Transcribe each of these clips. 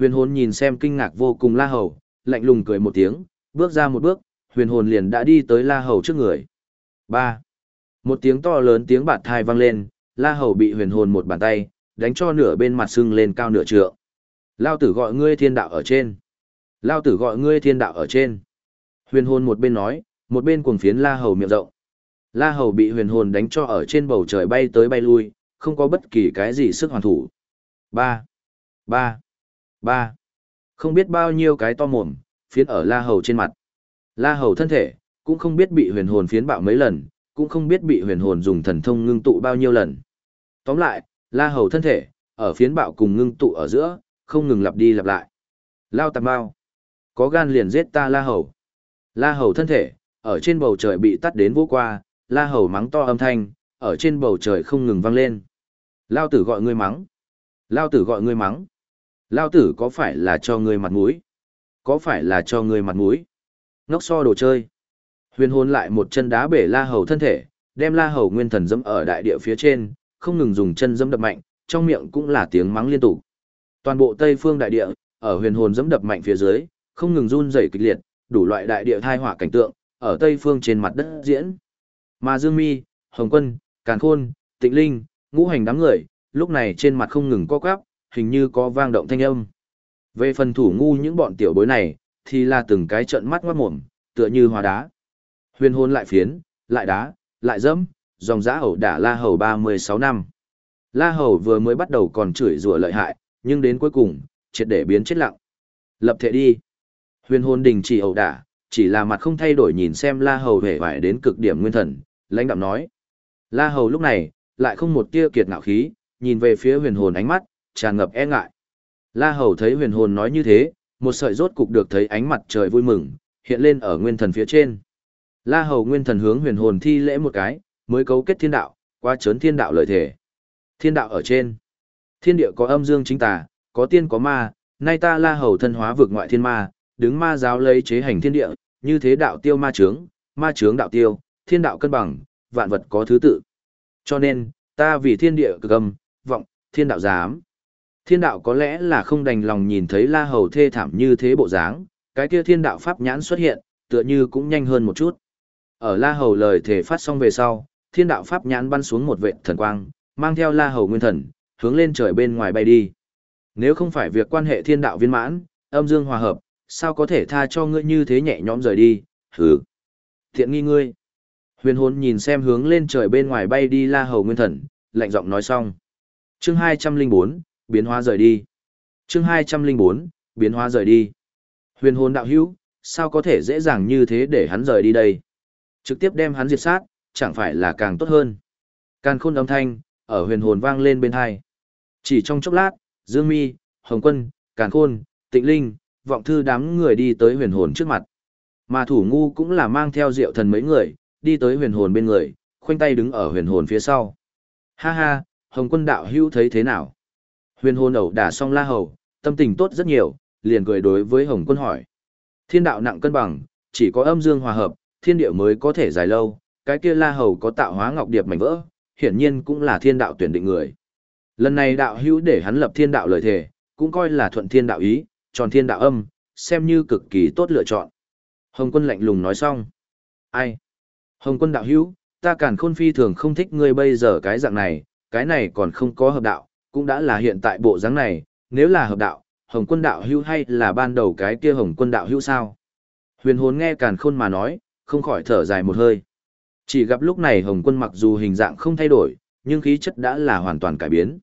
Huyền hồn nhìn xem kinh ngạc vô cùng La Hầu, lạnh lùng cười một tiếng, bước ra một bước, huyền hồn liền đã đi tới La Hầu trước người. Ba, Một tiếng to lớn tiếng bạt thai vang lên, La Hầu bị huyền hồn một bàn tay, đánh cho nửa bên mặt sưng lên cao nửa trượng. Lao tử gọi ngươi thiên đạo ở trên. Lao tử gọi ngươi thiên đạo ở trên. Huyền hồn một bên nói, một bên cuồng phiến La Hầu miệng rộng. La Hầu bị huyền hồn đánh cho ở trên bầu trời bay tới bay lui, không có bất kỳ cái gì sức hoàn thủ. Ba, ba, ba. Không biết bao nhiêu cái to mồm, phiến ở La Hầu trên mặt. La Hầu thân thể, cũng không biết bị huyền hồn phiến bạo mấy lần, cũng không biết bị huyền hồn dùng thần thông ngưng tụ bao nhiêu lần. Tóm lại, La Hầu thân thể, ở phiến bạo cùng ngưng tụ ở giữa, không ngừng lặp đi lặp lại. Lao tạp bao. Có gan liền giết ta La Hầu. La Hầu thân thể, ở trên bầu trời bị tắt đến vô qua, La Hầu mắng to âm thanh, ở trên bầu trời không ngừng vang lên. Lao tử gọi ngươi mắng. Lao tử gọi ngươi mắng. Lao tử có phải là cho ngươi mặt mũi? Có phải là cho ngươi mặt mũi? Ngốc so đồ chơi. Huyền hồn lại một chân đá bể La Hầu thân thể, đem La Hầu nguyên thần dẫm ở đại địa phía trên, không ngừng dùng chân dẫm đập mạnh, trong miệng cũng là tiếng mắng liên tục. Toàn bộ Tây phương đại địa, ở huyền hồn dẫm đập mạnh phía dưới, không ngừng run rẩy kịch liệt, đủ loại đại địa thai hỏa cảnh tượng, ở Tây phương trên mặt đất diễn. Mà Dương Mi, Hồng Quân, Càn Khôn, Tịnh Linh, ngũ hành đám người, lúc này trên mặt không ngừng co quắp, hình như có vang động thanh âm. Về phần thủ ngu những bọn tiểu bối này, thì là từng cái trận mắt ngoát mồm, tựa như hòa đá. Huyền hồn lại phiến, lại đá, lại dẫm, dòng giã hầu đả La Hầu 36 năm. La Hầu vừa mới bắt đầu còn chửi rủa lợi hại, nhưng đến cuối cùng, triệt để biến chết lặng. Lập thể đi. Huyền hồn đình chỉ hầu đả, chỉ là mặt không thay đổi nhìn xem La Hầu hề vải đến cực điểm nguyên thần, lãnh đạm nói. La Hầu lúc này, lại không một tia kiệt ngạo khí, nhìn về phía huyền hồn ánh mắt, tràn ngập e ngại. La Hầu thấy huyền hồn nói như thế, một sợi rốt cục được thấy ánh mặt trời vui mừng, hiện lên ở nguyên thần phía trên. La Hầu nguyên thần hướng huyền hồn thi lễ một cái, mới cấu kết thiên đạo, qua chấn thiên đạo lợi thể. Thiên đạo ở trên. Thiên địa có âm dương chính tà, có tiên có ma, nay ta La Hầu thân hóa vượt ngoại thiên ma, đứng ma giáo lấy chế hành thiên địa, như thế đạo tiêu ma chướng, ma chướng đạo tiêu, thiên đạo cân bằng, vạn vật có thứ tự. Cho nên, ta vì thiên địa cực âm, vọng, thiên đạo giám. Thiên đạo có lẽ là không đành lòng nhìn thấy la hầu thê thảm như thế bộ dáng, cái kia thiên đạo pháp nhãn xuất hiện, tựa như cũng nhanh hơn một chút. Ở la hầu lời thể phát xong về sau, thiên đạo pháp nhãn bắn xuống một vệ thần quang, mang theo la hầu nguyên thần, hướng lên trời bên ngoài bay đi. Nếu không phải việc quan hệ thiên đạo viên mãn, âm dương hòa hợp, sao có thể tha cho ngươi như thế nhẹ nhõm rời đi, hừ. Thiện nghi ngươi. Huyền hồn nhìn xem hướng lên trời bên ngoài bay đi la hầu nguyên thần, lạnh giọng nói xong. Chương 204, biến hóa rời đi. Chương 204, biến hóa rời đi. Huyền hồn đạo hữu, sao có thể dễ dàng như thế để hắn rời đi đây? Trực tiếp đem hắn diệt sát, chẳng phải là càng tốt hơn. Càn khôn âm thanh, ở huyền hồn vang lên bên hai. Chỉ trong chốc lát, Dương Mi, Hồng Quân, Càn khôn, Tịnh Linh, vọng thư đám người đi tới huyền hồn trước mặt. Mà thủ ngu cũng là mang theo diệu thần mấy người, đi tới huyền hồn bên người, khoanh tay đứng ở huyền hồn phía sau. Ha ha, Hồng quân đạo hữu thấy thế nào? Huyền hồn ẩu đả xong la hầu, tâm tình tốt rất nhiều, liền cười đối với Hồng quân hỏi. Thiên đạo nặng cân bằng, chỉ có âm dương hòa hợp, thiên địa mới có thể dài lâu, cái kia la hầu có tạo hóa ngọc điệp mảnh vỡ, hiển nhiên cũng là thiên đạo tuyển định người. Lần này đạo hữu để hắn lập thiên đạo lời thề, cũng coi là thuận thiên đạo ý, tròn thiên đạo âm, xem như cực kỳ tốt lựa chọn. Hồng quân lạnh lùng nói xong. Ai? Hồng quân đạo hữu, ta càn khôn phi thường không thích ngươi bây giờ cái dạng này, cái này còn không có hợp đạo, cũng đã là hiện tại bộ dáng này, nếu là hợp đạo, hồng quân đạo Hưu hay là ban đầu cái kia hồng quân đạo Hưu sao? Huyền hồn nghe càn khôn mà nói, không khỏi thở dài một hơi. Chỉ gặp lúc này hồng quân mặc dù hình dạng không thay đổi, nhưng khí chất đã là hoàn toàn cải biến.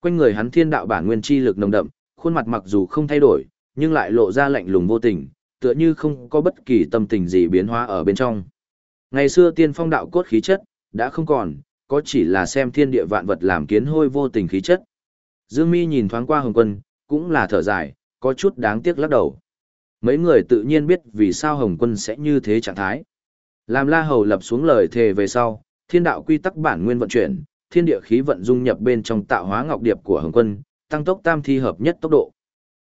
Quanh người hắn thiên đạo bản nguyên chi lực nồng đậm, khuôn mặt mặc dù không thay đổi, nhưng lại lộ ra lạnh lùng vô tình, tựa như không có bất kỳ tâm tình gì biến hóa ở bên trong. Ngày xưa tiên phong đạo cốt khí chất, đã không còn, có chỉ là xem thiên địa vạn vật làm kiến hôi vô tình khí chất. Dương Mi nhìn thoáng qua Hồng Quân, cũng là thở dài, có chút đáng tiếc lắc đầu. Mấy người tự nhiên biết vì sao Hồng Quân sẽ như thế trạng thái. Làm La Hầu lập xuống lời thề về sau, thiên đạo quy tắc bản nguyên vận chuyển, thiên địa khí vận dung nhập bên trong tạo hóa ngọc điệp của Hồng Quân, tăng tốc tam thi hợp nhất tốc độ.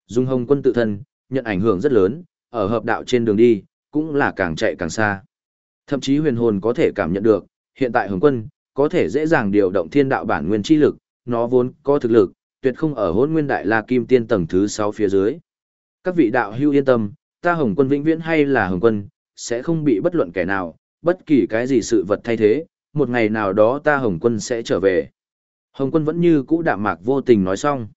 Dung Hồng Quân tự thân, nhận ảnh hưởng rất lớn, ở hợp đạo trên đường đi, cũng là càng chạy càng xa. Thậm chí huyền hồn có thể cảm nhận được, hiện tại Hồng Quân, có thể dễ dàng điều động thiên đạo bản nguyên chi lực, nó vốn có thực lực, tuyệt không ở hôn nguyên đại la kim tiên tầng thứ 6 phía dưới. Các vị đạo hưu yên tâm, ta hồng quân vĩnh viễn hay là hồng quân, sẽ không bị bất luận kẻ nào, bất kỳ cái gì sự vật thay thế, một ngày nào đó ta hồng quân sẽ trở về. Hồng quân vẫn như cũ đạm mạc vô tình nói xong.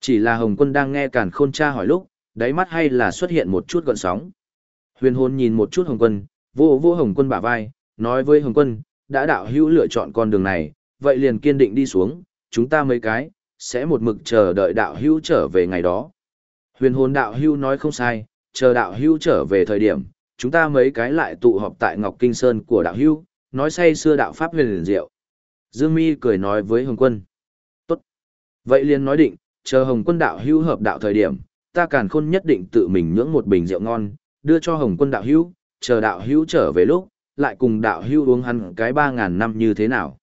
Chỉ là hồng quân đang nghe càn khôn tra hỏi lúc, đáy mắt hay là xuất hiện một chút gợn sóng. Huyền hồn nhìn một chút hồng quân, vô vô hồng quân bả vai, nói với hồng quân, đã đạo hữu lựa chọn con đường này, vậy liền kiên định đi xuống, chúng ta mấy cái, sẽ một mực chờ đợi đạo hữu trở về ngày đó. Huyền hồn đạo hữu nói không sai, chờ đạo hữu trở về thời điểm, chúng ta mấy cái lại tụ họp tại Ngọc Kinh Sơn của đạo hữu, nói say xưa đạo pháp huyền liền diệu. Dương Mi cười nói với Hồng Quân. Tốt. Vậy liền nói định, chờ Hồng Quân đạo hữu hợp đạo thời điểm, ta càn khôn nhất định tự mình nhưỡng một bình rượu ngon, đưa cho Hồng Quân đạo hữu, chờ đạo hữu trở về lúc, lại cùng đạo hữu uống hắn cái ba ngàn năm như thế nào.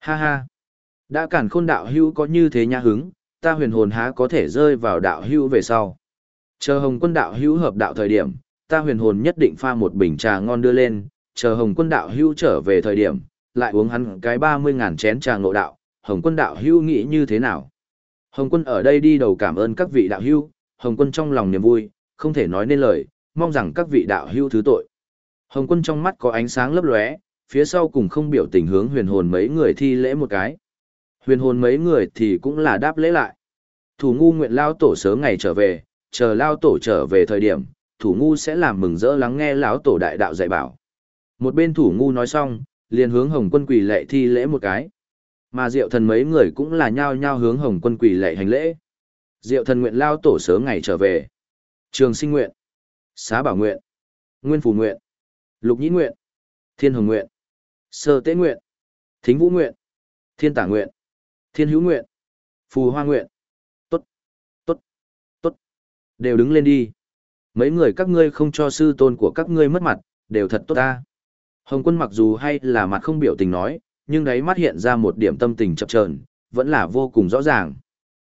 Ha ha. Đã cản khôn đạo hưu có như thế nha hứng, ta huyền hồn há có thể rơi vào đạo hưu về sau. Chờ Hồng Quân đạo hưu hợp đạo thời điểm, ta huyền hồn nhất định pha một bình trà ngon đưa lên, chờ Hồng Quân đạo hưu trở về thời điểm, lại uống hắn cái ba mươi ngàn chén trà ngộ đạo, Hồng Quân đạo hưu nghĩ như thế nào? Hồng Quân ở đây đi đầu cảm ơn các vị đạo hưu Hồng Quân trong lòng niềm vui, không thể nói nên lời, mong rằng các vị đạo hưu thứ tội. Hồng Quân trong mắt có ánh sáng lấp lóe, phía sau cùng không biểu tình hướng huyền hồn mấy người thi lễ một cái. Huyền hồn mấy người thì cũng là đáp lễ lại. Thủ ngu nguyện lao tổ sớm ngày trở về, chờ lao tổ trở về thời điểm, thủ ngu sẽ làm mừng rỡ lắng nghe lão tổ đại đạo dạy bảo. Một bên thủ ngu nói xong, liền hướng hồng quân quỳ lệ thi lễ một cái. Mà diệu thần mấy người cũng là nhao nhao hướng hồng quân quỳ lệ hành lễ. Diệu thần nguyện lao tổ sớm ngày trở về. Trường sinh nguyện. Xá bảo nguyện. Nguyên phù nguyện. Lục nhĩ nguyện. Thiên hồng nguyện. Sơ tế nguyện. Thính vũ nguyện. Thiên tả nguyện. Thiên hữu nguyện. Phù hoa nguyện. Tốt. Tốt. Tốt. Đều đứng lên đi. Mấy người các ngươi không cho sư tôn của các ngươi mất mặt, đều thật tốt ta. Hồng quân mặc dù hay là mặt không biểu tình nói, nhưng đáy mắt hiện ra một điểm tâm tình chập chờn, vẫn là vô cùng rõ ràng.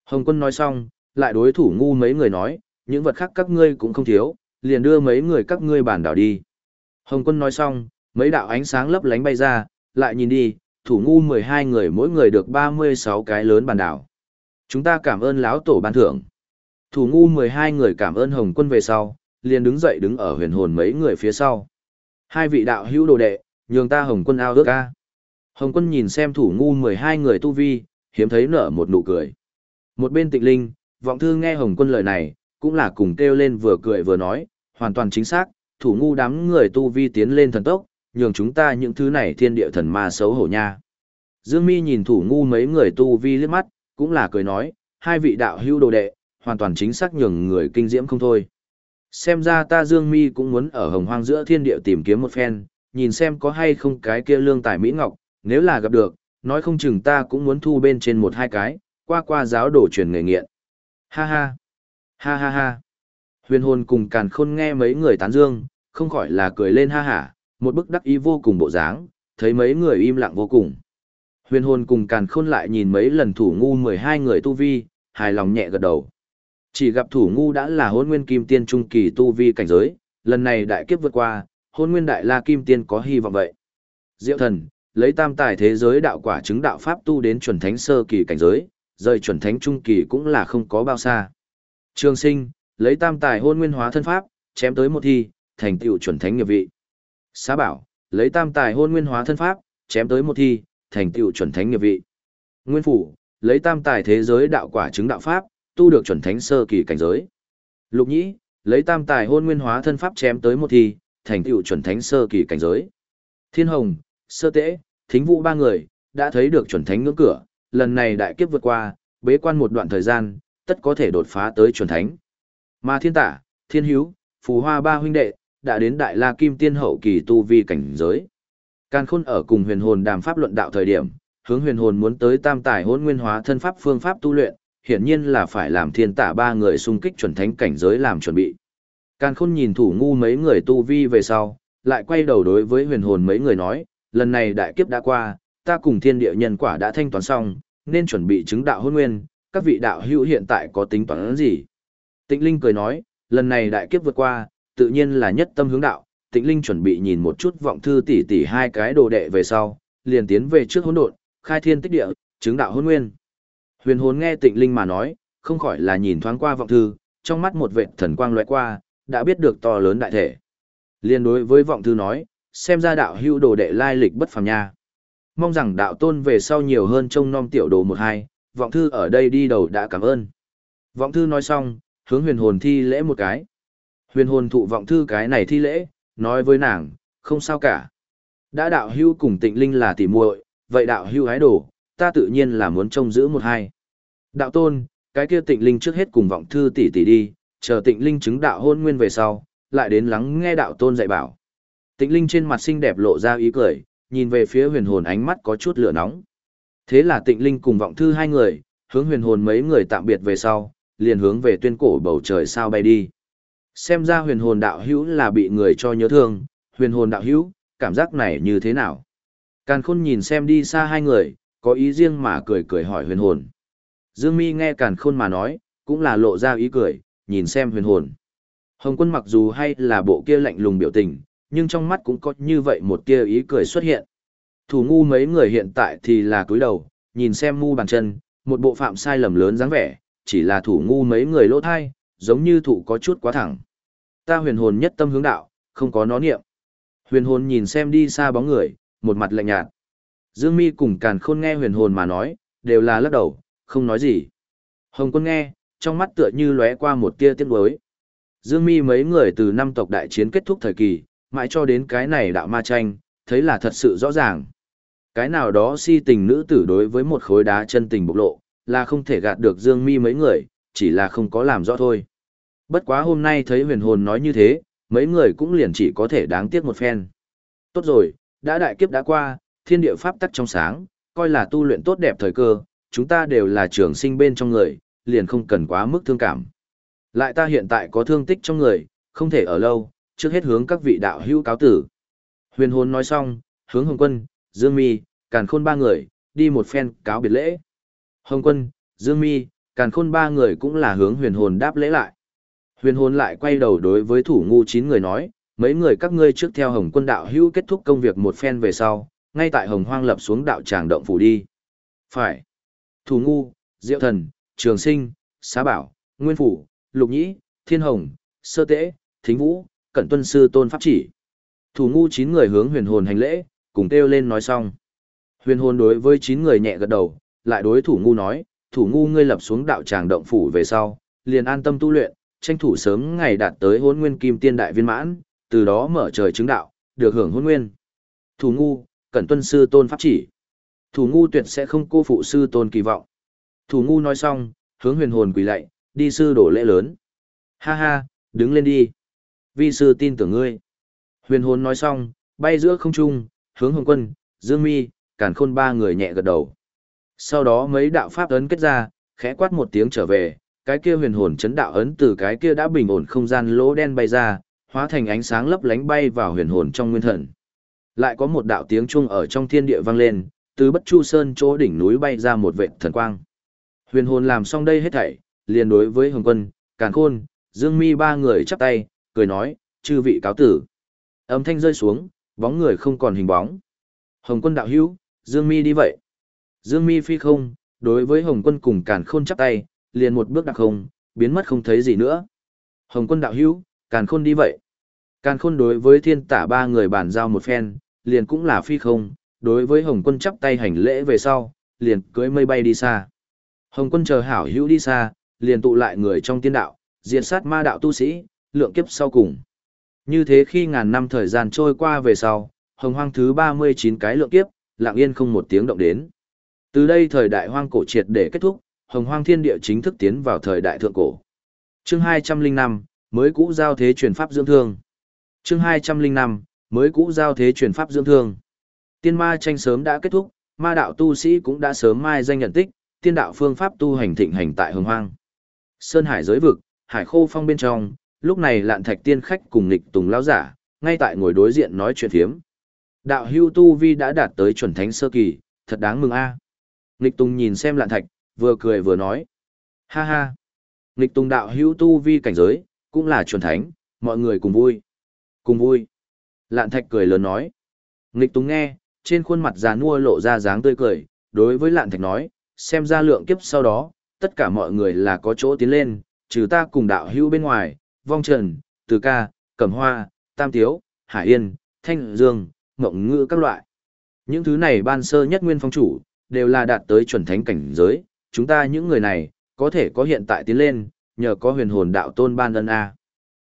Hồng quân nói xong, lại đối thủ ngu mấy người nói, những vật khác các ngươi cũng không thiếu, liền đưa mấy người các ngươi bản đảo đi. Hồng quân nói xong, mấy đạo ánh sáng lấp lánh bay ra, lại nhìn đi, thủ ngu 12 người mỗi người được 36 cái lớn bàn đảo. Chúng ta cảm ơn lão tổ ban thưởng. Thủ ngu 12 người cảm ơn Hồng quân về sau, liền đứng dậy đứng ở huyền hồn mấy người phía sau. Hai vị đạo hữu đồ đệ, nhường ta Hồng quân ao ước ca. Hồng quân nhìn xem thủ ngu 12 người tu vi, hiếm thấy nở một nụ cười. Một bên tịnh linh, vọng thư nghe Hồng quân lời này, cũng là cùng kêu lên vừa cười vừa nói, hoàn toàn chính xác, thủ ngu đám người tu vi tiến lên thần tốc, nhường chúng ta những thứ này thiên địa thần ma xấu hổ nha. Dương Mi nhìn thủ ngu mấy người tu vi liếc mắt, cũng là cười nói, hai vị đạo hữu đồ đệ, hoàn toàn chính xác nhường người kinh diễm không thôi. Xem ra ta Dương Mi cũng muốn ở hồng hoang giữa thiên địa tìm kiếm một phen, nhìn xem có hay không cái kia lương tài Mỹ Ngọc, nếu là gặp được, nói không chừng ta cũng muốn thu bên trên một hai cái, qua qua giáo đổ truyền nghề nghiện. Ha ha, ha ha ha. Huyền hồn cùng càn khôn nghe mấy người tán dương, không khỏi là cười lên ha hả, một bức đắc ý vô cùng bộ dáng, thấy mấy người im lặng vô cùng. Huyền hồn cùng càn khôn lại nhìn mấy lần thủ ngu 12 người tu vi, hài lòng nhẹ gật đầu. Chỉ gặp thủ ngu đã là hôn nguyên kim tiên trung kỳ tu vi cảnh giới, lần này đại kiếp vượt qua, hôn nguyên đại la kim tiên có hy vọng vậy. Diệu thần, lấy tam tài thế giới đạo quả chứng đạo pháp tu đến chuẩn thánh sơ kỳ cảnh giới, rời chuẩn thánh trung kỳ cũng là không có bao xa. Trường sinh, lấy tam tài hôn nguyên hóa thân pháp, chém tới một thi, thành tựu chuẩn thánh nghiệp vị. Xá bảo, lấy tam tài hôn nguyên hóa thân pháp, chém tới một thi, thành tựu chuẩn thánh nghiệp vị. Nguyên phủ, lấy tam tài thế giới đạo quả chứng đạo pháp, tu được chuẩn thánh sơ kỳ cảnh giới. Lục nhĩ, lấy tam tài hôn nguyên hóa thân pháp chém tới một thi, thành tựu chuẩn thánh sơ kỳ cảnh giới. Thiên hồng, sơ tễ, thính vũ ba người, đã thấy được chuẩn thánh ngưỡng cửa, lần này đại kiếp vượt qua, bế quan một đoạn thời gian, tất có thể đột phá tới chuẩn thánh. Mà thiên tả, thiên hữu, phù hoa ba huynh đệ, đã đến đại la kim tiên hậu kỳ tu vi cảnh giới. Càn khôn ở cùng huyền hồn đàm pháp luận đạo thời điểm, hướng huyền hồn muốn tới tam tài hôn nguyên hóa thân pháp phương pháp tu luyện, hiển nhiên là phải làm thiên tả ba người xung kích chuẩn thánh cảnh giới làm chuẩn bị. Càn khôn nhìn thủ ngu mấy người tu vi về sau, lại quay đầu đối với huyền hồn mấy người nói, lần này đại kiếp đã qua, ta cùng thiên địa nhân quả đã thanh toán xong, nên chuẩn bị chứng đạo hôn nguyên, các vị đạo hữu hiện tại có tính toán gì? Tịnh Linh cười nói, lần này đại kiếp vượt qua, tự nhiên là nhất tâm hướng đạo, Tịnh Linh chuẩn bị nhìn một chút vọng thư tỷ tỷ hai cái đồ đệ về sau, liền tiến về trước hỗn độn, khai thiên tích địa, chứng đạo hỗn nguyên. Huyền hồn nghe tịnh linh mà nói, không khỏi là nhìn thoáng qua vọng thư, trong mắt một vệt thần quang lóe qua, đã biết được to lớn đại thể. Liên đối với vọng thư nói, xem ra đạo hưu đồ đệ lai lịch bất phàm nha. Mong rằng đạo tôn về sau nhiều hơn trông nom tiểu đồ một hai, vọng thư ở đây đi đầu đã cảm ơn. Vọng thư nói xong, hướng huyền hồn thi lễ một cái. Huyền hồn thụ vọng thư cái này thi lễ, nói với nàng, không sao cả. Đã đạo hưu cùng tịnh linh là tỉ muội, vậy đạo hưu hái đồ, ta tự nhiên là muốn trông giữ một hai. Đạo tôn, cái kia tịnh linh trước hết cùng vọng thư tỷ tỷ đi, chờ tịnh linh chứng đạo hôn nguyên về sau, lại đến lắng nghe đạo tôn dạy bảo. Tịnh linh trên mặt xinh đẹp lộ ra ý cười, nhìn về phía huyền hồn ánh mắt có chút lửa nóng. Thế là tịnh linh cùng vọng thư hai người, hướng huyền hồn mấy người tạm biệt về sau, liền hướng về tuyên cổ bầu trời sao bay đi. Xem ra huyền hồn đạo hữu là bị người cho nhớ thương, huyền hồn đạo hữu, cảm giác này như thế nào? Càn khôn nhìn xem đi xa hai người, có ý riêng mà cười cười hỏi huyền hồn. Dương mi nghe càn khôn mà nói, cũng là lộ ra ý cười, nhìn xem huyền hồn. Hồng quân mặc dù hay là bộ kia lạnh lùng biểu tình, nhưng trong mắt cũng có như vậy một kia ý cười xuất hiện. Thủ ngu mấy người hiện tại thì là cúi đầu, nhìn xem mu bàn chân, một bộ phạm sai lầm lớn dáng vẻ, chỉ là thủ ngu mấy người lỗ thai, giống như thủ có chút quá thẳng. Ta huyền hồn nhất tâm hướng đạo, không có nó niệm. Huyền hồn nhìn xem đi xa bóng người, một mặt lạnh nhạt. Dương mi cùng càn khôn nghe huyền hồn mà nói, đều là lắc đầu, không nói gì. Hồng quân nghe, trong mắt tựa như lóe qua một tia tiếc nuối. Dương mi mấy người từ năm tộc đại chiến kết thúc thời kỳ, mãi cho đến cái này đạo ma tranh, thấy là thật sự rõ ràng. Cái nào đó si tình nữ tử đối với một khối đá chân tình bộc lộ, là không thể gạt được Dương mi mấy người, chỉ là không có làm rõ thôi. Bất quá hôm nay thấy huyền hồn nói như thế, mấy người cũng liền chỉ có thể đáng tiếc một phen. Tốt rồi, đã đại kiếp đã qua, thiên địa pháp tắc trong sáng, coi là tu luyện tốt đẹp thời cơ, chúng ta đều là trường sinh bên trong người, liền không cần quá mức thương cảm. Lại ta hiện tại có thương tích trong người, không thể ở lâu, trước hết hướng các vị đạo hữu cáo tử. Huyền hồn nói xong, hướng Hồng Quân, Dương Mi, Càn Khôn ba người, đi một phen cáo biệt lễ. Hồng Quân, Dương Mi, Càn Khôn ba người cũng là hướng huyền hồn đáp lễ lại. Huyền hồn lại quay đầu đối với thủ ngu chín người nói, mấy người các ngươi trước theo Hồng Quân đạo hữu kết thúc công việc một phen về sau, ngay tại Hồng Hoang lập xuống đạo tràng động phủ đi. Phải. Thủ ngu, Diệu Thần, Trường Sinh, Xá Bảo, Nguyên Phủ, Lục Nhĩ, Thiên Hồng, Sơ Tế, Thính Vũ, Cẩn Tuân Sư Tôn Pháp Chỉ. Thủ ngu chín người hướng huyền hồn hành lễ, cùng kêu lên nói xong. Huyền hồn đối với chín người nhẹ gật đầu, lại đối thủ ngu nói, thủ ngu ngươi lập xuống đạo tràng động phủ về sau, liền an tâm tu luyện, tranh thủ sớm ngày đạt tới hôn nguyên kim tiên đại viên mãn, từ đó mở trời chứng đạo, được hưởng hôn nguyên. Thủ ngu, Cẩn Tuân Sư Tôn Pháp Chỉ. Thủ ngu tuyệt sẽ không cô phụ sư tôn kỳ vọng. Thủ ngu nói xong, hướng huyền hồn quỳ lạy, đi sư đổ lễ lớn. Ha ha, đứng lên đi. Vi sư tin tưởng ngươi. Huyền hồn nói xong, bay giữa không trung, hướng hồng quân, dương mi, cản khôn ba người nhẹ gật đầu. Sau đó mấy đạo pháp ấn kết ra, khẽ quát một tiếng trở về, cái kia huyền hồn chấn đạo ấn từ cái kia đã bình ổn không gian lỗ đen bay ra, hóa thành ánh sáng lấp lánh bay vào huyền hồn trong nguyên thần. Lại có một đạo tiếng chuông ở trong thiên địa vang lên, từ bất chu sơn chỗ đỉnh núi bay ra một vệt thần quang. Huyền hồn làm xong đây hết thảy, liền đối với Hồng Quân, Càn Khôn, Dương Mi ba người chắp tay, cười nói, chư vị cáo tử. Âm thanh rơi xuống, bóng người không còn hình bóng. Hồng Quân đạo hữu, Dương Mi đi vậy. Dương Mi phi không, đối với Hồng Quân cùng Càn Khôn chắp tay, liền một bước đặc không, biến mất không thấy gì nữa. Hồng Quân đạo hữu, Càn Khôn đi vậy. Càn Khôn đối với thiên tả ba người bàn giao một phen, liền cũng là phi không, đối với Hồng Quân chắp tay hành lễ về sau, liền cưỡi mây bay đi xa. Hồng Quân chờ hảo hữu đi xa, liền tụ lại người trong tiên đạo, diệt sát ma đạo tu sĩ, lượng kiếp sau cùng. Như thế khi ngàn năm thời gian trôi qua về sau, Hồng Hoang thứ 39 cái lượng kiếp, lặng yên không một tiếng động đến. Từ đây thời đại hoang cổ triệt để kết thúc, Hồng Hoang thiên địa chính thức tiến vào thời đại thượng cổ. Chương 205, mới cũ giao thế truyền pháp dưỡng thương. Chương 205, mới cũ giao thế truyền pháp dưỡng thương. Tiên ma tranh sớm đã kết thúc, ma đạo tu sĩ cũng đã sớm mai danh nhận tích, tiên đạo phương pháp tu hành thịnh hành tại hồng hoang. Sơn hải giới vực, hải khô phong bên trong, lúc này lạn thạch tiên khách cùng nghịch tùng lão giả, ngay tại ngồi đối diện nói chuyện phiếm. Đạo hưu tu vi đã đạt tới chuẩn thánh sơ kỳ, thật đáng mừng a. À. Nghịch tùng nhìn xem lạn thạch, vừa cười vừa nói. Ha ha. Nghịch tùng đạo hữu tu vi cảnh giới, cũng là chuẩn thánh, mọi người cùng vui. Cùng vui. Lạn thạch cười lớn nói. Nghịch tùng nghe, trên khuôn mặt già nua lộ ra dáng tươi cười, đối với lạn thạch nói, xem ra lượng kiếp sau đó, tất cả mọi người là có chỗ tiến lên, trừ ta cùng đạo hữu bên ngoài, vong trần, từ ca, cẩm hoa, tam tiếu, hải yên, thanh dương, mộng ngữ các loại. Những thứ này ban sơ nhất nguyên phong chủ, đều là đạt tới chuẩn thánh cảnh giới, chúng ta những người này, có thể có hiện tại tiến lên, nhờ có huyền hồn đạo tôn ban ân A.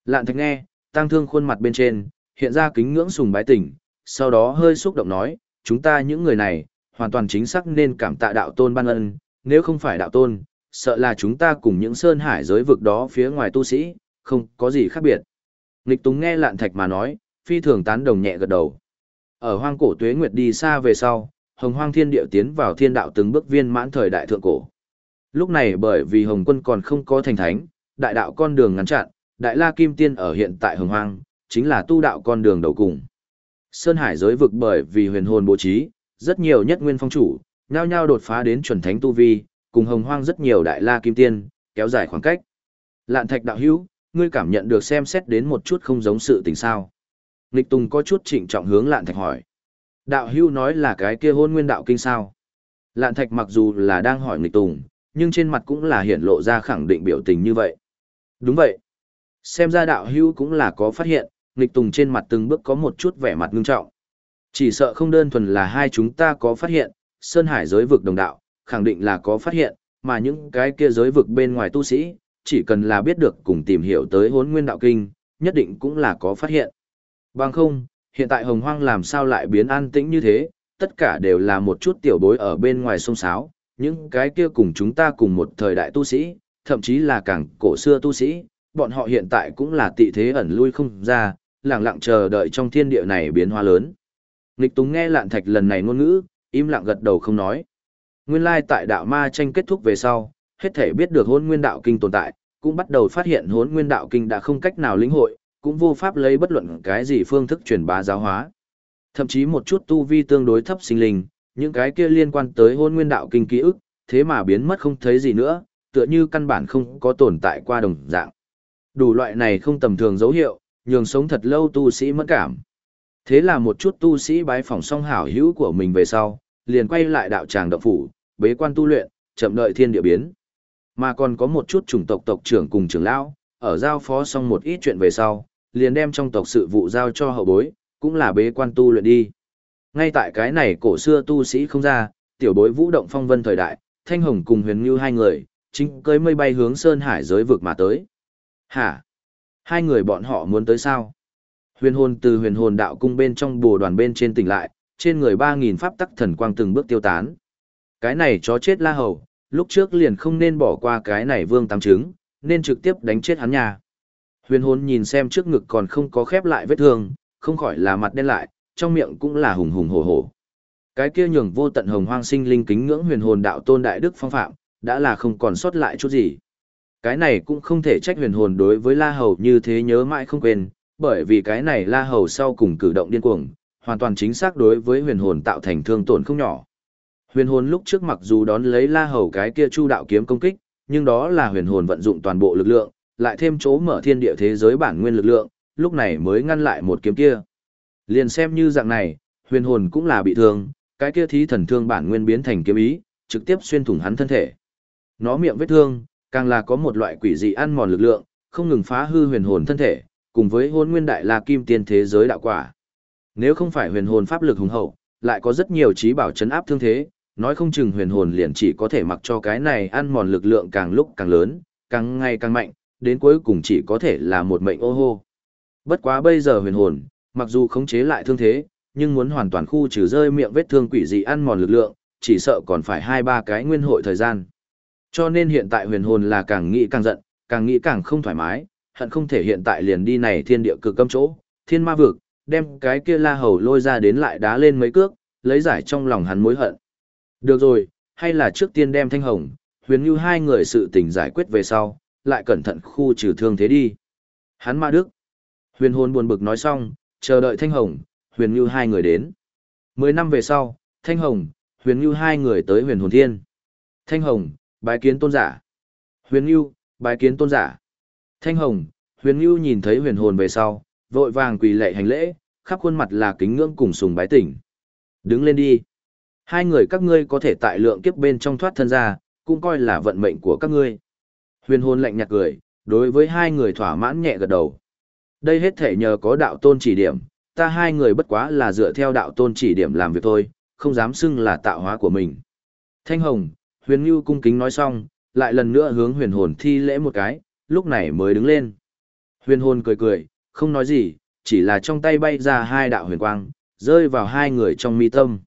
Lạn thạch nghe, tăng thương khuôn mặt bên trên, hiện ra kính ngưỡng sùng bái tỉnh, sau đó hơi xúc động nói, chúng ta những người này, hoàn toàn chính xác nên cảm tạ đạo tôn ban ân, nếu không phải đạo tôn, sợ là chúng ta cùng những sơn hải giới vực đó phía ngoài tu sĩ, không có gì khác biệt. Nghịch Túng nghe lạn thạch mà nói, phi thường tán đồng nhẹ gật đầu. Ở hoang cổ tuế nguyệt đi xa về sau, hồng hoang thiên địa tiến vào thiên đạo từng bước viên mãn thời đại thượng cổ. Lúc này bởi vì hồng quân còn không có thành thánh, đại đạo con đường ngắn chặn, đại la kim tiên ở hiện tại hồng hoang, chính là tu đạo con đường đầu cùng. Sơn hải giới vực bởi vì huyền hồn bố trí, rất nhiều nhất nguyên phong chủ, nhao nhao đột phá đến chuẩn thánh tu vi, cùng hồng hoang rất nhiều đại la kim tiên, kéo dài khoảng cách. Lạn thạch đạo hữu, ngươi cảm nhận được xem xét đến một chút không giống sự tình sao. Nghịch Tùng có chút trịnh trọng hướng Lạn Thạch hỏi. Đạo hưu nói là cái kia hôn nguyên đạo kinh sao. Lạn Thạch mặc dù là đang hỏi Nghịch Tùng, nhưng trên mặt cũng là hiển lộ ra khẳng định biểu tình như vậy. Đúng vậy. Xem ra đạo hưu cũng là có phát hiện, Nghịch Tùng trên mặt từng bước có một chút vẻ mặt ngưng trọng. Chỉ sợ không đơn thuần là hai chúng ta có phát hiện, Sơn Hải giới vực đồng đạo, khẳng định là có phát hiện, mà những cái kia giới vực bên ngoài tu sĩ, chỉ cần là biết được cùng tìm hiểu tới hốn nguyên đạo kinh, nhất định cũng là có phát hiện. Bằng không, hiện tại hồng hoang làm sao lại biến an tĩnh như thế, tất cả đều là một chút tiểu bối ở bên ngoài sông sáo, những cái kia cùng chúng ta cùng một thời đại tu sĩ, thậm chí là càng cổ xưa tu sĩ, bọn họ hiện tại cũng là tị thế ẩn lui không ra, lặng lặng chờ đợi trong thiên địa này biến hóa lớn. Nghịch Túng nghe Lạn Thạch lần này ngôn ngữ, im lặng gật đầu không nói. Nguyên lai tại đạo ma tranh kết thúc về sau, hết thể biết được hôn nguyên đạo kinh tồn tại, cũng bắt đầu phát hiện hôn nguyên đạo kinh đã không cách nào lĩnh hội, cũng vô pháp lấy bất luận cái gì phương thức truyền bá giáo hóa. Thậm chí một chút tu vi tương đối thấp sinh linh, những cái kia liên quan tới hôn nguyên đạo kinh ký ức, thế mà biến mất không thấy gì nữa, tựa như căn bản không có tồn tại qua đồng dạng. Đủ loại này không tầm thường dấu hiệu, nhường sống thật lâu tu sĩ mất cảm. Thế là một chút tu sĩ bái phỏng song hảo hữu của mình về sau, liền quay lại đạo tràng động phủ, bế quan tu luyện, chậm đợi thiên địa biến. Mà còn có một chút chủng tộc tộc trưởng cùng trưởng lão, ở giao phó xong một ít chuyện về sau, liền đem trong tộc sự vụ giao cho hậu bối, cũng là bế quan tu luyện đi. Ngay tại cái này cổ xưa tu sĩ không ra, tiểu bối vũ động phong vân thời đại, Thanh Hồng cùng Huyền Như hai người, chính cưới mây bay hướng Sơn Hải giới vực mà tới. Hả? Hai người bọn họ muốn tới sao? Huyền hồn từ huyền hồn đạo cung bên trong bồ đoàn bên trên tỉnh lại, trên người 3.000 pháp tắc thần quang từng bước tiêu tán. Cái này chó chết la hầu, lúc trước liền không nên bỏ qua cái này vương tám trứng, nên trực tiếp đánh chết hắn nhà. Huyền hồn nhìn xem trước ngực còn không có khép lại vết thương, không khỏi là mặt đen lại, trong miệng cũng là hùng hùng hổ hổ. Cái kia nhường vô tận hồng hoang sinh linh kính ngưỡng huyền hồn đạo tôn đại đức phong phạm, đã là không còn sót lại chút gì. Cái này cũng không thể trách huyền hồn đối với La Hầu như thế nhớ mãi không quên, bởi vì cái này La Hầu sau cùng cử động điên cuồng, hoàn toàn chính xác đối với huyền hồn tạo thành thương tổn không nhỏ. Huyền hồn lúc trước mặc dù đón lấy La Hầu cái kia chu đạo kiếm công kích, nhưng đó là huyền hồn vận dụng toàn bộ lực lượng, lại thêm chỗ mở thiên địa thế giới bản nguyên lực lượng, lúc này mới ngăn lại một kiếm kia. Liền xem như dạng này, huyền hồn cũng là bị thương, cái kia thí thần thương bản nguyên biến thành kiếm ý, trực tiếp xuyên thủng hắn thân thể. Nó miệng vết thương, càng là có một loại quỷ dị ăn mòn lực lượng, không ngừng phá hư huyền hồn thân thể, cùng với hôn nguyên đại la kim tiên thế giới đạo quả. Nếu không phải huyền hồn pháp lực hùng hậu, lại có rất nhiều trí bảo chấn áp thương thế, nói không chừng huyền hồn liền chỉ có thể mặc cho cái này ăn mòn lực lượng càng lúc càng lớn, càng ngày càng mạnh, đến cuối cùng chỉ có thể là một mệnh ô hô. Bất quá bây giờ huyền hồn, mặc dù khống chế lại thương thế, nhưng muốn hoàn toàn khu trừ rơi miệng vết thương quỷ dị ăn mòn lực lượng, chỉ sợ còn phải hai ba cái nguyên hội thời gian. Cho nên hiện tại huyền hồn là càng nghĩ càng giận, càng nghĩ càng không thoải mái, hận không thể hiện tại liền đi này thiên địa cực cấm chỗ, thiên ma vực, đem cái kia la hầu lôi ra đến lại đá lên mấy cước, lấy giải trong lòng hắn mối hận. Được rồi, hay là trước tiên đem thanh hồng, huyền như hai người sự tình giải quyết về sau, lại cẩn thận khu trừ thương thế đi. Hắn ma đức. Huyền hồn buồn bực nói xong, chờ đợi Thanh Hồng, huyền như hai người đến. Mười năm về sau, Thanh Hồng, huyền như hai người tới huyền hồn thiên. Thanh Hồng, bái kiến tôn giả. Huyền như, bái kiến tôn giả. Thanh Hồng, huyền như nhìn thấy huyền hồn về sau, vội vàng quỳ lệ hành lễ, khắp khuôn mặt là kính ngưỡng cùng sùng bái tỉnh. Đứng lên đi. Hai người các ngươi có thể tại lượng kiếp bên trong thoát thân ra, cũng coi là vận mệnh của các ngươi. Huyền hồn lạnh nhạt cười, đối với hai người thỏa mãn nhẹ gật đầu. Đây hết thể nhờ có đạo tôn chỉ điểm, ta hai người bất quá là dựa theo đạo tôn chỉ điểm làm việc thôi, không dám xưng là tạo hóa của mình. Thanh Hồng, huyền Nhu cung kính nói xong, lại lần nữa hướng huyền hồn thi lễ một cái, lúc này mới đứng lên. Huyền hồn cười cười, không nói gì, chỉ là trong tay bay ra hai đạo huyền quang, rơi vào hai người trong mi tâm.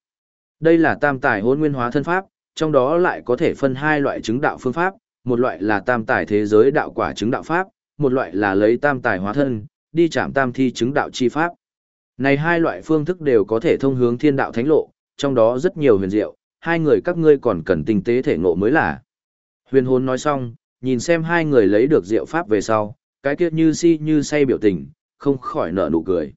Đây là tam tài hôn nguyên hóa thân pháp, trong đó lại có thể phân hai loại chứng đạo phương pháp, một loại là tam tài thế giới đạo quả chứng đạo pháp, một loại là lấy tam tài hóa thân, đi chạm tam thi chứng đạo chi pháp. Này hai loại phương thức đều có thể thông hướng thiên đạo thánh lộ, trong đó rất nhiều huyền diệu, hai người các ngươi còn cần tinh tế thể ngộ mới là. Huyền hồn nói xong, nhìn xem hai người lấy được diệu pháp về sau, cái kia như si như say biểu tình, không khỏi nở nụ cười.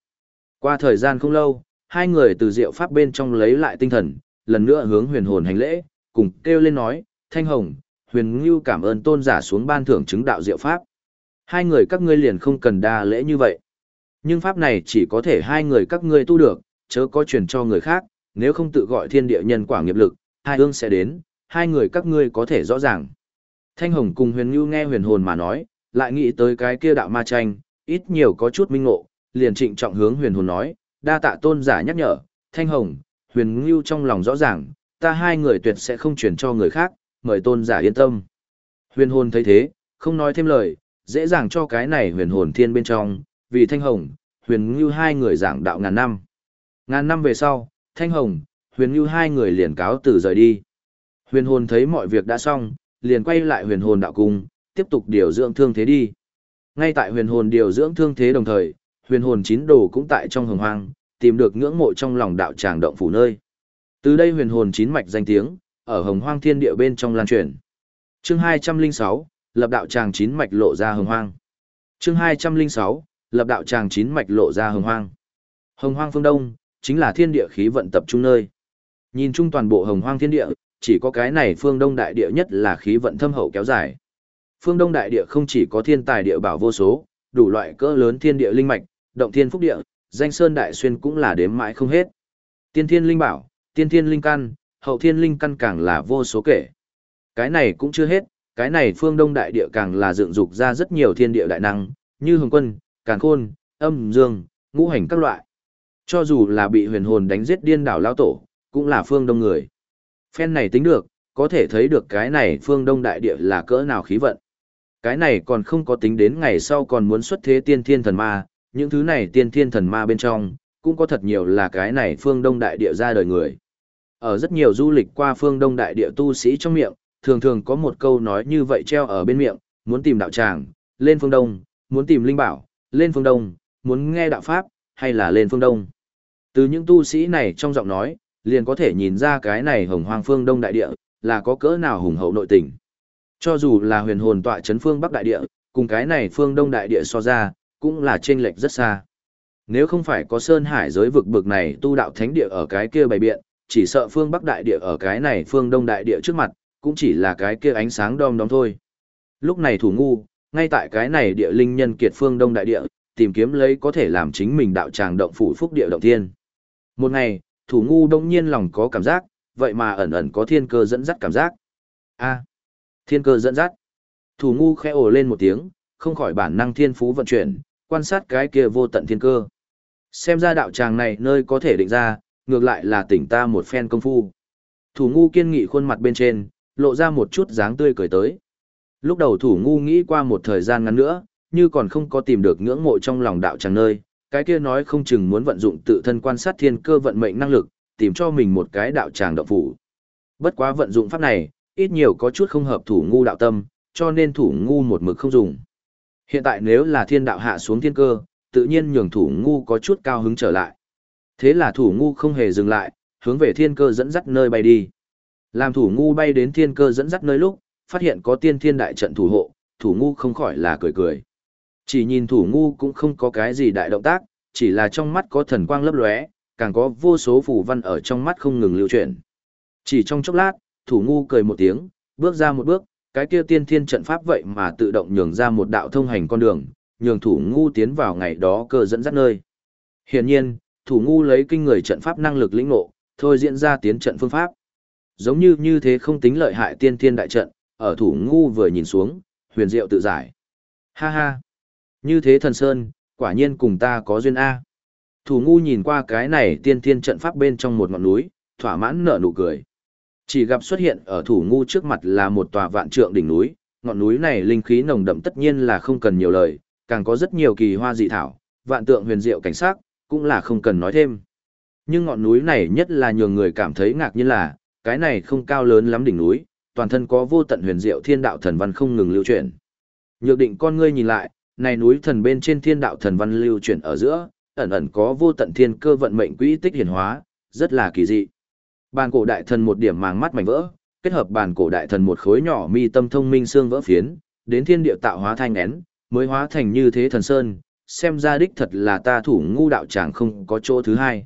Qua thời gian không lâu, hai người từ diệu pháp bên trong lấy lại tinh thần, lần nữa hướng huyền hồn hành lễ, cùng kêu lên nói, Thanh Hồng, huyền ngưu cảm ơn tôn giả xuống ban thưởng chứng đạo diệu pháp. Hai người các ngươi liền không cần đa lễ như vậy. Nhưng pháp này chỉ có thể hai người các ngươi tu được, chớ có truyền cho người khác, nếu không tự gọi thiên địa nhân quả nghiệp lực, hai ương sẽ đến, hai người các ngươi có thể rõ ràng. Thanh Hồng cùng huyền ngưu nghe huyền hồn mà nói, lại nghĩ tới cái kia đạo ma tranh, ít nhiều có chút minh ngộ, liền trịnh trọng hướng huyền hồn nói, đa tạ tôn giả nhắc nhở, Thanh Hồng, huyền ngưu trong lòng rõ ràng, ta hai người tuyệt sẽ không truyền cho người khác, mời tôn giả yên tâm. Huyền hồn thấy thế, không nói thêm lời, dễ dàng cho cái này huyền hồn thiên bên trong, vì Thanh Hồng, huyền như hai người giảng đạo ngàn năm. Ngàn năm về sau, Thanh Hồng, huyền như hai người liền cáo từ rời đi. Huyền hồn thấy mọi việc đã xong, liền quay lại huyền hồn đạo cung, tiếp tục điều dưỡng thương thế đi. Ngay tại huyền hồn điều dưỡng thương thế đồng thời, huyền hồn chín đồ cũng tại trong hồng hoang, tìm được ngưỡng mộ trong lòng đạo tràng động phủ nơi. Từ đây huyền hồn chín mạch danh tiếng, ở hồng hoang thiên địa bên trong lan truyền. Chương 206, lập đạo tràng chín mạch lộ ra hồng hoang. Chương 206, lập đạo tràng chín mạch lộ ra hồng hoang. Hồng hoang phương đông, chính là thiên địa khí vận tập trung nơi. Nhìn chung toàn bộ hồng hoang thiên địa, chỉ có cái này phương đông đại địa nhất là khí vận thâm hậu kéo dài. Phương đông đại địa không chỉ có thiên tài địa bảo vô số, đủ loại cỡ lớn thiên địa linh mạch, động thiên phúc địa, danh sơn đại xuyên cũng là đếm mãi không hết. Tiên thiên linh bảo, tiên thiên linh căn, hậu thiên linh căn càng là vô số kể. Cái này cũng chưa hết, cái này phương đông đại địa càng là dựng dục ra rất nhiều thiên địa đại năng, như hồng quân, càn khôn, âm dương, ngũ hành các loại. Cho dù là bị huyền hồn đánh giết điên đảo lao tổ, cũng là phương đông người. Phen này tính được, có thể thấy được cái này phương đông đại địa là cỡ nào khí vận. Cái này còn không có tính đến ngày sau còn muốn xuất thế tiên thiên thần ma, những thứ này tiên thiên thần ma bên trong, cũng có thật nhiều là cái này phương đông đại địa ra đời người. Ở rất nhiều du lịch qua phương đông đại địa tu sĩ trong miệng, thường thường có một câu nói như vậy treo ở bên miệng, muốn tìm đạo tràng, lên phương đông, muốn tìm linh bảo, lên phương đông, muốn nghe đạo pháp, hay là lên phương đông. Từ những tu sĩ này trong giọng nói, liền có thể nhìn ra cái này hồng hoang phương đông đại địa, là có cỡ nào hùng hậu nội tình. Cho dù là huyền hồn tọa chấn phương bắc đại địa, cùng cái này phương đông đại địa so ra, cũng là chênh lệch rất xa. Nếu không phải có sơn hải giới vực bực này tu đạo thánh địa ở cái kia bày biện, chỉ sợ phương bắc đại địa ở cái này phương đông đại địa trước mặt, cũng chỉ là cái kia ánh sáng đom đóm thôi. Lúc này thủ ngu, ngay tại cái này địa linh nhân kiệt phương đông đại địa, tìm kiếm lấy có thể làm chính mình đạo tràng động phủ phúc địa động thiên. Một ngày, thủ ngu đông nhiên lòng có cảm giác, vậy mà ẩn ẩn có thiên cơ dẫn dắt cảm giác. A, thiên cơ dẫn dắt. Thủ ngu khẽ ồ lên một tiếng, không khỏi bản năng thiên phú vận chuyển, quan sát cái kia vô tận thiên cơ. Xem ra đạo tràng này nơi có thể định ra, ngược lại là tỉnh ta một phen công phu. Thủ ngu kiên nghị khuôn mặt bên trên, lộ ra một chút dáng tươi cười tới. Lúc đầu thủ ngu nghĩ qua một thời gian ngắn nữa, như còn không có tìm được ngưỡng mộ trong lòng đạo tràng nơi, cái kia nói không chừng muốn vận dụng tự thân quan sát thiên cơ vận mệnh năng lực, tìm cho mình một cái đạo tràng đạo phủ. Bất quá vận dụng pháp này, ít nhiều có chút không hợp thủ ngu đạo tâm, cho nên thủ ngu một mực không dùng. Hiện tại nếu là thiên đạo hạ xuống thiên cơ, tự nhiên nhường thủ ngu có chút cao hứng trở lại. Thế là thủ ngu không hề dừng lại, hướng về thiên cơ dẫn dắt nơi bay đi. Làm thủ ngu bay đến thiên cơ dẫn dắt nơi lúc, phát hiện có tiên thiên đại trận thủ hộ, thủ ngu không khỏi là cười cười. Chỉ nhìn thủ ngu cũng không có cái gì đại động tác, chỉ là trong mắt có thần quang lấp lóe, càng có vô số phù văn ở trong mắt không ngừng lưu chuyển. Chỉ trong chốc lát, thủ ngu cười một tiếng, bước ra một bước, cái kia tiên thiên trận pháp vậy mà tự động nhường ra một đạo thông hành con đường, nhường thủ ngu tiến vào ngày đó cơ dẫn dắt nơi. Hiển nhiên, thủ ngu lấy kinh người trận pháp năng lực lĩnh ngộ, thôi diễn ra tiến trận phương pháp. Giống như như thế không tính lợi hại tiên thiên đại trận, ở thủ ngu vừa nhìn xuống, huyền diệu tự giải. Ha ha! Như thế thần sơn, quả nhiên cùng ta có duyên A. Thủ ngu nhìn qua cái này tiên thiên trận pháp bên trong một ngọn núi, thỏa mãn nở nụ cười. Chỉ gặp xuất hiện ở thủ ngu trước mặt là một tòa vạn trượng đỉnh núi, ngọn núi này linh khí nồng đậm tất nhiên là không cần nhiều lời, càng có rất nhiều kỳ hoa dị thảo, vạn tượng huyền diệu cảnh sắc, cũng là không cần nói thêm. Nhưng ngọn núi này nhất là nhường người cảm thấy ngạc nhiên là, cái này không cao lớn lắm đỉnh núi, toàn thân có vô tận huyền diệu thiên đạo thần văn không ngừng lưu chuyển. Nhược định con ngươi nhìn lại, này núi thần bên trên thiên đạo thần văn lưu chuyển ở giữa, ẩn ẩn có vô tận thiên cơ vận mệnh quỹ tích hiển hóa, rất là kỳ dị. Bàn cổ đại thần một điểm màng mắt mảnh vỡ, kết hợp bàn cổ đại thần một khối nhỏ mi tâm thông minh xương vỡ phiến, đến thiên địa tạo hóa thanh én, mới hóa thành như thế thần sơn, xem ra đích thật là ta thủ ngu đạo tràng không có chỗ thứ hai.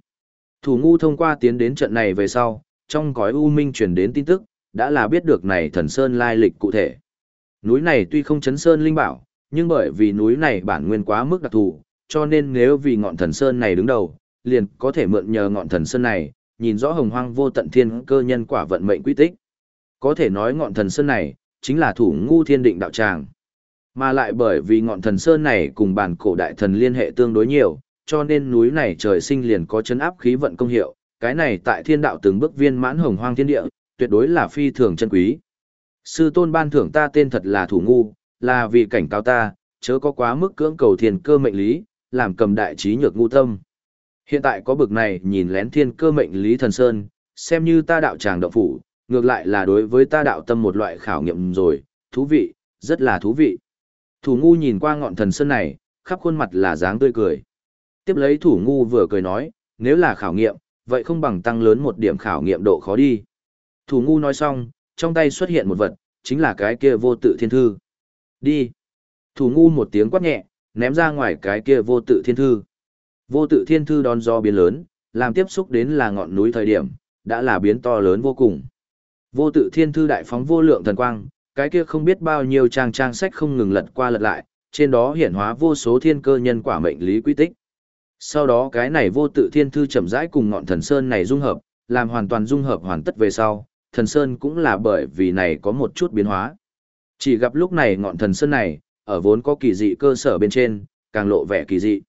Thủ ngu thông qua tiến đến trận này về sau, trong gói U Minh truyền đến tin tức, đã là biết được này thần sơn lai lịch cụ thể. Núi này tuy không chấn sơn linh bảo, nhưng bởi vì núi này bản nguyên quá mức đặc thù, cho nên nếu vì ngọn thần sơn này đứng đầu, liền có thể mượn nhờ ngọn thần sơn này, nhìn rõ hồng hoang vô tận thiên cơ nhân quả vận mệnh quy tích. Có thể nói ngọn thần sơn này, chính là thủ ngu thiên định đạo tràng. Mà lại bởi vì ngọn thần sơn này cùng bản cổ đại thần liên hệ tương đối nhiều, cho nên núi này trời sinh liền có chấn áp khí vận công hiệu, cái này tại thiên đạo từng bước viên mãn hồng hoang thiên địa, tuyệt đối là phi thường chân quý. Sư tôn ban thưởng ta tên thật là thủ ngu, là vì cảnh cáo ta, chớ có quá mức cưỡng cầu thiên cơ mệnh lý, làm cầm đại trí nhược ngu tâm. Hiện tại có bực này nhìn lén thiên cơ mệnh lý thần sơn, xem như ta đạo tràng động phủ, ngược lại là đối với ta đạo tâm một loại khảo nghiệm rồi, thú vị, rất là thú vị. Thủ ngu nhìn qua ngọn thần sơn này, khắp khuôn mặt là dáng tươi cười. Tiếp lấy thủ ngu vừa cười nói, nếu là khảo nghiệm, vậy không bằng tăng lớn một điểm khảo nghiệm độ khó đi. Thủ ngu nói xong, trong tay xuất hiện một vật, chính là cái kia vô tự thiên thư. Đi. Thủ ngu một tiếng quát nhẹ, ném ra ngoài cái kia vô tự thiên thư. Vô tự thiên thư đón gió biến lớn, làm tiếp xúc đến là ngọn núi thời điểm, đã là biến to lớn vô cùng. Vô tự thiên thư đại phóng vô lượng thần quang, cái kia không biết bao nhiêu trang trang sách không ngừng lật qua lật lại, trên đó hiển hóa vô số thiên cơ nhân quả mệnh lý quy tích. Sau đó cái này vô tự thiên thư chậm rãi cùng ngọn thần sơn này dung hợp, làm hoàn toàn dung hợp hoàn tất về sau, thần sơn cũng là bởi vì này có một chút biến hóa. Chỉ gặp lúc này ngọn thần sơn này, ở vốn có kỳ dị cơ sở bên trên, càng lộ vẻ kỳ dị.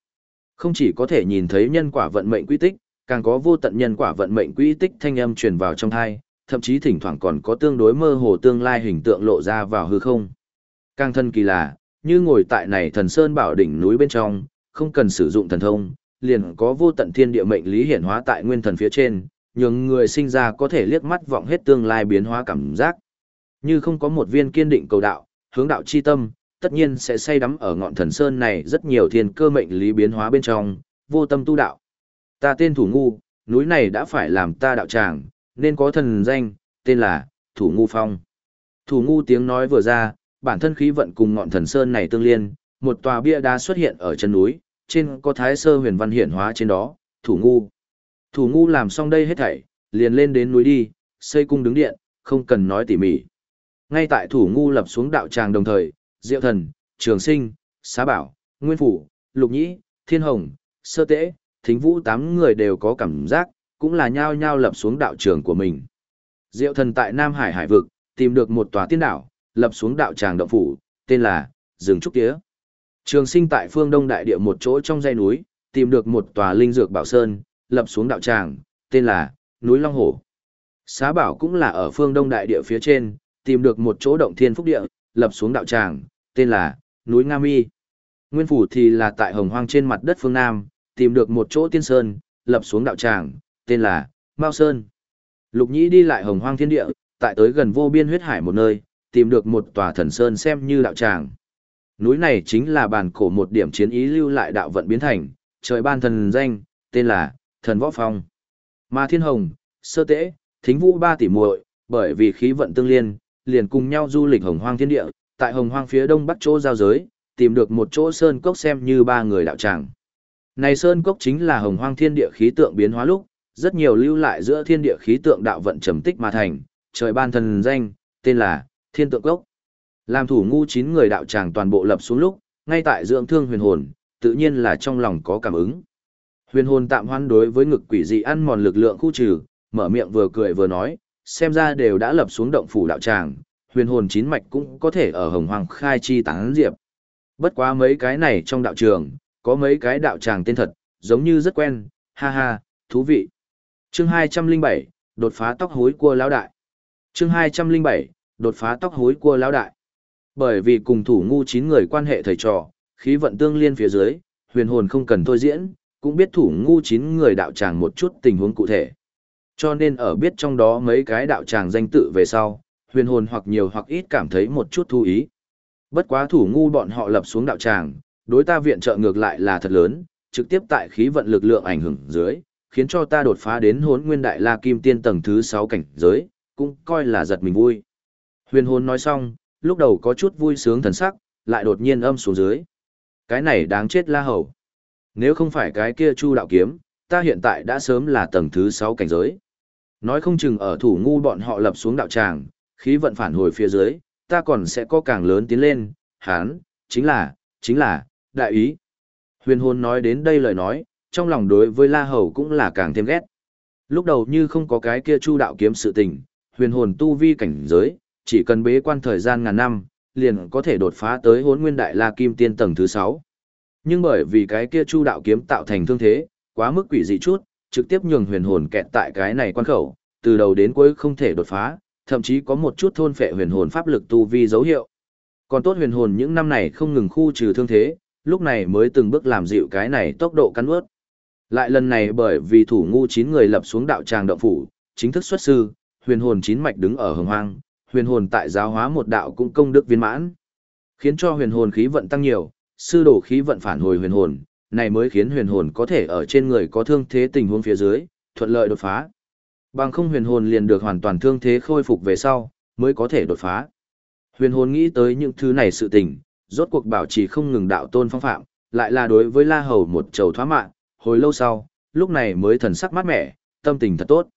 Không chỉ có thể nhìn thấy nhân quả vận mệnh quy tích, càng có vô tận nhân quả vận mệnh quy tích thanh âm truyền vào trong thai, thậm chí thỉnh thoảng còn có tương đối mơ hồ tương lai hình tượng lộ ra vào hư không. Càng thân kỳ lạ, như ngồi tại này thần sơn bảo đỉnh núi bên trong, không cần sử dụng thần thông, liền có vô tận thiên địa mệnh lý hiển hóa tại nguyên thần phía trên, nhường người sinh ra có thể liếc mắt vọng hết tương lai biến hóa cảm giác. Như không có một viên kiên định cầu đạo, hướng đạo chi tâm, tất nhiên sẽ say đắm ở ngọn thần sơn này rất nhiều thiên cơ mệnh lý biến hóa bên trong, vô tâm tu đạo. Ta tên thủ ngu, núi này đã phải làm ta đạo tràng, nên có thần danh, tên là Thủ Ngu Phong. Thủ Ngu tiếng nói vừa ra, bản thân khí vận cùng ngọn thần sơn này tương liên, một tòa bia đá xuất hiện ở chân núi, trên có thái sơ huyền văn hiển hóa trên đó, Thủ Ngu. Thủ Ngu làm xong đây hết thảy, liền lên đến núi đi, xây cung đứng điện, không cần nói tỉ mỉ. Ngay tại Thủ Ngu lập xuống đạo tràng đồng thời, Diệu Thần, Trường Sinh, Xá Bảo, Nguyên Phủ, Lục Nhĩ, Thiên Hồng, Sơ Tế, Thính Vũ tám người đều có cảm giác, cũng là nhao nhao lập xuống đạo trường của mình. Diệu thần tại Nam Hải hải vực, tìm được một tòa tiên đảo, lập xuống đạo tràng động phủ, tên là Rừng Trúc Tía. Trường sinh tại phương đông đại địa một chỗ trong dãy núi, tìm được một tòa linh dược bảo sơn, lập xuống đạo tràng, tên là núi Long Hổ. Xá bảo cũng là ở phương đông đại địa phía trên, tìm được một chỗ động thiên phúc địa, lập xuống đạo tràng, tên là núi Nga Mi. Nguyên phủ thì là tại hồng hoang trên mặt đất phương Nam, tìm được một chỗ tiên sơn, lập xuống đạo tràng, tên là Mao Sơn. Lục Nhĩ đi lại hồng hoang thiên địa, tại tới gần vô biên huyết hải một nơi, tìm được một tòa thần sơn xem như đạo tràng. Núi này chính là bản cổ một điểm chiến ý lưu lại đạo vận biến thành, trời ban thần danh, tên là Thần Võ Phong. Mà Thiên Hồng, Sơ Tế, Thính Vũ ba tỷ muội, bởi vì khí vận tương liên, liền cùng nhau du lịch hồng hoang thiên địa, tại hồng hoang phía đông bắc chỗ giao giới, tìm được một chỗ sơn cốc xem như ba người đạo tràng. Này sơn cốc chính là hồng hoang thiên địa khí tượng biến hóa lúc, rất nhiều lưu lại giữa thiên địa khí tượng đạo vận trầm tích mà thành, trời ban thần danh, tên là Thiên Tượng Cốc. Làm thủ ngu chín người đạo tràng toàn bộ lập xuống lúc, ngay tại dưỡng thương huyền hồn, tự nhiên là trong lòng có cảm ứng. Huyền hồn tạm hoan đối với ngực quỷ dị ăn mòn lực lượng khu trừ, mở miệng vừa cười vừa nói, xem ra đều đã lập xuống động phủ đạo tràng, huyền hồn chín mạch cũng có thể ở hồng hoàng khai chi tán diệp. Bất quá mấy cái này trong đạo trường, có mấy cái đạo tràng tên thật, giống như rất quen, ha ha, thú vị. Chương 207, đột phá tóc hối cua lão đại. Chương 207, đột phá tóc hối cua lão đại. Bởi vì cùng thủ ngu chín người quan hệ thầy trò, khí vận tương liên phía dưới, huyền hồn không cần thôi diễn, cũng biết thủ ngu chín người đạo tràng một chút tình huống cụ thể. Cho nên ở biết trong đó mấy cái đạo tràng danh tự về sau, huyền hồn hoặc nhiều hoặc ít cảm thấy một chút thu ý. Bất quá thủ ngu bọn họ lập xuống đạo tràng, đối ta viện trợ ngược lại là thật lớn, trực tiếp tại khí vận lực lượng ảnh hưởng dưới, khiến cho ta đột phá đến hốn nguyên đại la kim tiên tầng thứ 6 cảnh giới, cũng coi là giật mình vui. Huyền hồn nói xong, lúc đầu có chút vui sướng thần sắc, lại đột nhiên âm xuống dưới. Cái này đáng chết la hầu. Nếu không phải cái kia chu đạo kiếm, ta hiện tại đã sớm là tầng thứ 6 cảnh giới. Nói không chừng ở thủ ngu bọn họ lập xuống đạo tràng, khí vận phản hồi phía dưới, ta còn sẽ có càng lớn tiến lên, hán, chính là, chính là, đại ý. Huyền hồn nói đến đây lời nói, trong lòng đối với La Hầu cũng là càng thêm ghét. Lúc đầu như không có cái kia chu đạo kiếm sự tình, huyền hồn tu vi cảnh giới, chỉ cần bế quan thời gian ngàn năm, liền có thể đột phá tới hốn nguyên đại la kim tiên tầng thứ 6. Nhưng bởi vì cái kia chu đạo kiếm tạo thành thương thế, quá mức quỷ dị chút, trực tiếp nhường huyền hồn kẹt tại cái này quan khẩu, từ đầu đến cuối không thể đột phá, thậm chí có một chút thôn phệ huyền hồn pháp lực tu vi dấu hiệu. Còn tốt huyền hồn những năm này không ngừng khu trừ thương thế, lúc này mới từng bước làm dịu cái này tốc độ cắn ướt. Lại lần này bởi vì thủ ngu chín người lập xuống đạo tràng động phủ, chính thức xuất sư, huyền hồn chín mạch đứng ở hồng hoang, huyền hồn tại giáo hóa một đạo cũng công đức viên mãn, khiến cho huyền hồn khí vận tăng nhiều, sư đổ khí vận phản hồi huyền hồn, này mới khiến huyền hồn có thể ở trên người có thương thế tình huống phía dưới, thuận lợi đột phá. Bằng không huyền hồn liền được hoàn toàn thương thế khôi phục về sau, mới có thể đột phá. Huyền hồn nghĩ tới những thứ này sự tình, rốt cuộc bảo trì không ngừng đạo tôn phong phạm, lại là đối với La Hầu một trầu thoá mạng, hồi lâu sau, lúc này mới thần sắc mát mẻ, tâm tình thật tốt.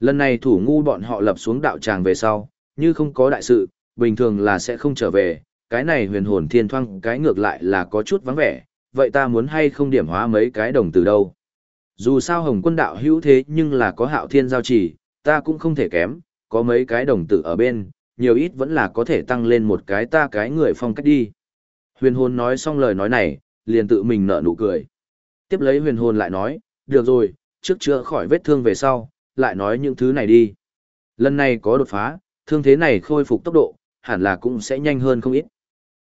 Lần này thủ ngu bọn họ lập xuống đạo tràng về sau, như không có đại sự, bình thường là sẽ không trở về, cái này huyền hồn thiên thoang cái ngược lại là có chút vắng vẻ, vậy ta muốn hay không điểm hóa mấy cái đồng từ đâu. Dù sao hồng quân đạo hữu thế nhưng là có hạo thiên giao chỉ, ta cũng không thể kém, có mấy cái đồng tử ở bên, nhiều ít vẫn là có thể tăng lên một cái ta cái người phong cách đi. Huyền hồn nói xong lời nói này, liền tự mình nở nụ cười. Tiếp lấy huyền hồn lại nói, được rồi, trước chữa khỏi vết thương về sau, lại nói những thứ này đi. Lần này có đột phá, thương thế này khôi phục tốc độ, hẳn là cũng sẽ nhanh hơn không ít.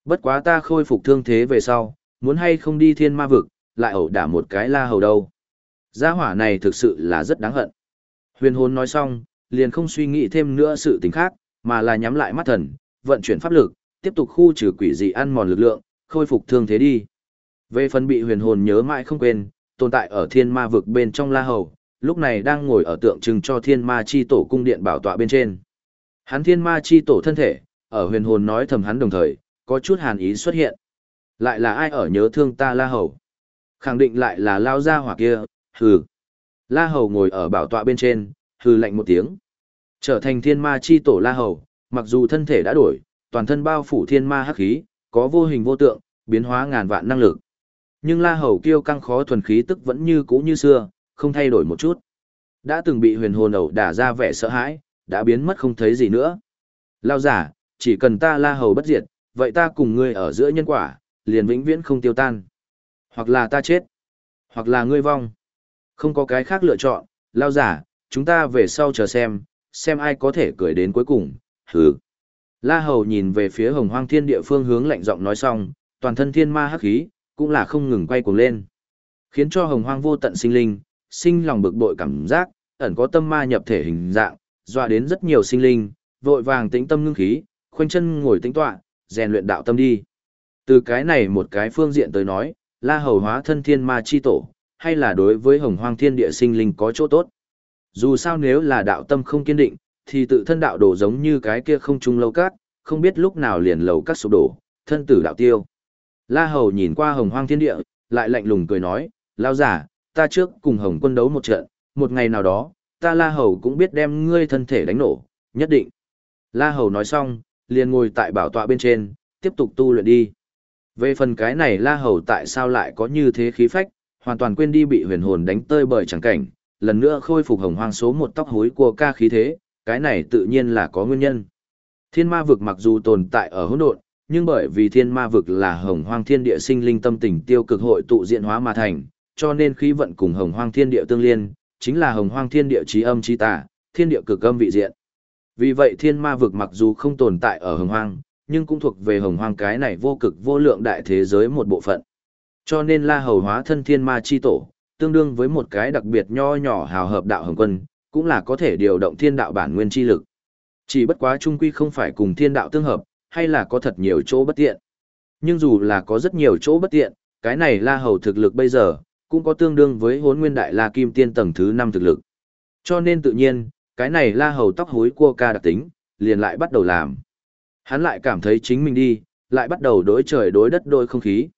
Bất quá ta khôi phục thương thế về sau, muốn hay không đi thiên ma vực, lại ẩu đả một cái la hầu đâu. Gia hỏa này thực sự là rất đáng hận. Huyền hồn nói xong, liền không suy nghĩ thêm nữa sự tình khác, mà là nhắm lại mắt thần, vận chuyển pháp lực, tiếp tục khu trừ quỷ dị ăn mòn lực lượng, khôi phục thương thế đi. Về phần bị huyền hồn nhớ mãi không quên, tồn tại ở thiên ma vực bên trong la hầu, lúc này đang ngồi ở tượng trưng cho thiên ma chi tổ cung điện bảo tọa bên trên. Hắn thiên ma chi tổ thân thể, ở huyền hồn nói thầm hắn đồng thời, có chút hàn ý xuất hiện. Lại là ai ở nhớ thương ta la hầu? Khẳng định lại là lao ra hỏa kia, hừ. La hầu ngồi ở bảo tọa bên trên, hừ lạnh một tiếng. Trở thành thiên ma chi tổ la hầu, mặc dù thân thể đã đổi, toàn thân bao phủ thiên ma hắc khí, có vô hình vô tượng, biến hóa ngàn vạn năng lực. Nhưng La Hầu kiêu căng khó thuần khí tức vẫn như cũ như xưa, không thay đổi một chút. Đã từng bị huyền hồn ẩu đả ra vẻ sợ hãi, đã biến mất không thấy gì nữa. Lao giả, chỉ cần ta La Hầu bất diệt, vậy ta cùng ngươi ở giữa nhân quả, liền vĩnh viễn không tiêu tan. Hoặc là ta chết, hoặc là ngươi vong. Không có cái khác lựa chọn, Lao giả, chúng ta về sau chờ xem, xem ai có thể cười đến cuối cùng, hừ. La Hầu nhìn về phía hồng hoang thiên địa phương hướng lạnh giọng nói xong, toàn thân thiên ma hắc khí, cũng là không ngừng quay cuồng lên. Khiến cho hồng hoang vô tận sinh linh, sinh lòng bực bội cảm giác, ẩn có tâm ma nhập thể hình dạng, dọa đến rất nhiều sinh linh, vội vàng tĩnh tâm ngưng khí, khoanh chân ngồi tĩnh tọa, rèn luyện đạo tâm đi. Từ cái này một cái phương diện tới nói, La Hầu hóa thân thiên ma chi tổ, hay là đối với hồng hoang thiên địa sinh linh có chỗ tốt. Dù sao nếu là đạo tâm không kiên định, thì tự thân đạo đổ giống như cái kia không trung lâu cát, không biết lúc nào liền lầu cát sụp đổ, thân tử đạo tiêu. La Hầu nhìn qua hồng hoang thiên địa, lại lạnh lùng cười nói, lao giả, ta trước cùng hồng quân đấu một trận, một ngày nào đó, ta La Hầu cũng biết đem ngươi thân thể đánh nổ, nhất định. La Hầu nói xong, liền ngồi tại bảo tọa bên trên, tiếp tục tu luyện đi. Về phần cái này La Hầu tại sao lại có như thế khí phách, hoàn toàn quên đi bị huyền hồn đánh tơi bởi chẳng cảnh, lần nữa khôi phục hồng hoang số một tóc hối của ca khí thế, cái này tự nhiên là có nguyên nhân. Thiên ma vực mặc dù tồn tại ở hỗn độn, nhưng bởi vì thiên ma vực là hồng hoang thiên địa sinh linh tâm tình tiêu cực hội tụ diện hóa mà thành, cho nên khí vận cùng hồng hoang thiên địa tương liên, chính là hồng hoang thiên địa trí âm trí tà, thiên địa cực âm vị diện. Vì vậy thiên ma vực mặc dù không tồn tại ở hồng hoang, nhưng cũng thuộc về hồng hoang cái này vô cực vô lượng đại thế giới một bộ phận. Cho nên la hầu hóa thân thiên ma chi tổ, tương đương với một cái đặc biệt nho nhỏ hào hợp đạo hồng quân, cũng là có thể điều động thiên đạo bản nguyên chi lực. Chỉ bất quá trung quy không phải cùng thiên đạo tương hợp, hay là có thật nhiều chỗ bất tiện. Nhưng dù là có rất nhiều chỗ bất tiện, cái này la hầu thực lực bây giờ, cũng có tương đương với hốn nguyên đại la kim tiên tầng thứ 5 thực lực. Cho nên tự nhiên, cái này la hầu tóc hối cua ca đặc tính, liền lại bắt đầu làm. Hắn lại cảm thấy chính mình đi, lại bắt đầu đối trời đối đất đối không khí.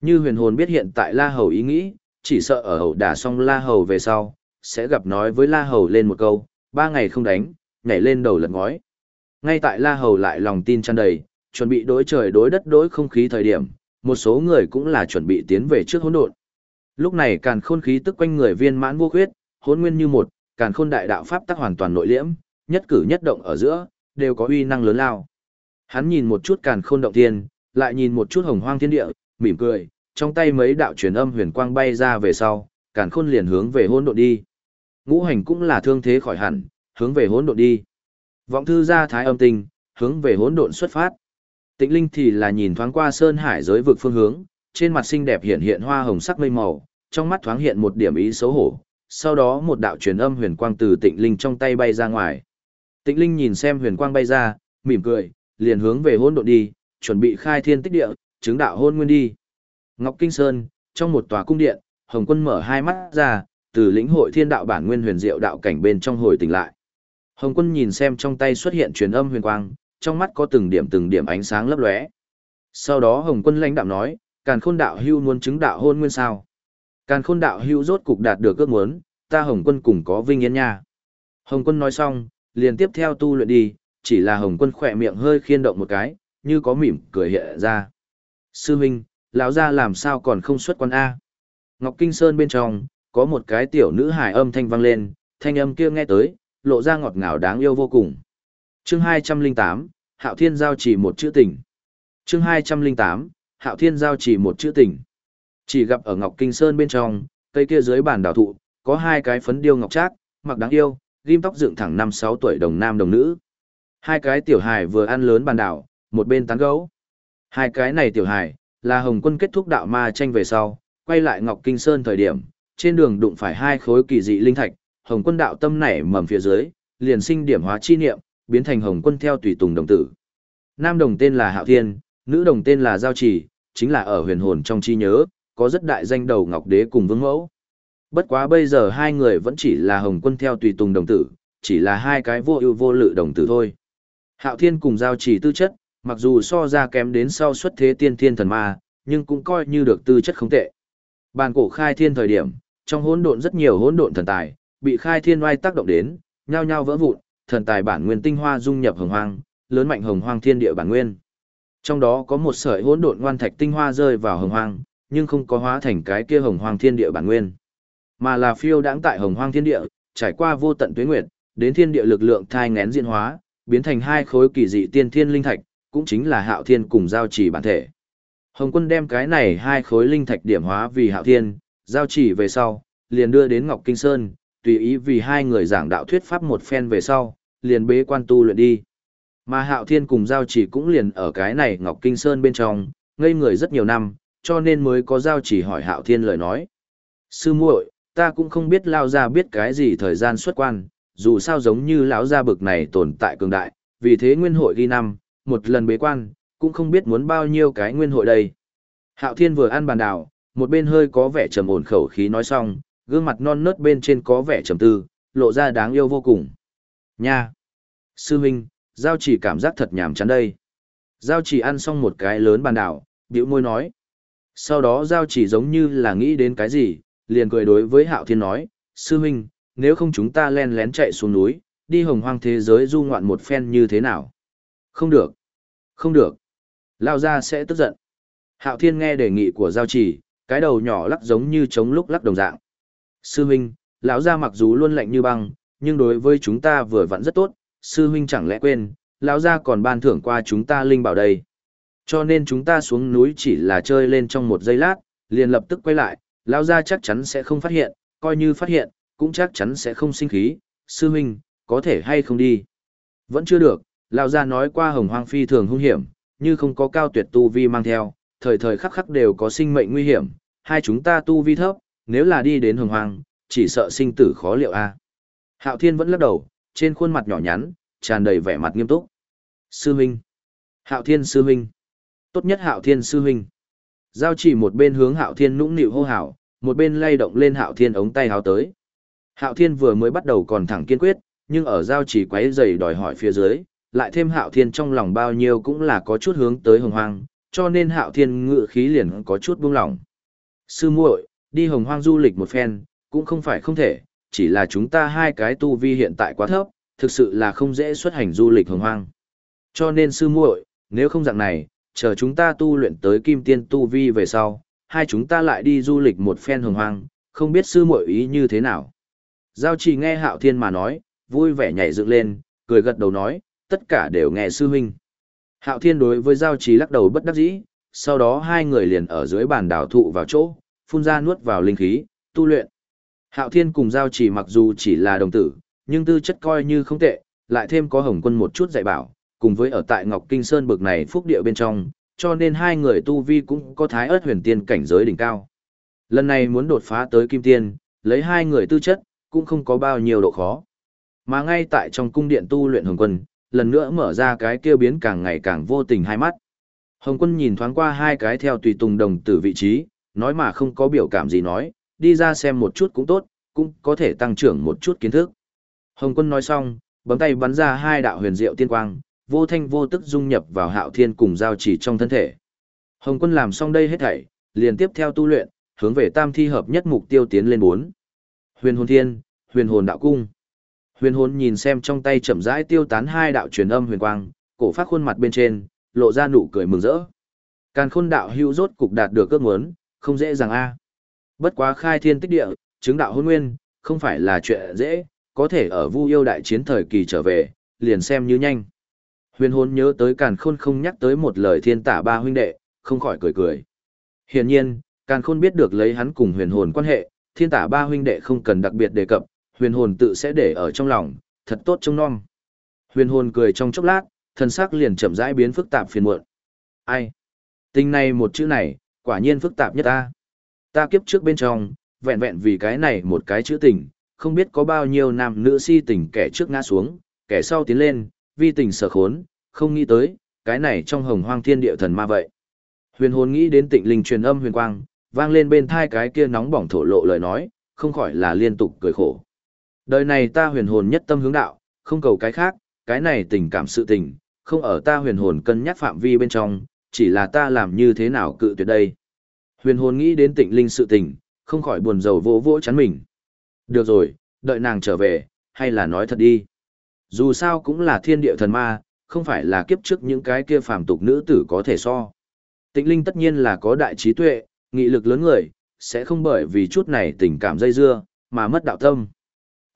Như huyền hồn biết hiện tại la hầu ý nghĩ, chỉ sợ ở hậu đả xong la hầu về sau, sẽ gặp nói với la hầu lên một câu, ba ngày không đánh, nhảy lên đầu lật ngói. Ngay tại la hầu lại lòng tin tràn đầy, chuẩn bị đối trời đối đất đối không khí thời điểm, một số người cũng là chuẩn bị tiến về trước hỗn độn. Lúc này càn khôn khí tức quanh người viên mãn vô khuyết, hỗn nguyên như một, càn khôn đại đạo pháp tắc hoàn toàn nội liễm, nhất cử nhất động ở giữa, đều có uy năng lớn lao. Hắn nhìn một chút càn khôn động thiên, lại nhìn một chút hồng hoang thiên địa, mỉm cười, trong tay mấy đạo truyền âm huyền quang bay ra về sau, càn khôn liền hướng về hỗn độn đi. Ngũ hành cũng là thương thế khỏi hẳn, hướng về hỗn độn đi. Vọng thư ra thái âm tinh, hướng về hỗn độn xuất phát. Tịnh Linh thì là nhìn thoáng qua sơn hải giới vực phương hướng, trên mặt xinh đẹp hiện hiện hoa hồng sắc mây màu, trong mắt thoáng hiện một điểm ý xấu hổ, sau đó một đạo truyền âm huyền quang từ Tịnh Linh trong tay bay ra ngoài. Tịnh Linh nhìn xem huyền quang bay ra, mỉm cười, liền hướng về hỗn độn đi, chuẩn bị khai thiên tích địa, chứng đạo hôn nguyên đi. Ngọc Kinh Sơn, trong một tòa cung điện, Hồng Quân mở hai mắt ra, từ lĩnh hội thiên đạo bản nguyên huyền diệu đạo cảnh bên trong hồi tỉnh lại. Hồng Quân nhìn xem trong tay xuất hiện truyền âm huyền quang, trong mắt có từng điểm từng điểm ánh sáng lấp lóe. Sau đó Hồng Quân lãnh đạm nói, Càn Khôn đạo hưu muốn chứng đạo hôn nguyên sao? Càn Khôn đạo hưu rốt cục đạt được ước muốn, ta Hồng Quân cùng có vinh yên nha. Hồng Quân nói xong, liền tiếp theo tu luyện đi, chỉ là Hồng Quân khỏe miệng hơi khiên động một cái, như có mỉm cười hiện ra. Sư Minh, lão gia làm sao còn không xuất quan A? Ngọc Kinh Sơn bên trong, có một cái tiểu nữ hài âm thanh vang lên, thanh âm kia nghe tới, lộ ra ngọt ngào đáng yêu vô cùng. Chương 208, Hạo Thiên giao chỉ một chữ tình. Chương 208, Hạo Thiên giao chỉ một chữ tình. Chỉ gặp ở Ngọc Kinh Sơn bên trong, cây kia dưới bàn đào thụ, có hai cái phấn điêu ngọc trác, mặc đáng yêu, ghim tóc dựng thẳng năm sáu tuổi đồng nam đồng nữ. Hai cái tiểu hài vừa ăn lớn bàn đảo, một bên tán gấu. Hai cái này tiểu hài, là Hồng Quân kết thúc đạo ma tranh về sau, quay lại Ngọc Kinh Sơn thời điểm, trên đường đụng phải hai khối kỳ dị linh thạch, Hồng Quân đạo tâm nảy mầm phía dưới, liền sinh điểm hóa chi niệm, biến thành Hồng Quân theo tùy tùng đồng tử. Nam đồng tên là Hạo Thiên, nữ đồng tên là Giao Trì, chính là ở huyền hồn trong chi nhớ, có rất đại danh đầu Ngọc Đế cùng Vương Mẫu. Bất quá bây giờ hai người vẫn chỉ là Hồng Quân theo tùy tùng đồng tử, chỉ là hai cái vô ưu vô lự đồng tử thôi. Hạo Thiên cùng Giao Trì tư chất, mặc dù so ra kém đến sau xuất thế tiên thiên thần ma, nhưng cũng coi như được tư chất không tệ. Bàn cổ khai thiên thời điểm, trong hỗn độn rất nhiều hỗn độn thần tài, bị khai thiên oai tác động đến, nhao nhao vỡ vụn, thần tài bản nguyên tinh hoa dung nhập hồng hoang, lớn mạnh hồng hoang thiên địa bản nguyên. Trong đó có một sợi hỗn độn ngoan thạch tinh hoa rơi vào hồng hoang, nhưng không có hóa thành cái kia hồng hoang thiên địa bản nguyên, mà là phiêu đãng tại hồng hoang thiên địa, trải qua vô tận tuế nguyệt, đến thiên địa lực lượng thai ngén diễn hóa, biến thành hai khối kỳ dị tiên thiên linh thạch, cũng chính là Hạo Thiên cùng giao chỉ bản thể. Hồng Quân đem cái này hai khối linh thạch điểm hóa vì Hạo Thiên, giao chỉ về sau, liền đưa đến Ngọc Kinh Sơn, tùy ý vì hai người giảng đạo thuyết pháp một phen về sau, liền bế quan tu luyện đi. Mà Hạo Thiên cùng giao chỉ cũng liền ở cái này Ngọc Kinh Sơn bên trong, ngây người rất nhiều năm, cho nên mới có giao chỉ hỏi Hạo Thiên lời nói. Sư muội, ta cũng không biết lao ra biết cái gì thời gian xuất quan, dù sao giống như lão gia bực này tồn tại cường đại, vì thế nguyên hội ghi năm, một lần bế quan, cũng không biết muốn bao nhiêu cái nguyên hội đây. Hạo Thiên vừa ăn bàn đảo, một bên hơi có vẻ trầm ổn khẩu khí nói xong, gương mặt non nớt bên trên có vẻ trầm tư, lộ ra đáng yêu vô cùng. Nha! Sư Minh, Giao chỉ cảm giác thật nhàm chán đây. Giao chỉ ăn xong một cái lớn bàn đảo, biểu môi nói. Sau đó Giao chỉ giống như là nghĩ đến cái gì, liền cười đối với Hạo Thiên nói, Sư Minh, nếu không chúng ta len lén chạy xuống núi, đi hồng hoang thế giới du ngoạn một phen như thế nào? Không được. Không được. Lao ra sẽ tức giận. Hạo Thiên nghe đề nghị của Giao Chỉ, cái đầu nhỏ lắc giống như chống lúc lắc đồng dạng. Sư huynh, lão gia mặc dù luôn lạnh như băng, nhưng đối với chúng ta vừa vặn rất tốt, sư huynh chẳng lẽ quên, lão gia còn ban thưởng qua chúng ta linh bảo đây. Cho nên chúng ta xuống núi chỉ là chơi lên trong một giây lát, liền lập tức quay lại, lão gia chắc chắn sẽ không phát hiện, coi như phát hiện, cũng chắc chắn sẽ không sinh khí, sư huynh, có thể hay không đi. Vẫn chưa được, lão gia nói qua hồng hoang phi thường hung hiểm, như không có cao tuyệt tu vi mang theo, thời thời khắc khắc đều có sinh mệnh nguy hiểm, hai chúng ta tu vi thấp, nếu là đi đến hồng hoang, chỉ sợ sinh tử khó liệu a. Hạo Thiên vẫn lắc đầu, trên khuôn mặt nhỏ nhắn, tràn đầy vẻ mặt nghiêm túc. Sư huynh. Hạo Thiên sư huynh. Tốt nhất Hạo Thiên sư huynh. Giao chỉ một bên hướng Hạo Thiên nũng nịu hô hào, một bên lay động lên Hạo Thiên ống tay háo tới. Hạo Thiên vừa mới bắt đầu còn thẳng kiên quyết, nhưng ở giao chỉ quấy dày đòi hỏi phía dưới, lại thêm Hạo Thiên trong lòng bao nhiêu cũng là có chút hướng tới hồng hoang, cho nên Hạo Thiên ngự khí liền có chút buông lỏng. Sư muội, đi hồng hoang du lịch một phen, cũng không phải không thể, chỉ là chúng ta hai cái tu vi hiện tại quá thấp, thực sự là không dễ xuất hành du lịch hồng hoang. Cho nên sư muội, nếu không dạng này, chờ chúng ta tu luyện tới kim tiên tu vi về sau, hai chúng ta lại đi du lịch một phen hồng hoang, không biết sư muội ý như thế nào. Giao trì nghe hạo thiên mà nói, vui vẻ nhảy dựng lên, cười gật đầu nói, tất cả đều nghe sư huynh. Hạo thiên đối với giao trì lắc đầu bất đắc dĩ, sau đó hai người liền ở dưới bàn đảo thụ vào chỗ, phun ra nuốt vào linh khí, tu luyện. Hạo thiên cùng giao Chỉ mặc dù chỉ là đồng tử, nhưng tư chất coi như không tệ, lại thêm có hồng quân một chút dạy bảo, cùng với ở tại Ngọc Kinh Sơn bực này phúc địa bên trong, cho nên hai người tu vi cũng có thái ớt huyền tiên cảnh giới đỉnh cao. Lần này muốn đột phá tới kim tiên, lấy hai người tư chất, cũng không có bao nhiêu độ khó. Mà ngay tại trong cung điện tu luyện hồng quân, lần nữa mở ra cái kia biến càng ngày càng vô tình hai mắt. Hồng quân nhìn thoáng qua hai cái theo tùy tùng đồng tử vị trí, nói mà không có biểu cảm gì nói, đi ra xem một chút cũng tốt, cũng có thể tăng trưởng một chút kiến thức. Hồng quân nói xong, bấm tay bắn ra hai đạo huyền diệu tiên quang, vô thanh vô tức dung nhập vào hạo thiên cùng giao chỉ trong thân thể. Hồng quân làm xong đây hết thảy, liền tiếp theo tu luyện, hướng về tam thi hợp nhất mục tiêu tiến lên bốn. Huyền hồn thiên, huyền hồn đạo cung. Huyền hồn nhìn xem trong tay chậm rãi tiêu tán hai đạo truyền âm huyền quang, cổ phát khuôn mặt bên trên, lộ ra nụ cười mừng rỡ. Càn khôn đạo hữu rốt cục đạt được ước muốn, không dễ dàng a. Bất quá khai thiên tích địa, chứng đạo hôn nguyên, không phải là chuyện dễ, có thể ở vu yêu đại chiến thời kỳ trở về, liền xem như nhanh. Huyền hồn nhớ tới càn khôn không nhắc tới một lời thiên tả ba huynh đệ, không khỏi cười cười. Hiển nhiên, càn khôn biết được lấy hắn cùng huyền hồn quan hệ, thiên tả ba huynh đệ không cần đặc biệt đề cập, huyền hồn tự sẽ để ở trong lòng, thật tốt trông non. Huyền hồn cười trong chốc lát, thân xác liền chậm rãi biến phức tạp phiền muộn. Ai? Tình này một chữ này, quả nhiên phức tạp nhất ta. Ta kiếp trước bên trong, vẹn vẹn vì cái này một cái chữ tình, không biết có bao nhiêu nam nữ si tình kẻ trước ngã xuống, kẻ sau tiến lên, vi tình sở khốn, không nghĩ tới, cái này trong hồng hoang thiên địa thần ma vậy. Huyền hồn nghĩ đến tịnh linh truyền âm huyền quang, vang lên bên thai cái kia nóng bỏng thổ lộ lời nói, không khỏi là liên tục cười khổ. Đời này ta huyền hồn nhất tâm hướng đạo, không cầu cái khác, cái này tình cảm sự tình, không ở ta huyền hồn cân nhắc phạm vi bên trong, chỉ là ta làm như thế nào cự tuyệt đây. Huyền hồn nghĩ đến tịnh linh sự tình, không khỏi buồn rầu vỗ vỗ chắn mình. Được rồi, đợi nàng trở về, hay là nói thật đi. Dù sao cũng là thiên địa thần ma, không phải là kiếp trước những cái kia phàm tục nữ tử có thể so. Tịnh linh tất nhiên là có đại trí tuệ, nghị lực lớn người, sẽ không bởi vì chút này tình cảm dây dưa, mà mất đạo tâm.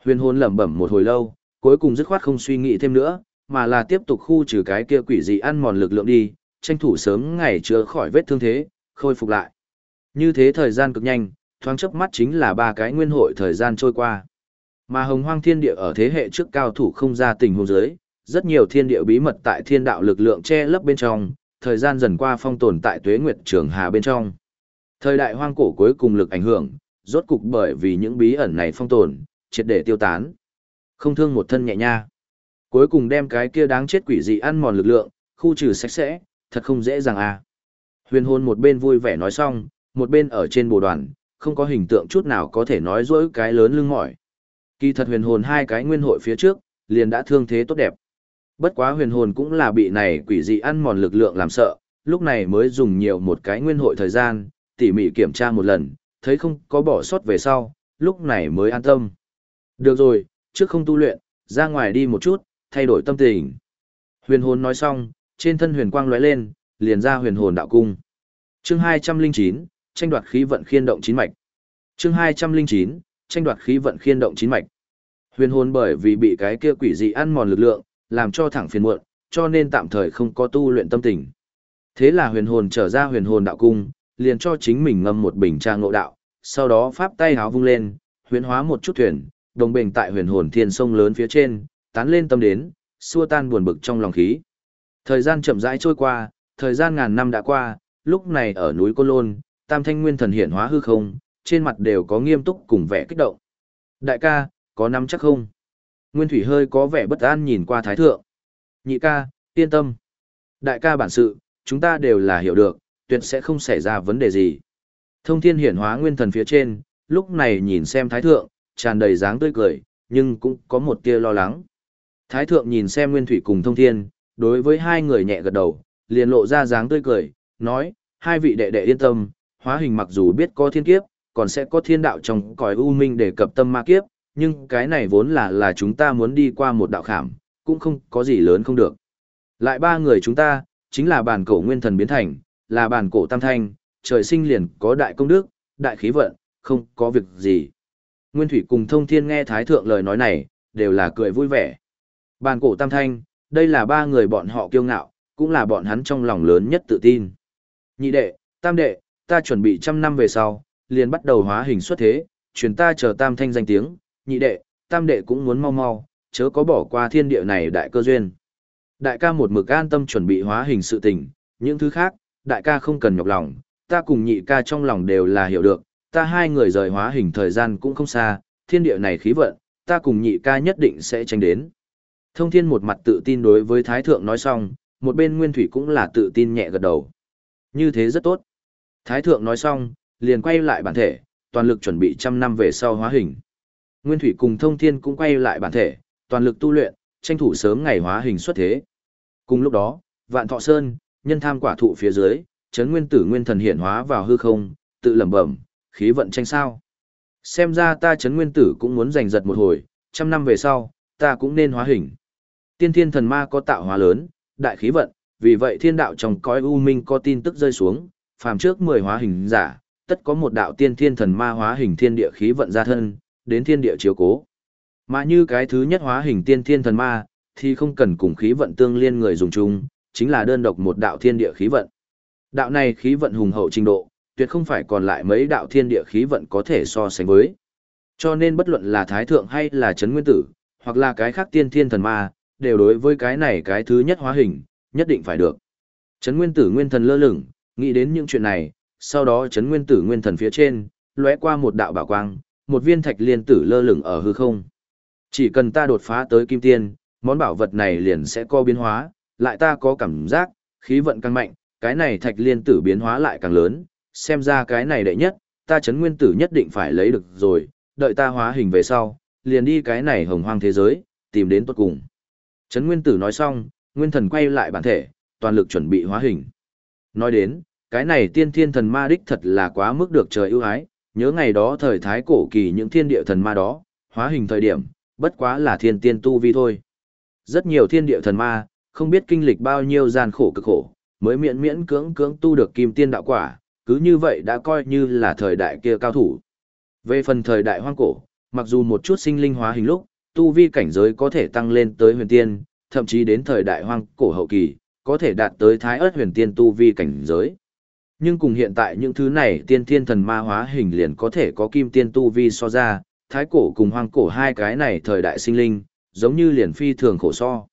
Huyền hồn lẩm bẩm một hồi lâu, cuối cùng dứt khoát không suy nghĩ thêm nữa, mà là tiếp tục khu trừ cái kia quỷ dị ăn mòn lực lượng đi, tranh thủ sớm ngày chữa khỏi vết thương thế, khôi phục lại. Như thế thời gian cực nhanh, thoáng chớp mắt chính là ba cái nguyên hội thời gian trôi qua. Mà hồng hoang thiên địa ở thế hệ trước cao thủ không ra tình huống giới, rất nhiều thiên địa bí mật tại thiên đạo lực lượng che lấp bên trong, thời gian dần qua phong tồn tại tuế nguyệt trường hà bên trong. Thời đại hoang cổ cuối cùng lực ảnh hưởng, rốt cục bởi vì những bí ẩn này phong tồn, triệt để tiêu tán. Không thương một thân nhẹ nha. Cuối cùng đem cái kia đáng chết quỷ dị ăn mòn lực lượng, khu trừ sạch sẽ, thật không dễ dàng à. Huyền hồn một bên vui vẻ nói xong, một bên ở trên bồ đoàn, không có hình tượng chút nào có thể nói dối cái lớn lưng mỏi. Kỳ thật huyền hồn hai cái nguyên hội phía trước, liền đã thương thế tốt đẹp. Bất quá huyền hồn cũng là bị này quỷ dị ăn mòn lực lượng làm sợ, lúc này mới dùng nhiều một cái nguyên hội thời gian, tỉ mỉ kiểm tra một lần, thấy không có bỏ sót về sau, lúc này mới an tâm. Được rồi, trước không tu luyện, ra ngoài đi một chút, thay đổi tâm tình. Huyền hồn nói xong, trên thân huyền quang lóe lên, liền ra huyền hồn đạo cung. Chương 209, tranh đoạt khí vận khiên động chín mạch. Chương 209, tranh đoạt khí vận khiên động chín mạch. Huyền hồn bởi vì bị cái kia quỷ dị ăn mòn lực lượng, làm cho thẳng phiền muộn, cho nên tạm thời không có tu luyện tâm tình. Thế là huyền hồn trở ra huyền hồn đạo cung, liền cho chính mình ngâm một bình trà ngộ đạo, sau đó pháp tay háo vung lên, huyền hóa một chút thuyền, đồng bình tại huyền hồn thiên sông lớn phía trên, tán lên tâm đến, xua tan buồn bực trong lòng khí. Thời gian chậm rãi trôi qua, thời gian ngàn năm đã qua, lúc này ở núi Côn Lôn, Tam Thanh Nguyên Thần hiện hóa hư không, trên mặt đều có nghiêm túc cùng vẻ kích động. Đại ca, có nắm chắc không? Nguyên Thủy hơi có vẻ bất an nhìn qua Thái Thượng. Nhị ca, yên tâm. Đại ca bản sự, chúng ta đều là hiểu được, tuyệt sẽ không xảy ra vấn đề gì. Thông thiên hiển hóa nguyên thần phía trên, lúc này nhìn xem Thái Thượng, tràn đầy dáng tươi cười, nhưng cũng có một tia lo lắng. Thái Thượng nhìn xem Nguyên Thủy cùng Thông Thiên, đối với hai người nhẹ gật đầu, liền lộ ra dáng tươi cười, nói, hai vị đệ đệ yên tâm, hóa hình mặc dù biết có thiên kiếp, còn sẽ có thiên đạo trong cõi u minh để cập tâm ma kiếp, nhưng cái này vốn là là chúng ta muốn đi qua một đạo khảm, cũng không có gì lớn không được. Lại ba người chúng ta, chính là bản cổ nguyên thần biến thành, là bản cổ tam thanh, trời sinh liền có đại công đức, đại khí vận, không có việc gì. Nguyên Thủy cùng Thông Thiên nghe Thái Thượng lời nói này, đều là cười vui vẻ. Bản cổ tam thanh, đây là ba người bọn họ kiêu ngạo, cũng là bọn hắn trong lòng lớn nhất tự tin. Nhị đệ, tam đệ, ta chuẩn bị trăm năm về sau, liền bắt đầu hóa hình xuất thế, truyền ta chờ tam thanh danh tiếng, nhị đệ, tam đệ cũng muốn mau mau, chớ có bỏ qua thiên địa này đại cơ duyên. Đại ca một mực an tâm chuẩn bị hóa hình sự tình, những thứ khác, đại ca không cần nhọc lòng, ta cùng nhị ca trong lòng đều là hiểu được, ta hai người rời hóa hình thời gian cũng không xa, thiên địa này khí vận, ta cùng nhị ca nhất định sẽ tranh đến. Thông thiên một mặt tự tin đối với Thái Thượng nói xong, một bên Nguyên Thủy cũng là tự tin nhẹ gật đầu. Như thế rất tốt. Thái Thượng nói xong, liền quay lại bản thể, toàn lực chuẩn bị trăm năm về sau hóa hình. Nguyên Thủy cùng Thông Thiên cũng quay lại bản thể, toàn lực tu luyện, tranh thủ sớm ngày hóa hình xuất thế. Cùng lúc đó, Vạn Thọ Sơn, nhân tham quả thụ phía dưới, chấn nguyên tử nguyên thần hiện hóa vào hư không, tự lẩm bẩm, khí vận tranh sao. Xem ra ta chấn nguyên tử cũng muốn giành giật một hồi, trăm năm về sau, ta cũng nên hóa hình. Tiên thiên thần ma có tạo hóa lớn, đại khí vận, vì vậy thiên đạo trong cõi u minh có tin tức rơi xuống, phàm trước mười hóa hình giả, tất có một đạo tiên thiên thần ma hóa hình thiên địa khí vận ra thân, đến thiên địa chiếu cố. Mà như cái thứ nhất hóa hình tiên thiên thần ma, thì không cần cùng khí vận tương liên người dùng chung, chính là đơn độc một đạo thiên địa khí vận. Đạo này khí vận hùng hậu trình độ, tuyệt không phải còn lại mấy đạo thiên địa khí vận có thể so sánh với. Cho nên bất luận là thái thượng hay là chấn nguyên tử, hoặc là cái khác tiên thiên thần ma, đều đối với cái này cái thứ nhất hóa hình, nhất định phải được. Chấn nguyên tử nguyên thần lơ lửng, nghĩ đến những chuyện này, sau đó chấn nguyên tử nguyên thần phía trên, lóe qua một đạo bảo quang, một viên thạch liên tử lơ lửng ở hư không. Chỉ cần ta đột phá tới kim tiên, món bảo vật này liền sẽ có biến hóa, lại ta có cảm giác, khí vận càng mạnh, cái này thạch liên tử biến hóa lại càng lớn, xem ra cái này đệ nhất, ta chấn nguyên tử nhất định phải lấy được rồi, đợi ta hóa hình về sau, liền đi cái này hồng hoang thế giới, tìm đến tốt cùng. Chấn nguyên tử nói xong, nguyên thần quay lại bản thể, toàn lực chuẩn bị hóa hình. Nói đến, cái này tiên thiên thần ma đích thật là quá mức được trời ưu ái, nhớ ngày đó thời thái cổ kỳ những thiên địa thần ma đó, hóa hình thời điểm, bất quá là thiên tiên tu vi thôi. Rất nhiều thiên địa thần ma, không biết kinh lịch bao nhiêu gian khổ cực khổ, mới miễn miễn cưỡng cưỡng tu được kim tiên đạo quả, cứ như vậy đã coi như là thời đại kia cao thủ. Về phần thời đại hoang cổ, mặc dù một chút sinh linh hóa hình lúc, tu vi cảnh giới có thể tăng lên tới huyền tiên, thậm chí đến thời đại hoang cổ hậu kỳ, có thể đạt tới thái ớt huyền tiên tu vi cảnh giới. Nhưng cùng hiện tại những thứ này tiên thiên thần ma hóa hình liền có thể có kim tiên tu vi so ra, thái cổ cùng hoang cổ hai cái này thời đại sinh linh, giống như liền phi thường khổ so.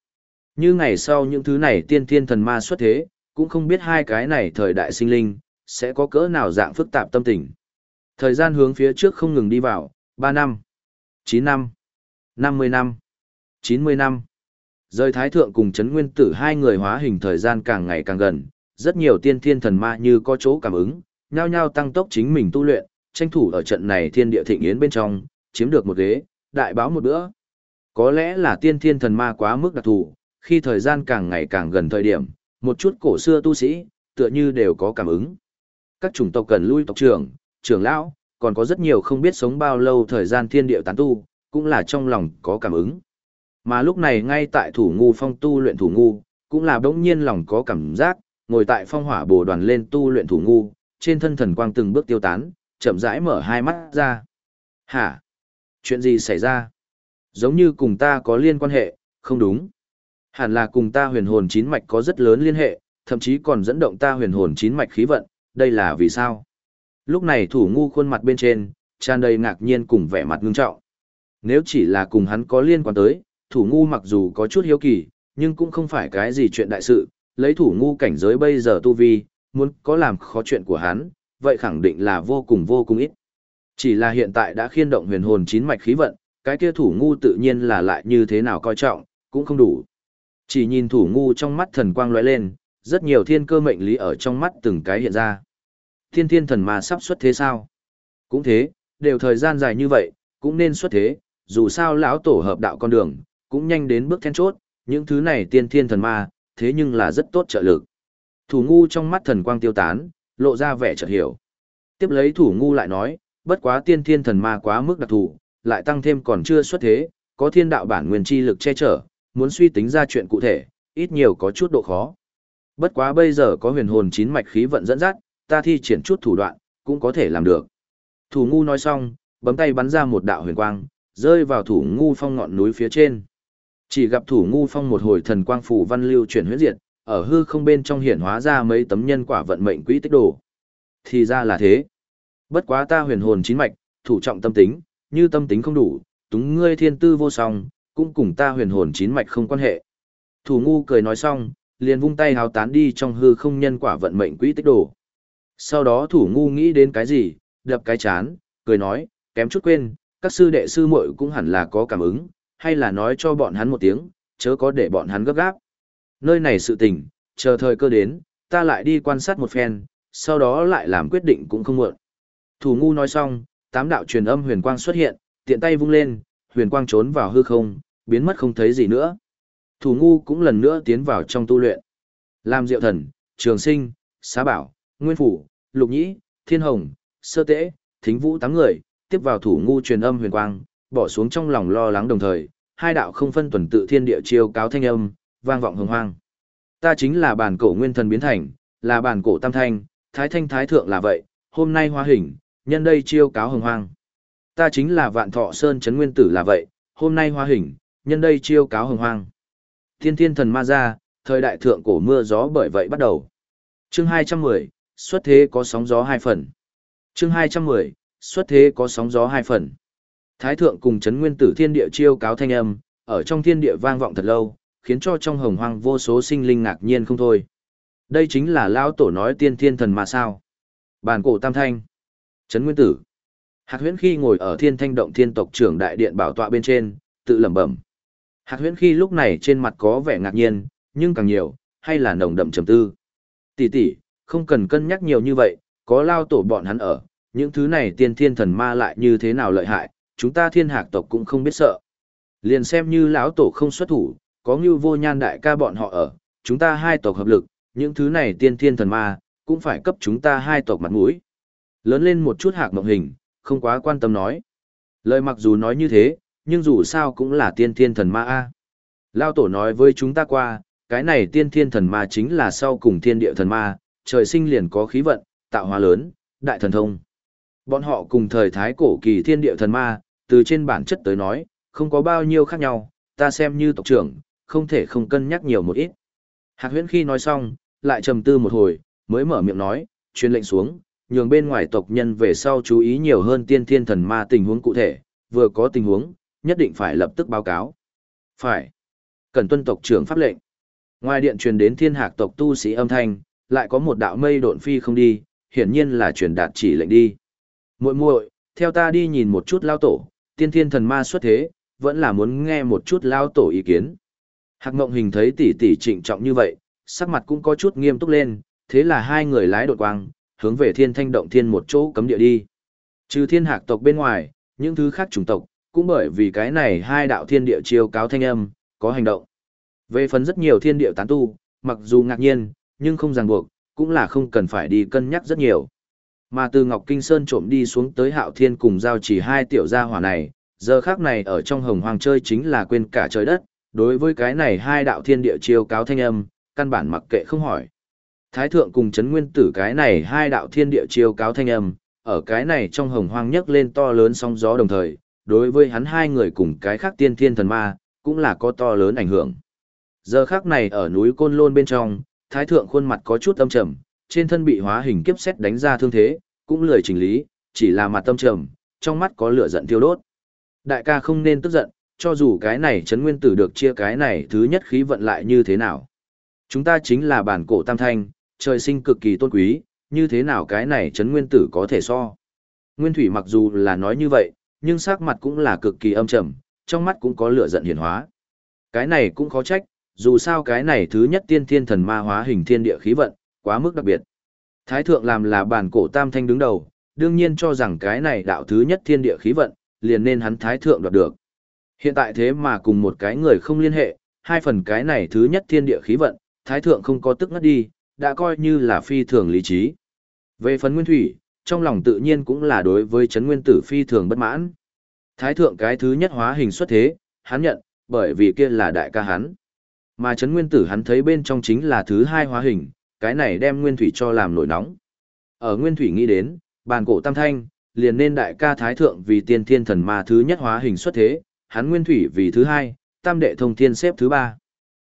Như ngày sau những thứ này tiên thiên thần ma xuất thế, cũng không biết hai cái này thời đại sinh linh, sẽ có cỡ nào dạng phức tạp tâm tình. Thời gian hướng phía trước không ngừng đi vào, 3 năm, 9 năm, 50 năm, 90 năm. Rời Thái Thượng cùng chấn Nguyên Tử hai người hóa hình thời gian càng ngày càng gần, rất nhiều tiên thiên thần ma như có chỗ cảm ứng, nhao nhao tăng tốc chính mình tu luyện, tranh thủ ở trận này thiên địa thịnh yến bên trong, chiếm được một ghế, đại báo một bữa. Có lẽ là tiên thiên thần ma quá mức đặc thù, khi thời gian càng ngày càng gần thời điểm, một chút cổ xưa tu sĩ, tựa như đều có cảm ứng. Các chủng tộc cần lui tộc trưởng, trưởng lão, còn có rất nhiều không biết sống bao lâu thời gian thiên địa tán tu, cũng là trong lòng có cảm ứng. Mà lúc này ngay tại thủ ngu phong tu luyện thủ ngu, cũng là đống nhiên lòng có cảm giác, ngồi tại phong hỏa bồ đoàn lên tu luyện thủ ngu, trên thân thần quang từng bước tiêu tán, chậm rãi mở hai mắt ra. Hả? Chuyện gì xảy ra? Giống như cùng ta có liên quan hệ, không đúng. Hẳn là cùng ta huyền hồn chín mạch có rất lớn liên hệ, thậm chí còn dẫn động ta huyền hồn chín mạch khí vận, đây là vì sao? Lúc này thủ ngu khuôn mặt bên trên, tràn đầy ngạc nhiên cùng vẻ mặt ngưng trọng. Nếu chỉ là cùng hắn có liên quan tới, thủ ngu mặc dù có chút hiếu kỳ, nhưng cũng không phải cái gì chuyện đại sự, lấy thủ ngu cảnh giới bây giờ tu vi, muốn có làm khó chuyện của hắn, vậy khẳng định là vô cùng vô cùng ít. Chỉ là hiện tại đã khiên động huyền hồn chín mạch khí vận, cái kia thủ ngu tự nhiên là lại như thế nào coi trọng, cũng không đủ. Chỉ nhìn thủ ngu trong mắt thần quang lóe lên, rất nhiều thiên cơ mệnh lý ở trong mắt từng cái hiện ra. Thiên thiên thần mà sắp xuất thế sao? Cũng thế, đều thời gian dài như vậy, cũng nên xuất thế, dù sao lão tổ hợp đạo con đường, cũng nhanh đến bước then chốt, những thứ này tiên thiên thần ma, thế nhưng là rất tốt trợ lực. Thủ ngu trong mắt thần quang tiêu tán, lộ ra vẻ chợt hiểu. Tiếp lấy thủ ngu lại nói, bất quá tiên thiên thần ma quá mức đặc thù, lại tăng thêm còn chưa xuất thế, có thiên đạo bản nguyên chi lực che chở, muốn suy tính ra chuyện cụ thể, ít nhiều có chút độ khó. Bất quá bây giờ có huyền hồn chín mạch khí vận dẫn dắt, ta thi triển chút thủ đoạn, cũng có thể làm được. Thủ ngu nói xong, bấm tay bắn ra một đạo huyền quang, rơi vào thủ ngu phong ngọn núi phía trên. Chỉ gặp thủ ngu phong một hồi thần quang phủ văn lưu chuyển huyết diệt, ở hư không bên trong hiển hóa ra mấy tấm nhân quả vận mệnh quỹ tích đồ. Thì ra là thế. Bất quá ta huyền hồn chín mạch, thủ trọng tâm tính, như tâm tính không đủ, túng ngươi thiên tư vô song, cũng cùng ta huyền hồn chín mạch không quan hệ. Thủ ngu cười nói xong, liền vung tay hào tán đi trong hư không nhân quả vận mệnh quỹ tích đồ. Sau đó thủ ngu nghĩ đến cái gì, đập cái chán, cười nói, kém chút quên, các sư đệ sư muội cũng hẳn là có cảm ứng, hay là nói cho bọn hắn một tiếng, chớ có để bọn hắn gấp gáp. Nơi này sự tình, chờ thời cơ đến, ta lại đi quan sát một phen, sau đó lại làm quyết định cũng không muộn. Thủ ngu nói xong, tám đạo truyền âm huyền quang xuất hiện, tiện tay vung lên, huyền quang trốn vào hư không, biến mất không thấy gì nữa. Thủ ngu cũng lần nữa tiến vào trong tu luyện. Làm diệu thần, trường sinh, xá bảo, nguyên phủ, lục nhĩ, thiên hồng, sơ tễ, thính vũ tám người, tiếp vào thủ ngu truyền âm huyền quang, bỏ xuống trong lòng lo lắng đồng thời, hai đạo không phân tuần tự thiên địa chiêu cáo thanh âm, vang vọng hồng hoang. Ta chính là bản cổ nguyên thần biến thành, là bản cổ tam thanh, thái thanh thái thượng là vậy, hôm nay hóa hình, nhân đây chiêu cáo hồng hoang. Ta chính là vạn thọ sơn chấn nguyên tử là vậy, hôm nay hóa hình, nhân đây chiêu cáo hồng hoang. Thiên thiên thần ma ra, thời đại thượng cổ mưa gió bởi vậy bắt đầu. Chương 210, xuất thế có sóng gió hai phần. Chương 210, xuất thế có sóng gió hai phần. Thái thượng cùng chấn nguyên tử thiên địa chiêu cáo thanh âm, ở trong thiên địa vang vọng thật lâu, khiến cho trong hồng hoang vô số sinh linh ngạc nhiên không thôi. Đây chính là lão tổ nói tiên thiên thần mà sao? Bàn cổ tam thanh, chấn nguyên tử. Hạc huyễn khi ngồi ở thiên thanh động thiên tộc trưởng đại điện bảo tọa bên trên, tự lẩm bẩm. Hạc huyễn khi lúc này trên mặt có vẻ ngạc nhiên, nhưng càng nhiều, hay là nồng đậm trầm tư. Tỷ tỷ, không cần cân nhắc nhiều như vậy, có lao tổ bọn hắn ở, những thứ này tiên thiên thần ma lại như thế nào lợi hại, chúng ta thiên hạc tộc cũng không biết sợ. Liền xem như lão tổ không xuất thủ, có như vô nhan đại ca bọn họ ở, chúng ta hai tộc hợp lực, những thứ này tiên thiên thần ma, cũng phải cấp chúng ta hai tộc mặt mũi. Lớn lên một chút hạc mộng hình, không quá quan tâm nói. Lời mặc dù nói như thế, nhưng dù sao cũng là tiên thiên thần ma A. Lao tổ nói với chúng ta qua, cái này tiên thiên thần ma chính là sau cùng thiên địa thần ma, trời sinh liền có khí vận, tạo hóa lớn, đại thần thông. Bọn họ cùng thời thái cổ kỳ thiên địa thần ma, từ trên bản chất tới nói, không có bao nhiêu khác nhau, ta xem như tộc trưởng, không thể không cân nhắc nhiều một ít. Hạc huyễn khi nói xong, lại trầm tư một hồi, mới mở miệng nói, truyền lệnh xuống, nhường bên ngoài tộc nhân về sau chú ý nhiều hơn tiên thiên thần ma tình huống cụ thể, vừa có tình huống, nhất định phải lập tức báo cáo. Phải. Cần tuân tộc trưởng pháp lệnh. Ngoài điện truyền đến thiên hạc tộc tu sĩ âm thanh, lại có một đạo mây độn phi không đi, hiển nhiên là truyền đạt chỉ lệnh đi. Muội muội, theo ta đi nhìn một chút lao tổ, tiên thiên thần ma xuất thế, vẫn là muốn nghe một chút lao tổ ý kiến. Hạc Ngộng Hình thấy tỷ tỷ trịnh trọng như vậy, sắc mặt cũng có chút nghiêm túc lên, thế là hai người lái đột quang, hướng về thiên thanh động thiên một chỗ cấm địa đi. Trừ thiên hạc tộc bên ngoài, những thứ khác chủng tộc, cũng bởi vì cái này hai đạo thiên địa chiêu cáo thanh âm, có hành động. Về phần rất nhiều thiên địa tán tu, mặc dù ngạc nhiên, nhưng không ràng buộc, cũng là không cần phải đi cân nhắc rất nhiều. Mà từ Ngọc Kinh Sơn trộm đi xuống tới Hạo Thiên cùng giao chỉ hai tiểu gia hỏa này, giờ khác này ở trong hồng hoàng chơi chính là quên cả trời đất, đối với cái này hai đạo thiên địa chiêu cáo thanh âm, căn bản mặc kệ không hỏi. Thái thượng cùng chấn nguyên tử cái này hai đạo thiên địa chiêu cáo thanh âm, ở cái này trong hồng hoang nhấc lên to lớn sóng gió đồng thời, đối với hắn hai người cùng cái khác tiên thiên thần ma, cũng là có to lớn ảnh hưởng. Giờ khác này ở núi Côn Lôn bên trong, thái thượng khuôn mặt có chút âm trầm, trên thân bị hóa hình kiếp xét đánh ra thương thế, cũng lười chỉnh lý, chỉ là mặt tâm trầm, trong mắt có lửa giận tiêu đốt. Đại ca không nên tức giận, cho dù cái này chấn nguyên tử được chia cái này thứ nhất khí vận lại như thế nào. Chúng ta chính là bản cổ tam thanh, trời sinh cực kỳ tôn quý, như thế nào cái này chấn nguyên tử có thể so. Nguyên thủy mặc dù là nói như vậy, nhưng sắc mặt cũng là cực kỳ âm trầm, trong mắt cũng có lửa giận hiển hóa. Cái này cũng khó trách, dù sao cái này thứ nhất tiên thiên thần ma hóa hình thiên địa khí vận, quá mức đặc biệt. Thái thượng làm là bản cổ tam thanh đứng đầu, đương nhiên cho rằng cái này đạo thứ nhất thiên địa khí vận, liền nên hắn thái thượng đoạt được. Hiện tại thế mà cùng một cái người không liên hệ, hai phần cái này thứ nhất thiên địa khí vận, thái thượng không có tức ngất đi, đã coi như là phi thường lý trí. Về phần nguyên thủy, trong lòng tự nhiên cũng là đối với chấn nguyên tử phi thường bất mãn. Thái thượng cái thứ nhất hóa hình xuất thế, hắn nhận, bởi vì kia là đại ca hắn. Mà chấn nguyên tử hắn thấy bên trong chính là thứ hai hóa hình, cái này đem nguyên thủy cho làm nổi nóng. Ở nguyên thủy nghĩ đến, bàn cổ tam thanh, liền nên đại ca thái thượng vì tiên thiên thần ma thứ nhất hóa hình xuất thế, hắn nguyên thủy vì thứ hai, tam đệ thông thiên xếp thứ ba.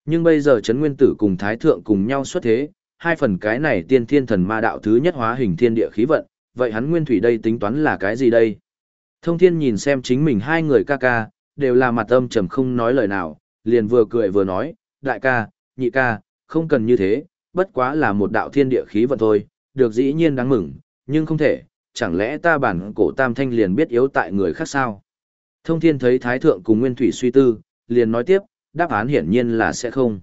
Nhưng bây giờ chấn nguyên tử cùng thái thượng cùng nhau xuất thế, hai phần cái này tiên thiên thần ma đạo thứ nhất hóa hình thiên địa khí vận, vậy hắn nguyên thủy đây tính toán là cái gì đây? Thông thiên nhìn xem chính mình hai người ca ca, đều là mặt âm trầm không nói lời nào, liền vừa cười vừa nói, đại ca, nhị ca, không cần như thế, bất quá là một đạo thiên địa khí vận thôi, được dĩ nhiên đáng mừng, nhưng không thể, chẳng lẽ ta bản cổ tam thanh liền biết yếu tại người khác sao? Thông thiên thấy thái thượng cùng nguyên thủy suy tư, liền nói tiếp, đáp án hiển nhiên là sẽ không.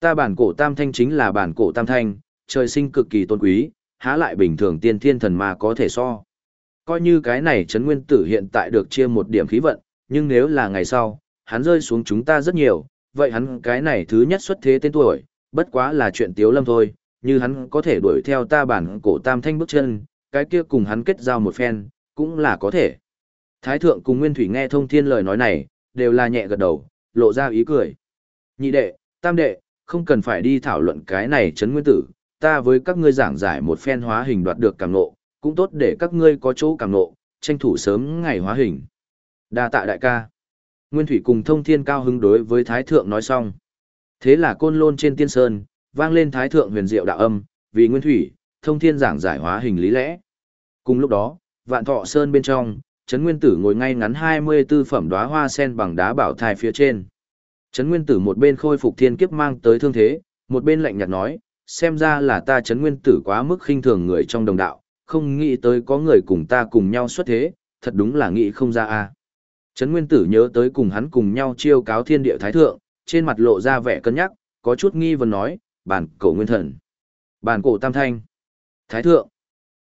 Ta bản cổ tam thanh chính là bản cổ tam thanh, trời sinh cực kỳ tôn quý, há lại bình thường tiên thiên thần ma có thể so. Coi như cái này chấn nguyên tử hiện tại được chia một điểm khí vận, nhưng nếu là ngày sau, hắn rơi xuống chúng ta rất nhiều, vậy hắn cái này thứ nhất xuất thế tên tuổi, bất quá là chuyện tiếu lâm thôi, như hắn có thể đuổi theo ta bản cổ tam thanh bước chân, cái kia cùng hắn kết giao một phen, cũng là có thể. Thái thượng cùng Nguyên Thủy nghe thông thiên lời nói này, đều là nhẹ gật đầu, lộ ra ý cười. Nhị đệ, tam đệ, không cần phải đi thảo luận cái này chấn nguyên tử, ta với các ngươi giảng giải một phen hóa hình đoạt được càng nộ, cũng tốt để các ngươi có chỗ càng nộ, tranh thủ sớm ngày hóa hình. Đa tạ đại ca. Nguyên Thủy cùng thông thiên cao hứng đối với Thái Thượng nói xong. Thế là côn lôn trên tiên sơn, vang lên Thái Thượng huyền diệu đạo âm, vì Nguyên Thủy, thông thiên giảng giải hóa hình lý lẽ. Cùng lúc đó, vạn thọ sơn bên trong, Trấn Nguyên Tử ngồi ngay ngắn 24 phẩm đóa hoa sen bằng đá bảo thai phía trên. Trấn Nguyên Tử một bên khôi phục thiên kiếp mang tới thương thế, một bên lạnh nhạt nói, xem ra là ta Trấn Nguyên Tử quá mức khinh thường người trong đồng đạo, không nghĩ tới có người cùng ta cùng nhau xuất thế, thật đúng là nghĩ không ra a. Trấn Nguyên Tử nhớ tới cùng hắn cùng nhau chiêu cáo thiên địa thái thượng, trên mặt lộ ra vẻ cân nhắc, có chút nghi vấn nói, bản cổ nguyên thần, bản cổ tam thanh, thái thượng.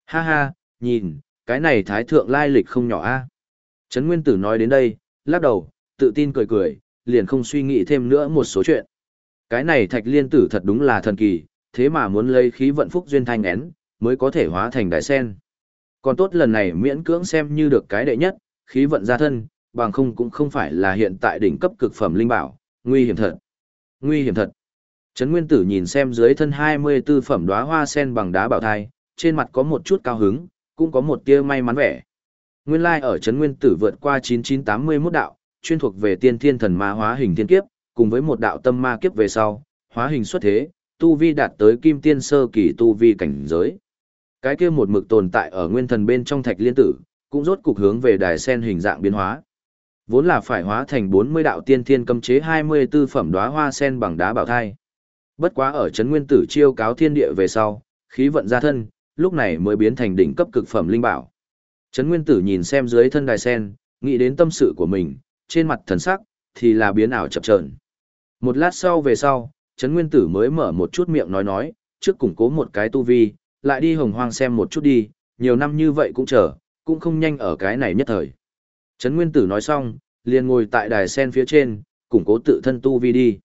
Ha ha, nhìn, cái này thái thượng lai lịch không nhỏ a. Trấn Nguyên Tử nói đến đây, lắc đầu, tự tin cười cười, liền không suy nghĩ thêm nữa một số chuyện. Cái này thạch liên tử thật đúng là thần kỳ, thế mà muốn lấy khí vận phúc duyên thanh én, mới có thể hóa thành đại sen. Còn tốt lần này miễn cưỡng xem như được cái đệ nhất, khí vận ra thân, bằng không cũng không phải là hiện tại đỉnh cấp cực phẩm linh bảo, nguy hiểm thật. Nguy hiểm thật. Trấn Nguyên Tử nhìn xem dưới thân 24 phẩm đóa hoa sen bằng đá bảo thai, trên mặt có một chút cao hứng, cũng có một tia may mắn vẻ. Nguyên lai ở Trấn Nguyên Tử vượt qua 9981 đạo, chuyên thuộc về tiên thiên thần ma hóa hình thiên kiếp, cùng với một đạo tâm ma kiếp về sau, hóa hình xuất thế, tu vi đạt tới kim tiên sơ kỳ tu vi cảnh giới. Cái kia một mực tồn tại ở nguyên thần bên trong thạch liên tử, cũng rốt cục hướng về đài sen hình dạng biến hóa. Vốn là phải hóa thành 40 đạo tiên thiên cấm chế 24 phẩm đóa hoa sen bằng đá bảo thai. Bất quá ở chấn nguyên tử chiêu cáo thiên địa về sau, khí vận ra thân, lúc này mới biến thành đỉnh cấp cực phẩm linh bảo. Trấn Nguyên Tử nhìn xem dưới thân đài sen, nghĩ đến tâm sự của mình, trên mặt thần sắc, thì là biến ảo chập chờn. Một lát sau về sau, Trấn Nguyên Tử mới mở một chút miệng nói nói, trước củng cố một cái tu vi, lại đi hồng hoang xem một chút đi, nhiều năm như vậy cũng chờ, cũng không nhanh ở cái này nhất thời. Trấn Nguyên Tử nói xong, liền ngồi tại đài sen phía trên, củng cố tự thân tu vi đi.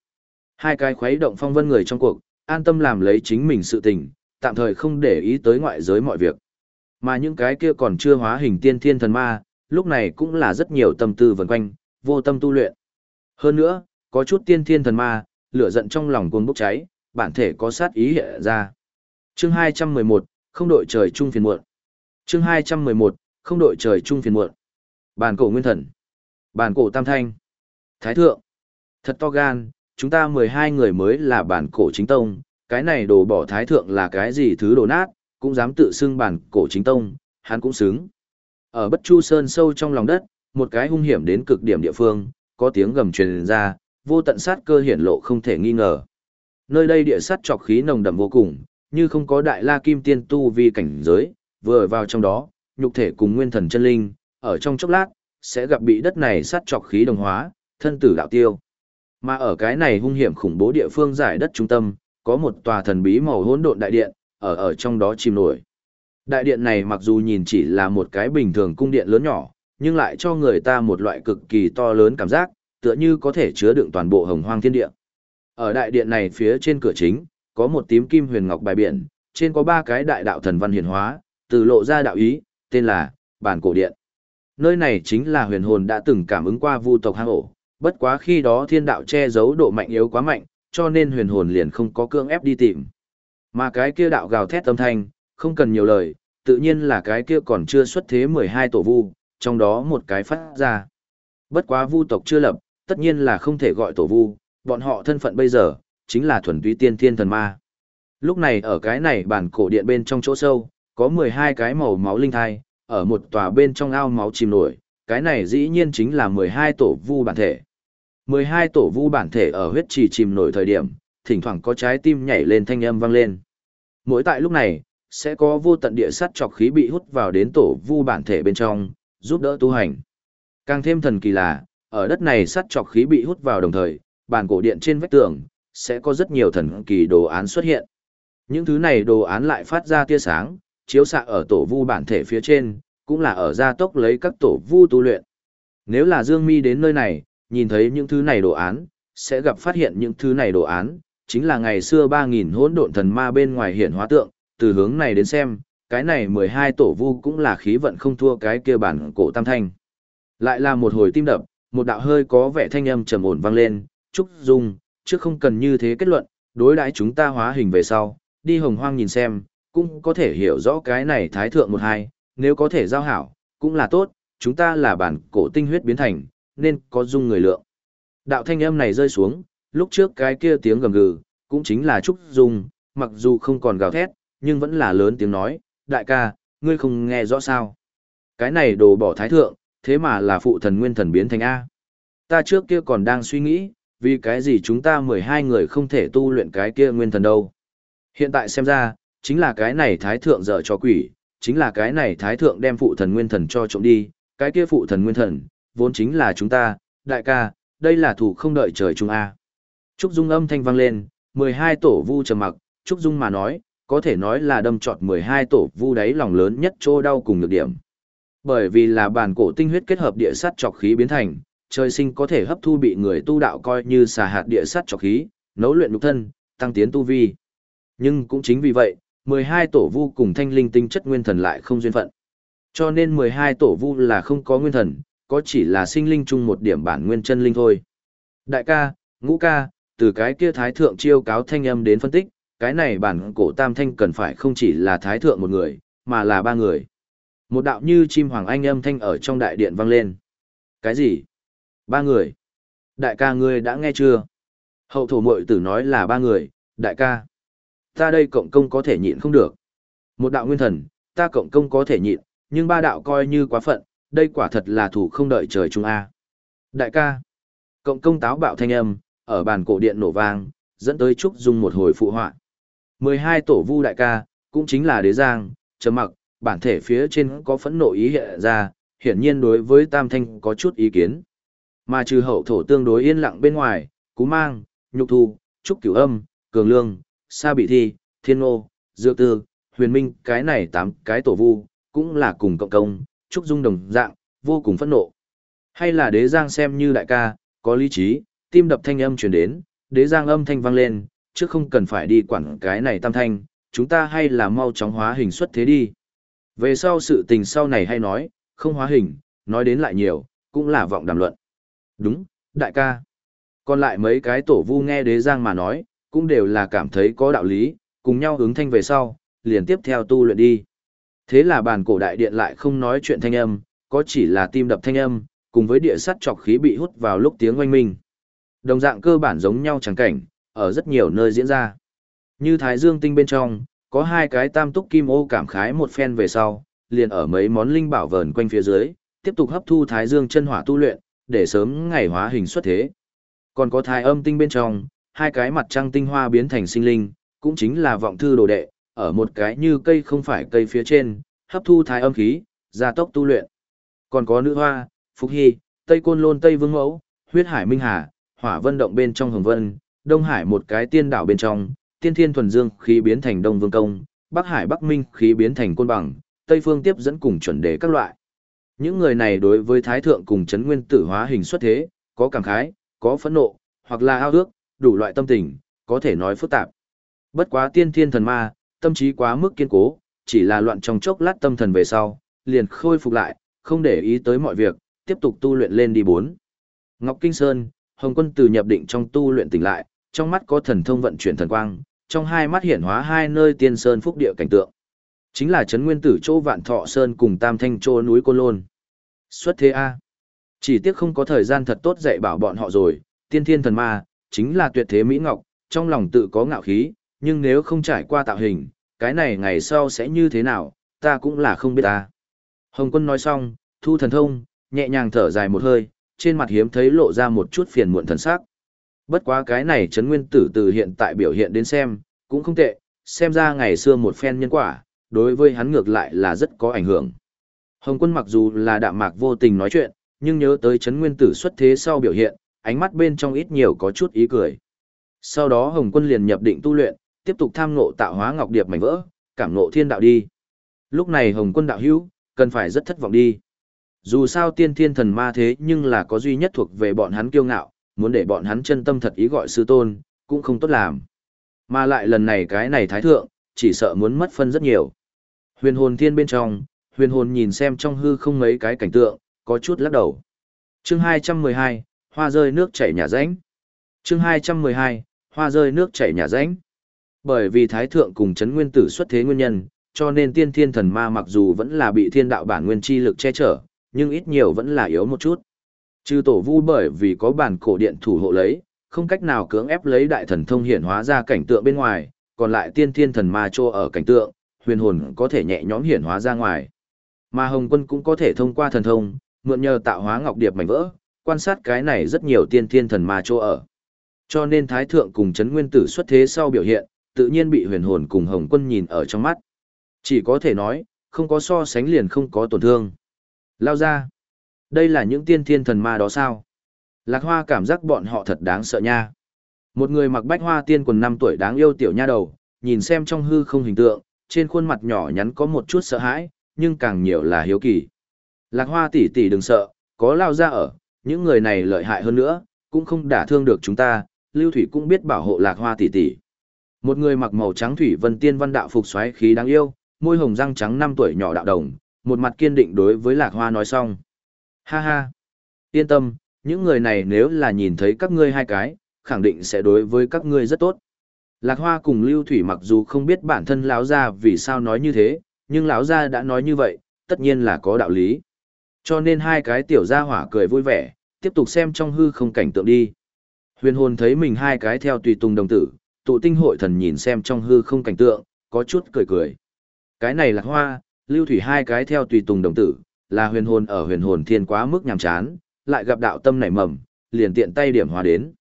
Hai cái khuấy động phong vân người trong cuộc, an tâm làm lấy chính mình sự tình, tạm thời không để ý tới ngoại giới mọi việc. Mà những cái kia còn chưa hóa hình tiên thiên thần ma, lúc này cũng là rất nhiều tâm tư vần quanh, vô tâm tu luyện. Hơn nữa, có chút tiên thiên thần ma, lửa giận trong lòng cuồng bốc cháy, bản thể có sát ý hiện ra. Chương 211, không đội trời chung phiền muộn. Chương 211, không đội trời chung phiền muộn. Bản cổ nguyên thần. Bản cổ tam thanh. Thái thượng. Thật to gan, chúng ta 12 người mới là bản cổ chính tông, cái này đồ bỏ thái thượng là cái gì thứ đồ nát, cũng dám tự xưng bản cổ chính tông, hắn cũng xứng. Ở Bất Chu Sơn sâu trong lòng đất, một cái hung hiểm đến cực điểm địa phương, có tiếng gầm truyền ra, vô tận sát cơ hiển lộ không thể nghi ngờ. Nơi đây địa sát trọc khí nồng đậm vô cùng, như không có đại la kim tiên tu vi cảnh giới, vừa vào trong đó, nhục thể cùng nguyên thần chân linh, ở trong chốc lát, sẽ gặp bị đất này sát trọc khí đồng hóa, thân tử đạo tiêu. Mà ở cái này hung hiểm khủng bố địa phương giải đất trung tâm, có một tòa thần bí màu hỗn độn đại điện, ở ở trong đó chìm nổi. Đại điện này mặc dù nhìn chỉ là một cái bình thường cung điện lớn nhỏ, nhưng lại cho người ta một loại cực kỳ to lớn cảm giác, tựa như có thể chứa đựng toàn bộ hồng hoang thiên địa. Ở đại điện này phía trên cửa chính, có một tím kim huyền ngọc bài biển, trên có ba cái đại đạo thần văn hiển hóa, từ lộ ra đạo ý, tên là bản cổ điện. Nơi này chính là huyền hồn đã từng cảm ứng qua vu tộc hang ổ, bất quá khi đó thiên đạo che giấu độ mạnh yếu quá mạnh, cho nên huyền hồn liền không có cương ép đi tìm. Mà cái kia đạo gào thét âm thanh, không cần nhiều lời, tự nhiên là cái kia còn chưa xuất thế 12 tổ vu, trong đó một cái phát ra. Bất quá vu tộc chưa lập, tất nhiên là không thể gọi tổ vu, bọn họ thân phận bây giờ, chính là thuần túy tiên thiên thần ma. Lúc này ở cái này bản cổ điện bên trong chỗ sâu, có 12 cái màu máu linh thai, ở một tòa bên trong ao máu chìm nổi, cái này dĩ nhiên chính là 12 tổ vu bản thể. 12 tổ vu bản thể ở huyết trì chìm nổi thời điểm, thỉnh thoảng có trái tim nhảy lên thanh âm vang lên. Mỗi tại lúc này, sẽ có vô tận địa sắt trọc khí bị hút vào đến tổ vu bản thể bên trong, giúp đỡ tu hành. Càng thêm thần kỳ là, ở đất này sắt trọc khí bị hút vào đồng thời, bản cổ điện trên vách tường, sẽ có rất nhiều thần kỳ đồ án xuất hiện. Những thứ này đồ án lại phát ra tia sáng, chiếu xạ ở tổ vu bản thể phía trên, cũng là ở gia tốc lấy các tổ vu tu luyện. Nếu là Dương Mi đến nơi này, nhìn thấy những thứ này đồ án, sẽ gặp phát hiện những thứ này đồ án, chính là ngày xưa 3.000 hỗn độn thần ma bên ngoài hiện hóa tượng, từ hướng này đến xem, cái này 12 tổ vu cũng là khí vận không thua cái kia bản cổ tam thanh. Lại là một hồi tim đập, một đạo hơi có vẻ thanh âm trầm ổn vang lên, Trúc Dung, chứ không cần như thế kết luận, đối đãi chúng ta hóa hình về sau, đi hồng hoang nhìn xem, cũng có thể hiểu rõ cái này thái thượng một hai, nếu có thể giao hảo, cũng là tốt, chúng ta là bản cổ tinh huyết biến thành, nên có dung người lượng. Đạo thanh âm này rơi xuống, lúc trước cái kia tiếng gầm gừ, cũng chính là Trúc Dung, mặc dù không còn gào thét, nhưng vẫn là lớn tiếng nói, đại ca, ngươi không nghe rõ sao. Cái này đồ bỏ thái thượng, thế mà là phụ thần nguyên thần biến thành A. Ta trước kia còn đang suy nghĩ, vì cái gì chúng ta 12 người không thể tu luyện cái kia nguyên thần đâu. Hiện tại xem ra, chính là cái này thái thượng dở cho quỷ, chính là cái này thái thượng đem phụ thần nguyên thần cho trộm đi, cái kia phụ thần nguyên thần, vốn chính là chúng ta, đại ca, đây là thủ không đợi trời chúng A. Trúc Dung âm thanh vang lên, 12 tổ vu trầm mặc, Trúc Dung mà nói, có thể nói là đâm trọt 12 tổ vu đáy lòng lớn nhất chỗ đau cùng được điểm. Bởi vì là bản cổ tinh huyết kết hợp địa sắt trọc khí biến thành, trời sinh có thể hấp thu bị người tu đạo coi như xà hạt địa sắt trọc khí, nấu luyện nhục thân, tăng tiến tu vi. Nhưng cũng chính vì vậy, 12 tổ vu cùng thanh linh tinh chất nguyên thần lại không duyên phận. Cho nên 12 tổ vu là không có nguyên thần, có chỉ là sinh linh chung một điểm bản nguyên chân linh thôi. Đại ca, ngũ ca, từ cái kia thái thượng chiêu cáo thanh âm đến phân tích, cái này bản cổ tam thanh cần phải không chỉ là thái thượng một người, mà là ba người. Một đạo như chim hoàng anh âm thanh ở trong đại điện vang lên. Cái gì? Ba người. Đại ca ngươi đã nghe chưa? Hậu thổ mội tử nói là ba người, đại ca. Ta đây cộng công có thể nhịn không được. Một đạo nguyên thần, ta cộng công có thể nhịn, nhưng ba đạo coi như quá phận, đây quả thật là thủ không đợi trời chúng A. Đại ca. Cộng công táo bạo thanh âm, ở bàn cổ điện nổ vang, dẫn tới Trúc Dung một hồi phụ họa. 12 tổ vu đại ca, cũng chính là đế giang, chấm mặc, bản thể phía trên có phẫn nộ ý hiện ra, hiển nhiên đối với Tam Thanh có chút ý kiến. Mà trừ hậu thổ tương đối yên lặng bên ngoài, Cú Mang, Nhục Thu, Trúc Cửu Âm, Cường Lương, Sa Bị Thi, Thiên Ngô, Dược Tư, Huyền Minh, cái này tám cái tổ vu, cũng là cùng cộng công, Trúc Dung đồng dạng, vô cùng phẫn nộ. Hay là đế giang xem như đại ca, có lý trí, tim đập thanh âm truyền đến, đế giang âm thanh vang lên, chứ không cần phải đi quản cái này tam thanh, chúng ta hay là mau chóng hóa hình xuất thế đi. Về sau sự tình sau này hay nói, không hóa hình, nói đến lại nhiều, cũng là vọng đàm luận. Đúng, đại ca. Còn lại mấy cái tổ vu nghe đế giang mà nói, cũng đều là cảm thấy có đạo lý, cùng nhau hướng thanh về sau, liền tiếp theo tu luyện đi. Thế là bàn cổ đại điện lại không nói chuyện thanh âm, có chỉ là tim đập thanh âm, cùng với địa sắt chọc khí bị hút vào lúc tiếng oanh minh. Đồng dạng cơ bản giống nhau chẳng cảnh, ở rất nhiều nơi diễn ra. Như Thái Dương tinh bên trong, có hai cái tam túc kim ô cảm khái một phen về sau, liền ở mấy món linh bảo vờn quanh phía dưới, tiếp tục hấp thu Thái Dương chân hỏa tu luyện, để sớm ngày hóa hình xuất thế. Còn có Thái Âm tinh bên trong, hai cái mặt trăng tinh hoa biến thành sinh linh, cũng chính là vọng thư đồ đệ, ở một cái như cây không phải cây phía trên, hấp thu Thái Âm khí, gia tốc tu luyện. Còn có nữ hoa, Phúc Hy, Tây Côn Lôn Tây Vương Mẫu, Huyết Hải Minh Hà, Hỏa Vân Động bên trong Hồng Vân, Đông Hải một cái tiên đảo bên trong, Tiên Thiên Thuần Dương khí biến thành Đông Vương Công, Bắc Hải Bắc Minh khí biến thành Côn Bằng, Tây Phương tiếp dẫn cùng chuẩn đề các loại. Những người này đối với Thái Thượng cùng chấn nguyên tử hóa hình xuất thế, có cảm khái, có phẫn nộ, hoặc là ao ước, đủ loại tâm tình, có thể nói phức tạp. Bất quá tiên thiên thần ma, tâm trí quá mức kiên cố, chỉ là loạn trong chốc lát tâm thần về sau, liền khôi phục lại, không để ý tới mọi việc, tiếp tục tu luyện lên đi bốn. Ngọc Kinh Sơn, Hồng Quân từ nhập định trong tu luyện tỉnh lại, trong mắt có thần thông vận chuyển thần quang, trong hai mắt hiển hóa hai nơi tiên sơn phúc địa cảnh tượng. Chính là trấn nguyên tử chỗ Vạn Thọ Sơn cùng Tam Thanh Trô núi Côn Lôn. Xuất thế A. Chỉ tiếc không có thời gian thật tốt dạy bảo bọn họ rồi, tiên thiên thần ma, chính là tuyệt thế Mỹ Ngọc, trong lòng tự có ngạo khí, nhưng nếu không trải qua tạo hình, cái này ngày sau sẽ như thế nào, ta cũng là không biết ta. Hồng quân nói xong, thu thần thông, nhẹ nhàng thở dài một hơi, trên mặt hiếm thấy lộ ra một chút phiền muộn thần sắc. Bất quá cái này chấn nguyên tử từ hiện tại biểu hiện đến xem, cũng không tệ, xem ra ngày xưa một phen nhân quả, đối với hắn ngược lại là rất có ảnh hưởng. Hồng quân mặc dù là đạm mạc vô tình nói chuyện, nhưng nhớ tới chấn nguyên tử xuất thế sau biểu hiện, ánh mắt bên trong ít nhiều có chút ý cười. Sau đó Hồng quân liền nhập định tu luyện, tiếp tục tham ngộ tạo hóa ngọc điệp mảnh vỡ, cảm ngộ thiên đạo đi. Lúc này Hồng quân đạo hữu, cần phải rất thất vọng đi. Dù sao tiên thiên thần ma thế nhưng là có duy nhất thuộc về bọn hắn kiêu ngạo, muốn để bọn hắn chân tâm thật ý gọi sư tôn, cũng không tốt làm. Mà lại lần này cái này thái thượng, chỉ sợ muốn mất phân rất nhiều. Huyền hồn thiên bên trong, huyền hồn nhìn xem trong hư không mấy cái cảnh tượng, có chút lắc đầu. Chương 212, hoa rơi nước chảy nhà rãnh. Chương 212, hoa rơi nước chảy nhà rãnh. Bởi vì thái thượng cùng chấn nguyên tử xuất thế nguyên nhân, cho nên tiên thiên thần ma mặc dù vẫn là bị thiên đạo bản nguyên chi lực che chở, nhưng ít nhiều vẫn là yếu một chút. Trừ tổ vu bởi vì có bản cổ điện thủ hộ lấy, không cách nào cưỡng ép lấy đại thần thông hiển hóa ra cảnh tượng bên ngoài, còn lại tiên thiên thần ma trô ở cảnh tượng, huyền hồn có thể nhẹ nhõm hiển hóa ra ngoài. Mà Hồng Quân cũng có thể thông qua thần thông, mượn nhờ tạo hóa ngọc điệp mảnh vỡ, quan sát cái này rất nhiều tiên thiên thần ma chỗ ở. Cho nên Thái Thượng cùng chấn nguyên tử xuất thế sau biểu hiện, tự nhiên bị huyền hồn cùng Hồng Quân nhìn ở trong mắt. Chỉ có thể nói, không có so sánh liền không có tổn thương. Lao ra. Đây là những tiên thiên thần ma đó sao? Lạc Hoa cảm giác bọn họ thật đáng sợ nha. Một người mặc bách hoa tiên quần năm tuổi đáng yêu tiểu nha đầu, nhìn xem trong hư không hình tượng, trên khuôn mặt nhỏ nhắn có một chút sợ hãi, nhưng càng nhiều là hiếu kỳ. Lạc Hoa tỷ tỷ đừng sợ, có lao ra ở, những người này lợi hại hơn nữa, cũng không đả thương được chúng ta, Lưu Thủy cũng biết bảo hộ Lạc Hoa tỷ tỷ. Một người mặc màu trắng thủy vân tiên văn đạo phục xoáy khí đáng yêu, môi hồng răng trắng năm tuổi nhỏ đạo đồng, một mặt kiên định đối với Lạc Hoa nói xong. Ha ha, yên tâm, những người này nếu là nhìn thấy các ngươi hai cái, khẳng định sẽ đối với các ngươi rất tốt. Lạc Hoa cùng Lưu Thủy mặc dù không biết bản thân lão gia vì sao nói như thế, nhưng lão gia đã nói như vậy, tất nhiên là có đạo lý. Cho nên hai cái tiểu gia hỏa cười vui vẻ, tiếp tục xem trong hư không cảnh tượng đi. Huyền hồn thấy mình hai cái theo tùy tùng đồng tử, tụ tinh hội thần nhìn xem trong hư không cảnh tượng, có chút cười cười. Cái này là Hoa, Lưu Thủy hai cái theo tùy tùng đồng tử, là huyền hồn ở huyền hồn thiên quá mức nhàm chán, lại gặp đạo tâm nảy mầm, liền tiện tay điểm hóa đến.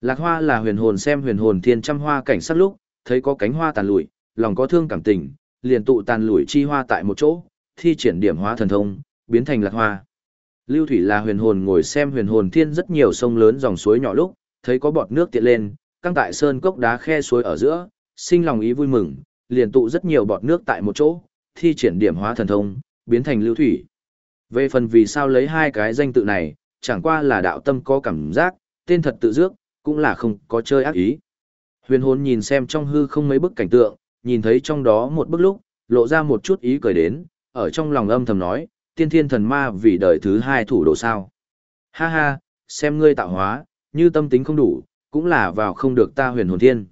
Lạc hoa là huyền hồn xem huyền hồn thiên trăm hoa cảnh sắc lúc, thấy có cánh hoa tàn lụi, lòng có thương cảm tình, liền tụ tàn lụi chi hoa tại một chỗ, thi triển điểm hóa thần thông, biến thành lạc hoa. Lưu thủy là huyền hồn ngồi xem huyền hồn thiên rất nhiều sông lớn dòng suối nhỏ lúc, thấy có bọt nước tiện lên, căng tại sơn cốc đá khe suối ở giữa, sinh lòng ý vui mừng, liền tụ rất nhiều bọt nước tại một chỗ, thi triển điểm hóa thần thông, biến thành lưu thủy. Về phần vì sao lấy hai cái danh tự này, chẳng qua là đạo tâm có cảm giác, tên thật tự dước, cũng là không có chơi ác ý. Huyền hồn nhìn xem trong hư không mấy bức cảnh tượng, nhìn thấy trong đó một bức lúc, lộ ra một chút ý cười đến, ở trong lòng âm thầm nói, tiên thiên thần ma vì đời thứ hai thủ đồ sao. Ha ha, xem ngươi tạo hóa, như tâm tính không đủ, cũng là vào không được ta huyền hồn thiên.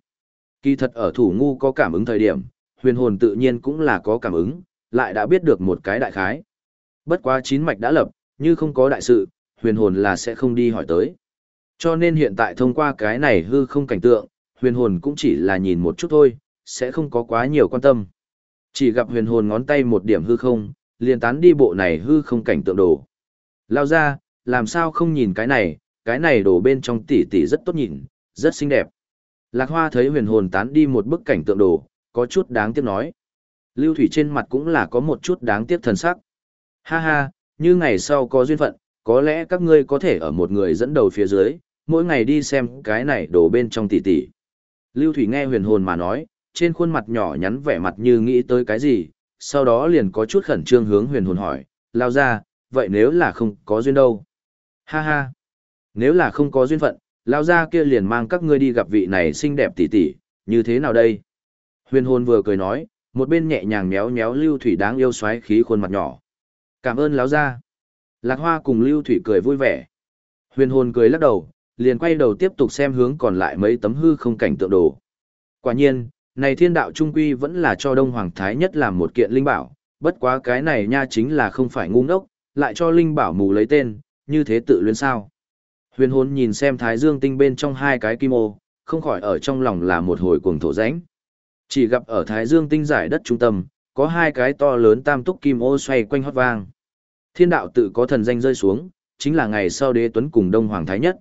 Kỳ thật ở thủ ngu có cảm ứng thời điểm, huyền hồn tự nhiên cũng là có cảm ứng, lại đã biết được một cái đại khái. Bất quá chín mạch đã lập, như không có đại sự, huyền hồn là sẽ không đi hỏi tới. Cho nên hiện tại thông qua cái này hư không cảnh tượng, huyền hồn cũng chỉ là nhìn một chút thôi, sẽ không có quá nhiều quan tâm. Chỉ gặp huyền hồn ngón tay một điểm hư không, liền tán đi bộ này hư không cảnh tượng đồ. Lao ra, làm sao không nhìn cái này, cái này đồ bên trong tỉ tỉ rất tốt nhìn, rất xinh đẹp. Lạc Hoa thấy huyền hồn tán đi một bức cảnh tượng đồ, có chút đáng tiếc nói. Lưu Thủy trên mặt cũng là có một chút đáng tiếc thần sắc. Ha ha, như ngày sau có duyên phận, có lẽ các ngươi có thể ở một người dẫn đầu phía dưới, mỗi ngày đi xem cái này đổ bên trong tỉ tỉ. Lưu Thủy nghe huyền hồn mà nói, trên khuôn mặt nhỏ nhắn vẻ mặt như nghĩ tới cái gì, sau đó liền có chút khẩn trương hướng huyền hồn hỏi, lao ra, vậy nếu là không có duyên đâu? Ha ha, nếu là không có duyên phận, lao ra kia liền mang các ngươi đi gặp vị này xinh đẹp tỷ tỷ, như thế nào đây? Huyền hồn vừa cười nói, một bên nhẹ nhàng méo méo Lưu Thủy đáng yêu xoáy khí khuôn mặt nhỏ. Cảm ơn lão gia. Lạc Hoa cùng Lưu Thủy cười vui vẻ. Huyền hồn cười lắc đầu, liền quay đầu tiếp tục xem hướng còn lại mấy tấm hư không cảnh tượng đồ. Quả nhiên, này thiên đạo trung quy vẫn là cho Đông Hoàng Thái nhất làm một kiện linh bảo, bất quá cái này nha chính là không phải ngu ngốc, lại cho linh bảo mù lấy tên, như thế tự luyến sao. Huyền hồn nhìn xem Thái Dương tinh bên trong hai cái kim ô, không khỏi ở trong lòng là một hồi cuồng thổ rãnh. Chỉ gặp ở Thái Dương tinh giải đất trung tâm, có hai cái to lớn tam túc kim ô xoay quanh hót vang. Thiên đạo tự có thần danh rơi xuống, chính là ngày sau đế tuấn cùng Đông Hoàng Thái nhất.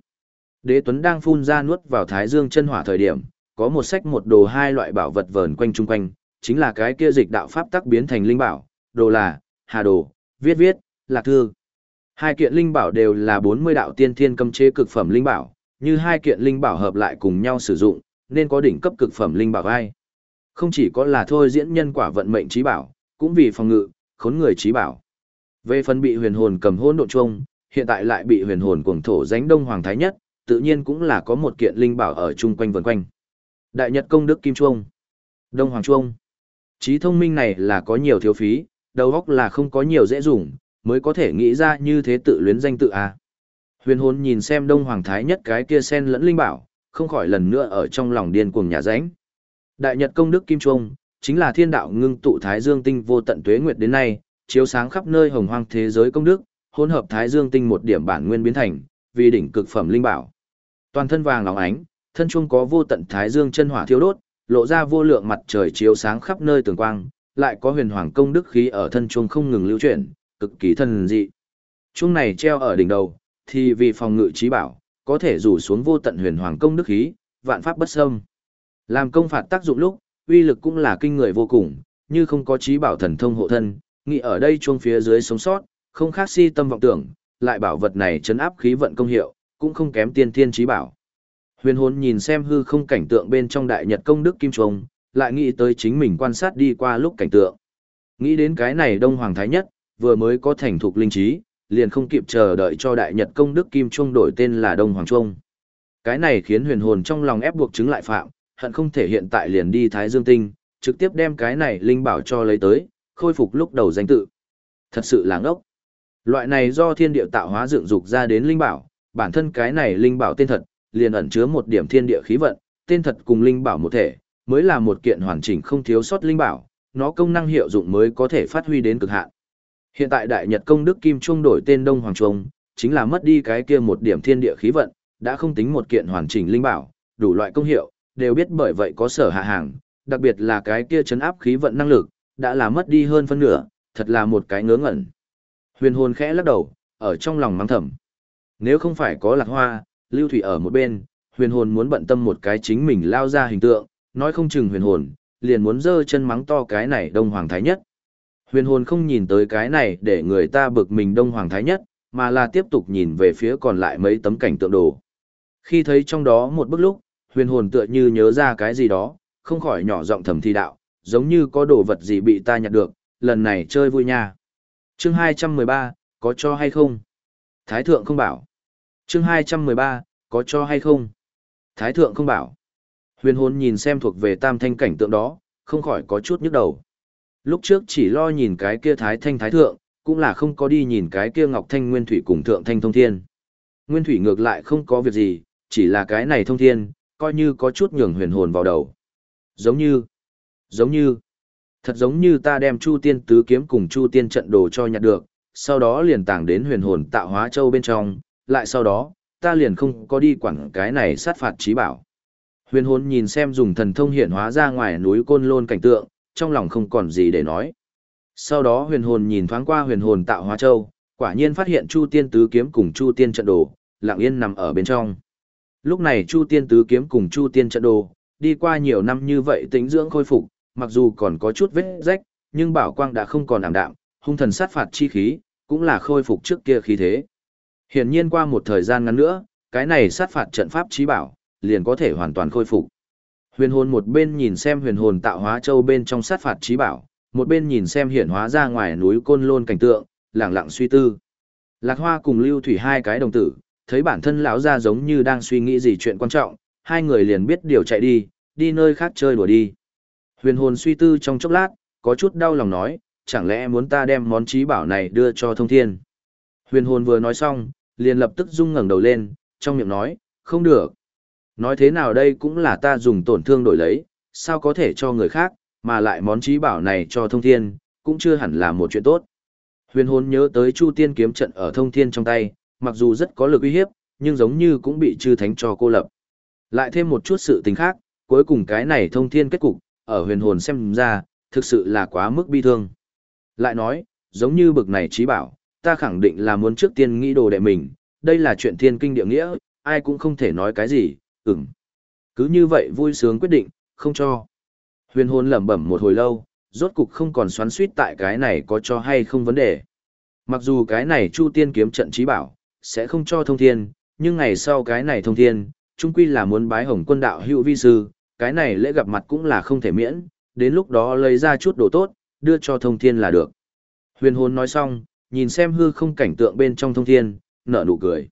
Đế tuấn đang phun ra nuốt vào Thái Dương chân hỏa thời điểm, có một sách một đồ hai loại bảo vật vờn quanh chung quanh, chính là cái kia dịch đạo pháp tắc biến thành linh bảo, đồ là, hà đồ, viết viết, lạc thư. Hai kiện linh bảo đều là 40 đạo tiên thiên cấm chế cực phẩm linh bảo, như hai kiện linh bảo hợp lại cùng nhau sử dụng, nên có đỉnh cấp cực phẩm linh bảo ai. Không chỉ có là thôi diễn nhân quả vận mệnh trí bảo, cũng vì phòng ngự, khốn người trí bảo. Về phần bị huyền hồn cầm hôn độ chung, hiện tại lại bị huyền hồn cuồng thổ dánh đông hoàng thái nhất, tự nhiên cũng là có một kiện linh bảo ở chung quanh vần quanh. Đại Nhật công đức kim chuông, Đông Hoàng chuông. Trí thông minh này là có nhiều thiếu phí, đầu óc là không có nhiều dễ dùng, mới có thể nghĩ ra như thế tự luyến danh tự à? Huyền hồn nhìn xem Đông Hoàng Thái nhất cái kia sen lẫn linh bảo, không khỏi lần nữa ở trong lòng điên cuồng nhà ránh. Đại Nhật công đức kim chuông, chính là thiên đạo ngưng tụ Thái Dương tinh vô tận tuế nguyệt đến nay, chiếu sáng khắp nơi hồng hoang thế giới công đức, hỗn hợp Thái Dương tinh một điểm bản nguyên biến thành, vì đỉnh cực phẩm linh bảo. Toàn thân vàng óng ánh, thân chuông có vô tận thái dương chân hỏa thiêu đốt, lộ ra vô lượng mặt trời chiếu sáng khắp nơi tường quang, lại có huyền hoàng công đức khí ở thân chuông không ngừng lưu chuyển, cực kỳ thần dị. Chuông này treo ở đỉnh đầu, thì vì phòng ngự trí bảo, có thể rủ xuống vô tận huyền hoàng công đức khí, vạn pháp bất xâm. Làm công phạt tác dụng lúc, uy lực cũng là kinh người vô cùng, như không có trí bảo thần thông hộ thân, nghĩ ở đây chuông phía dưới sống sót, không khác si tâm vọng tưởng, lại bảo vật này chấn áp khí vận công hiệu, cũng không kém tiên thiên trí bảo. Huyền hồn nhìn xem hư không cảnh tượng bên trong đại nhật công đức kim trùng, lại nghĩ tới chính mình quan sát đi qua lúc cảnh tượng. Nghĩ đến cái này Đông Hoàng Thái Nhất, vừa mới có thành thục linh trí, liền không kịp chờ đợi cho đại nhật công đức kim trung đổi tên là Đông Hoàng Trung. Cái này khiến huyền hồn trong lòng ép buộc chứng lại phạm, hận không thể hiện tại liền đi Thái Dương Tinh, trực tiếp đem cái này linh bảo cho lấy tới, khôi phục lúc đầu danh tự. Thật sự là ngốc. Loại này do thiên địa tạo hóa dựng dục ra đến linh bảo, bản thân cái này linh bảo tên thật, liền ẩn chứa một điểm thiên địa khí vận, tên thật cùng linh bảo một thể, mới là một kiện hoàn chỉnh không thiếu sót linh bảo, nó công năng hiệu dụng mới có thể phát huy đến cực hạn. Hiện tại Đại Nhật Công Đức Kim Trung đổi tên Đông Hoàng Trung, chính là mất đi cái kia một điểm thiên địa khí vận, đã không tính một kiện hoàn chỉnh linh bảo, đủ loại công hiệu, đều biết bởi vậy có sở hạ hàng, đặc biệt là cái kia chấn áp khí vận năng lực, đã là mất đi hơn phân nửa, thật là một cái ngớ ngẩn. Huyền hồn khẽ lắc đầu, ở trong lòng mắng thầm. Nếu không phải có lạc hoa, lưu thủy ở một bên, huyền hồn muốn bận tâm một cái chính mình lao ra hình tượng, nói không chừng huyền hồn, liền muốn dơ chân mắng to cái này đông hoàng thái nhất. Huyền hồn không nhìn tới cái này để người ta bực mình đông hoàng thái nhất, mà là tiếp tục nhìn về phía còn lại mấy tấm cảnh tượng đồ. Khi thấy trong đó một bức lúc, huyền hồn tựa như nhớ ra cái gì đó, không khỏi nhỏ giọng thầm thi đạo, giống như có đồ vật gì bị ta nhặt được, lần này chơi vui nha. Chương 213, có cho hay không? Thái thượng không bảo chương hai trăm mười ba, có cho hay không? Thái thượng không bảo. Huyền hồn nhìn xem thuộc về tam thanh cảnh tượng đó, không khỏi có chút nhức đầu. Lúc trước chỉ lo nhìn cái kia thái thanh thái thượng, cũng là không có đi nhìn cái kia ngọc thanh nguyên thủy cùng thượng thanh thông thiên. Nguyên thủy ngược lại không có việc gì, chỉ là cái này thông thiên, coi như có chút nhường huyền hồn vào đầu. Giống như giống như, thật giống như ta đem chu tiên tứ kiếm cùng chu tiên trận đồ cho nhặt được, sau đó liền tàng đến huyền hồn tạo hóa châu bên trong lại sau đó, ta liền không có đi quản cái này sát phạt trí bảo. Huyền hồn nhìn xem dùng thần thông hiện hóa ra ngoài núi côn lôn cảnh tượng, trong lòng không còn gì để nói. Sau đó huyền hồn nhìn thoáng qua huyền hồn tạo hóa châu, quả nhiên phát hiện Chu Tiên Tứ Kiếm cùng Chu Tiên Trận Đồ, lặng yên nằm ở bên trong. Lúc này Chu Tiên Tứ Kiếm cùng Chu Tiên Trận Đồ, đi qua nhiều năm như vậy tính dưỡng khôi phục, mặc dù còn có chút vết rách, nhưng bảo quang đã không còn ảm đạm, hung thần sát phạt chi khí, cũng là khôi phục trước kia khí thế. Hiển nhiên qua một thời gian ngắn nữa, cái này sát phạt trận pháp trí bảo, liền có thể hoàn toàn khôi phục. Huyền hồn một bên nhìn xem huyền hồn tạo hóa châu bên trong sát phạt trí bảo, một bên nhìn xem hiển hóa ra ngoài núi côn lôn cảnh tượng, lặng lặng suy tư. Lạc Hoa cùng Lưu Thủy hai cái đồng tử, thấy bản thân lão ra giống như đang suy nghĩ gì chuyện quan trọng, hai người liền biết điều chạy đi, đi nơi khác chơi đùa đi. Huyền hồn suy tư trong chốc lát, có chút đau lòng nói, chẳng lẽ muốn ta đem món trí bảo này đưa cho thông thiên. Huyền hồn vừa nói xong, liền lập tức rung ngẩng đầu lên, trong miệng nói, không được. Nói thế nào đây cũng là ta dùng tổn thương đổi lấy, sao có thể cho người khác, mà lại món trí bảo này cho thông thiên, cũng chưa hẳn là một chuyện tốt. Huyền hồn nhớ tới Chu Tiên kiếm trận ở thông thiên trong tay, mặc dù rất có lực uy hiếp, nhưng giống như cũng bị chư thánh cho cô lập. Lại thêm một chút sự tình khác, cuối cùng cái này thông thiên kết cục, ở huyền hồn xem ra, thực sự là quá mức bi thương. Lại nói, giống như bực này trí bảo, ta khẳng định là muốn trước tiên nghĩ đồ đệ mình, đây là chuyện thiên kinh địa nghĩa, ai cũng không thể nói cái gì, ừm. Cứ như vậy vui sướng quyết định, không cho. Huyền hồn lẩm bẩm một hồi lâu, rốt cục không còn xoắn suýt tại cái này có cho hay không vấn đề. Mặc dù cái này Chu Tiên kiếm trận trí bảo, sẽ không cho thông thiên, nhưng ngày sau cái này thông thiên, chung quy là muốn bái hồng quân đạo hữu vi sư, cái này lễ gặp mặt cũng là không thể miễn, đến lúc đó lấy ra chút đồ tốt, đưa cho thông thiên là được. Huyền hồn nói xong, nhìn xem hư không cảnh tượng bên trong thông thiên, nở nụ cười.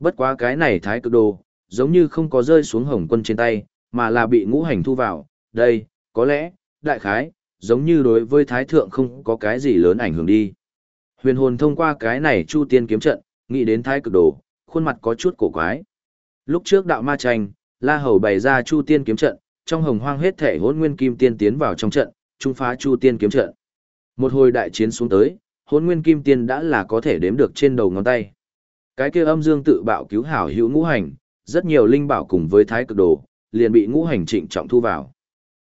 Bất quá cái này thái cực đồ, giống như không có rơi xuống hồng quân trên tay, mà là bị ngũ hành thu vào, đây, có lẽ, đại khái, giống như đối với thái thượng không có cái gì lớn ảnh hưởng đi. Huyền hồn thông qua cái này chu tiên kiếm trận, nghĩ đến thái cực đồ, khuôn mặt có chút cổ quái. Lúc trước đạo ma tranh, La Hầu bày ra chu tiên kiếm trận, trong hồng hoang hết thể hỗn nguyên kim tiên tiến vào trong trận, trung phá chu tiên kiếm trận. Một hồi đại chiến xuống tới, hỗn nguyên kim tiên đã là có thể đếm được trên đầu ngón tay. Cái kia âm dương tự bạo cứu hảo hữu ngũ hành, rất nhiều linh bảo cùng với thái cực đồ, liền bị ngũ hành trịnh trọng thu vào.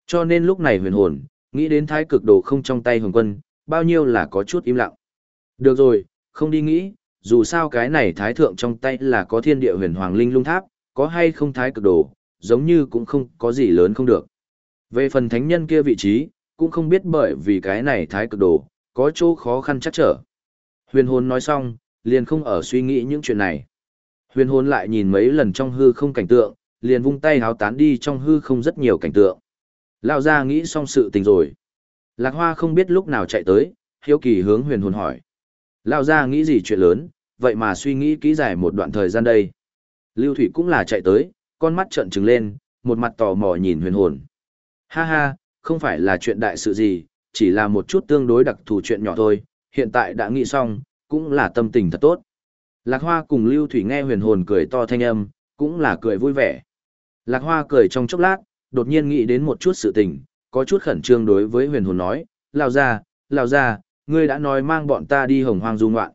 Cho nên lúc này huyền hồn, nghĩ đến thái cực đồ không trong tay hồng quân, bao nhiêu là có chút im lặng. Được rồi, không đi nghĩ, dù sao cái này thái thượng trong tay là có thiên địa huyền hoàng linh lung tháp, có hay không thái cực đồ, giống như cũng không có gì lớn không được. Về phần thánh nhân kia vị trí, cũng không biết bởi vì cái này thái cực đồ, có chỗ khó khăn chắc trở. Huyền hồn nói xong, liền không ở suy nghĩ những chuyện này. Huyền hồn lại nhìn mấy lần trong hư không cảnh tượng, liền vung tay háo tán đi trong hư không rất nhiều cảnh tượng. Lao ra nghĩ xong sự tình rồi. Lạc hoa không biết lúc nào chạy tới, hiếu kỳ hướng huyền hồn hỏi. Lao ra nghĩ gì chuyện lớn, vậy mà suy nghĩ kỹ dài một đoạn thời gian đây. Lưu Thủy cũng là chạy tới, con mắt trợn trừng lên, một mặt tò mò nhìn huyền hồn. Ha ha, không phải là chuyện đại sự gì, chỉ là một chút tương đối đặc thù chuyện nhỏ thôi, hiện tại đã nghĩ xong, cũng là tâm tình thật tốt. Lạc Hoa cùng Lưu Thủy nghe huyền hồn cười to thanh âm, cũng là cười vui vẻ. Lạc Hoa cười trong chốc lát, đột nhiên nghĩ đến một chút sự tình, có chút khẩn trương đối với huyền hồn nói, lao ra, lao ra, ngươi đã nói mang bọn ta đi hồng hoang du ngoạn.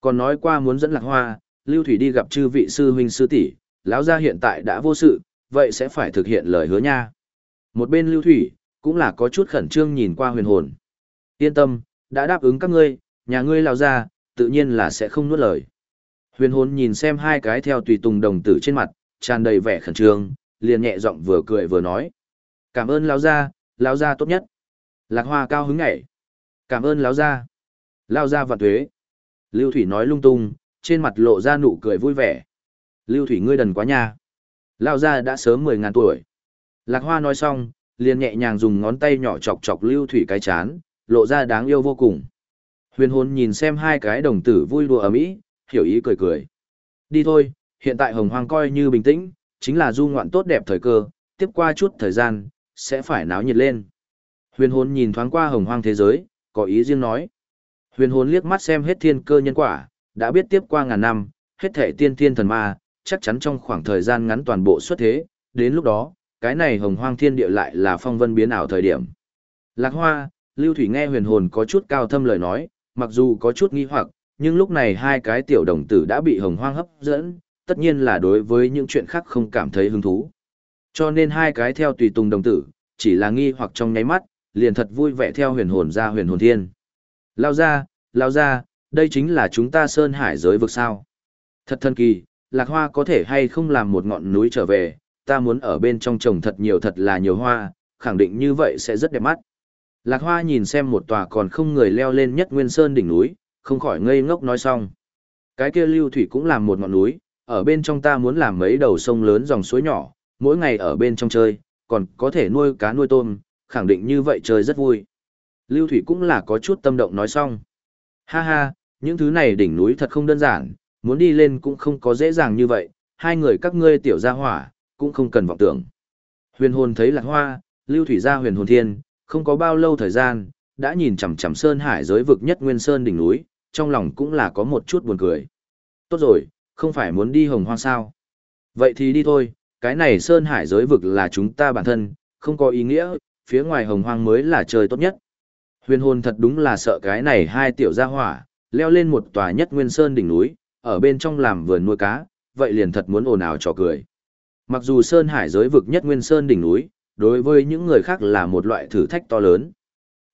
Còn nói qua muốn dẫn Lạc Hoa, Lưu Thủy đi gặp chư vị sư huynh sư tỷ, lão gia hiện tại đã vô sự, vậy sẽ phải thực hiện lời hứa nha. Một bên Lưu Thủy, cũng là có chút khẩn trương nhìn qua huyền hồn. Yên tâm, đã đáp ứng các ngươi, nhà ngươi lao ra, tự nhiên là sẽ không nuốt lời. Huyền hồn nhìn xem hai cái theo tùy tùng đồng tử trên mặt, tràn đầy vẻ khẩn trương, liền nhẹ giọng vừa cười vừa nói. Cảm ơn lão gia, lão gia tốt nhất. Lạc hoa cao hứng ngảy. Cảm ơn lão gia. Lão gia vạn tuế. Lưu Thủy nói lung tung, trên mặt lộ ra nụ cười vui vẻ. Lưu Thủy ngươi đần quá nha. Lão gia đã sớm mười ngàn tuổi. Lạc hoa nói xong, liền nhẹ nhàng dùng ngón tay nhỏ chọc chọc Lưu Thủy cái chán, lộ ra đáng yêu vô cùng. Huyền hồn nhìn xem hai cái đồng tử vui đùa ở mỹ, hiểu ý cười cười. Đi thôi, hiện tại hồng hoang coi như bình tĩnh, chính là du ngoạn tốt đẹp thời cơ, tiếp qua chút thời gian, sẽ phải náo nhiệt lên. Huyền hồn nhìn thoáng qua hồng hoang thế giới, có ý riêng nói. Huyền hồn liếc mắt xem hết thiên cơ nhân quả, đã biết tiếp qua ngàn năm, hết thể tiên thiên thần ma, chắc chắn trong khoảng thời gian ngắn toàn bộ xuất thế, đến lúc đó, cái này hồng hoang thiên địa lại là phong vân biến ảo thời điểm. Lạc hoa, Lưu Thủy nghe huyền hồn có chút cao thâm lời nói, mặc dù có chút nghi hoặc, nhưng lúc này hai cái tiểu đồng tử đã bị hồng hoang hấp dẫn, tất nhiên là đối với những chuyện khác không cảm thấy hứng thú. Cho nên hai cái theo tùy tùng đồng tử, chỉ là nghi hoặc trong nháy mắt, liền thật vui vẻ theo huyền hồn ra huyền hồn thiên. Lao ra, lao ra, đây chính là chúng ta sơn hải giới vực sao. Thật thần kỳ, lạc hoa có thể hay không làm một ngọn núi trở về, ta muốn ở bên trong trồng thật nhiều thật là nhiều hoa, khẳng định như vậy sẽ rất đẹp mắt. Lạc hoa nhìn xem một tòa còn không người leo lên nhất nguyên sơn đỉnh núi, không khỏi ngây ngốc nói xong. Cái kia lưu thủy cũng làm một ngọn núi, ở bên trong ta muốn làm mấy đầu sông lớn dòng suối nhỏ, mỗi ngày ở bên trong chơi, còn có thể nuôi cá nuôi tôm, khẳng định như vậy chơi rất vui. Lưu thủy cũng là có chút tâm động nói xong. Ha ha, những thứ này đỉnh núi thật không đơn giản, muốn đi lên cũng không có dễ dàng như vậy, hai người các ngươi tiểu gia hỏa, cũng không cần vọng tưởng. Huyền hồn thấy lạc hoa, lưu thủy ra huyền hồn thiên, không có bao lâu thời gian, đã nhìn chằm chằm sơn hải giới vực nhất nguyên sơn đỉnh núi, trong lòng cũng là có một chút buồn cười. Tốt rồi, không phải muốn đi hồng hoang sao. Vậy thì đi thôi, cái này sơn hải giới vực là chúng ta bản thân, không có ý nghĩa, phía ngoài hồng hoang mới là trời tốt nhất. Huyền hồn thật đúng là sợ cái này hai tiểu gia hỏa, leo lên một tòa nhất nguyên sơn đỉnh núi, ở bên trong làm vườn nuôi cá, vậy liền thật muốn ồn ào trò cười. Mặc dù sơn hải giới vực nhất nguyên sơn đỉnh núi, đối với những người khác là một loại thử thách to lớn.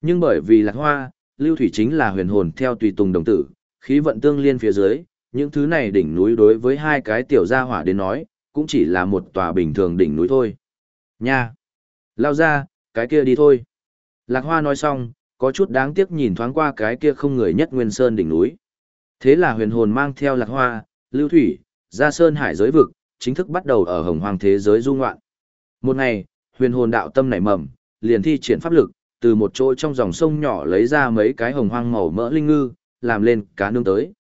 Nhưng bởi vì lạc hoa, lưu thủy chính là huyền hồn theo tùy tùng đồng tử, khí vận tương liên phía dưới, những thứ này đỉnh núi đối với hai cái tiểu gia hỏa đến nói, cũng chỉ là một tòa bình thường đỉnh núi thôi. Nha! Lao ra, cái kia đi thôi. Lạc hoa nói xong, có chút đáng tiếc nhìn thoáng qua cái kia không người nhất nguyên sơn đỉnh núi. Thế là huyền hồn mang theo lạc hoa, lưu thủy, ra sơn hải giới vực, chính thức bắt đầu ở hồng hoàng thế giới du ngoạn. Một ngày, huyền hồn đạo tâm nảy mầm, liền thi triển pháp lực, từ một chỗ trong dòng sông nhỏ lấy ra mấy cái hồng hoang màu mỡ linh ngư, làm lên cá nướng tới.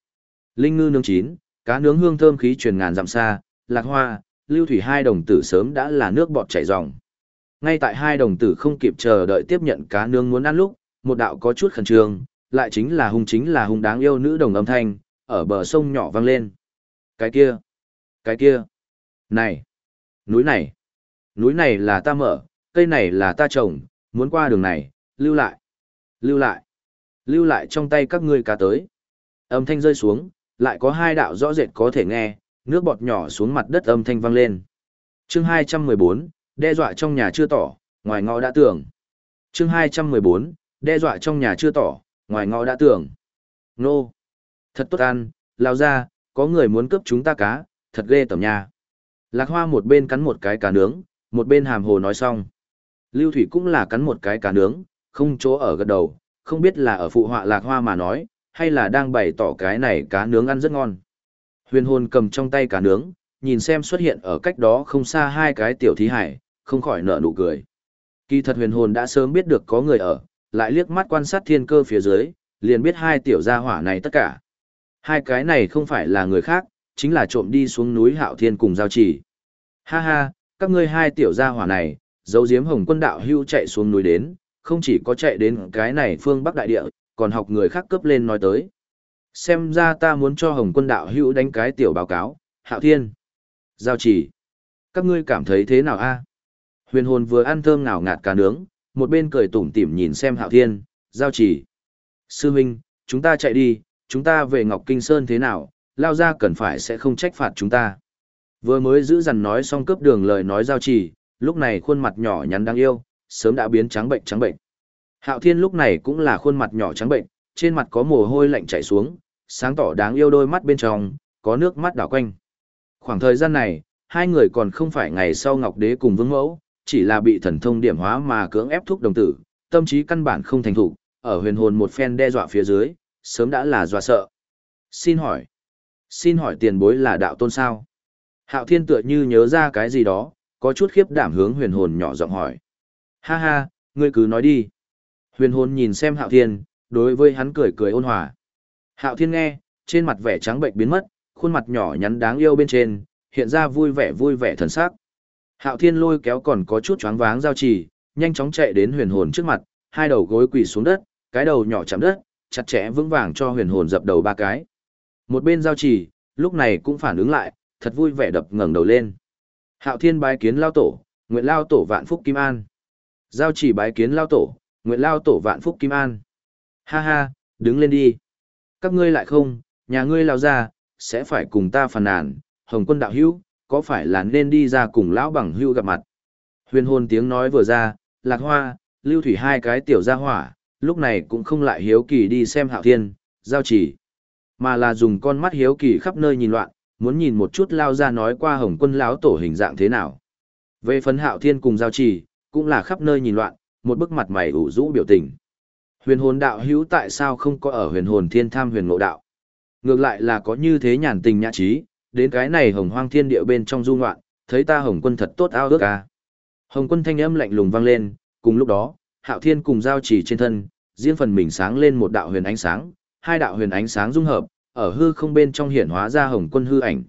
Linh ngư nướng chín, cá nướng hương thơm khí truyền ngàn dặm xa, lạc hoa, lưu thủy hai đồng tử sớm đã là nước bọt chảy ròng. Ngay tại hai đồng tử không kịp chờ đợi tiếp nhận cá nướng muốn ăn lúc, một đạo có chút khẩn trương, lại chính là hung chính là hung đáng yêu nữ đồng âm thanh, ở bờ sông nhỏ vang lên. Cái kia, cái kia, này, núi này, núi này là ta mở, cây này là ta trồng, muốn qua đường này, lưu lại, lưu lại, lưu lại trong tay các ngươi cá tới. Âm thanh rơi xuống, lại có hai đạo rõ rệt có thể nghe, nước bọt nhỏ xuống mặt đất âm thanh vang lên. Chương 214, đe dọa trong nhà chưa tỏ, ngoài ngõ đã tưởng. Chương 214, đe dọa trong nhà chưa tỏ, ngoài ngõ đã tưởng. Nô! Thật tốt ăn, lao ra, có người muốn cướp chúng ta cá, thật ghê tởm nha. Lạc hoa một bên cắn một cái cá nướng, một bên hàm hồ nói xong. Lưu Thủy cũng là cắn một cái cá nướng, không chỗ ở gật đầu, không biết là ở phụ họa lạc hoa mà nói, hay là đang bày tỏ cái này cá nướng ăn rất ngon. Huyền hồn cầm trong tay cá nướng, nhìn xem xuất hiện ở cách đó không xa hai cái tiểu thí hải, không khỏi nở nụ cười. Kỳ thật huyền hồn đã sớm biết được có người ở, lại liếc mắt quan sát thiên cơ phía dưới, liền biết hai tiểu gia hỏa này tất cả. Hai cái này không phải là người khác, chính là trộm đi xuống núi hạo thiên cùng giao chỉ. Ha ha, các ngươi hai tiểu gia hỏa này, dấu diếm hồng quân đạo hưu chạy xuống núi đến, không chỉ có chạy đến cái này phương Bắc Đại Địa, còn học người khác cấp lên nói tới. Xem ra ta muốn cho hồng quân đạo hưu đánh cái tiểu báo cáo, hạo thiên. Giao chỉ. Các ngươi cảm thấy thế nào a? Huyền hồn vừa ăn thơm ngào ngạt cá nướng, một bên cười tủm tỉm nhìn xem hạo thiên, giao chỉ. Sư huynh, chúng ta chạy đi, chúng ta về Ngọc Kinh Sơn thế nào, lao ra cần phải sẽ không trách phạt chúng ta. Vừa mới giữ dằn nói xong cướp đường lời nói giao chỉ, lúc này khuôn mặt nhỏ nhắn đáng yêu, sớm đã biến trắng bệnh trắng bệnh. Hạo Thiên lúc này cũng là khuôn mặt nhỏ trắng bệnh, trên mặt có mồ hôi lạnh chảy xuống, sáng tỏ đáng yêu đôi mắt bên trong, có nước mắt đảo quanh. Khoảng thời gian này, hai người còn không phải ngày sau Ngọc Đế cùng Vương Mẫu, chỉ là bị thần thông điểm hóa mà cưỡng ép thúc đồng tử, tâm trí căn bản không thành thủ, ở huyền hồn một phen đe dọa phía dưới, sớm đã là dọa sợ. Xin hỏi, xin hỏi tiền bối là đạo tôn sao? Hạo thiên tựa như nhớ ra cái gì đó, có chút khiếp đảm hướng huyền hồn nhỏ giọng hỏi. Ha ha, ngươi cứ nói đi. Huyền hồn nhìn xem hạo thiên, đối với hắn cười cười ôn hòa. Hạo thiên nghe, trên mặt vẻ trắng bệnh biến mất, khuôn mặt nhỏ nhắn đáng yêu bên trên, hiện ra vui vẻ vui vẻ thần sắc. Hạo Thiên lôi kéo còn có chút choáng váng giao trì, nhanh chóng chạy đến huyền hồn trước mặt, hai đầu gối quỳ xuống đất, cái đầu nhỏ chạm đất, chặt chẽ vững vàng cho huyền hồn dập đầu ba cái. Một bên giao chỉ lúc này cũng phản ứng lại, thật vui vẻ đập ngẩng đầu lên. Hạo Thiên bái kiến lao tổ, nguyện lao tổ vạn phúc kim an. Giao chỉ bái kiến lao tổ, nguyện lao tổ vạn phúc kim an. Ha ha, đứng lên đi. Các ngươi lại không, nhà ngươi lao ra, sẽ phải cùng ta phàn nàn, hồng quân đạo hữu, có phải là nên đi ra cùng lão bằng hữu gặp mặt. Huyền hồn tiếng nói vừa ra, lạc hoa, lưu thủy hai cái tiểu gia hỏa, lúc này cũng không lại hiếu kỳ đi xem hạo thiên, giao chỉ, mà là dùng con mắt hiếu kỳ khắp nơi nhìn loạn, muốn nhìn một chút lao ra nói qua hồng quân lão tổ hình dạng thế nào. Về phần hạo thiên cùng giao chỉ, cũng là khắp nơi nhìn loạn, một bức mặt mày ủ rũ biểu tình. Huyền hồn đạo hữu tại sao không có ở huyền hồn thiên tham huyền ngộ đạo? Ngược lại là có như thế nhàn tình nhã trí, đến cái này hồng hoang thiên địa bên trong du ngoạn, thấy ta hồng quân thật tốt ao ước à. Hồng quân thanh âm lạnh lùng vang lên, cùng lúc đó, hạo thiên cùng giao chỉ trên thân, riêng phần mình sáng lên một đạo huyền ánh sáng, hai đạo huyền ánh sáng dung hợp, ở hư không bên trong hiển hóa ra hồng quân hư ảnh.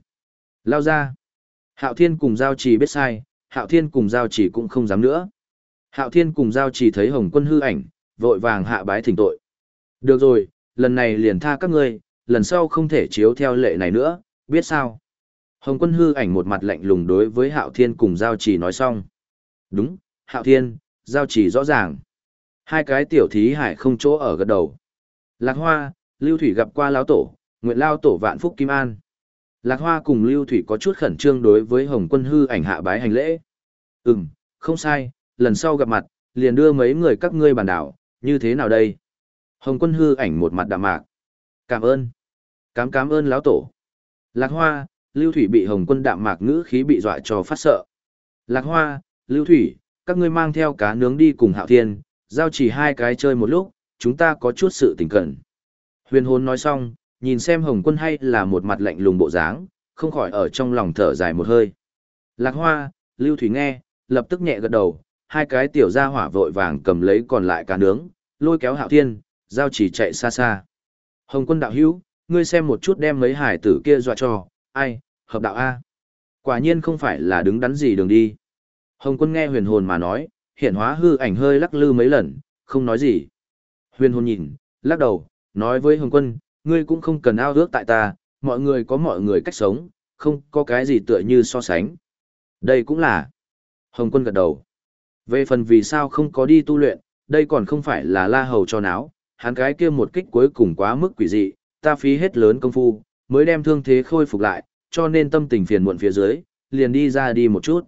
Lao ra. Hạo thiên cùng giao chỉ biết sai, hạo thiên cùng giao chỉ cũng không dám nữa. Hạo thiên cùng giao chỉ thấy hồng quân hư ảnh, vội vàng hạ bái thỉnh tội. Được rồi, lần này liền tha các ngươi, lần sau không thể chiếu theo lệ này nữa, biết sao? Hồng quân hư ảnh một mặt lạnh lùng đối với Hạo Thiên cùng Giao Chỉ nói xong. Đúng, Hạo Thiên, Giao Chỉ rõ ràng. Hai cái tiểu thí hải không chỗ ở gật đầu. Lạc Hoa, Lưu Thủy gặp qua Lão Tổ, nguyện Lao Tổ vạn phúc kim an. Lạc Hoa cùng Lưu Thủy có chút khẩn trương đối với Hồng quân hư ảnh hạ bái hành lễ. Ừm, không sai, lần sau gặp mặt, liền đưa mấy người các ngươi bàn đảo, như thế nào đây? Hồng quân hư ảnh một mặt đạm mạc. Cảm ơn. Cám cám ơn lão tổ. Lạc Hoa, Lưu Thủy bị Hồng quân đạm mạc ngữ khí bị dọa cho phát sợ. Lạc Hoa, Lưu Thủy, các ngươi mang theo cá nướng đi cùng Hạo Thiên, giao chỉ hai cái chơi một lúc, chúng ta có chút sự tình cẩn. Huyền hồn nói xong, nhìn xem Hồng quân hay là một mặt lạnh lùng bộ dáng, không khỏi ở trong lòng thở dài một hơi. Lạc Hoa, Lưu Thủy nghe, lập tức nhẹ gật đầu, hai cái tiểu gia hỏa vội vàng cầm lấy còn lại cá nướng, lôi kéo Hạo Thiên, giao chỉ chạy xa xa. Hồng quân đạo hữu, ngươi xem một chút đem mấy hải tử kia dọa cho, ai, hợp đạo A. Quả nhiên không phải là đứng đắn gì đường đi. Hồng quân nghe huyền hồn mà nói, hiện hóa hư ảnh hơi lắc lư mấy lần, không nói gì. Huyền hồn nhìn, lắc đầu, nói với hồng quân, ngươi cũng không cần ao ước tại ta, mọi người có mọi người cách sống, không có cái gì tựa như so sánh. Đây cũng là. Hồng quân gật đầu. Về phần vì sao không có đi tu luyện, đây còn không phải là la hầu cho náo, hắn cái kia một kích cuối cùng quá mức quỷ dị, ta phí hết lớn công phu, mới đem thương thế khôi phục lại, cho nên tâm tình phiền muộn phía dưới, liền đi ra đi một chút.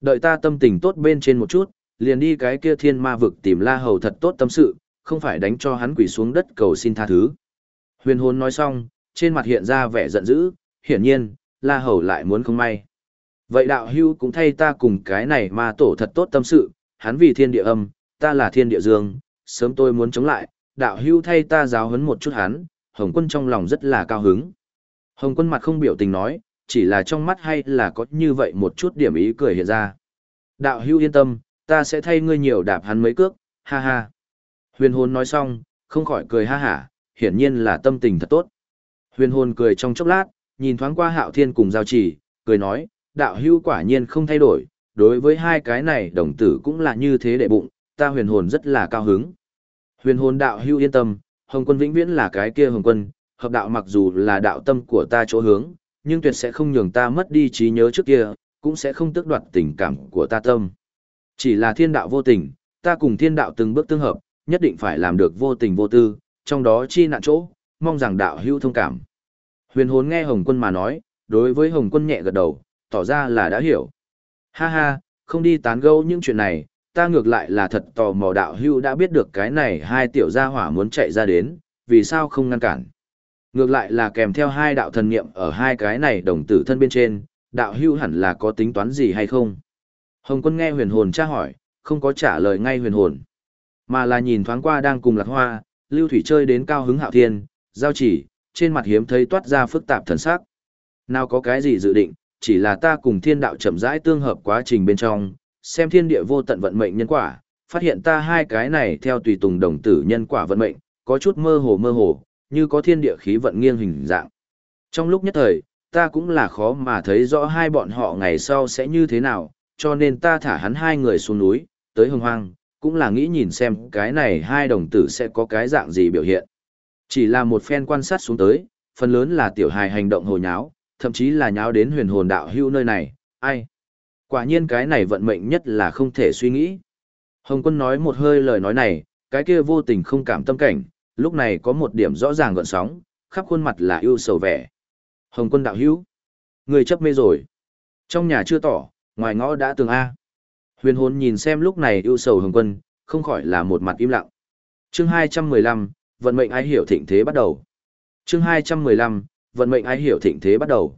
Đợi ta tâm tình tốt bên trên một chút, liền đi cái kia thiên ma vực tìm la hầu thật tốt tâm sự, không phải đánh cho hắn quỷ xuống đất cầu xin tha thứ. Huyền hồn nói xong, trên mặt hiện ra vẻ giận dữ, hiển nhiên, la hầu lại muốn không may. Vậy đạo hưu cũng thay ta cùng cái này mà tổ thật tốt tâm sự, hắn vì thiên địa âm, ta là thiên địa dương, sớm tôi muốn chống lại, đạo hưu thay ta giáo huấn một chút hắn, Hồng quân trong lòng rất là cao hứng. Hồng quân mặt không biểu tình nói, chỉ là trong mắt hay là có như vậy một chút điểm ý cười hiện ra. Đạo hưu yên tâm, ta sẽ thay ngươi nhiều đạp hắn mấy cước, ha ha. Huyền hồn nói xong, không khỏi cười ha hả, hiển nhiên là tâm tình thật tốt. Huyền hồn cười trong chốc lát, nhìn thoáng qua hạo thiên cùng giao chỉ, cười nói, đạo hưu quả nhiên không thay đổi, đối với hai cái này đồng tử cũng là như thế đệ bụng, ta huyền hồn rất là cao hứng. Huyền hồn đạo hưu yên tâm, Hồng quân vĩnh viễn là cái kia hồng quân, hợp đạo mặc dù là đạo tâm của ta chỗ hướng, nhưng tuyệt sẽ không nhường ta mất đi trí nhớ trước kia, cũng sẽ không tước đoạt tình cảm của ta tâm. Chỉ là thiên đạo vô tình, ta cùng thiên đạo từng bước tương hợp, nhất định phải làm được vô tình vô tư, trong đó chi nạn chỗ, mong rằng đạo hữu thông cảm. Huyền hồn nghe Hồng quân mà nói, đối với Hồng quân nhẹ gật đầu, tỏ ra là đã hiểu. Ha ha, không đi tán gẫu những chuyện này, ta ngược lại là thật tò mò đạo hưu đã biết được cái này hai tiểu gia hỏa muốn chạy ra đến, vì sao không ngăn cản. Ngược lại là kèm theo hai đạo thần niệm ở hai cái này đồng tử thân bên trên, đạo hưu hẳn là có tính toán gì hay không. Hồng quân nghe huyền hồn tra hỏi, không có trả lời ngay huyền hồn, mà là nhìn thoáng qua đang cùng lạc hoa, lưu thủy chơi đến cao hứng hạo thiên, giao chỉ, trên mặt hiếm thấy toát ra phức tạp thần sắc. Nào có cái gì dự định, chỉ là ta cùng thiên đạo chậm rãi tương hợp quá trình bên trong, xem thiên địa vô tận vận mệnh nhân quả, phát hiện ta hai cái này theo tùy tùng đồng tử nhân quả vận mệnh, có chút mơ hồ mơ hồ, như có thiên địa khí vận nghiêng hình dạng. Trong lúc nhất thời, ta cũng là khó mà thấy rõ hai bọn họ ngày sau sẽ như thế nào, cho nên ta thả hắn hai người xuống núi, tới hồng hoang, cũng là nghĩ nhìn xem cái này hai đồng tử sẽ có cái dạng gì biểu hiện. Chỉ là một phen quan sát xuống tới, phần lớn là tiểu hài hành động hồ nháo, thậm chí là nháo đến huyền hồn đạo hưu nơi này, ai. Quả nhiên cái này vận mệnh nhất là không thể suy nghĩ. Hồng quân nói một hơi lời nói này, cái kia vô tình không cảm tâm cảnh, lúc này có một điểm rõ ràng gợn sóng, khắp khuôn mặt là ưu sầu vẻ. Hồng quân đạo hữu. Người chấp mê rồi. Trong nhà chưa tỏ, ngoài ngõ đã tường A. Huyền hồn nhìn xem lúc này ưu sầu hồng quân, không khỏi là một mặt im lặng. chương 215, vận mệnh ai hiểu thịnh thế bắt đầu. chương 215, vận mệnh ai hiểu thịnh thế bắt đầu.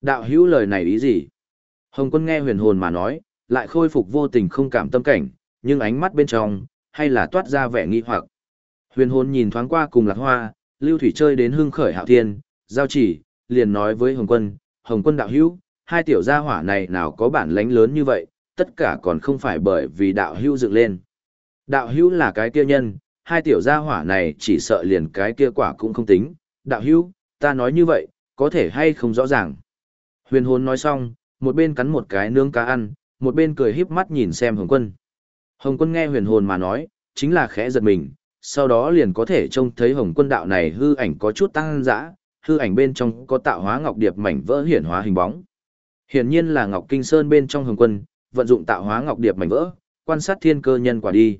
Đạo hữu lời này ý gì? Hồng quân nghe huyền hồn mà nói, lại khôi phục vô tình không cảm tâm cảnh, nhưng ánh mắt bên trong, hay là toát ra vẻ nghi hoặc. Huyền hồn nhìn thoáng qua cùng lạc hoa, lưu thủy chơi đến hưng khởi hạo thiên, giao chỉ, liền nói với Hồng quân, Hồng quân đạo hữu, hai tiểu gia hỏa này nào có bản lãnh lớn như vậy, tất cả còn không phải bởi vì đạo hữu dựng lên. Đạo hữu là cái kia nhân, hai tiểu gia hỏa này chỉ sợ liền cái kia quả cũng không tính. Đạo hữu, ta nói như vậy, có thể hay không rõ ràng. Huyền hồn nói xong, một bên cắn một cái nướng cá ăn, một bên cười híp mắt nhìn xem Hồng quân. Hồng quân nghe huyền hồn mà nói, chính là khẽ giật mình, sau đó liền có thể trông thấy Hồng quân đạo này hư ảnh có chút tăng dã, hư ảnh bên trong có tạo hóa ngọc điệp mảnh vỡ hiển hóa hình bóng. Hiển nhiên là Ngọc Kinh Sơn bên trong Hồng quân, vận dụng tạo hóa ngọc điệp mảnh vỡ, quan sát thiên cơ nhân quả đi.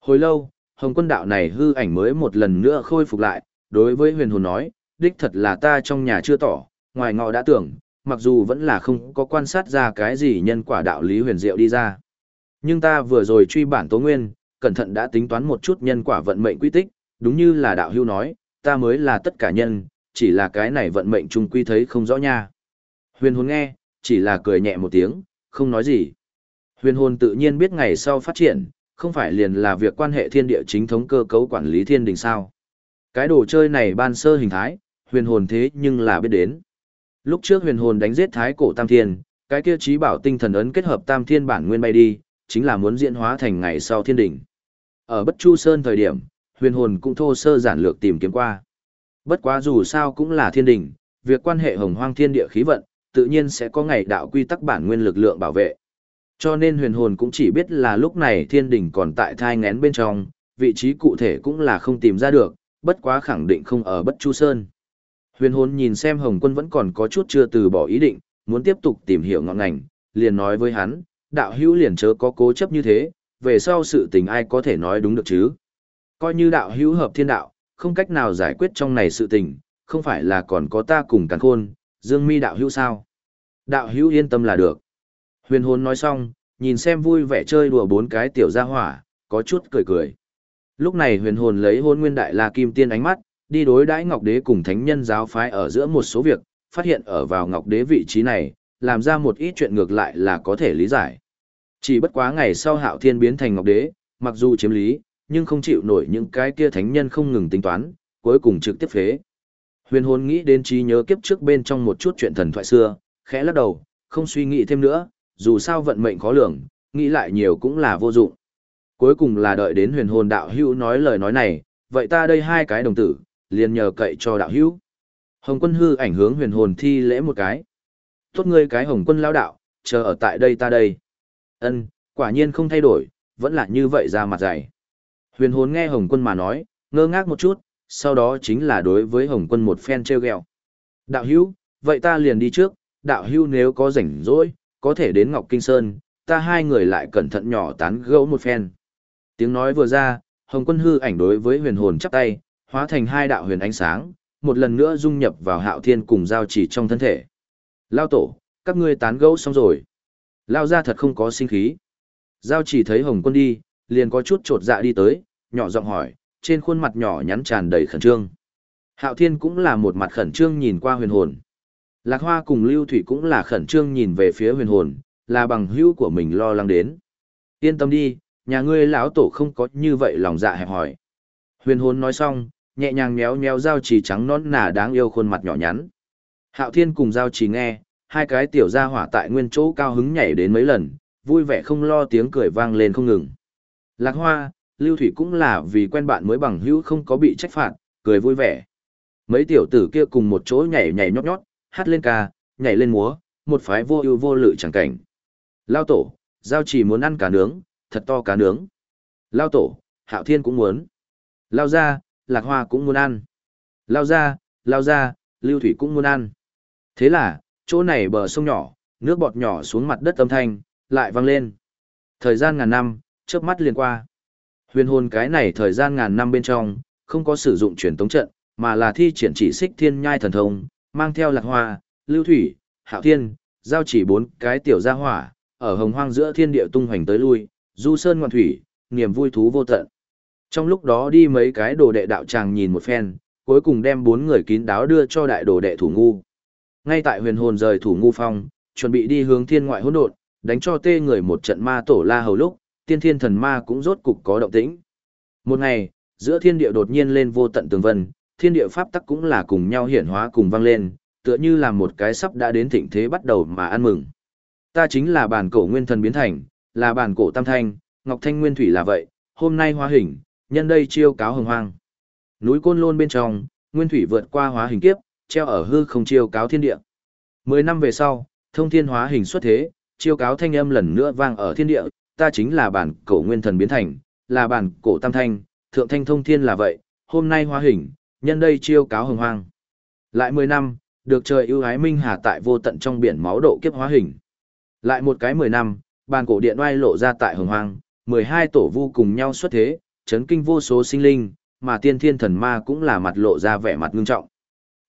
Hồi lâu, Hồng quân đạo này hư ảnh mới một lần nữa khôi phục lại, đối với huyền hồn nói, đích thật là ta trong nhà chưa tỏ, ngoài ngọ đã tưởng, mặc dù vẫn là không có quan sát ra cái gì nhân quả đạo lý huyền diệu đi ra. Nhưng ta vừa rồi truy bản tố nguyên, cẩn thận đã tính toán một chút nhân quả vận mệnh quy tích, đúng như là đạo hưu nói, ta mới là tất cả nhân, chỉ là cái này vận mệnh chung quy thấy không rõ nha. Huyền hồn nghe, chỉ là cười nhẹ một tiếng, không nói gì. Huyền hồn tự nhiên biết ngày sau phát triển, không phải liền là việc quan hệ thiên địa chính thống cơ cấu quản lý thiên đình sao. Cái đồ chơi này ban sơ hình thái, huyền hồn thế nhưng là biết đến. Lúc trước huyền hồn đánh giết thái cổ tam thiên, cái kia trí bảo tinh thần ấn kết hợp tam thiên bản nguyên bay đi, chính là muốn diễn hóa thành ngày sau thiên đình. Ở Bất Chu Sơn thời điểm, huyền hồn cũng thô sơ giản lược tìm kiếm qua. Bất quá dù sao cũng là thiên đình, việc quan hệ hồng hoang thiên địa khí vận, tự nhiên sẽ có ngày đạo quy tắc bản nguyên lực lượng bảo vệ. Cho nên huyền hồn cũng chỉ biết là lúc này thiên đỉnh còn tại thai ngén bên trong, vị trí cụ thể cũng là không tìm ra được, bất quá khẳng định không ở Bất Chu Sơn. Huyền hồn nhìn xem Hồng quân vẫn còn có chút chưa từ bỏ ý định, muốn tiếp tục tìm hiểu ngọn ngành, liền nói với hắn, đạo hữu liền chớ có cố chấp như thế, về sau sự tình ai có thể nói đúng được chứ. Coi như đạo hữu hợp thiên đạo, không cách nào giải quyết trong này sự tình, không phải là còn có ta cùng càng khôn, dương mi đạo hữu sao. Đạo hữu yên tâm là được. Huyền hồn nói xong, nhìn xem vui vẻ chơi đùa bốn cái tiểu gia hỏa, có chút cười cười. Lúc này huyền hồn lấy hôn nguyên đại la kim tiên ánh mắt, đi đối đãi Ngọc Đế cùng thánh nhân giáo phái ở giữa một số việc, phát hiện ở vào Ngọc Đế vị trí này, làm ra một ít chuyện ngược lại là có thể lý giải. Chỉ bất quá ngày sau Hạo Thiên biến thành Ngọc Đế, mặc dù chiếm lý, nhưng không chịu nổi những cái kia thánh nhân không ngừng tính toán, cuối cùng trực tiếp phế. Huyền hồn nghĩ đến trí nhớ kiếp trước bên trong một chút chuyện thần thoại xưa, khẽ lắc đầu, không suy nghĩ thêm nữa, dù sao vận mệnh khó lường, nghĩ lại nhiều cũng là vô dụng. Cuối cùng là đợi đến huyền hồn đạo hữu nói lời nói này, vậy ta đây hai cái đồng tử, liền nhờ cậy cho đạo hữu. Hồng quân hư ảnh hướng huyền hồn thi lễ một cái. Tốt ngươi cái hồng quân lao đạo, chờ ở tại đây ta đây. Ân, quả nhiên không thay đổi, vẫn là như vậy ra mặt dày. Huyền hồn nghe hồng quân mà nói, ngơ ngác một chút, sau đó chính là đối với hồng quân một phen treo gẹo. Đạo hữu, vậy ta liền đi trước, đạo hữu nếu có rảnh rỗi, có thể đến Ngọc Kinh Sơn, ta hai người lại cẩn thận nhỏ tán gẫu một phen. Tiếng nói vừa ra, Hồng Quân hư ảnh đối với huyền hồn chắp tay, hóa thành hai đạo huyền ánh sáng, một lần nữa dung nhập vào hạo thiên cùng giao chỉ trong thân thể. Lao tổ, các ngươi tán gẫu xong rồi. Lao ra thật không có sinh khí. Giao chỉ thấy Hồng Quân đi, liền có chút trột dạ đi tới, nhỏ giọng hỏi, trên khuôn mặt nhỏ nhắn tràn đầy khẩn trương. Hạo thiên cũng là một mặt khẩn trương nhìn qua huyền hồn. Lạc Hoa cùng Lưu Thủy cũng là khẩn trương nhìn về phía huyền hồn, là bằng hữu của mình lo lắng đến. Yên tâm đi, nhà ngươi lão tổ không có như vậy lòng dạ hẹp hỏi. Huyền hồn nói xong, nhẹ nhàng méo méo dao chỉ trắng nón nà đáng yêu khuôn mặt nhỏ nhắn. Hạo Thiên cùng dao chỉ nghe, hai cái tiểu gia hỏa tại nguyên chỗ cao hứng nhảy đến mấy lần, vui vẻ không lo tiếng cười vang lên không ngừng. Lạc Hoa, Lưu Thủy cũng là vì quen bạn mới bằng hữu không có bị trách phạt, cười vui vẻ. Mấy tiểu tử kia cùng một chỗ nhảy nhảy nhót nhót, hát lên ca, nhảy lên múa, một phái vô ưu vô lự chẳng cảnh. Lao tổ, giao chỉ muốn ăn cá nướng, thật to cá nướng. Lao tổ, hạo thiên cũng muốn. Lao ra, lạc hoa cũng muốn ăn. Lao ra, lao ra, lưu thủy cũng muốn ăn. Thế là, chỗ này bờ sông nhỏ, nước bọt nhỏ xuống mặt đất âm thanh, lại vang lên. Thời gian ngàn năm, chớp mắt liền qua. Huyền hồn cái này thời gian ngàn năm bên trong, không có sử dụng truyền tống trận, mà là thi triển chỉ xích thiên nhai thần thông, mang theo lạc hoa, lưu thủy, hạo thiên, giao chỉ bốn cái tiểu gia hỏa, ở hồng hoang giữa thiên địa tung hoành tới lui, du sơn ngoạn thủy, niềm vui thú vô tận. Trong lúc đó đi mấy cái đồ đệ đạo tràng nhìn một phen, cuối cùng đem bốn người kín đáo đưa cho đại đồ đệ thủ ngu. Ngay tại huyền hồn rời thủ ngu phong, chuẩn bị đi hướng thiên ngoại hỗn độn, đánh cho tê người một trận ma tổ la hầu lúc, tiên thiên thần ma cũng rốt cục có động tĩnh. Một ngày, giữa thiên địa đột nhiên lên vô tận tường vân, thiên địa pháp tắc cũng là cùng nhau hiển hóa cùng vang lên, tựa như là một cái sắp đã đến thịnh thế bắt đầu mà ăn mừng. Ta chính là bản cổ nguyên thần biến thành, là bản cổ tam thanh, ngọc thanh nguyên thủy là vậy, hôm nay hóa hình, nhân đây chiêu cáo hồng hoang. Núi côn lôn bên trong, nguyên thủy vượt qua hóa hình kiếp, treo ở hư không chiêu cáo thiên địa. Mười năm về sau, thông thiên hóa hình xuất thế, chiêu cáo thanh âm lần nữa vang ở thiên địa, ta chính là bản cổ nguyên thần biến thành, là bản cổ tam thanh, thượng thanh thông thiên là vậy, hôm nay hóa hình, nhân đây chiêu cáo hồng hoang. Lại mười năm, được trời ưu ái minh hà tại vô tận trong biển máu độ kiếp hóa hình. Lại một cái mười năm, bàn cổ điện oai lộ ra tại hồng hoang, mười hai tổ vu cùng nhau xuất thế, chấn kinh vô số sinh linh, mà tiên thiên thần ma cũng là mặt lộ ra vẻ mặt ngưng trọng.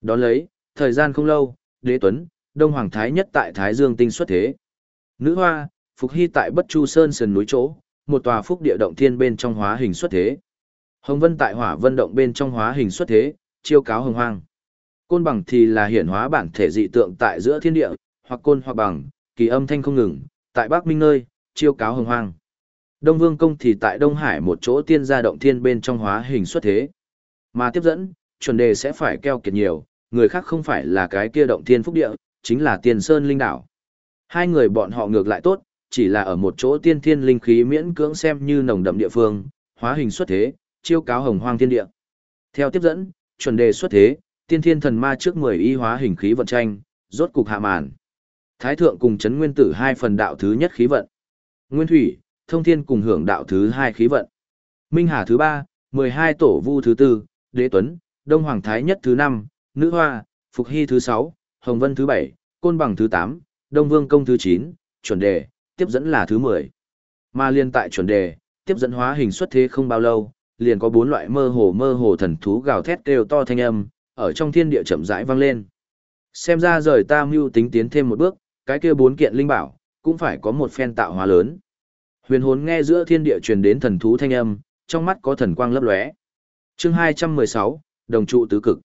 Đón lấy, thời gian không lâu, đế tuấn, đông hoàng thái nhất tại thái dương tinh xuất thế. Nữ hoa, phục hy tại bất chu sơn sườn núi chỗ, một tòa phúc địa động thiên bên trong hóa hình xuất thế. Hồng vân tại hỏa vân động bên trong hóa hình xuất thế, chiêu cáo hồng hoang. Côn bằng thì là hiển hóa bản thể dị tượng tại giữa thiên địa, hoặc côn hoặc bằng, kỳ âm thanh không ngừng, tại Bắc Minh nơi, chiêu cáo hồng hoang. Đông Vương Công thì tại Đông Hải một chỗ tiên gia động thiên bên trong hóa hình xuất thế. Mà tiếp dẫn, chuẩn đề sẽ phải keo kiệt nhiều, người khác không phải là cái kia động thiên phúc địa, chính là tiền sơn linh đảo. Hai người bọn họ ngược lại tốt, chỉ là ở một chỗ tiên thiên linh khí miễn cưỡng xem như nồng đậm địa phương, hóa hình xuất thế, chiêu cáo hồng hoang thiên địa. Theo tiếp dẫn, chuẩn đề xuất thế, tiên thiên thần ma trước 10 y hóa hình khí vận tranh, rốt cục hạ màn. Thái thượng cùng chấn nguyên tử hai phần đạo thứ nhất khí vận. Nguyên thủy, thông thiên cùng hưởng đạo thứ hai khí vận. Minh Hà thứ ba, 12 tổ vu thứ tư, đế tuấn, đông hoàng thái nhất thứ năm, nữ hoa, phục hy thứ sáu, hồng vân thứ bảy, côn bằng thứ tám, đông vương công thứ chín, chuẩn đề, tiếp dẫn là thứ mười. Mà liên tại chuẩn đề, tiếp dẫn hóa hình xuất thế không bao lâu, liền có bốn loại mơ hồ mơ hồ thần thú gào thét kêu to thanh âm, ở trong thiên địa chậm rãi vang lên. Xem ra rời ta mưu tính tiến thêm một bước, cái kia bốn kiện linh bảo, cũng phải có một phen tạo hóa lớn. Huyền hồn nghe giữa thiên địa truyền đến thần thú thanh âm, trong mắt có thần quang lấp lóe. Chương 216, đồng trụ tứ cực.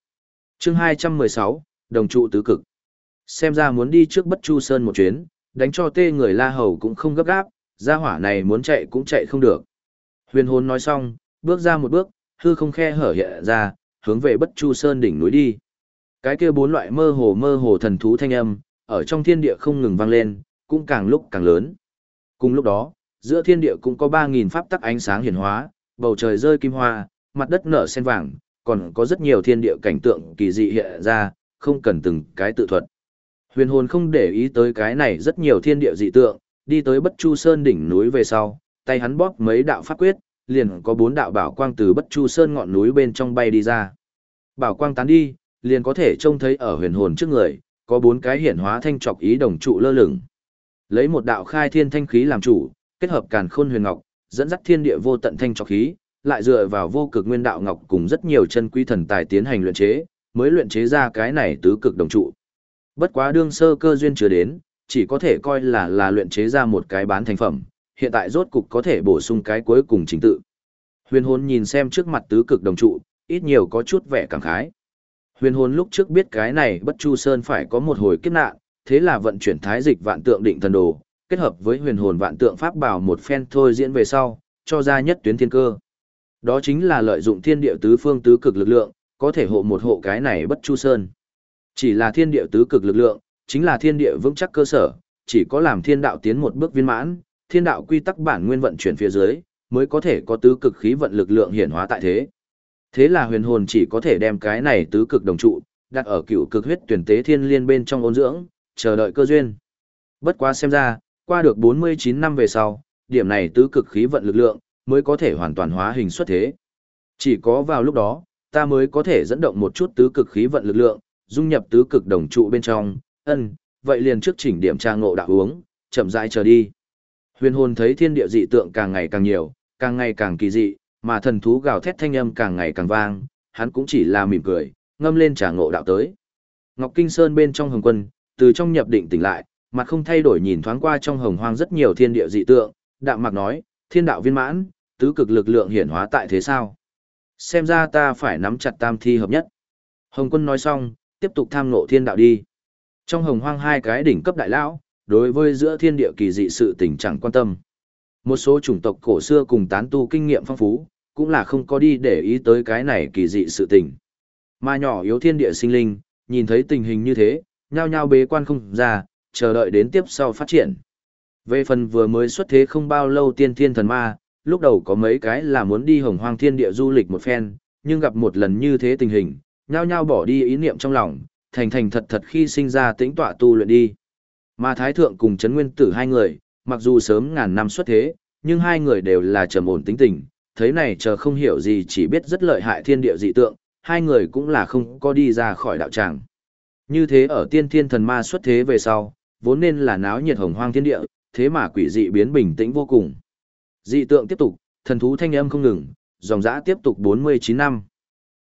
Chương 216, đồng trụ tứ cực. Xem ra muốn đi trước Bất Chu Sơn một chuyến, đánh cho tê người La Hầu cũng không gấp gáp, gia hỏa này muốn chạy cũng chạy không được. Huyền hồn nói xong, bước ra một bước, hư không khe hở hiện ra, hướng về Bất Chu Sơn đỉnh núi đi. Cái kia bốn loại mơ hồ mơ hồ thần thú thanh âm, ở trong thiên địa không ngừng vang lên, cũng càng lúc càng lớn. Cùng lúc đó, giữa thiên địa cũng có 3.000 pháp tắc ánh sáng hiển hóa, bầu trời rơi kim hoa, mặt đất nở sen vàng, còn có rất nhiều thiên địa cảnh tượng kỳ dị hiện ra, không cần từng cái tự thuật. Huyền hồn không để ý tới cái này rất nhiều thiên địa dị tượng, đi tới bất chu sơn đỉnh núi về sau, tay hắn bóp mấy đạo pháp quyết, liền có bốn đạo bảo quang từ bất chu sơn ngọn núi bên trong bay đi ra. Bảo quang tán đi, liền có thể trông thấy ở huyền hồn trước người, có bốn cái hiển hóa thanh trọc ý đồng trụ lơ lửng. Lấy một đạo khai thiên thanh khí làm chủ, kết hợp càn khôn huyền ngọc, dẫn dắt thiên địa vô tận thanh trọc khí, lại dựa vào vô cực nguyên đạo ngọc cùng rất nhiều chân quý thần tài tiến hành luyện chế, mới luyện chế ra cái này tứ cực đồng trụ. Bất quá đương sơ cơ duyên chưa đến, chỉ có thể coi là là luyện chế ra một cái bán thành phẩm, hiện tại rốt cục có thể bổ sung cái cuối cùng chính tự. Huyền hồn nhìn xem trước mặt tứ cực đồng trụ, ít nhiều có chút vẻ cảm khái. Huyền hồn lúc trước biết cái này bất chu sơn phải có một hồi kiếp nạn, thế là vận chuyển thái dịch vạn tượng định thần đồ, kết hợp với huyền hồn vạn tượng pháp bảo một phen thôi diễn về sau, cho ra nhất tuyến thiên cơ. Đó chính là lợi dụng thiên địa tứ phương tứ cực lực lượng, có thể hộ một hộ cái này bất chu sơn. Chỉ là thiên địa tứ cực lực lượng, chính là thiên địa vững chắc cơ sở, chỉ có làm thiên đạo tiến một bước viên mãn, thiên đạo quy tắc bản nguyên vận chuyển phía dưới, mới có thể có tứ cực khí vận lực lượng hiển hóa tại thế. Thế là huyền hồn chỉ có thể đem cái này tứ cực đồng trụ, đặt ở cựu cực huyết tuyển tế thiên liên bên trong ôn dưỡng, chờ đợi cơ duyên. Bất quá xem ra, qua được 49 năm về sau, điểm này tứ cực khí vận lực lượng, mới có thể hoàn toàn hóa hình xuất thế. Chỉ có vào lúc đó, ta mới có thể dẫn động một chút tứ cực khí vận lực lượng, dung nhập tứ cực đồng trụ bên trong, ân, vậy liền trước chỉnh điểm tra ngộ đạo uống, chậm rãi chờ đi. Huyền hồn thấy thiên địa dị tượng càng ngày càng nhiều, càng ngày càng kỳ dị, mà thần thú gào thét thanh âm càng ngày càng vang, hắn cũng chỉ là mỉm cười, ngâm lên trà ngộ đạo tới. Ngọc Kinh Sơn bên trong hồng quân, từ trong nhập định tỉnh lại, mặt không thay đổi nhìn thoáng qua trong hồng hoang rất nhiều thiên địa dị tượng, đạm mạc nói, thiên đạo viên mãn, tứ cực lực lượng hiển hóa tại thế sao? Xem ra ta phải nắm chặt tam thi hợp nhất. Hồng quân nói xong, tiếp tục tham ngộ thiên đạo đi. Trong hồng hoang hai cái đỉnh cấp đại lão, đối với giữa thiên địa kỳ dị sự tình chẳng quan tâm. Một số chủng tộc cổ xưa cùng tán tu kinh nghiệm phong phú, cũng là không có đi để ý tới cái này kỳ dị sự tình. Mà nhỏ yếu thiên địa sinh linh, nhìn thấy tình hình như thế, nhao nhao bế quan không ra, chờ đợi đến tiếp sau phát triển. Về phần vừa mới xuất thế không bao lâu tiên thiên thần ma, lúc đầu có mấy cái là muốn đi hồng hoang thiên địa du lịch một phen, nhưng gặp một lần như thế tình hình, nhao nhao bỏ đi ý niệm trong lòng, thành thành thật thật khi sinh ra tĩnh tọa tu luyện đi. Mà Thái Thượng cùng Trấn Nguyên Tử hai người, mặc dù sớm ngàn năm xuất thế, nhưng hai người đều là trầm ổn tính tình, thấy này chờ không hiểu gì chỉ biết rất lợi hại thiên địa dị tượng, hai người cũng là không có đi ra khỏi đạo tràng. Như thế ở tiên thiên thần ma xuất thế về sau, vốn nên là náo nhiệt hồng hoang thiên địa, thế mà quỷ dị biến bình tĩnh vô cùng. Dị tượng tiếp tục, thần thú thanh âm không ngừng, dòng dã tiếp tục 49 năm.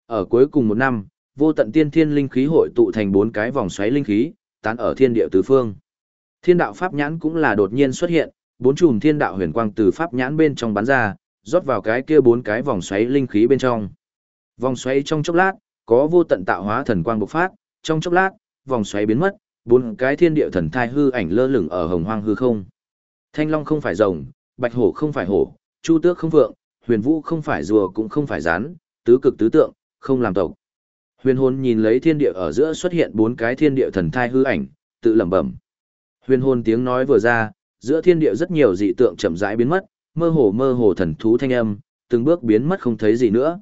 Ở cuối cùng một năm, vô tận tiên thiên linh khí hội tụ thành bốn cái vòng xoáy linh khí, tán ở thiên địa tứ phương. Thiên đạo pháp nhãn cũng là đột nhiên xuất hiện, bốn chùm thiên đạo huyền quang từ pháp nhãn bên trong bắn ra, rót vào cái kia bốn cái vòng xoáy linh khí bên trong. Vòng xoáy trong chốc lát, có vô tận tạo hóa thần quang bộc phát, trong chốc lát, vòng xoáy biến mất, bốn cái thiên địa thần thai hư ảnh lơ lửng ở hồng hoang hư không. Thanh long không phải rồng, bạch hổ không phải hổ, chu tước không vượng, huyền vũ không phải rùa cũng không phải rán, tứ cực tứ tượng, không làm tộc. Huyền hồn nhìn lấy thiên địa ở giữa xuất hiện bốn cái thiên địa thần thai hư ảnh, tự lẩm bẩm. Huyền hồn tiếng nói vừa ra, giữa thiên địa rất nhiều dị tượng chậm rãi biến mất, mơ hồ mơ hồ thần thú thanh âm, từng bước biến mất không thấy gì nữa.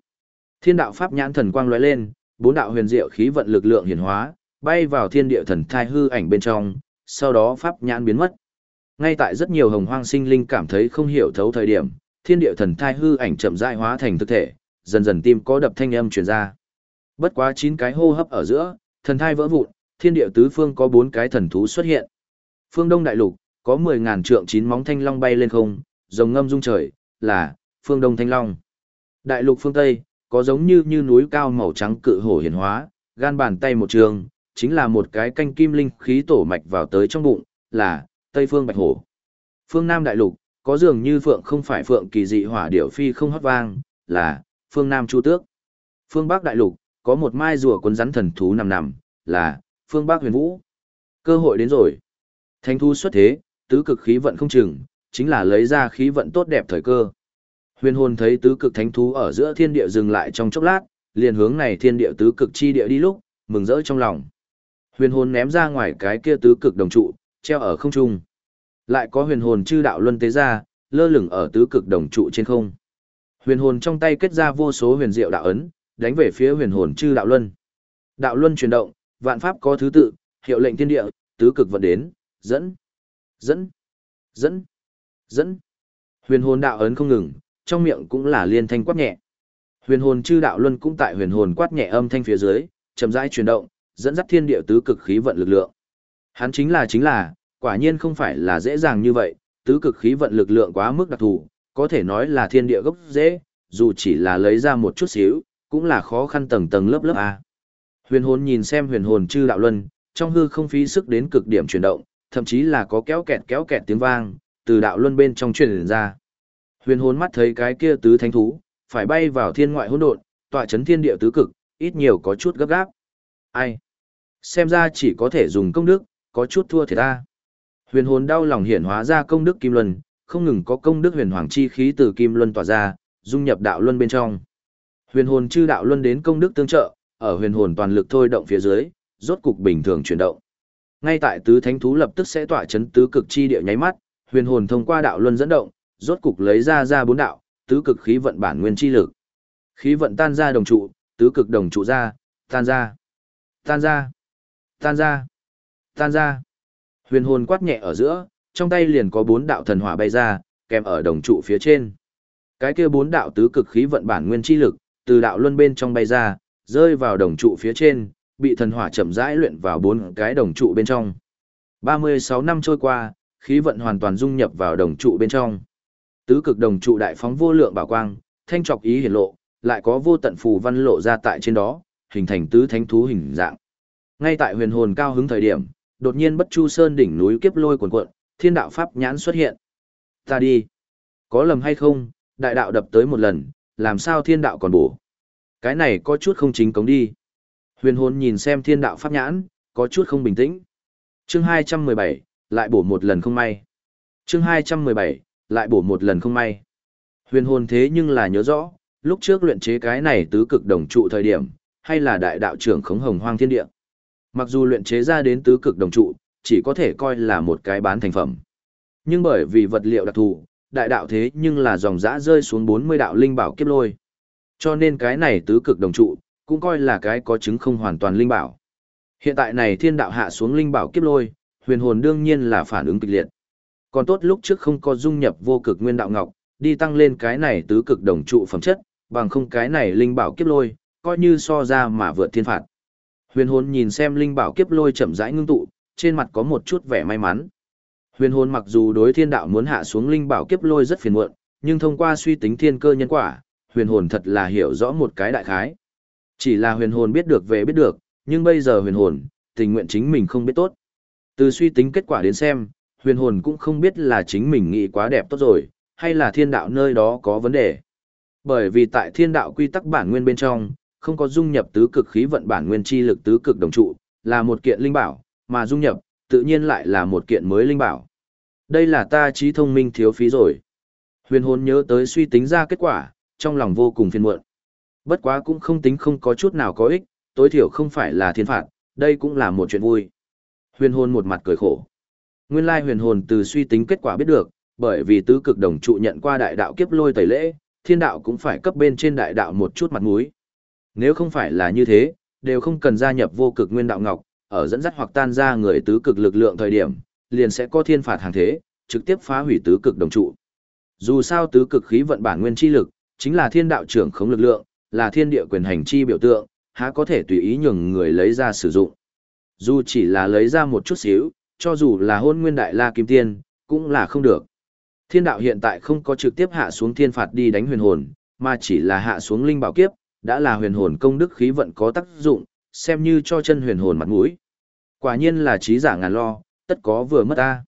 Thiên đạo pháp nhãn thần quang lóe lên, bốn đạo huyền diệu khí vận lực lượng hiển hóa, bay vào thiên địa thần thai hư ảnh bên trong, sau đó pháp nhãn biến mất. Ngay tại rất nhiều hồng hoang sinh linh cảm thấy không hiểu thấu thời điểm, thiên địa thần thai hư ảnh chậm rãi hóa thành thực thể, dần dần tim có đập thanh âm truyền ra. Bất quá chín cái hô hấp ở giữa, thần thai vỡ vụn, thiên địa tứ phương có bốn cái thần thú xuất hiện. Phương Đông đại lục, có mười ngàn trượng chín móng thanh long bay lên không, rồng ngâm rung trời, là Phương Đông thanh long. Đại lục phương Tây, có giống như như núi cao màu trắng cự hổ hiển hóa, gan bàn tay một trường, chính là một cái canh kim linh khí tổ mạch vào tới trong bụng, là Tây Phương Bạch Hổ. Phương Nam Đại Lục, có dường như phượng không phải phượng kỳ dị hỏa điểu phi không hót vang, là Phương Nam Chu Tước. Phương Bắc Đại Lục, có một mai rùa cuốn rắn thần thú nằm nằm, là Phương Bắc Huyền Vũ. Cơ hội đến rồi. Thánh thú xuất thế, tứ cực khí vận không chừng, chính là lấy ra khí vận tốt đẹp thời cơ. Huyền hồn thấy tứ cực thánh thú ở giữa thiên địa dừng lại trong chốc lát, liền hướng này thiên địa tứ cực chi địa đi lúc, mừng rỡ trong lòng. Huyền hồn ném ra ngoài cái kia tứ cực đồng trụ, treo ở không trung. Lại có huyền hồn chư đạo luân tế ra, lơ lửng ở tứ cực đồng trụ trên không. Huyền hồn trong tay kết ra vô số huyền diệu đạo ấn, đánh về phía huyền hồn chư đạo luân. Đạo luân chuyển động, vạn pháp có thứ tự, hiệu lệnh thiên địa, tứ cực vận đến, dẫn, dẫn, dẫn, dẫn. Huyền hồn đạo ấn không ngừng, trong miệng cũng là liên thanh quát nhẹ. Huyền hồn chư đạo luân cũng tại huyền hồn quát nhẹ âm thanh phía dưới, chậm rãi chuyển động, dẫn dắt thiên địa tứ cực khí vận lực lượng. Hắn chính là chính là, quả nhiên không phải là dễ dàng như vậy, tứ cực khí vận lực lượng quá mức đặc thù, có thể nói là thiên địa gốc dễ, dù chỉ là lấy ra một chút xíu, cũng là khó khăn tầng tầng lớp lớp a. Huyền hồn nhìn xem huyền hồn chư đạo luân, trong hư không phí sức đến cực điểm chuyển động, thậm chí là có kéo kẹt kéo kẹt tiếng vang, từ đạo luân bên trong truyền ra. Huyền hồn mắt thấy cái kia tứ thánh thú, phải bay vào thiên ngoại hỗn độn, tọa chấn thiên địa tứ cực, ít nhiều có chút gấp gáp. Ai? Xem ra chỉ có thể dùng công đức, có chút thua thiệt ta. Huyền hồn đau lòng hiển hóa ra công đức kim luân, không ngừng có công đức huyền hoàng chi khí từ kim luân tỏa ra, dung nhập đạo luân bên trong. Huyền hồn chư đạo luân đến công đức tương trợ, ở huyền hồn toàn lực thôi động phía dưới, rốt cục bình thường chuyển động. Ngay tại tứ thánh thú lập tức sẽ tỏa chấn tứ cực chi địa nháy mắt, huyền hồn thông qua đạo luân dẫn động, rốt cục lấy ra ra bốn đạo, tứ cực khí vận bản nguyên chi lực. Khí vận tan ra đồng trụ, tứ cực đồng trụ ra, tan ra, tan ra, tan ra, tan ra. Huyền hồn quát nhẹ ở giữa, trong tay liền có bốn đạo thần hỏa bay ra, kèm ở đồng trụ phía trên. Cái kia bốn đạo tứ cực khí vận bản nguyên chi lực, từ đạo luân bên trong bay ra, rơi vào đồng trụ phía trên, bị thần hỏa chậm rãi luyện vào bốn cái đồng trụ bên trong. 36 năm trôi qua, khí vận hoàn toàn dung nhập vào đồng trụ bên trong. Tứ cực đồng trụ đại phóng vô lượng bảo quang, thanh trọc ý hiển lộ, lại có vô tận phù văn lộ ra tại trên đó, hình thành tứ thánh thú hình dạng. Ngay tại huyền hồn cao hứng thời điểm, đột nhiên Bất Chu Sơn đỉnh núi kiếp lôi cuồn cuộn, thiên đạo pháp nhãn xuất hiện. Ta đi. Có lầm hay không, đại đạo đập tới một lần, làm sao thiên đạo còn bổ. Cái này có chút không chính cống đi. Huyền hồn nhìn xem thiên đạo pháp nhãn, có chút không bình tĩnh. Chương 217, lại bổ một lần không may. Chương 217, lại bổ một lần không may. Huyền hồn thế nhưng là nhớ rõ, lúc trước luyện chế cái này tứ cực đồng trụ thời điểm, hay là đại đạo trưởng khống hồng hoang thiên địa. Mặc dù luyện chế ra đến tứ cực đồng trụ, chỉ có thể coi là một cái bán thành phẩm. Nhưng bởi vì vật liệu đặc thù, đại đạo thế nhưng là dòng dã rơi xuống 40 đạo linh bảo kiếp lôi. Cho nên cái này tứ cực đồng trụ, cũng coi là cái có chứng không hoàn toàn linh bảo. Hiện tại này thiên đạo hạ xuống linh bảo kiếp lôi, huyền hồn đương nhiên là phản ứng kịch liệt. Còn tốt lúc trước không có dung nhập vô cực nguyên đạo ngọc, đi tăng lên cái này tứ cực đồng trụ phẩm chất, bằng không cái này linh bảo kiếp lôi, coi như so ra mà vượt thiên phạt. Huyền hồn nhìn xem linh bảo kiếp lôi chậm rãi ngưng tụ, trên mặt có một chút vẻ may mắn. Huyền hồn mặc dù đối thiên đạo muốn hạ xuống linh bảo kiếp lôi rất phiền muộn, nhưng thông qua suy tính thiên cơ nhân quả, huyền hồn thật là hiểu rõ một cái đại khái. Chỉ là huyền hồn biết được về biết được, nhưng bây giờ huyền hồn, tình nguyện chính mình không biết tốt. Từ suy tính kết quả đến xem, huyền hồn cũng không biết là chính mình nghĩ quá đẹp tốt rồi, hay là thiên đạo nơi đó có vấn đề. Bởi vì tại thiên đạo quy tắc bản nguyên bên trong, không có dung nhập tứ cực khí vận bản nguyên chi lực tứ cực đồng trụ, là một kiện linh bảo, mà dung nhập, tự nhiên lại là một kiện mới linh bảo. Đây là ta trí thông minh thiếu phí rồi. Huyền hồn nhớ tới suy tính ra kết quả, trong lòng vô cùng phiền muộn. Bất quá cũng không tính không có chút nào có ích, tối thiểu không phải là thiên phạt, đây cũng là một chuyện vui. Huyền hồn một mặt cười khổ. Nguyên lai huyền hồn từ suy tính kết quả biết được, bởi vì tứ cực đồng trụ nhận qua đại đạo kiếp lôi tẩy lễ, thiên đạo cũng phải cấp bên trên đại đạo một chút mặt mũi. Nếu không phải là như thế, đều không cần gia nhập vô cực nguyên đạo ngọc, ở dẫn dắt hoặc tan ra người tứ cực lực lượng thời điểm, liền sẽ có thiên phạt hàng thế, trực tiếp phá hủy tứ cực đồng trụ. Dù sao tứ cực khí vận bản nguyên chi lực, chính là thiên đạo trưởng khống lực lượng, là thiên địa quyền hành chi biểu tượng, há có thể tùy ý nhường người lấy ra sử dụng. Dù chỉ là lấy ra một chút xíu, cho dù là hôn nguyên đại la kim tiên, cũng là không được. Thiên đạo hiện tại không có trực tiếp hạ xuống thiên phạt đi đánh huyền hồn, mà chỉ là hạ xuống linh bảo kiếp, đã là huyền hồn công đức khí vận có tác dụng, xem như cho chân huyền hồn mặt mũi. Quả nhiên là trí giả ngàn lo, tất có vừa mất ta.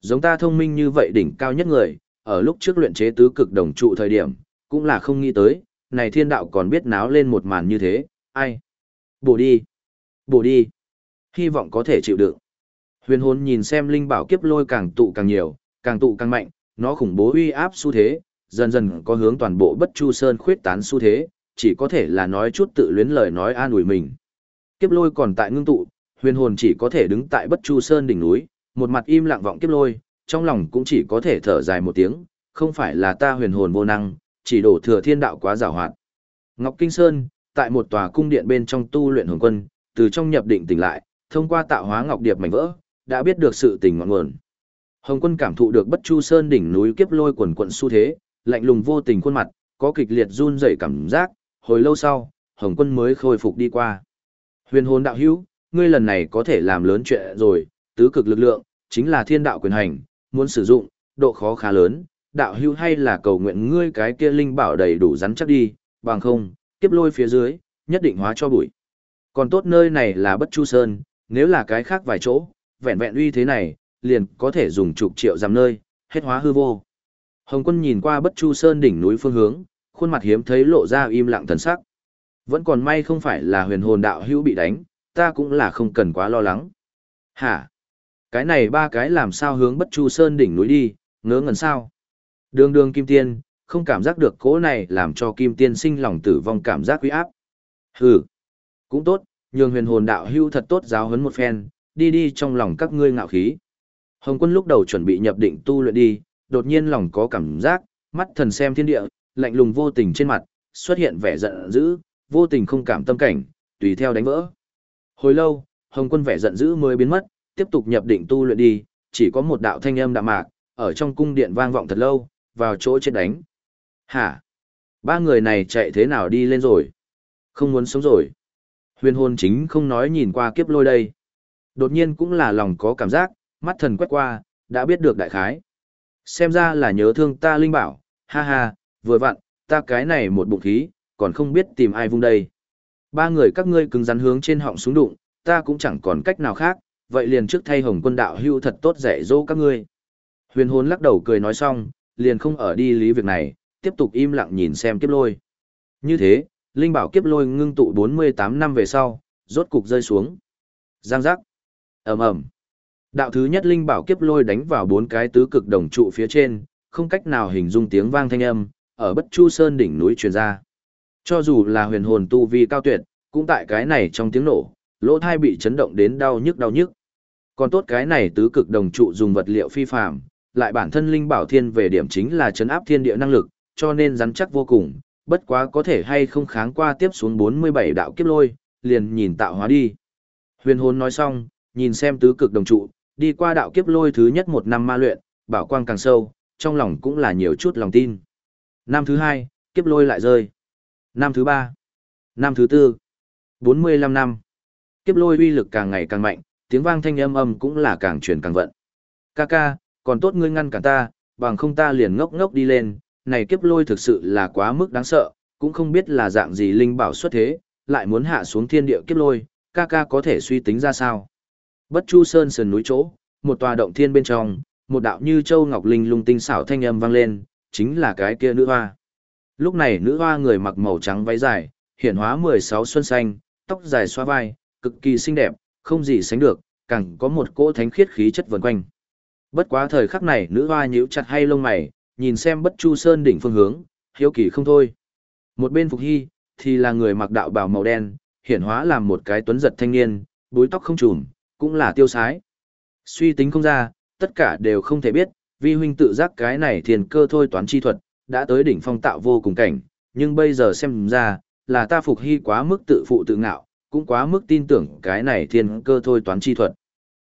Giống ta thông minh như vậy đỉnh cao nhất người, ở lúc trước luyện chế tứ cực đồng trụ thời điểm, cũng là không nghĩ tới, này thiên đạo còn biết náo lên một màn như thế, ai? Bổ đi! Bổ đi! Hy vọng có thể chịu đựng. Huyền hồn nhìn xem linh bảo kiếp lôi càng tụ càng nhiều, càng tụ càng mạnh, nó khủng bố uy áp xu thế, dần dần có hướng toàn bộ bất chu sơn khuyết tán xu thế, chỉ có thể là nói chút tự luyến lời nói an ủi mình. Kiếp lôi còn tại ngưng tụ, huyền hồn chỉ có thể đứng tại bất chu sơn đỉnh núi, một mặt im lặng vọng kiếp lôi, trong lòng cũng chỉ có thể thở dài một tiếng, không phải là ta huyền hồn vô năng, chỉ đổ thừa thiên đạo quá giàu hoạt. Ngọc Kinh Sơn, tại một tòa cung điện bên trong tu luyện hồn quân, từ trong nhập định tỉnh lại, thông qua tạo hóa ngọc điệp mảnh vỡ, đã biết được sự tình ngọn nguồn. Hồng quân cảm thụ được bất chu sơn đỉnh núi kiếp lôi quần quận xu thế, lạnh lùng vô tình khuôn mặt, có kịch liệt run rẩy cảm giác, hồi lâu sau, Hồng quân mới khôi phục đi qua. Huyền hồn đạo hữu, ngươi lần này có thể làm lớn chuyện rồi, tứ cực lực lượng, chính là thiên đạo quyền hành, muốn sử dụng, độ khó khá lớn, đạo hữu hay là cầu nguyện ngươi cái kia linh bảo đầy đủ rắn chắc đi, bằng không, kiếp lôi phía dưới, nhất định hóa cho bụi. Còn tốt nơi này là bất chu sơn, nếu là cái khác vài chỗ, vẹn vẹn uy thế này, liền có thể dùng chục triệu giam nơi, hết hóa hư vô. Hồng quân nhìn qua bất chu sơn đỉnh núi phương hướng, khuôn mặt hiếm thấy lộ ra im lặng thần sắc. Vẫn còn may không phải là huyền hồn đạo hữu bị đánh, ta cũng là không cần quá lo lắng. Hả? Cái này ba cái làm sao hướng bất chu sơn đỉnh núi đi, ngớ ngẩn sao? Đường đường kim tiên, không cảm giác được cỗ này làm cho kim tiên sinh lòng tử vong cảm giác quý áp. Hừ, cũng tốt, nhường huyền hồn đạo hưu thật tốt giáo huấn một phen, đi đi trong lòng các ngươi ngạo khí. Hồng quân lúc đầu chuẩn bị nhập định tu luyện đi, đột nhiên lòng có cảm giác, mắt thần xem thiên địa, lạnh lùng vô tình trên mặt, xuất hiện vẻ giận dữ, vô tình không cảm tâm cảnh, tùy theo đánh vỡ. Hồi lâu, Hồng quân vẻ giận dữ mới biến mất, tiếp tục nhập định tu luyện đi, chỉ có một đạo thanh âm đạm mạc, ở trong cung điện vang vọng thật lâu, vào chỗ chết đánh. Hả? Ba người này chạy thế nào đi lên rồi? Không muốn sống rồi. Huyền hồn chính không nói nhìn qua kiếp lôi đây. Đột nhiên cũng là lòng có cảm giác, mắt thần quét qua, đã biết được đại khái. Xem ra là nhớ thương ta linh bảo, ha ha, vừa vặn, ta cái này một bụng khí, còn không biết tìm ai vung đây. Ba người các ngươi cứng rắn hướng trên họng xuống đụng, ta cũng chẳng còn cách nào khác, vậy liền trước thay hồng quân đạo hưu thật tốt dạy dỗ các ngươi. Huyền hồn lắc đầu cười nói xong, liền không ở đi lý việc này, tiếp tục im lặng nhìn xem kiếp lôi. Như thế, Linh bảo kiếp lôi ngưng tụ 48 năm về sau, rốt cục rơi xuống. Giang giác. ầm ầm Đạo thứ nhất Linh bảo kiếp lôi đánh vào bốn cái tứ cực đồng trụ phía trên, không cách nào hình dung tiếng vang thanh âm, ở bất chu sơn đỉnh núi truyền ra. Cho dù là huyền hồn tu vi cao tuyệt, cũng tại cái này trong tiếng nổ, lỗ thai bị chấn động đến đau nhức đau nhức. Còn tốt cái này tứ cực đồng trụ dùng vật liệu phi phàm, lại bản thân linh bảo thiên về điểm chính là chấn áp thiên địa năng lực, cho nên rắn chắc vô cùng, bất quá có thể hay không kháng qua tiếp xuống 47 đạo kiếp lôi, liền nhìn tạo hóa đi. Huyền hồn nói xong, nhìn xem tứ cực đồng trụ, đi qua đạo kiếp lôi thứ nhất một năm ma luyện, bảo quang càng sâu, trong lòng cũng là nhiều chút lòng tin. Năm thứ hai, kiếp lôi lại rơi. Năm thứ ba, năm thứ tư, 45 năm. Kiếp lôi uy lực càng ngày càng mạnh, tiếng vang thanh âm âm cũng là càng truyền càng vận. Ca ca, còn tốt ngươi ngăn cản ta, bằng không ta liền ngốc ngốc đi lên, này kiếp lôi thực sự là quá mức đáng sợ, cũng không biết là dạng gì linh bảo xuất thế, lại muốn hạ xuống thiên địa kiếp lôi, ca ca có thể suy tính ra sao. Bất Chu Sơn sườn núi chỗ, một tòa động thiên bên trong, một đạo như châu ngọc linh lung tinh xảo thanh âm vang lên, chính là cái kia nữ hoa. Lúc này nữ hoa người mặc màu trắng váy dài, hiển hóa 16 xuân xanh, tóc dài xoa vai, cực kỳ xinh đẹp, không gì sánh được, càng có một cỗ thánh khiết khí chất vần quanh. Bất quá thời khắc này nữ hoa nhíu chặt hay lông mày, nhìn xem bất chu sơn đỉnh phương hướng, hiếu kỳ không thôi. Một bên Phục Hy, thì là người mặc đạo bào màu đen, hiển hóa làm một cái tuấn giật thanh niên, búi tóc không trùm, cũng là tiêu sái. Suy tính không ra, tất cả đều không thể biết, vi huynh tự giác cái này thiền cơ thôi toán chi thuật, đã tới đỉnh phong tạo vô cùng cảnh, nhưng bây giờ xem ra, là ta Phục Hy quá mức tự phụ tự ngạo, cũng quá mức tin tưởng cái này thiên cơ thôi toán chi thuật.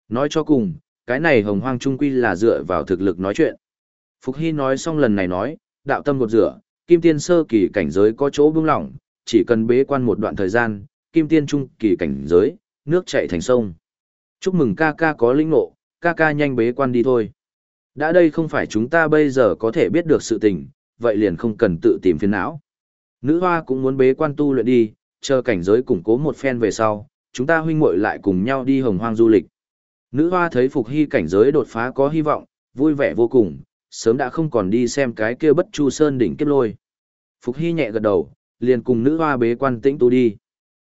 Nói cho cùng, cái này hồng hoang trung quy là dựa vào thực lực nói chuyện. Phục Hy nói xong lần này nói, đạo tâm một rửa, kim tiên sơ kỳ cảnh giới có chỗ buông lỏng, chỉ cần bế quan một đoạn thời gian, kim tiên trung kỳ cảnh giới, nước chảy thành sông. Chúc mừng ca ca có linh ngộ, ca ca nhanh bế quan đi thôi. Đã đây không phải chúng ta bây giờ có thể biết được sự tình, vậy liền không cần tự tìm phiền não. Nữ hoa cũng muốn bế quan tu luyện đi, chờ cảnh giới củng cố một phen về sau, chúng ta huynh muội lại cùng nhau đi hồng hoang du lịch. Nữ hoa thấy Phục Hy cảnh giới đột phá có hy vọng, vui vẻ vô cùng, sớm đã không còn đi xem cái kia bất chu sơn đỉnh kiếp lôi. Phục Hy nhẹ gật đầu, liền cùng nữ hoa bế quan tĩnh tu đi.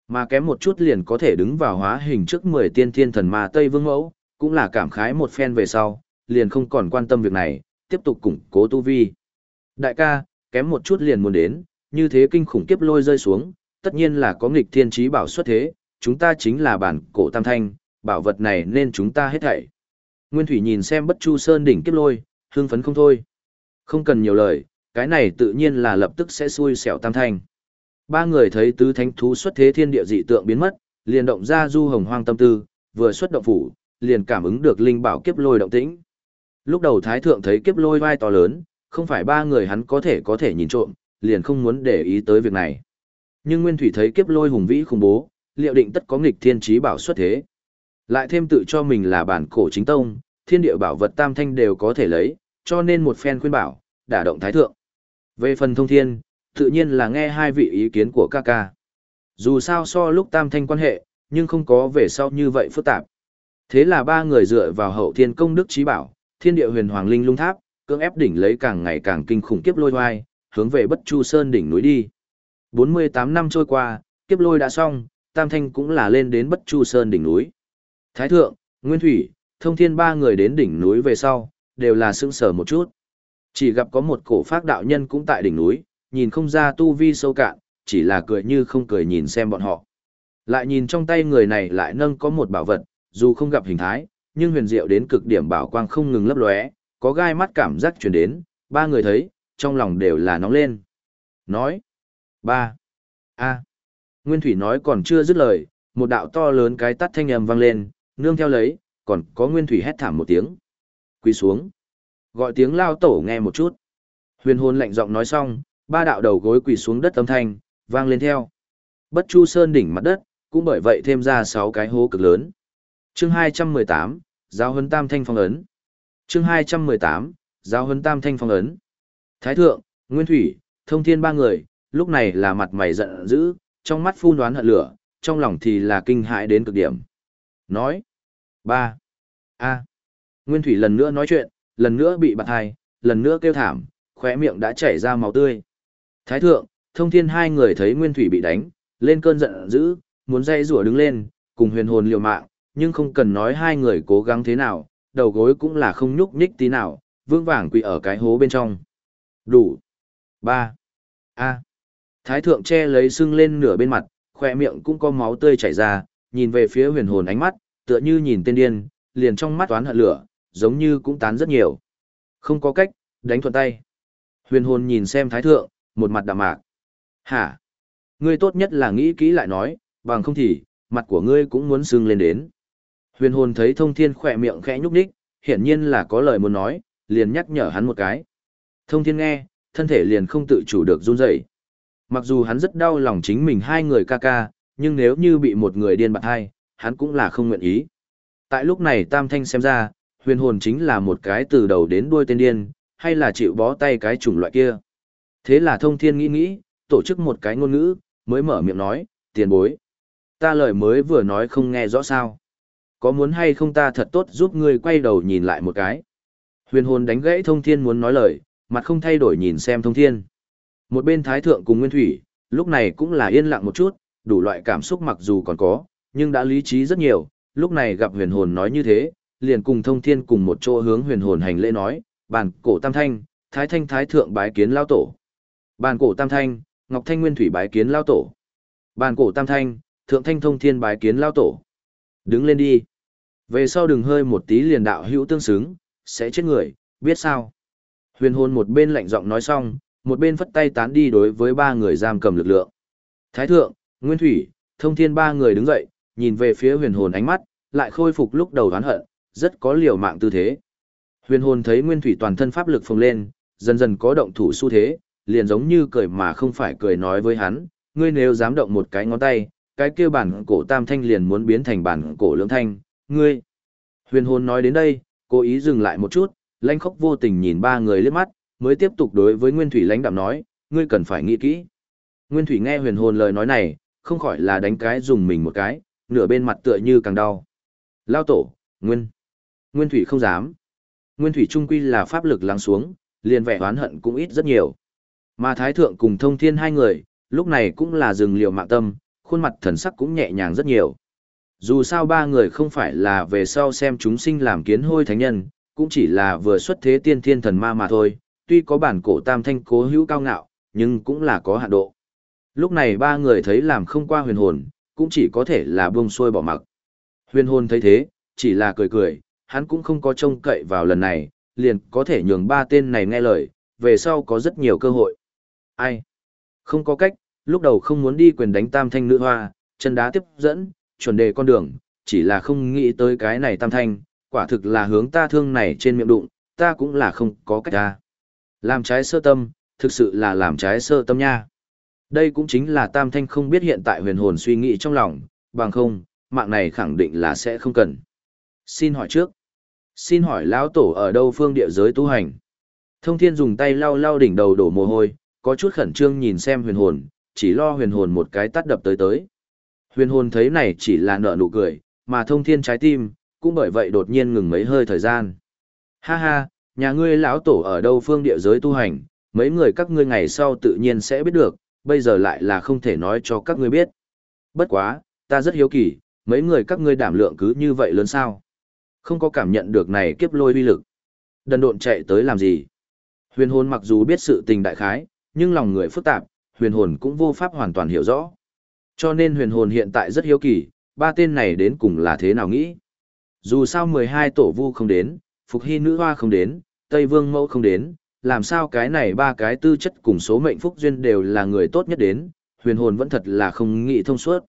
Mà kém một chút liền có thể đứng vào hóa hình trước 10 tiên thiên thần ma Tây Vương Mẫu, cũng là cảm khái một phen về sau, liền không còn quan tâm việc này, tiếp tục củng cố tu vi. Đại ca, kém một chút liền muốn đến, như thế kinh khủng kiếp lôi rơi xuống, tất nhiên là có nghịch thiên trí bảo xuất thế, chúng ta chính là bản cổ tam thanh, bảo vật này nên chúng ta hết thảy. Nguyên Thủy nhìn xem bất chu sơn đỉnh kiếp lôi, hương phấn không thôi. Không cần nhiều lời, cái này tự nhiên là lập tức sẽ xui xẻo tam thanh. Ba người thấy tứ thánh thú xuất thế thiên địa dị tượng biến mất, liền động ra du hồng hoang tâm tư, vừa xuất động phủ, liền cảm ứng được linh bảo kiếp lôi động tĩnh. Lúc đầu thái thượng thấy kiếp lôi vai to lớn, không phải ba người hắn có thể có thể nhìn trộm, liền không muốn để ý tới việc này. Nhưng Nguyên Thủy thấy kiếp lôi hùng vĩ khủng bố, liệu định tất có nghịch thiên trí bảo xuất thế. Lại thêm tự cho mình là bản cổ chính tông, thiên địa bảo vật tam thanh đều có thể lấy, cho nên một phen khuyên bảo, đả động thái thượng. Về phần thông thiên, tự nhiên là nghe hai vị ý kiến của ca ca. Dù sao so lúc tam thanh quan hệ, nhưng không có về sau như vậy phức tạp. Thế là ba người dựa vào hậu thiên công đức trí bảo, thiên địa huyền hoàng linh lung tháp, cưỡng ép đỉnh lấy càng ngày càng kinh khủng kiếp lôi hoai, hướng về bất chu sơn đỉnh núi đi. 48 năm trôi qua, kiếp lôi đã xong, tam thanh cũng là lên đến bất chu sơn đỉnh núi. Thái thượng, Nguyên Thủy, thông thiên ba người đến đỉnh núi về sau, đều là sững sờ một chút. Chỉ gặp có một cổ phác đạo nhân cũng tại đỉnh núi, nhìn không ra tu vi sâu cạn, chỉ là cười như không cười nhìn xem bọn họ. Lại nhìn trong tay người này lại nâng có một bảo vật, dù không gặp hình thái, nhưng huyền diệu đến cực điểm bảo quang không ngừng lấp lóe, có gai mắt cảm giác truyền đến, ba người thấy, trong lòng đều là nóng lên. Nói, ba, a, Nguyên Thủy nói còn chưa dứt lời, một đạo to lớn cái tắt thanh âm vang lên, nương theo lấy, còn có Nguyên Thủy hét thảm một tiếng. Quỳ xuống. Gọi tiếng lao tổ nghe một chút. Huyền hồn lạnh giọng nói xong, ba đạo đầu gối quỳ xuống đất âm thanh, vang lên theo. Bất chu sơn đỉnh mặt đất, cũng bởi vậy thêm ra sáu cái hố cực lớn. Chương 218, Giáo huấn tam thanh phong ấn. Chương 218, Giáo huấn tam thanh phong ấn. Thái thượng, Nguyên Thủy, Thông Thiên ba người, lúc này là mặt mày giận dữ, trong mắt phun đoán hận lửa, trong lòng thì là kinh hãi đến cực điểm. Nói. ba a Nguyên Thủy lần nữa nói chuyện, lần nữa bị bạt hai, lần nữa kêu thảm, khóe miệng đã chảy ra máu tươi. Thái thượng, thông thiên hai người thấy Nguyên Thủy bị đánh, lên cơn giận dữ, muốn dây rủa đứng lên, cùng huyền hồn liều mạng, nhưng không cần nói hai người cố gắng thế nào, đầu gối cũng là không nhúc nhích tí nào, vương vàng quỳ ở cái hố bên trong. Đủ. ba A. Thái thượng che lấy sưng lên nửa bên mặt, khỏe miệng cũng có máu tươi chảy ra, nhìn về phía huyền hồn ánh mắt, tựa như nhìn tên điên, liền trong mắt toán hận lửa, giống như cũng tán rất nhiều. Không có cách, đánh thuận tay. Huyền hồn nhìn xem thái thượng, một mặt đạm mạc. Hả? Ngươi tốt nhất là nghĩ kỹ lại nói, bằng không thì, mặt của ngươi cũng muốn sưng lên đến. Huyền hồn thấy thông thiên khỏe miệng khẽ nhúc nhích, hiển nhiên là có lời muốn nói, liền nhắc nhở hắn một cái. Thông thiên nghe, thân thể liền không tự chủ được run rẩy. Mặc dù hắn rất đau lòng chính mình hai người ca ca, nhưng nếu như bị một người điên bạc hai, hắn cũng là không nguyện ý. Tại lúc này Tam Thanh xem ra, huyền hồn chính là một cái từ đầu đến đuôi tên điên, hay là chịu bó tay cái chủng loại kia. Thế là thông thiên nghĩ nghĩ, tổ chức một cái ngôn ngữ, mới mở miệng nói, tiền bối. Ta lời mới vừa nói không nghe rõ sao. Có muốn hay không ta thật tốt giúp ngươi quay đầu nhìn lại một cái. Huyền hồn đánh gãy thông thiên muốn nói lời, mặt không thay đổi nhìn xem thông thiên. Một bên thái thượng cùng nguyên thủy, lúc này cũng là yên lặng một chút, đủ loại cảm xúc mặc dù còn có, nhưng đã lý trí rất nhiều, lúc này gặp huyền hồn nói như thế, liền cùng thông thiên cùng một chỗ hướng huyền hồn hành lễ nói, bàn cổ tam thanh, thái thanh thái thượng bái kiến lao tổ. Bàn cổ tam thanh, ngọc thanh nguyên thủy bái kiến lao tổ. Bàn cổ tam thanh, thượng thanh thông thiên bái kiến lao tổ. Đứng lên đi. Về sau đừng hơi một tí liền đạo hữu tương xứng, sẽ chết người, biết sao. Huyền hồn một bên lạnh giọng nói xong, một bên phất tay tán đi đối với ba người giam cầm lực lượng. Thái thượng, Nguyên Thủy, Thông Thiên ba người đứng dậy, nhìn về phía huyền hồn ánh mắt, lại khôi phục lúc đầu oán hận, rất có liều mạng tư thế. Huyền hồn thấy Nguyên Thủy toàn thân pháp lực phồng lên, dần dần có động thủ xu thế, liền giống như cười mà không phải cười nói với hắn, ngươi nếu dám động một cái ngón tay, cái kia bản cổ tam thanh liền muốn biến thành bản cổ lưỡng thanh, ngươi. Huyền hồn nói đến đây, cố ý dừng lại một chút, lãnh khốc vô tình nhìn ba người liếc mắt, mới tiếp tục đối với Nguyên Thủy lãnh đạm nói, ngươi cần phải nghĩ kỹ. Nguyên Thủy nghe huyền hồn lời nói này, không khỏi là đánh cái dùng mình một cái, nửa bên mặt tựa như càng đau. Lao tổ, Nguyên. Nguyên Thủy không dám. Nguyên Thủy trung quy là pháp lực lắng xuống, liền vẻ oán hận cũng ít rất nhiều. Mà Thái Thượng cùng thông thiên hai người, lúc này cũng là dừng liều mạng tâm, khuôn mặt thần sắc cũng nhẹ nhàng rất nhiều. Dù sao ba người không phải là về sau xem chúng sinh làm kiến hôi thánh nhân, cũng chỉ là vừa xuất thế tiên thiên thần ma mà thôi, tuy có bản cổ tam thanh cố hữu cao ngạo, nhưng cũng là có hạn độ. Lúc này ba người thấy làm không qua huyền hồn, cũng chỉ có thể là buông xuôi bỏ mặc. Huyền hồn thấy thế, chỉ là cười cười, hắn cũng không có trông cậy vào lần này, liền có thể nhường ba tên này nghe lời, về sau có rất nhiều cơ hội. Ai? Không có cách, lúc đầu không muốn đi quyền đánh tam thanh nữ hoa, chân đá tiếp dẫn, chuẩn đề con đường, chỉ là không nghĩ tới cái này tam thanh, quả thực là hướng ta thương này trên miệng đụng, ta cũng là không có cách ra. Làm trái sơ tâm, thực sự là làm trái sơ tâm nha. Đây cũng chính là tam thanh không biết hiện tại huyền hồn suy nghĩ trong lòng, bằng không, mạng này khẳng định là sẽ không cần. Xin hỏi trước. Xin hỏi lão tổ ở đâu phương địa giới tu hành? Thông thiên dùng tay lau lau đỉnh đầu đổ mồ hôi, có chút khẩn trương nhìn xem huyền hồn, chỉ lo huyền hồn một cái tắt đập tới tới. Huyền hồn thấy này chỉ là nợ nụ cười, mà thông thiên trái tim, cũng bởi vậy đột nhiên ngừng mấy hơi thời gian. Ha ha, nhà ngươi lão tổ ở đâu phương địa giới tu hành, mấy người các ngươi ngày sau tự nhiên sẽ biết được, bây giờ lại là không thể nói cho các ngươi biết. Bất quá, ta rất hiếu kỳ, mấy người các ngươi đảm lượng cứ như vậy lớn sao? Không có cảm nhận được này kiếp lôi uy lực. Đần độn chạy tới làm gì? Huyền hồn mặc dù biết sự tình đại khái, nhưng lòng người phức tạp, huyền hồn cũng vô pháp hoàn toàn hiểu rõ. Cho nên huyền hồn hiện tại rất hiếu kỳ, ba tên này đến cùng là thế nào nghĩ. Dù sao 12 tổ vu không đến, Phục Hy nữ hoa không đến, Tây Vương mẫu không đến, làm sao cái này ba cái tư chất cùng số mệnh phúc duyên đều là người tốt nhất đến, huyền hồn vẫn thật là không nghĩ thông suốt.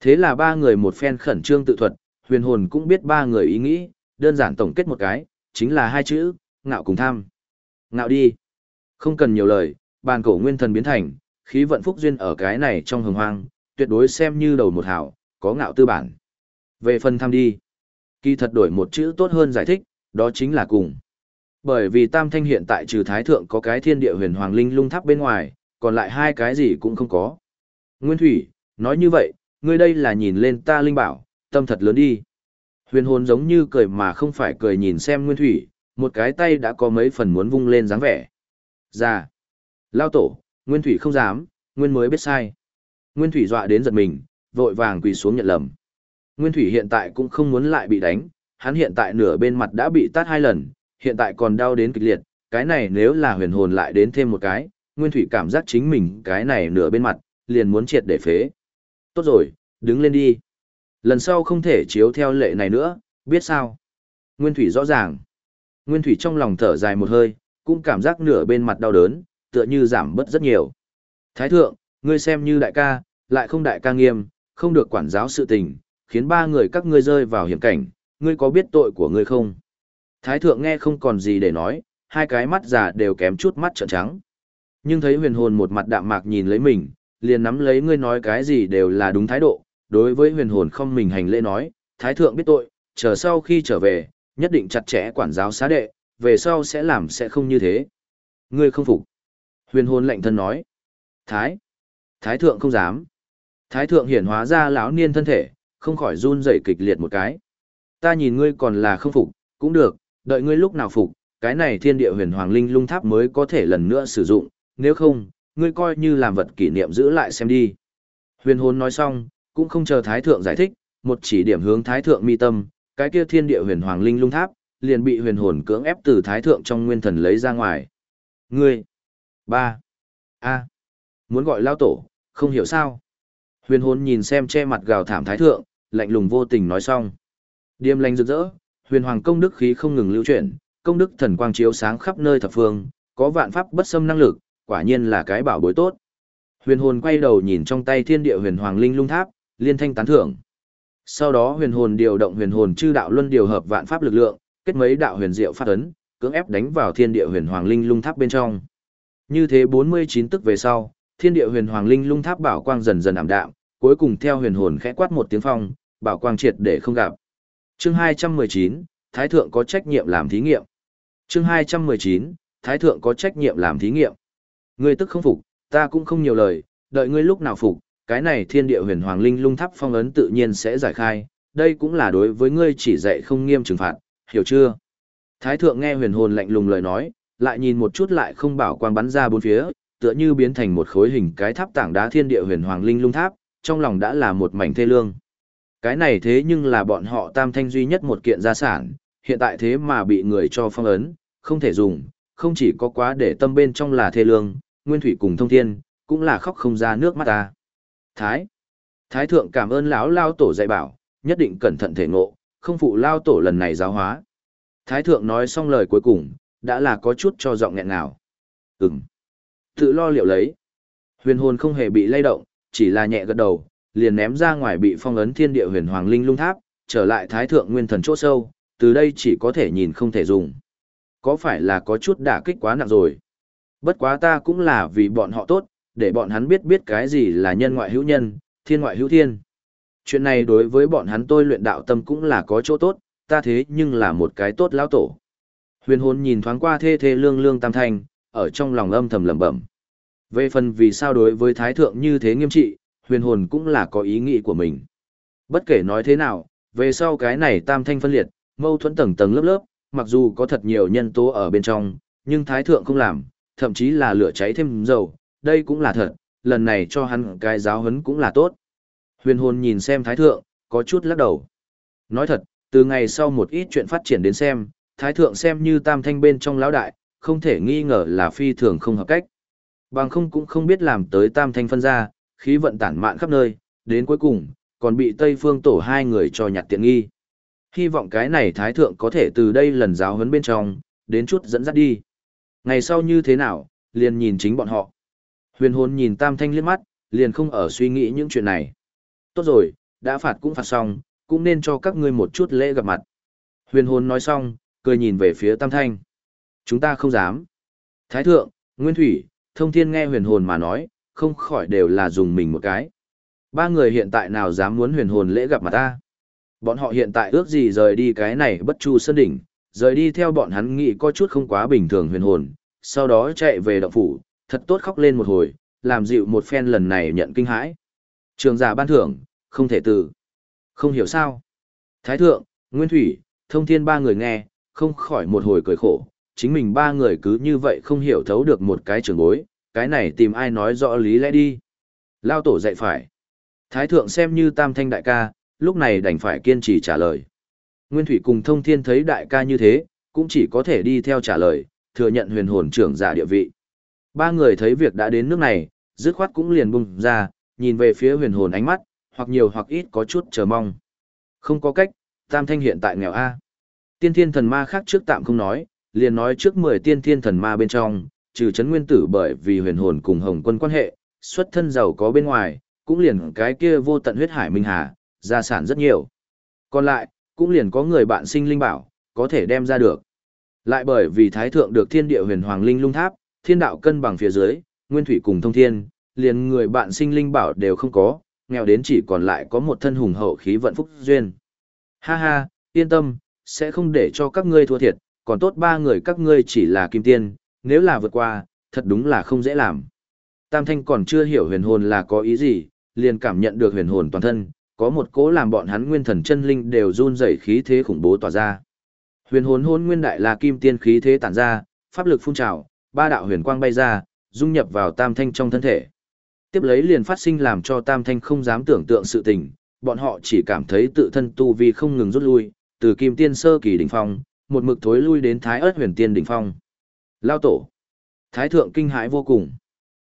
Thế là ba người một phen khẩn trương tự thuật, huyền hồn cũng biết ba người ý nghĩ, đơn giản tổng kết một cái, chính là hai chữ, ngạo cùng tham. Ngạo đi. Không cần nhiều lời, bàn cổ nguyên thần biến thành, khí vận phúc duyên ở cái này trong hồng hoang, tuyệt đối xem như đầu một hảo, có ngạo tư bản. Về phần tham đi. Kỳ thật đổi một chữ tốt hơn giải thích, đó chính là cùng. Bởi vì Tam Thanh hiện tại trừ Thái Thượng có cái thiên địa huyền hoàng linh lung tháp bên ngoài, còn lại hai cái gì cũng không có. Nguyên Thủy, nói như vậy, ngươi đây là nhìn lên ta linh bảo, tâm thật lớn đi. Huyền hồn giống như cười mà không phải cười nhìn xem Nguyên Thủy, một cái tay đã có mấy phần muốn vung lên dáng vẻ. Ra. Lao tổ, Nguyên Thủy không dám, Nguyên mới biết sai. Nguyên Thủy dọa đến giật mình, vội vàng quỳ xuống nhận lầm. Nguyên Thủy hiện tại cũng không muốn lại bị đánh, hắn hiện tại nửa bên mặt đã bị tát hai lần, hiện tại còn đau đến kịch liệt, cái này nếu là huyền hồn lại đến thêm một cái, Nguyên Thủy cảm giác chính mình cái này nửa bên mặt, liền muốn triệt để phế. Tốt rồi, đứng lên đi. Lần sau không thể chiếu theo lệ này nữa, biết sao? Nguyên Thủy rõ ràng. Nguyên Thủy trong lòng thở dài một hơi, cũng cảm giác nửa bên mặt đau đớn, tựa như giảm bớt rất nhiều. Thái thượng, ngươi xem như đại ca, lại không đại ca nghiêm, không được quản giáo sự tình, khiến ba người các ngươi rơi vào hiểm cảnh, ngươi có biết tội của ngươi không? Thái thượng nghe không còn gì để nói, hai cái mắt già đều kém chút mắt trợn trắng. Nhưng thấy huyền hồn một mặt đạm mạc nhìn lấy mình, liền nắm lấy ngươi nói cái gì đều là đúng thái độ, đối với huyền hồn không mình hành lễ nói, thái thượng biết tội, chờ sau khi trở về, nhất định chặt chẽ quản giáo xá đệ, về sau sẽ làm sẽ không như thế. Ngươi không phục. Huyền hồn lệnh thân nói. Thái. Thái thượng không dám. Thái thượng hiển hóa ra lão niên thân thể, không khỏi run rẩy kịch liệt một cái. Ta nhìn ngươi còn là không phục, cũng được, đợi ngươi lúc nào phục, cái này thiên địa huyền hoàng linh lung tháp mới có thể lần nữa sử dụng, nếu không, ngươi coi như làm vật kỷ niệm giữ lại xem đi. Huyền hồn nói xong, cũng không chờ thái thượng giải thích, một chỉ điểm hướng thái thượng mi tâm, cái kia thiên địa huyền hoàng linh lung tháp, liền bị huyền hồn cưỡng ép từ thái thượng trong nguyên thần lấy ra ngoài. Ngươi! Ba a Muốn gọi lao tổ, không hiểu sao. Huyền hồn nhìn xem che mặt gào thảm thái thượng, lạnh lùng vô tình nói xong. Điềm lành rực rỡ, huyền hoàng công đức khí không ngừng lưu chuyển, công đức thần quang chiếu sáng khắp nơi thập phương, có vạn pháp bất xâm năng lực, quả nhiên là cái bảo bối tốt. Huyền hồn quay đầu nhìn trong tay thiên địa huyền hoàng linh lung tháp, liên thanh tán thưởng. Sau đó huyền hồn điều động huyền hồn chư đạo luân điều hợp vạn pháp lực lượng, kết mấy đạo huyền diệu phát ấn, cưỡng ép đánh vào thiên địa huyền hoàng linh lung tháp bên trong. Như thế 49 tức về sau, thiên địa huyền hoàng linh lung tháp bảo quang dần dần ảm đạm, cuối cùng theo huyền hồn khẽ quát một tiếng phong, bảo quang triệt để không gặp. Chương 219, Thái thượng có trách nhiệm làm thí nghiệm. Chương 219, Thái thượng có trách nhiệm làm thí nghiệm. Ngươi tức không phục, ta cũng không nhiều lời, đợi ngươi lúc nào phục, cái này thiên địa huyền hoàng linh lung tháp phong ấn tự nhiên sẽ giải khai, đây cũng là đối với ngươi chỉ dạy không nghiêm trừng phạt, hiểu chưa? Thái thượng nghe huyền hồn lạnh lùng lời nói, lại nhìn một chút lại không bảo quang bắn ra bốn phía, tựa như biến thành một khối hình cái tháp tảng đá thiên địa huyền hoàng linh lung tháp, trong lòng đã là một mảnh thê lương. Cái này thế nhưng là bọn họ tam thanh duy nhất một kiện gia sản, hiện tại thế mà bị người cho phong ấn, không thể dùng, không chỉ có quá để tâm bên trong là thê lương, nguyên thủy cùng thông thiên, cũng là khóc không ra nước mắt ta. Thái. Thái thượng cảm ơn lão lao tổ dạy bảo, nhất định cẩn thận thể ngộ, không phụ lao tổ lần này giáo hóa. Thái thượng nói xong lời cuối cùng, đã là có chút cho giọng nghẹn nào. Ừm. Tự lo liệu lấy. Huyền hồn không hề bị lay động, chỉ là nhẹ gật đầu, liền ném ra ngoài bị phong ấn thiên địa huyền hoàng linh lung tháp, trở lại thái thượng nguyên thần chỗ sâu, từ đây chỉ có thể nhìn không thể dùng. Có phải là có chút đả kích quá nặng rồi? Bất quá ta cũng là vì bọn họ tốt, để bọn hắn biết biết cái gì là nhân ngoại hữu nhân, thiên ngoại hữu thiên. Chuyện này đối với bọn hắn tôi luyện đạo tâm cũng là có chỗ tốt, ta thế nhưng là một cái tốt lão tổ. Huyền hồn nhìn thoáng qua thê thê lương lương tam thanh, ở trong lòng âm thầm lẩm bẩm. Về phần vì sao đối với thái thượng như thế nghiêm trị, huyền hồn cũng là có ý nghĩ của mình. Bất kể nói thế nào, về sau cái này tam thanh phân liệt, mâu thuẫn tầng tầng lớp lớp, mặc dù có thật nhiều nhân tố ở bên trong, nhưng thái thượng không làm, thậm chí là lửa cháy thêm dầu, đây cũng là thật, lần này cho hắn cái giáo huấn cũng là tốt. Huyền hồn nhìn xem thái thượng, có chút lắc đầu. Nói thật, từ ngày sau một ít chuyện phát triển đến xem, thái thượng xem như tam thanh bên trong lão đại, không thể nghi ngờ là phi thường không hợp cách. Bằng không cũng không biết làm tới tam thanh phân ra, khí vận tản mạn khắp nơi, đến cuối cùng, còn bị Tây Phương tổ hai người cho nhặt tiện nghi. Hy vọng cái này Thái Thượng có thể từ đây lần giáo huấn bên trong, đến chút dẫn dắt đi. Ngày sau như thế nào, liền nhìn chính bọn họ. Huyền hồn nhìn Tam Thanh liếc mắt, liền không ở suy nghĩ những chuyện này. Tốt rồi, đã phạt cũng phạt xong, cũng nên cho các ngươi một chút lễ gặp mặt. Huyền hồn nói xong, cười nhìn về phía Tam Thanh. Chúng ta không dám. Thái Thượng, Nguyên Thủy, Thông Thiên nghe huyền hồn mà nói, không khỏi đều là dùng mình một cái. Ba người hiện tại nào dám muốn huyền hồn lễ gặp mặt ta. Bọn họ hiện tại ước gì rời đi cái này bất chu sơn đỉnh, rời đi theo bọn hắn nghĩ có chút không quá bình thường huyền hồn, sau đó chạy về động phủ, thật tốt khóc lên một hồi, làm dịu một phen lần này nhận kinh hãi. Trường giả ban thưởng, không thể từ. Không hiểu sao. Thái thượng, Nguyên Thủy, Thông Thiên ba người nghe, không khỏi một hồi cười khổ, chính mình ba người cứ như vậy không hiểu thấu được một cái trường bối, cái này tìm ai nói rõ lý lẽ đi. Lao tổ dạy phải. Thái thượng xem như tam thanh đại ca, lúc này đành phải kiên trì trả lời. Nguyên Thủy cùng Thông Thiên thấy đại ca như thế, cũng chỉ có thể đi theo trả lời, thừa nhận huyền hồn trưởng giả địa vị. Ba người thấy việc đã đến nước này, dứt khoát cũng liền bung ra, nhìn về phía huyền hồn ánh mắt, hoặc nhiều hoặc ít có chút chờ mong. Không có cách, tam thanh hiện tại nghèo A. Tiên thiên thần ma khác trước tạm không nói, liền nói trước 10 tiên thiên thần ma bên trong, trừ chấn nguyên tử bởi vì huyền hồn cùng hồng quân quan hệ, xuất thân giàu có bên ngoài, cũng liền cái kia vô tận huyết hải minh hà, gia sản rất nhiều. Còn lại, cũng liền có người bạn sinh linh bảo, có thể đem ra được. Lại bởi vì thái thượng được thiên địa huyền hoàng linh lung tháp, thiên đạo cân bằng phía dưới, nguyên thủy cùng thông thiên, liền người bạn sinh linh bảo đều không có, nghèo đến chỉ còn lại có một thân hùng hậu khí vận phúc duyên. Ha ha, yên tâm, sẽ không để cho các ngươi thua thiệt, còn tốt ba người các ngươi chỉ là kim tiên, nếu là vượt qua, thật đúng là không dễ làm. Tam Thanh còn chưa hiểu huyền hồn là có ý gì, liền cảm nhận được huyền hồn toàn thân, có một cố làm bọn hắn nguyên thần chân linh đều run rẩy khí thế khủng bố tỏa ra. Huyền hồn hôn nguyên đại là kim tiên khí thế tản ra, pháp lực phun trào, ba đạo huyền quang bay ra, dung nhập vào Tam Thanh trong thân thể. Tiếp lấy liền phát sinh làm cho Tam Thanh không dám tưởng tượng sự tình, bọn họ chỉ cảm thấy tự thân tu vi không ngừng rút lui, từ kim tiên sơ kỳ đỉnh phong, một mực thối lui đến thái ớt huyền tiên đỉnh phong. Lao tổ. Thái thượng kinh hãi vô cùng.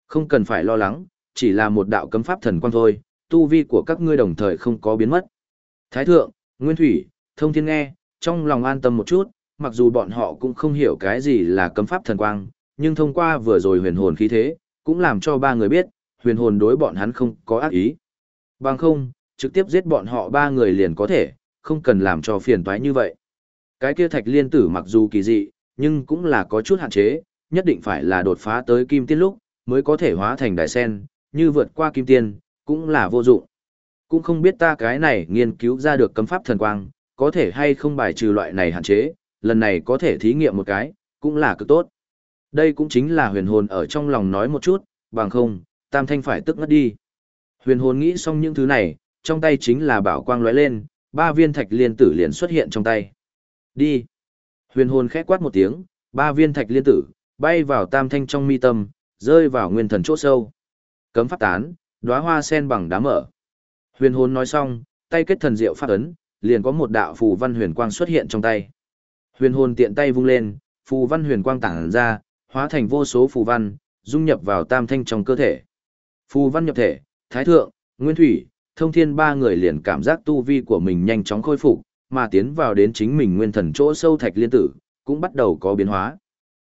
Không cần phải lo lắng, chỉ là một đạo cấm pháp thần quang thôi, tu vi của các ngươi đồng thời không có biến mất. Thái thượng, Nguyên Thủy, Thông Thiên nghe, trong lòng an tâm một chút, mặc dù bọn họ cũng không hiểu cái gì là cấm pháp thần quang, nhưng thông qua vừa rồi huyền hồn khí thế, cũng làm cho ba người biết, huyền hồn đối bọn hắn không có ác ý. Bằng không, trực tiếp giết bọn họ ba người liền có thể, không cần làm cho phiền toái như vậy. Cái kia thạch liên tử mặc dù kỳ dị, nhưng cũng là có chút hạn chế, nhất định phải là đột phá tới kim tiên lúc, mới có thể hóa thành đại sen, như vượt qua kim tiên, cũng là vô dụng. Cũng không biết ta cái này nghiên cứu ra được cấm pháp thần quang, có thể hay không bài trừ loại này hạn chế, lần này có thể thí nghiệm một cái, cũng là cực tốt. Đây cũng chính là huyền hồn ở trong lòng nói một chút, bằng không, tam thanh phải tức ngất đi. Huyền hồn nghĩ xong những thứ này, trong tay chính là bảo quang lóe lên, ba viên thạch liên tử liền xuất hiện trong tay. Đi. Huyền hồn khẽ quát một tiếng, ba viên thạch liên tử, bay vào tam thanh trong mi tâm, rơi vào nguyên thần chỗ sâu. Cấm pháp tán, đóa hoa sen bằng đá mở. Huyền hồn nói xong, tay kết thần diệu phát ấn, liền có một đạo phù văn huyền quang xuất hiện trong tay. Huyền hồn tiện tay vung lên, phù văn huyền quang tản ra, hóa thành vô số phù văn, dung nhập vào tam thanh trong cơ thể. Phù văn nhập thể, thái thượng, nguyên thủy, thông thiên ba người liền cảm giác tu vi của mình nhanh chóng khôi phục, mà tiến vào đến chính mình nguyên thần chỗ sâu thạch liên tử, cũng bắt đầu có biến hóa.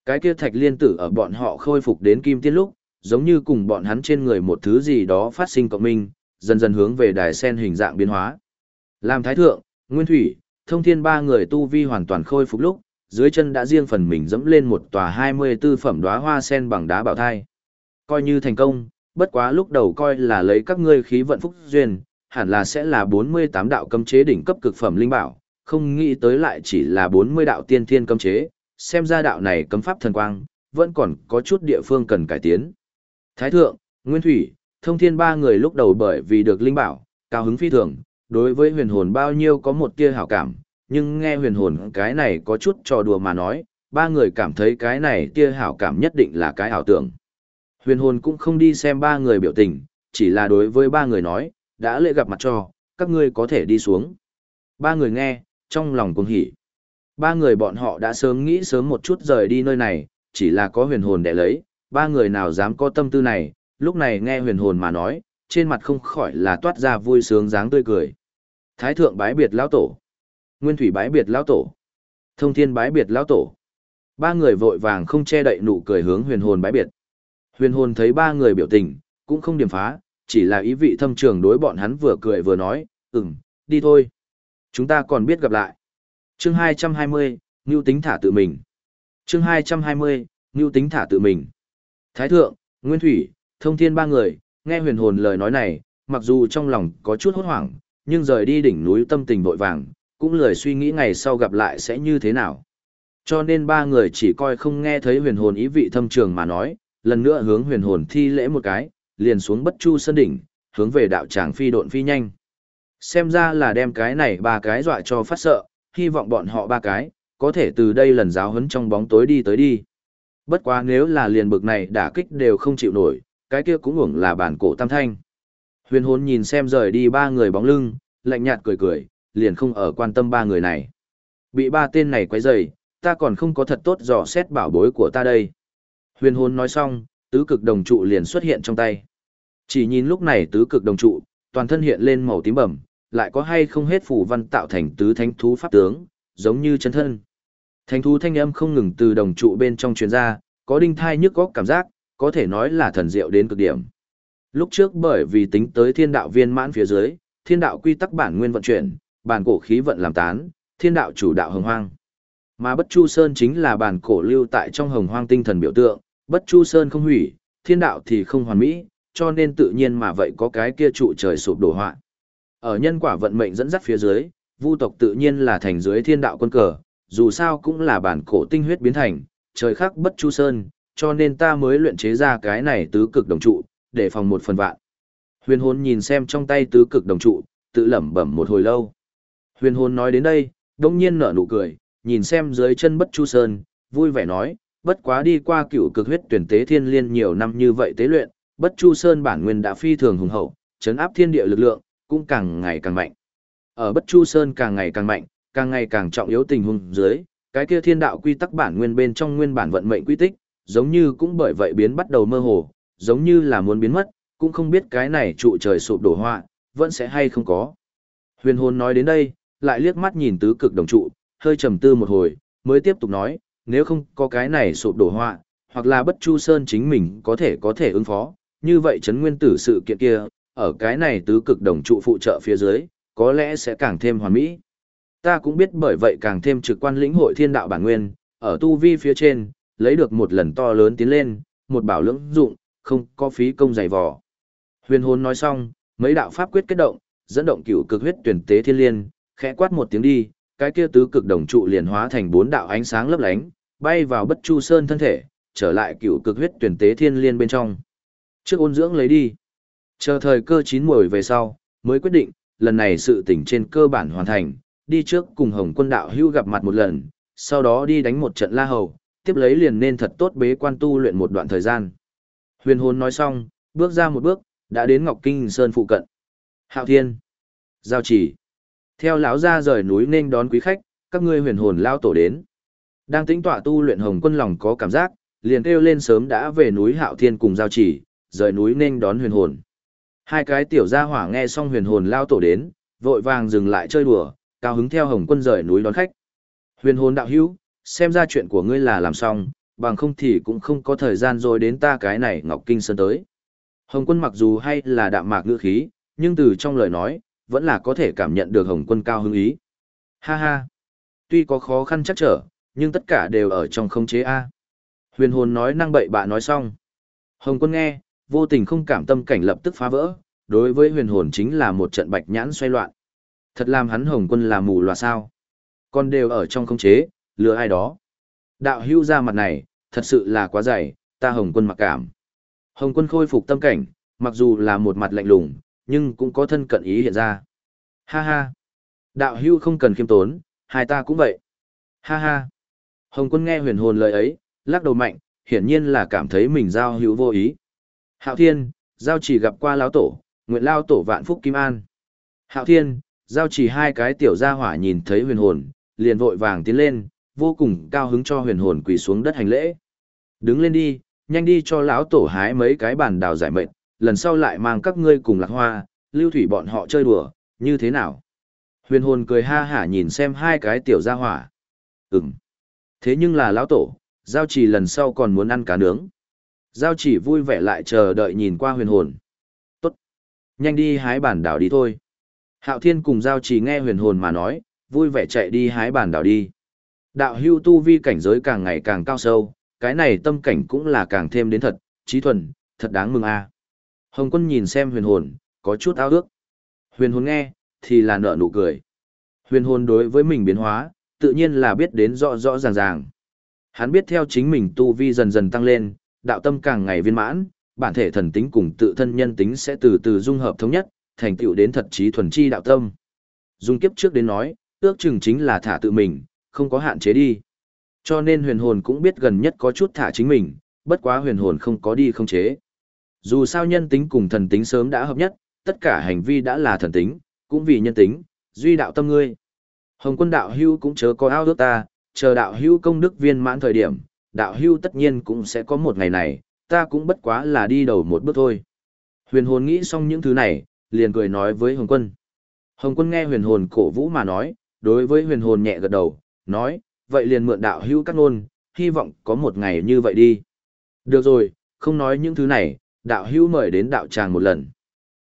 Cái kia thạch liên tử ở bọn họ khôi phục đến kim tiên lúc, giống như cùng bọn hắn trên người một thứ gì đó phát sinh cộng minh, dần dần hướng về đài sen hình dạng biến hóa. Làm thái thượng, nguyên thủy, thông thiên ba người tu vi hoàn toàn khôi phục lúc, dưới chân đã riêng phần mình dẫm lên một tòa 24 phẩm đóa hoa sen bằng đá bảo thai. Coi như thành công, bất quá lúc đầu coi là lấy các ngươi khí vận phúc duyên, hẳn là sẽ là 48 đạo cấm chế đỉnh cấp cực phẩm linh bảo, không nghĩ tới lại chỉ là 40 đạo tiên thiên cấm chế, xem ra đạo này cấm pháp thần quang, vẫn còn có chút địa phương cần cải tiến. Thái thượng, Nguyên Thủy, Thông Thiên ba người lúc đầu bởi vì được linh bảo, cao hứng phi thường, đối với huyền hồn bao nhiêu có một tia hảo cảm, nhưng nghe huyền hồn cái này có chút trò đùa mà nói, ba người cảm thấy cái này tia hảo cảm nhất định là cái ảo tưởng. Huyền hồn cũng không đi xem ba người biểu tình, chỉ là đối với ba người nói, đã lễ gặp mặt cho, các ngươi có thể đi xuống. Ba người nghe, trong lòng cuồng hỉ. Ba người bọn họ đã sớm nghĩ sớm một chút rời đi nơi này, chỉ là có huyền hồn để lấy, ba người nào dám có tâm tư này, lúc này nghe huyền hồn mà nói, trên mặt không khỏi là toát ra vui sướng dáng tươi cười. Thái thượng bái biệt lão tổ, Nguyên thủy bái biệt lão tổ, Thông thiên bái biệt lão tổ. Ba người vội vàng không che đậy nụ cười hướng huyền hồn bái biệt. Huyền hồn thấy ba người biểu tình, cũng không điểm phá, chỉ là ý vị thâm trường đối bọn hắn vừa cười vừa nói, ừm, đi thôi. Chúng ta còn biết gặp lại. Chương 220, Ngưu tính thả tự mình. Chương 220, Ngưu tính thả tự mình. Thái thượng, Nguyên Thủy, Thông Thiên ba người, nghe huyền hồn lời nói này, mặc dù trong lòng có chút hốt hoảng, nhưng rời đi đỉnh núi tâm tình vội vàng, cũng lười suy nghĩ ngày sau gặp lại sẽ như thế nào. Cho nên ba người chỉ coi không nghe thấy huyền hồn ý vị thâm trường mà nói, lần nữa hướng huyền hồn thi lễ một cái, liền xuống bất chu sân đỉnh, hướng về đạo tràng phi độn phi nhanh. Xem ra là đem cái này ba cái dọa cho phát sợ, hy vọng bọn họ ba cái, có thể từ đây lần giáo huấn trong bóng tối đi tới đi. Bất quá nếu là liền bực này đả kích đều không chịu nổi, cái kia cũng hưởng là bản cổ tam thanh. Huyền hồn nhìn xem rời đi ba người bóng lưng, lạnh nhạt cười cười, liền không ở quan tâm ba người này. Bị ba tên này quấy rầy, ta còn không có thật tốt dò xét bảo bối của ta đây. Huyền hồn nói xong, tứ cực đồng trụ liền xuất hiện trong tay. Chỉ nhìn lúc này tứ cực đồng trụ, toàn thân hiện lên màu tím bẩm, lại có hay không hết phủ văn tạo thành tứ thánh thú pháp tướng, giống như chân thân. Thánh thú thanh âm không ngừng từ đồng trụ bên trong truyền ra, có đinh thai nhức góc cảm giác, có thể nói là thần diệu đến cực điểm. Lúc trước bởi vì tính tới thiên đạo viên mãn phía dưới, thiên đạo quy tắc bản nguyên vận chuyển, bản cổ khí vận làm tán, thiên đạo chủ đạo hồng hoang. Mà Bất Chu Sơn chính là bản cổ lưu tại trong hồng hoang tinh thần biểu tượng, Bất Chu Sơn không hủy, thiên đạo thì không hoàn mỹ, cho nên tự nhiên mà vậy có cái kia trụ trời sụp đổ họa. Ở nhân quả vận mệnh dẫn dắt phía dưới, vu tộc tự nhiên là thành dưới thiên đạo quân cờ, dù sao cũng là bản cổ tinh huyết biến thành, trời khắc Bất Chu Sơn, cho nên ta mới luyện chế ra cái này tứ cực đồng trụ, để phòng một phần vạn. Huyền hồn nhìn xem trong tay tứ cực đồng trụ, tự lẩm bẩm một hồi lâu. Huyền hồn nói đến đây, đông nhiên nở nụ cười, nhìn xem dưới chân bất chu sơn, vui vẻ nói, bất quá đi qua cựu cực huyết tuyển tế thiên liên nhiều năm như vậy tế luyện, bất chu sơn bản nguyên đã phi thường hùng hậu, chấn áp thiên địa lực lượng, cũng càng ngày càng mạnh. Ở bất chu sơn càng ngày càng mạnh, càng ngày càng trọng yếu tình huống dưới, cái kia thiên đạo quy tắc bản nguyên bên trong nguyên bản vận mệnh quy tích, giống như cũng bởi vậy biến bắt đầu mơ hồ, giống như là muốn biến mất, cũng không biết cái này trụ trời sụp đổ họa, vẫn sẽ hay không có. Huyền hồn nói đến đây, lại liếc mắt nhìn tứ cực đồng trụ, hơi trầm tư một hồi, mới tiếp tục nói, nếu không có cái này sụp đổ họa, hoặc là bất chu sơn chính mình có thể có thể ứng phó, như vậy chấn nguyên tử sự kiện kia, ở cái này tứ cực đồng trụ phụ trợ phía dưới, có lẽ sẽ càng thêm hoàn mỹ. Ta cũng biết bởi vậy càng thêm trực quan lĩnh hội thiên đạo bản nguyên, ở tu vi phía trên, lấy được một lần to lớn tiến lên, một bảo lưỡng dụng, không có phí công dày vò. Huyền hồn nói xong, mấy đạo pháp quyết kết động, dẫn động cửu cực huyết tuyển tế thiên liên, khẽ quát một tiếng đi, cái kia tứ cực đồng trụ liền hóa thành bốn đạo ánh sáng lấp lánh, bay vào bất chu sơn thân thể, trở lại cựu cực huyết tuyển tế thiên liên bên trong. Trước ôn dưỡng lấy đi. Chờ thời cơ chín muồi về sau, mới quyết định, lần này sự tỉnh trên cơ bản hoàn thành, đi trước cùng Hồng Quân đạo hưu gặp mặt một lần, sau đó đi đánh một trận La Hầu, tiếp lấy liền nên thật tốt bế quan tu luyện một đoạn thời gian. Huyền hồn nói xong, bước ra một bước, đã đến Ngọc Kinh Sơn phụ cận. Hạo Thiên, Giao Chỉ, theo lão ra rời núi nên đón quý khách, các ngươi huyền hồn lao tổ đến. Đang tĩnh tọa tu luyện Hồng Quân lòng có cảm giác, liền kêu lên sớm đã về núi Hạo Thiên cùng Giao Chỉ, rời núi nên đón huyền hồn. Hai cái tiểu gia hỏa nghe xong huyền hồn lao tổ đến, vội vàng dừng lại chơi đùa, cao hứng theo Hồng Quân rời núi đón khách. Huyền hồn đạo hữu, xem ra chuyện của ngươi là làm xong, bằng không thì cũng không có thời gian rồi đến ta cái này Ngọc Kinh Sơn tới. Hồng quân mặc dù hay là đạm mạc ngữ khí, nhưng từ trong lời nói, vẫn là có thể cảm nhận được Hồng quân cao hứng ý. Ha ha! Tuy có khó khăn chắc trở, nhưng tất cả đều ở trong không chế A. Huyền hồn nói năng bậy bạ nói xong. Hồng quân nghe, vô tình không cảm tâm cảnh lập tức phá vỡ, đối với huyền hồn chính là một trận bạch nhãn xoay loạn. Thật làm hắn Hồng quân là mù loà sao. Còn đều ở trong không chế, lừa ai đó. Đạo hưu ra mặt này, thật sự là quá dày, ta Hồng quân mặc cảm. Hồng quân khôi phục tâm cảnh, mặc dù là một mặt lạnh lùng, nhưng cũng có thân cận ý hiện ra. Ha ha! Đạo hưu không cần khiêm tốn, hai ta cũng vậy. Ha ha! Hồng quân nghe huyền hồn lời ấy, lắc đầu mạnh, hiển nhiên là cảm thấy mình giao hữu vô ý. Hạo thiên, giao chỉ gặp qua lão tổ, nguyện lao tổ vạn phúc kim an. Hạo thiên, giao chỉ hai cái tiểu gia hỏa nhìn thấy huyền hồn, liền vội vàng tiến lên, vô cùng cao hứng cho huyền hồn quỳ xuống đất hành lễ. Đứng lên đi, nhanh đi cho lão tổ hái mấy cái bàn đào giải mệnh, lần sau lại mang các ngươi cùng lạc hoa, lưu thủy bọn họ chơi đùa, như thế nào? Huyền hồn cười ha hả nhìn xem hai cái tiểu gia hỏa. Ừm. Thế nhưng là lão tổ, giao chỉ lần sau còn muốn ăn cá nướng. Giao chỉ vui vẻ lại chờ đợi nhìn qua huyền hồn. Tốt. Nhanh đi hái bản đảo đi thôi. Hạo thiên cùng giao chỉ nghe huyền hồn mà nói, vui vẻ chạy đi hái bản đảo đi. Đạo hưu tu vi cảnh giới càng ngày càng cao sâu, cái này tâm cảnh cũng là càng thêm đến thật, trí thuần, thật đáng mừng a. Hồng quân nhìn xem huyền hồn, có chút ao ước. Huyền hồn nghe, thì là nở nụ cười. Huyền hồn đối với mình biến hóa, tự nhiên là biết đến rõ rõ ràng ràng. Hắn biết theo chính mình tu vi dần dần tăng lên, đạo tâm càng ngày viên mãn, bản thể thần tính cùng tự thân nhân tính sẽ từ từ dung hợp thống nhất, thành tựu đến thật trí thuần chi đạo tâm. Dung kiếp trước đến nói, ước chừng chính là thả tự mình, không có hạn chế đi. Cho nên huyền hồn cũng biết gần nhất có chút thả chính mình, bất quá huyền hồn không có đi không chế. Dù sao nhân tính cùng thần tính sớm đã hợp nhất, tất cả hành vi đã là thần tính, cũng vì nhân tính, duy đạo tâm ngươi. Hồng quân đạo hưu cũng chớ có ao ước ta, chờ đạo hưu công đức viên mãn thời điểm, đạo hưu tất nhiên cũng sẽ có một ngày này, ta cũng bất quá là đi đầu một bước thôi. Huyền hồn nghĩ xong những thứ này, liền cười nói với Hồng quân. Hồng quân nghe huyền hồn cổ vũ mà nói, đối với huyền hồn nhẹ gật đầu, nói, vậy liền mượn đạo hưu các ngôn, hy vọng có một ngày như vậy đi. Được rồi, không nói những thứ này, đạo hưu mời đến đạo tràng một lần.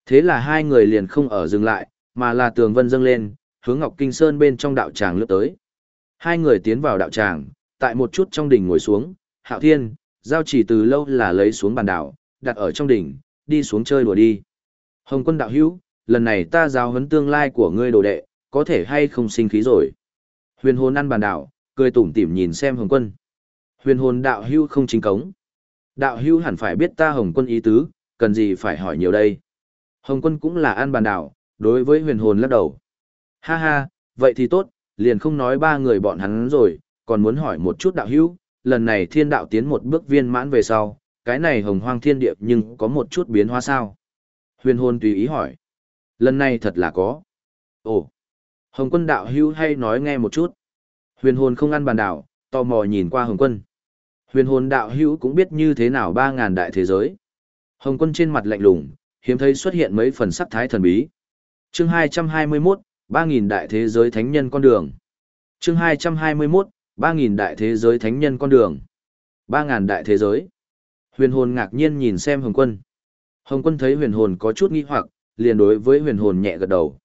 Thế là hai người liền không ở dừng lại, mà là tường vân dâng lên, hướng Ngọc Kinh Sơn bên trong đạo tràng lướt tới. Hai người tiến vào đạo tràng, tại một chút trong đỉnh ngồi xuống, Hạo Thiên, giao chỉ từ lâu là lấy xuống bàn đảo, đặt ở trong đỉnh, đi xuống chơi đùa đi. Hồng quân đạo hữu, lần này ta giao huấn tương lai của ngươi đồ đệ, có thể hay không sinh khí rồi. Huyền hồn ăn bàn đảo, cười tủm tỉm nhìn xem hồng quân. Huyền hồn đạo hữu không chính cống. Đạo Hưu hẳn phải biết ta hồng quân ý tứ, cần gì phải hỏi nhiều đây. Hồng quân cũng là an bàn đảo, đối với huyền hồn lắc đầu. Ha ha, vậy thì tốt, liền không nói ba người bọn hắn rồi, còn muốn hỏi một chút đạo Hưu. lần này thiên đạo tiến một bước viên mãn về sau, cái này hồng hoang thiên địa nhưng có một chút biến hóa sao? Huyền hồn tùy ý hỏi. Lần này thật là có. Ồ, hồng quân đạo Hưu hay nói nghe một chút. Huyền hồn không ăn bàn đảo, tò mò nhìn qua hồng quân. Huyền hồn đạo hữu cũng biết như thế nào ba ngàn đại thế giới. Hồng quân trên mặt lạnh lùng, hiếm thấy xuất hiện mấy phần sắc thái thần bí. Chương 221, 3.000 đại thế giới thánh nhân con đường. Chương 221, 3.000 đại thế giới thánh nhân con đường. Ba ngàn đại thế giới. Huyền hồn ngạc nhiên nhìn xem hồng quân. Hồng quân thấy huyền hồn có chút nghi hoặc, liền đối với huyền hồn nhẹ gật đầu.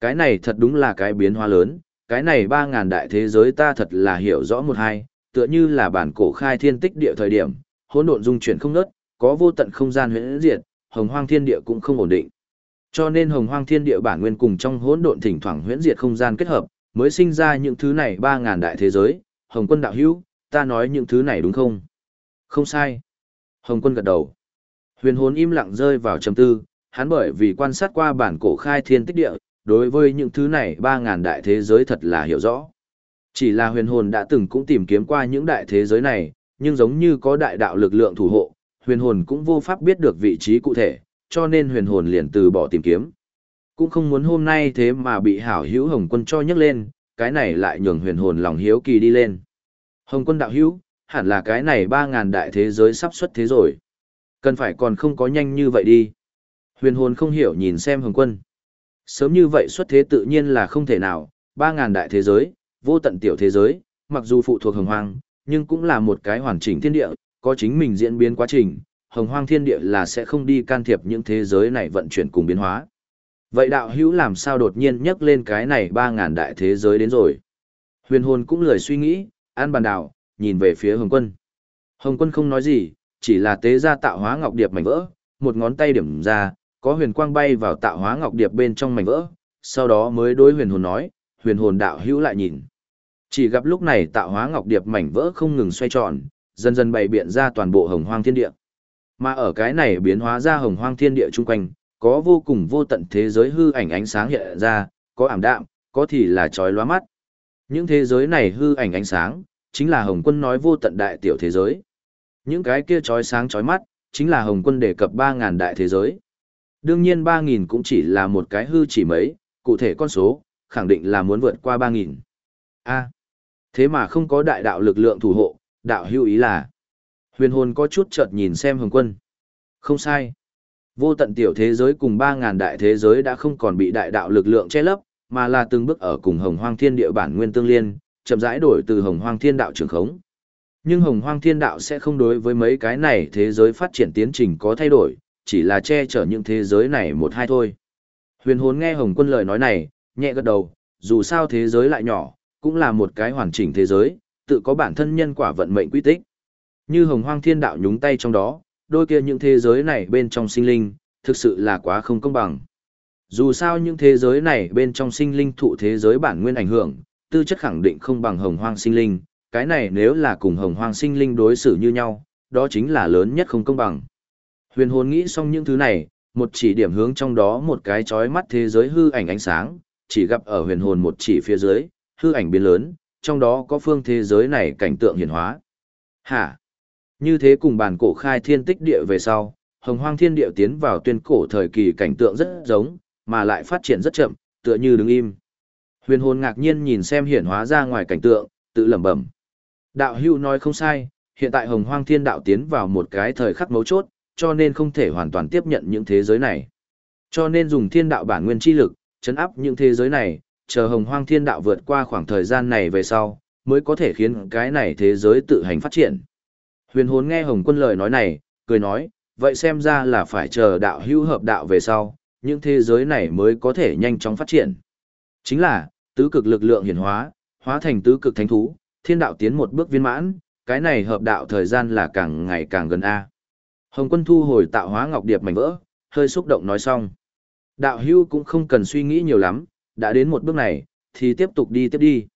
Cái này thật đúng là cái biến hóa lớn, cái này ba ngàn đại thế giới ta thật là hiểu rõ một hai, tựa như là bản cổ khai thiên tích địa thời điểm, hỗn độn dung chuyển không nớt, có vô tận không gian huyễn diệt, hồng hoang thiên địa cũng không ổn định. Cho nên hồng hoang thiên địa bản nguyên cùng trong hỗn độn thỉnh thoảng huyễn diệt không gian kết hợp, mới sinh ra những thứ này 3000 đại thế giới, hồng quân đạo hữu, ta nói những thứ này đúng không? Không sai. Hồng quân gật đầu. Huyền hồn im lặng rơi vào trầm tư, hắn bởi vì quan sát qua bản cổ khai thiên tích địa, đối với những thứ này 3000 đại thế giới thật là hiểu rõ. Chỉ là huyền hồn đã từng cũng tìm kiếm qua những đại thế giới này, nhưng giống như có đại đạo lực lượng thủ hộ, huyền hồn cũng vô pháp biết được vị trí cụ thể, cho nên huyền hồn liền từ bỏ tìm kiếm. Cũng không muốn hôm nay thế mà bị hảo hữu hồng quân cho nhấc lên, cái này lại nhường huyền hồn lòng hiếu kỳ đi lên. Hồng quân đạo hữu, hẳn là cái này 3.000 đại thế giới sắp xuất thế rồi. Cần phải còn không có nhanh như vậy đi. Huyền hồn không hiểu nhìn xem hồng quân. Sớm như vậy xuất thế tự nhiên là không thể nào, 3.000 đại thế giới, vô tận tiểu thế giới, mặc dù phụ thuộc hồng hoang, nhưng cũng là một cái hoàn chỉnh thiên địa, có chính mình diễn biến quá trình, hồng hoang thiên địa là sẽ không đi can thiệp những thế giới này vận chuyển cùng biến hóa. Vậy đạo hữu làm sao đột nhiên nhắc lên cái này 3.000 đại thế giới đến rồi. Huyền hồn cũng lười suy nghĩ, an bàn đảo, nhìn về phía hồng quân. Hồng quân không nói gì, chỉ là tế ra tạo hóa ngọc điệp mảnh vỡ, một ngón tay điểm ra, có huyền quang bay vào tạo hóa ngọc điệp bên trong mảnh vỡ, sau đó mới đối huyền hồn nói, huyền hồn đạo hữu lại nhìn. Chỉ gặp lúc này tạo hóa ngọc điệp mảnh vỡ không ngừng xoay tròn, dần dần bày biện ra toàn bộ hồng hoang thiên địa. Mà ở cái này biến hóa ra hồng hoang thiên địa chung quanh, có vô cùng vô tận thế giới hư ảnh ánh sáng hiện ra, có ảm đạm, có thì là trói lóa mắt. Những thế giới này hư ảnh ánh sáng, chính là Hồng Quân nói vô tận đại tiểu thế giới. Những cái kia trói sáng trói mắt, chính là Hồng Quân đề cập 3.000 đại thế giới. Đương nhiên 3.000 cũng chỉ là một cái hư chỉ mấy, cụ thể con số, khẳng định là muốn vượt qua 3.000. a thế mà không có đại đạo lực lượng thủ hộ, đạo hưu ý là. Huyền hồn có chút chợt nhìn xem Hồng Quân. Không sai. Vô tận tiểu thế giới cùng 3.000 đại thế giới đã không còn bị đại đạo lực lượng che lấp, mà là từng bước ở cùng hồng hoang thiên địa bản nguyên tương liên, chậm rãi đổi từ hồng hoang thiên đạo trường khống. Nhưng hồng hoang thiên đạo sẽ không đối với mấy cái này thế giới phát triển tiến trình có thay đổi, chỉ là che chở những thế giới này một hai thôi. Huyền hồn nghe hồng quân lời nói này, nhẹ gật đầu, dù sao thế giới lại nhỏ, cũng là một cái hoàn chỉnh thế giới, tự có bản thân nhân quả vận mệnh quy tích. Như hồng hoang thiên đạo nhúng tay trong đó, đôi kia những thế giới này bên trong sinh linh, thực sự là quá không công bằng. Dù sao những thế giới này bên trong sinh linh thụ thế giới bản nguyên ảnh hưởng, tư chất khẳng định không bằng hồng hoang sinh linh, cái này nếu là cùng hồng hoang sinh linh đối xử như nhau, đó chính là lớn nhất không công bằng. Huyền hồn nghĩ xong những thứ này, một chỉ điểm hướng trong đó một cái chói mắt thế giới hư ảnh ánh sáng, chỉ gặp ở huyền hồn một chỉ phía dưới, hư ảnh biến lớn, trong đó có phương thế giới này cảnh tượng hiển hóa. Hả? Như thế cùng bản cổ khai thiên tích địa về sau, hồng hoang thiên địa tiến vào tuyên cổ thời kỳ cảnh tượng rất giống, mà lại phát triển rất chậm, tựa như đứng im. Huyền hồn ngạc nhiên nhìn xem hiển hóa ra ngoài cảnh tượng, tự lẩm bẩm. Đạo hưu nói không sai, hiện tại hồng hoang thiên đạo tiến vào một cái thời khắc mấu chốt, cho nên không thể hoàn toàn tiếp nhận những thế giới này. Cho nên dùng thiên đạo bản nguyên chi lực, chấn áp những thế giới này, chờ hồng hoang thiên đạo vượt qua khoảng thời gian này về sau, mới có thể khiến cái này thế giới tự hành phát triển. Huyền hồn nghe hồng quân lời nói này, cười nói, vậy xem ra là phải chờ đạo hữu hợp đạo về sau, những thế giới này mới có thể nhanh chóng phát triển. Chính là, tứ cực lực lượng hiển hóa, hóa thành tứ cực thánh thú, thiên đạo tiến một bước viên mãn, cái này hợp đạo thời gian là càng ngày càng gần A. Hồng quân thu hồi tạo hóa ngọc điệp mảnh vỡ, hơi xúc động nói xong. Đạo hưu cũng không cần suy nghĩ nhiều lắm, đã đến một bước này, thì tiếp tục đi tiếp đi.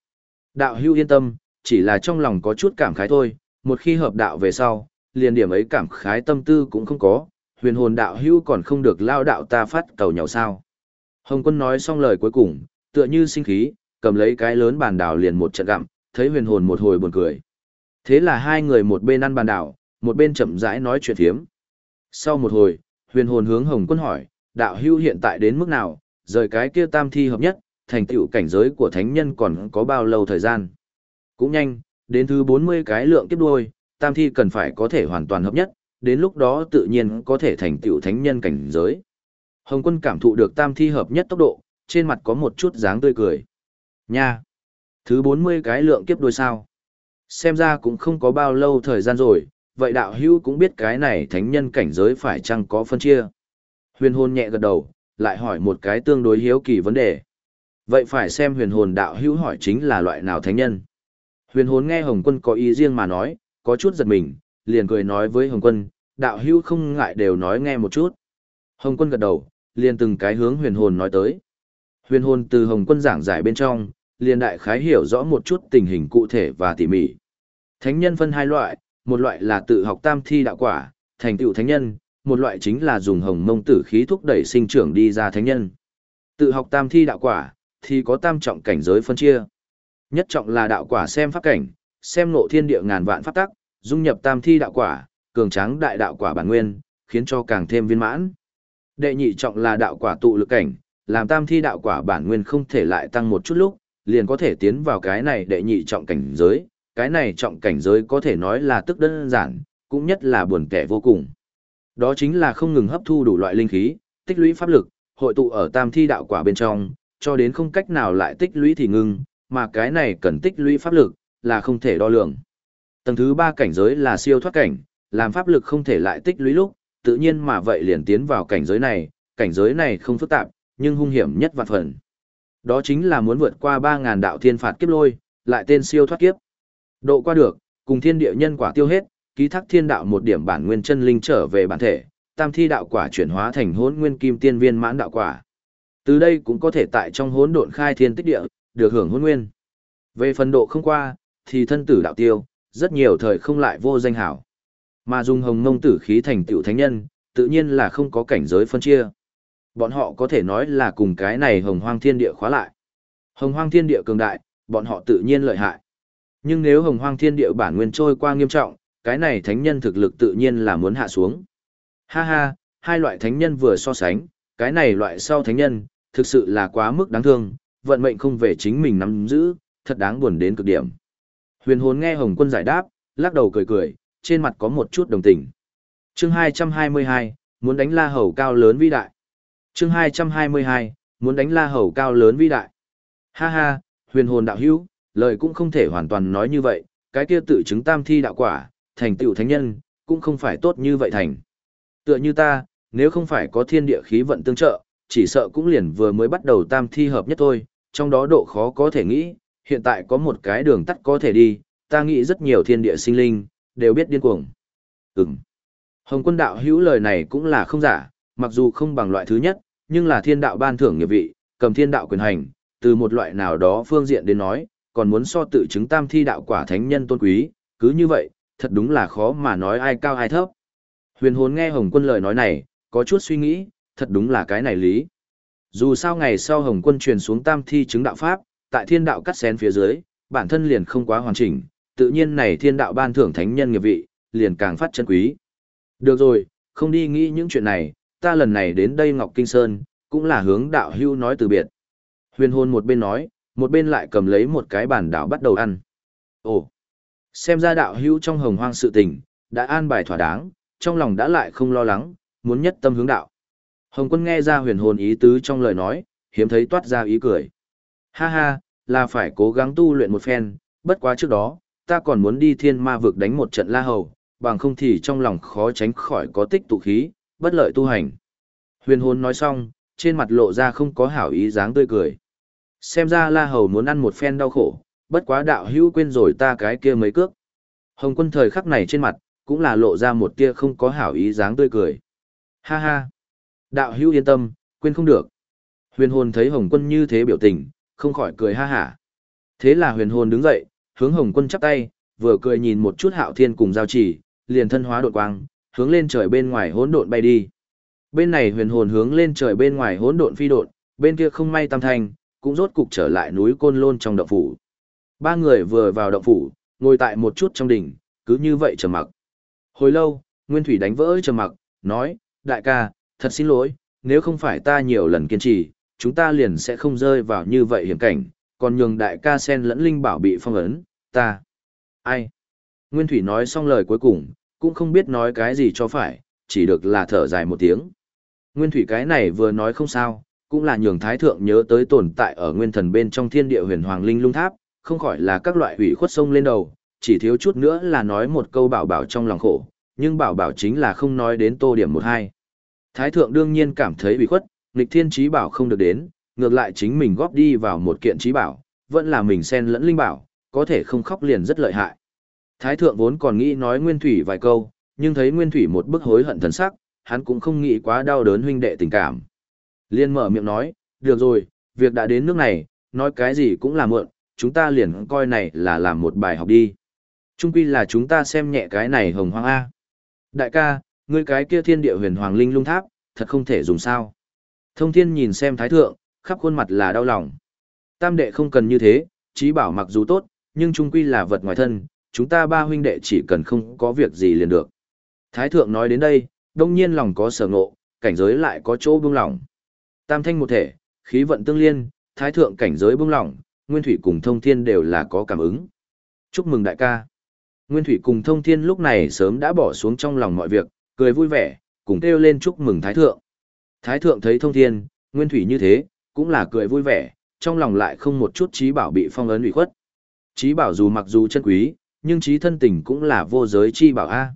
Đạo hưu yên tâm, chỉ là trong lòng có chút cảm khái thôi, một khi hợp đạo về sau, liền điểm ấy cảm khái tâm tư cũng không có, huyền hồn đạo hưu còn không được lao đạo ta phát cầu nhau sao. Hồng quân nói xong lời cuối cùng, tựa như sinh khí, cầm lấy cái lớn bàn đảo liền một trận gặm, thấy huyền hồn một hồi buồn cười. Thế là hai người một bên ăn bàn đảo, một bên chậm rãi nói chuyện thiếm. Sau một hồi, huyền hồn hướng Hồng quân hỏi, đạo hưu hiện tại đến mức nào, rời cái kia tam thi hợp nhất, thành tựu cảnh giới của thánh nhân còn có bao lâu thời gian. Cũng nhanh, đến thứ 40 cái lượng kiếp đuôi, tam thi cần phải có thể hoàn toàn hợp nhất, đến lúc đó tự nhiên có thể thành tựu thánh nhân cảnh giới. Hồng quân cảm thụ được tam thi hợp nhất tốc độ, trên mặt có một chút dáng tươi cười. Nha! Thứ 40 cái lượng kiếp đuôi sao? Xem ra cũng không có bao lâu thời gian rồi, vậy đạo hữu cũng biết cái này thánh nhân cảnh giới phải chăng có phân chia. Huyền hôn nhẹ gật đầu, lại hỏi một cái tương đối hiếu kỳ vấn đề. Vậy phải xem huyền hồn đạo hữu hỏi chính là loại nào thánh nhân. Huyền hồn nghe Hồng quân có ý riêng mà nói, có chút giật mình, liền cười nói với Hồng quân, đạo hữu không ngại đều nói nghe một chút. Hồng quân gật đầu, liền từng cái hướng huyền hồn nói tới. Huyền hồn từ Hồng quân giảng giải bên trong, liền đại khái hiểu rõ một chút tình hình cụ thể và tỉ mỉ. Thánh nhân phân hai loại, một loại là tự học tam thi đạo quả, thành tựu thánh nhân, một loại chính là dùng hồng mông tử khí thúc đẩy sinh trưởng đi ra thánh nhân. Tự học tam thi đạo quả, thì có tam trọng cảnh giới phân chia. Nhất trọng là đạo quả xem pháp cảnh, xem nộ thiên địa ngàn vạn pháp tắc, dung nhập tam thi đạo quả, cường tráng đại đạo quả bản nguyên, khiến cho càng thêm viên mãn. Đệ nhị trọng là đạo quả tụ lực cảnh, làm tam thi đạo quả bản nguyên không thể lại tăng một chút lúc, liền có thể tiến vào cái này đệ nhị trọng cảnh giới, cái này trọng cảnh giới có thể nói là tức đơn giản, cũng nhất là buồn kẻ vô cùng. Đó chính là không ngừng hấp thu đủ loại linh khí, tích lũy pháp lực, hội tụ ở tam thi đạo quả bên trong, cho đến không cách nào lại tích lũy thì ngưng, mà cái này cần tích lũy pháp lực, là không thể đo lường. Tầng thứ ba cảnh giới là siêu thoát cảnh, làm pháp lực không thể lại tích lũy lúc, tự nhiên mà vậy liền tiến vào cảnh giới này, cảnh giới này không phức tạp, nhưng hung hiểm nhất vạn phần. Đó chính là muốn vượt qua 3.000 đạo thiên phạt kiếp lôi, lại tên siêu thoát kiếp. Độ qua được, cùng thiên địa nhân quả tiêu hết, ký thác thiên đạo một điểm bản nguyên chân linh trở về bản thể, tam thi đạo quả chuyển hóa thành hỗn nguyên kim tiên viên mãn đạo quả. Từ đây cũng có thể tại trong hỗn độn khai thiên tích địa, được hưởng hỗn nguyên. Về phần độ không qua, thì thân tử đạo tiêu, rất nhiều thời không lại vô danh hảo. Mà dùng hồng mông tử khí thành tiểu thánh nhân, tự nhiên là không có cảnh giới phân chia. Bọn họ có thể nói là cùng cái này hồng hoang thiên địa khóa lại. Hồng hoang thiên địa cường đại, bọn họ tự nhiên lợi hại. Nhưng nếu hồng hoang thiên địa bản nguyên trôi qua nghiêm trọng, cái này thánh nhân thực lực tự nhiên là muốn hạ xuống. Ha ha, hai loại thánh nhân vừa so sánh, cái này loại sau thánh nhân, thực sự là quá mức đáng thương, vận mệnh không về chính mình nắm giữ, thật đáng buồn đến cực điểm. Huyền hồn nghe Hồng quân giải đáp, lắc đầu cười cười, trên mặt có một chút đồng tình. Chương 222, muốn đánh la hầu cao lớn vĩ đại. Chương 222, muốn đánh la hầu cao lớn vĩ đại. Ha ha, huyền hồn đạo hữu, lời cũng không thể hoàn toàn nói như vậy, cái kia tự chứng tam thi đạo quả, thành tựu thánh nhân, cũng không phải tốt như vậy thành. Tựa như ta, nếu không phải có thiên địa khí vận tương trợ, chỉ sợ cũng liền vừa mới bắt đầu tam thi hợp nhất thôi, trong đó độ khó có thể nghĩ, hiện tại có một cái đường tắt có thể đi, ta nghĩ rất nhiều thiên địa sinh linh, đều biết điên cuồng. Ừm. Hồng quân đạo hữu lời này cũng là không giả, mặc dù không bằng loại thứ nhất, nhưng là thiên đạo ban thưởng nghiệp vị, cầm thiên đạo quyền hành, từ một loại nào đó phương diện đến nói, còn muốn so tự chứng tam thi đạo quả thánh nhân tôn quý, cứ như vậy, thật đúng là khó mà nói ai cao ai thấp. Huyền hồn nghe Hồng quân lời nói này, có chút suy nghĩ, thật đúng là cái này lý. Dù sao ngày sau Hồng quân truyền xuống tam thi chứng đạo Pháp, tại thiên đạo cắt xén phía dưới, bản thân liền không quá hoàn chỉnh, tự nhiên này thiên đạo ban thưởng thánh nhân nghiệp vị, liền càng phát chân quý. Được rồi, không đi nghĩ những chuyện này, ta lần này đến đây Ngọc Kinh Sơn, cũng là hướng đạo hưu nói từ biệt. Huyền hồn một bên nói, một bên lại cầm lấy một cái bản đảo bắt đầu ăn. Ồ, xem ra đạo hữu trong hồng hoang sự tình, đã an bài thỏa đáng, trong lòng đã lại không lo lắng, muốn nhất tâm hướng đạo. Hồng quân nghe ra huyền hồn ý tứ trong lời nói, hiếm thấy toát ra ý cười. Ha ha, là phải cố gắng tu luyện một phen, bất quá trước đó, ta còn muốn đi thiên ma vực đánh một trận la hầu, bằng không thì trong lòng khó tránh khỏi có tích tụ khí, bất lợi tu hành. Huyền hồn nói xong, trên mặt lộ ra không có hảo ý dáng tươi cười. Xem ra la hầu muốn ăn một phen đau khổ, bất quá đạo hữu quên rồi ta cái kia mấy cước. Hồng quân thời khắc này trên mặt, cũng là lộ ra một tia không có hảo ý dáng tươi cười. Ha ha! Đạo hữu yên tâm, quên không được. Huyền hồn thấy Hồng quân như thế biểu tình, không khỏi cười ha hả. Thế là huyền hồn đứng dậy, hướng Hồng quân chắp tay, vừa cười nhìn một chút hạo thiên cùng giao chỉ, liền thân hóa đột quang, hướng lên trời bên ngoài hỗn độn bay đi. Bên này huyền hồn hướng lên trời bên ngoài hỗn độn phi độn, bên kia không may tam thành, cũng rốt cục trở lại núi Côn Lôn trong động phủ. Ba người vừa vào động phủ, ngồi tại một chút trong đỉnh, cứ như vậy trầm mặc. Hồi lâu, Nguyên Thủy đánh vỡ trầm mặc, nói, đại ca, thật xin lỗi, nếu không phải ta nhiều lần kiên trì, chúng ta liền sẽ không rơi vào như vậy hiểm cảnh, còn nhường đại ca sen lẫn linh bảo bị phong ấn, ta. Ai? Nguyên Thủy nói xong lời cuối cùng, cũng không biết nói cái gì cho phải, chỉ được là thở dài một tiếng. Nguyên Thủy cái này vừa nói không sao, cũng là nhường Thái Thượng nhớ tới tồn tại ở nguyên thần bên trong thiên địa huyền hoàng linh lung tháp, không khỏi là các loại hủy khuất sông lên đầu, chỉ thiếu chút nữa là nói một câu bảo bảo trong lòng khổ, nhưng bảo bảo chính là không nói đến tô điểm một hai. Thái Thượng đương nhiên cảm thấy bị khuất, nghịch thiên trí bảo không được đến, ngược lại chính mình góp đi vào một kiện trí bảo, vẫn là mình xen lẫn linh bảo, có thể không khóc liền rất lợi hại. Thái thượng vốn còn nghĩ nói Nguyên Thủy vài câu, nhưng thấy Nguyên Thủy một bức hối hận thần sắc, hắn cũng không nghĩ quá đau đớn huynh đệ tình cảm. Liên mở miệng nói, được rồi, việc đã đến nước này, nói cái gì cũng là mượn, chúng ta liền coi này là làm một bài học đi. Trung quy là chúng ta xem nhẹ cái này hồng hoang A. Đại ca, ngươi cái kia thiên địa huyền hoàng linh lung tháp, thật không thể dùng sao. Thông thiên nhìn xem thái thượng, khắp khuôn mặt là đau lòng. Tam đệ không cần như thế, trí bảo mặc dù tốt, nhưng trung quy là vật ngoài thân, chúng ta ba huynh đệ chỉ cần không có việc gì liền được. Thái thượng nói đến đây, đông nhiên lòng có sở ngộ, cảnh giới lại có chỗ buông lỏng. Tam thanh một thể, khí vận tương liên, thái thượng cảnh giới buông lỏng, nguyên thủy cùng thông thiên đều là có cảm ứng. Chúc mừng đại ca. Nguyên thủy cùng thông thiên lúc này sớm đã bỏ xuống trong lòng mọi việc, cười vui vẻ, cùng kêu lên chúc mừng thái thượng. Thái thượng thấy thông thiên, nguyên thủy như thế, cũng là cười vui vẻ, trong lòng lại không một chút trí bảo bị phong ấn ủy khuất. Trí bảo dù mặc dù chân quý, nhưng trí thân tình cũng là vô giới chi bảo A.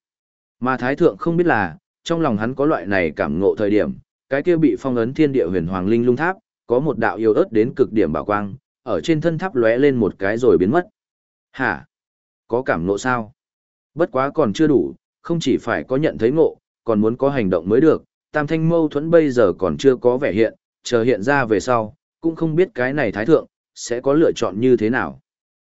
Mà Thái Thượng không biết là, trong lòng hắn có loại này cảm ngộ thời điểm, cái kia bị phong ấn thiên địa huyền hoàng linh lung tháp, có một đạo yêu ớt đến cực điểm bảo quang, ở trên thân tháp lóe lên một cái rồi biến mất. Hả? Có cảm ngộ sao? Bất quá còn chưa đủ, không chỉ phải có nhận thấy ngộ, còn muốn có hành động mới được, tam thanh mâu thuẫn bây giờ còn chưa có vẻ hiện, chờ hiện ra về sau, cũng không biết cái này thái thượng, sẽ có lựa chọn như thế nào.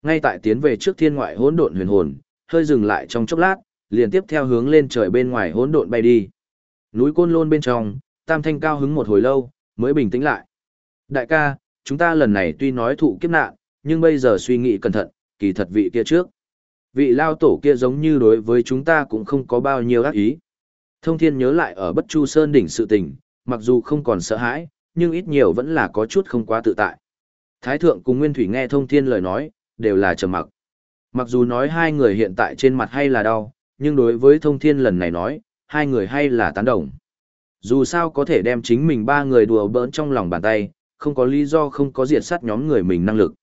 Ngay tại tiến về trước thiên ngoại hỗn độn huyền hồn, hơi dừng lại trong chốc lát, liền tiếp theo hướng lên trời bên ngoài hỗn độn bay đi. Núi Côn Lôn bên trong, Tam Thanh cao hứng một hồi lâu, mới bình tĩnh lại. Đại ca, chúng ta lần này tuy nói thụ kiếp nạn, nhưng bây giờ suy nghĩ cẩn thận, kỳ thật vị kia trước. Vị lao tổ kia giống như đối với chúng ta cũng không có bao nhiêu ác ý. Thông thiên nhớ lại ở Bất Chu Sơn đỉnh sự tình, mặc dù không còn sợ hãi, nhưng ít nhiều vẫn là có chút không quá tự tại. Thái thượng cùng Nguyên Thủy nghe thông thiên lời nói, đều là trầm mặc. Mặc dù nói hai người hiện tại trên mặt hay là đau, nhưng đối với thông thiên lần này nói, hai người hay là tán đồng. Dù sao có thể đem chính mình ba người đùa bỡn trong lòng bàn tay, không có lý do không có diệt sát nhóm người mình năng lực.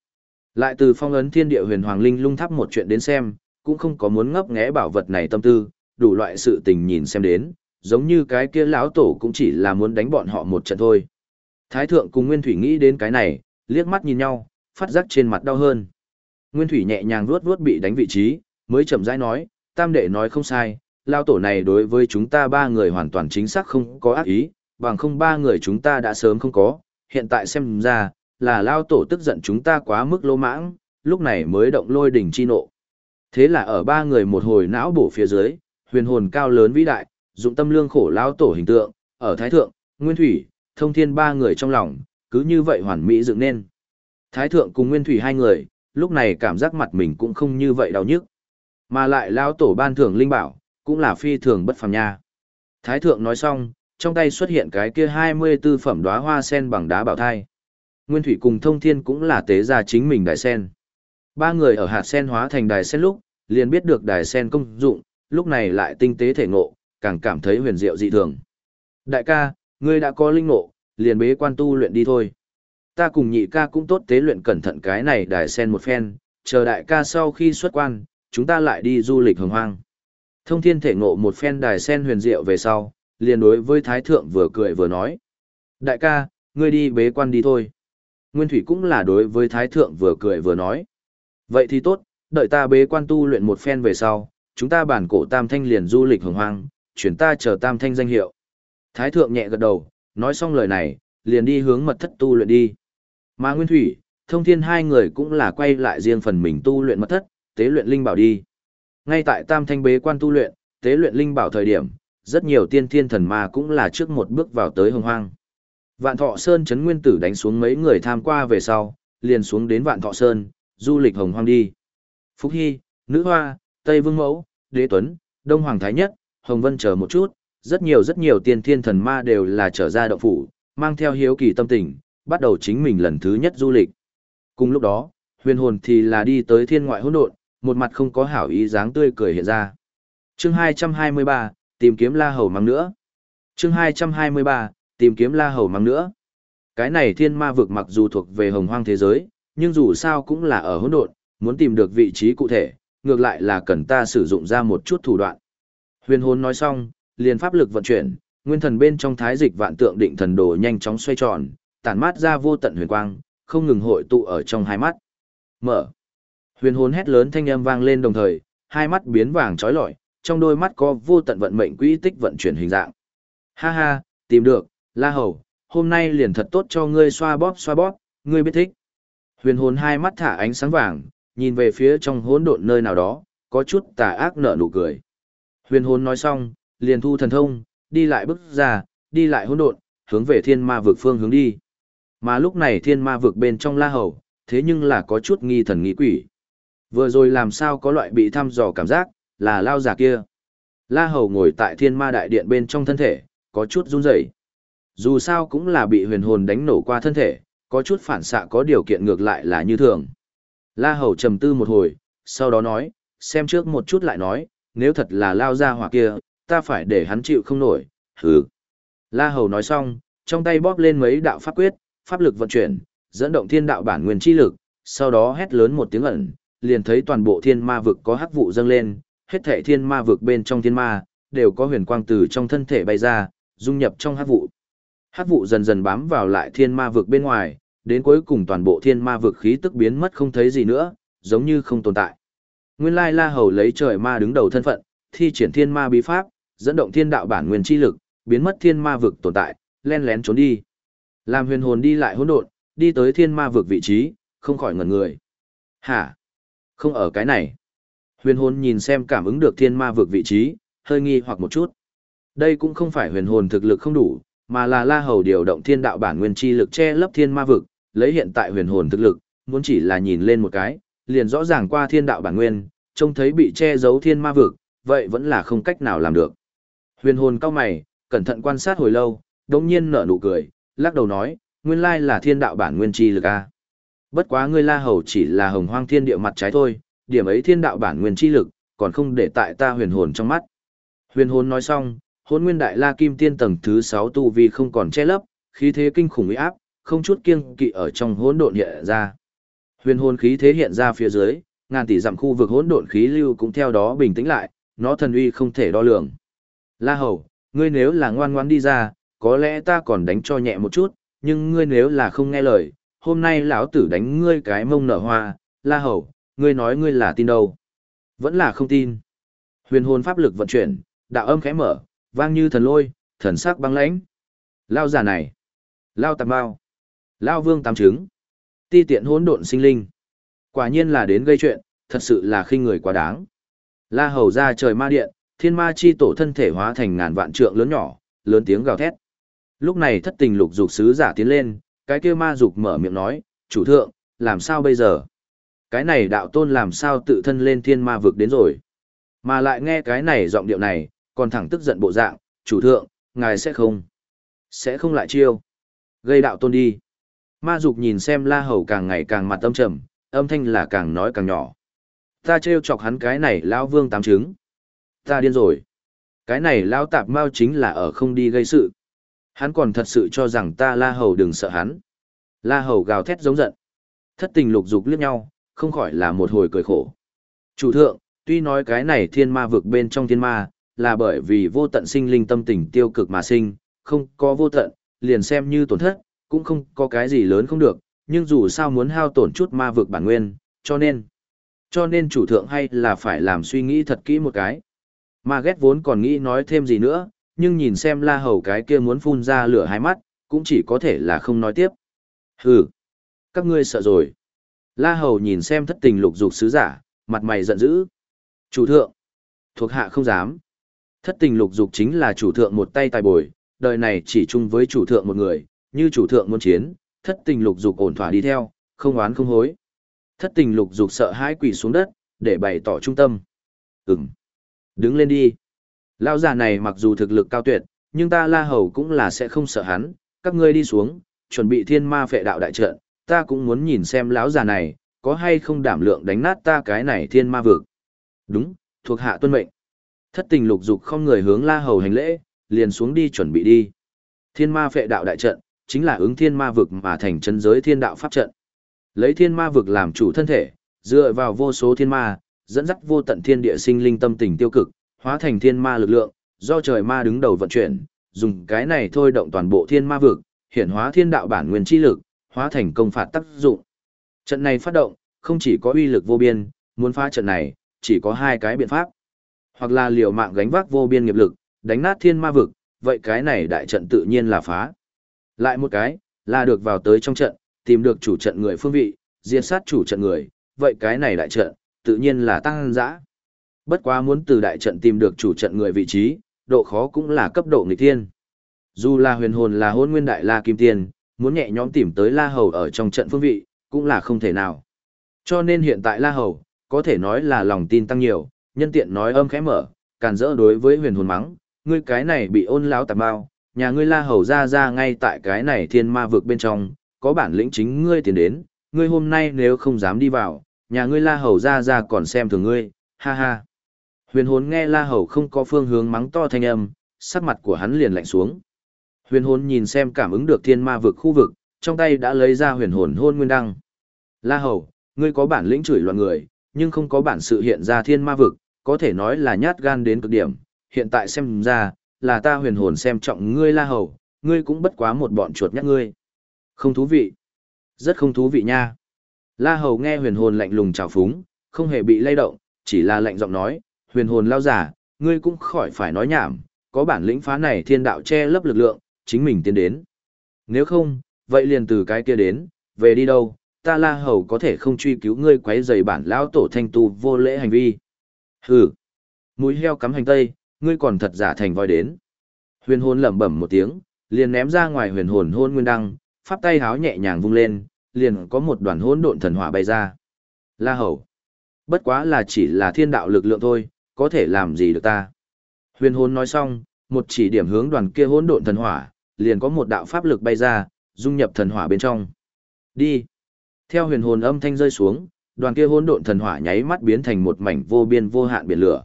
Lại từ phong ấn thiên địa huyền hoàng linh lung tháp một chuyện đến xem, cũng không có muốn ngấp nghé bảo vật này tâm tư, đủ loại sự tình nhìn xem đến, giống như cái kia lão tổ cũng chỉ là muốn đánh bọn họ một trận thôi. Thái thượng cùng Nguyên Thủy nghĩ đến cái này, liếc mắt nhìn nhau, phát giác trên mặt đau hơn. Nguyên Thủy nhẹ nhàng vuốt vuốt bị đánh vị trí, mới chậm rãi nói, tam đệ nói không sai, lão tổ này đối với chúng ta ba người hoàn toàn chính xác không có ác ý, bằng không ba người chúng ta đã sớm không có, hiện tại xem ra, là lao tổ tức giận chúng ta quá mức lô mãng, lúc này mới động lôi đỉnh chi nộ. Thế là ở ba người một hồi não bổ phía dưới, huyền hồn cao lớn vĩ đại, dụng tâm lương khổ lao tổ hình tượng, ở Thái Thượng, Nguyên Thủy, Thông Thiên ba người trong lòng, cứ như vậy hoàn mỹ dựng nên. Thái Thượng cùng Nguyên Thủy hai người, lúc này cảm giác mặt mình cũng không như vậy đau nhức. Mà lại lao tổ ban thưởng linh bảo, cũng là phi thường bất phàm nha. Thái Thượng nói xong, trong tay xuất hiện cái kia 24 phẩm đóa hoa sen bằng đá bảo thai. Nguyên Thủy cùng Thông Thiên cũng là tế gia chính mình đài sen. Ba người ở hạt sen hóa thành đài sen lúc, liền biết được đài sen công dụng, lúc này lại tinh tế thể ngộ, càng cảm thấy huyền diệu dị thường. Đại ca, ngươi đã có linh ngộ, liền bế quan tu luyện đi thôi. Ta cùng nhị ca cũng tốt tế luyện cẩn thận cái này đài sen một phen, chờ đại ca sau khi xuất quan, chúng ta lại đi du lịch hồng hoang. Thông thiên thể ngộ một phen đài sen huyền diệu về sau, liền đối với thái thượng vừa cười vừa nói. Đại ca, ngươi đi bế quan đi thôi. Nguyên thủy cũng là đối với thái thượng vừa cười vừa nói. Vậy thì tốt, đợi ta bế quan tu luyện một phen về sau, chúng ta bản cổ tam thanh liền du lịch hồng hoang, chuyển ta chờ tam thanh danh hiệu. Thái thượng nhẹ gật đầu, nói xong lời này, liền đi hướng mật thất tu luyện đi. Mà Nguyên Thủy, thông thiên hai người cũng là quay lại riêng phần mình tu luyện mật thất, tế luyện linh bảo đi. Ngay tại tam thanh bế quan tu luyện, tế luyện linh bảo thời điểm, rất nhiều tiên thiên thần ma cũng là trước một bước vào tới hồng hoang. Vạn Thọ Sơn chấn nguyên tử đánh xuống mấy người tham qua về sau, liền xuống đến Vạn Thọ Sơn, du lịch hồng hoang đi. Phúc Hy, Nữ Hoa, Tây Vương Mẫu, Đế Tuấn, Đông Hoàng Thái Nhất, Hồng Vân chờ một chút, rất nhiều rất nhiều tiên thiên thần ma đều là trở ra động phủ, mang theo hiếu kỳ tâm tình, bắt đầu chính mình lần thứ nhất du lịch. Cùng lúc đó, huyền hồn thì là đi tới thiên ngoại hỗn độn, một mặt không có hảo ý dáng tươi cười hiện ra. Chương 223, tìm kiếm La Hầu mang nữa. Chương 223, tìm kiếm La Hầu mang nữa. Cái này thiên ma vực mặc dù thuộc về hồng hoang thế giới, nhưng dù sao cũng là ở hỗn độn, muốn tìm được vị trí cụ thể, ngược lại là cần ta sử dụng ra một chút thủ đoạn. Huyền hồn nói xong, liền pháp lực vận chuyển, nguyên thần bên trong thái dịch vạn tượng định thần đồ nhanh chóng xoay tròn, tản mát ra vô tận huyền quang, không ngừng hội tụ ở trong hai mắt. Mở. Huyền hồn hét lớn thanh âm vang lên đồng thời, hai mắt biến vàng trói lọi, trong đôi mắt có vô tận vận mệnh quỹ tích vận chuyển hình dạng. Ha ha, tìm được, La Hầu, hôm nay liền thật tốt cho ngươi xoa bóp xoa bóp, ngươi biết thích. Huyền hồn hai mắt thả ánh sáng vàng, nhìn về phía trong hỗn độn nơi nào đó, có chút tà ác nở nụ cười. Huyền hồn nói xong, liền thu thần thông, đi lại bước ra, đi lại hỗn độn, hướng về thiên ma vực phương hướng đi. Mà lúc này thiên ma vực bên trong la hầu, thế nhưng là có chút nghi thần nghi quỷ. Vừa rồi làm sao có loại bị thăm dò cảm giác, là lao già kia. La hầu ngồi tại thiên ma đại điện bên trong thân thể, có chút run rẩy. Dù sao cũng là bị huyền hồn đánh nổ qua thân thể, có chút phản xạ có điều kiện ngược lại là như thường. La hầu trầm tư một hồi, sau đó nói, xem trước một chút lại nói, nếu thật là lao ra hỏa kia, ta phải để hắn chịu không nổi, hừ. La Hầu nói xong, trong tay bóp lên mấy đạo pháp quyết, pháp lực vận chuyển, dẫn động thiên đạo bản nguyên chi lực, sau đó hét lớn một tiếng ẩn, liền thấy toàn bộ thiên ma vực có hắc vụ dâng lên, hết thệ thiên ma vực bên trong thiên ma, đều có huyền quang từ trong thân thể bay ra, dung nhập trong hắc vụ. Hắc vụ dần dần bám vào lại thiên ma vực bên ngoài, đến cuối cùng toàn bộ thiên ma vực khí tức biến mất không thấy gì nữa, giống như không tồn tại. Nguyên lai La Hầu lấy trời ma đứng đầu thân phận, thi triển thiên ma bí pháp, dẫn động thiên đạo bản nguyên chi lực, biến mất thiên ma vực tồn tại, len lén trốn đi. Làm huyền hồn đi lại hỗn độn, đi tới thiên ma vực vị trí, không khỏi ngẩn người. Hả? Không ở cái này. Huyền hồn nhìn xem cảm ứng được thiên ma vực vị trí, hơi nghi hoặc một chút. Đây cũng không phải huyền hồn thực lực không đủ, mà là la hầu điều động thiên đạo bản nguyên chi lực che lấp thiên ma vực, lấy hiện tại huyền hồn thực lực, muốn chỉ là nhìn lên một cái, liền rõ ràng qua thiên đạo bản nguyên, trông thấy bị che giấu thiên ma vực, vậy vẫn là không cách nào làm được. Huyền hồn cao mày, cẩn thận quan sát hồi lâu, đống nhiên nở nụ cười, lắc đầu nói, nguyên lai là thiên đạo bản nguyên chi lực a. Bất quá ngươi la hầu chỉ là hồng hoang thiên địa mặt trái thôi, điểm ấy thiên đạo bản nguyên chi lực, còn không để tại ta huyền hồn trong mắt. Huyền hồn nói xong, hồn nguyên đại la kim tiên tầng thứ 6 tu vi không còn che lấp, khí thế kinh khủng uy áp, không chút kiêng kỵ ở trong hỗn độn hiện ra. Huyền hồn khí thế hiện ra phía dưới, ngàn tỷ dặm khu vực hỗn độn khí lưu cũng theo đó bình tĩnh lại, nó thần uy không thể đo lường. La Hầu, ngươi nếu là ngoan ngoãn đi ra, có lẽ ta còn đánh cho nhẹ một chút, nhưng ngươi nếu là không nghe lời, hôm nay lão tử đánh ngươi cái mông nở hoa, La Hầu, ngươi nói ngươi là tin đâu? Vẫn là không tin. Huyền hồn pháp lực vận chuyển, đạo âm khẽ mở, vang như thần lôi, thần sắc băng lãnh. Lao giả này, Lao tạp bao, Lao vương tam trứng, ti tiện hỗn độn sinh linh. Quả nhiên là đến gây chuyện, thật sự là khinh người quá đáng. La hầu ra trời ma điện, thiên ma chi tổ thân thể hóa thành ngàn vạn trượng lớn nhỏ, lớn tiếng gào thét. Lúc này thất tình lục dục sứ giả tiến lên, cái kia ma dục mở miệng nói, chủ thượng, làm sao bây giờ? Cái này đạo tôn làm sao tự thân lên thiên ma vực đến rồi? Mà lại nghe cái này giọng điệu này, còn thẳng tức giận bộ dạng, chủ thượng, ngài sẽ không, sẽ không lại chiêu. Gây đạo tôn đi. Ma dục nhìn xem la hầu càng ngày càng mặt âm trầm, âm thanh là càng nói càng nhỏ. Ta trêu chọc hắn cái này lão vương tám trứng. Ta điên rồi. Cái này lão tạp mau chính là ở không đi gây sự. Hắn còn thật sự cho rằng ta la hầu đừng sợ hắn. La hầu gào thét giống giận. Thất tình lục dục liếc nhau, không khỏi là một hồi cười khổ. Chủ thượng, tuy nói cái này thiên ma vực bên trong thiên ma, là bởi vì vô tận sinh linh tâm tình tiêu cực mà sinh, không có vô tận, liền xem như tổn thất, cũng không có cái gì lớn không được, nhưng dù sao muốn hao tổn chút ma vực bản nguyên, cho nên, cho nên chủ thượng hay là phải làm suy nghĩ thật kỹ một cái. Ma ghét vốn còn nghĩ nói thêm gì nữa, nhưng nhìn xem la hầu cái kia muốn phun ra lửa hai mắt, cũng chỉ có thể là không nói tiếp. Hừ, các ngươi sợ rồi. La hầu nhìn xem thất tình lục dục sứ giả, mặt mày giận dữ. Chủ thượng, thuộc hạ không dám. Thất tình lục dục chính là chủ thượng một tay tài bồi, đời này chỉ chung với chủ thượng một người, như chủ thượng muốn chiến, thất tình lục dục ổn thỏa đi theo, không oán không hối. Thất tình lục dục sợ hãi quỳ xuống đất, để bày tỏ trung tâm. Ừm. Đứng lên đi. Lão già này mặc dù thực lực cao tuyệt, nhưng ta la hầu cũng là sẽ không sợ hắn, các ngươi đi xuống, chuẩn bị thiên ma phệ đạo đại trận, ta cũng muốn nhìn xem lão già này, có hay không đảm lượng đánh nát ta cái này thiên ma vực. Đúng, thuộc hạ tuân mệnh. Thất tình lục dục không người hướng la hầu hành lễ, liền xuống đi chuẩn bị đi. Thiên ma phệ đạo đại trận, chính là ứng thiên ma vực mà thành chân giới thiên đạo pháp trận. Lấy thiên ma vực làm chủ thân thể, dựa vào vô số thiên ma, dẫn dắt vô tận thiên địa sinh linh tâm tình tiêu cực, hóa thành thiên ma lực lượng, do trời ma đứng đầu vận chuyển, dùng cái này thôi động toàn bộ thiên ma vực, hiển hóa thiên đạo bản nguyên chi lực, hóa thành công phạt tác dụng. Trận này phát động, không chỉ có uy lực vô biên, muốn phá trận này, chỉ có hai cái biện pháp. Hoặc là liều mạng gánh vác vô biên nghiệp lực, đánh nát thiên ma vực, vậy cái này đại trận tự nhiên là phá. Lại một cái, là được vào tới trong trận, tìm được chủ trận người phương vị, diệt sát chủ trận người, vậy cái này đại trận, tự nhiên là tăng dã. Bất quá muốn từ đại trận tìm được chủ trận người vị trí, độ khó cũng là cấp độ nghịch thiên. Dù là huyền hồn là hôn nguyên đại la kim tiên, muốn nhẹ nhõm tìm tới la hầu ở trong trận phương vị, cũng là không thể nào. Cho nên hiện tại la hầu, có thể nói là lòng tin tăng nhiều, nhân tiện nói âm khẽ mở, càn rỡ đối với huyền hồn mắng, ngươi cái này bị ôn láo tạp bao, nhà ngươi la hầu ra ra ngay tại cái này thiên ma vực bên trong, có bản lĩnh chính ngươi tiến đến, ngươi hôm nay nếu không dám đi vào, nhà ngươi la hầu ra ra còn xem thường ngươi, ha ha. Huyền hồn nghe la hầu không có phương hướng mắng to thanh âm, sắc mặt của hắn liền lạnh xuống. Huyền hồn nhìn xem cảm ứng được thiên ma vực khu vực, trong tay đã lấy ra huyền hồn hôn nguyên đăng. La hầu, ngươi có bản lĩnh chửi loạn người, nhưng không có bản sự hiện ra thiên ma vực, có thể nói là nhát gan đến cực điểm, hiện tại xem ra, là ta huyền hồn xem trọng ngươi la hầu, ngươi cũng bất quá một bọn chuột nhắt ngươi. Không thú vị. Rất không thú vị nha. La hầu nghe huyền hồn lạnh lùng trào phúng, không hề bị lay động, chỉ là lạnh giọng nói, huyền hồn lao giả, ngươi cũng khỏi phải nói nhảm, có bản lĩnh phá này thiên đạo che lấp lực lượng, chính mình tiến đến. Nếu không, vậy liền từ cái kia đến, về đi đâu, ta la hầu có thể không truy cứu ngươi quấy rầy bản lão tổ thanh tu vô lễ hành vi. Hừ, mũi heo cắm hành tây, ngươi còn thật giả thành voi đến. Huyền hồn lẩm bẩm một tiếng, liền ném ra ngoài huyền hồn hôn nguyên đăng, pháp tay háo nhẹ nhàng vung lên, liền có một đoàn hỗn độn thần hỏa bay ra. La hầu, bất quá là chỉ là thiên đạo lực lượng thôi, có thể làm gì được ta. Huyền hồn nói xong, một chỉ điểm hướng đoàn kia hỗn độn thần hỏa, liền có một đạo pháp lực bay ra, dung nhập thần hỏa bên trong. Đi. Theo huyền hồn âm thanh rơi xuống, đoàn kia hỗn độn thần hỏa nháy mắt biến thành một mảnh vô biên vô hạn biển lửa.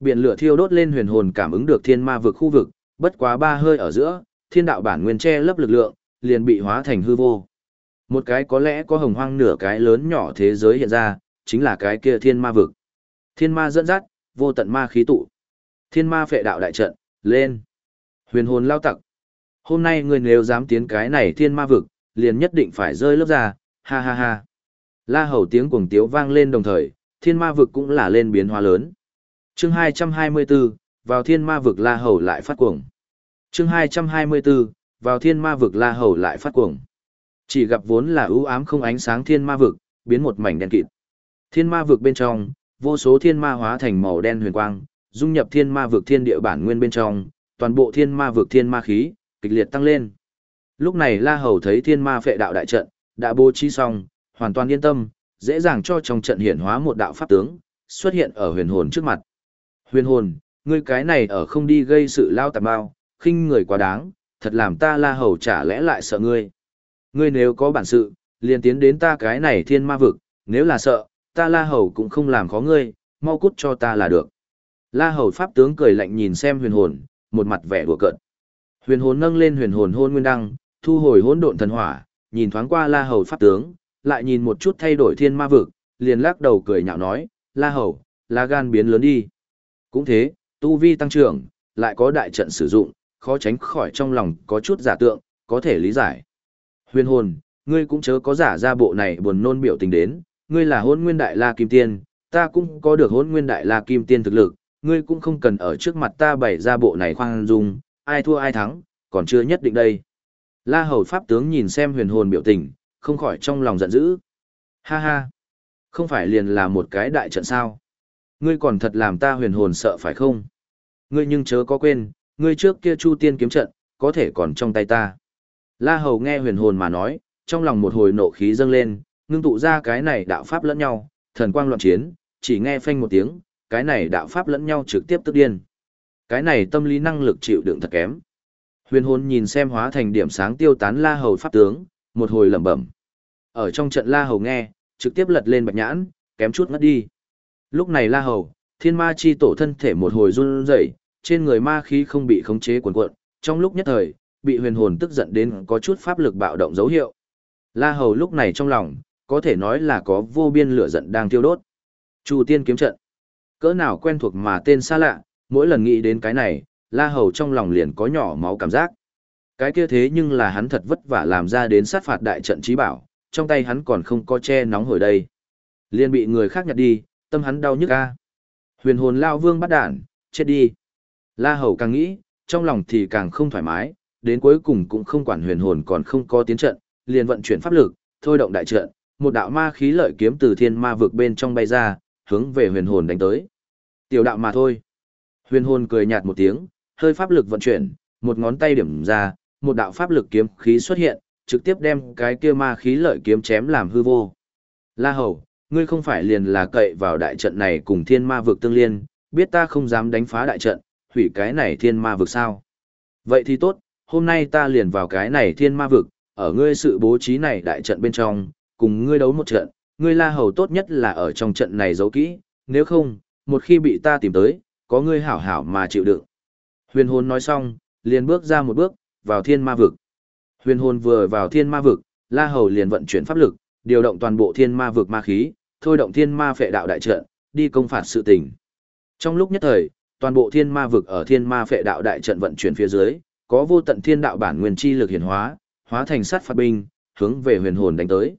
Biển lửa thiêu đốt lên huyền hồn cảm ứng được thiên ma vực khu vực, bất quá ba hơi ở giữa, thiên đạo bản nguyên che lấp lực lượng, liền bị hóa thành hư vô. Một cái có lẽ có hồng hoang nửa cái lớn nhỏ thế giới hiện ra, chính là cái kia thiên ma vực. Thiên ma dẫn dắt, vô tận ma khí tụ. Thiên ma phệ đạo đại trận, lên. Huyền hồn lao tặc. Hôm nay người nếu dám tiến cái này thiên ma vực, liền nhất định phải rơi lớp ra, ha ha ha. La hầu tiếng cuồng tiếu vang lên đồng thời, thiên ma vực cũng là lên biến hóa lớn. chương 224, vào thiên ma vực la hầu lại phát cuồng. chương 224, vào thiên ma vực la hầu lại phát cuồng. Chỉ gặp vốn là ưu ám không ánh sáng thiên ma vực, biến một mảnh đen kịt. Thiên ma vực bên trong, vô số thiên ma hóa thành màu đen huyền quang, dung nhập thiên ma vực thiên địa bản nguyên bên trong, toàn bộ thiên ma vực thiên ma khí, kịch liệt tăng lên. Lúc này La Hầu thấy thiên ma phệ đạo đại trận, đã bố trí xong, hoàn toàn yên tâm, dễ dàng cho trong trận hiển hóa một đạo pháp tướng, xuất hiện ở huyền hồn trước mặt. Huyền hồn, ngươi cái này ở không đi gây sự lao tạp bao, khinh người quá đáng, thật làm ta La Hầu trả lẽ lại sợ ngươi. Ngươi nếu có bản sự, liền tiến đến ta cái này thiên ma vực, nếu là sợ, ta La Hầu cũng không làm khó ngươi, mau cút cho ta là được. La Hầu pháp tướng cười lạnh nhìn xem huyền hồn, một mặt vẻ đùa cợt. Huyền hồn nâng lên huyền hồn hôn nguyên đăng, thu hồi hỗn độn thần hỏa, nhìn thoáng qua La Hầu pháp tướng, lại nhìn một chút thay đổi thiên ma vực, liền lắc đầu cười nhạo nói, La Hầu, la gan biến lớn đi. Cũng thế, tu vi tăng trưởng, lại có đại trận sử dụng, khó tránh khỏi trong lòng có chút giả tượng, có thể lý giải. Huyền hồn, ngươi cũng chớ có giả ra bộ này buồn nôn biểu tình đến, ngươi là hôn nguyên đại la kim tiên, ta cũng có được hôn nguyên đại la kim tiên thực lực, ngươi cũng không cần ở trước mặt ta bày ra bộ này khoan dung, ai thua ai thắng, còn chưa nhất định đây. La hầu pháp tướng nhìn xem huyền hồn biểu tình, không khỏi trong lòng giận dữ. Ha ha, không phải liền là một cái đại trận sao. Ngươi còn thật làm ta huyền hồn sợ phải không? Ngươi nhưng chớ có quên, ngươi trước kia chu tiên kiếm trận, có thể còn trong tay ta. La hầu nghe huyền hồn mà nói, trong lòng một hồi nộ khí dâng lên, ngưng tụ ra cái này đạo pháp lẫn nhau, thần quang loạn chiến, chỉ nghe phanh một tiếng, cái này đạo pháp lẫn nhau trực tiếp tức điên. Cái này tâm lý năng lực chịu đựng thật kém. Huyền hồn nhìn xem hóa thành điểm sáng tiêu tán La Hầu pháp tướng, một hồi lẩm bẩm. Ở trong trận La Hầu nghe, trực tiếp lật lên bạch nhãn, kém chút ngất đi. Lúc này La Hầu, thiên ma chi tổ thân thể một hồi run rẩy, trên người ma khí không bị khống chế cuồn cuộn, trong lúc nhất thời, bị huyền hồn tức giận đến có chút pháp lực bạo động dấu hiệu. La Hầu lúc này trong lòng, có thể nói là có vô biên lửa giận đang tiêu đốt. Chu tiên kiếm trận. Cỡ nào quen thuộc mà tên xa lạ, mỗi lần nghĩ đến cái này, La Hầu trong lòng liền có nhỏ máu cảm giác. Cái kia thế nhưng là hắn thật vất vả làm ra đến sát phạt đại trận trí bảo, trong tay hắn còn không có che nóng hồi đây. Liền bị người khác nhặt đi, tâm hắn đau nhức a. Huyền hồn lao vương bắt đạn, chết đi. La Hầu càng nghĩ, trong lòng thì càng không thoải mái, đến cuối cùng cũng không quản huyền hồn còn không có tiến trận, liền vận chuyển pháp lực, thôi động đại trận, một đạo ma khí lợi kiếm từ thiên ma vực bên trong bay ra, hướng về huyền hồn đánh tới. Tiểu đạo mà thôi. Huyền hồn cười nhạt một tiếng, hơi pháp lực vận chuyển, một ngón tay điểm ra, một đạo pháp lực kiếm khí xuất hiện, trực tiếp đem cái kia ma khí lợi kiếm chém làm hư vô. La Hầu, ngươi không phải liền là cậy vào đại trận này cùng thiên ma vực tương liên, biết ta không dám đánh phá đại trận, hủy cái này thiên ma vực sao? Vậy thì tốt, hôm nay ta liền vào cái này thiên ma vực, ở ngươi sự bố trí này đại trận bên trong, cùng ngươi đấu một trận, ngươi La Hầu tốt nhất là ở trong trận này giấu kỹ, nếu không, một khi bị ta tìm tới, có ngươi hảo hảo mà chịu đựng. Huyền hồn nói xong, liền bước ra một bước, vào thiên ma vực. Huyền hồn vừa vào thiên ma vực, La Hầu liền vận chuyển pháp lực, điều động toàn bộ thiên ma vực ma khí, thôi động thiên ma phệ đạo đại trận, đi công phạt sự tình. Trong lúc nhất thời, toàn bộ thiên ma vực ở thiên ma phệ đạo đại trận vận chuyển phía dưới, có vô tận thiên đạo bản nguyên chi lực hiển hóa, hóa thành sát phạt binh, hướng về huyền hồn đánh tới.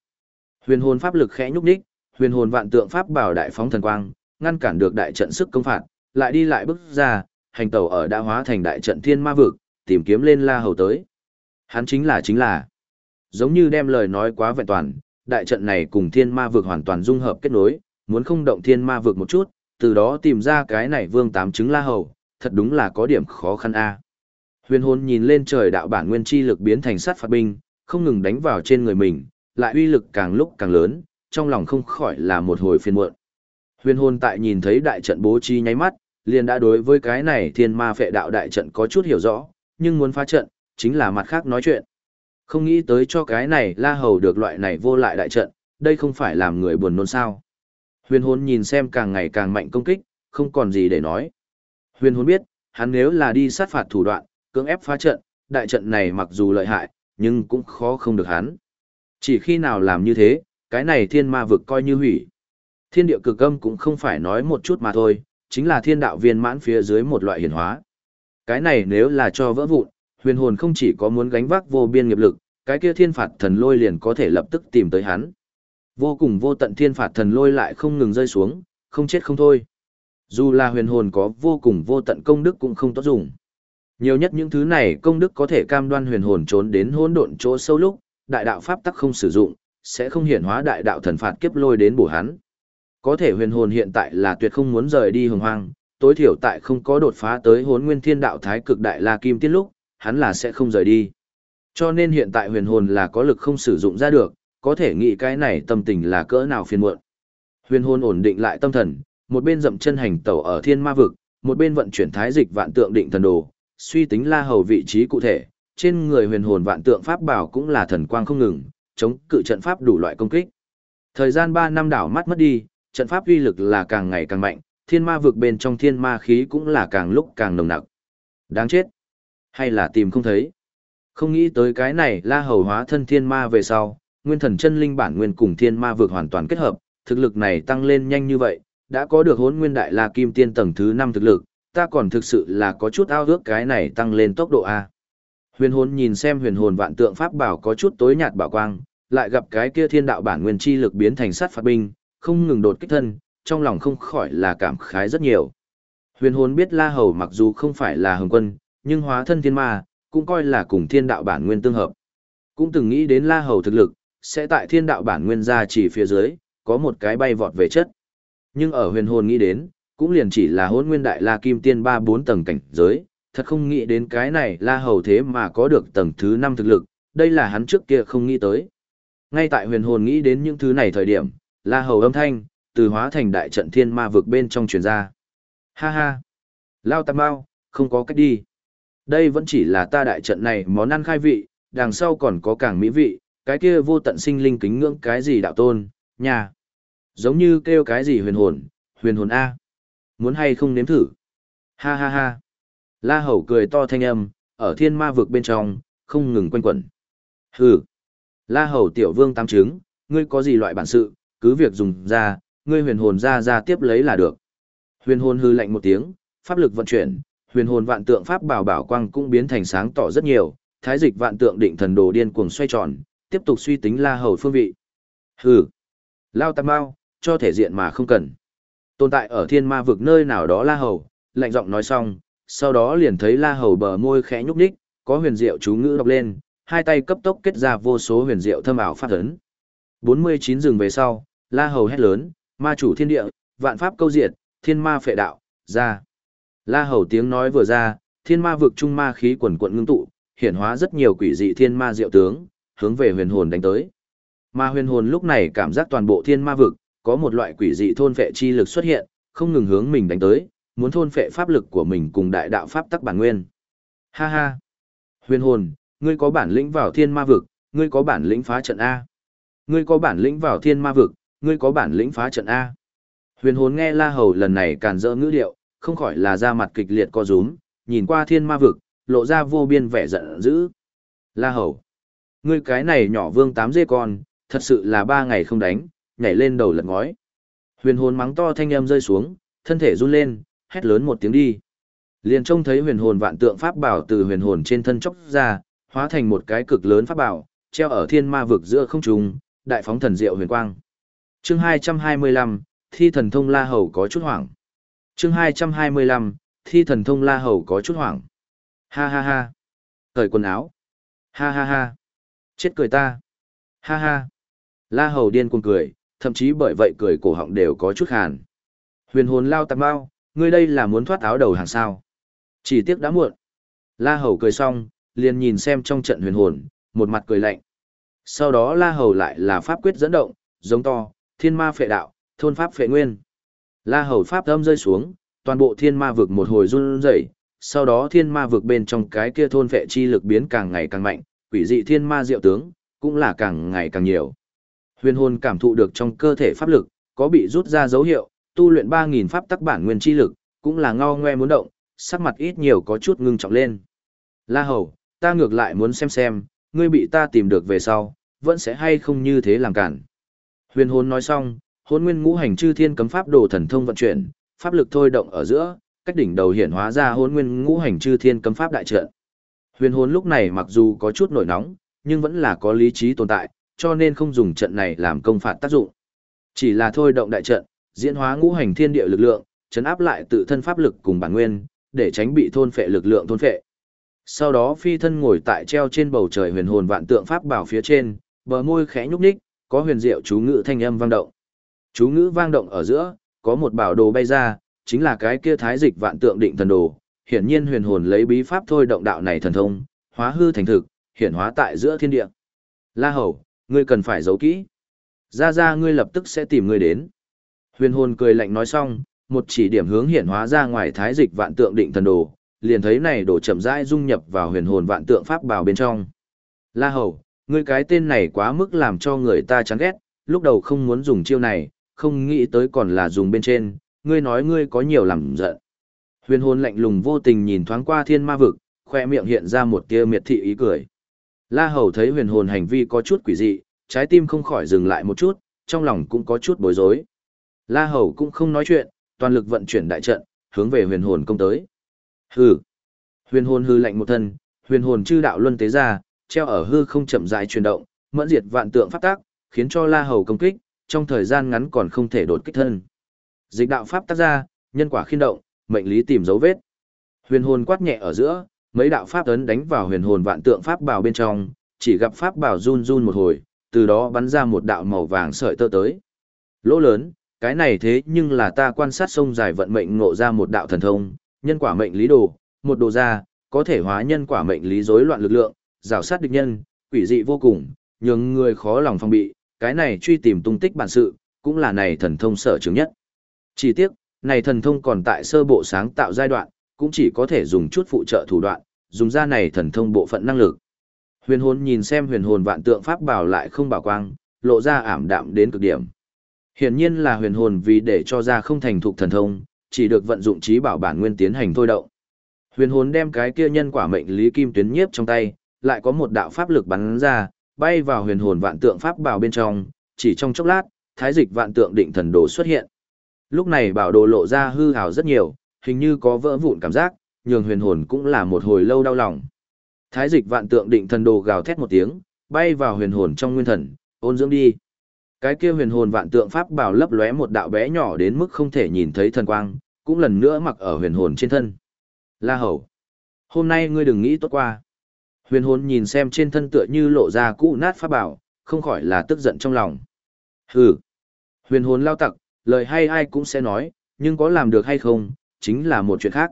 Huyền hồn pháp lực khẽ nhúc nhích, huyền hồn vạn tượng pháp bảo đại phóng thần quang, ngăn cản được đại trận sức công phạt, lại đi lại bước ra, hành tẩu ở đã hóa thành đại trận thiên ma vực, tìm kiếm lên La Hầu tới. Hắn chính là chính là, giống như đem lời nói quá vẹn toàn, đại trận này cùng thiên ma vực hoàn toàn dung hợp kết nối, muốn không động thiên ma vực một chút, từ đó tìm ra cái này vương tám chứng La Hầu, thật đúng là có điểm khó khăn a. Huyền hồn nhìn lên trời đạo bản nguyên chi lực biến thành sát phạt binh, không ngừng đánh vào trên người mình, lại uy lực càng lúc càng lớn, trong lòng không khỏi là một hồi phiền muộn. Huyền hồn tại nhìn thấy đại trận bố trí nháy mắt, liền đã đối với cái này thiên ma phệ đạo đại trận có chút hiểu rõ, nhưng muốn phá trận, chính là mặt khác nói chuyện. Không nghĩ tới cho cái này la hầu được loại này vô lại đại trận, đây không phải làm người buồn nôn sao. Huyền hồn nhìn xem càng ngày càng mạnh công kích, không còn gì để nói. Huyền hồn biết, hắn nếu là đi sát phạt thủ đoạn, cưỡng ép phá trận, đại trận này mặc dù lợi hại, nhưng cũng khó không được hắn. Chỉ khi nào làm như thế, cái này thiên ma vực coi như hủy. Thiên địa cực âm cũng không phải nói một chút mà thôi, chính là thiên đạo viên mãn phía dưới một loại hiển hóa. Cái này nếu là cho vỡ vụn, huyền hồn không chỉ có muốn gánh vác vô biên nghiệp lực, cái kia thiên phạt thần lôi liền có thể lập tức tìm tới hắn. Vô cùng vô tận thiên phạt thần lôi lại không ngừng rơi xuống, không chết không thôi. Dù là huyền hồn có vô cùng vô tận công đức cũng không tốt dùng. Nhiều nhất những thứ này công đức có thể cam đoan huyền hồn trốn đến hỗn độn chỗ sâu lúc, đại đạo pháp tắc không sử dụng, sẽ không hiển hóa đại đạo thần phạt kiếp lôi đến bổ hắn. Có thể huyền hồn hiện tại là tuyệt không muốn rời đi hồng hoang, tối thiểu tại không có đột phá tới hốn nguyên thiên đạo thái cực đại la kim tiên lúc, hắn là sẽ không rời đi. Cho nên hiện tại huyền hồn là có lực không sử dụng ra được, có thể nghĩ cái này tâm tình là cỡ nào phiền muộn. Huyền hồn ổn định lại tâm thần, một bên dậm chân hành tẩu ở thiên ma vực, một bên vận chuyển thái dịch vạn tượng định thần đồ, suy tính la hầu vị trí cụ thể, trên người huyền hồn vạn tượng pháp bảo cũng là thần quang không ngừng, chống cự trận pháp đủ loại công kích. Thời gian 3 năm đảo mắt mất đi, trận pháp uy lực là càng ngày càng mạnh, thiên ma vực bên trong thiên ma khí cũng là càng lúc càng nồng nặc. Đáng chết. Hay là tìm không thấy. Không nghĩ tới cái này la hầu hóa thân thiên ma về sau, nguyên thần chân linh bản nguyên cùng thiên ma vực hoàn toàn kết hợp, thực lực này tăng lên nhanh như vậy, đã có được hốn nguyên đại la kim tiên tầng thứ 5 thực lực, ta còn thực sự là có chút ao ước cái này tăng lên tốc độ A. Huyền hồn nhìn xem huyền hồn vạn tượng pháp bảo có chút tối nhạt bảo quang, lại gặp cái kia thiên đạo bản nguyên chi lực biến thành sát phạt binh, không ngừng đột kích thân, trong lòng không khỏi là cảm khái rất nhiều. Huyền hồn biết La Hầu mặc dù không phải là hồng quân, nhưng hóa thân thiên ma, cũng coi là cùng thiên đạo bản nguyên tương hợp. Cũng từng nghĩ đến La Hầu thực lực, sẽ tại thiên đạo bản nguyên ra chỉ phía dưới, có một cái bay vọt về chất. Nhưng ở huyền hồn nghĩ đến, cũng liền chỉ là hôn nguyên đại la kim tiên 3-4 tầng cảnh giới, thật không nghĩ đến cái này La Hầu thế mà có được tầng thứ 5 thực lực, đây là hắn trước kia không nghĩ tới. Ngay tại huyền hồn nghĩ đến những thứ này thời điểm, La Hầu âm thanh, từ hóa thành đại trận thiên ma vực bên trong truyền ra. Ha ha! Lao tạm bao, không có cách đi. Đây vẫn chỉ là ta đại trận này món ăn khai vị, đằng sau còn có càng mỹ vị, cái kia vô tận sinh linh kính ngưỡng cái gì đạo tôn, nhà. Giống như kêu cái gì huyền hồn, huyền hồn A. Muốn hay không nếm thử? Ha ha ha. La hầu cười to thanh âm, ở thiên ma vực bên trong, không ngừng quanh quẩn. Hừ. La hầu tiểu vương tam trứng, ngươi có gì loại bản sự, cứ việc dùng ra, ngươi huyền hồn ra ra tiếp lấy là được. Huyền hồn hư lạnh một tiếng, pháp lực vận chuyển, huyền hồn vạn tượng pháp bảo bảo quang cũng biến thành sáng tỏ rất nhiều, thái dịch vạn tượng định thần đồ điên cuồng xoay tròn, tiếp tục suy tính la hầu phương vị. Hừ. Lao tam bao, cho thể diện mà không cần. Tồn tại ở thiên ma vực nơi nào đó la hầu, lạnh giọng nói xong, sau đó liền thấy la hầu bờ môi khẽ nhúc nhích, có huyền diệu chú ngữ đọc lên, hai tay cấp tốc kết ra vô số huyền diệu thâm ảo phát ấn. 49 rừng về sau, la hầu hét lớn, ma chủ thiên địa, vạn pháp câu diệt, thiên ma phệ đạo, ra. La hầu tiếng nói vừa ra, thiên ma vực trung ma khí quần quận ngưng tụ, hiển hóa rất nhiều quỷ dị thiên ma diệu tướng, hướng về huyền hồn đánh tới. Ma huyền hồn lúc này cảm giác toàn bộ thiên ma vực, có một loại quỷ dị thôn phệ chi lực xuất hiện, không ngừng hướng mình đánh tới, muốn thôn phệ pháp lực của mình cùng đại đạo pháp tắc bản nguyên. Ha ha! Huyền hồn, ngươi có bản lĩnh vào thiên ma vực, ngươi có bản lĩnh phá trận A. Ngươi có bản lĩnh vào thiên ma vực, ngươi có bản lĩnh phá trận A. Huyền hồn nghe La Hầu lần này càn rỡ ngữ điệu, không khỏi là ra mặt kịch liệt co rúm, nhìn qua thiên ma vực, lộ ra vô biên vẻ giận dữ. La Hầu! Ngươi cái này nhỏ vương tám dê con, thật sự là ba ngày không đánh, nhảy lên đầu lật ngói. Huyền hồn mắng to thanh âm rơi xuống, thân thể run lên, hét lớn một tiếng đi. Liền trông thấy huyền hồn vạn tượng pháp bảo từ huyền hồn trên thân chốc ra, hóa thành một cái cực lớn pháp bảo, treo ở thiên ma vực giữa không trung, đại phóng thần diệu huyền quang. Chương 225, Thi thần thông La Hầu có chút hoảng. Chương 225, Thi thần thông La Hầu có chút hoảng. Ha ha ha. Cởi quần áo. Ha ha ha. Chết cười ta. Ha ha. La Hầu điên cuồng cười, thậm chí bởi vậy cười cổ họng đều có chút hàn. Huyền hồn lao tạp bao, ngươi đây là muốn thoát áo đầu hàng sao. Chỉ tiếc đã muộn. La Hầu cười xong, liền nhìn xem trong trận huyền hồn, một mặt cười lạnh. Sau đó La Hầu lại là pháp quyết dẫn động, giống to, thiên ma phệ đạo, thôn pháp phệ nguyên. La Hầu pháp âm rơi xuống, toàn bộ thiên ma vực một hồi run rẩy, sau đó thiên ma vực bên trong cái kia thôn phệ chi lực biến càng ngày càng mạnh, quỷ dị thiên ma diệu tướng, cũng là càng ngày càng nhiều. Huyền hồn cảm thụ được trong cơ thể pháp lực, có bị rút ra dấu hiệu, tu luyện 3.000 pháp tắc bản nguyên chi lực, cũng là ngao ngoe muốn động, sắc mặt ít nhiều có chút ngưng trọng lên. La Hầu, ta ngược lại muốn xem xem, ngươi bị ta tìm được về sau, vẫn sẽ hay không như thế làm cản. Huyền hồn nói xong, hồn nguyên ngũ hành chư thiên cấm pháp đồ thần thông vận chuyển, pháp lực thôi động ở giữa, cách đỉnh đầu hiển hóa ra hồn nguyên ngũ hành chư thiên cấm pháp đại trận. Huyền hồn lúc này mặc dù có chút nổi nóng, nhưng vẫn là có lý trí tồn tại, cho nên không dùng trận này làm công phạt tác dụng. Chỉ là thôi động đại trận, diễn hóa ngũ hành thiên địa lực lượng, chấn áp lại tự thân pháp lực cùng bản nguyên, để tránh bị thôn phệ lực lượng thôn phệ. Sau đó phi thân ngồi tại treo trên bầu trời huyền hồn vạn tượng pháp bảo phía trên, bờ môi khẽ nhúc nhích, có huyền diệu chú ngữ thanh âm vang động. Chú ngữ vang động ở giữa, có một bảo đồ bay ra, chính là cái kia thái dịch vạn tượng định thần đồ. Hiển nhiên huyền hồn lấy bí pháp thôi động đạo này thần thông, hóa hư thành thực, hiển hóa tại giữa thiên địa. La Hầu, ngươi cần phải giấu kỹ. Ra ra ngươi lập tức sẽ tìm ngươi đến. Huyền hồn cười lạnh nói xong, một chỉ điểm hướng hiển hóa ra ngoài thái dịch vạn tượng định thần đồ, liền thấy này đổ chậm rãi dung nhập vào huyền hồn vạn tượng pháp Bảo bên trong. La Hầu, ngươi cái tên này quá mức làm cho người ta chán ghét, lúc đầu không muốn dùng chiêu này, không nghĩ tới còn là dùng bên trên, ngươi nói ngươi có nhiều làm giận. Huyền hồn lạnh lùng vô tình nhìn thoáng qua thiên ma vực, khoe miệng hiện ra một tia miệt thị ý cười. La Hầu thấy huyền hồn hành vi có chút quỷ dị, trái tim không khỏi dừng lại một chút, trong lòng cũng có chút bối rối. La Hầu cũng không nói chuyện, toàn lực vận chuyển đại trận, hướng về huyền hồn công tới. Hừ. Huyền hồn hư lạnh một thân, huyền hồn chư đạo luân tế ra, treo ở hư không chậm rãi chuyển động, mẫn diệt vạn tượng pháp tác, khiến cho La Hầu công kích, trong thời gian ngắn còn không thể đột kích thân. Dịch đạo pháp tác ra, nhân quả khiên động, mệnh lý tìm dấu vết. Huyền hồn quát nhẹ ở giữa, mấy đạo pháp tấn đánh vào huyền hồn vạn tượng pháp bảo bên trong, chỉ gặp pháp bảo run run một hồi, từ đó bắn ra một đạo màu vàng sợi tơ tới. Lỗ lớn, cái này thế nhưng là ta quan sát sông dài vận mệnh ngộ ra một đạo thần thông, nhân quả mệnh lý đồ, một đồ ra, có thể hóa nhân quả mệnh lý rối loạn lực lượng, rào sát địch nhân, quỷ dị vô cùng, nhường người khó lòng phòng bị, cái này truy tìm tung tích bản sự, cũng là này thần thông sở chứng nhất. Chỉ tiếc, này thần thông còn tại sơ bộ sáng tạo giai đoạn, cũng chỉ có thể dùng chút phụ trợ thủ đoạn, dùng ra này thần thông bộ phận năng lực. Huyền hồn nhìn xem huyền hồn vạn tượng pháp bảo lại không bảo quang, lộ ra ảm đạm đến cực điểm. Hiển nhiên là huyền hồn vì để cho ra không thành thục thần thông, chỉ được vận dụng trí bảo bản nguyên tiến hành thôi động. Huyền hồn đem cái kia nhân quả mệnh lý kim tuyến nhiếp trong tay, lại có một đạo pháp lực bắn ra, bay vào huyền hồn vạn tượng pháp bảo bên trong, chỉ trong chốc lát, thái dịch vạn tượng định thần đồ xuất hiện. Lúc này bảo đồ lộ ra hư hào rất nhiều, hình như có vỡ vụn cảm giác, nhường huyền hồn cũng là một hồi lâu đau lòng. Thái dịch vạn tượng định thần đồ gào thét một tiếng, bay vào huyền hồn trong nguyên thần, ôn dưỡng đi. Cái kia huyền hồn vạn tượng pháp bảo lấp lóe một đạo bé nhỏ đến mức không thể nhìn thấy thần quang, cũng lần nữa mặc ở huyền hồn trên thân. La hầu, hôm nay ngươi đừng nghĩ tốt qua. Huyền hồn nhìn xem trên thân tựa như lộ ra cũ nát pháp bảo, không khỏi là tức giận trong lòng. Hừ, huyền hồn lao tặc, lời hay ai cũng sẽ nói, nhưng có làm được hay không, chính là một chuyện khác.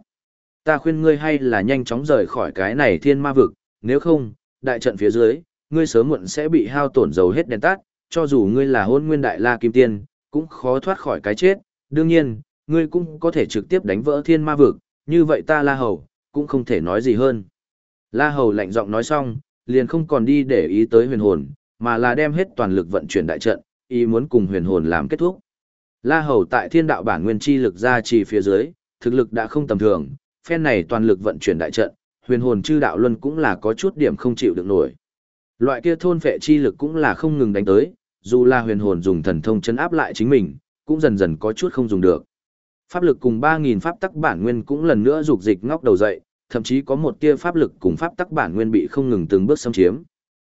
Ta khuyên ngươi hay là nhanh chóng rời khỏi cái này thiên ma vực, nếu không, đại trận phía dưới, ngươi sớm muộn sẽ bị hao tổn dầu hết đèn tắt, cho dù ngươi là hôn nguyên đại la kim tiên, cũng khó thoát khỏi cái chết. Đương nhiên, ngươi cũng có thể trực tiếp đánh vỡ thiên ma vực, như vậy ta la hầu, cũng không thể nói gì hơn. La hầu lạnh giọng nói xong, liền không còn đi để ý tới huyền hồn, mà là đem hết toàn lực vận chuyển đại trận, ý muốn cùng huyền hồn làm kết thúc. La hầu tại thiên đạo bản nguyên chi lực ra trì phía dưới, thực lực đã không tầm thường, phen này toàn lực vận chuyển đại trận, huyền hồn chư đạo luân cũng là có chút điểm không chịu được nổi. Loại kia thôn phệ chi lực cũng là không ngừng đánh tới, dù là huyền hồn dùng thần thông chấn áp lại chính mình, cũng dần dần có chút không dùng được. Pháp lực cùng 3000 pháp tắc bản nguyên cũng lần nữa dục dịch ngóc đầu dậy, thậm chí có một tia pháp lực cùng pháp tắc bản nguyên bị không ngừng từng bước xâm chiếm.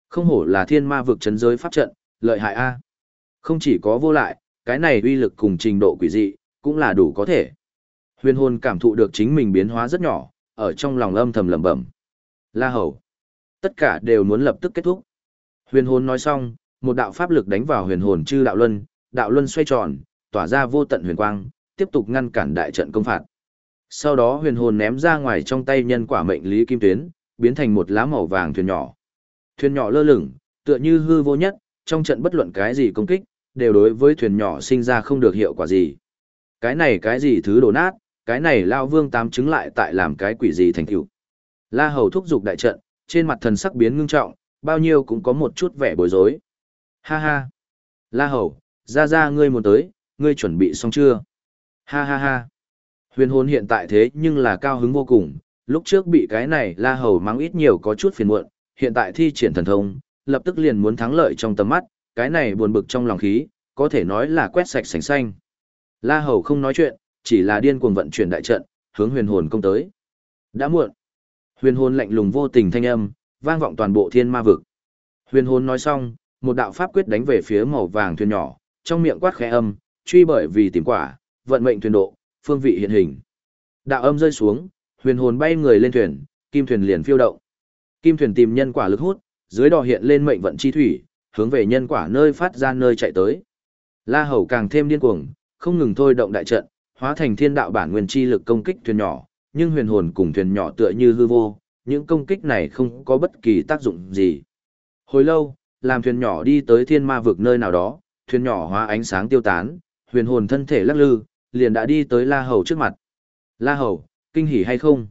Không hổ là thiên ma vực chấn giới pháp trận, lợi hại a. Không chỉ có vô lại, cái này uy lực cùng trình độ quỷ dị, cũng là đủ có thể. Huyền hồn cảm thụ được chính mình biến hóa rất nhỏ, ở trong lòng âm thầm lẩm bẩm. La hầu. Tất cả đều muốn lập tức kết thúc. Huyền hồn nói xong, một đạo pháp lực đánh vào huyền hồn chư đạo luân, đạo luân xoay tròn, tỏa ra vô tận huyền quang, tiếp tục ngăn cản đại trận công phạt. Sau đó huyền hồn ném ra ngoài trong tay nhân quả mệnh lý kim tuyến, biến thành một lá màu vàng thuyền nhỏ. Thuyền nhỏ lơ lửng, tựa như hư vô nhất, trong trận bất luận cái gì công kích, đều đối với thuyền nhỏ sinh ra không được hiệu quả gì. Cái này cái gì thứ đổ nát, cái này lao vương tám chứng lại tại làm cái quỷ gì thành tựu. La Hầu thúc giục đại trận, trên mặt thần sắc biến ngưng trọng, bao nhiêu cũng có một chút vẻ bối rối. Ha ha. La Hầu, ra ra ngươi muốn tới, ngươi chuẩn bị xong chưa? Ha ha ha. Huyền hồn hiện tại thế nhưng là cao hứng vô cùng, lúc trước bị cái này La Hầu mang ít nhiều có chút phiền muộn, hiện tại thi triển thần thông, lập tức liền muốn thắng lợi trong tầm mắt, cái này buồn bực trong lòng khí, có thể nói là quét sạch sành xanh. La Hầu không nói chuyện, chỉ là điên cuồng vận chuyển đại trận, hướng huyền hồn công tới. Đã muộn. Huyền hồn lạnh lùng vô tình thanh âm, vang vọng toàn bộ thiên ma vực. Huyền hồn nói xong, một đạo pháp quyết đánh về phía màu vàng thuyền nhỏ, trong miệng quát khẽ âm, truy bởi vì tìm quả, vận mệnh thuyền độ, phương vị hiện hình. Đạo âm rơi xuống, huyền hồn bay người lên thuyền, kim thuyền liền phiêu động. Kim thuyền tìm nhân quả lực hút, dưới đò hiện lên mệnh vận chi thủy, hướng về nhân quả nơi phát ra nơi chạy tới. La Hầu càng thêm điên cuồng, không ngừng thôi động đại trận, hóa thành thiên đạo bản nguyên chi lực công kích thuyền nhỏ, nhưng huyền hồn cùng thuyền nhỏ tựa như hư vô, những công kích này không có bất kỳ tác dụng gì. Hồi lâu, làm thuyền nhỏ đi tới thiên ma vực nơi nào đó, thuyền nhỏ hóa ánh sáng tiêu tán, huyền hồn thân thể lắc lư, liền đã đi tới La Hầu trước mặt. La Hầu, kinh hỉ hay không?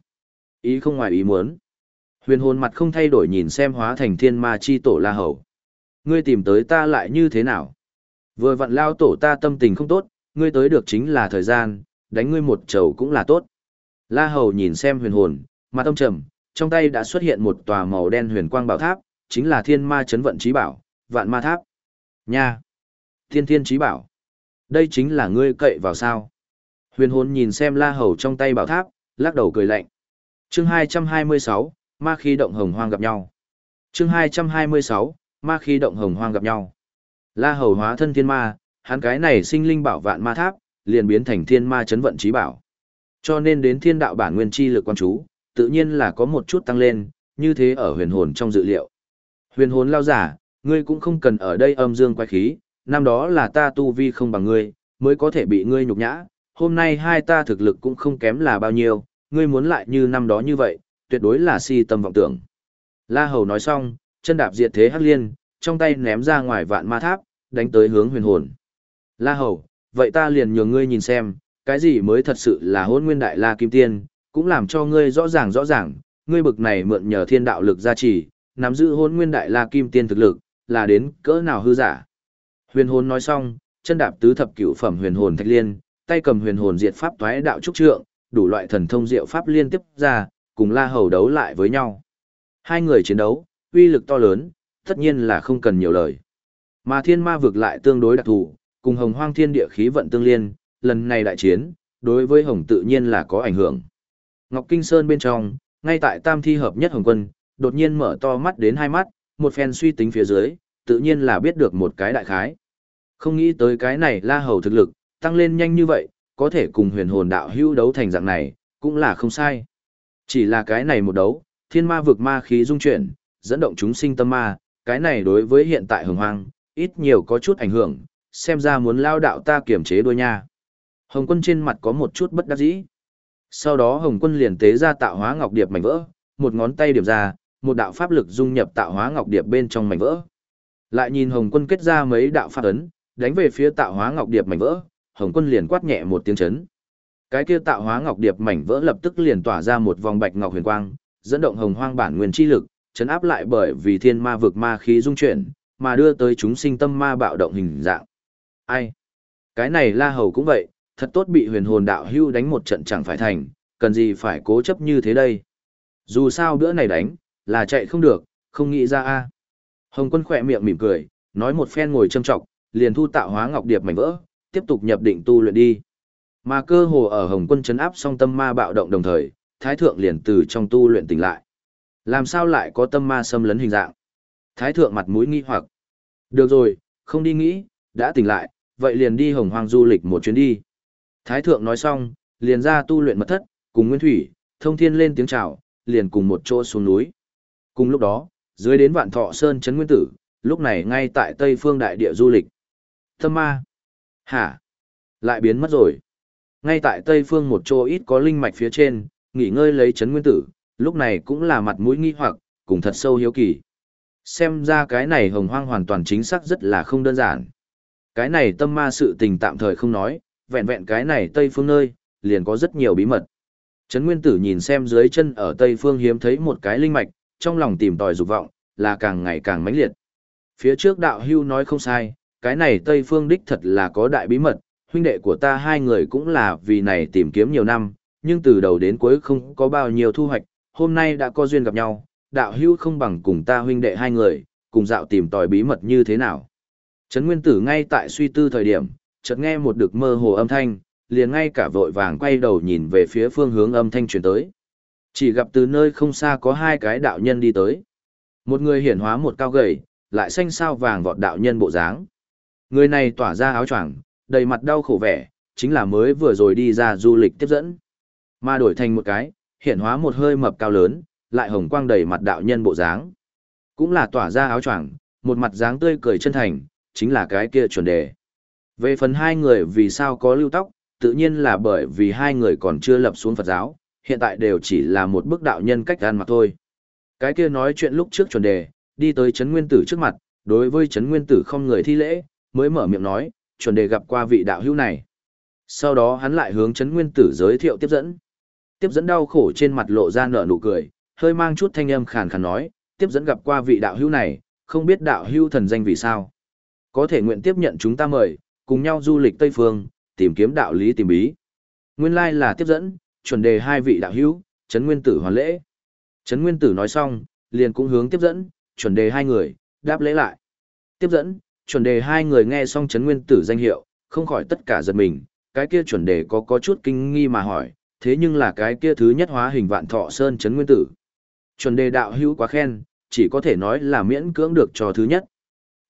Ý không ngoài ý muốn. Huyền hồn mặt không thay đổi nhìn xem hóa thành thiên ma chi tổ La Hầu. Ngươi tìm tới ta lại như thế nào? Vừa vặn lao tổ ta tâm tình không tốt, ngươi tới được chính là thời gian, đánh ngươi một chầu cũng là tốt. La Hầu nhìn xem huyền hồn, mặt tâm trầm, trong tay đã xuất hiện một tòa màu đen huyền quang bảo tháp, chính là thiên ma chấn vận trí bảo, vạn ma tháp. Nha! Thiên thiên trí bảo. Đây chính là ngươi cậy vào sao. Huyền hồn nhìn xem la hầu trong tay bảo tháp, lắc đầu cười lạnh. chương 226, ma khí động hồng hoang gặp nhau. chương 226, ma khí động hồng hoang gặp nhau. La hầu hóa thân thiên ma, hắn cái này sinh linh bảo vạn ma tháp, liền biến thành thiên ma chấn vận trí bảo. Cho nên đến thiên đạo bản nguyên chi lực quan chú, tự nhiên là có một chút tăng lên, như thế ở huyền hồn trong dự liệu. Huyền hồn lao giả, ngươi cũng không cần ở đây âm dương quay khí, năm đó là ta tu vi không bằng ngươi, mới có thể bị ngươi nhục nhã, hôm nay hai ta thực lực cũng không kém là bao nhiêu, ngươi muốn lại như năm đó như vậy, tuyệt đối là si tâm vọng tưởng. La Hầu nói xong, chân đạp diệt thế hắc liên, trong tay ném ra ngoài vạn ma tháp, đánh tới hướng huyền hồn. La Hầu, vậy ta liền nhường ngươi nhìn xem, cái gì mới thật sự là hôn nguyên đại La Kim Tiên, cũng làm cho ngươi rõ ràng rõ ràng, ngươi bực này mượn nhờ thiên đạo lực gia trì, nắm giữ hôn nguyên đại La Kim Tiên thực lực, là đến cỡ nào hư giả. Huyền hồn nói xong, chân đạp tứ thập cửu phẩm huyền hồn thạch liên, tay cầm huyền hồn diệt pháp toái đạo trúc trượng, đủ loại thần thông diệu pháp liên tiếp ra, cùng La Hầu đấu lại với nhau. Hai người chiến đấu, uy lực to lớn, tất nhiên là không cần nhiều lời. Mà thiên ma vực lại tương đối đặc thù, cùng hồng hoang thiên địa khí vận tương liên, lần này đại chiến, đối với hồng tự nhiên là có ảnh hưởng. Ngọc Kinh Sơn bên trong, ngay tại tam thi hợp nhất hồng quân, đột nhiên mở to mắt đến hai mắt, một phen suy tính phía dưới, tự nhiên là biết được một cái đại khái. Không nghĩ tới cái này la hầu thực lực, tăng lên nhanh như vậy, có thể cùng huyền hồn đạo hưu đấu thành dạng này, cũng là không sai. Chỉ là cái này một đấu, thiên ma vực ma khí dung chuyển, dẫn động chúng sinh tâm ma, cái này đối với hiện tại hồng hoang, ít nhiều có chút ảnh hưởng, xem ra muốn lao đạo ta kiểm chế đôi nha. Hồng quân trên mặt có một chút bất đắc dĩ. Sau đó Hồng quân liền tế ra tạo hóa ngọc điệp mảnh vỡ, một ngón tay điểm ra, một đạo pháp lực dung nhập tạo hóa ngọc điệp bên trong mảnh vỡ. Lại nhìn Hồng quân kết ra mấy đạo pháp ấn, đánh về phía tạo hóa ngọc điệp mảnh vỡ, Hồng quân liền quát nhẹ một tiếng chấn. Cái kia tạo hóa ngọc điệp mảnh vỡ lập tức liền tỏa ra một vòng bạch ngọc huyền quang, dẫn động hồng hoang bản nguyên chi lực, chấn áp lại bởi vì thiên ma vực ma khí dung chuyển, mà đưa tới chúng sinh tâm ma bạo động hình dạng. Ai? Cái này La Hầu cũng vậy, thật tốt bị huyền hồn đạo hưu đánh một trận chẳng phải thành, cần gì phải cố chấp như thế đây. Dù sao bữa này đánh, là chạy không được, không nghĩ ra a. Hồng quân khỏe miệng mỉm cười, nói một phen ngồi châm trọng, liền thu tạo hóa ngọc điệp mảnh vỡ, tiếp tục nhập định tu luyện đi. Mà cơ hồ ở Hồng quân chấn áp song tâm ma bạo động đồng thời, Thái thượng liền từ trong tu luyện tỉnh lại. Làm sao lại có tâm ma xâm lấn hình dạng? Thái thượng mặt mũi nghi hoặc. Được rồi, không đi nghĩ, đã tỉnh lại, vậy liền đi hồng hoang du lịch một chuyến đi. Thái thượng nói xong, liền ra tu luyện mật thất, cùng Nguyên Thủy, thông thiên lên tiếng chào, liền cùng một chỗ xuống núi. Cùng lúc đó, dưới đến vạn thọ sơn chấn nguyên tử, lúc này ngay tại tây phương đại địa du lịch. Tâm ma. Hả? Lại biến mất rồi. Ngay tại tây phương một chỗ ít có linh mạch phía trên, nghỉ ngơi lấy chấn nguyên tử, lúc này cũng là mặt mũi nghi hoặc, cùng thật sâu hiếu kỳ. Xem ra cái này hồng hoang hoàn toàn chính xác rất là không đơn giản. Cái này tâm ma sự tình tạm thời không nói, vẹn vẹn cái này tây phương nơi, liền có rất nhiều bí mật. Trấn Nguyên Tử nhìn xem dưới chân ở tây phương hiếm thấy một cái linh mạch, trong lòng tìm tòi dục vọng, là càng ngày càng mãnh liệt. Phía trước đạo hưu nói không sai, cái này tây phương đích thật là có đại bí mật, huynh đệ của ta hai người cũng là vì này tìm kiếm nhiều năm, nhưng từ đầu đến cuối không có bao nhiêu thu hoạch, hôm nay đã có duyên gặp nhau, đạo hưu không bằng cùng ta huynh đệ hai người, cùng dạo tìm tòi bí mật như thế nào. Trấn Nguyên Tử ngay tại suy tư thời điểm, chợt nghe một được mơ hồ âm thanh, liền ngay cả vội vàng quay đầu nhìn về phía phương hướng âm thanh truyền tới. Chỉ gặp từ nơi không xa có hai cái đạo nhân đi tới. Một người hiển hóa một cao gầy, lại xanh sao vàng vọt đạo nhân bộ dáng. Người này tỏa ra áo choàng, đầy mặt đau khổ vẻ, chính là mới vừa rồi đi ra du lịch tiếp dẫn. Mà đổi thành một cái, hiển hóa một hơi mập cao lớn, lại hồng quang đầy mặt đạo nhân bộ dáng. Cũng là tỏa ra áo choàng, một mặt dáng tươi cười chân thành, chính là cái kia chuẩn đề. Về phần hai người vì sao có lưu tóc, tự nhiên là bởi vì hai người còn chưa lập xuống Phật giáo, hiện tại đều chỉ là một bức đạo nhân cách ăn mặc thôi. Cái kia nói chuyện lúc trước chuẩn đề, đi tới Trấn Nguyên Tử trước mặt, đối với Trấn Nguyên Tử không người thi lễ, mới mở miệng nói, chuẩn đề gặp qua vị đạo hữu này. Sau đó hắn lại hướng Trấn Nguyên Tử giới thiệu tiếp dẫn. Tiếp dẫn đau khổ trên mặt lộ ra nở nụ cười, hơi mang chút thanh âm khàn khàn nói, tiếp dẫn gặp qua vị đạo hữu này, không biết đạo hữu thần danh vì sao. Có thể nguyện tiếp nhận chúng ta mời, cùng nhau du lịch Tây Phương, tìm kiếm đạo lý tìm bí. Nguyên lai là tiếp dẫn, chuẩn đề hai vị đạo hữu, Trấn Nguyên Tử hoàn lễ. Trấn Nguyên Tử nói xong, liền cũng hướng tiếp dẫn, chuẩn đề hai người, đáp lễ lại. Tiếp dẫn, chuẩn đề hai người nghe xong Trấn Nguyên Tử danh hiệu, không khỏi tất cả giật mình, cái kia chuẩn đề có có chút kinh nghi mà hỏi, thế nhưng là cái kia thứ nhất hóa hình vạn thọ sơn Trấn Nguyên Tử. Chuẩn đề đạo hữu quá khen, chỉ có thể nói là miễn cưỡng được cho thứ nhất.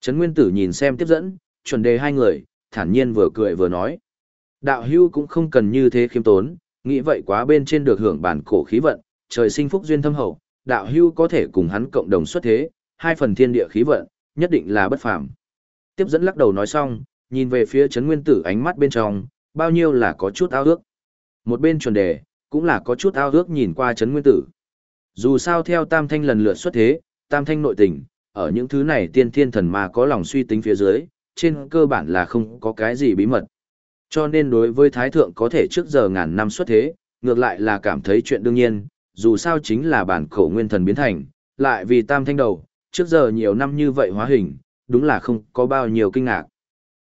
Trấn Nguyên Tử nhìn xem tiếp dẫn, chuẩn đề hai người, thản nhiên vừa cười vừa nói. Đạo hữu cũng không cần như thế khiêm tốn, nghĩ vậy quá bên trên được hưởng bản cổ khí vận, trời sinh phúc duyên thâm hậu, đạo hưu có thể cùng hắn cộng đồng xuất thế, hai phần thiên địa khí vận, nhất định là bất phàm. Tiếp dẫn lắc đầu nói xong, nhìn về phía Trấn Nguyên Tử ánh mắt bên trong, bao nhiêu là có chút ao ước. Một bên chuẩn đề, cũng là có chút ao ước nhìn qua Trấn Nguyên Tử. Dù sao theo Tam Thanh lần lượt xuất thế, Tam Thanh nội tình, ở những thứ này tiên thiên thần mà có lòng suy tính phía dưới, trên cơ bản là không có cái gì bí mật. Cho nên đối với Thái Thượng có thể trước giờ ngàn năm xuất thế, ngược lại là cảm thấy chuyện đương nhiên, dù sao chính là bản khổ nguyên thần biến thành, lại vì tam thanh đầu, trước giờ nhiều năm như vậy hóa hình, đúng là không có bao nhiêu kinh ngạc.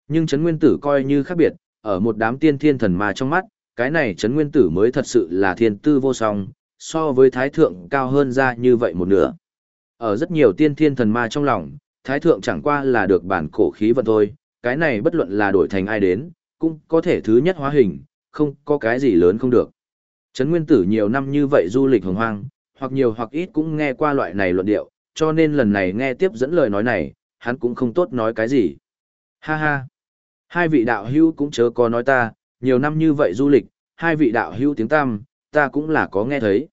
Nhưng Trấn nguyên tử coi như khác biệt, ở một đám tiên thiên thần mà trong mắt, cái này Trấn nguyên tử mới thật sự là thiên tư vô song, so với thái thượng cao hơn ra như vậy một nửa. Ở rất nhiều tiên thiên thần ma trong lòng, thái thượng chẳng qua là được bản cổ khí vận thôi, cái này bất luận là đổi thành ai đến, cũng có thể thứ nhất hóa hình, không có cái gì lớn không được. Trấn Nguyên Tử nhiều năm như vậy du lịch hồng hoang, hoặc nhiều hoặc ít cũng nghe qua loại này luận điệu, cho nên lần này nghe tiếp dẫn lời nói này, hắn cũng không tốt nói cái gì. Ha ha! Hai vị đạo hữu cũng chớ có nói ta, nhiều năm như vậy du lịch, hai vị đạo hữu tiếng tam, ta cũng là có nghe thấy.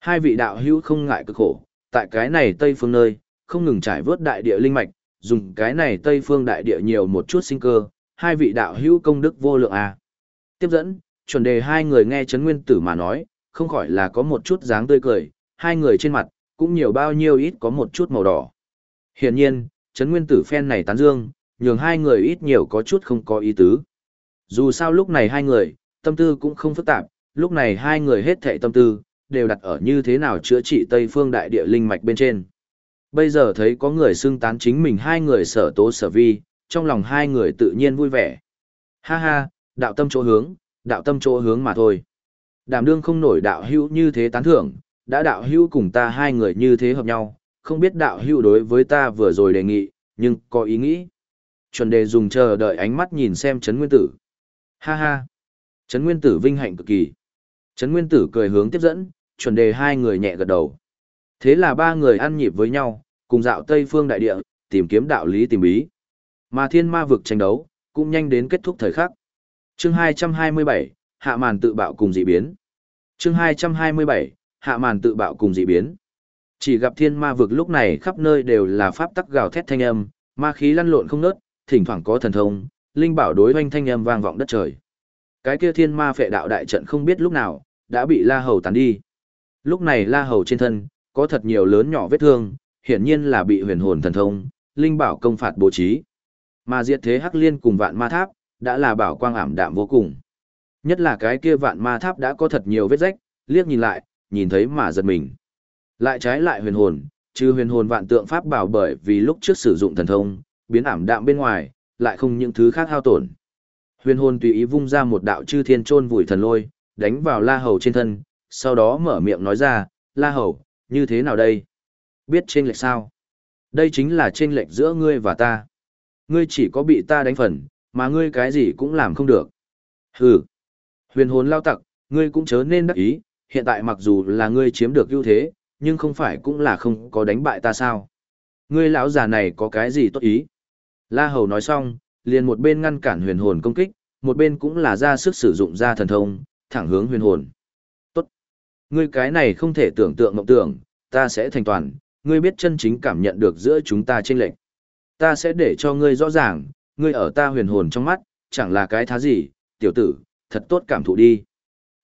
Hai vị đạo hữu không ngại cực khổ, tại cái này Tây Phương nơi, không ngừng trải vớt đại địa linh mạch, dùng cái này Tây Phương đại địa nhiều một chút sinh cơ, hai vị đạo hữu công đức vô lượng à. Tiếp dẫn, chuẩn đề hai người nghe Trấn Nguyên Tử mà nói, không khỏi là có một chút dáng tươi cười, hai người trên mặt, cũng nhiều bao nhiêu ít có một chút màu đỏ. Hiển nhiên, Trấn Nguyên Tử phen này tán dương, nhường hai người ít nhiều có chút không có ý tứ. Dù sao lúc này hai người, tâm tư cũng không phức tạp, lúc này hai người hết thệ tâm tư, đều đặt ở như thế nào chữa trị Tây Phương Đại Địa Linh Mạch bên trên. Bây giờ thấy có người xưng tán chính mình hai người sở tố sở vi, trong lòng hai người tự nhiên vui vẻ. Ha ha, đạo tâm chỗ hướng, đạo tâm chỗ hướng mà thôi. Đảm đương không nổi đạo hữu như thế tán thưởng, đã đạo hữu cùng ta hai người như thế hợp nhau, không biết đạo hữu đối với ta vừa rồi đề nghị, nhưng có ý nghĩ. Chuẩn đề dùng chờ đợi ánh mắt nhìn xem Trấn Nguyên Tử. Ha ha! Trấn Nguyên Tử vinh hạnh cực kỳ. Trấn Nguyên Tử cười hướng tiếp dẫn, chuẩn đề hai người nhẹ gật đầu. Thế là ba người ăn nhịp với nhau, cùng dạo Tây Phương Đại Địa, tìm kiếm đạo lý tìm bí. Mà thiên ma vực tranh đấu, cũng nhanh đến kết thúc thời khắc. Chương 227, hạ màn tự bạo cùng dị biến. Chương 227, hạ màn tự bạo cùng dị biến. Chỉ gặp thiên ma vực lúc này khắp nơi đều là pháp tắc gào thét thanh âm, ma khí lăn lộn không nớt, thỉnh thoảng có thần thông, linh bảo đối oanh thanh âm vang vọng đất trời. Cái kia thiên ma phệ đạo đại trận không biết lúc nào đã bị La Hầu tàn đi. Lúc này La Hầu trên thân có thật nhiều lớn nhỏ vết thương, hiển nhiên là bị huyền hồn thần thông, linh bảo công phạt bố trí. Mà diệt thế hắc liên cùng vạn ma tháp, đã là bảo quang ảm đạm vô cùng. Nhất là cái kia vạn ma tháp đã có thật nhiều vết rách, liếc nhìn lại, nhìn thấy mà giật mình. Lại trái lại huyền hồn, trừ huyền hồn vạn tượng pháp bảo bởi vì lúc trước sử dụng thần thông, biến ảm đạm bên ngoài, lại không những thứ khác hao tổn. Huyền hồn tùy ý vung ra một đạo chư thiên trôn vùi thần lôi, đánh vào La Hầu trên thân, sau đó mở miệng nói ra, La Hầu, như thế nào đây? Biết trên lệch sao? Đây chính là trên lệch giữa ngươi và ta. Ngươi chỉ có bị ta đánh phần, mà ngươi cái gì cũng làm không được. Hừ. Huyền hồn lao tặc, ngươi cũng chớ nên đắc ý, hiện tại mặc dù là ngươi chiếm được ưu thế, nhưng không phải cũng là không có đánh bại ta sao. Ngươi lão già này có cái gì tốt ý? La Hầu nói xong, liền một bên ngăn cản huyền hồn công kích, một bên cũng là ra sức sử dụng ra thần thông, thẳng hướng huyền hồn. Tốt. Ngươi cái này không thể tưởng tượng mộng tưởng, ta sẽ thành toàn, ngươi biết chân chính cảm nhận được giữa chúng ta trên lệnh. Ta sẽ để cho ngươi rõ ràng, ngươi ở ta huyền hồn trong mắt, chẳng là cái thá gì, tiểu tử, thật tốt cảm thụ đi.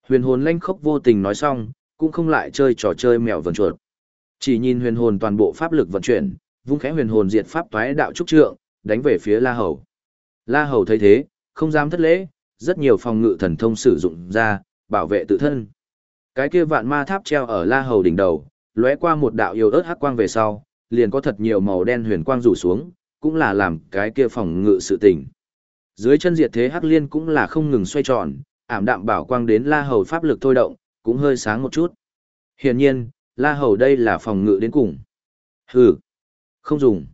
Huyền hồn lanh khốc vô tình nói xong, cũng không lại chơi trò chơi mèo vần chuột. Chỉ nhìn huyền hồn toàn bộ pháp lực vận chuyển, vung khẽ huyền hồn diệt pháp toái đạo trúc trượng, đánh về phía La Hầu. La Hầu thấy thế, không dám thất lễ, rất nhiều phòng ngự thần thông sử dụng ra, bảo vệ tự thân. Cái kia vạn ma tháp treo ở La Hầu đỉnh đầu, lóe qua một đạo yêu ớt hắc quang về sau, liền có thật nhiều màu đen huyền quang rủ xuống, cũng là làm cái kia phòng ngự sự tình. Dưới chân diệt thế hắc liên cũng là không ngừng xoay tròn, ảm đạm bảo quang đến La Hầu pháp lực thôi động, cũng hơi sáng một chút. Hiển nhiên, La Hầu đây là phòng ngự đến cùng. Hừ, không dùng.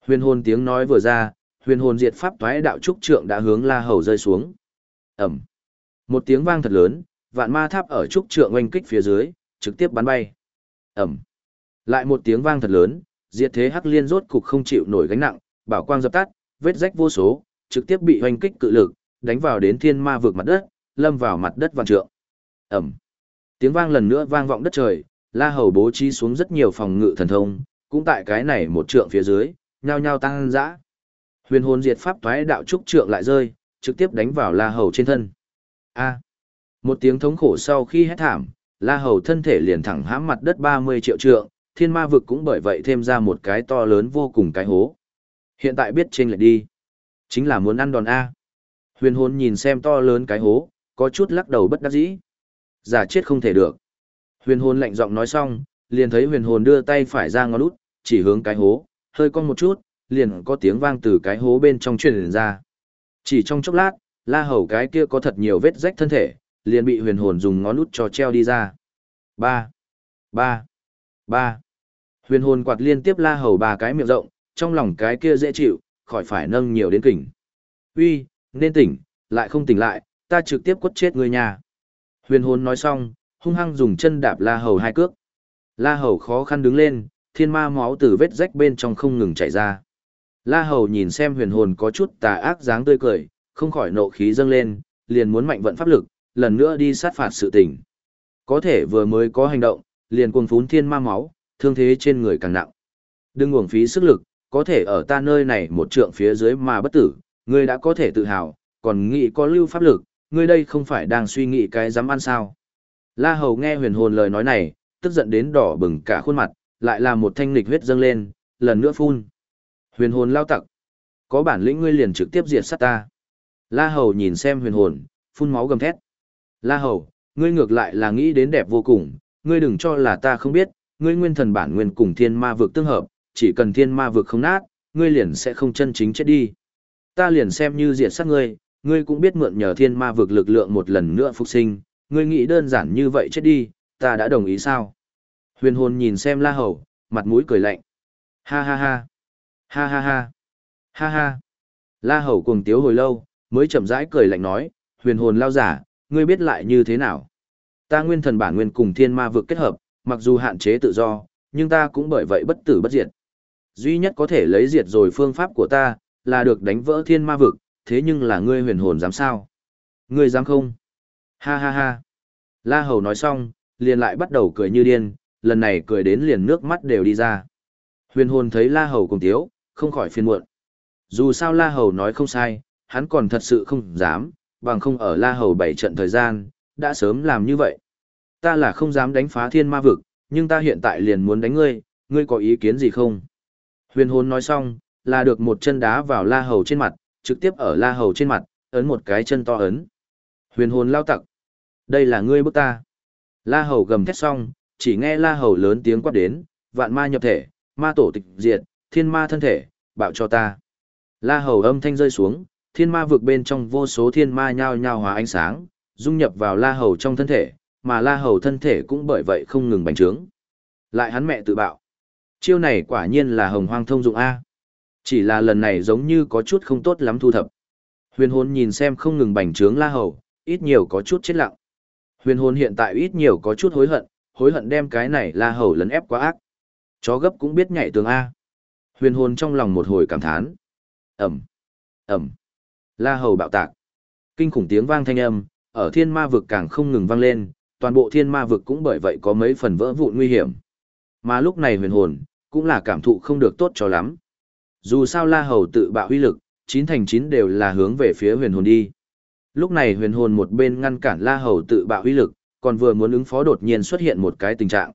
Huyền hồn tiếng nói vừa ra, huyền hồn diệt pháp toái đạo trúc trượng đã hướng La Hầu rơi xuống. Ẩm. Một tiếng vang thật lớn, vạn ma tháp ở trúc trượng oanh kích phía dưới, trực tiếp bắn bay. Ẩm. Lại một tiếng vang thật lớn, diệt thế hắc liên rốt cục không chịu nổi gánh nặng, bảo quang dập tắt, vết rách vô số, trực tiếp bị hoành kích cự lực, đánh vào đến thiên ma vực mặt đất, lâm vào mặt đất vạn trượng. Ẩm. Tiếng vang lần nữa vang vọng đất trời, La Hầu bố trí xuống rất nhiều phòng ngự thần thông, cũng tại cái này một trượng phía dưới, nhao nhao tăng dã. Huyền hồn diệt pháp toái đạo trúc trượng lại rơi, trực tiếp đánh vào La Hầu trên thân. A. Một tiếng thống khổ sau khi hét thảm, La Hầu thân thể liền thẳng hãm mặt đất 30 triệu trượng, thiên ma vực cũng bởi vậy thêm ra một cái to lớn vô cùng cái hố. Hiện tại biết trên lại đi. Chính là muốn ăn đòn A. Huyền hồn nhìn xem to lớn cái hố, có chút lắc đầu bất đắc dĩ. Giả chết không thể được. Huyền hồn lạnh giọng nói xong, liền thấy huyền hồn đưa tay phải ra ngón út, chỉ hướng cái hố, hơi cong một chút, liền có tiếng vang từ cái hố bên trong truyền ra. Chỉ trong chốc lát, la hầu cái kia có thật nhiều vết rách thân thể, liền bị huyền hồn dùng ngón út cho treo đi ra. Ba, ba, ba. Huyền hồn quạt liên tiếp la hầu ba cái miệng rộng, trong lòng cái kia dễ chịu, khỏi phải nâng nhiều đến kỉnh. Uy, nên tỉnh, lại không tỉnh lại, ta trực tiếp quất chết người nhà. Huyền hồn nói xong, hung hăng dùng chân đạp la hầu hai cước. La hầu khó khăn đứng lên, thiên ma máu từ vết rách bên trong không ngừng chảy ra. La hầu nhìn xem huyền hồn có chút tà ác dáng tươi cười, không khỏi nộ khí dâng lên, liền muốn mạnh vận pháp lực, lần nữa đi sát phạt sự tình. Có thể vừa mới có hành động, liền cuồng phún thiên ma máu, thương thế trên người càng nặng. Đừng uổng phí sức lực, có thể ở ta nơi này một trượng phía dưới mà bất tử, ngươi đã có thể tự hào, còn nghĩ có lưu pháp lực, ngươi đây không phải đang suy nghĩ cái dám ăn sao. La Hầu nghe huyền hồn lời nói này, tức giận đến đỏ bừng cả khuôn mặt, lại là một thanh lịch huyết dâng lên, lần nữa phun. Huyền hồn lao tặc. Có bản lĩnh ngươi liền trực tiếp diệt sát ta. La Hầu nhìn xem huyền hồn, phun máu gầm thét. La Hầu, ngươi ngược lại là nghĩ đến đẹp vô cùng, ngươi đừng cho là ta không biết, ngươi nguyên thần bản nguyên cùng thiên ma vực tương hợp, chỉ cần thiên ma vực không nát, ngươi liền sẽ không chân chính chết đi. Ta liền xem như diệt sát ngươi, ngươi cũng biết mượn nhờ thiên ma vực lực lượng một lần nữa phục sinh, ngươi nghĩ đơn giản như vậy chết đi, ta đã đồng ý sao? Huyền hồn nhìn xem la hầu, mặt mũi cười lạnh. Ha ha ha. Ha ha ha. Ha ha. La hầu cuồng tiếu hồi lâu, mới chậm rãi cười lạnh nói, huyền hồn lao giả, ngươi biết lại như thế nào? Ta nguyên thần bản nguyên cùng thiên ma vực kết hợp, mặc dù hạn chế tự do, nhưng ta cũng bởi vậy bất tử bất diệt. Duy nhất có thể lấy diệt rồi phương pháp của ta, là được đánh vỡ thiên ma vực, thế nhưng là ngươi huyền hồn dám sao? Ngươi dám không? Ha ha ha. La Hầu nói xong, liền lại bắt đầu cười như điên, lần này cười đến liền nước mắt đều đi ra. Huyền hồn thấy La Hầu cùng tiếu, không khỏi phiền muộn. Dù sao La Hầu nói không sai, hắn còn thật sự không dám, bằng không ở La Hầu bảy trận thời gian, đã sớm làm như vậy. Ta là không dám đánh phá thiên ma vực, nhưng ta hiện tại liền muốn đánh ngươi, ngươi có ý kiến gì không? Huyền hồn nói xong, là được một chân đá vào La Hầu trên mặt, trực tiếp ở La Hầu trên mặt, ấn một cái chân to ấn. Huyền hồn lao tặc. Đây là ngươi bức ta. La Hầu gầm thét xong, chỉ nghe La Hầu lớn tiếng quát đến, vạn ma nhập thể, ma tổ tịch diệt, thiên ma thân thể, bạo cho ta. La Hầu âm thanh rơi xuống, thiên ma vực bên trong vô số thiên ma nhao nhao hóa ánh sáng, dung nhập vào La Hầu trong thân thể, mà La Hầu thân thể cũng bởi vậy không ngừng bành trướng. Lại hắn mẹ tự bạo. Chiêu này quả nhiên là hồng hoang thông dụng A. Chỉ là lần này giống như có chút không tốt lắm thu thập. Huyền hồn nhìn xem không ngừng bành trướng La Hầu, ít nhiều có chút chết lặng. Huyền hồn hiện tại ít nhiều có chút hối hận, hối hận đem cái này La Hầu lấn ép quá ác. Chó gấp cũng biết nhảy tường A. Huyền hồn trong lòng một hồi cảm thán. Ẩm, Ẩm, La Hầu bạo tạc. Kinh khủng tiếng vang thanh âm, ở thiên ma vực càng không ngừng vang lên, toàn bộ thiên ma vực cũng bởi vậy có mấy phần vỡ vụn nguy hiểm. Mà lúc này huyền hồn, cũng là cảm thụ không được tốt cho lắm. Dù sao La Hầu tự bạo huy lực, chín thành chín đều là hướng về phía huyền hồn đi. Lúc này huyền hồn một bên ngăn cản La Hầu tự bạo huy lực, còn vừa muốn ứng phó đột nhiên xuất hiện một cái tình trạng.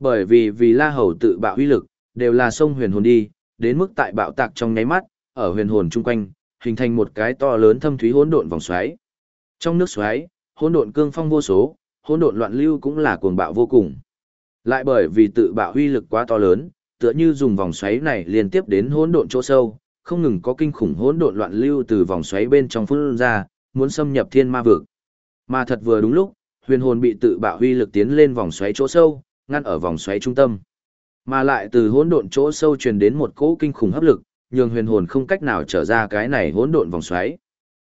Bởi vì vì La Hầu tự bạo huy lực, đều là sông huyền hồn đi, đến mức tại bạo tạc trong nháy mắt, ở huyền hồn chung quanh, hình thành một cái to lớn thâm thúy hỗn độn vòng xoáy. Trong nước xoáy, hỗn độn cương phong vô số, hỗn độn loạn lưu cũng là cuồng bạo vô cùng. Lại bởi vì tự bạo huy lực quá to lớn, tựa như dùng vòng xoáy này liên tiếp đến hỗn độn chỗ sâu, không ngừng có kinh khủng hỗn độn loạn lưu từ vòng xoáy bên trong phun ra, muốn xâm nhập thiên ma vực. Mà thật vừa đúng lúc, huyền hồn bị tự bạo huy lực tiến lên vòng xoáy chỗ sâu, ngăn ở vòng xoáy trung tâm. Mà lại từ hỗn độn chỗ sâu truyền đến một cỗ kinh khủng hấp lực, nhường huyền hồn không cách nào trở ra cái này hỗn độn vòng xoáy.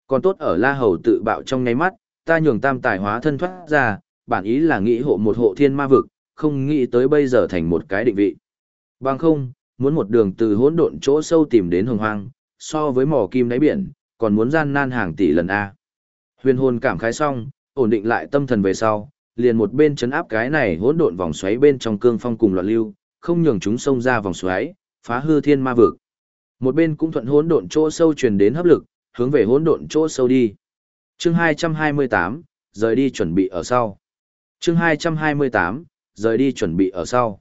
Còn tốt ở La Hầu tự bạo trong nháy mắt, ta nhường tam tài hóa thân thoát ra, bản ý là nghĩ hộ một hộ thiên ma vực, không nghĩ tới bây giờ thành một cái định vị. Bằng không, muốn một đường từ hỗn độn chỗ sâu tìm đến hồng hoang, so với mỏ kim đáy biển, còn muốn gian nan hàng tỷ lần A. Huyền hồn cảm khái xong, ổn định lại tâm thần về sau, liền một bên chấn áp cái này hỗn độn vòng xoáy bên trong cương phong cùng loạn lưu, không nhường chúng xông ra vòng xoáy, phá hư thiên ma vực. Một bên cũng thuận hỗn độn chỗ sâu truyền đến hấp lực, hướng về hỗn độn chỗ sâu đi. Chương 228, rời đi chuẩn bị ở sau. Chương 228, rời đi chuẩn bị ở sau.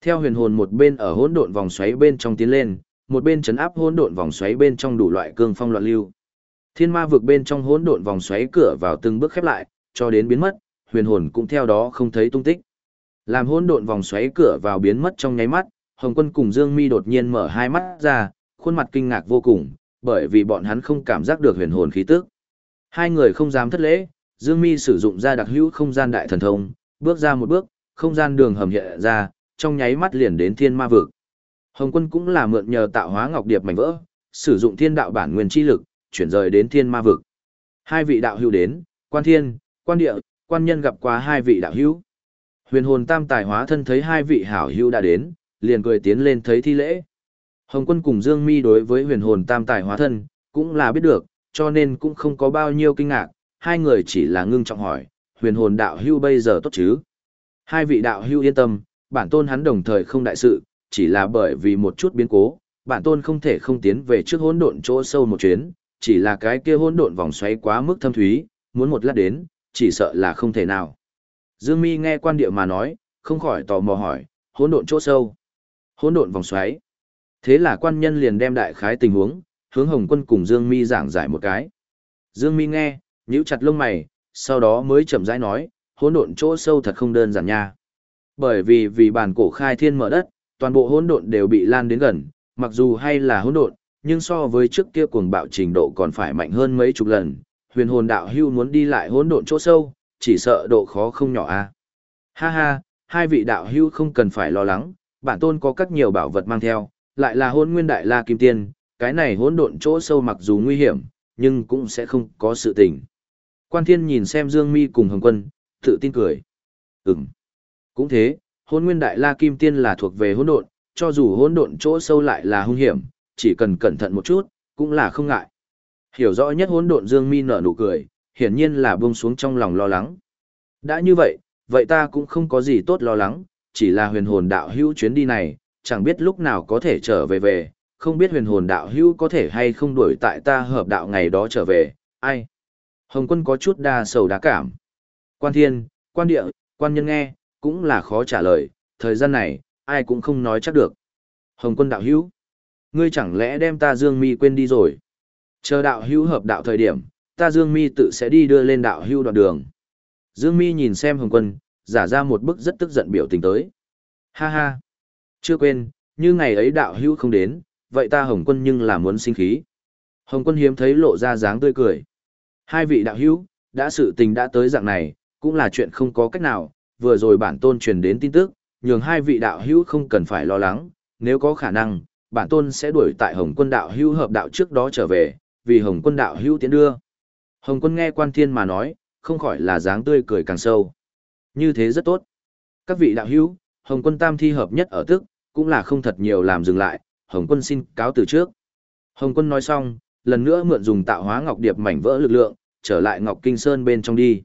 Theo huyền hồn một bên ở hỗn độn vòng xoáy bên trong tiến lên, một bên chấn áp hỗn độn vòng xoáy bên trong đủ loại cương phong loạn lưu. Thiên ma vực bên trong hỗn độn vòng xoáy cửa vào từng bước khép lại, cho đến biến mất, huyền hồn cũng theo đó không thấy tung tích. Làm hỗn độn vòng xoáy cửa vào biến mất trong nháy mắt, Hồng Quân cùng Dương Mi đột nhiên mở hai mắt ra, khuôn mặt kinh ngạc vô cùng, bởi vì bọn hắn không cảm giác được huyền hồn khí tức. Hai người không dám thất lễ, Dương Mi sử dụng ra đặc hữu không gian đại thần thông, bước ra một bước, không gian đường hầm hiện ra, trong nháy mắt liền đến thiên ma vực. Hồng Quân cũng là mượn nhờ tạo hóa ngọc điệp mảnh vỡ, sử dụng thiên đạo bản nguyên chi lực, chuyển rời đến thiên ma vực. Hai vị đạo hữu đến, quan thiên, quan địa, quan nhân gặp qua hai vị đạo hữu. Huyền hồn tam tài hóa thân thấy hai vị hảo hữu đã đến, liền cười tiến lên thấy thi lễ. Hồng quân cùng Dương Mi đối với huyền hồn tam tài hóa thân, cũng là biết được, cho nên cũng không có bao nhiêu kinh ngạc, hai người chỉ là ngưng trọng hỏi, huyền hồn đạo hưu bây giờ tốt chứ? Hai vị đạo hưu yên tâm, bản tôn hắn đồng thời không đại sự, chỉ là bởi vì một chút biến cố, bản tôn không thể không tiến về trước hỗn độn chỗ sâu một chuyến, chỉ là cái kia hỗn độn vòng xoáy quá mức thâm thúy, muốn một lát đến, chỉ sợ là không thể nào. Dương Mi nghe quan địa mà nói, không khỏi tò mò hỏi, hỗn độn chỗ sâu, hỗn độn vòng xoáy. Thế là quan nhân liền đem đại khái tình huống, hướng Hồng Quân cùng Dương Mi giảng giải một cái. Dương Mi nghe, nhíu chặt lông mày, sau đó mới chậm rãi nói, hỗn độn chỗ sâu thật không đơn giản nha. Bởi vì vì bản cổ khai thiên mở đất, toàn bộ hỗn độn đều bị lan đến gần, mặc dù hay là hỗn độn, nhưng so với trước kia cuồng bạo trình độ còn phải mạnh hơn mấy chục lần. Huyền hồn đạo hưu muốn đi lại hỗn độn chỗ sâu, chỉ sợ độ khó không nhỏ a. Ha ha, hai vị đạo hưu không cần phải lo lắng, bản tôn có các nhiều bảo vật mang theo, lại là hôn nguyên đại la kim tiên, cái này hỗn độn chỗ sâu mặc dù nguy hiểm, nhưng cũng sẽ không có sự tình. Quan thiên nhìn xem Dương Mi cùng Hồng Quân, tự tin cười. Ừm. Cũng thế, hôn nguyên đại la kim tiên là thuộc về hỗn độn, cho dù hỗn độn chỗ sâu lại là hung hiểm, chỉ cần cẩn thận một chút, cũng là không ngại. Hiểu rõ nhất hỗn độn Dương Mi nở nụ cười, hiển nhiên là buông xuống trong lòng lo lắng. Đã như vậy, vậy ta cũng không có gì tốt lo lắng, chỉ là huyền hồn đạo hữu chuyến đi này, chẳng biết lúc nào có thể trở về về, không biết huyền hồn đạo hữu có thể hay không đuổi tại ta hợp đạo ngày đó trở về, ai? Hồng quân có chút đa sầu đá cảm. Quan thiên, quan địa, quan nhân nghe, cũng là khó trả lời, thời gian này, ai cũng không nói chắc được. Hồng quân đạo hữu, ngươi chẳng lẽ đem ta dương mi quên đi rồi? Chờ đạo hữu hợp đạo thời điểm, ta dương mi tự sẽ đi đưa lên đạo hữu đoạn đường. Dương mi nhìn xem hồng quân, giả ra một bức rất tức giận biểu tình tới. Ha ha, chưa quên, như ngày ấy đạo hữu không đến, vậy ta hồng quân nhưng là muốn sinh khí. Hồng quân hiếm thấy lộ ra dáng tươi cười. Hai vị đạo hữu, đã sự tình đã tới dạng này, cũng là chuyện không có cách nào, vừa rồi bản tôn truyền đến tin tức, nhường hai vị đạo hữu không cần phải lo lắng, nếu có khả năng, bản tôn sẽ đuổi tại Hồng Quân đạo hữu hợp đạo trước đó trở về, vì Hồng Quân đạo hữu tiến đưa. Hồng Quân nghe Quan Thiên mà nói, không khỏi là dáng tươi cười càng sâu. Như thế rất tốt. Các vị đạo hữu, Hồng Quân tam thi hợp nhất ở tức, cũng là không thật nhiều làm dừng lại, Hồng Quân xin cáo từ trước. Hồng Quân nói xong, lần nữa mượn dùng tạo hóa ngọc điệp mảnh vỡ lực lượng, trở lại Ngọc Kinh Sơn bên trong đi.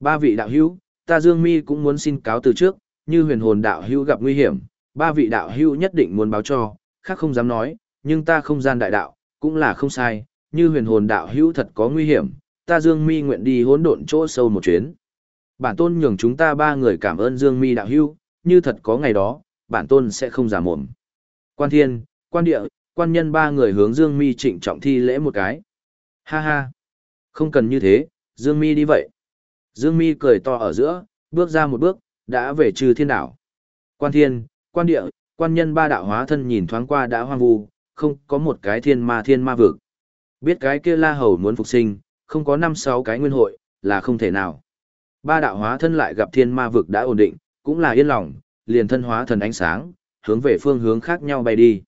Ba vị đạo hữu, ta Dương Mi cũng muốn xin cáo từ trước, như huyền hồn đạo hữu gặp nguy hiểm, ba vị đạo hữu nhất định muốn báo cho, khác không dám nói, nhưng ta không gian đại đạo, cũng là không sai, như huyền hồn đạo hữu thật có nguy hiểm, ta Dương Mi nguyện đi hỗn độn chỗ sâu một chuyến. Bản tôn nhường chúng ta ba người cảm ơn Dương Mi đạo hữu, như thật có ngày đó, bản tôn sẽ không giả mồm. Quan thiên, quan địa, quan nhân ba người hướng Dương Mi trịnh trọng thi lễ một cái. Ha ha, không cần như thế, Dương Mi đi vậy. Dương Mi cười to ở giữa, bước ra một bước, đã về trừ thiên đảo. Quan thiên, quan địa, quan nhân ba đạo hóa thân nhìn thoáng qua đã hoang vu, không có một cái thiên ma thiên ma vực. Biết cái kia la hầu muốn phục sinh, không có năm sáu cái nguyên hội, là không thể nào. Ba đạo hóa thân lại gặp thiên ma vực đã ổn định, cũng là yên lòng, liền thân hóa thần ánh sáng, hướng về phương hướng khác nhau bay đi.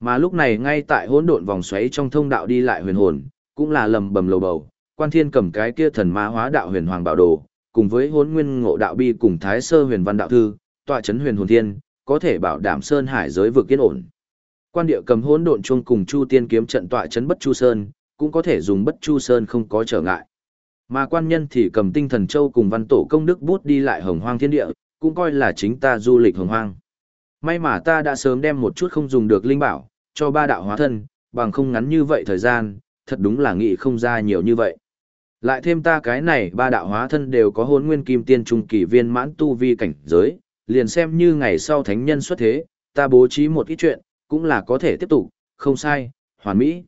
Mà lúc này ngay tại hỗn độn vòng xoáy trong thông đạo đi lại huyền hồn, cũng là lầm bầm lầu bầu, quan thiên cầm cái kia thần ma hóa đạo huyền hoàng bảo đồ, cùng với hỗn nguyên ngộ đạo bi cùng thái sơ huyền văn đạo thư, tọa chấn huyền hồn thiên, có thể bảo đảm sơn hải giới vực yên ổn. Quan địa cầm hỗn độn chuông cùng Chu Tiên kiếm trận tọa chấn Bất Chu Sơn, cũng có thể dùng Bất Chu Sơn không có trở ngại. Mà quan nhân thì cầm tinh thần châu cùng văn tổ công đức bút đi lại hồng hoang thiên địa, cũng coi là chính ta du lịch hồng hoang. May mà ta đã sớm đem một chút không dùng được linh bảo, cho ba đạo hóa thân, bằng không ngắn như vậy thời gian, thật đúng là nghị không ra nhiều như vậy. Lại thêm ta cái này ba đạo hóa thân đều có hôn nguyên kim tiên trung kỳ viên mãn tu vi cảnh giới, liền xem như ngày sau thánh nhân xuất thế, ta bố trí một ít chuyện, cũng là có thể tiếp tục, không sai, hoàn mỹ.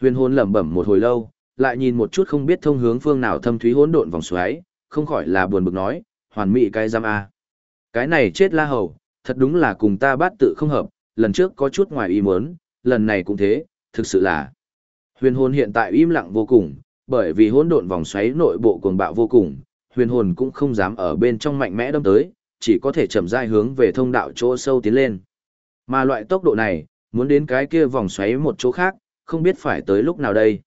Huyền hồn lẩm bẩm một hồi lâu, lại nhìn một chút không biết thông hướng phương nào thâm thúy hỗn độn vòng xoáy, không khỏi là buồn bực nói, hoàn mỹ cái giam a. Cái này chết la hầu, thật đúng là cùng ta bát tự không hợp, lần trước có chút ngoài ý muốn, lần này cũng thế, thực sự là. Huyền hồn hiện tại im lặng vô cùng, bởi vì hỗn độn vòng xoáy nội bộ cuồng bạo vô cùng, huyền hồn cũng không dám ở bên trong mạnh mẽ đâm tới, chỉ có thể chậm rãi hướng về thông đạo chỗ sâu tiến lên. Mà loại tốc độ này, muốn đến cái kia vòng xoáy một chỗ khác, không biết phải tới lúc nào đây.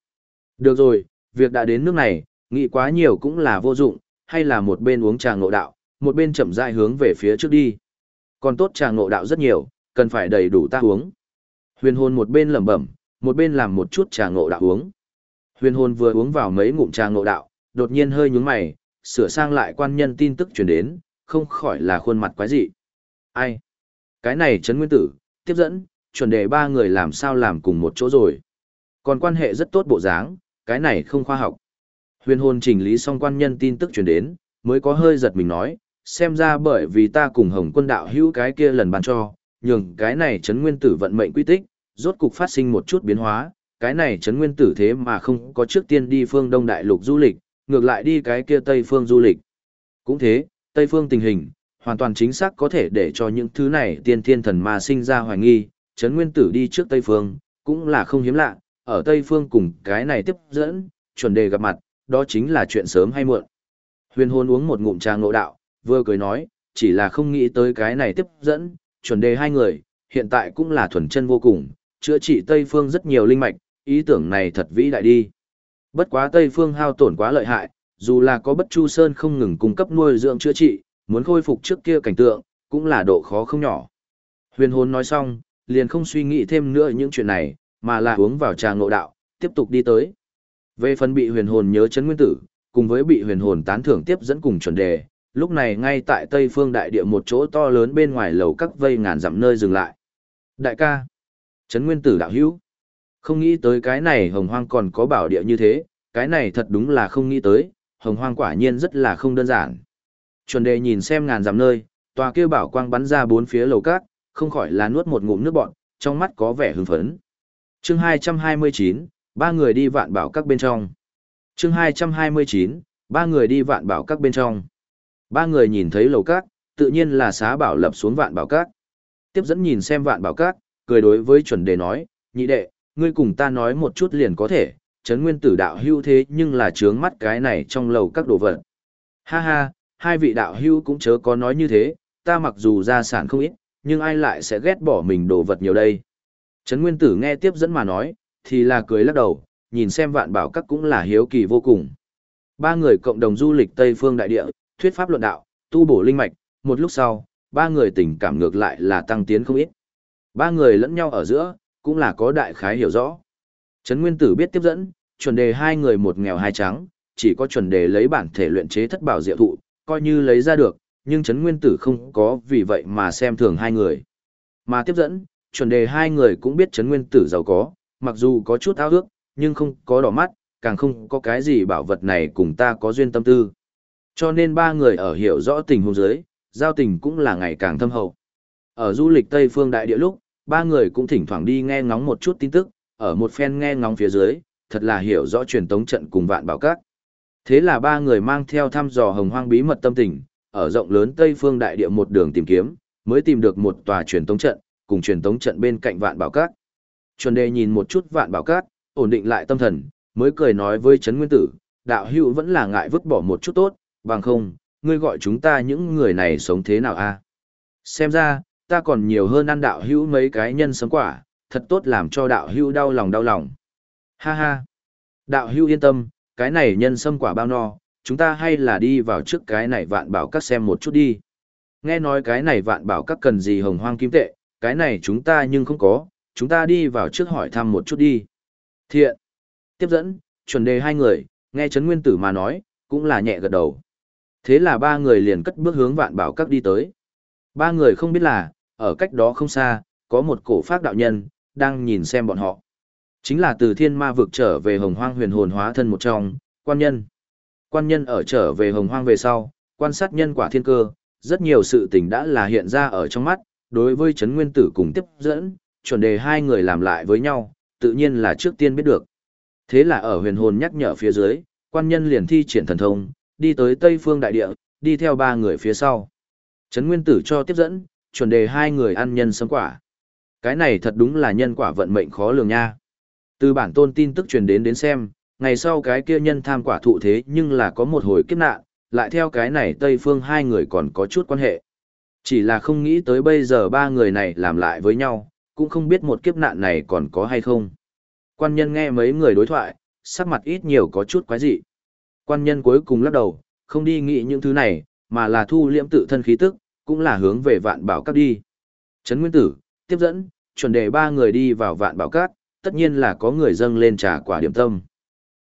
Được rồi, việc đã đến nước này, nghĩ quá nhiều cũng là vô dụng, hay là một bên uống trà ngộ đạo, một bên chậm rãi hướng về phía trước đi. Còn tốt trà ngộ đạo rất nhiều, cần phải đầy đủ ta uống. Huyền hồn một bên lẩm bẩm, một bên làm một chút trà ngộ đạo uống. Huyền hồn vừa uống vào mấy ngụm trà ngộ đạo, đột nhiên hơi nhướng mày, sửa sang lại quan nhân tin tức truyền đến, không khỏi là khuôn mặt quái dị. Ai? Cái này Trấn Nguyên Tử, tiếp dẫn, chuẩn đề ba người làm sao làm cùng một chỗ rồi. Còn quan hệ rất tốt bộ dáng, cái này không khoa học. Huyền hồn chỉnh lý xong quan nhân tin tức truyền đến, mới có hơi giật mình nói, xem ra bởi vì ta cùng Hồng Quân đạo hữu cái kia lần bàn cho, nhường cái này Trấn Nguyên Tử vận mệnh quy tích, rốt cục phát sinh một chút biến hóa, cái này Trấn Nguyên Tử thế mà không có trước tiên đi phương Đông Đại Lục du lịch, ngược lại đi cái kia Tây phương du lịch. Cũng thế, Tây phương tình hình, hoàn toàn chính xác có thể để cho những thứ này tiên thiên thần ma sinh ra hoài nghi, Trấn Nguyên Tử đi trước Tây Phương, cũng là không hiếm lạ, ở Tây Phương cùng cái này tiếp dẫn, chuẩn đề gặp mặt, đó chính là chuyện sớm hay muộn. Huyền hôn uống một ngụm trà ngộ đạo, vừa cười nói, chỉ là không nghĩ tới cái này tiếp dẫn, chuẩn đề hai người, hiện tại cũng là thuần chân vô cùng, chữa trị Tây Phương rất nhiều linh mạch, ý tưởng này thật vĩ đại đi. Bất quá Tây Phương hao tổn quá lợi hại, dù là có bất chu sơn không ngừng cung cấp nuôi dưỡng chữa trị, muốn khôi phục trước kia cảnh tượng, cũng là độ khó không nhỏ. Huyền hồn nói xong, liền không suy nghĩ thêm nữa những chuyện này, mà là uống vào trà ngộ đạo, tiếp tục đi tới. Về phần bị huyền hồn nhớ chấn nguyên tử, cùng với bị huyền hồn tán thưởng tiếp dẫn cùng chuẩn đề, lúc này ngay tại Tây Phương Đại Địa một chỗ to lớn bên ngoài lầu các vây ngàn dặm nơi dừng lại. Đại ca, chấn nguyên tử đạo hữu, không nghĩ tới cái này hồng hoang còn có bảo địa như thế, cái này thật đúng là không nghĩ tới, hồng hoang quả nhiên rất là không đơn giản. Chuẩn đề nhìn xem ngàn dặm nơi, tòa kia bảo quang bắn ra bốn phía lầu cát, không khỏi là nuốt một ngụm nước bọn, trong mắt có vẻ hưng phấn. Chương 229, ba người đi vạn bảo các bên trong. Chương 229, ba người đi vạn bảo các bên trong. Ba người nhìn thấy lầu cát, tự nhiên là xá bảo lập xuống vạn bảo cát. Tiếp dẫn nhìn xem vạn bảo cát, cười đối với chuẩn đề nói, nhị đệ, ngươi cùng ta nói một chút liền có thể, chấn nguyên tử đạo hưu thế nhưng là trướng mắt cái này trong lầu các đồ vật. Ha ha, hai vị đạo hưu cũng chớ có nói như thế, ta mặc dù gia sản không ít, nhưng ai lại sẽ ghét bỏ mình đồ vật nhiều đây. Trấn Nguyên Tử nghe tiếp dẫn mà nói, thì là cười lắc đầu, nhìn xem vạn bảo các cũng là hiếu kỳ vô cùng. Ba người cộng đồng du lịch Tây Phương Đại Địa, thuyết pháp luận đạo, tu bổ linh mạch, một lúc sau, ba người tình cảm ngược lại là tăng tiến không ít. Ba người lẫn nhau ở giữa, cũng là có đại khái hiểu rõ. Trấn Nguyên Tử biết tiếp dẫn, chuẩn đề hai người một nghèo hai trắng, chỉ có chuẩn đề lấy bản thể luyện chế thất bảo diệu thụ, coi như lấy ra được, nhưng Trấn Nguyên Tử không có vì vậy mà xem thường hai người. Mà tiếp dẫn, chuẩn đề hai người cũng biết Trấn Nguyên Tử giàu có, mặc dù có chút ao ước, nhưng không có đỏ mắt, càng không có cái gì bảo vật này cùng ta có duyên tâm tư. Cho nên ba người ở hiểu rõ tình huống dưới, giao tình cũng là ngày càng thâm hậu. Ở du lịch Tây Phương Đại Địa lúc, ba người cũng thỉnh thoảng đi nghe ngóng một chút tin tức, ở một phen nghe ngóng phía dưới, thật là hiểu rõ truyền tống trận cùng vạn bảo các. Thế là ba người mang theo thăm dò hồng hoang bí mật tâm tình, ở rộng lớn Tây Phương Đại Địa một đường tìm kiếm, mới tìm được một tòa truyền tống trận, cùng truyền tống trận bên cạnh vạn bảo các. Chuẩn đề nhìn một chút vạn bảo các, ổn định lại tâm thần, mới cười nói với Trấn Nguyên Tử, đạo hữu vẫn là ngại vứt bỏ một chút tốt, bằng không, ngươi gọi chúng ta những người này sống thế nào a? Xem ra, ta còn nhiều hơn ăn đạo hữu mấy cái nhân sống quả, thật tốt làm cho đạo hữu đau lòng đau lòng. Ha ha! Đạo hữu yên tâm, cái này nhân sâm quả bao no, chúng ta hay là đi vào trước cái này vạn bảo các xem một chút đi. Nghe nói cái này vạn bảo các cần gì hồng hoang kim tệ, cái này chúng ta nhưng không có, chúng ta đi vào trước hỏi thăm một chút đi. Thiện! Tiếp dẫn, chuẩn đề hai người, nghe Trấn Nguyên Tử mà nói, cũng là nhẹ gật đầu. Thế là ba người liền cất bước hướng vạn bảo các đi tới. Ba người không biết là, ở cách đó không xa, có một cổ pháp đạo nhân, đang nhìn xem bọn họ. Chính là từ thiên ma vực trở về hồng hoang huyền hồn hóa thân một trong, quan nhân. Quan nhân ở trở về hồng hoang về sau, quan sát nhân quả thiên cơ, rất nhiều sự tình đã là hiện ra ở trong mắt, đối với chấn nguyên tử cùng tiếp dẫn, chuẩn đề hai người làm lại với nhau, tự nhiên là trước tiên biết được. Thế là ở huyền hồn nhắc nhở phía dưới, quan nhân liền thi triển thần thông, đi tới Tây Phương Đại Địa, đi theo ba người phía sau. Trấn Nguyên Tử cho tiếp dẫn, chuẩn đề hai người ăn nhân sấm quả. Cái này thật đúng là nhân quả vận mệnh khó lường nha. Từ bản tôn tin tức truyền đến đến xem, ngày sau cái kia nhân tham quả thụ thế nhưng là có một hồi kiếp nạn, lại theo cái này Tây Phương hai người còn có chút quan hệ. Chỉ là không nghĩ tới bây giờ ba người này làm lại với nhau, cũng không biết một kiếp nạn này còn có hay không. Quan nhân nghe mấy người đối thoại, sắc mặt ít nhiều có chút quái dị. Quan nhân cuối cùng lắc đầu, không đi nghĩ những thứ này, mà là thu liễm tự thân khí tức, cũng là hướng về vạn bảo các đi. Trấn Nguyên Tử, tiếp dẫn, chuẩn đề ba người đi vào vạn bảo các, tất nhiên là có người dâng lên trà quả điểm tâm.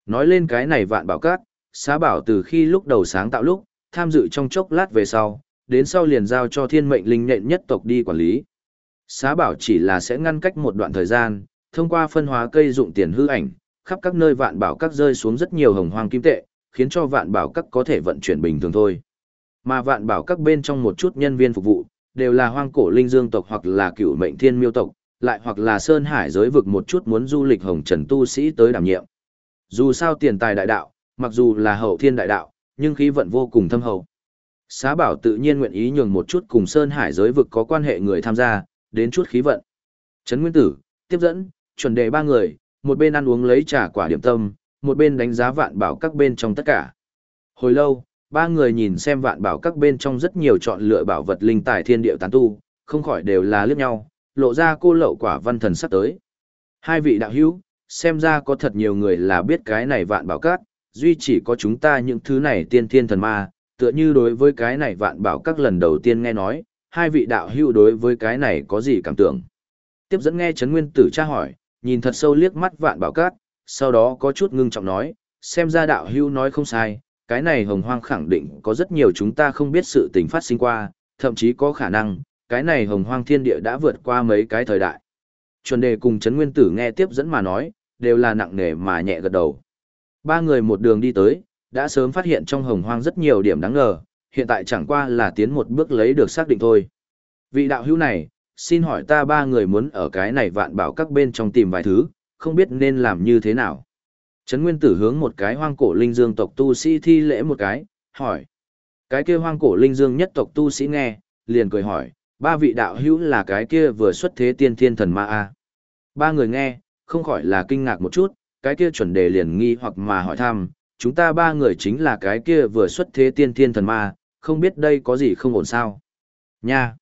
Nói lên cái này vạn bảo các, xá bảo từ khi lúc đầu sáng tạo lúc, tham dự trong chốc lát về sau, đến sau liền giao cho thiên mệnh linh nện nhất tộc đi quản lý. Xá bảo chỉ là sẽ ngăn cách một đoạn thời gian, thông qua phân hóa cây dụng tiền hư ảnh, khắp các nơi vạn bảo các rơi xuống rất nhiều hồng hoang kim tệ, khiến cho vạn bảo các có thể vận chuyển bình thường thôi. Mà vạn bảo các bên trong một chút nhân viên phục vụ, đều là hoang cổ linh dương tộc hoặc là cựu mệnh thiên miêu tộc, lại hoặc là sơn hải giới vực một chút muốn du lịch hồng trần tu sĩ tới đảm nhiệm. Dù sao tiền tài đại đạo, mặc dù là hậu thiên đại đạo, nhưng khí vận vô cùng thâm hậu. Xá bảo tự nhiên nguyện ý nhường một chút cùng sơn hải giới vực có quan hệ người tham gia, đến chút khí vận. Trấn Nguyên Tử, tiếp dẫn, chuẩn đề ba người, một bên ăn uống lấy trà quả điểm tâm, một bên đánh giá vạn bảo các bên trong tất cả. Hồi lâu, ba người nhìn xem vạn bảo các bên trong rất nhiều chọn lựa bảo vật linh tài thiên địa tán tu, không khỏi đều là liếc nhau, lộ ra cô lậu quả văn thần sắp tới. Hai vị đạo hữu, xem ra có thật nhiều người là biết cái này vạn bảo các, duy chỉ có chúng ta những thứ này tiên thiên thần ma, tựa như đối với cái này vạn bảo các lần đầu tiên nghe nói, hai vị đạo hữu đối với cái này có gì cảm tưởng. Tiếp dẫn nghe Trấn Nguyên Tử tra hỏi, nhìn thật sâu liếc mắt vạn bảo các sau đó có chút ngưng trọng nói, xem ra đạo hưu nói không sai, cái này hồng hoang khẳng định có rất nhiều chúng ta không biết sự tình phát sinh qua, thậm chí có khả năng, cái này hồng hoang thiên địa đã vượt qua mấy cái thời đại. Chuẩn đề cùng Trấn Nguyên Tử nghe tiếp dẫn mà nói, đều là nặng nề mà nhẹ gật đầu. Ba người một đường đi tới, đã sớm phát hiện trong hồng hoang rất nhiều điểm đáng ngờ, hiện tại chẳng qua là tiến một bước lấy được xác định thôi. Vị đạo hữu này, xin hỏi ta ba người muốn ở cái này vạn bảo các bên trong tìm vài thứ, không biết nên làm như thế nào. Trấn Nguyên Tử hướng một cái hoang cổ linh dương tộc tu sĩ thi lễ một cái, hỏi. Cái kia hoang cổ linh dương nhất tộc tu sĩ nghe, liền cười hỏi, ba vị đạo hữu là cái kia vừa xuất thế tiên thiên thần ma a. Ba người nghe, không khỏi là kinh ngạc một chút, cái kia chuẩn đề liền nghi hoặc mà hỏi thăm, chúng ta ba người chính là cái kia vừa xuất thế tiên thiên thần ma, không biết đây có gì không ổn sao. Nha!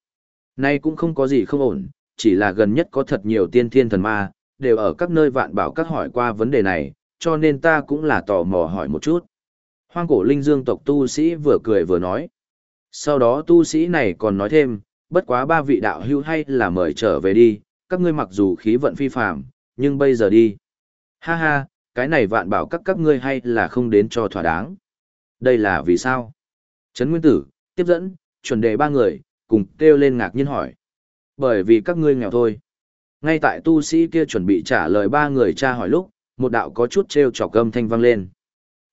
Nay cũng không có gì không ổn, chỉ là gần nhất có thật nhiều tiên thiên thần ma, đều ở các nơi vạn bảo các hỏi qua vấn đề này, cho nên ta cũng là tò mò hỏi một chút. Hoang cổ linh dương tộc tu sĩ vừa cười vừa nói. Sau đó tu sĩ này còn nói thêm, bất quá ba vị đạo hữu hay là mời trở về đi, các ngươi mặc dù khí vận phi phạm, nhưng bây giờ đi. Ha ha, cái này vạn bảo các các ngươi hay là không đến cho thỏa đáng. Đây là vì sao? Trấn Nguyên Tử, tiếp dẫn, chuẩn đề ba người, cùng kêu lên ngạc nhiên hỏi. Bởi vì các ngươi nghèo thôi. Ngay tại tu sĩ kia chuẩn bị trả lời ba người tra hỏi lúc, một đạo có chút treo trọc âm thanh vang lên.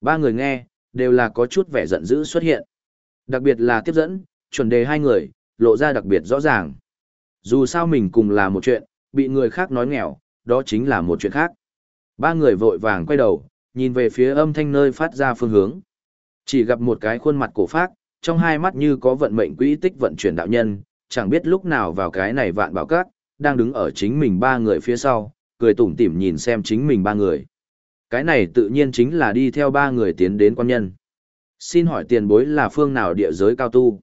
Ba người nghe, đều là có chút vẻ giận dữ xuất hiện. Đặc biệt là tiếp dẫn, chuẩn đề hai người, lộ ra đặc biệt rõ ràng. Dù sao mình cùng là một chuyện, bị người khác nói nghèo, đó chính là một chuyện khác. Ba người vội vàng quay đầu, nhìn về phía âm thanh nơi phát ra phương hướng. Chỉ gặp một cái khuôn mặt cổ phác, trong hai mắt như có vận mệnh quỹ tích vận chuyển đạo nhân, chẳng biết lúc nào vào cái này vạn bảo cát, đang đứng ở chính mình ba người phía sau, cười tủm tỉm nhìn xem chính mình ba người. Cái này tự nhiên chính là đi theo ba người tiến đến quan nhân. Xin hỏi tiền bối là phương nào địa giới cao tu?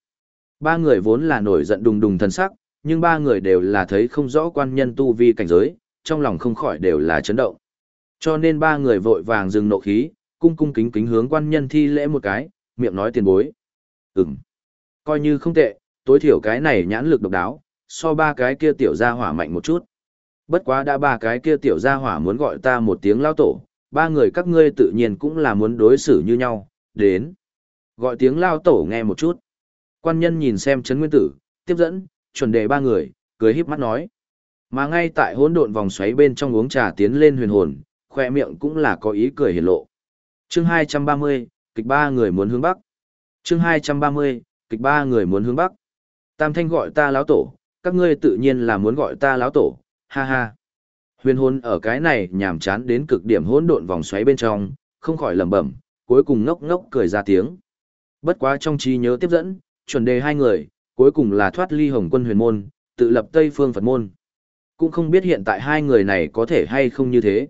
Ba người vốn là nổi giận đùng đùng thần sắc, nhưng ba người đều là thấy không rõ quan nhân tu vi cảnh giới, trong lòng không khỏi đều là chấn động. Cho nên ba người vội vàng dừng nộ khí, cung cung kính kính hướng quan nhân thi lễ một cái, miệng nói tiền bối. Ừm, coi như không tệ, tối thiểu cái này nhãn lực độc đáo, so ba cái kia tiểu gia hỏa mạnh một chút. Bất quá đã ba cái kia tiểu gia hỏa muốn gọi ta một tiếng lao tổ, ba người các ngươi tự nhiên cũng là muốn đối xử như nhau, đến. Gọi tiếng lao tổ nghe một chút. Quan nhân nhìn xem Trấn Nguyên Tử, tiếp dẫn, chuẩn đề ba người, cười híp mắt nói. Mà ngay tại hỗn độn vòng xoáy bên trong uống trà tiến lên huyền hồn, khoe miệng cũng là có ý cười hiển lộ. Chương 230, kịch ba người muốn hướng bắc. Chương 230, kịch ba người muốn hướng bắc. Tam Thanh gọi ta lão tổ, các ngươi tự nhiên là muốn gọi ta lão tổ, ha ha. Huyền hồn ở cái này nhàm chán đến cực điểm hỗn độn vòng xoáy bên trong, không khỏi lẩm bẩm, cuối cùng ngốc ngốc cười ra tiếng. Bất quá trong trí nhớ tiếp dẫn, chuẩn đề hai người, cuối cùng là thoát ly hồng quân huyền môn, tự lập Tây Phương Phật môn. Cũng không biết hiện tại hai người này có thể hay không như thế.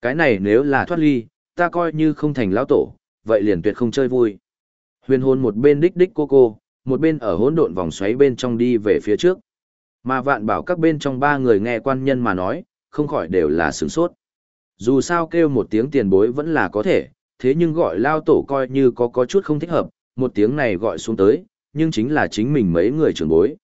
Cái này nếu là thoát ly, ta coi như không thành lão tổ, vậy liền tuyệt không chơi vui. Huyền hồn một bên đích đích cô cô, một bên ở hỗn độn vòng xoáy bên trong đi về phía trước. Mà vạn bảo các bên trong ba người nghe quan nhân mà nói, không khỏi đều là sửng sốt. Dù sao kêu một tiếng tiền bối vẫn là có thể, thế nhưng gọi lao tổ coi như có có chút không thích hợp, một tiếng này gọi xuống tới, nhưng chính là chính mình mấy người trưởng bối.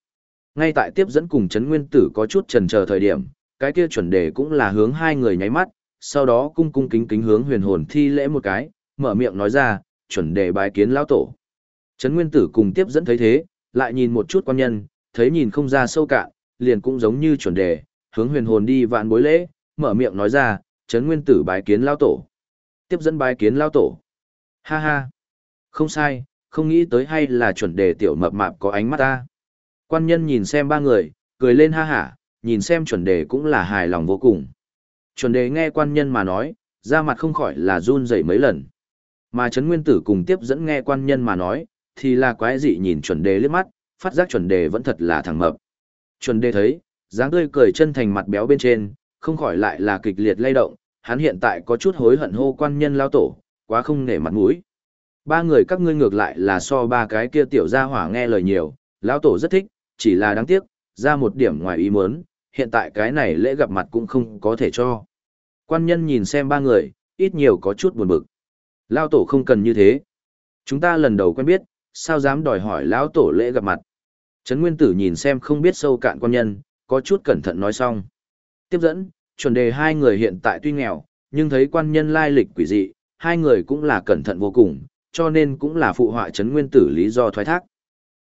Ngay tại tiếp dẫn cùng chấn nguyên tử có chút trần chờ thời điểm, cái kia chuẩn đề cũng là hướng hai người nháy mắt, sau đó cung cung kính kính hướng huyền hồn thi lễ một cái, mở miệng nói ra, chuẩn đề bái kiến lao tổ. Trấn Nguyên Tử cùng tiếp dẫn thấy thế, lại nhìn một chút quan nhân, thấy nhìn không ra sâu cạn, liền cũng giống như chuẩn đề, hướng huyền hồn đi vạn bối lễ, mở miệng nói ra, chấn Nguyên Tử bái kiến lao tổ. Tiếp dẫn bái kiến lao tổ. Ha ha. Không sai, không nghĩ tới hay là chuẩn đề tiểu mập mạp có ánh mắt ta. Quan nhân nhìn xem ba người, cười lên ha hả, nhìn xem chuẩn đề cũng là hài lòng vô cùng. Chuẩn đề nghe quan nhân mà nói, da mặt không khỏi là run rẩy mấy lần. Mà chấn Nguyên Tử cùng tiếp dẫn nghe quan nhân mà nói, thì là quái dị nhìn chuẩn đề liếc mắt, phát giác chuẩn đề vẫn thật là thẳng mập. Chuẩn đề thấy, dáng tươi cười chân thành mặt béo bên trên, không khỏi lại là kịch liệt lay động, hắn hiện tại có chút hối hận hô quan nhân lao tổ, quá không nể mặt mũi. Ba người các ngươi ngược lại là so ba cái kia tiểu gia hỏa nghe lời nhiều, lão tổ rất thích, chỉ là đáng tiếc, ra một điểm ngoài ý muốn, hiện tại cái này lễ gặp mặt cũng không có thể cho. Quan nhân nhìn xem ba người, ít nhiều có chút buồn bực. Lao tổ không cần như thế. Chúng ta lần đầu quen biết, sao dám đòi hỏi lão tổ lễ gặp mặt. Trấn Nguyên Tử nhìn xem không biết sâu cạn quan nhân, có chút cẩn thận nói xong. Tiếp dẫn, chuẩn đề hai người hiện tại tuy nghèo, nhưng thấy quan nhân lai lịch quỷ dị, hai người cũng là cẩn thận vô cùng, cho nên cũng là phụ họa Trấn Nguyên Tử lý do thoái thác.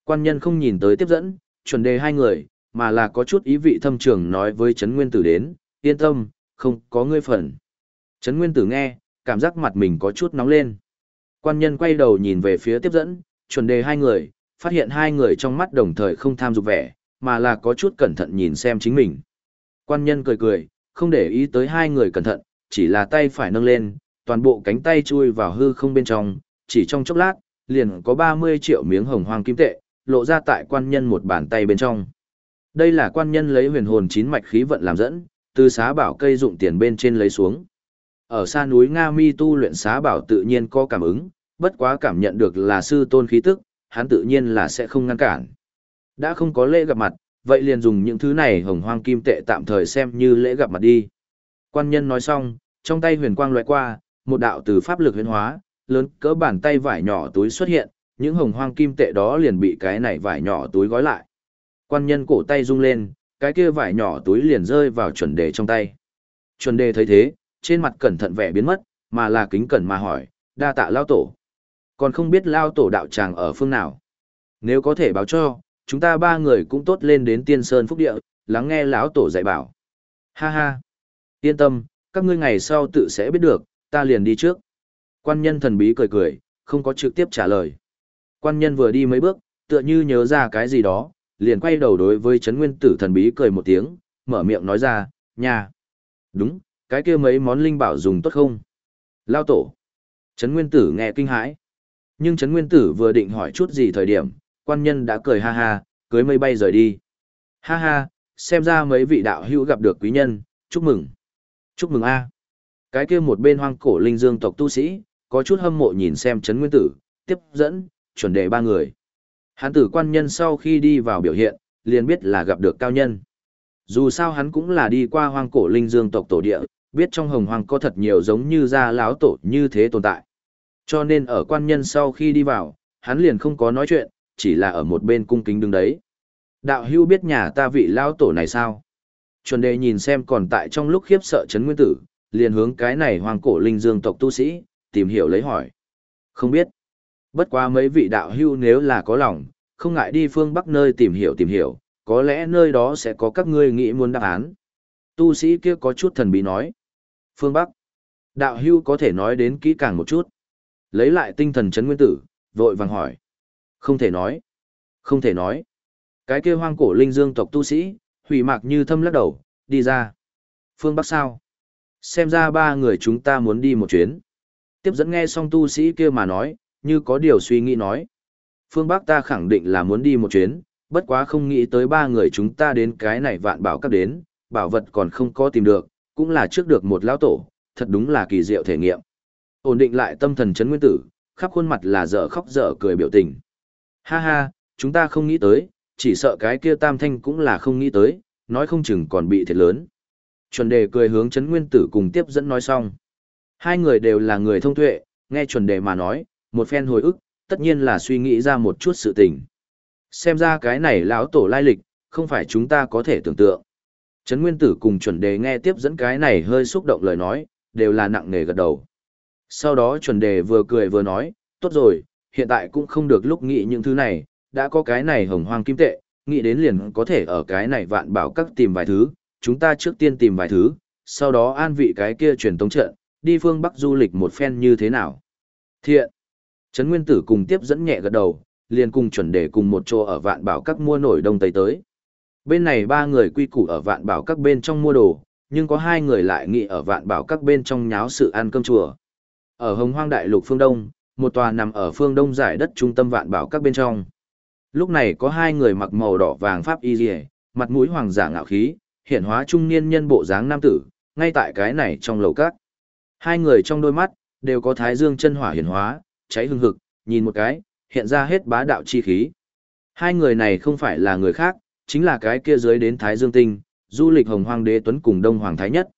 Quan nhân không nhìn tới tiếp dẫn, chuẩn đề hai người, mà là có chút ý vị thâm trường nói với Trấn Nguyên Tử đến, yên tâm, không có ngươi phần. Trấn Nguyên Tử nghe, cảm giác mặt mình có chút nóng lên. Quan nhân quay đầu nhìn về phía tiếp dẫn, chuẩn đề hai người, phát hiện hai người trong mắt đồng thời không tham dục vẻ, mà là có chút cẩn thận nhìn xem chính mình. Quan nhân cười cười, không để ý tới hai người cẩn thận, chỉ là tay phải nâng lên, toàn bộ cánh tay chui vào hư không bên trong, chỉ trong chốc lát, liền có 30 triệu miếng hồng hoang kim tệ, lộ ra tại quan nhân một bàn tay bên trong. Đây là quan nhân lấy huyền hồn chín mạch khí vận làm dẫn, từ xá bảo cây dụng tiền bên trên lấy xuống. Ở xa núi Nga Mi tu luyện xá bảo tự nhiên có cảm ứng, bất quá cảm nhận được là sư tôn khí tức, hắn tự nhiên là sẽ không ngăn cản. Đã không có lễ gặp mặt, vậy liền dùng những thứ này hồng hoang kim tệ tạm thời xem như lễ gặp mặt đi. Quan nhân nói xong, trong tay huyền quang loại qua, một đạo từ pháp lực huyền hóa, lớn cỡ bàn tay vải nhỏ túi xuất hiện, những hồng hoang kim tệ đó liền bị cái này vải nhỏ túi gói lại. Quan nhân cổ tay rung lên, cái kia vải nhỏ túi liền rơi vào chuẩn đề trong tay. Chuẩn đề thấy thế, trên mặt cẩn thận vẻ biến mất, mà là kính cẩn mà hỏi, đa tạ lao tổ. Còn không biết lao tổ đạo tràng ở phương nào. Nếu có thể báo cho, chúng ta ba người cũng tốt lên đến tiên sơn phúc địa, lắng nghe lão tổ dạy bảo. Ha ha. Yên tâm, các ngươi ngày sau tự sẽ biết được, ta liền đi trước. Quan nhân thần bí cười cười, không có trực tiếp trả lời. Quan nhân vừa đi mấy bước, tựa như nhớ ra cái gì đó, liền quay đầu đối với chấn Nguyên Tử thần bí cười một tiếng, mở miệng nói ra, nhà. Đúng, cái kia mấy món linh bảo dùng tốt không? Lao tổ. Trấn Nguyên Tử nghe kinh hãi. Nhưng Trấn Nguyên Tử vừa định hỏi chút gì thời điểm, quan nhân đã cười ha ha, cưới mây bay rời đi. Ha ha, xem ra mấy vị đạo hữu gặp được quý nhân, chúc mừng. Chúc mừng a. Cái kia một bên hoang cổ linh dương tộc tu sĩ, có chút hâm mộ nhìn xem Trấn Nguyên Tử, tiếp dẫn, chuẩn đề ba người. Hán tử quan nhân sau khi đi vào biểu hiện, liền biết là gặp được cao nhân. Dù sao hắn cũng là đi qua hoang cổ linh dương tộc tổ địa, biết trong hồng hoang có thật nhiều giống như gia láo tổ như thế tồn tại. Cho nên ở quan nhân sau khi đi vào, hắn liền không có nói chuyện, chỉ là ở một bên cung kính đứng đấy. Đạo hưu biết nhà ta vị lao tổ này sao? Chuẩn đề nhìn xem còn tại trong lúc khiếp sợ chấn nguyên tử, liền hướng cái này hoàng cổ linh dương tộc tu sĩ, tìm hiểu lấy hỏi. Không biết. Bất quá mấy vị đạo hưu nếu là có lòng, không ngại đi phương Bắc nơi tìm hiểu tìm hiểu, có lẽ nơi đó sẽ có các ngươi nghĩ muốn đáp án. Tu sĩ kia có chút thần bí nói. Phương Bắc. Đạo hưu có thể nói đến kỹ càng một chút. Lấy lại tinh thần chấn nguyên tử, vội vàng hỏi. Không thể nói. Không thể nói. Cái kia hoang cổ linh dương tộc tu sĩ, hủy mạc như thâm lắc đầu, đi ra. Phương Bắc sao? Xem ra ba người chúng ta muốn đi một chuyến. Tiếp dẫn nghe xong tu sĩ kia mà nói, như có điều suy nghĩ nói. Phương Bắc ta khẳng định là muốn đi một chuyến, bất quá không nghĩ tới ba người chúng ta đến cái này vạn bảo các đến, bảo vật còn không có tìm được, cũng là trước được một lão tổ, thật đúng là kỳ diệu thể nghiệm. Ổn định lại tâm thần chấn nguyên tử, khắp khuôn mặt là dở khóc dở cười biểu tình. Ha ha, chúng ta không nghĩ tới, chỉ sợ cái kia tam thanh cũng là không nghĩ tới, nói không chừng còn bị thiệt lớn. Chuẩn đề cười hướng chấn nguyên tử cùng tiếp dẫn nói xong. Hai người đều là người thông tuệ, nghe chuẩn đề mà nói, một phen hồi ức, tất nhiên là suy nghĩ ra một chút sự tình. Xem ra cái này lão tổ lai lịch, không phải chúng ta có thể tưởng tượng. Trấn Nguyên Tử cùng chuẩn đề nghe tiếp dẫn cái này hơi xúc động lời nói, đều là nặng nề gật đầu. Sau đó chuẩn đề vừa cười vừa nói, tốt rồi, hiện tại cũng không được lúc nghĩ những thứ này, đã có cái này hồng hoang kim tệ, nghĩ đến liền có thể ở cái này vạn bảo các tìm vài thứ, chúng ta trước tiên tìm vài thứ, sau đó an vị cái kia truyền tống trận, đi phương Bắc du lịch một phen như thế nào. Thiện. Trấn Nguyên Tử cùng tiếp dẫn nhẹ gật đầu, liền cùng chuẩn đề cùng một chỗ ở vạn bảo các mua nổi đông tây tới. Bên này ba người quy củ ở vạn bảo các bên trong mua đồ, nhưng có hai người lại nghĩ ở vạn bảo các bên trong nháo sự ăn cơm chùa. Ở hồng hoang đại lục phương Đông, một tòa nằm ở phương Đông giải đất trung tâm vạn bảo các bên trong. Lúc này có hai người mặc màu đỏ vàng pháp y dì mặt mũi hoàng giả ngạo khí, hiển hóa trung niên nhân bộ dáng nam tử, ngay tại cái này trong lầu các. Hai người trong đôi mắt, đều có thái dương chân hỏa hiển hóa, cháy hừng hực, nhìn một cái, hiện ra hết bá đạo chi khí. Hai người này không phải là người khác, chính là cái kia dưới đến Thái Dương Tinh, du lịch Hồng Hoàng Đế Tuấn cùng Đông Hoàng Thái Nhất.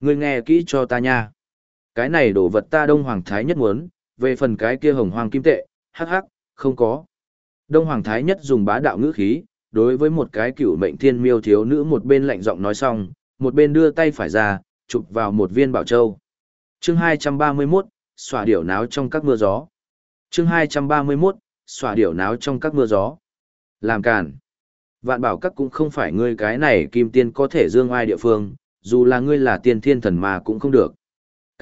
Ngươi nghe kỹ cho ta nha. Cái này đổ vật ta Đông Hoàng Thái Nhất muốn, về phần cái kia Hồng Hoàng Kim Tệ, hắc hắc, không có. Đông Hoàng Thái Nhất dùng bá đạo ngữ khí, đối với một cái cựu mệnh thiên miêu thiếu nữ một bên lạnh giọng nói xong, một bên đưa tay phải ra, chụp vào một viên bảo châu. chương 231, xòa điểu náo trong các mưa gió chương 231, xòa điểu náo trong các mưa gió. Làm càn. Vạn bảo các cũng không phải ngươi cái này kim tiên có thể dương ai địa phương, dù là ngươi là tiên thiên thần mà cũng không được.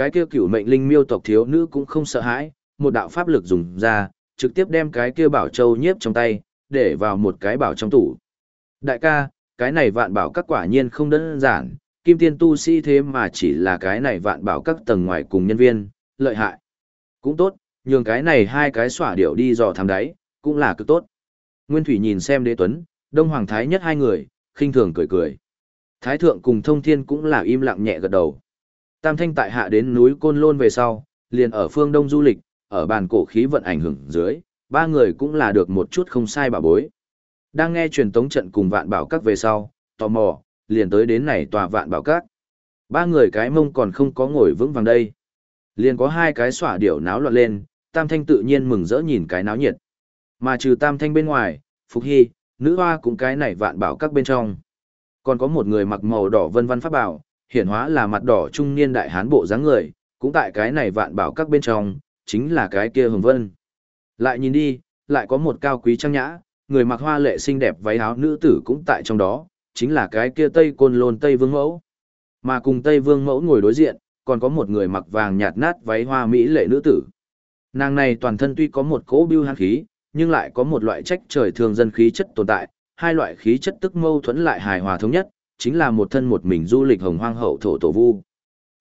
Cái kia cửu mệnh linh miêu tộc thiếu nữ cũng không sợ hãi, một đạo pháp lực dùng ra, trực tiếp đem cái kia bảo châu nhiếp trong tay, để vào một cái bảo trong tủ. Đại ca, cái này vạn bảo các quả nhiên không đơn giản, kim tiên tu sĩ thế mà chỉ là cái này vạn bảo các tầng ngoài cùng nhân viên, lợi hại. Cũng tốt, nhường cái này hai cái xỏa điệu đi dò thám đáy, cũng là cực tốt. Nguyên Thủy nhìn xem đế tuấn, Đông Hoàng Thái nhất hai người, khinh thường cười cười. Thái thượng cùng thông thiên cũng là im lặng nhẹ gật đầu. Tam thanh tại hạ đến núi Côn Lôn về sau, liền ở phương Đông du lịch, ở bàn cổ khí vận ảnh hưởng dưới, ba người cũng là được một chút không sai bà bối. Đang nghe truyền tống trận cùng vạn bảo các về sau, tò mò, liền tới đến này tòa vạn bảo các. Ba người cái mông còn không có ngồi vững vàng đây. Liền có hai cái xỏa điểu náo loạn lên, Tam Thanh tự nhiên mừng rỡ nhìn cái náo nhiệt. Mà trừ Tam Thanh bên ngoài, Phục Hy, nữ hoa cũng cái này vạn bảo các bên trong. Còn có một người mặc màu đỏ vân vân pháp bảo, hiển hóa là mặt đỏ trung niên đại hán bộ dáng người, cũng tại cái này vạn bảo các bên trong, chính là cái kia hồng vân. Lại nhìn đi, lại có một cao quý trang nhã, người mặc hoa lệ xinh đẹp váy áo nữ tử cũng tại trong đó, chính là cái kia Tây Côn Lôn Tây Vương Mẫu. Mà cùng Tây Vương mẫu ngồi đối diện, còn có một người mặc vàng nhạt nát váy hoa mỹ lệ nữ tử. Nàng này toàn thân tuy có một cỗ bưu hán khí, nhưng lại có một loại trách trời thường dân khí chất tồn tại, hai loại khí chất tức mâu thuẫn lại hài hòa thống nhất, chính là một thân một mình du lịch hồng hoang hậu thổ tổ vu.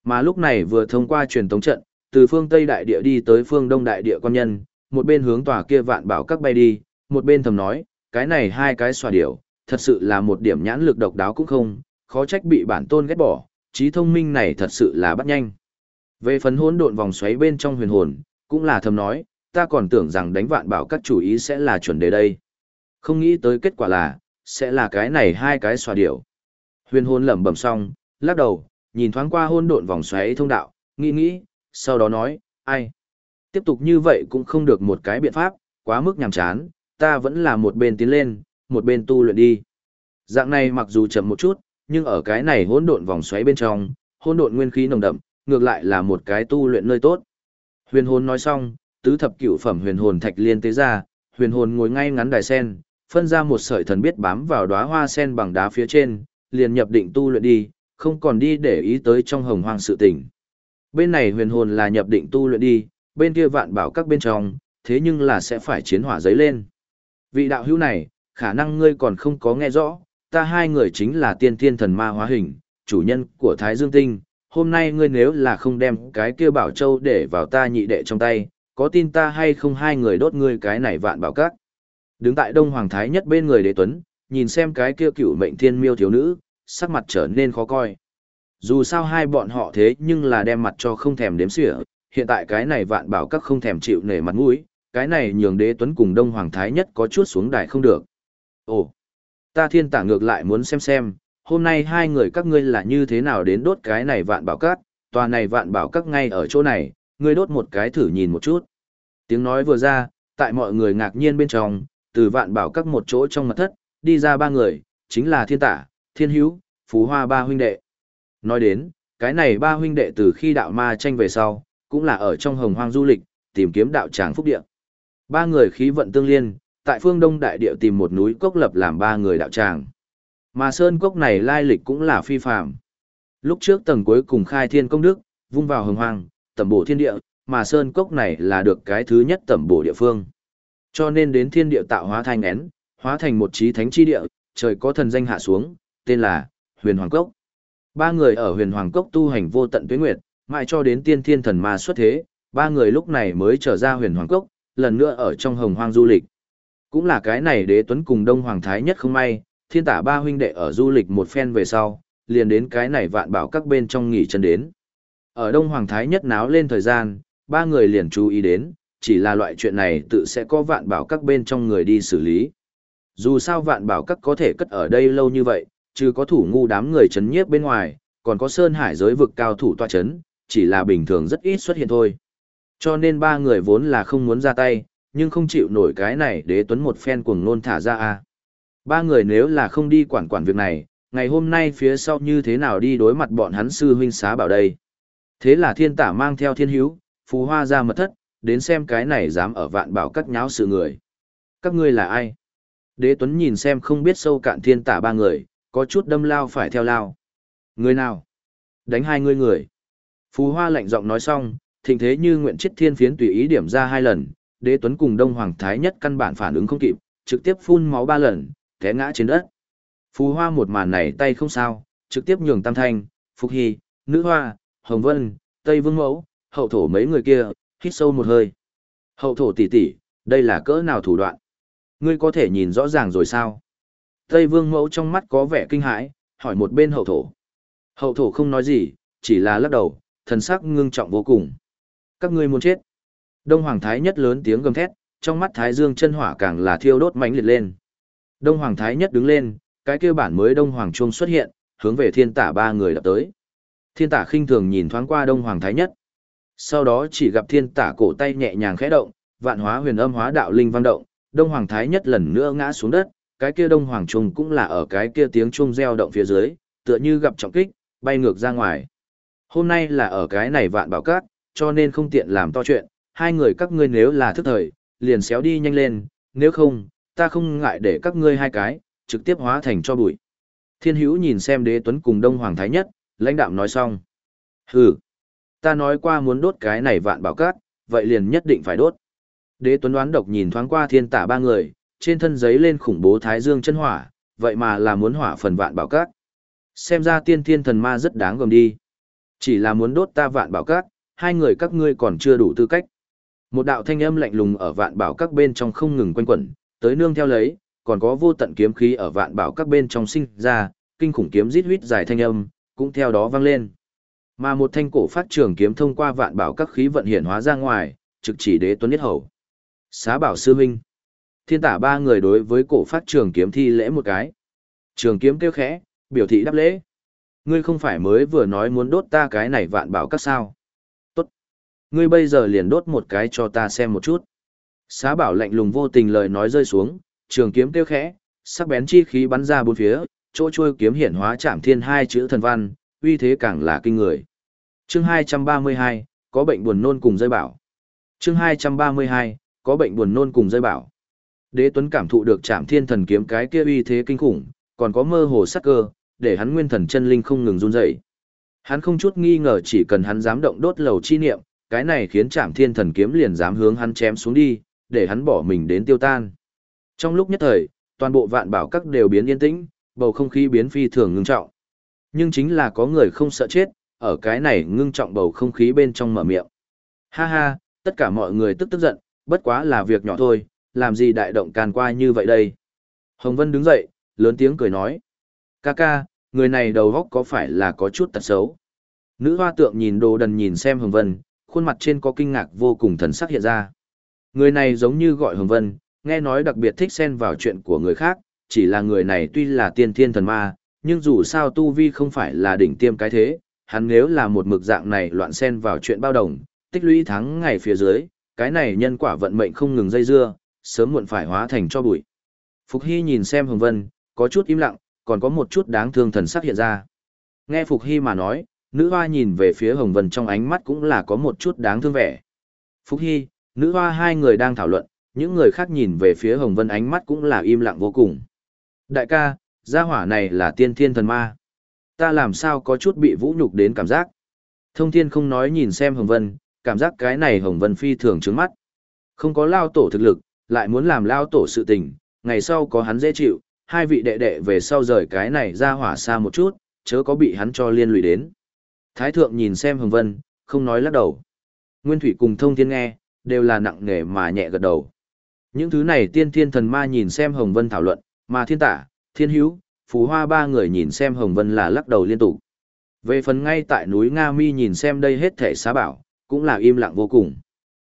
Mà lúc này vừa thông qua truyền tống trận, từ phương Tây đại địa đi tới phương Đông đại địa quan nhân, một bên hướng tòa kia vạn bảo các bay đi, một bên thầm nói, cái này hai cái xòa điểu, thật sự là một điểm nhãn lực độc đáo cũng không, khó trách bị bản tôn ghét bỏ, trí thông minh này thật sự là bắt nhanh. Về phần hỗn độn vòng xoáy bên trong huyền hồn, cũng là thầm nói, ta còn tưởng rằng đánh vạn bảo các chủ ý sẽ là chuẩn đề đây. Không nghĩ tới kết quả là, sẽ là cái này hai cái xòa điểu. Huyền hồn lẩm bẩm xong, lắc đầu, nhìn thoáng qua hôn độn vòng xoáy thông đạo, nghĩ nghĩ, sau đó nói, ai? Tiếp tục như vậy cũng không được một cái biện pháp, quá mức nhàm chán, ta vẫn là một bên tiến lên, một bên tu luyện đi. Dạng này mặc dù chậm một chút, nhưng ở cái này hỗn độn vòng xoáy bên trong, hỗn độn nguyên khí nồng đậm, ngược lại là một cái tu luyện nơi tốt. Huyền hồn nói xong, tứ thập cửu phẩm huyền hồn thạch liên tế ra, huyền hồn ngồi ngay ngắn đài sen, phân ra một sợi thần biết bám vào đóa hoa sen bằng đá phía trên, liền nhập định tu luyện đi, không còn đi để ý tới trong hồng hoang sự tình. Bên này huyền hồn là nhập định tu luyện đi, bên kia vạn bảo các bên trong, thế nhưng là sẽ phải chiến hỏa giấy lên. Vị đạo hữu này, khả năng ngươi còn không có nghe rõ, ta hai người chính là tiên thiên thần ma hóa hình, chủ nhân của Thái Dương Tinh. Hôm nay ngươi nếu là không đem cái kia bảo châu để vào ta nhị đệ trong tay, có tin ta hay không hai người đốt ngươi cái này vạn bảo các. Đứng tại Đông Hoàng Thái nhất bên người đế tuấn, nhìn xem cái kia cựu mệnh thiên miêu thiếu nữ, sắc mặt trở nên khó coi. Dù sao hai bọn họ thế nhưng là đem mặt cho không thèm đếm xỉa, hiện tại cái này vạn bảo các không thèm chịu nể mặt mũi, cái này nhường đế tuấn cùng Đông Hoàng Thái nhất có chút xuống đài không được. Ồ, ta thiên tả ngược lại muốn xem xem, hôm nay hai người các ngươi là như thế nào đến đốt cái này vạn bảo các, tòa này vạn bảo các ngay ở chỗ này, ngươi đốt một cái thử nhìn một chút. Tiếng nói vừa ra, tại mọi người ngạc nhiên bên trong, từ vạn bảo các một chỗ trong mặt thất, đi ra ba người, chính là thiên tả, thiên hữu, phú hoa ba huynh đệ. Nói đến, cái này ba huynh đệ từ khi đạo ma tranh về sau, cũng là ở trong hồng hoang du lịch, tìm kiếm đạo tràng phúc địa. Ba người khí vận tương liên, tại phương đông đại địa tìm một núi cốc lập làm ba người đạo tràng. Mà sơn cốc này lai lịch cũng là phi phạm. Lúc trước tầng cuối cùng khai thiên công đức, vung vào hồng hoang, tẩm bổ thiên địa, mà sơn cốc này là được cái thứ nhất tẩm bổ địa phương. Cho nên đến thiên địa tạo hóa thanh én, hóa thành một trí thánh chi địa, trời có thần danh hạ xuống, tên là Huyền Hoàng Cốc. Ba người ở Huyền Hoàng Cốc tu hành vô tận tuyết nguyệt, mãi cho đến tiên thiên thần ma xuất thế, ba người lúc này mới trở ra Huyền Hoàng Cốc, lần nữa ở trong hồng hoang du lịch. Cũng là cái này đế tuấn cùng Đông Hoàng Thái nhất không may, thiên tả ba huynh đệ ở du lịch một phen về sau, liền đến cái này vạn bảo các bên trong nghỉ chân đến. Ở Đông Hoàng Thái nhất náo lên thời gian, ba người liền chú ý đến, chỉ là loại chuyện này tự sẽ có vạn bảo các bên trong người đi xử lý. Dù sao vạn bảo các có thể cất ở đây lâu như vậy, chứ có thủ ngu đám người chấn nhiếp bên ngoài, còn có sơn hải giới vực cao thủ toa chấn, chỉ là bình thường rất ít xuất hiện thôi. Cho nên ba người vốn là không muốn ra tay, nhưng không chịu nổi cái này đế tuấn một phen cuồng nôn thả ra a. Ba người nếu là không đi quản quản việc này, ngày hôm nay phía sau như thế nào đi đối mặt bọn hắn sư huynh xá bảo đây. Thế là thiên tả mang theo thiên hữu, phù hoa ra mật thất, đến xem cái này dám ở vạn bảo cắt nháo sự người. Các ngươi là ai? Đế Tuấn nhìn xem không biết sâu cạn thiên tả ba người, có chút đâm lao phải theo lao. Người nào? Đánh hai người người. Phù hoa lạnh giọng nói xong, thịnh thế như nguyện chết thiên phiến tùy ý điểm ra hai lần, đế tuấn cùng đông hoàng thái nhất căn bản phản ứng không kịp, trực tiếp phun máu ba lần, té ngã trên đất. Phù hoa một màn này tay không sao, trực tiếp nhường tam thanh, phục hy, nữ hoa, hồng vân, tây vương mẫu, hậu thổ mấy người kia, hít sâu một hơi. Hậu thổ tỷ tỷ, đây là cỡ nào thủ đoạn? Ngươi có thể nhìn rõ ràng rồi sao? Tây vương mẫu trong mắt có vẻ kinh hãi, hỏi một bên hậu thổ. Hậu thổ không nói gì, chỉ là lắc đầu, thần sắc ngưng trọng vô cùng. Các ngươi muốn chết. Đông Hoàng Thái nhất lớn tiếng gầm thét, trong mắt Thái Dương chân hỏa càng là thiêu đốt mãnh liệt lên. Đông Hoàng Thái nhất đứng lên, cái kia bản mới Đông Hoàng Trung xuất hiện, hướng về thiên tả ba người đập tới. Thiên tả khinh thường nhìn thoáng qua Đông Hoàng Thái nhất. Sau đó chỉ gặp thiên tả cổ tay nhẹ nhàng khẽ động, vạn hóa huyền âm hóa đạo linh văn động, Đông Hoàng Thái nhất lần nữa ngã xuống đất, cái kia Đông Hoàng Trung cũng là ở cái kia tiếng trung reo động phía dưới, tựa như gặp trọng kích, bay ngược ra ngoài. Hôm nay là ở cái này vạn bảo cát, cho nên không tiện làm to chuyện, hai người các ngươi nếu là thức thời, liền xéo đi nhanh lên, nếu không, ta không ngại để các ngươi hai cái, trực tiếp hóa thành cho bụi. Thiên hữu nhìn xem đế tuấn cùng Đông Hoàng Thái Nhất, lãnh đạm nói xong. Hừ, ta nói qua muốn đốt cái này vạn bảo cát, vậy liền nhất định phải đốt. Đế Tuấn đoán độc nhìn thoáng qua thiên tả ba người, trên thân giấy lên khủng bố thái dương chân hỏa, vậy mà là muốn hỏa phần vạn bảo cát. Xem ra tiên thiên thần ma rất đáng gồm đi. Chỉ là muốn đốt ta vạn bảo cát, hai người các ngươi còn chưa đủ tư cách. Một đạo thanh âm lạnh lùng ở vạn bảo các bên trong không ngừng quanh quẩn, tới nương theo lấy, còn có vô tận kiếm khí ở vạn bảo các bên trong sinh ra, kinh khủng kiếm rít huýt dài thanh âm, cũng theo đó vang lên. Mà một thanh cổ phát trường kiếm thông qua vạn bảo các khí vận hiện hóa ra ngoài, trực chỉ đế tuấn nhất hầu. Xá bảo sư huynh. Thiên tả ba người đối với cổ phát trường kiếm thi lễ một cái. Trường kiếm kêu khẽ, biểu thị đáp lễ. Ngươi không phải mới vừa nói muốn đốt ta cái này vạn bảo các sao. Tốt. Ngươi bây giờ liền đốt một cái cho ta xem một chút. Xá bảo lạnh lùng vô tình lời nói rơi xuống, trường kiếm kêu khẽ, sắc bén chi khí bắn ra bốn phía, chỗ trôi kiếm hiển hóa chạm thiên hai chữ thần văn, uy thế càng là kinh người. Chương 232, có bệnh buồn nôn cùng rơi bảo. Chương 232, có bệnh buồn nôn cùng rơi bảo. Đế Tuấn cảm thụ được chạm thiên thần kiếm cái kia uy thế kinh khủng, còn có mơ hồ sắc cơ, để hắn nguyên thần chân linh không ngừng run rẩy. Hắn không chút nghi ngờ chỉ cần hắn dám động đốt lầu chi niệm, cái này khiến chạm thiên thần kiếm liền dám hướng hắn chém xuống đi, để hắn bỏ mình đến tiêu tan. Trong lúc nhất thời, toàn bộ vạn bảo các đều biến yên tĩnh, bầu không khí biến phi thường ngưng trọng. Nhưng chính là có người không sợ chết, ở cái này ngưng trọng bầu không khí bên trong mở miệng. Ha ha, tất cả mọi người tức tức giận, bất quá là việc nhỏ thôi, làm gì đại động càn qua như vậy đây. Hồng Vân đứng dậy, lớn tiếng cười nói. Ca ca, người này đầu góc có phải là có chút tật xấu? Nữ hoa tượng nhìn đồ đần nhìn xem Hồng Vân, khuôn mặt trên có kinh ngạc vô cùng thần sắc hiện ra. Người này giống như gọi Hồng Vân, nghe nói đặc biệt thích xen vào chuyện của người khác, chỉ là người này tuy là tiên thiên thần ma, nhưng dù sao tu vi không phải là đỉnh tiêm cái thế, hắn nếu là một mực dạng này loạn xen vào chuyện bao đồng, tích lũy thắng ngày phía dưới, cái này nhân quả vận mệnh không ngừng dây dưa, sớm muộn phải hóa thành cho bụi. Phục Hy nhìn xem Hồng Vân, có chút im lặng, còn có một chút đáng thương thần sắc hiện ra. Nghe Phục Hy mà nói, nữ hoa nhìn về phía Hồng Vân trong ánh mắt cũng là có một chút đáng thương vẻ. Phục Hy, nữ hoa hai người đang thảo luận, những người khác nhìn về phía Hồng Vân ánh mắt cũng là im lặng vô cùng. Đại ca, gia hỏa này là tiên thiên thần ma. Ta làm sao có chút bị vũ nhục đến cảm giác. Thông thiên không nói nhìn xem Hồng Vân, cảm giác cái này Hồng Vân phi thường trướng mắt. Không có lao tổ thực lực, lại muốn làm lao tổ sự tình, ngày sau có hắn dễ chịu, hai vị đệ đệ về sau rời cái này ra hỏa xa một chút, chớ có bị hắn cho liên lụy đến. Thái thượng nhìn xem Hồng Vân, không nói lắc đầu. Nguyên Thủy cùng thông thiên nghe, đều là nặng nề mà nhẹ gật đầu. Những thứ này tiên thiên thần ma nhìn xem Hồng Vân thảo luận, mà thiên tả, thiên hữu, phú hoa ba người nhìn xem Hồng Vân là lắc đầu liên tục. Về phần ngay tại núi Nga Mi nhìn xem đây hết thể xá bảo, cũng là im lặng vô cùng.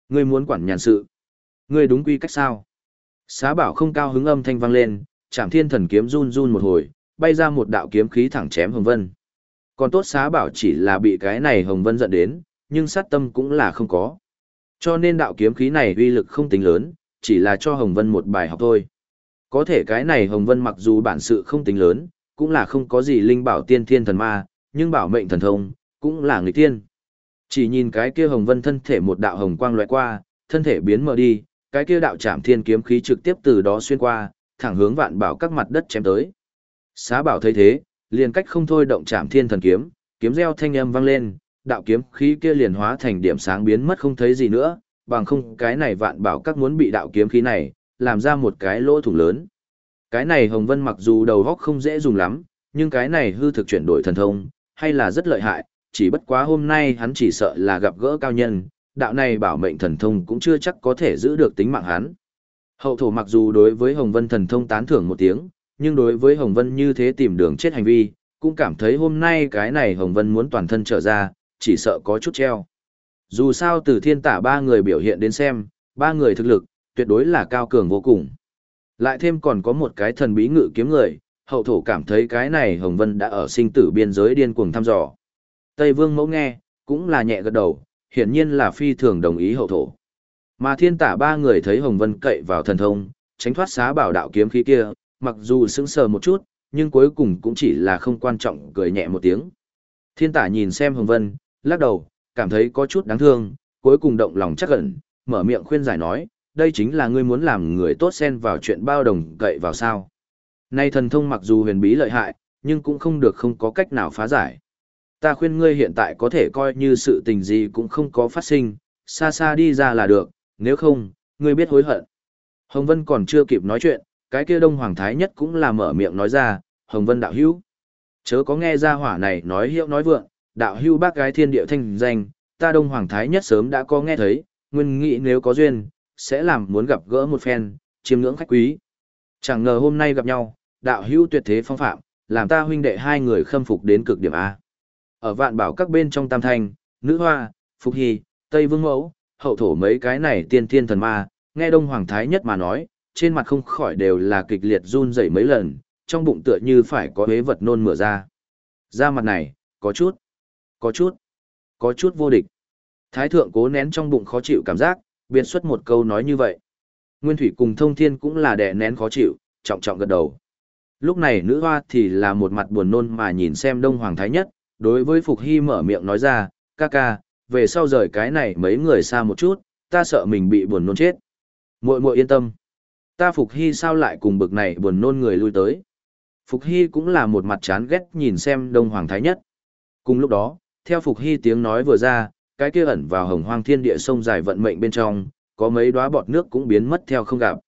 Ngươi muốn quản nhàn sự. Ngươi đúng quy cách sao? Xá bảo không cao hứng âm thanh vang lên, chạm thiên thần kiếm run run một hồi, bay ra một đạo kiếm khí thẳng chém Hồng Vân. Còn tốt xá bảo chỉ là bị cái này Hồng Vân giận đến, nhưng sát tâm cũng là không có. Cho nên đạo kiếm khí này uy lực không tính lớn, chỉ là cho Hồng Vân một bài học thôi. Có thể cái này Hồng Vân mặc dù bản sự không tính lớn, cũng là không có gì linh bảo tiên thiên thần ma, nhưng bảo mệnh thần thông, cũng là người tiên. Chỉ nhìn cái kia Hồng Vân thân thể một đạo hồng quang loại qua, thân thể biến mờ đi, cái kia đạo chạm thiên kiếm khí trực tiếp từ đó xuyên qua, thẳng hướng vạn bảo các mặt đất chém tới. Xá bảo thấy thế, liền cách không thôi động chạm thiên thần kiếm, kiếm reo thanh âm vang lên, đạo kiếm khí kia liền hóa thành điểm sáng biến mất không thấy gì nữa, bằng không cái này vạn bảo các muốn bị đạo kiếm khí này, làm ra một cái lỗ thủng lớn. Cái này Hồng Vân mặc dù đầu góc không dễ dùng lắm, nhưng cái này hư thực chuyển đổi thần thông, hay là rất lợi hại, chỉ bất quá hôm nay hắn chỉ sợ là gặp gỡ cao nhân, đạo này bảo mệnh thần thông cũng chưa chắc có thể giữ được tính mạng hắn. Hậu thổ mặc dù đối với Hồng Vân thần thông tán thưởng một tiếng, nhưng đối với Hồng Vân như thế tìm đường chết hành vi, cũng cảm thấy hôm nay cái này Hồng Vân muốn toàn thân trở ra, chỉ sợ có chút treo. Dù sao từ thiên tả ba người biểu hiện đến xem, ba người thực lực, tuyệt đối là cao cường vô cùng. Lại thêm còn có một cái thần bí ngự kiếm người, hậu thổ cảm thấy cái này Hồng Vân đã ở sinh tử biên giới điên cuồng thăm dò. Tây Vương mẫu nghe, cũng là nhẹ gật đầu, hiển nhiên là phi thường đồng ý hậu thổ. Mà thiên tả ba người thấy Hồng Vân cậy vào thần thông, tránh thoát xá bảo đạo kiếm khí kia, mặc dù sững sờ một chút, nhưng cuối cùng cũng chỉ là không quan trọng cười nhẹ một tiếng. Thiên tả nhìn xem Hồng Vân, lắc đầu, cảm thấy có chút đáng thương, cuối cùng động lòng chắc ẩn, mở miệng khuyên giải nói, đây chính là ngươi muốn làm người tốt xen vào chuyện bao đồng cậy vào sao. Nay thần thông mặc dù huyền bí lợi hại, nhưng cũng không được không có cách nào phá giải ta khuyên ngươi hiện tại có thể coi như sự tình gì cũng không có phát sinh, xa xa đi ra là được, nếu không, ngươi biết hối hận. Hồng Vân còn chưa kịp nói chuyện, cái kia Đông Hoàng Thái Nhất cũng là mở miệng nói ra, Hồng Vân đạo hữu. Chớ có nghe ra hỏa này nói hiệu nói vượng, đạo hữu bác gái thiên địa thanh danh, ta Đông Hoàng Thái Nhất sớm đã có nghe thấy, nguyên nghĩ nếu có duyên, sẽ làm muốn gặp gỡ một phen, chiêm ngưỡng khách quý. Chẳng ngờ hôm nay gặp nhau, đạo hữu tuyệt thế phong phạm, làm ta huynh đệ hai người khâm phục đến cực điểm A. Ở vạn bảo các bên trong tam thanh, nữ hoa, phục hy, tây vương mẫu, hậu thổ mấy cái này tiên thiên thần ma, nghe đông hoàng thái nhất mà nói, trên mặt không khỏi đều là kịch liệt run rẩy mấy lần, trong bụng tựa như phải có hế vật nôn mửa ra. Ra mặt này, có chút, có chút, có chút vô địch. Thái thượng cố nén trong bụng khó chịu cảm giác, biên xuất một câu nói như vậy. Nguyên thủy cùng thông thiên cũng là đè nén khó chịu, trọng trọng gật đầu. Lúc này nữ hoa thì là một mặt buồn nôn mà nhìn xem đông hoàng thái nhất, đối với Phục Hy mở miệng nói ra, ca ca, về sau rời cái này mấy người xa một chút, ta sợ mình bị buồn nôn chết. Muội muội yên tâm. Ta Phục Hy sao lại cùng bực này buồn nôn người lui tới. Phục Hy cũng là một mặt chán ghét nhìn xem Đông Hoàng Thái Nhất. Cùng lúc đó, theo Phục Hy tiếng nói vừa ra, cái kia ẩn vào hồng hoang thiên địa sông dài vận mệnh bên trong, có mấy đóa bọt nước cũng biến mất theo không gặp.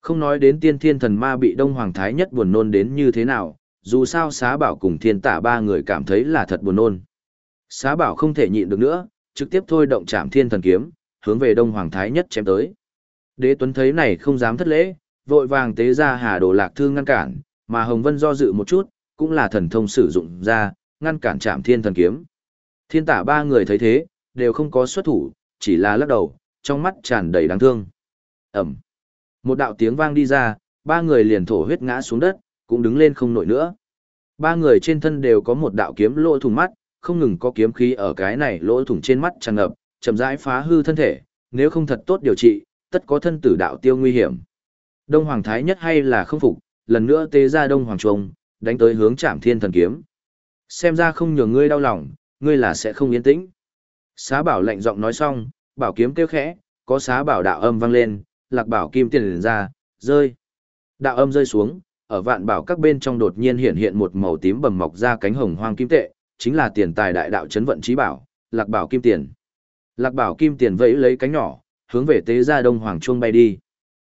Không nói đến tiên thiên thần ma bị Đông Hoàng Thái Nhất buồn nôn đến như thế nào, dù sao xá bảo cùng thiên tả ba người cảm thấy là thật buồn nôn. Xá bảo không thể nhịn được nữa, trực tiếp thôi động chạm thiên thần kiếm, hướng về Đông Hoàng Thái Nhất chém tới. Đế Tuấn thấy này không dám thất lễ, vội vàng tế ra hà đồ lạc thương ngăn cản, mà Hồng Vân do dự một chút, cũng là thần thông sử dụng ra, ngăn cản chạm thiên thần kiếm. Thiên tả ba người thấy thế, đều không có xuất thủ, chỉ là lắc đầu, trong mắt tràn đầy đáng thương. Ẩm. Một đạo tiếng vang đi ra, ba người liền thổ huyết ngã xuống đất, cũng đứng lên không nổi nữa. Ba người trên thân đều có một đạo kiếm lỗ thủng mắt, không ngừng có kiếm khí ở cái này lỗ thủng trên mắt tràn ngập, chậm rãi phá hư thân thể, nếu không thật tốt điều trị, tất có thân tử đạo tiêu nguy hiểm. Đông Hoàng Thái nhất hay là không phục, lần nữa tế ra Đông Hoàng Trung, đánh tới hướng Trảm Thiên Thần kiếm. Xem ra không nhường ngươi đau lòng, ngươi là sẽ không yên tĩnh. Xá bảo lạnh giọng nói xong, bảo kiếm kêu khẽ, có xá bảo đạo âm vang lên, lạc bảo kim tiền ra, rơi. Đạo âm rơi xuống, ở vạn bảo các bên trong đột nhiên hiện hiện một màu tím bầm mọc ra cánh hồng hoang kim tệ, chính là tiền tài đại đạo chấn vận trí bảo, lạc bảo kim tiền. Lạc bảo kim tiền vẫy lấy cánh nhỏ, hướng về tế gia đông hoàng chuông bay đi.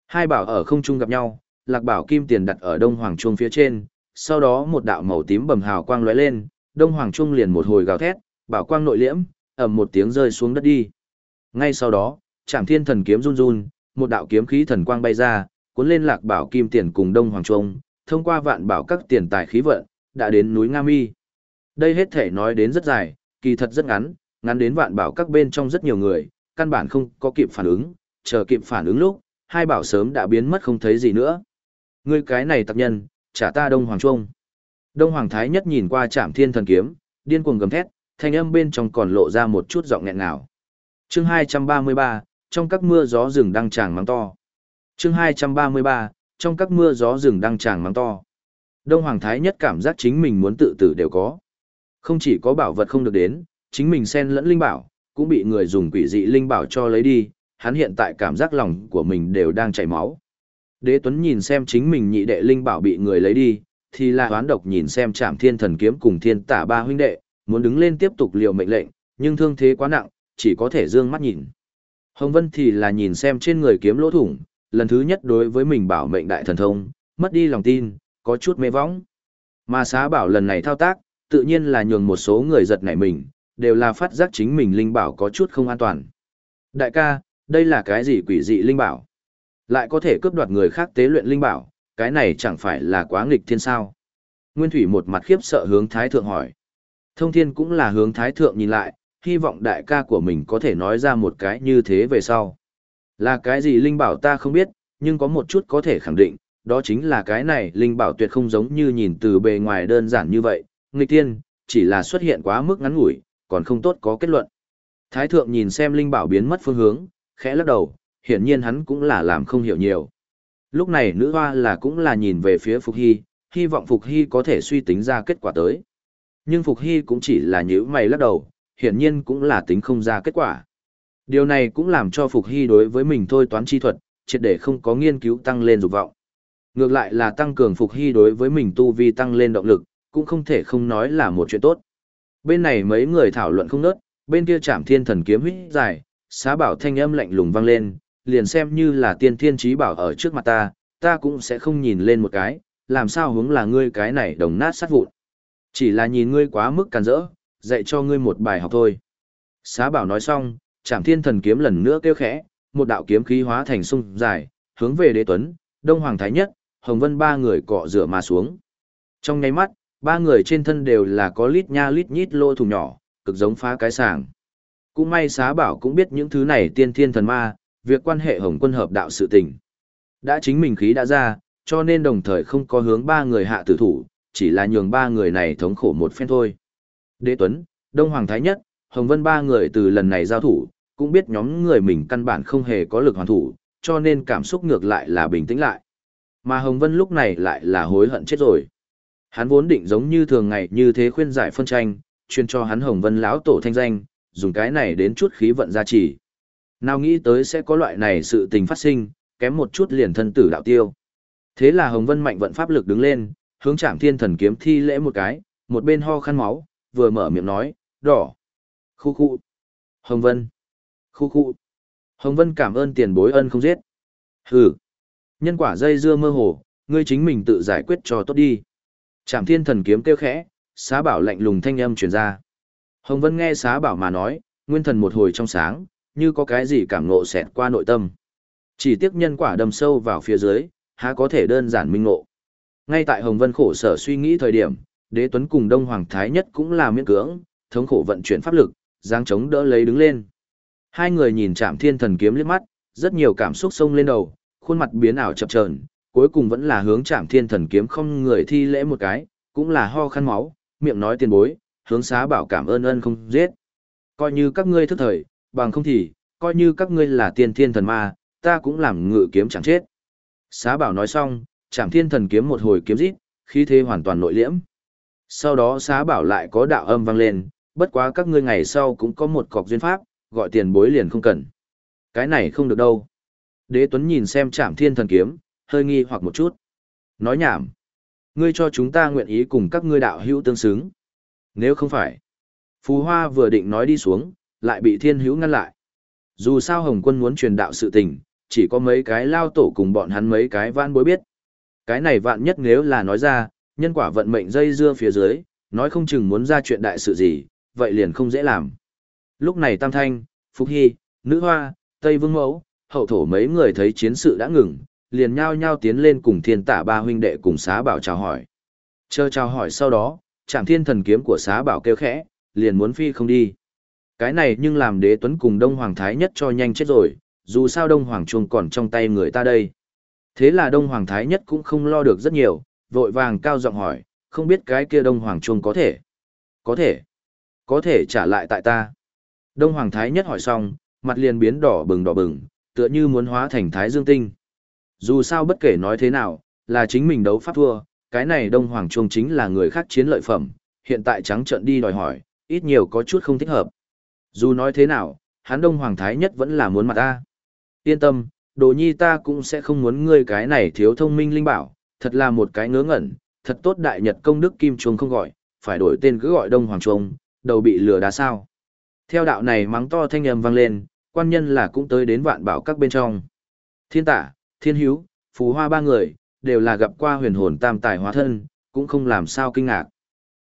Hai bảo ở không trung gặp nhau, lạc bảo kim tiền đặt ở đông hoàng chuông phía trên, sau đó một đạo màu tím bầm hào quang lóe lên, đông hoàng chuông liền một hồi gào thét, bảo quang nội liễm, ầm một tiếng rơi xuống đất đi. Ngay sau đó, Trảm Thiên thần kiếm run run, một đạo kiếm khí thần quang bay ra, cuốn lên lạc bảo kim tiền cùng đông hoàng trung, thông qua vạn bảo các tiền tài khí vận, đã đến núi Nga Mi. Đây hết thể nói đến rất dài, kỳ thật rất ngắn, ngắn đến vạn bảo các bên trong rất nhiều người, căn bản không có kịp phản ứng, chờ kịp phản ứng lúc, hai bảo sớm đã biến mất không thấy gì nữa. Ngươi cái này tặc nhân, trả ta đông hoàng trung. Đông hoàng thái nhất nhìn qua trạm thiên thần kiếm, điên cuồng gầm thét, thanh âm bên trong còn lộ ra một chút giọng nghẹn ngào. Chương 233, trong các mưa gió rừng đang tràng mắng to chương 233, trong các mưa gió rừng đang tràng mắng to. Đông Hoàng Thái nhất cảm giác chính mình muốn tự tử đều có. Không chỉ có bảo vật không được đến, chính mình xen lẫn linh bảo, cũng bị người dùng quỷ dị linh bảo cho lấy đi, hắn hiện tại cảm giác lòng của mình đều đang chảy máu. Đế Tuấn nhìn xem chính mình nhị đệ linh bảo bị người lấy đi, thì là hoán độc nhìn xem chạm thiên thần kiếm cùng thiên tả ba huynh đệ, muốn đứng lên tiếp tục liều mệnh lệnh, nhưng thương thế quá nặng, chỉ có thể dương mắt nhìn. Hồng Vân thì là nhìn xem trên người kiếm lỗ thủng, lần thứ nhất đối với mình bảo mệnh đại thần thông, mất đi lòng tin, có chút mê võng. Mà xá bảo lần này thao tác, tự nhiên là nhường một số người giật nảy mình, đều là phát giác chính mình linh bảo có chút không an toàn. Đại ca, đây là cái gì quỷ dị linh bảo? Lại có thể cướp đoạt người khác tế luyện linh bảo, cái này chẳng phải là quá nghịch thiên sao? Nguyên Thủy một mặt khiếp sợ hướng Thái Thượng hỏi. Thông Thiên cũng là hướng Thái Thượng nhìn lại, hy vọng đại ca của mình có thể nói ra một cái như thế về sau. Là cái gì Linh Bảo ta không biết, nhưng có một chút có thể khẳng định, đó chính là cái này Linh Bảo tuyệt không giống như nhìn từ bề ngoài đơn giản như vậy, nghịch tiên, chỉ là xuất hiện quá mức ngắn ngủi, còn không tốt có kết luận. Thái thượng nhìn xem Linh Bảo biến mất phương hướng, khẽ lắc đầu, hiển nhiên hắn cũng là làm không hiểu nhiều. Lúc này nữ hoa là cũng là nhìn về phía Phục Hy, hy vọng Phục Hy có thể suy tính ra kết quả tới. Nhưng Phục Hy cũng chỉ là nhíu mày lắc đầu, hiển nhiên cũng là tính không ra kết quả. Điều này cũng làm cho Phục Hy đối với mình thôi toán chi thuật, triệt để không có nghiên cứu tăng lên dục vọng. Ngược lại là tăng cường Phục Hy đối với mình tu vi tăng lên động lực, cũng không thể không nói là một chuyện tốt. Bên này mấy người thảo luận không nớt, bên kia chạm thiên thần kiếm huyết dài, xá bảo thanh âm lạnh lùng vang lên, liền xem như là tiên thiên trí bảo ở trước mặt ta, ta cũng sẽ không nhìn lên một cái, làm sao hướng là ngươi cái này đồng nát sát vụn. Chỉ là nhìn ngươi quá mức càn rỡ, dạy cho ngươi một bài học thôi. Xá bảo nói xong, chạm thiên thần kiếm lần nữa kêu khẽ, một đạo kiếm khí hóa thành sung dài, hướng về đế tuấn, đông hoàng thái nhất, hồng vân ba người cọ rửa mà xuống. Trong nháy mắt, ba người trên thân đều là có lít nha lít nhít lô thủ nhỏ, cực giống phá cái sàng. Cũng may xá bảo cũng biết những thứ này tiên thiên thần ma, việc quan hệ hồng quân hợp đạo sự tình. Đã chính mình khí đã ra, cho nên đồng thời không có hướng ba người hạ tử thủ, chỉ là nhường ba người này thống khổ một phen thôi. Đế Tuấn, Đông Hoàng Thái Nhất, Hồng Vân ba người từ lần này giao thủ, cũng biết nhóm người mình căn bản không hề có lực hoàn thủ, cho nên cảm xúc ngược lại là bình tĩnh lại. Mà Hồng Vân lúc này lại là hối hận chết rồi. Hắn vốn định giống như thường ngày như thế khuyên giải phân tranh, chuyên cho hắn Hồng Vân lão tổ thanh danh, dùng cái này đến chút khí vận gia trì. Nào nghĩ tới sẽ có loại này sự tình phát sinh, kém một chút liền thân tử đạo tiêu. Thế là Hồng Vân mạnh vận pháp lực đứng lên, hướng Trảm Thiên Thần kiếm thi lễ một cái, một bên ho khăn máu, vừa mở miệng nói, "Đỏ." Khu khu. Hồng Vân. Khu khu. Hồng Vân cảm ơn tiền bối ân không giết. Hừ. Nhân quả dây dưa mơ hồ, ngươi chính mình tự giải quyết cho tốt đi. Trảm Thiên Thần kiếm kêu khẽ, xá bảo lạnh lùng thanh âm truyền ra. Hồng Vân nghe xá bảo mà nói, nguyên thần một hồi trong sáng, như có cái gì cảm ngộ xẹt qua nội tâm. Chỉ tiếc nhân quả đâm sâu vào phía dưới, há có thể đơn giản minh ngộ. Ngay tại Hồng Vân khổ sở suy nghĩ thời điểm, Đế Tuấn cùng Đông Hoàng Thái Nhất cũng là miễn cưỡng, thống khổ vận chuyển pháp lực, giáng chống đỡ lấy đứng lên. Hai người nhìn chạm thiên thần kiếm liếc mắt, rất nhiều cảm xúc sông lên đầu, khuôn mặt biến ảo chập chờn, cuối cùng vẫn là hướng chạm thiên thần kiếm không người thi lễ một cái, cũng là ho khăn máu, miệng nói tiền bối, hướng xá bảo cảm ơn ân không giết. Coi như các ngươi thức thời, bằng không thì, coi như các ngươi là tiên thiên thần ma, ta cũng làm ngự kiếm chẳng chết. Xá bảo nói xong, chạm thiên thần kiếm một hồi kiếm rít, khí thế hoàn toàn nội liễm. Sau đó xá bảo lại có đạo âm vang lên, bất quá các ngươi ngày sau cũng có một cọc duyên pháp, gọi tiền bối liền không cần. Cái này không được đâu. Đế Tuấn nhìn xem trảm thiên thần kiếm, hơi nghi hoặc một chút. Nói nhảm. Ngươi cho chúng ta nguyện ý cùng các ngươi đạo hữu tương xứng. Nếu không phải. phú Hoa vừa định nói đi xuống, lại bị thiên hữu ngăn lại. Dù sao Hồng quân muốn truyền đạo sự tình, chỉ có mấy cái lao tổ cùng bọn hắn mấy cái vãn bối biết. Cái này vạn nhất nếu là nói ra, nhân quả vận mệnh dây dưa phía dưới, nói không chừng muốn ra chuyện đại sự gì, vậy liền không dễ làm. Lúc này Tam Thanh, Phúc Hy, Nữ Hoa, Tây Vương Mẫu, hậu thổ mấy người thấy chiến sự đã ngừng, liền nhao nhao tiến lên cùng thiên tả ba huynh đệ cùng xá bảo chào hỏi. Chờ chào hỏi sau đó, chạm thiên thần kiếm của xá bảo kêu khẽ, liền muốn phi không đi. Cái này nhưng làm đế tuấn cùng Đông Hoàng Thái nhất cho nhanh chết rồi, dù sao Đông Hoàng Chuông còn trong tay người ta đây. Thế là Đông Hoàng Thái nhất cũng không lo được rất nhiều, vội vàng cao giọng hỏi, không biết cái kia Đông Hoàng Chuông có thể? Có thể. Có thể trả lại tại ta. Đông Hoàng Thái nhất hỏi xong, mặt liền biến đỏ bừng đỏ bừng, tựa như muốn hóa thành Thái Dương Tinh. Dù sao bất kể nói thế nào, là chính mình đấu pháp thua, cái này Đông Hoàng Trung chính là người khác chiến lợi phẩm, hiện tại trắng trợn đi đòi hỏi, ít nhiều có chút không thích hợp. Dù nói thế nào, hắn Đông Hoàng Thái nhất vẫn là muốn mặt ta. Yên tâm, đồ nhi ta cũng sẽ không muốn ngươi cái này thiếu thông minh linh bảo, thật là một cái ngớ ngẩn, thật tốt đại nhật công đức kim chuông không gọi, phải đổi tên cứ gọi Đông Hoàng Trung đầu bị lửa đá sao. Theo đạo này mắng to thanh âm vang lên, quan nhân là cũng tới đến vạn bảo các bên trong. Thiên tả, thiên hiếu, phú hoa ba người, đều là gặp qua huyền hồn tam tài hóa thân, cũng không làm sao kinh ngạc.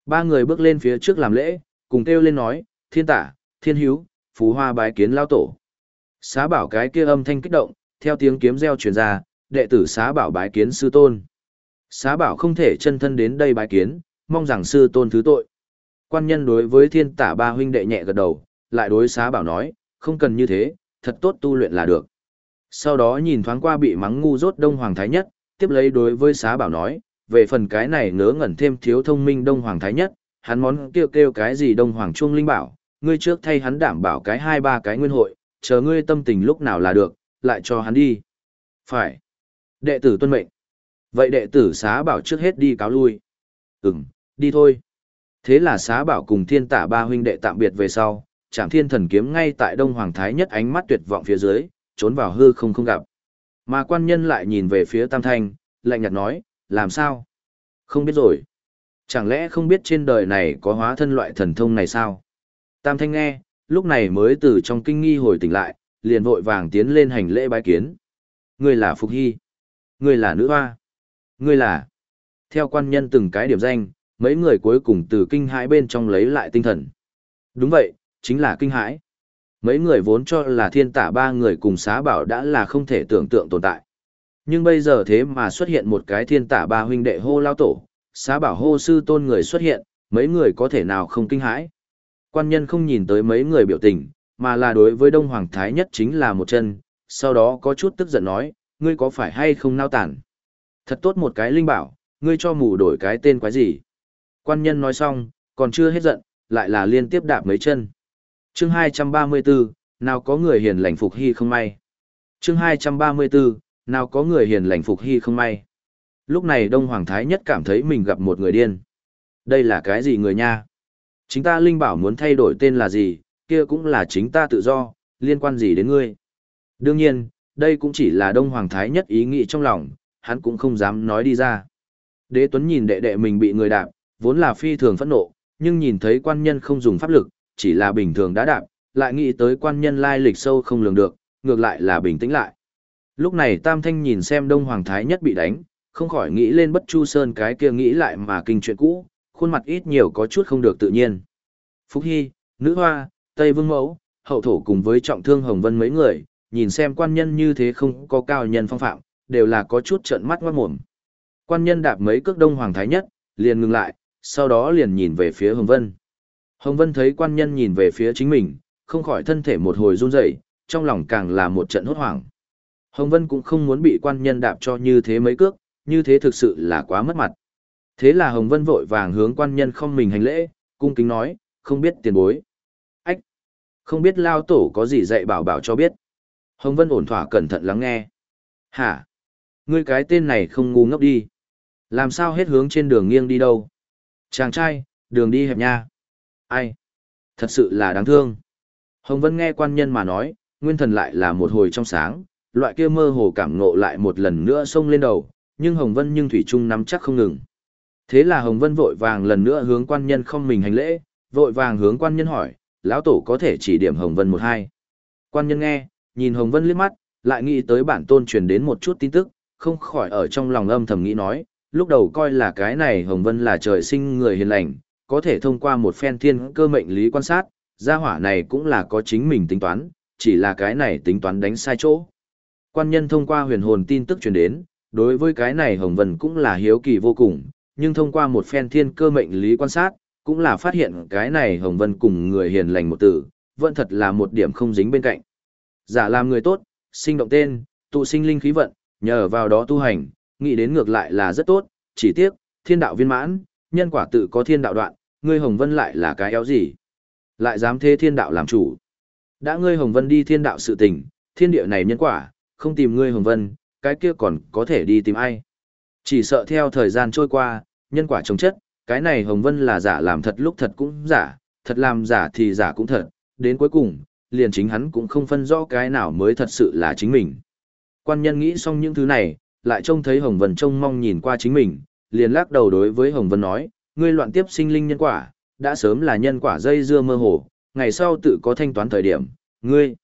Ba người bước lên phía trước làm lễ, cùng kêu lên nói, thiên tả, thiên hiếu, phú hoa bái kiến lao tổ. Xá bảo cái kia âm thanh kích động, theo tiếng kiếm reo truyền ra, đệ tử xá bảo bái kiến sư tôn. Xá bảo không thể chân thân đến đây bái kiến, mong rằng sư tôn thứ tội. Quan nhân đối với thiên tả ba huynh đệ nhẹ gật đầu, lại đối xá bảo nói, không cần như thế, thật tốt tu luyện là được. Sau đó nhìn thoáng qua bị mắng ngu rốt đông hoàng thái nhất, tiếp lấy đối với xá bảo nói, về phần cái này ngớ ngẩn thêm thiếu thông minh đông hoàng thái nhất, hắn món kêu kêu cái gì đông hoàng chuông linh bảo, ngươi trước thay hắn đảm bảo cái hai ba cái nguyên hội, chờ ngươi tâm tình lúc nào là được, lại cho hắn đi. Phải. Đệ tử tuân mệnh. Vậy đệ tử xá bảo trước hết đi cáo lui. Ừm, đi thôi. Thế là xá bảo cùng thiên tả ba huynh đệ tạm biệt về sau, chạm thiên thần kiếm ngay tại đông hoàng thái nhất ánh mắt tuyệt vọng phía dưới, trốn vào hư không không gặp. Mà quan nhân lại nhìn về phía tam thanh, lạnh nhạt nói, làm sao? Không biết rồi. Chẳng lẽ không biết trên đời này có hóa thân loại thần thông này sao? Tam Thanh nghe, lúc này mới từ trong kinh nghi hồi tỉnh lại, liền vội vàng tiến lên hành lễ bái kiến. Ngươi là Phục Hy. Ngươi là nữ hoa. Ngươi là... Theo quan nhân từng cái điểm danh, mấy người cuối cùng từ kinh hãi bên trong lấy lại tinh thần. Đúng vậy, chính là kinh hãi. Mấy người vốn cho là thiên tả ba người cùng xá bảo đã là không thể tưởng tượng tồn tại. Nhưng bây giờ thế mà xuất hiện một cái thiên tả ba huynh đệ hô lao tổ, xá bảo hô sư tôn người xuất hiện, mấy người có thể nào không kinh hãi. Quan nhân không nhìn tới mấy người biểu tình, mà là đối với Đông Hoàng Thái nhất chính là một chân, sau đó có chút tức giận nói, ngươi có phải hay không nao tản? Thật tốt một cái linh bảo, ngươi cho mù đổi cái tên quái gì? Quan nhân nói xong, còn chưa hết giận, lại là liên tiếp đạp mấy chân. Chương 234, nào có người hiền lành phục hy không may. Chương 234, nào có người hiền lành phục hy không may. Lúc này Đông Hoàng Thái nhất cảm thấy mình gặp một người điên. Đây là cái gì người nha? Chính ta linh bảo muốn thay đổi tên là gì, kia cũng là chính ta tự do, liên quan gì đến ngươi. Đương nhiên, đây cũng chỉ là Đông Hoàng Thái nhất ý nghĩ trong lòng, hắn cũng không dám nói đi ra. Đế Tuấn nhìn đệ đệ mình bị người đạp, vốn là phi thường phẫn nộ, nhưng nhìn thấy quan nhân không dùng pháp lực, chỉ là bình thường đã đạp, lại nghĩ tới quan nhân lai lịch sâu không lường được, ngược lại là bình tĩnh lại. Lúc này Tam Thanh nhìn xem Đông Hoàng Thái nhất bị đánh, không khỏi nghĩ lên bất chu sơn cái kia nghĩ lại mà kinh chuyện cũ, khuôn mặt ít nhiều có chút không được tự nhiên. Phúc Hy, Nữ Hoa, Tây Vương Mẫu, Hậu Thổ cùng với trọng thương Hồng Vân mấy người, nhìn xem quan nhân như thế không có cao nhân phong phạm, đều là có chút trợn mắt ngoát mồm. Quan nhân đạp mấy cước đông hoàng thái nhất, liền ngừng lại, sau đó liền nhìn về phía Hồng Vân. Hồng Vân thấy quan nhân nhìn về phía chính mình, không khỏi thân thể một hồi run rẩy, trong lòng càng là một trận hốt hoảng. Hồng Vân cũng không muốn bị quan nhân đạp cho như thế mấy cước, như thế thực sự là quá mất mặt. Thế là Hồng Vân vội vàng hướng quan nhân không mình hành lễ, cung kính nói, không biết tiền bối. Ách! Không biết lao tổ có gì dạy bảo bảo cho biết. Hồng Vân ổn thỏa cẩn thận lắng nghe. Hả? Ngươi cái tên này không ngu ngốc đi. Làm sao hết hướng trên đường nghiêng đi đâu? Chàng trai, đường đi hẹp nha. Ai? Thật sự là đáng thương. Hồng Vân nghe quan nhân mà nói, nguyên thần lại là một hồi trong sáng, loại kia mơ hồ cảm ngộ lại một lần nữa xông lên đầu, nhưng Hồng Vân nhưng Thủy Trung nắm chắc không ngừng. Thế là Hồng Vân vội vàng lần nữa hướng quan nhân không mình hành lễ, vội vàng hướng quan nhân hỏi, lão tổ có thể chỉ điểm Hồng Vân một hai. Quan nhân nghe, nhìn Hồng Vân liếc mắt, lại nghĩ tới bản tôn truyền đến một chút tin tức, không khỏi ở trong lòng âm thầm nghĩ nói, lúc đầu coi là cái này Hồng Vân là trời sinh người hiền lành, có thể thông qua một phen thiên cơ mệnh lý quan sát, gia hỏa này cũng là có chính mình tính toán, chỉ là cái này tính toán đánh sai chỗ. Quan nhân thông qua huyền hồn tin tức truyền đến, đối với cái này Hồng Vân cũng là hiếu kỳ vô cùng, nhưng thông qua một phen thiên cơ mệnh lý quan sát, cũng là phát hiện cái này Hồng Vân cùng người hiền lành một tử, vẫn thật là một điểm không dính bên cạnh. Giả làm người tốt, sinh động tên, tụ sinh linh khí vận, nhờ vào đó tu hành, nghĩ đến ngược lại là rất tốt, chỉ tiếc, thiên đạo viên mãn, nhân quả tự có thiên đạo đoạn, ngươi Hồng Vân lại là cái éo gì? Lại dám thế thiên đạo làm chủ. Đã ngươi Hồng Vân đi thiên đạo sự tình, thiên địa này nhân quả, không tìm ngươi Hồng Vân, cái kia còn có thể đi tìm ai? Chỉ sợ theo thời gian trôi qua, nhân quả chống chất, cái này Hồng Vân là giả làm thật lúc thật cũng giả, thật làm giả thì giả cũng thật, đến cuối cùng, liền chính hắn cũng không phân rõ cái nào mới thật sự là chính mình. Quan nhân nghĩ xong những thứ này, lại trông thấy Hồng Vân trông mong nhìn qua chính mình, liền lắc đầu đối với Hồng Vân nói, ngươi loạn tiếp sinh linh nhân quả, đã sớm là nhân quả dây dưa mơ hồ, ngày sau tự có thanh toán thời điểm, ngươi.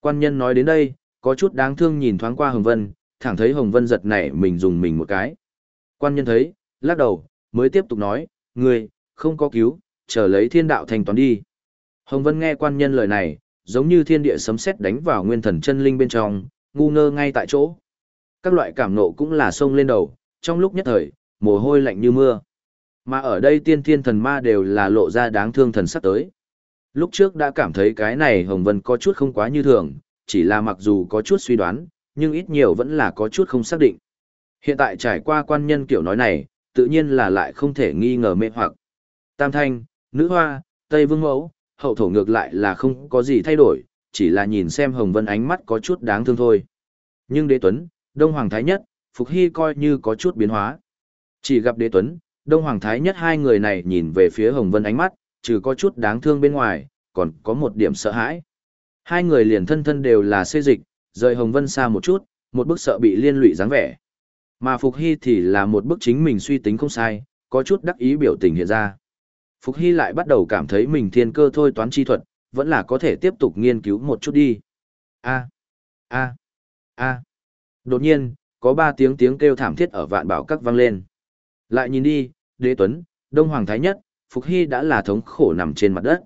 Quan nhân nói đến đây, có chút đáng thương nhìn thoáng qua Hồng Vân, thẳng thấy Hồng Vân giật nảy mình dùng mình một cái. Quan nhân thấy, lắc đầu, mới tiếp tục nói, ngươi, không có cứu, chờ lấy thiên đạo thanh toán đi. Hồng Vân nghe quan nhân lời này, giống như thiên địa sấm sét đánh vào nguyên thần chân linh bên trong, ngu ngơ ngay tại chỗ. Các loại cảm nộ cũng là sông lên đầu, trong lúc nhất thời, mồ hôi lạnh như mưa. Mà ở đây tiên thiên thần ma đều là lộ ra đáng thương thần sắc tới. Lúc trước đã cảm thấy cái này Hồng Vân có chút không quá như thường, chỉ là mặc dù có chút suy đoán, nhưng ít nhiều vẫn là có chút không xác định. Hiện tại trải qua quan nhân kiểu nói này, tự nhiên là lại không thể nghi ngờ mê hoặc. Tam Thanh, Nữ Hoa, Tây Vương Mẫu, hậu thổ ngược lại là không có gì thay đổi, chỉ là nhìn xem Hồng Vân ánh mắt có chút đáng thương thôi. Nhưng đế tuấn, Đông Hoàng Thái Nhất, Phục Hy coi như có chút biến hóa. Chỉ gặp đế tuấn, Đông Hoàng Thái Nhất hai người này nhìn về phía Hồng Vân ánh mắt, trừ có chút đáng thương bên ngoài, còn có một điểm sợ hãi. Hai người liền thân thân đều là xê dịch, rời Hồng Vân xa một chút, một bức sợ bị liên lụy dáng vẻ. Mà Phục Hy thì là một bức chính mình suy tính không sai, có chút đắc ý biểu tình hiện ra. Phục Hy lại bắt đầu cảm thấy mình thiên cơ thôi toán chi thuật, vẫn là có thể tiếp tục nghiên cứu một chút đi. A, a, a. Đột nhiên, có ba tiếng tiếng kêu thảm thiết ở vạn bảo các vang lên. Lại nhìn đi, đế tuấn, đông hoàng thái nhất, Phục Hy đã là thống khổ nằm trên mặt đất.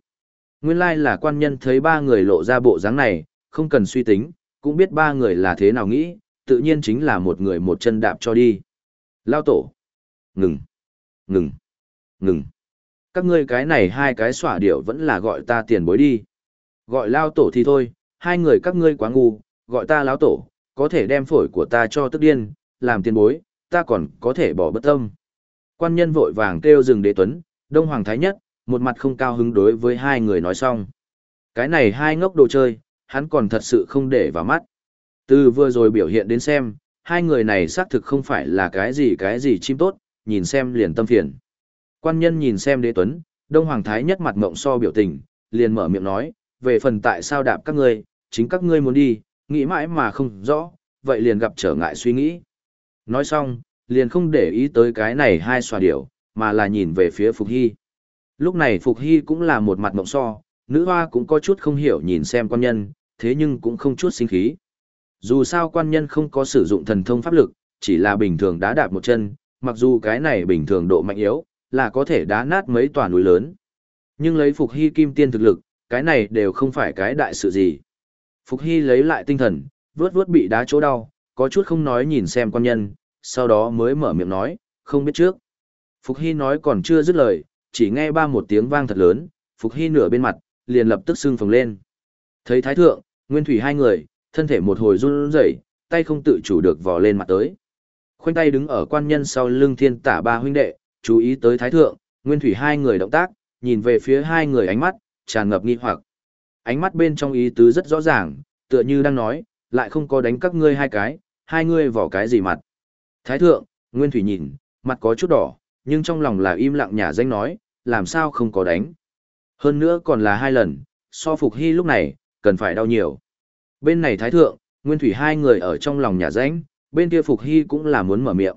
Nguyên lai là quan nhân thấy ba người lộ ra bộ dáng này, không cần suy tính, cũng biết ba người là thế nào nghĩ, tự nhiên chính là một người một chân đạp cho đi. Lao tổ. Ngừng. Ngừng. Ngừng. Các ngươi cái này hai cái xỏa điệu vẫn là gọi ta tiền bối đi. Gọi lao tổ thì thôi, hai người các ngươi quá ngu, gọi ta lão tổ, có thể đem phổi của ta cho tức điên, làm tiền bối, ta còn có thể bỏ bất tâm. Quan nhân vội vàng kêu dừng đế tuấn, đông hoàng thái nhất, một mặt không cao hứng đối với hai người nói xong. Cái này hai ngốc đồ chơi, hắn còn thật sự không để vào mắt. Từ vừa rồi biểu hiện đến xem, hai người này xác thực không phải là cái gì cái gì chim tốt, nhìn xem liền tâm phiền. Quan nhân nhìn xem đế tuấn, đông hoàng thái nhất mặt mộng so biểu tình, liền mở miệng nói, về phần tại sao đạp các ngươi, chính các ngươi muốn đi, nghĩ mãi mà không rõ, vậy liền gặp trở ngại suy nghĩ. Nói xong, liền không để ý tới cái này hai xòa điểu, mà là nhìn về phía Phục Hy. Lúc này Phục Hy cũng là một mặt mộng so, nữ hoa cũng có chút không hiểu nhìn xem quan nhân, thế nhưng cũng không chút sinh khí. Dù sao quan nhân không có sử dụng thần thông pháp lực, chỉ là bình thường đá đạp một chân, mặc dù cái này bình thường độ mạnh yếu, là có thể đá nát mấy tòa núi lớn. Nhưng lấy Phục Hy kim tiên thực lực, cái này đều không phải cái đại sự gì. Phục Hy lấy lại tinh thần, vướt vướt bị đá chỗ đau, có chút không nói nhìn xem quan nhân, sau đó mới mở miệng nói, không biết trước. Phục Hy nói còn chưa dứt lời, chỉ nghe ba một tiếng vang thật lớn, Phục Hy nửa bên mặt, liền lập tức sưng phồng lên. Thấy Thái Thượng, Nguyên Thủy hai người, thân thể một hồi run rẩy, tay không tự chủ được vò lên mặt tới. Khoanh tay đứng ở quan nhân sau lưng thiên tả ba huynh đệ, chú ý tới Thái Thượng, Nguyên Thủy hai người động tác, nhìn về phía hai người ánh mắt, tràn ngập nghi hoặc. Ánh mắt bên trong ý tứ rất rõ ràng, tựa như đang nói, lại không có đánh các ngươi hai cái, hai ngươi vỏ cái gì mặt. Thái thượng, Nguyên Thủy nhìn, mặt có chút đỏ, nhưng trong lòng là im lặng nhà danh nói, làm sao không có đánh. Hơn nữa còn là hai lần, so Phục Hy lúc này, cần phải đau nhiều. Bên này Thái thượng, Nguyên Thủy hai người ở trong lòng nhà danh, bên kia Phục Hy cũng là muốn mở miệng.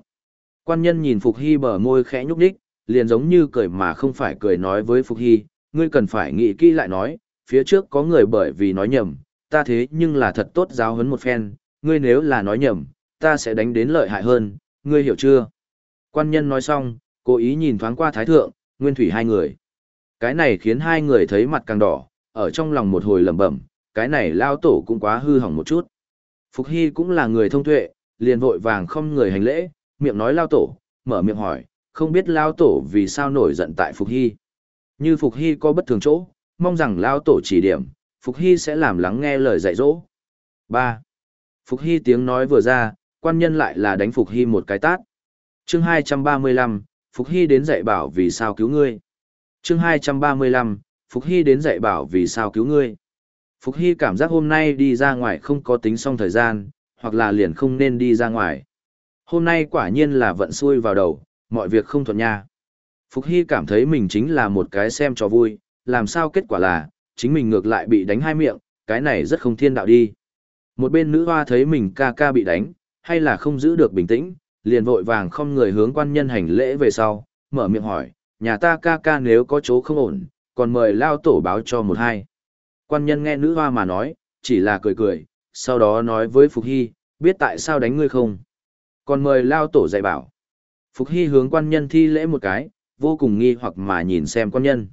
Quan nhân nhìn Phục Hy bờ môi khẽ nhúc đích, liền giống như cười mà không phải cười nói với Phục Hy, ngươi cần phải nghĩ kỹ lại nói, phía trước có người bởi vì nói nhầm, ta thế nhưng là thật tốt giáo huấn một phen, ngươi nếu là nói nhầm, ta sẽ đánh đến lợi hại hơn, ngươi hiểu chưa? Quan nhân nói xong, cố ý nhìn thoáng qua thái thượng, nguyên thủy hai người. Cái này khiến hai người thấy mặt càng đỏ, ở trong lòng một hồi lẩm bẩm, cái này lao tổ cũng quá hư hỏng một chút. Phục Hy cũng là người thông tuệ, liền vội vàng không người hành lễ, miệng nói lao tổ, mở miệng hỏi, không biết lao tổ vì sao nổi giận tại Phục Hy. Như Phục Hy có bất thường chỗ, mong rằng lao tổ chỉ điểm, Phục Hy sẽ làm lắng nghe lời dạy dỗ. 3. Phục Hy tiếng nói vừa ra, quan nhân lại là đánh Phục Hy một cái tát. chương 235, Phục Hy đến dạy bảo vì sao cứu ngươi. chương 235, Phục Hy đến dạy bảo vì sao cứu ngươi. Phục Hy cảm giác hôm nay đi ra ngoài không có tính xong thời gian, hoặc là liền không nên đi ra ngoài. Hôm nay quả nhiên là vận xui vào đầu, mọi việc không thuận nha. Phục Hy cảm thấy mình chính là một cái xem cho vui, làm sao kết quả là, chính mình ngược lại bị đánh hai miệng, cái này rất không thiên đạo đi. Một bên nữ hoa thấy mình ca ca bị đánh, hay là không giữ được bình tĩnh, liền vội vàng không người hướng quan nhân hành lễ về sau, mở miệng hỏi, nhà ta ca ca nếu có chỗ không ổn, còn mời lao tổ báo cho một hai. Quan nhân nghe nữ hoa mà nói, chỉ là cười cười, sau đó nói với Phục Hy, biết tại sao đánh ngươi không? Còn mời lao tổ dạy bảo. Phục Hy hướng quan nhân thi lễ một cái, vô cùng nghi hoặc mà nhìn xem quan nhân.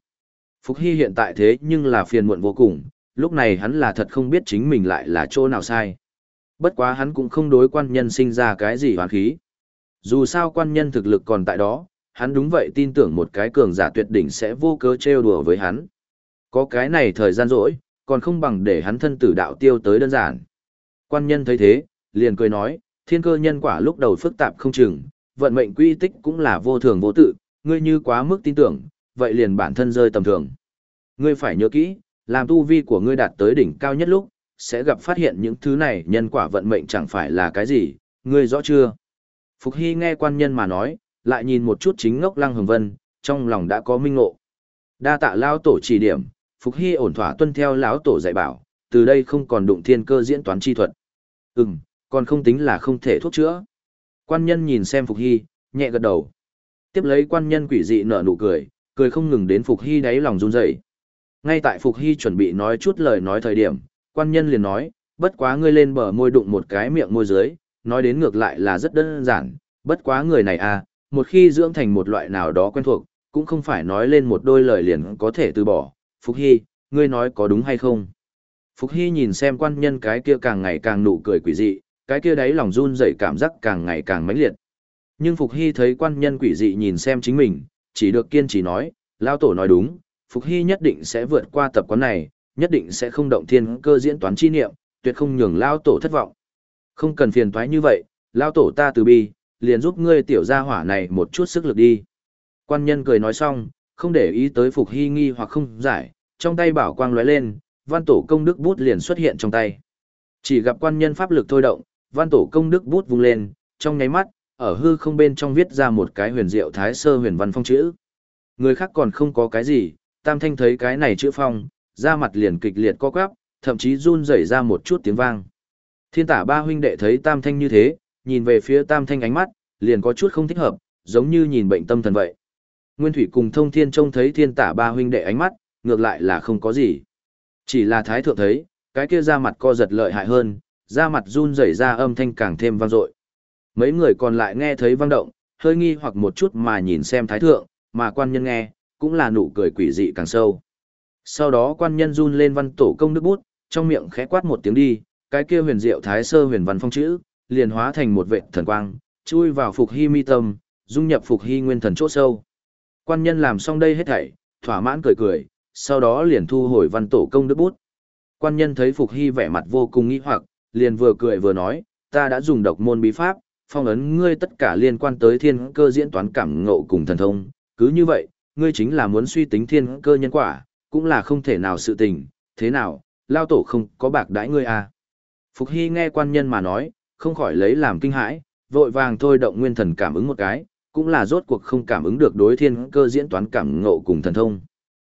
Phục Hy hiện tại thế nhưng là phiền muộn vô cùng, lúc này hắn là thật không biết chính mình lại là chỗ nào sai. Bất quá hắn cũng không đối quan nhân sinh ra cái gì hoàn khí. Dù sao quan nhân thực lực còn tại đó, hắn đúng vậy tin tưởng một cái cường giả tuyệt đỉnh sẽ vô cớ trêu đùa với hắn. Có cái này thời gian rỗi, còn không bằng để hắn thân tử đạo tiêu tới đơn giản. Quan nhân thấy thế, liền cười nói, thiên cơ nhân quả lúc đầu phức tạp không chừng, vận mệnh quy tích cũng là vô thường vô tự, ngươi như quá mức tin tưởng, vậy liền bản thân rơi tầm thường. Ngươi phải nhớ kỹ, làm tu vi của ngươi đạt tới đỉnh cao nhất lúc, sẽ gặp phát hiện những thứ này nhân quả vận mệnh chẳng phải là cái gì, ngươi rõ chưa? Phục Hy nghe quan nhân mà nói, lại nhìn một chút chính ngốc lăng hồng vân, trong lòng đã có minh ngộ. Đa tạ lao tổ chỉ điểm, Phục Hy ổn thỏa tuân theo lão tổ dạy bảo, từ đây không còn đụng thiên cơ diễn toán chi thuật. Ừm, còn không tính là không thể thuốc chữa. Quan nhân nhìn xem Phục Hy, nhẹ gật đầu. Tiếp lấy quan nhân quỷ dị nở nụ cười, cười không ngừng đến Phục Hy đáy lòng run rẩy. Ngay tại Phục Hy chuẩn bị nói chút lời nói thời điểm, quan nhân liền nói, bất quá ngươi lên bờ môi đụng một cái miệng môi dưới, nói đến ngược lại là rất đơn giản, bất quá người này à, một khi dưỡng thành một loại nào đó quen thuộc, cũng không phải nói lên một đôi lời liền có thể từ bỏ. Phục Hy, ngươi nói có đúng hay không? Phục Hy nhìn xem quan nhân cái kia càng ngày càng nụ cười quỷ dị, cái kia đấy lòng run rẩy cảm giác càng ngày càng mãnh liệt. Nhưng Phục Hy thấy quan nhân quỷ dị nhìn xem chính mình, chỉ được kiên trì nói, Lao Tổ nói đúng, Phục Hy nhất định sẽ vượt qua tập quán này, nhất định sẽ không động thiên cơ diễn toán chi niệm, tuyệt không nhường Lao Tổ thất vọng. Không cần phiền toái như vậy, Lao Tổ ta từ bi, liền giúp ngươi tiểu gia hỏa này một chút sức lực đi. Quan nhân cười nói xong, không để ý tới Phục Hy nghi hoặc không giải, trong tay bảo quang lóe lên, văn tổ công đức bút liền xuất hiện trong tay. Chỉ gặp quan nhân pháp lực thôi động, văn tổ công đức bút vung lên, trong nháy mắt, ở hư không bên trong viết ra một cái huyền diệu thái sơ huyền văn phong chữ. Người khác còn không có cái gì, Tam Thanh thấy cái này chữ phong, da mặt liền kịch liệt co quắp, thậm chí run rẩy ra một chút tiếng vang. Thiên tả ba huynh đệ thấy Tam Thanh như thế, nhìn về phía Tam Thanh ánh mắt, liền có chút không thích hợp, giống như nhìn bệnh tâm thần vậy. Nguyên Thủy cùng Thông Thiên trông thấy thiên tả ba huynh đệ ánh mắt, ngược lại là không có gì. Chỉ là Thái Thượng thấy, cái kia da mặt co giật lợi hại hơn, da mặt run rẩy ra âm thanh càng thêm vang dội. Mấy người còn lại nghe thấy vang động, hơi nghi hoặc một chút mà nhìn xem Thái Thượng, mà quan nhân nghe, cũng là nụ cười quỷ dị càng sâu. Sau đó quan nhân run lên văn tổ công đức bút, trong miệng khẽ quát một tiếng đi, cái kia huyền diệu thái sơ huyền văn phong chữ, liền hóa thành một vệ thần quang, chui vào phục hy mi tâm, dung nhập phục hy nguyên thần chỗ sâu. Quan nhân làm xong đây hết thảy, thỏa mãn cười cười, sau đó liền thu hồi văn tổ công đức bút. Quan nhân thấy phục hy vẻ mặt vô cùng nghi hoặc, liền vừa cười vừa nói, ta đã dùng độc môn bí pháp, phong ấn ngươi tất cả liên quan tới thiên cơ diễn toán cảm ngộ cùng thần thông, cứ như vậy, ngươi chính là muốn suy tính thiên cơ nhân quả, cũng là không thể nào sự tình, thế nào, lao tổ không có bạc đãi ngươi à. Phục Hy nghe quan nhân mà nói, không khỏi lấy làm kinh hãi, vội vàng thôi động nguyên thần cảm ứng một cái, cũng là rốt cuộc không cảm ứng được đối thiên cơ diễn toán cảm ngộ cùng thần thông.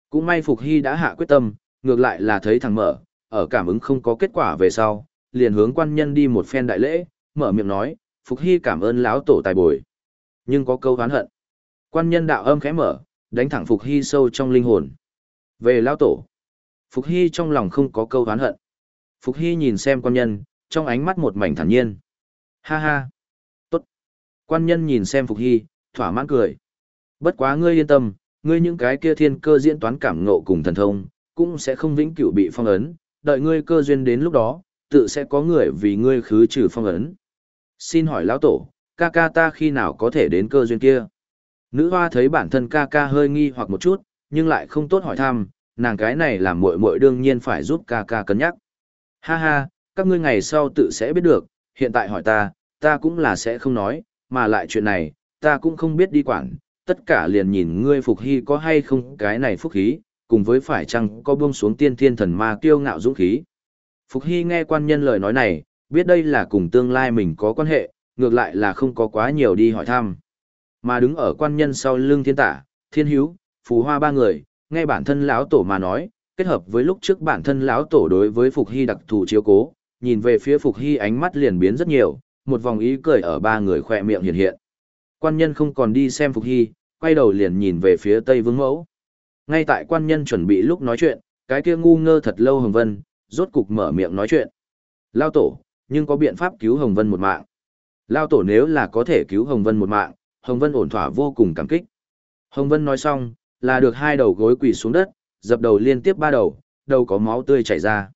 Cũng may Phục Hy đã hạ quyết tâm, ngược lại là thấy thằng mở, ở cảm ứng không có kết quả về sau, liền hướng quan nhân đi một phen đại lễ, mở miệng nói, Phục Hy cảm ơn lão tổ tài bồi. Nhưng có câu oán hận. Quan nhân đạo âm khẽ mở, đánh thẳng Phục Hy sâu trong linh hồn. Về lão tổ. Phục Hy trong lòng không có câu oán hận. Phục Hy nhìn xem quan nhân, trong ánh mắt một mảnh thản nhiên. Ha ha. Tốt. Quan nhân nhìn xem Phục Hy, thỏa mãn cười. Bất quá ngươi yên tâm, ngươi những cái kia thiên cơ diễn toán cảm ngộ cùng thần thông, cũng sẽ không vĩnh cửu bị phong ấn, đợi ngươi cơ duyên đến lúc đó, tự sẽ có người vì ngươi khứ trừ phong ấn. Xin hỏi lão tổ, ca ca ta khi nào có thể đến cơ duyên kia? Nữ hoa thấy bản thân ca ca hơi nghi hoặc một chút, nhưng lại không tốt hỏi thăm, nàng cái này làm muội muội đương nhiên phải giúp ca ca cân nhắc. Ha ha, các ngươi ngày sau tự sẽ biết được, hiện tại hỏi ta, ta cũng là sẽ không nói, mà lại chuyện này, ta cũng không biết đi quản, tất cả liền nhìn ngươi phục hy có hay không cái này phúc khí, cùng với phải chăng có buông xuống tiên thiên thần ma kiêu ngạo dũng khí. Phục hy nghe quan nhân lời nói này, biết đây là cùng tương lai mình có quan hệ, ngược lại là không có quá nhiều đi hỏi thăm. Mà đứng ở quan nhân sau lưng thiên tả, thiên hiếu, phù hoa ba người, nghe bản thân lão tổ mà nói, kết hợp với lúc trước bản thân lão tổ đối với Phục Hy đặc thù chiếu cố, nhìn về phía Phục Hy ánh mắt liền biến rất nhiều, một vòng ý cười ở ba người khỏe miệng hiện hiện. Quan nhân không còn đi xem Phục Hy, quay đầu liền nhìn về phía Tây Vương Mẫu. Ngay tại quan nhân chuẩn bị lúc nói chuyện, cái kia ngu ngơ thật lâu Hồng Vân, rốt cục mở miệng nói chuyện. Lao tổ, nhưng có biện pháp cứu Hồng Vân một mạng. Lao tổ nếu là có thể cứu Hồng Vân một mạng, Hồng Vân ổn thỏa vô cùng cảm kích. Hồng Vân nói xong, là được hai đầu gối quỳ xuống đất, dập đầu liên tiếp ba đầu, đầu có máu tươi chảy ra.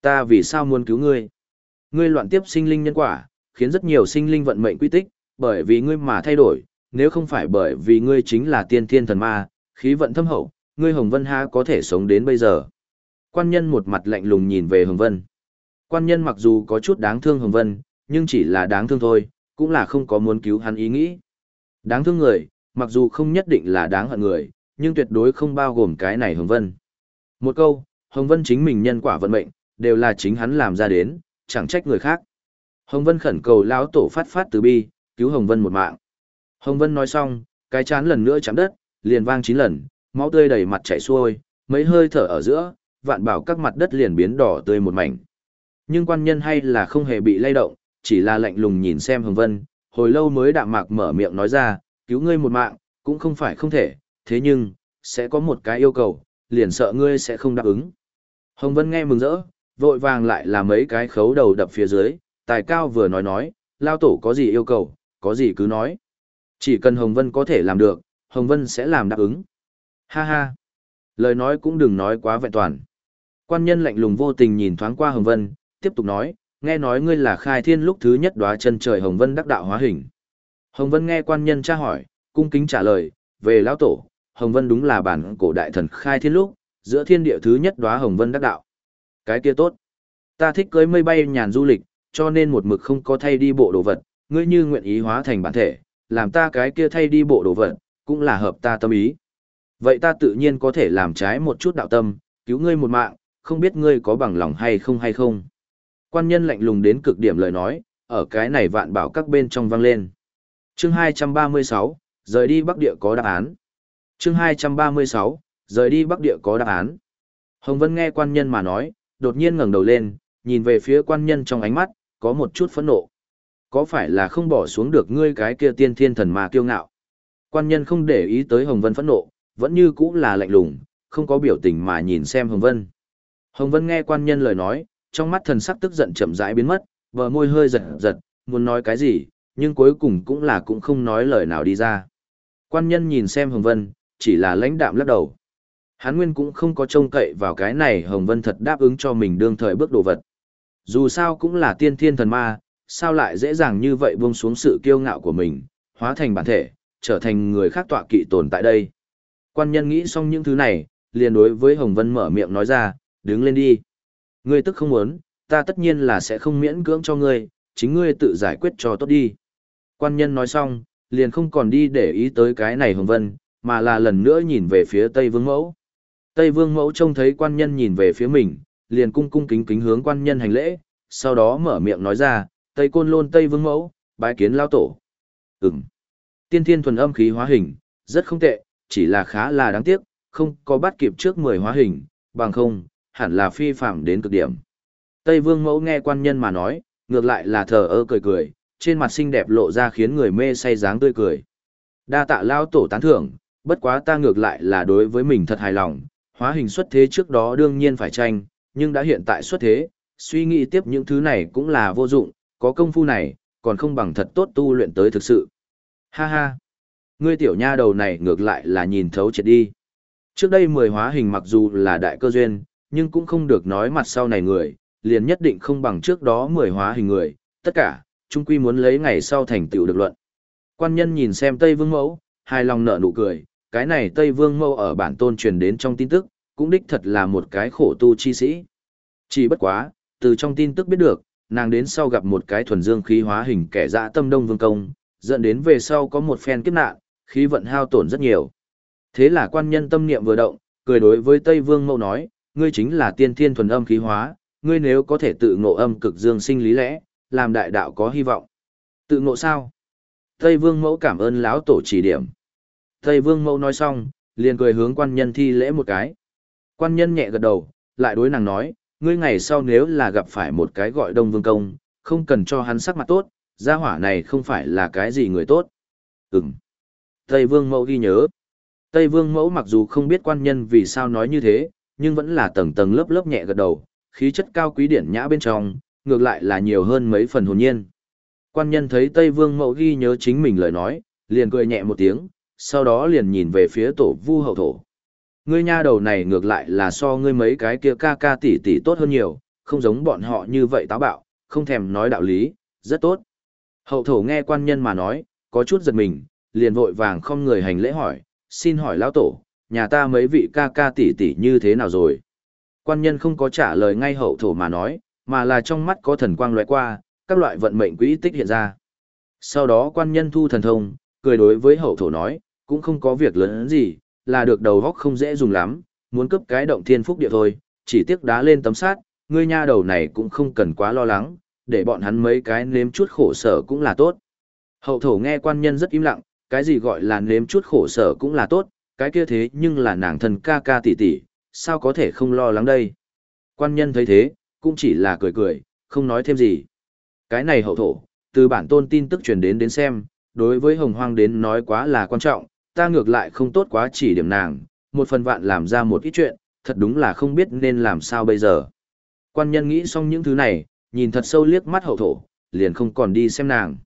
Ta vì sao muốn cứu ngươi? Ngươi loạn tiếp sinh linh nhân quả, khiến rất nhiều sinh linh vận mệnh quy tích, bởi vì ngươi mà thay đổi, nếu không phải bởi vì ngươi chính là tiên thiên thần ma, khí vận thâm hậu, ngươi Hồng Vân ha có thể sống đến bây giờ. Quan nhân một mặt lạnh lùng nhìn về Hồng Vân. Quan nhân mặc dù có chút đáng thương Hồng Vân, nhưng chỉ là đáng thương thôi, cũng là không có muốn cứu hắn ý nghĩ. Đáng thương người, mặc dù không nhất định là đáng hận người, nhưng tuyệt đối không bao gồm cái này Hồng Vân. Một câu, Hồng Vân chính mình nhân quả vận mệnh, đều là chính hắn làm ra đến, chẳng trách người khác. Hồng Vân khẩn cầu lão tổ phát phát từ bi, cứu Hồng Vân một mạng. Hồng Vân nói xong, cái chán lần nữa chạm đất, liền vang chín lần, máu tươi đầy mặt chảy xuôi, mấy hơi thở ở giữa, vạn bảo các mặt đất liền biến đỏ tươi một mảnh. Nhưng quan nhân hay là không hề bị lay động, chỉ là lạnh lùng nhìn xem Hồng Vân, hồi lâu mới đạm mạc mở miệng nói ra, cứu ngươi một mạng, cũng không phải không thể, thế nhưng, sẽ có một cái yêu cầu, liền sợ ngươi sẽ không đáp ứng. Hồng Vân nghe mừng rỡ, vội vàng lại là mấy cái khấu đầu đập phía dưới, tài cao vừa nói nói, lao tổ có gì yêu cầu, có gì cứ nói. Chỉ cần Hồng Vân có thể làm được, Hồng Vân sẽ làm đáp ứng. Ha ha. Lời nói cũng đừng nói quá vẹn toàn. Quan nhân lạnh lùng vô tình nhìn thoáng qua Hồng Vân, tiếp tục nói, nghe nói ngươi là khai thiên lúc thứ nhất đóa chân trời Hồng Vân đắc đạo hóa hình. Hồng Vân nghe quan nhân tra hỏi, cung kính trả lời, về lão tổ, Hồng Vân đúng là bản cổ đại thần khai thiên lúc, giữa thiên địa thứ nhất đóa Hồng Vân đắc đạo. Cái kia tốt. Ta thích cưới mây bay nhàn du lịch, cho nên một mực không có thay đi bộ đồ vật, ngươi như nguyện ý hóa thành bản thể, làm ta cái kia thay đi bộ đồ vật, cũng là hợp ta tâm ý. Vậy ta tự nhiên có thể làm trái một chút đạo tâm, cứu ngươi một mạng, không biết ngươi có bằng lòng hay không hay không. Quan nhân lạnh lùng đến cực điểm lời nói, ở cái này vạn bảo các bên trong vang lên. Chương 236, rời đi Bắc Địa có đáp án. Chương 236, rời đi Bắc Địa có đáp án. Hồng Vân nghe quan nhân mà nói, đột nhiên ngẩng đầu lên, nhìn về phía quan nhân trong ánh mắt, có một chút phẫn nộ. Có phải là không bỏ xuống được ngươi cái kia tiên thiên thần mà kiêu ngạo? Quan nhân không để ý tới Hồng Vân phẫn nộ, vẫn như cũ là lạnh lùng, không có biểu tình mà nhìn xem Hồng Vân. Hồng Vân nghe quan nhân lời nói, trong mắt thần sắc tức giận chậm rãi biến mất, vờ môi hơi giật giật, muốn nói cái gì, nhưng cuối cùng cũng là cũng không nói lời nào đi ra. Quan nhân nhìn xem Hồng Vân, chỉ là lãnh đạm lắc đầu. Hán Nguyên cũng không có trông cậy vào cái này Hồng Vân thật đáp ứng cho mình đương thời bước đồ vật. Dù sao cũng là tiên thiên thần ma, sao lại dễ dàng như vậy buông xuống sự kiêu ngạo của mình, hóa thành bản thể, trở thành người khác tọa kỵ tồn tại đây. Quan nhân nghĩ xong những thứ này, liền đối với Hồng Vân mở miệng nói ra, đứng lên đi. Ngươi tức không muốn, ta tất nhiên là sẽ không miễn cưỡng cho ngươi, chính ngươi tự giải quyết cho tốt đi. Quan nhân nói xong, liền không còn đi để ý tới cái này Hồng Vân, mà là lần nữa nhìn về phía Tây Vương Mẫu. Tây Vương Mẫu trông thấy quan nhân nhìn về phía mình, liền cung cung kính kính hướng quan nhân hành lễ, sau đó mở miệng nói ra, Tây Côn Lôn Tây Vương Mẫu, bái kiến lao tổ. Ừm. Tiên thiên thuần âm khí hóa hình, rất không tệ, chỉ là khá là đáng tiếc, không có bắt kịp trước 10 hóa hình, bằng không, hẳn là phi phạm đến cực điểm. Tây Vương Mẫu nghe quan nhân mà nói, ngược lại là thờ ơ cười cười, trên mặt xinh đẹp lộ ra khiến người mê say dáng tươi cười. Đa tạ lao tổ tán thưởng, bất quá ta ngược lại là đối với mình thật hài lòng, hóa hình xuất thế trước đó đương nhiên phải tranh, nhưng đã hiện tại xuất thế, suy nghĩ tiếp những thứ này cũng là vô dụng, có công phu này, còn không bằng thật tốt tu luyện tới thực sự. Ha ha, ngươi tiểu nha đầu này ngược lại là nhìn thấu triệt đi. Trước đây mười hóa hình mặc dù là đại cơ duyên, nhưng cũng không được nói mặt sau này người, liền nhất định không bằng trước đó mười hóa hình người, tất cả, chung quy muốn lấy ngày sau thành tựu được luận. Quan nhân nhìn xem Tây Vương Mẫu, hài lòng nở nụ cười, cái này Tây Vương Mẫu ở bản tôn truyền đến trong tin tức, cũng đích thật là một cái khổ tu chi sĩ. Chỉ bất quá, từ trong tin tức biết được, nàng đến sau gặp một cái thuần dương khí hóa hình kẻ dã tâm đông vương công, dẫn đến về sau có một phen kiếp nạn, khí vận hao tổn rất nhiều. Thế là quan nhân tâm niệm vừa động, cười đối với Tây Vương Mẫu nói, ngươi chính là tiên thiên thuần âm khí hóa, ngươi nếu có thể tự ngộ âm cực dương sinh lý lẽ, làm đại đạo có hy vọng. Tự ngộ sao? Tây Vương Mẫu cảm ơn lão tổ chỉ điểm. Tây Vương Mẫu nói xong, liền cười hướng quan nhân thi lễ một cái. Quan nhân nhẹ gật đầu, lại đối nàng nói, ngươi ngày sau nếu là gặp phải một cái gọi Đông Vương Công, không cần cho hắn sắc mặt tốt, gia hỏa này không phải là cái gì người tốt. Ừm. Tây Vương Mẫu ghi nhớ. Tây Vương Mẫu mặc dù không biết quan nhân vì sao nói như thế, nhưng vẫn là tầng tầng lớp lớp nhẹ gật đầu, khí chất cao quý điển nhã bên trong, ngược lại là nhiều hơn mấy phần hồn nhiên. Quan nhân thấy Tây Vương mậu ghi nhớ chính mình lời nói, liền cười nhẹ một tiếng, sau đó liền nhìn về phía tổ vu hậu thổ. Ngươi nha đầu này ngược lại là so ngươi mấy cái kia ca ca tỷ tỷ tốt hơn nhiều, không giống bọn họ như vậy táo bạo, không thèm nói đạo lý, rất tốt. Hậu thổ nghe quan nhân mà nói, có chút giật mình, liền vội vàng không người hành lễ hỏi, xin hỏi lão tổ, nhà ta mấy vị ca ca tỷ tỷ như thế nào rồi? Quan nhân không có trả lời ngay hậu thổ mà nói, mà là trong mắt có thần quang loại qua, các loại vận mệnh quỹ tích hiện ra. Sau đó quan nhân thu thần thông, cười đối với hậu thổ nói, cũng không có việc lớn gì, là được đầu góc không dễ dùng lắm, muốn cấp cái động thiên phúc địa thôi, chỉ tiếc đá lên tấm sát, ngươi nha đầu này cũng không cần quá lo lắng, để bọn hắn mấy cái nếm chút khổ sở cũng là tốt. Hậu thổ nghe quan nhân rất im lặng, cái gì gọi là nếm chút khổ sở cũng là tốt, cái kia thế nhưng là nàng thần ca ca tỷ tỷ, sao có thể không lo lắng đây. Quan nhân thấy thế, cũng chỉ là cười cười, không nói thêm gì. Cái này hậu thổ, từ bản tôn tin tức truyền đến đến xem, đối với hồng hoang đến nói quá là quan trọng, ta ngược lại không tốt quá chỉ điểm nàng, một phần vạn làm ra một ít chuyện, thật đúng là không biết nên làm sao bây giờ. Quan nhân nghĩ xong những thứ này, nhìn thật sâu liếc mắt hậu thổ, liền không còn đi xem nàng.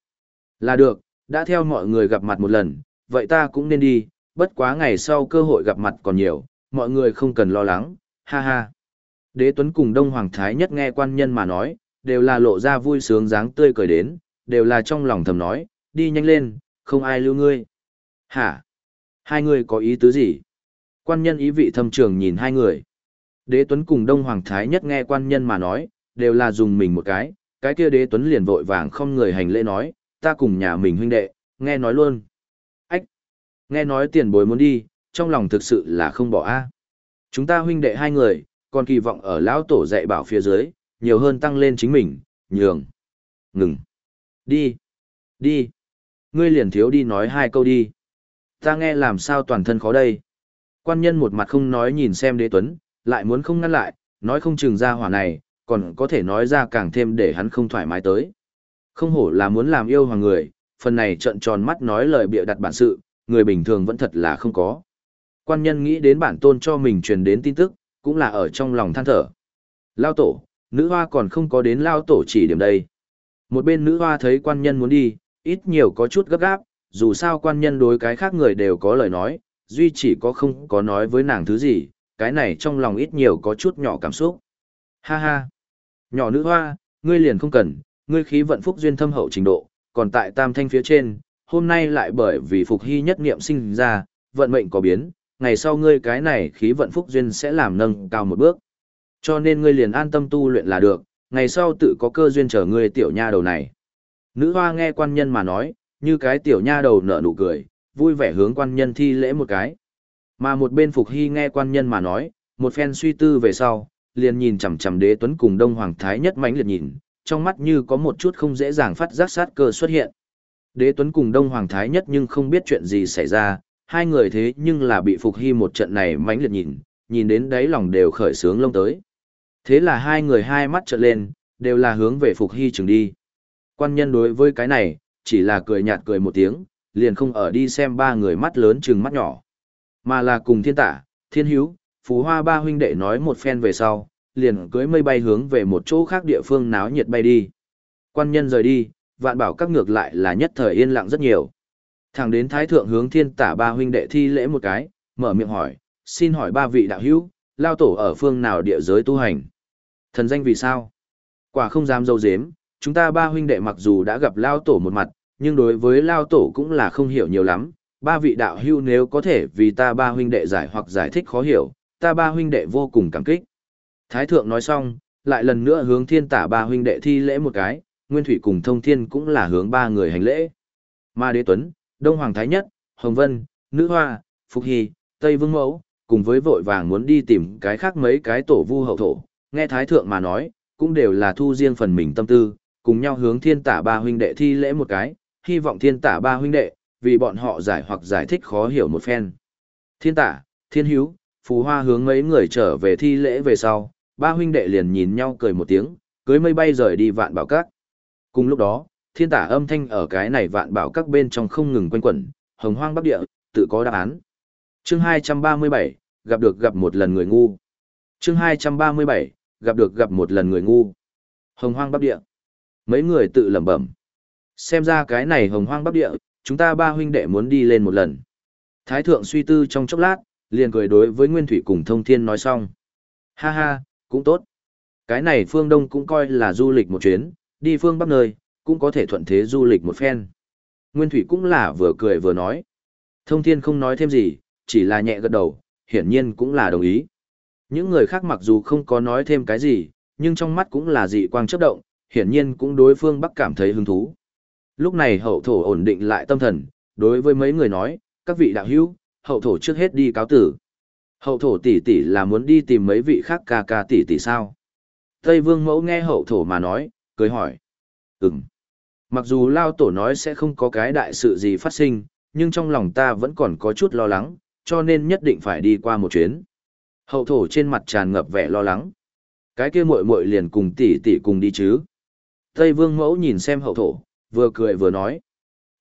Là được, đã theo mọi người gặp mặt một lần, vậy ta cũng nên đi, bất quá ngày sau cơ hội gặp mặt còn nhiều, mọi người không cần lo lắng, ha ha. Đế Tuấn cùng Đông Hoàng Thái nhất nghe quan nhân mà nói, đều là lộ ra vui sướng dáng tươi cười đến, đều là trong lòng thầm nói, đi nhanh lên, không ai lưu ngươi. Hả? Hai người có ý tứ gì? Quan nhân ý vị thâm trường nhìn hai người. Đế Tuấn cùng Đông Hoàng Thái nhất nghe quan nhân mà nói, đều là dùng mình một cái, cái kia Đế Tuấn liền vội vàng không người hành lễ nói, ta cùng nhà mình huynh đệ, nghe nói luôn. Nghe nói tiền bối muốn đi, trong lòng thực sự là không bỏ a. Chúng ta huynh đệ hai người, còn kỳ vọng ở lão tổ dạy bảo phía dưới, nhiều hơn tăng lên chính mình, nhường. Ngừng. Đi. Đi. Ngươi liền thiếu đi nói hai câu đi. Ta nghe làm sao toàn thân khó đây. Quan nhân một mặt không nói nhìn xem đế tuấn, lại muốn không ngăn lại, nói không chừng ra hỏa này, còn có thể nói ra càng thêm để hắn không thoải mái tới. Không hổ là muốn làm yêu hoàng người, phần này trận tròn mắt nói lời bịa đặt bản sự, người bình thường vẫn thật là không có. Quan nhân nghĩ đến bản tôn cho mình truyền đến tin tức, cũng là ở trong lòng than thở. Lao tổ, nữ hoa còn không có đến lao tổ chỉ điểm đây. Một bên nữ hoa thấy quan nhân muốn đi, ít nhiều có chút gấp gáp, dù sao quan nhân đối cái khác người đều có lời nói, duy chỉ có không có nói với nàng thứ gì, cái này trong lòng ít nhiều có chút nhỏ cảm xúc. Ha ha! Nhỏ nữ hoa, ngươi liền không cần, ngươi khí vận phúc duyên thâm hậu trình độ, còn tại tam thanh phía trên, hôm nay lại bởi vì phục hy nhất niệm sinh ra, vận mệnh có biến, ngày sau ngươi cái này khí vận phúc duyên sẽ làm nâng cao một bước. Cho nên ngươi liền an tâm tu luyện là được, ngày sau tự có cơ duyên chờ ngươi tiểu nha đầu này. Nữ hoa nghe quan nhân mà nói, như cái tiểu nha đầu nở nụ cười, vui vẻ hướng quan nhân thi lễ một cái. Mà một bên Phục Hy nghe quan nhân mà nói, một phen suy tư về sau, liền nhìn chằm chằm đế tuấn cùng Đông Hoàng Thái nhất mánh liệt nhìn, trong mắt như có một chút không dễ dàng phát giác sát cơ xuất hiện. Đế tuấn cùng Đông Hoàng Thái nhất nhưng không biết chuyện gì xảy ra, hai người thế nhưng là bị Phục Hy một trận này mãnh liệt nhìn, nhìn đến đáy lòng đều khởi sướng lông tới. Thế là hai người hai mắt trợn lên, đều là hướng về Phục Hy trường đi. Quan nhân đối với cái này, chỉ là cười nhạt cười một tiếng, liền không ở đi xem ba người mắt lớn chừng mắt nhỏ. Mà là cùng thiên tả, thiên hữu, phú hoa ba huynh đệ nói một phen về sau, liền cưới mây bay hướng về một chỗ khác địa phương náo nhiệt bay đi. Quan nhân rời đi, vạn bảo các ngược lại là nhất thời yên lặng rất nhiều. Thẳng đến thái thượng hướng thiên tả ba huynh đệ thi lễ một cái, mở miệng hỏi, xin hỏi ba vị đạo hữu, lao tổ ở phương nào địa giới tu hành? Thần danh vì sao? Quả không dám dâu dếm, chúng ta ba huynh đệ mặc dù đã gặp lao tổ một mặt, nhưng đối với lao tổ cũng là không hiểu nhiều lắm. Ba vị đạo hữu nếu có thể vì ta ba huynh đệ giải hoặc giải thích khó hiểu, ta ba huynh đệ vô cùng cảm kích. Thái thượng nói xong, lại lần nữa hướng thiên tả ba huynh đệ thi lễ một cái, Nguyên Thủy cùng Thông Thiên cũng là hướng ba người hành lễ. Ma Đế Tuấn, Đông Hoàng Thái Nhất, Hồng Vân, Nữ Hoa, Phục Hy, Tây Vương Mẫu, cùng với vội vàng muốn đi tìm cái khác mấy cái tổ vu hậu thổ, nghe Thái Thượng mà nói, cũng đều là thu riêng phần mình tâm tư, cùng nhau hướng thiên tả ba huynh đệ thi lễ một cái, hy vọng thiên tả ba huynh đệ, vì bọn họ giải hoặc giải thích khó hiểu một phen. Thiên tả, thiên hữu, phù hoa hướng mấy người trở về thi lễ về sau, ba huynh đệ liền nhìn nhau cười một tiếng, cưới mây bay rời đi vạn bảo các. Cùng lúc đó, thiên tả âm thanh ở cái này vạn bảo các bên trong không ngừng quanh quẩn, hồng hoang bắc địa, tự có đáp án. Chương 237, gặp được gặp một lần người ngu. Chương 237, gặp được gặp một lần người ngu. Hồng hoang bắc địa. Mấy người tự lẩm bẩm. Xem ra cái này hồng hoang bắc địa, chúng ta ba huynh đệ muốn đi lên một lần. Thái thượng suy tư trong chốc lát, liền cười đối với Nguyên Thủy cùng Thông Thiên nói xong. Ha ha, cũng tốt. Cái này phương Đông cũng coi là du lịch một chuyến, đi phương Bắc nơi, cũng có thể thuận thế du lịch một phen. Nguyên Thủy cũng là vừa cười vừa nói. Thông Thiên không nói thêm gì, chỉ là nhẹ gật đầu, hiển nhiên cũng là đồng ý. Những người khác mặc dù không có nói thêm cái gì, nhưng trong mắt cũng là dị quang chớp động, hiển nhiên cũng đối phương Bắc cảm thấy hứng thú. Lúc này hậu thổ ổn định lại tâm thần, đối với mấy người nói, các vị đạo hữu, hậu thổ trước hết đi cáo tử. Hậu thổ tỷ tỷ là muốn đi tìm mấy vị khác ca ca tỷ tỷ sao? Tây vương mẫu nghe hậu thổ mà nói, cười hỏi. Ừm. Mặc dù lao tổ nói sẽ không có cái đại sự gì phát sinh, nhưng trong lòng ta vẫn còn có chút lo lắng, cho nên nhất định phải đi qua một chuyến. Hậu thổ trên mặt tràn ngập vẻ lo lắng. Cái kia muội muội liền cùng tỷ tỷ cùng đi chứ. Tây vương mẫu nhìn xem hậu thổ, vừa cười vừa nói.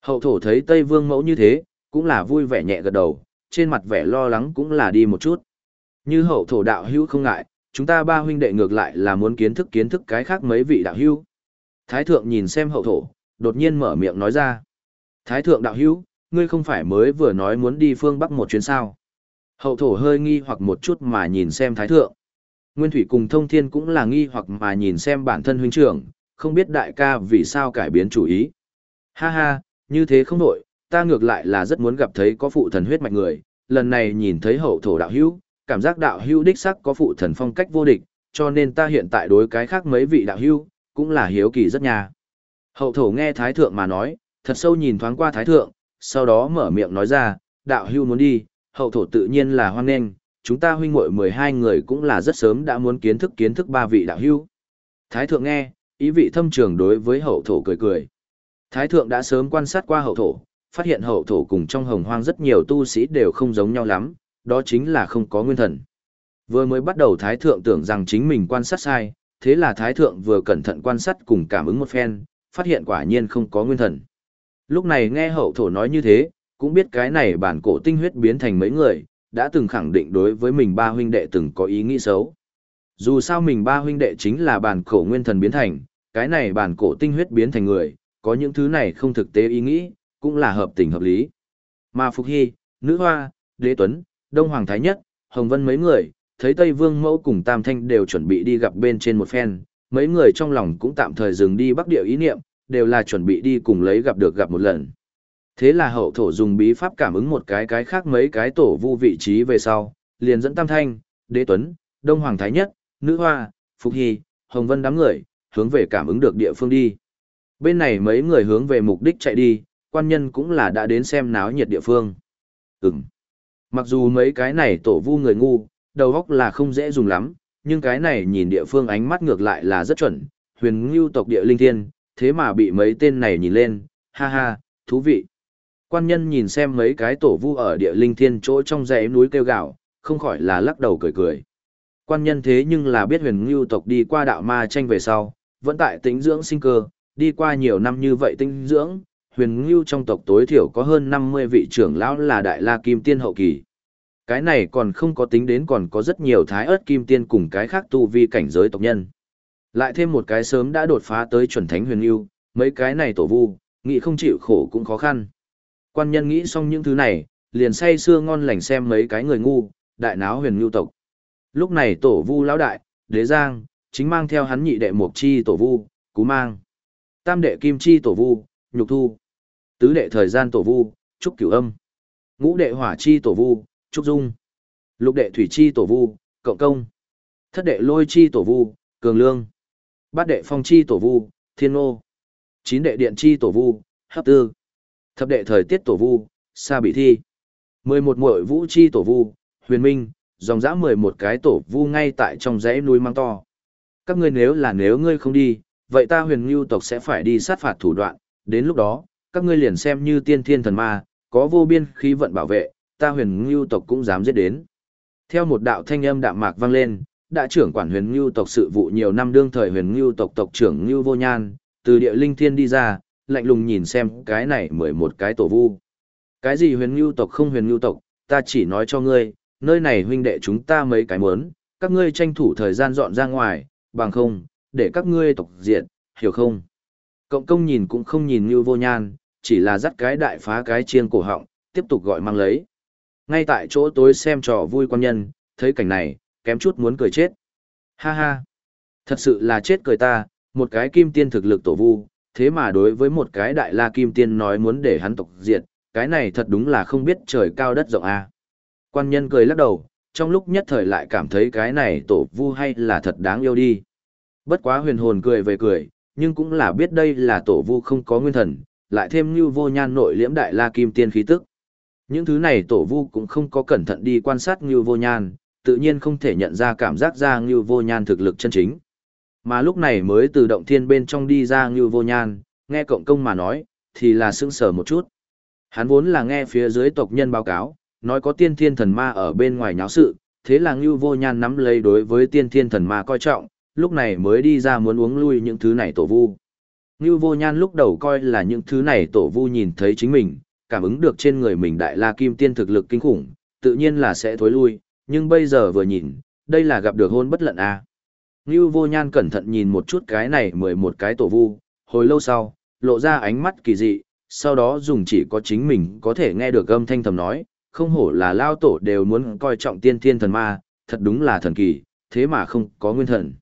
Hậu thổ thấy Tây vương mẫu như thế, cũng là vui vẻ nhẹ gật đầu, trên mặt vẻ lo lắng cũng là đi một chút. Như hậu thổ đạo hữu không ngại, chúng ta ba huynh đệ ngược lại là muốn kiến thức kiến thức cái khác mấy vị đạo hữu. Thái thượng nhìn xem hậu thổ, đột nhiên mở miệng nói ra. Thái thượng đạo hữu, ngươi không phải mới vừa nói muốn đi phương Bắc một chuyến sao. Hậu thổ hơi nghi hoặc một chút mà nhìn xem thái thượng. Nguyên thủy cùng thông thiên cũng là nghi hoặc mà nhìn xem bản thân huynh trưởng, không biết đại ca vì sao cải biến chủ ý. Ha ha, như thế không nổi, ta ngược lại là rất muốn gặp thấy có phụ thần huyết mạch người, lần này nhìn thấy hậu thổ đạo hữu, cảm giác đạo hưu đích sắc có phụ thần phong cách vô địch, cho nên ta hiện tại đối cái khác mấy vị đạo hưu, cũng là hiếu kỳ rất nha. Hậu thổ nghe thái thượng mà nói, thật sâu nhìn thoáng qua thái thượng, sau đó mở miệng nói ra, đạo hưu muốn đi, hậu thổ tự nhiên là hoan nghênh, chúng ta huynh muội 12 người cũng là rất sớm đã muốn kiến thức kiến thức ba vị đạo hưu. Thái thượng nghe, ý vị thâm trường đối với hậu thổ cười cười. Thái thượng đã sớm quan sát qua hậu thổ, phát hiện hậu thổ cùng trong hồng hoang rất nhiều tu sĩ đều không giống nhau lắm, đó chính là không có nguyên thần. Vừa mới bắt đầu Thái thượng tưởng rằng chính mình quan sát sai, thế là Thái thượng vừa cẩn thận quan sát cùng cảm ứng một phen, phát hiện quả nhiên không có nguyên thần. Lúc này nghe hậu thổ nói như thế, cũng biết cái này bản cổ tinh huyết biến thành mấy người, đã từng khẳng định đối với mình ba huynh đệ từng có ý nghĩ xấu. Dù sao mình ba huynh đệ chính là bản cổ nguyên thần biến thành, cái này bản cổ tinh huyết biến thành người, có những thứ này không thực tế ý nghĩ, cũng là hợp tình hợp lý. Mà Phục Hy, Nữ Hoa, Đế Tuấn, Đông Hoàng Thái Nhất, Hồng Vân mấy người, thấy Tây Vương Mẫu cùng Tam Thanh đều chuẩn bị đi gặp bên trên một phen, mấy người trong lòng cũng tạm thời dừng đi bắc địa ý niệm, đều là chuẩn bị đi cùng lấy gặp được gặp một lần. Thế là hậu thổ dùng bí pháp cảm ứng một cái cái khác mấy cái tổ vu vị trí về sau, liền dẫn Tam Thanh, Đế Tuấn, Đông Hoàng Thái Nhất, Nữ Hoa, Phục Hy, Hồng Vân đám người, hướng về cảm ứng được địa phương đi. Bên này mấy người hướng về mục đích chạy đi, quan nhân cũng là đã đến xem náo nhiệt địa phương. Ừm. Mặc dù mấy cái này tổ vu người ngu, đầu óc là không dễ dùng lắm, nhưng cái này nhìn địa phương ánh mắt ngược lại là rất chuẩn, huyền ngưu tộc địa linh thiên, thế mà bị mấy tên này nhìn lên, ha ha, thú vị. Quan nhân nhìn xem mấy cái tổ vu ở địa linh thiên chỗ trong dãy núi kêu gạo, không khỏi là lắc đầu cười cười. Quan nhân thế nhưng là biết huyền ngưu tộc đi qua đạo ma tranh về sau, vẫn tại tính dưỡng sinh cơ, đi qua nhiều năm như vậy tinh dưỡng, huyền ngưu trong tộc tối thiểu có hơn 50 vị trưởng lão là đại la kim tiên hậu kỳ. Cái này còn không có tính đến còn có rất nhiều thái ớt kim tiên cùng cái khác tu vi cảnh giới tộc nhân. Lại thêm một cái sớm đã đột phá tới chuẩn thánh huyền ngưu, mấy cái này tổ vu, nghĩ không chịu khổ cũng khó khăn. Quan nhân nghĩ xong những thứ này, liền say sưa ngon lành xem mấy cái người ngu, đại náo huyền ngưu tộc. Lúc này tổ vu lão đại, đế giang, chính mang theo hắn nhị đệ mục chi tổ vu, cú mang. Tam đệ kim chi tổ vu, nhục thu. Tứ đệ thời gian tổ vu, trúc cửu âm. Ngũ đệ hỏa chi tổ vu, trúc dung. Lục đệ thủy chi tổ vu, cộng công. Thất đệ lôi chi tổ vu, cường lương. Bát đệ phong chi tổ vu, thiên nô. Chín đệ điện chi tổ vu, hấp tư. Thập đệ thời tiết tổ vu, sa bị thi. Mười một muội vũ chi tổ vu, huyền minh, dòng dã mười một cái tổ vu ngay tại trong dãy núi mang to. Các ngươi nếu là nếu ngươi không đi, vậy ta huyền ngưu tộc sẽ phải đi sát phạt thủ đoạn, đến lúc đó, các ngươi liền xem như tiên thiên thần ma, có vô biên khí vận bảo vệ, ta huyền ngưu tộc cũng dám giết đến. Theo một đạo thanh âm đạm mạc vang lên, đã trưởng quản huyền ngưu tộc sự vụ nhiều năm đương thời huyền ngưu tộc tộc trưởng ngưu vô nhan, từ địa linh thiên đi ra, lạnh lùng nhìn xem cái này mười một cái tổ vu. Cái gì huyền ngưu tộc không huyền ngưu tộc, ta chỉ nói cho ngươi, nơi này huynh đệ chúng ta mấy cái muốn, các ngươi tranh thủ thời gian dọn ra ngoài, bằng không, để các ngươi tộc diện, hiểu không? Cộng công nhìn cũng không nhìn như vô nhan, chỉ là dắt cái đại phá cái chiên cổ họng, tiếp tục gọi mang lấy. Ngay tại chỗ tối xem trò vui quan nhân, thấy cảnh này, kém chút muốn cười chết. Ha ha! Thật sự là chết cười ta, một cái kim tiên thực lực tổ vu, thế mà đối với một cái đại la kim tiên nói muốn để hắn tộc diệt, cái này thật đúng là không biết trời cao đất rộng a. À. Quan nhân cười lắc đầu, trong lúc nhất thời lại cảm thấy cái này tổ vu hay là thật đáng yêu đi. Bất quá huyền hồn cười về cười, nhưng cũng là biết đây là tổ vu không có nguyên thần, lại thêm như vô nhan nội liễm đại la kim tiên khí tức. Những thứ này tổ vu cũng không có cẩn thận đi quan sát như vô nhan, tự nhiên không thể nhận ra cảm giác ra như vô nhan thực lực chân chính. Mà lúc này mới từ động thiên bên trong đi ra như vô nhan, nghe cộng công mà nói, thì là sững sờ một chút. Hắn vốn là nghe phía dưới tộc nhân báo cáo, nói có tiên thiên thần ma ở bên ngoài nháo sự, thế là Ngưu Vô Nhan nắm lấy đối với tiên thiên thần ma coi trọng, lúc này mới đi ra muốn uống lui những thứ này tổ vu. Ngưu Vô Nhan lúc đầu coi là những thứ này tổ vu nhìn thấy chính mình, cảm ứng được trên người mình đại la kim tiên thực lực kinh khủng, tự nhiên là sẽ thối lui, nhưng bây giờ vừa nhìn, đây là gặp được hôn bất lận a. À. Ngưu vô nhan cẩn thận nhìn một chút cái này mười một cái tổ vu, hồi lâu sau, lộ ra ánh mắt kỳ dị, sau đó dùng chỉ có chính mình có thể nghe được âm thanh thầm nói, không hổ là lao tổ đều muốn coi trọng tiên thiên thần ma, thật đúng là thần kỳ, thế mà không có nguyên thần.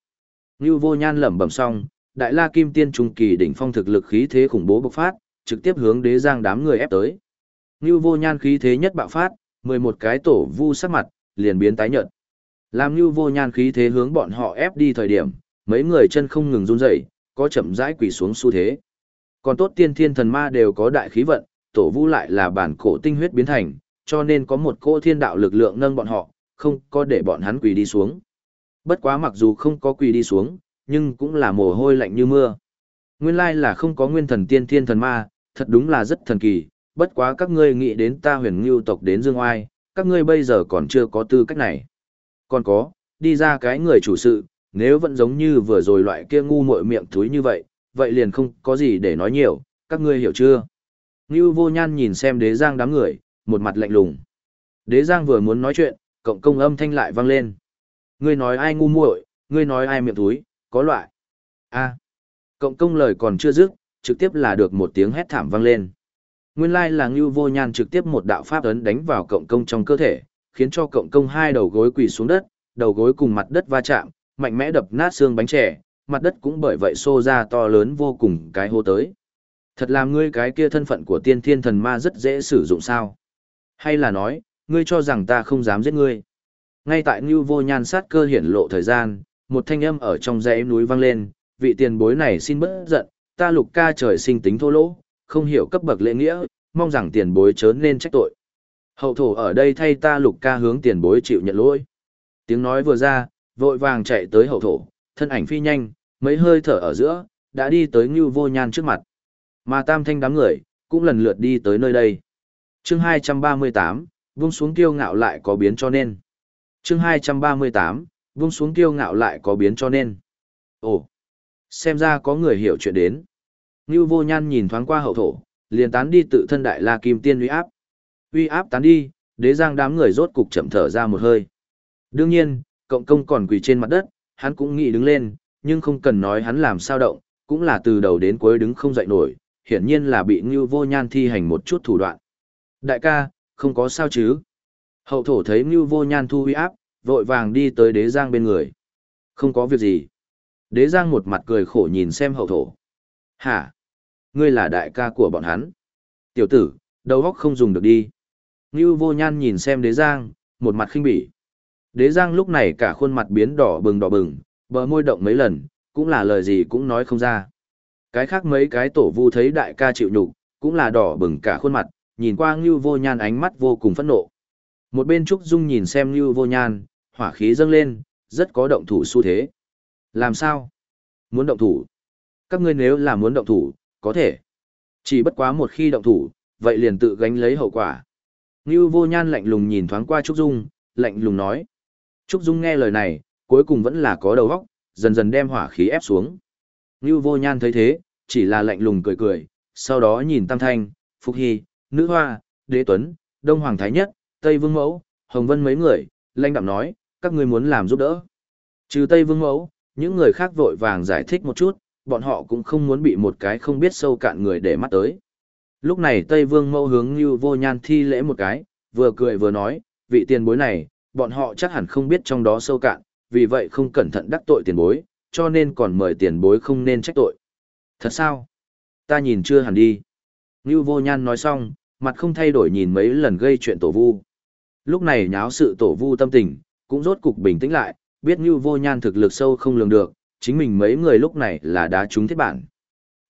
Ngưu vô nhan lẩm bẩm xong, đại la kim tiên trung kỳ đỉnh phong thực lực khí thế khủng bố bộc phát, trực tiếp hướng đế giang đám người ép tới. Ngưu vô nhan khí thế nhất bạo phát, 11 cái tổ vu sắc mặt, liền biến tái nhợt. Làm Ngưu vô nhan khí thế hướng bọn họ ép đi thời điểm, mấy người chân không ngừng run rẩy, có chậm rãi quỳ xuống xu thế. Còn tốt tiên thiên thần ma đều có đại khí vận, tổ vu lại là bản cổ tinh huyết biến thành, cho nên có một cô thiên đạo lực lượng nâng bọn họ, không có để bọn hắn quỳ đi xuống. Bất quá mặc dù không có quỳ đi xuống, nhưng cũng là mồ hôi lạnh như mưa. Nguyên lai là không có nguyên thần tiên thiên thần ma, thật đúng là rất thần kỳ, bất quá các ngươi nghĩ đến ta huyền ngưu tộc đến dương oai, các ngươi bây giờ còn chưa có tư cách này. Còn có, đi ra cái người chủ sự, nếu vẫn giống như vừa rồi loại kia ngu muội miệng thúi như vậy, vậy liền không có gì để nói nhiều, các ngươi hiểu chưa? Ngưu vô nhan nhìn xem đế giang đám người, một mặt lạnh lùng. Đế giang vừa muốn nói chuyện, cộng công âm thanh lại vang lên. Ngươi nói ai ngu muội, ngươi nói ai miệng thúi, có loại. a cộng công lời còn chưa dứt, trực tiếp là được một tiếng hét thảm vang lên. Nguyên lai là Ngưu Vô Nhan trực tiếp một đạo pháp ấn đánh vào cộng công trong cơ thể, khiến cho cộng công hai đầu gối quỳ xuống đất, đầu gối cùng mặt đất va chạm, mạnh mẽ đập nát xương bánh trẻ, mặt đất cũng bởi vậy xô ra to lớn vô cùng cái hô tới. Thật làm ngươi cái kia thân phận của tiên thiên thần ma rất dễ sử dụng sao? Hay là nói, ngươi cho rằng ta không dám giết ngươi? Ngay tại Ngưu Vô Nhan sát cơ hiển lộ thời gian, một thanh âm ở trong dãy núi vang lên, vị tiền bối này xin bớt giận, ta lục ca trời sinh tính thô lỗ, không hiểu cấp bậc lễ nghĩa, mong rằng tiền bối chớ nên trách tội. Hậu thổ ở đây thay ta lục ca hướng tiền bối chịu nhận lỗi. Tiếng nói vừa ra, vội vàng chạy tới hậu thổ, thân ảnh phi nhanh, mấy hơi thở ở giữa, đã đi tới Ngưu Vô Nhan trước mặt. Mà tam thanh đám người, cũng lần lượt đi tới nơi đây. chương 238, vung xuống kiêu ngạo lại có biến cho nên. chương 238, vung xuống kiêu ngạo lại có biến cho nên. Ồ, xem ra có người hiểu chuyện đến. Ngưu vô nhan nhìn thoáng qua hậu thổ, liền tán đi tự thân đại la kim tiên uy áp. Uy áp tán đi, đế giang đám người rốt cục chậm thở ra một hơi. Đương nhiên, cộng công còn quỳ trên mặt đất, hắn cũng nghĩ đứng lên, nhưng không cần nói hắn làm sao động, cũng là từ đầu đến cuối đứng không dậy nổi, hiển nhiên là bị Ngưu vô nhan thi hành một chút thủ đoạn. Đại ca, không có sao chứ? Hậu thổ thấy Ngưu vô nhan thu uy áp, vội vàng đi tới đế giang bên người. Không có việc gì. Đế giang một mặt cười khổ nhìn xem hậu thổ. Hả? Ngươi là đại ca của bọn hắn. Tiểu tử, đầu óc không dùng được đi. Ngưu vô nhan nhìn xem đế giang, một mặt khinh bỉ. Đế giang lúc này cả khuôn mặt biến đỏ bừng đỏ bừng, bờ môi động mấy lần, cũng là lời gì cũng nói không ra. Cái khác mấy cái tổ vu thấy đại ca chịu nhục, cũng là đỏ bừng cả khuôn mặt, nhìn qua Ngưu vô nhan ánh mắt vô cùng phẫn nộ. Một bên Trúc Dung nhìn xem Ngưu vô nhan, hỏa khí dâng lên, rất có động thủ xu thế. Làm sao? Muốn động thủ? Các ngươi nếu là muốn động thủ, có thể. Chỉ bất quá một khi động thủ, vậy liền tự gánh lấy hậu quả. Ngưu vô nhan lạnh lùng nhìn thoáng qua Trúc Dung, lạnh lùng nói. Trúc Dung nghe lời này, cuối cùng vẫn là có đầu óc, dần dần đem hỏa khí ép xuống. Ngưu vô nhan thấy thế, chỉ là lạnh lùng cười cười, sau đó nhìn Tam Thanh, Phúc Hy, Nữ Hoa, Đế Tuấn, Đông Hoàng Thái Nhất, Tây Vương Mẫu, Hồng Vân mấy người, lanh đạm nói, các ngươi muốn làm giúp đỡ. Trừ Tây Vương Mẫu, những người khác vội vàng giải thích một chút, bọn họ cũng không muốn bị một cái không biết sâu cạn người để mắt tới. Lúc này Tây Vương Mẫu hướng Như Vô Nhan thi lễ một cái, vừa cười vừa nói, vị tiền bối này, bọn họ chắc hẳn không biết trong đó sâu cạn, vì vậy không cẩn thận đắc tội tiền bối, cho nên còn mời tiền bối không nên trách tội. Thật sao? Ta nhìn chưa hẳn đi. Như Vô Nhan nói xong, mặt không thay đổi nhìn mấy lần gây chuyện tổ vu. Lúc này nháo sự tổ vu tâm tình, cũng rốt cục bình tĩnh lại, biết Như Vô Nhan thực lực sâu không lường được, chính mình mấy người lúc này là đá trúng thiết bản.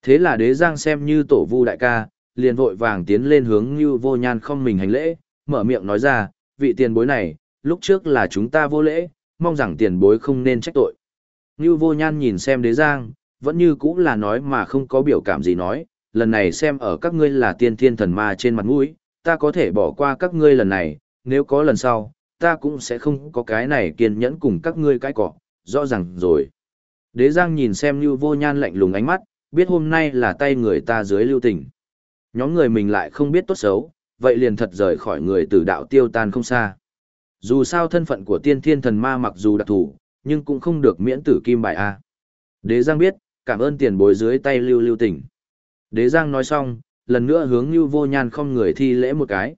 Thế là đế giang xem như tổ vu đại ca, liền vội vàng tiến lên hướng Như Vô Nhan không mình hành lễ, mở miệng nói ra, vị tiền bối này, lúc trước là chúng ta vô lễ, mong rằng tiền bối không nên trách tội. Như Vô Nhan nhìn xem đế giang, vẫn như cũng là nói mà không có biểu cảm gì nói, lần này xem ở các ngươi là tiên thiên thần ma trên mặt mũi, ta có thể bỏ qua các ngươi lần này, nếu có lần sau, ta cũng sẽ không có cái này kiên nhẫn cùng các ngươi cái cỏ, rõ ràng rồi. Đế Giang nhìn xem Lưu vô nhan lạnh lùng ánh mắt, biết hôm nay là tay người ta dưới lưu tình. Nhóm người mình lại không biết tốt xấu, vậy liền thật rời khỏi người từ đạo tiêu tan không xa. Dù sao thân phận của tiên thiên thần ma mặc dù đặc thù, nhưng cũng không được miễn tử kim bài A. Đế Giang biết, cảm ơn tiền bối dưới tay lưu lưu tỉnh. Đế Giang nói xong, lần nữa hướng Lưu Vô Nhan không người thi lễ một cái.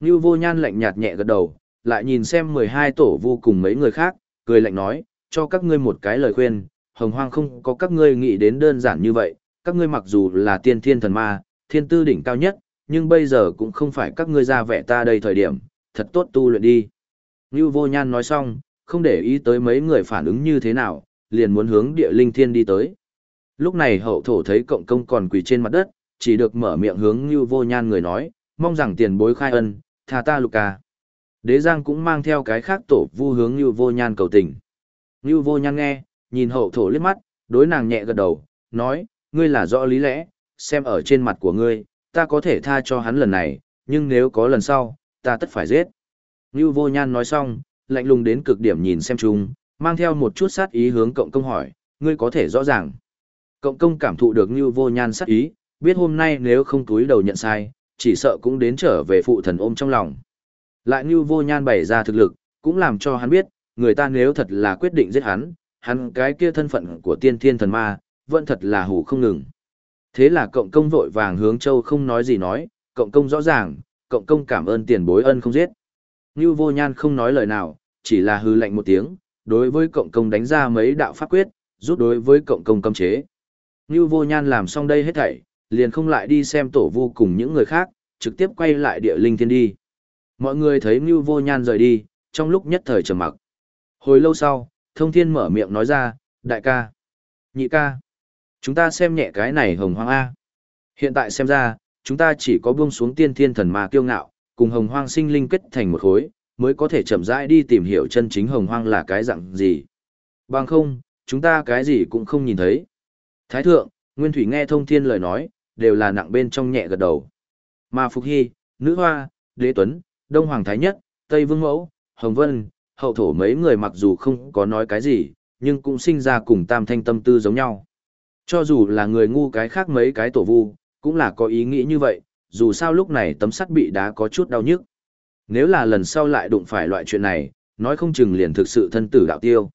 Lưu Vô Nhan lạnh nhạt nhẹ gật đầu, lại nhìn xem 12 tổ vu cùng mấy người khác, cười lạnh nói, cho các ngươi một cái lời khuyên, hồng hoang không có các ngươi nghĩ đến đơn giản như vậy, các ngươi mặc dù là tiên thiên thần ma, thiên tư đỉnh cao nhất, nhưng bây giờ cũng không phải các ngươi ra vẻ ta đây thời điểm, thật tốt tu luyện đi. Như vô nhan nói xong, không để ý tới mấy người phản ứng như thế nào, liền muốn hướng địa linh thiên đi tới. Lúc này hậu thổ thấy cộng công còn quỳ trên mặt đất, chỉ được mở miệng hướng như vô nhan người nói, mong rằng tiền bối khai ân, tha ta lục ca. Đế Giang cũng mang theo cái khác tổ vu hướng như vô nhan cầu tình. Như vô nhan nghe, nhìn hậu thổ liếc mắt, đối nàng nhẹ gật đầu, nói, ngươi là rõ lý lẽ, xem ở trên mặt của ngươi, ta có thể tha cho hắn lần này, nhưng nếu có lần sau, ta tất phải giết. Như vô nhan nói xong, lạnh lùng đến cực điểm nhìn xem chung, mang theo một chút sát ý hướng cộng công hỏi, ngươi có thể rõ ràng. Cộng công cảm thụ được như vô nhan sát ý, biết hôm nay nếu không túi đầu nhận sai, chỉ sợ cũng đến trở về phụ thần ôm trong lòng. Lại như vô nhan bày ra thực lực, cũng làm cho hắn biết, người ta nếu thật là quyết định giết hắn, hắn cái kia thân phận của tiên thiên thần ma, vẫn thật là hủ không ngừng. Thế là cộng công vội vàng hướng châu không nói gì nói, cộng công rõ ràng, cộng công cảm ơn tiền bối ân không giết. Như vô nhan không nói lời nào, chỉ là hư lạnh một tiếng, đối với cộng công đánh ra mấy đạo pháp quyết, rút đối với cộng công cấm chế. Như vô nhan làm xong đây hết thảy, liền không lại đi xem tổ vu cùng những người khác, trực tiếp quay lại địa linh thiên đi. Mọi người thấy Ngưu vô nhan rời đi, trong lúc nhất thời trầm mặc. Hồi lâu sau, thông thiên mở miệng nói ra, đại ca, nhị ca, chúng ta xem nhẹ cái này hồng hoang A. Hiện tại xem ra, chúng ta chỉ có buông xuống tiên thiên thần ma kiêu ngạo, cùng hồng hoang sinh linh kết thành một khối, mới có thể chậm rãi đi tìm hiểu chân chính hồng hoang là cái dạng gì. Bằng không, chúng ta cái gì cũng không nhìn thấy. Thái thượng, Nguyên Thủy nghe thông thiên lời nói, đều là nặng bên trong nhẹ gật đầu. Mà Phục Hy, Nữ Hoa, Đế Tuấn, Đông Hoàng Thái Nhất, Tây Vương Mẫu, Hồng Vân, hậu thổ mấy người mặc dù không có nói cái gì, nhưng cũng sinh ra cùng tam thanh tâm tư giống nhau. Cho dù là người ngu cái khác mấy cái tổ vu, cũng là có ý nghĩ như vậy, dù sao lúc này tấm sắt bị đá có chút đau nhức. Nếu là lần sau lại đụng phải loại chuyện này, nói không chừng liền thực sự thân tử đạo tiêu.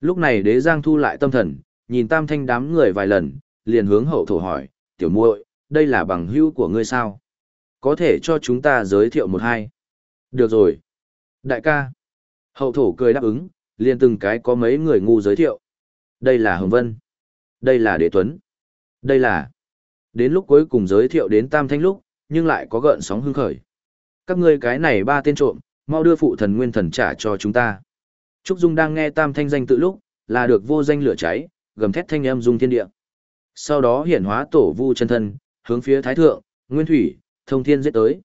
Lúc này đế giang thu lại tâm thần, nhìn tam thanh đám người vài lần, liền hướng hậu thổ hỏi, tiểu muội, đây là bằng hữu của ngươi sao? Có thể cho chúng ta giới thiệu một hai. Được rồi. Đại ca. Hậu thổ cười đáp ứng, liền từng cái có mấy người ngu giới thiệu. Đây là Hồng Vân. Đây là Đế Tuấn. Đây là... Đến lúc cuối cùng giới thiệu đến Tam Thanh lúc, nhưng lại có gợn sóng hưng khởi. Các ngươi cái này ba tên trộm, mau đưa phụ thần nguyên thần trả cho chúng ta. Trúc Dung đang nghe Tam Thanh danh tự lúc, là được vô danh lửa cháy, gầm thét thanh âm dung thiên địa. Sau đó hiển hóa tổ vu chân thân, hướng phía Thái Thượng, Nguyên Thủy, Thông Thiên giết tới.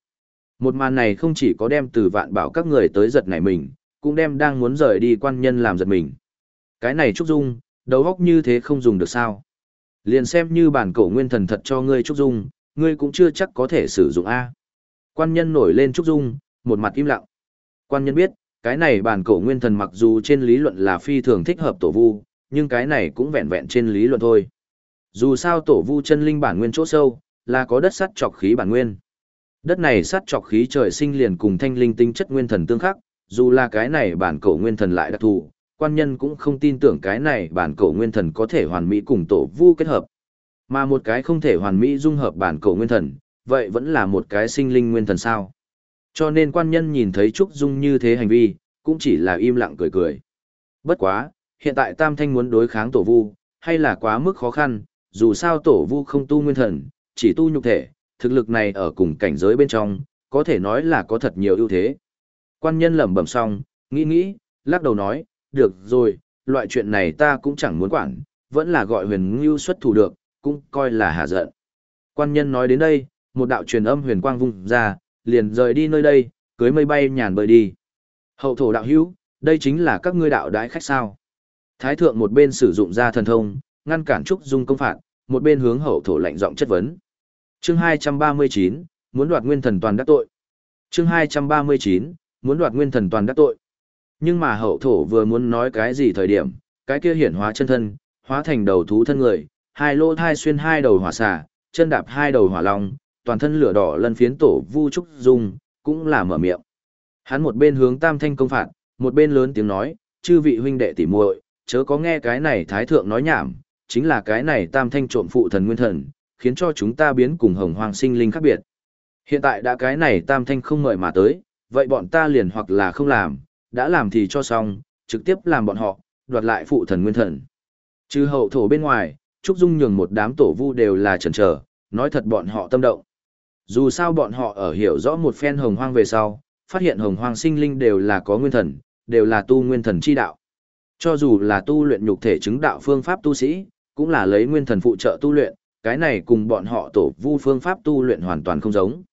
Một màn này không chỉ có đem từ vạn bảo các người tới giật nảy mình, cũng đem đang muốn rời đi quan nhân làm giật mình. Cái này Trúc Dung, đầu óc như thế không dùng được sao. Liền xem như bản cổ nguyên thần thật cho ngươi Trúc Dung, ngươi cũng chưa chắc có thể sử dụng A. Quan nhân nổi lên Trúc Dung, một mặt im lặng. Quan nhân biết, cái này bản cổ nguyên thần mặc dù trên lý luận là phi thường thích hợp tổ vu, nhưng cái này cũng vẹn vẹn trên lý luận thôi. Dù sao tổ vu chân linh bản nguyên chỗ sâu, là có đất sắt trọc khí bản nguyên. Đất này sát trọc khí trời sinh liền cùng thanh linh tinh chất nguyên thần tương khắc, dù là cái này bản cổ nguyên thần lại đặc thù, quan nhân cũng không tin tưởng cái này bản cổ nguyên thần có thể hoàn mỹ cùng tổ vu kết hợp. Mà một cái không thể hoàn mỹ dung hợp bản cổ nguyên thần, vậy vẫn là một cái sinh linh nguyên thần sao. Cho nên quan nhân nhìn thấy Trúc Dung như thế hành vi, cũng chỉ là im lặng cười cười. Bất quá, hiện tại Tam Thanh muốn đối kháng tổ vu, hay là quá mức khó khăn, dù sao tổ vu không tu nguyên thần, chỉ tu nhục thể, thực lực này ở cùng cảnh giới bên trong, có thể nói là có thật nhiều ưu thế. Quan nhân lẩm bẩm xong, nghĩ nghĩ, lắc đầu nói, được rồi, loại chuyện này ta cũng chẳng muốn quản, vẫn là gọi huyền ngưu xuất thủ được, cũng coi là hạ giận. Quan nhân nói đến đây, một đạo truyền âm huyền quang vung ra, liền rời đi nơi đây, cưới mây bay nhàn bơi đi. Hậu thổ đạo hữu, đây chính là các ngươi đạo đái khách sao. Thái thượng một bên sử dụng ra thần thông, ngăn cản Trúc Dung công phạt, một bên hướng hậu thổ lạnh giọng chất vấn. Chương 239, muốn đoạt nguyên thần toàn đắc tội. Chương 239, muốn đoạt nguyên thần toàn đắc tội. Nhưng mà hậu thổ vừa muốn nói cái gì thời điểm, cái kia hiển hóa chân thân, hóa thành đầu thú thân người, hai lỗ thai xuyên hai đầu hỏa xà, chân đạp hai đầu hỏa long, toàn thân lửa đỏ lân phiến tổ Vu Trúc Dung, cũng là mở miệng. Hắn một bên hướng Tam Thanh công phạt, một bên lớn tiếng nói, chư vị huynh đệ tỉ muội, chớ có nghe cái này thái thượng nói nhảm, chính là cái này Tam Thanh trộm phụ thần nguyên thần, khiến cho chúng ta biến cùng hồng hoàng sinh linh khác biệt. Hiện tại đã cái này Tam Thanh không mời mà tới, vậy bọn ta liền hoặc là không làm, đã làm thì cho xong, trực tiếp làm bọn họ, đoạt lại phụ thần nguyên thần. Chứ hậu thổ bên ngoài, Trúc Dung nhường một đám tổ vu đều là chần chờ, nói thật bọn họ tâm động. Dù sao bọn họ ở hiểu rõ một phen hồng hoang về sau, phát hiện hồng hoang sinh linh đều là có nguyên thần, đều là tu nguyên thần chi đạo. Cho dù là tu luyện nhục thể chứng đạo phương pháp tu sĩ, cũng là lấy nguyên thần phụ trợ tu luyện, cái này cùng bọn họ tổ vu phương pháp tu luyện hoàn toàn không giống.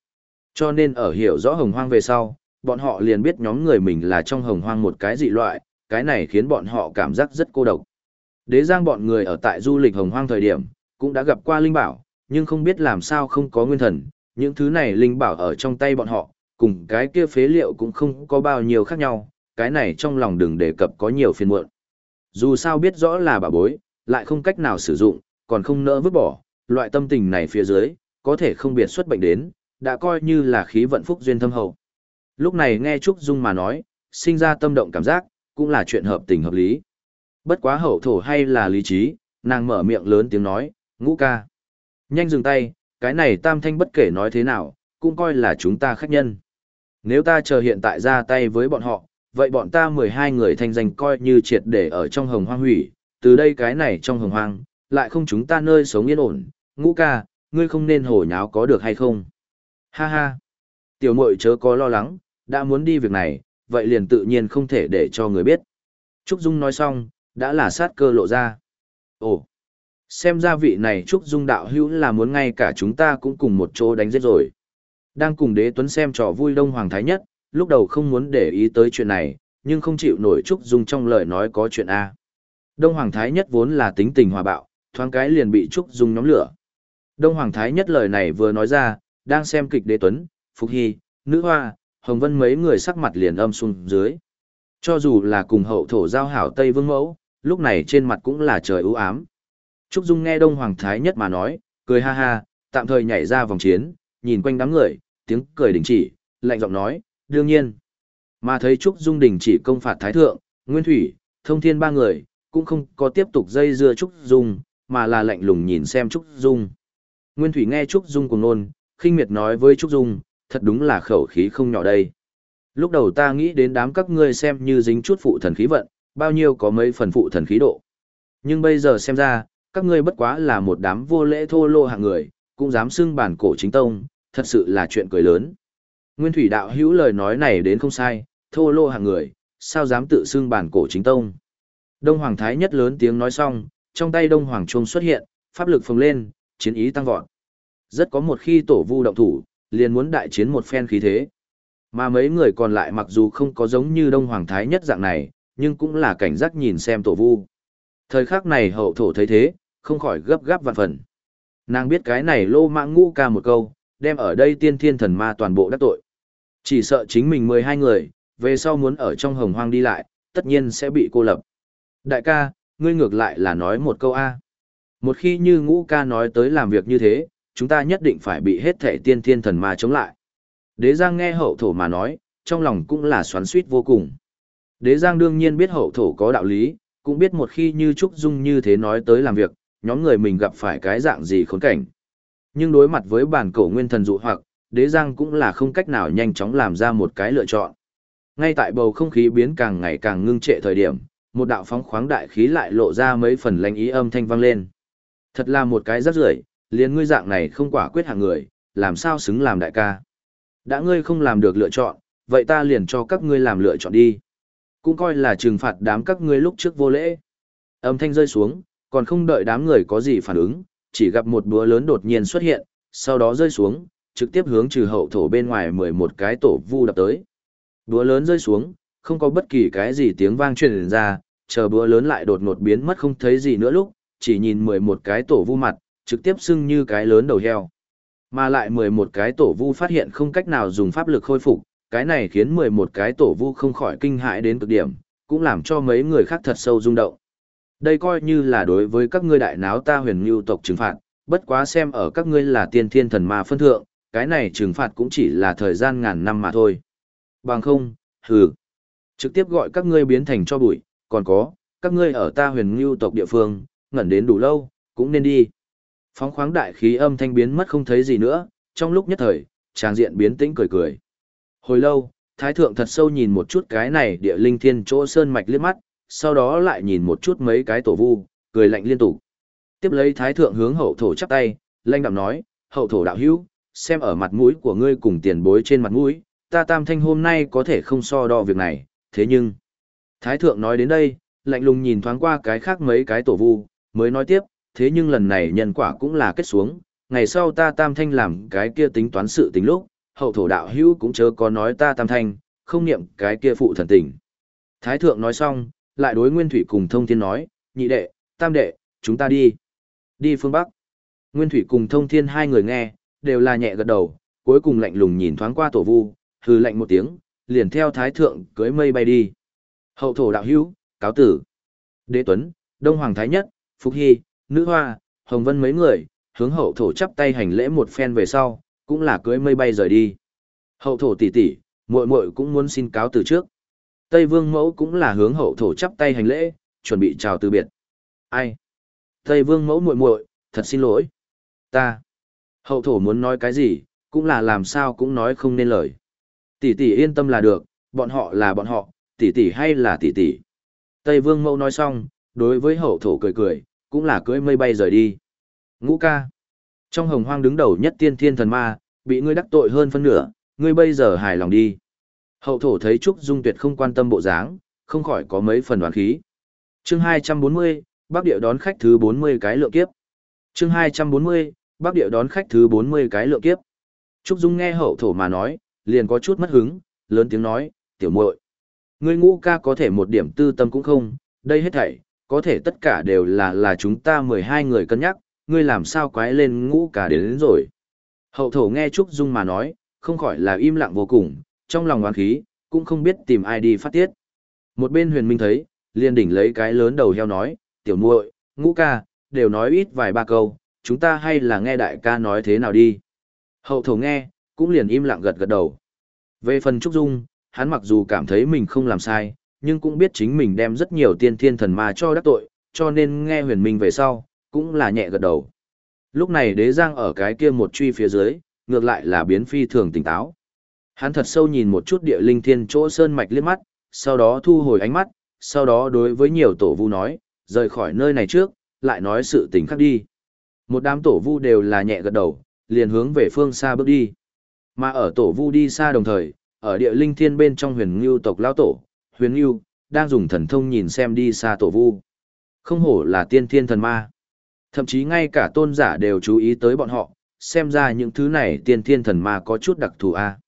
Cho nên ở hiểu rõ hồng hoang về sau, bọn họ liền biết nhóm người mình là trong hồng hoang một cái dị loại, cái này khiến bọn họ cảm giác rất cô độc. Đế giang bọn người ở tại du lịch hồng hoang thời điểm, cũng đã gặp qua linh bảo, nhưng không biết làm sao không có nguyên thần, những thứ này linh bảo ở trong tay bọn họ, cùng cái kia phế liệu cũng không có bao nhiêu khác nhau, cái này trong lòng đừng đề cập có nhiều phiền muộn. Dù sao biết rõ là bà bối, lại không cách nào sử dụng, còn không nỡ vứt bỏ, loại tâm tình này phía dưới, có thể không biệt xuất bệnh đến, đã coi như là khí vận phúc duyên thâm hậu. Lúc này nghe Trúc Dung mà nói, sinh ra tâm động cảm giác, cũng là chuyện hợp tình hợp lý. Bất quá hậu thổ hay là lý trí, nàng mở miệng lớn tiếng nói, ngũ ca. Nhanh dừng tay, cái này tam thanh bất kể nói thế nào, cũng coi là chúng ta khách nhân. Nếu ta chờ hiện tại ra tay với bọn họ, vậy bọn ta 12 người thanh danh coi như triệt để ở trong hồng hoang hủy, từ đây cái này trong hồng hoang, lại không chúng ta nơi sống yên ổn, ngũ ca, ngươi không nên hổ nháo có được hay không? Ha ha! Tiểu mội chớ có lo lắng, đã muốn đi việc này, vậy liền tự nhiên không thể để cho người biết. Trúc Dung nói xong, đã là sát cơ lộ ra. Ồ! Xem ra vị này Trúc Dung đạo hữu là muốn ngay cả chúng ta cũng cùng một chỗ đánh giết rồi. Đang cùng đế tuấn xem trò vui đông hoàng thái nhất, lúc đầu không muốn để ý tới chuyện này, nhưng không chịu nổi Trúc Dung trong lời nói có chuyện A. Đông Hoàng Thái Nhất vốn là tính tình hòa bạo, thoáng cái liền bị Trúc Dung nhóm lửa. Đông Hoàng Thái Nhất lời này vừa nói ra, đang xem kịch đế tuấn, Phục Hy, Nữ Hoa, Hồng Vân mấy người sắc mặt liền âm xuống dưới. Cho dù là cùng hậu thổ giao hảo Tây Vương Mẫu, lúc này trên mặt cũng là trời ưu ám. Trúc Dung nghe Đông Hoàng Thái Nhất mà nói, cười ha ha, tạm thời nhảy ra vòng chiến, nhìn quanh đám người, tiếng cười đình chỉ, lạnh giọng nói, đương nhiên. Mà thấy Trúc Dung đình chỉ công phạt Thái Thượng, Nguyên Thủy, Thông Thiên ba người, cũng không có tiếp tục dây dưa Trúc Dung, mà là lạnh lùng nhìn xem Trúc Dung. Nguyên Thủy nghe Trúc Dung cùng nôn, khinh miệt nói với Trúc Dung, thật đúng là khẩu khí không nhỏ đây. Lúc đầu ta nghĩ đến đám các ngươi xem như dính chút phụ thần khí vận, bao nhiêu có mấy phần phụ thần khí độ. Nhưng bây giờ xem ra, các ngươi bất quá là một đám vô lễ thô lô hạng người, cũng dám xưng bản cổ chính tông, thật sự là chuyện cười lớn. Nguyên thủy đạo hữu lời nói này đến không sai, thô lô hạng người, sao dám tự xưng bản cổ chính tông. Đông Hoàng Thái nhất lớn tiếng nói xong, trong tay Đông Hoàng Trung xuất hiện, pháp lực phồng lên, chiến ý tăng vọt. Rất có một khi tổ vu động thủ, liền muốn đại chiến một phen khí thế. Mà mấy người còn lại mặc dù không có giống như Đông Hoàng Thái nhất dạng này, nhưng cũng là cảnh giác nhìn xem tổ vu. Thời khắc này hậu thổ thấy thế, không khỏi gấp gáp vạn phần. Nàng biết cái này lô mạng ngũ ca một câu, đem ở đây tiên thiên thần ma toàn bộ đắc tội. Chỉ sợ chính mình 12 người, về sau muốn ở trong hồng hoang đi lại, tất nhiên sẽ bị cô lập. Đại ca, ngươi ngược lại là nói một câu A. Một khi như ngũ ca nói tới làm việc như thế, chúng ta nhất định phải bị hết thể tiên thiên thần ma chống lại. Đế Giang nghe hậu thổ mà nói, trong lòng cũng là xoắn suýt vô cùng. Đế Giang đương nhiên biết hậu thổ có đạo lý, cũng biết một khi như Trúc Dung như thế nói tới làm việc, nhóm người mình gặp phải cái dạng gì khốn cảnh. Nhưng đối mặt với bản cổ nguyên thần dụ hoặc, đế giang cũng là không cách nào nhanh chóng làm ra một cái lựa chọn. Ngay tại bầu không khí biến càng ngày càng ngưng trệ thời điểm, một đạo phóng khoáng đại khí lại lộ ra mấy phần lãnh ý âm thanh vang lên. Thật là một cái rất rưởi, liền ngươi dạng này không quả quyết hạng người, làm sao xứng làm đại ca. Đã ngươi không làm được lựa chọn, vậy ta liền cho các ngươi làm lựa chọn đi. Cũng coi là trừng phạt đám các ngươi lúc trước vô lễ. Âm thanh rơi xuống, còn không đợi đám người có gì phản ứng, chỉ gặp một búa lớn đột nhiên xuất hiện, sau đó rơi xuống, trực tiếp hướng trừ hậu thổ bên ngoài 11 cái tổ vu đập tới. Búa lớn rơi xuống, không có bất kỳ cái gì tiếng vang truyền ra, chờ búa lớn lại đột ngột biến mất không thấy gì nữa lúc, chỉ nhìn 11 cái tổ vu mặt, trực tiếp sưng như cái lớn đầu heo. Mà lại 11 cái tổ vu phát hiện không cách nào dùng pháp lực khôi phục, cái này khiến 11 cái tổ vu không khỏi kinh hãi đến cực điểm, cũng làm cho mấy người khác thật sâu rung động. Đây coi như là đối với các ngươi đại náo ta huyền lưu tộc trừng phạt, bất quá xem ở các ngươi là tiên thiên thần ma phân thượng, cái này trừng phạt cũng chỉ là thời gian ngàn năm mà thôi. Bằng không, hừ. Trực tiếp gọi các ngươi biến thành cho bụi, còn có, các ngươi ở ta huyền lưu tộc địa phương, ngẩn đến đủ lâu, cũng nên đi. Phóng khoáng đại khí âm thanh biến mất không thấy gì nữa, trong lúc nhất thời, tràng diện biến tĩnh cười cười. Hồi lâu, Thái Thượng thật sâu nhìn một chút cái này địa linh thiên chỗ sơn mạch liếc mắt, sau đó lại nhìn một chút mấy cái tổ vu, cười lạnh liên tục. Tiếp lấy Thái Thượng hướng hậu thổ chắp tay, lanh đạm nói, hậu thổ đạo hữu, xem ở mặt mũi của ngươi cùng tiền bối trên mặt mũi, ta tam thanh hôm nay có thể không so đo việc này, thế nhưng... Thái Thượng nói đến đây, lạnh lùng nhìn thoáng qua cái khác mấy cái tổ vu, mới nói tiếp, thế nhưng lần này nhân quả cũng là kết xuống, ngày sau ta tam thanh làm cái kia tính toán sự tính lúc, hậu thổ đạo hữu cũng chớ có nói ta tam thanh, không niệm cái kia phụ thần tình. Thái thượng nói xong, lại đối Nguyên Thủy cùng Thông Thiên nói, nhị đệ, tam đệ, chúng ta đi. Đi phương Bắc. Nguyên Thủy cùng Thông Thiên hai người nghe, đều là nhẹ gật đầu, cuối cùng lạnh lùng nhìn thoáng qua tổ vu, hừ lạnh một tiếng, liền theo Thái thượng cưới mây bay đi. Hậu thổ đạo hữu, cáo tử. Đế Tuấn, Đông Hoàng Thái Nhất, Phúc Hy, Nữ Hoa, Hồng Vân mấy người, hướng hậu thổ chắp tay hành lễ một phen về sau, cũng là cưới mây bay rời đi. Hậu thổ tỷ tỷ, muội muội cũng muốn xin cáo từ trước. Tây Vương Mẫu cũng là hướng hậu thổ chắp tay hành lễ, chuẩn bị chào từ biệt. Ai? Tây Vương Mẫu muội muội, thật xin lỗi. Ta. Hậu thổ muốn nói cái gì, cũng là làm sao cũng nói không nên lời. Tỷ tỷ yên tâm là được, bọn họ là bọn họ, tỷ tỷ hay là tỷ tỷ. Tây Vương Mẫu nói xong, đối với hậu thổ cười cười, cũng là cưỡi mây bay rời đi. Ngũ ca. Trong hồng hoang đứng đầu nhất tiên thiên thần ma, bị ngươi đắc tội hơn phân nửa, ngươi bây giờ hài lòng đi. Hậu thổ thấy Trúc Dung Tuyệt không quan tâm bộ dáng, không khỏi có mấy phần đoán khí. Chương 240, Bắc Địa đón khách thứ 40 cái lượng kiếp. Chương 240, Bắc Địa đón khách thứ 40 cái lượng kiếp. Trúc Dung nghe hậu thổ mà nói, liền có chút mất hứng, lớn tiếng nói, tiểu muội, ngươi ngũ ca có thể một điểm tư tâm cũng không, đây hết thảy, có thể tất cả đều là là chúng ta 12 người cân nhắc, ngươi làm sao quái lên ngũ cả đến, đến rồi. Hậu thổ nghe Trúc Dung mà nói, không khỏi là im lặng vô cùng, trong lòng oán khí, cũng không biết tìm ai đi phát tiết. Một bên huyền minh thấy, liền đỉnh lấy cái lớn đầu heo nói, tiểu muội, ngũ ca, đều nói ít vài ba câu, chúng ta hay là nghe đại ca nói thế nào đi. Hậu thổ nghe, cũng liền im lặng gật gật đầu. Về phần Trúc Dung, hắn mặc dù cảm thấy mình không làm sai, nhưng cũng biết chính mình đem rất nhiều tiên thiên thần ma cho đắc tội, cho nên nghe huyền minh về sau, cũng là nhẹ gật đầu. Lúc này đế giang ở cái kia một truy phía dưới, ngược lại là biến phi thường tỉnh táo. Hắn thật sâu nhìn một chút địa linh thiên chỗ sơn mạch liếc mắt, sau đó thu hồi ánh mắt, sau đó đối với nhiều tổ vu nói, rời khỏi nơi này trước, lại nói sự tình khác đi. Một đám tổ vu đều là nhẹ gật đầu, liền hướng về phương xa bước đi. Mà ở tổ vu đi xa đồng thời, ở địa linh thiên bên trong huyền ngưu tộc lao tổ, huyền ngưu, đang dùng thần thông nhìn xem đi xa tổ vu. Không hổ là tiên thiên thần ma. Thậm chí ngay cả tôn giả đều chú ý tới bọn họ, xem ra những thứ này tiên thiên thần ma có chút đặc thù a.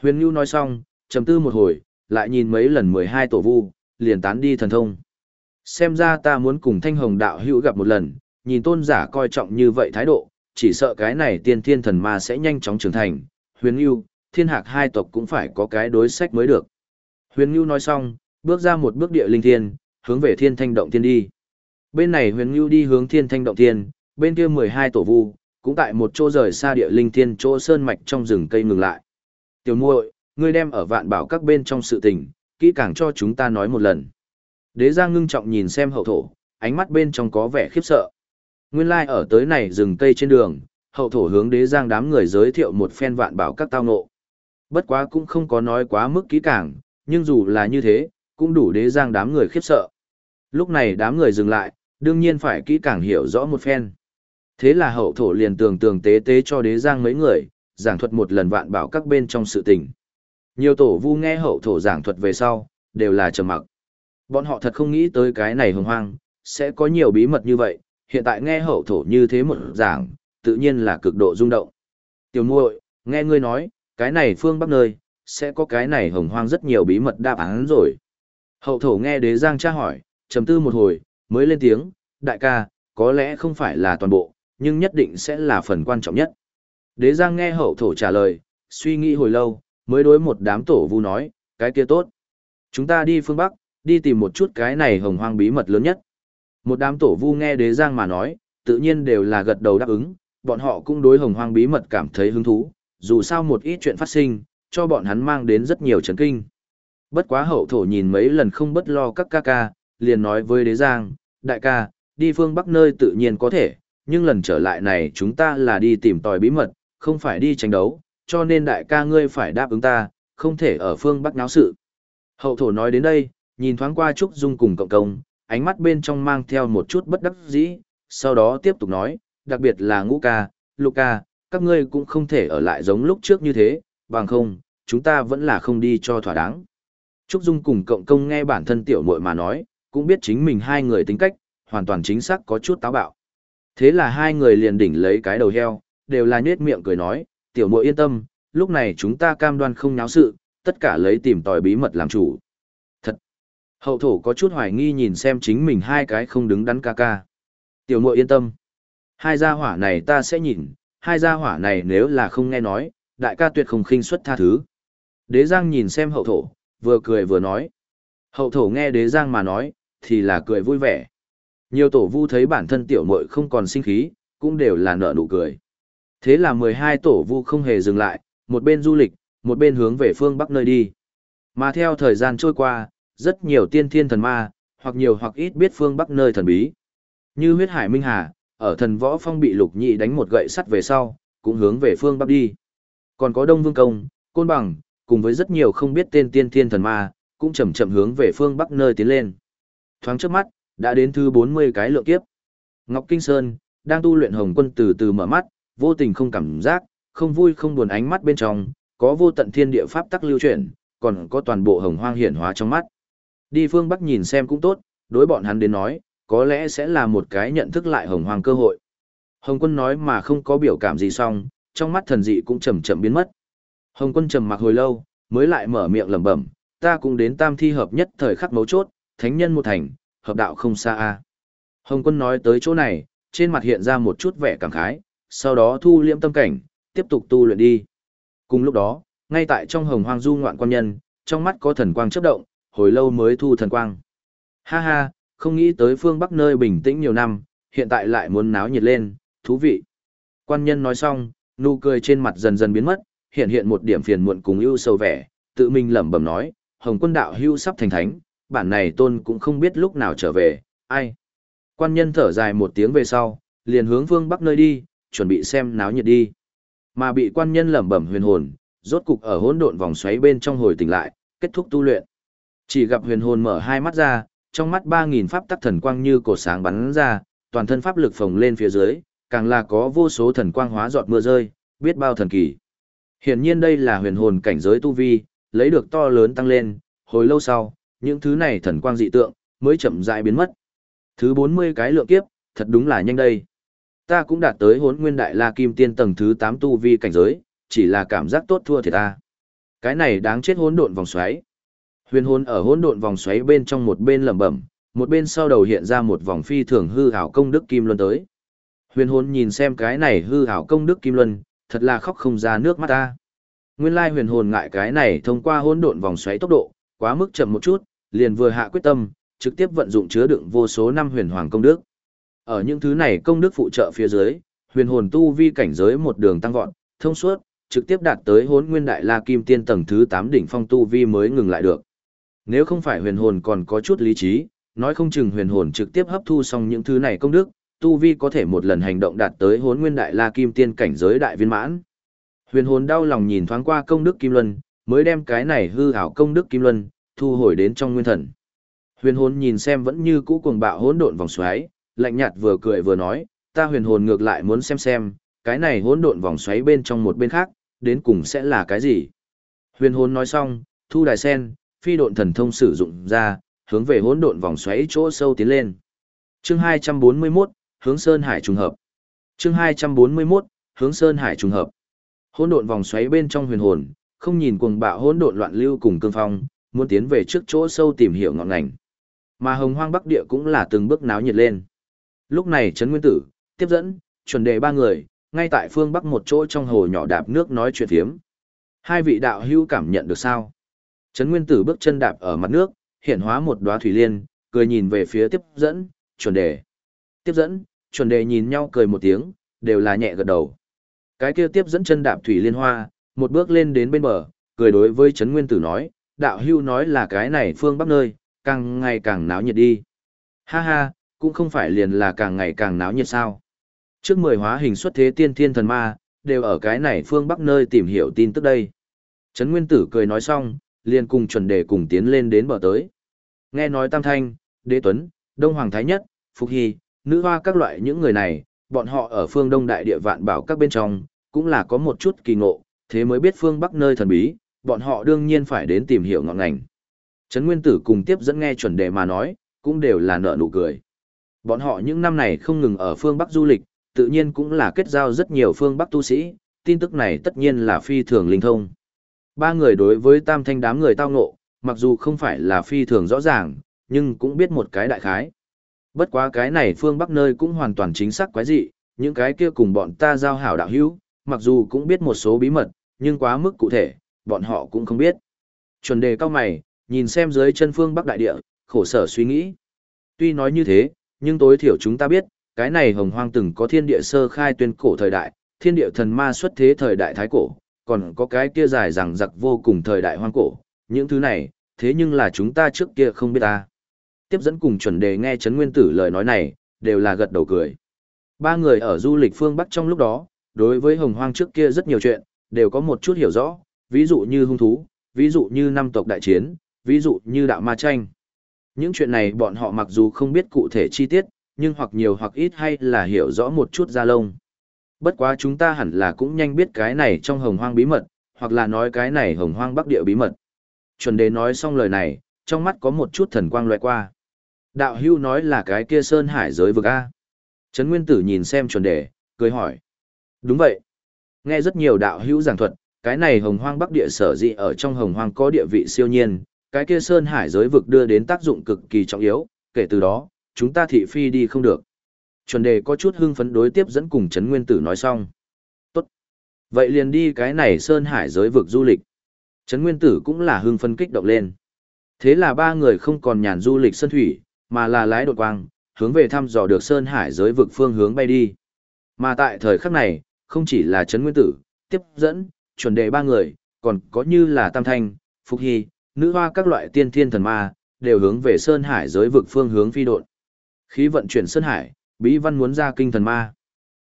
Huyền Nhu nói xong, trầm tư một hồi, lại nhìn mấy lần 12 tổ vu, liền tán đi thần thông. Xem ra ta muốn cùng thanh hồng đạo hữu gặp một lần, nhìn tôn giả coi trọng như vậy thái độ, chỉ sợ cái này tiên thiên thần ma sẽ nhanh chóng trưởng thành. Huyền Nhu, thiên hạc hai tộc cũng phải có cái đối sách mới được. Huyền Nhu nói xong, bước ra một bước địa linh thiên, hướng về thiên thanh động thiên đi. Bên này huyền ngưu đi hướng thiên thanh động thiên, bên kia mười hai tổ vu, cũng tại một chỗ rời xa địa linh thiên chỗ sơn mạch trong rừng cây ngừng lại. Tiểu muội, ngươi đem ở vạn bảo các bên trong sự tình, kỹ càng cho chúng ta nói một lần. Đế Giang ngưng trọng nhìn xem hậu thổ, ánh mắt bên trong có vẻ khiếp sợ. Nguyên lai like ở tới này rừng cây trên đường, hậu thổ hướng đế Giang đám người giới thiệu một phen vạn bảo các tao ngộ. Bất quá cũng không có nói quá mức kỹ càng, nhưng dù là như thế, cũng đủ đế Giang đám người khiếp sợ. Lúc này đám người dừng lại, đương nhiên phải kỹ càng hiểu rõ một phen. Thế là hậu thổ liền tường tường tế tế cho đế giang mấy người, giảng thuật một lần vạn bảo các bên trong sự tình. Nhiều tổ vu nghe hậu thổ giảng thuật về sau, đều là trầm mặc. Bọn họ thật không nghĩ tới cái này hồng hoang, sẽ có nhiều bí mật như vậy, hiện tại nghe hậu thổ như thế một giảng, tự nhiên là cực độ rung động. Tiểu muội, nghe ngươi nói, cái này phương bắc nơi, sẽ có cái này hồng hoang rất nhiều bí mật đáp án rồi. Hậu thổ nghe đế giang tra hỏi, trầm tư một hồi, mới lên tiếng, đại ca, có lẽ không phải là toàn bộ, nhưng nhất định sẽ là phần quan trọng nhất. Đế Giang nghe hậu thổ trả lời, suy nghĩ hồi lâu, mới đối một đám tổ vu nói, cái kia tốt. Chúng ta đi phương Bắc, đi tìm một chút cái này hồng hoang bí mật lớn nhất. Một đám tổ vu nghe đế Giang mà nói, tự nhiên đều là gật đầu đáp ứng, bọn họ cũng đối hồng hoang bí mật cảm thấy hứng thú, dù sao một ít chuyện phát sinh, cho bọn hắn mang đến rất nhiều chấn kinh. Bất quá hậu thổ nhìn mấy lần không bất lo các ca ca, liền nói với đế giang, đại ca, đi phương bắc nơi tự nhiên có thể, nhưng lần trở lại này chúng ta là đi tìm tòi bí mật, không phải đi tranh đấu, cho nên đại ca ngươi phải đáp ứng ta, không thể ở phương bắc náo sự. Hậu thổ nói đến đây, nhìn thoáng qua Trúc Dung cùng cộng công, ánh mắt bên trong mang theo một chút bất đắc dĩ, sau đó tiếp tục nói, đặc biệt là ngũ ca, lục ca, các ngươi cũng không thể ở lại giống lúc trước như thế, bằng không, chúng ta vẫn là không đi cho thỏa đáng. Trúc Dung cùng cộng công nghe bản thân tiểu muội mà nói, cũng biết chính mình hai người tính cách, hoàn toàn chính xác có chút táo bạo. Thế là hai người liền đỉnh lấy cái đầu heo, đều là nhết miệng cười nói, tiểu muội yên tâm, lúc này chúng ta cam đoan không náo sự, tất cả lấy tìm tòi bí mật làm chủ. Thật! Hậu thổ có chút hoài nghi nhìn xem chính mình hai cái không đứng đắn ca ca. Tiểu muội yên tâm. Hai gia hỏa này ta sẽ nhìn, hai gia hỏa này nếu là không nghe nói, đại ca tuyệt không khinh suất tha thứ. Đế Giang nhìn xem hậu thổ, vừa cười vừa nói. Hậu thổ nghe đế Giang mà nói, thì là cười vui vẻ. Nhiều tổ vu thấy bản thân tiểu muội không còn sinh khí, cũng đều là nở nụ cười. Thế là 12 tổ vu không hề dừng lại, một bên du lịch, một bên hướng về phương bắc nơi đi. Mà theo thời gian trôi qua, rất nhiều tiên thiên thần ma, hoặc nhiều hoặc ít biết phương bắc nơi thần bí. Như huyết hải minh hà, ở thần võ phong bị lục nhị đánh một gậy sắt về sau, cũng hướng về phương bắc đi. Còn có đông vương công, côn bằng, cùng với rất nhiều không biết tên tiên thiên thần ma, cũng chậm chậm hướng về phương bắc nơi tiến lên. Thoáng trước mắt, đã đến thứ 40 cái lượng kiếp. Ngọc Kinh Sơn, đang tu luyện hồng quân từ từ mở mắt, vô tình không cảm giác, không vui không buồn ánh mắt bên trong, có vô tận thiên địa pháp tắc lưu chuyển, còn có toàn bộ hồng hoang hiển hóa trong mắt. Đi phương Bắc nhìn xem cũng tốt, đối bọn hắn đến nói, có lẽ sẽ là một cái nhận thức lại hồng hoang cơ hội. Hồng quân nói mà không có biểu cảm gì xong, trong mắt thần dị cũng chậm chậm biến mất. Hồng quân trầm mặc hồi lâu, mới lại mở miệng lẩm bẩm, ta cũng đến tam thi hợp nhất thời khắc mấu chốt, thánh nhân một thành, hợp đạo không xa a. Hồng quân nói tới chỗ này, trên mặt hiện ra một chút vẻ cảm khái, sau đó thu liễm tâm cảnh, tiếp tục tu luyện đi. Cùng lúc đó, ngay tại trong hồng hoang du ngoạn quan nhân, trong mắt có thần quang chớp động, hồi lâu mới thu thần quang. Ha ha, không nghĩ tới phương Bắc nơi bình tĩnh nhiều năm, hiện tại lại muốn náo nhiệt lên, thú vị. Quan nhân nói xong, nụ cười trên mặt dần dần biến mất, hiện hiện một điểm phiền muộn cùng ưu sầu vẻ, tự mình lẩm bẩm nói, Hồng quân đạo hưu sắp thành thánh, bản này tôn cũng không biết lúc nào trở về, ai. Quan nhân thở dài một tiếng về sau, liền hướng phương Bắc nơi đi, chuẩn bị xem náo nhiệt đi. Mà bị quan nhân lẩm bẩm huyền hồn, rốt cục ở hỗn độn vòng xoáy bên trong hồi tỉnh lại, kết thúc tu luyện. Chỉ gặp huyền hồn mở hai mắt ra, trong mắt 3000 pháp tắc thần quang như cổ sáng bắn ra, toàn thân pháp lực phồng lên phía dưới, càng là có vô số thần quang hóa giọt mưa rơi, biết bao thần kỳ. Hiển nhiên đây là huyền hồn cảnh giới tu vi, lấy được to lớn tăng lên, hồi lâu sau, những thứ này thần quang dị tượng mới chậm rãi biến mất. Thứ 40 cái lượng kiếp, thật đúng là nhanh đây. Ta cũng đạt tới Hỗn Nguyên Đại La Kim Tiên tầng thứ 8 tu vi cảnh giới, chỉ là cảm giác tốt thua thì ta. Cái này đáng chết hỗn độn vòng xoáy. Huyền hồn ở hỗn độn vòng xoáy bên trong một bên lẩm bẩm, một bên sau đầu hiện ra một vòng phi thường hư ảo công đức kim luân tới. Huyền hồn nhìn xem cái này hư ảo công đức kim luân, thật là khóc không ra nước mắt ta. Nguyên lai huyền hồn ngại cái này thông qua hỗn độn vòng xoáy tốc độ, quá mức chậm một chút, liền vừa hạ quyết tâm, trực tiếp vận dụng chứa đựng vô số năm huyền hoàng công đức. Ở những thứ này công đức phụ trợ phía dưới, huyền hồn tu vi cảnh giới một đường tăng vọt, thông suốt, trực tiếp đạt tới hỗn nguyên đại la kim tiên tầng thứ 8 đỉnh phong tu vi mới ngừng lại được. Nếu không phải huyền hồn còn có chút lý trí, nói không chừng huyền hồn trực tiếp hấp thu xong những thứ này công đức, tu vi có thể một lần hành động đạt tới hốn nguyên đại la kim tiên cảnh giới đại viên mãn. Huyền hồn đau lòng nhìn thoáng qua công đức kim luân, mới đem cái này hư ảo công đức kim luân thu hồi đến trong nguyên thần. Huyền hồn nhìn xem vẫn như cũ cuồng bạo hỗn độn vòng xoáy, lạnh nhạt vừa cười vừa nói, ta huyền hồn ngược lại muốn xem xem, cái này hỗn độn vòng xoáy bên trong một bên khác, đến cùng sẽ là cái gì. Huyền hồn nói xong, thu đài sen, phi độn thần thông sử dụng ra, hướng về hỗn độn vòng xoáy chỗ sâu tiến lên. Chương 241, hướng Sơn Hải trùng hợp. Chương 241, hướng Sơn Hải trùng hợp. Hỗn độn vòng xoáy bên trong huyền hồn, không nhìn cuồng bạo hỗn độn loạn lưu cùng cương phong, muốn tiến về trước chỗ sâu tìm hiểu ngọn ngành. Mà Hồng Hoang Bắc Địa cũng là từng bước náo nhiệt lên. Lúc này Trấn Nguyên Tử, tiếp dẫn, chuẩn đề ba người, ngay tại phương Bắc một chỗ trong hồ nhỏ đạp nước nói chuyện thiếm. Hai vị đạo hữu cảm nhận được sao? Trấn Nguyên Tử bước chân đạp ở mặt nước, hiện hóa một đóa thủy liên, cười nhìn về phía tiếp dẫn, chuẩn đề. Tiếp dẫn, chuẩn đề nhìn nhau cười một tiếng, đều là nhẹ gật đầu. Cái kia tiếp dẫn chân đạp thủy liên hoa, một bước lên đến bên bờ, cười đối với Trấn Nguyên Tử nói, đạo hưu nói là cái này phương bắc nơi, càng ngày càng náo nhiệt đi. Ha ha, cũng không phải liền là càng ngày càng náo nhiệt sao. Trước mười hóa hình xuất thế tiên thiên thần ma, đều ở cái này phương bắc nơi tìm hiểu tin tức đây. Trấn Nguyên Tử cười nói xong, liền cùng chuẩn đề cùng tiến lên đến bờ tới. Nghe nói Tam Thanh, Đế Tuấn, Đông Hoàng Thái Nhất, Phục Hy, Nữ Hoa các loại những người này, bọn họ ở phương Đông Đại Địa Vạn Bảo các bên trong, cũng là có một chút kỳ ngộ, thế mới biết phương Bắc nơi thần bí, bọn họ đương nhiên phải đến tìm hiểu ngọn ngành. Trấn Nguyên Tử cùng tiếp dẫn nghe chuẩn đề mà nói, cũng đều là nợ nụ cười. Bọn họ những năm này không ngừng ở phương Bắc du lịch, tự nhiên cũng là kết giao rất nhiều phương Bắc tu sĩ, tin tức này tất nhiên là phi thường linh thông. Ba người đối với tam thanh đám người tao ngộ, mặc dù không phải là phi thường rõ ràng, nhưng cũng biết một cái đại khái. Bất quá cái này phương Bắc nơi cũng hoàn toàn chính xác quái dị, những cái kia cùng bọn ta giao hảo đạo hữu, mặc dù cũng biết một số bí mật, nhưng quá mức cụ thể, bọn họ cũng không biết. Chuẩn đề cao mày, nhìn xem dưới chân phương Bắc đại địa, khổ sở suy nghĩ. Tuy nói như thế, nhưng tối thiểu chúng ta biết, cái này hồng hoang từng có thiên địa sơ khai tuyên cổ thời đại, thiên địa thần ma xuất thế thời đại thái cổ, còn có cái kia dài rằng giặc vô cùng thời đại hoang cổ, những thứ này, thế nhưng là chúng ta trước kia không biết ta. Tiếp dẫn cùng chuẩn đề nghe Trấn Nguyên Tử lời nói này, đều là gật đầu cười. Ba người ở du lịch phương Bắc trong lúc đó, đối với hồng hoang trước kia rất nhiều chuyện, đều có một chút hiểu rõ, ví dụ như hung thú, ví dụ như năm tộc đại chiến, ví dụ như đạo ma tranh. Những chuyện này bọn họ mặc dù không biết cụ thể chi tiết, nhưng hoặc nhiều hoặc ít hay là hiểu rõ một chút ra lông. Bất quá chúng ta hẳn là cũng nhanh biết cái này trong hồng hoang bí mật, hoặc là nói cái này hồng hoang bắc địa bí mật. Chuẩn đề nói xong lời này, trong mắt có một chút thần quang loại qua. Đạo hưu nói là cái kia sơn hải giới vực A. Trấn Nguyên Tử nhìn xem chuẩn đề, cười hỏi. Đúng vậy. Nghe rất nhiều đạo hữu giảng thuật, cái này hồng hoang bắc địa sở dị ở trong hồng hoang có địa vị siêu nhiên, cái kia sơn hải giới vực đưa đến tác dụng cực kỳ trọng yếu, kể từ đó, chúng ta thị phi đi không được. Chuẩn đề có chút hưng phấn đối tiếp dẫn cùng Trấn Nguyên Tử nói xong. Tốt. Vậy liền đi cái này sơn hải giới vực du lịch. Trấn Nguyên Tử cũng là hưng phấn kích động lên. Thế là ba người không còn nhàn du lịch sơn thủy, mà là lái đột quang, hướng về thăm dò được sơn hải giới vực phương hướng bay đi. Mà tại thời khắc này, không chỉ là Trấn Nguyên Tử, tiếp dẫn, chuẩn đề ba người, còn có như là Tam Thanh, Phục Hy, nữ hoa các loại tiên thiên thần ma, đều hướng về sơn hải giới vực phương hướng phi độn. Khí vận chuyển sơn hải, bí văn muốn ra kinh thần ma.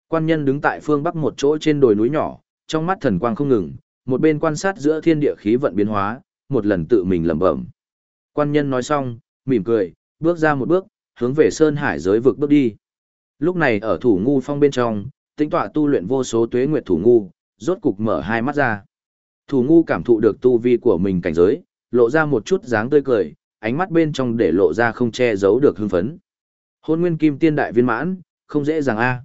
Quan nhân đứng tại phương bắc một chỗ trên đồi núi nhỏ, trong mắt thần quang không ngừng, một bên quan sát giữa thiên địa khí vận biến hóa, một lần tự mình lẩm bẩm. Quan nhân nói xong, mỉm cười, bước ra một bước, hướng về sơn hải giới vực bước đi. Lúc này ở thủ ngu phong bên trong, tính tọa tu luyện vô số tuế nguyệt thủ ngu, rốt cục mở hai mắt ra. Thủ ngu cảm thụ được tu vi của mình cảnh giới, lộ ra một chút dáng tươi cười, ánh mắt bên trong để lộ ra không che giấu được hưng phấn. Hôn nguyên kim tiên đại viên mãn, không dễ dàng a.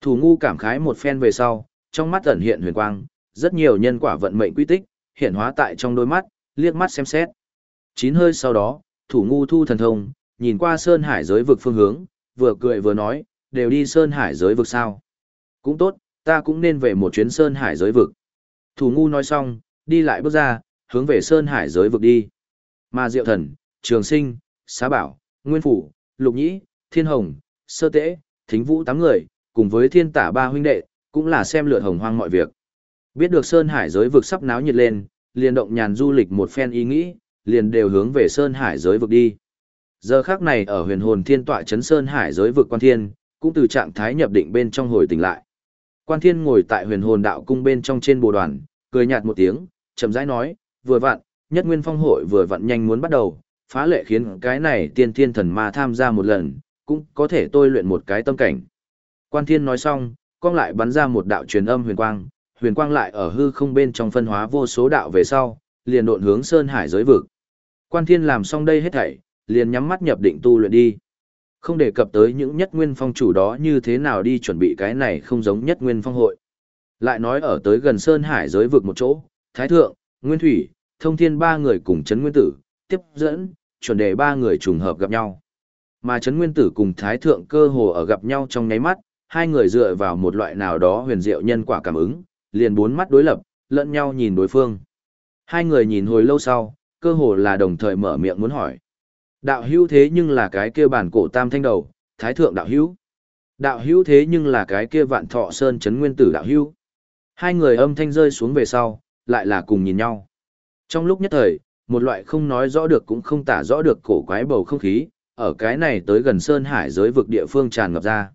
Thủ ngu cảm khái một phen về sau, trong mắt ẩn hiện huyền quang, rất nhiều nhân quả vận mệnh quy tích, hiện hóa tại trong đôi mắt, liếc mắt xem xét. Chín hơi sau đó, thủ ngu thu thần thông, nhìn qua sơn hải giới vực phương hướng, vừa cười vừa nói, đều đi sơn hải giới vực sao. Cũng tốt, ta cũng nên về một chuyến sơn hải giới vực. Thủ ngu nói xong, đi lại bước ra, hướng về sơn hải giới vực đi. Mà diệu thần, trường sinh, xá bảo, nguyên phủ, lục nhĩ, thiên hồng, sơ tễ, thính vũ tám người, cùng với thiên tả ba huynh đệ, cũng là xem lượt hồng hoang mọi việc. Biết được Sơn Hải giới vực sắp náo nhiệt lên, liền động nhàn du lịch một phen ý nghĩ, liền đều hướng về Sơn Hải giới vực đi. Giờ khác này ở huyền hồn thiên tọa chấn Sơn Hải giới vực quan thiên, cũng từ trạng thái nhập định bên trong hồi tỉnh lại. Quan thiên ngồi tại huyền hồn đạo cung bên trong trên bồ đoàn, cười nhạt một tiếng, chậm rãi nói, vừa vặn, nhất nguyên phong hội vừa vặn nhanh muốn bắt đầu, phá lệ khiến cái này tiên thiên thần ma tham gia một lần, cũng có thể tôi luyện một cái tâm cảnh. Quan thiên nói xong, con lại bắn ra một đạo truyền âm huyền quang, huyền quang lại ở hư không bên trong phân hóa vô số đạo về sau, liền độn hướng sơn hải giới vực. Quan thiên làm xong đây hết thảy, liền nhắm mắt nhập định tu luyện đi. Không đề cập tới những nhất nguyên phong chủ đó như thế nào đi chuẩn bị cái này không giống nhất nguyên phong hội. Lại nói ở tới gần sơn hải giới vực một chỗ, thái thượng, nguyên thủy, thông thiên ba người cùng chấn nguyên tử, tiếp dẫn, chuẩn đề ba người trùng hợp gặp nhau. Mà Trấn Nguyên Tử cùng Thái Thượng cơ hồ ở gặp nhau trong nháy mắt, hai người dựa vào một loại nào đó huyền diệu nhân quả cảm ứng, liền bốn mắt đối lập, lẫn nhau nhìn đối phương. Hai người nhìn hồi lâu sau, cơ hồ là đồng thời mở miệng muốn hỏi. Đạo hữu thế nhưng là cái kia bản cổ tam thanh đầu, Thái Thượng đạo hữu. Đạo hữu thế nhưng là cái kia vạn thọ sơn chấn Nguyên Tử đạo hữu. Hai người âm thanh rơi xuống về sau, lại là cùng nhìn nhau. Trong lúc nhất thời, một loại không nói rõ được cũng không tả rõ được cổ quái bầu không khí, ở cái này tới gần Sơn Hải giới vực địa phương tràn ngập ra.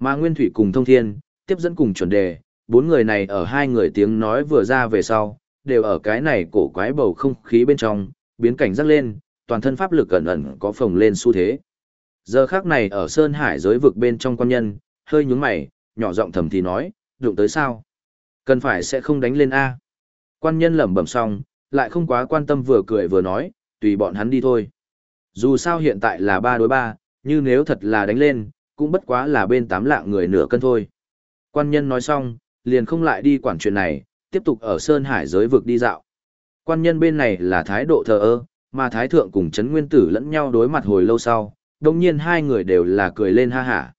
Mà Nguyên Thủy cùng Thông Thiên, tiếp dẫn cùng chuẩn đề, bốn người này ở hai người tiếng nói vừa ra về sau, đều ở cái này cổ quái bầu không khí bên trong, biến cảnh rắc lên, toàn thân pháp lực ẩn ẩn có phồng lên xu thế. Giờ khác này ở Sơn Hải giới vực bên trong quan nhân, hơi nhúng mày, nhỏ giọng thầm thì nói, đụng tới sao? Cần phải sẽ không đánh lên A. Quan nhân lẩm bẩm xong, lại không quá quan tâm vừa cười vừa nói, tùy bọn hắn đi thôi. Dù sao hiện tại là ba đối ba, như nếu thật là đánh lên, cũng bất quá là bên tám lạng người nửa cân thôi. Quan nhân nói xong, liền không lại đi quản chuyện này, tiếp tục ở Sơn Hải giới vực đi dạo. Quan nhân bên này là thái độ thờ ơ, mà thái thượng cùng chấn nguyên tử lẫn nhau đối mặt hồi lâu sau, đồng nhiên hai người đều là cười lên ha hả.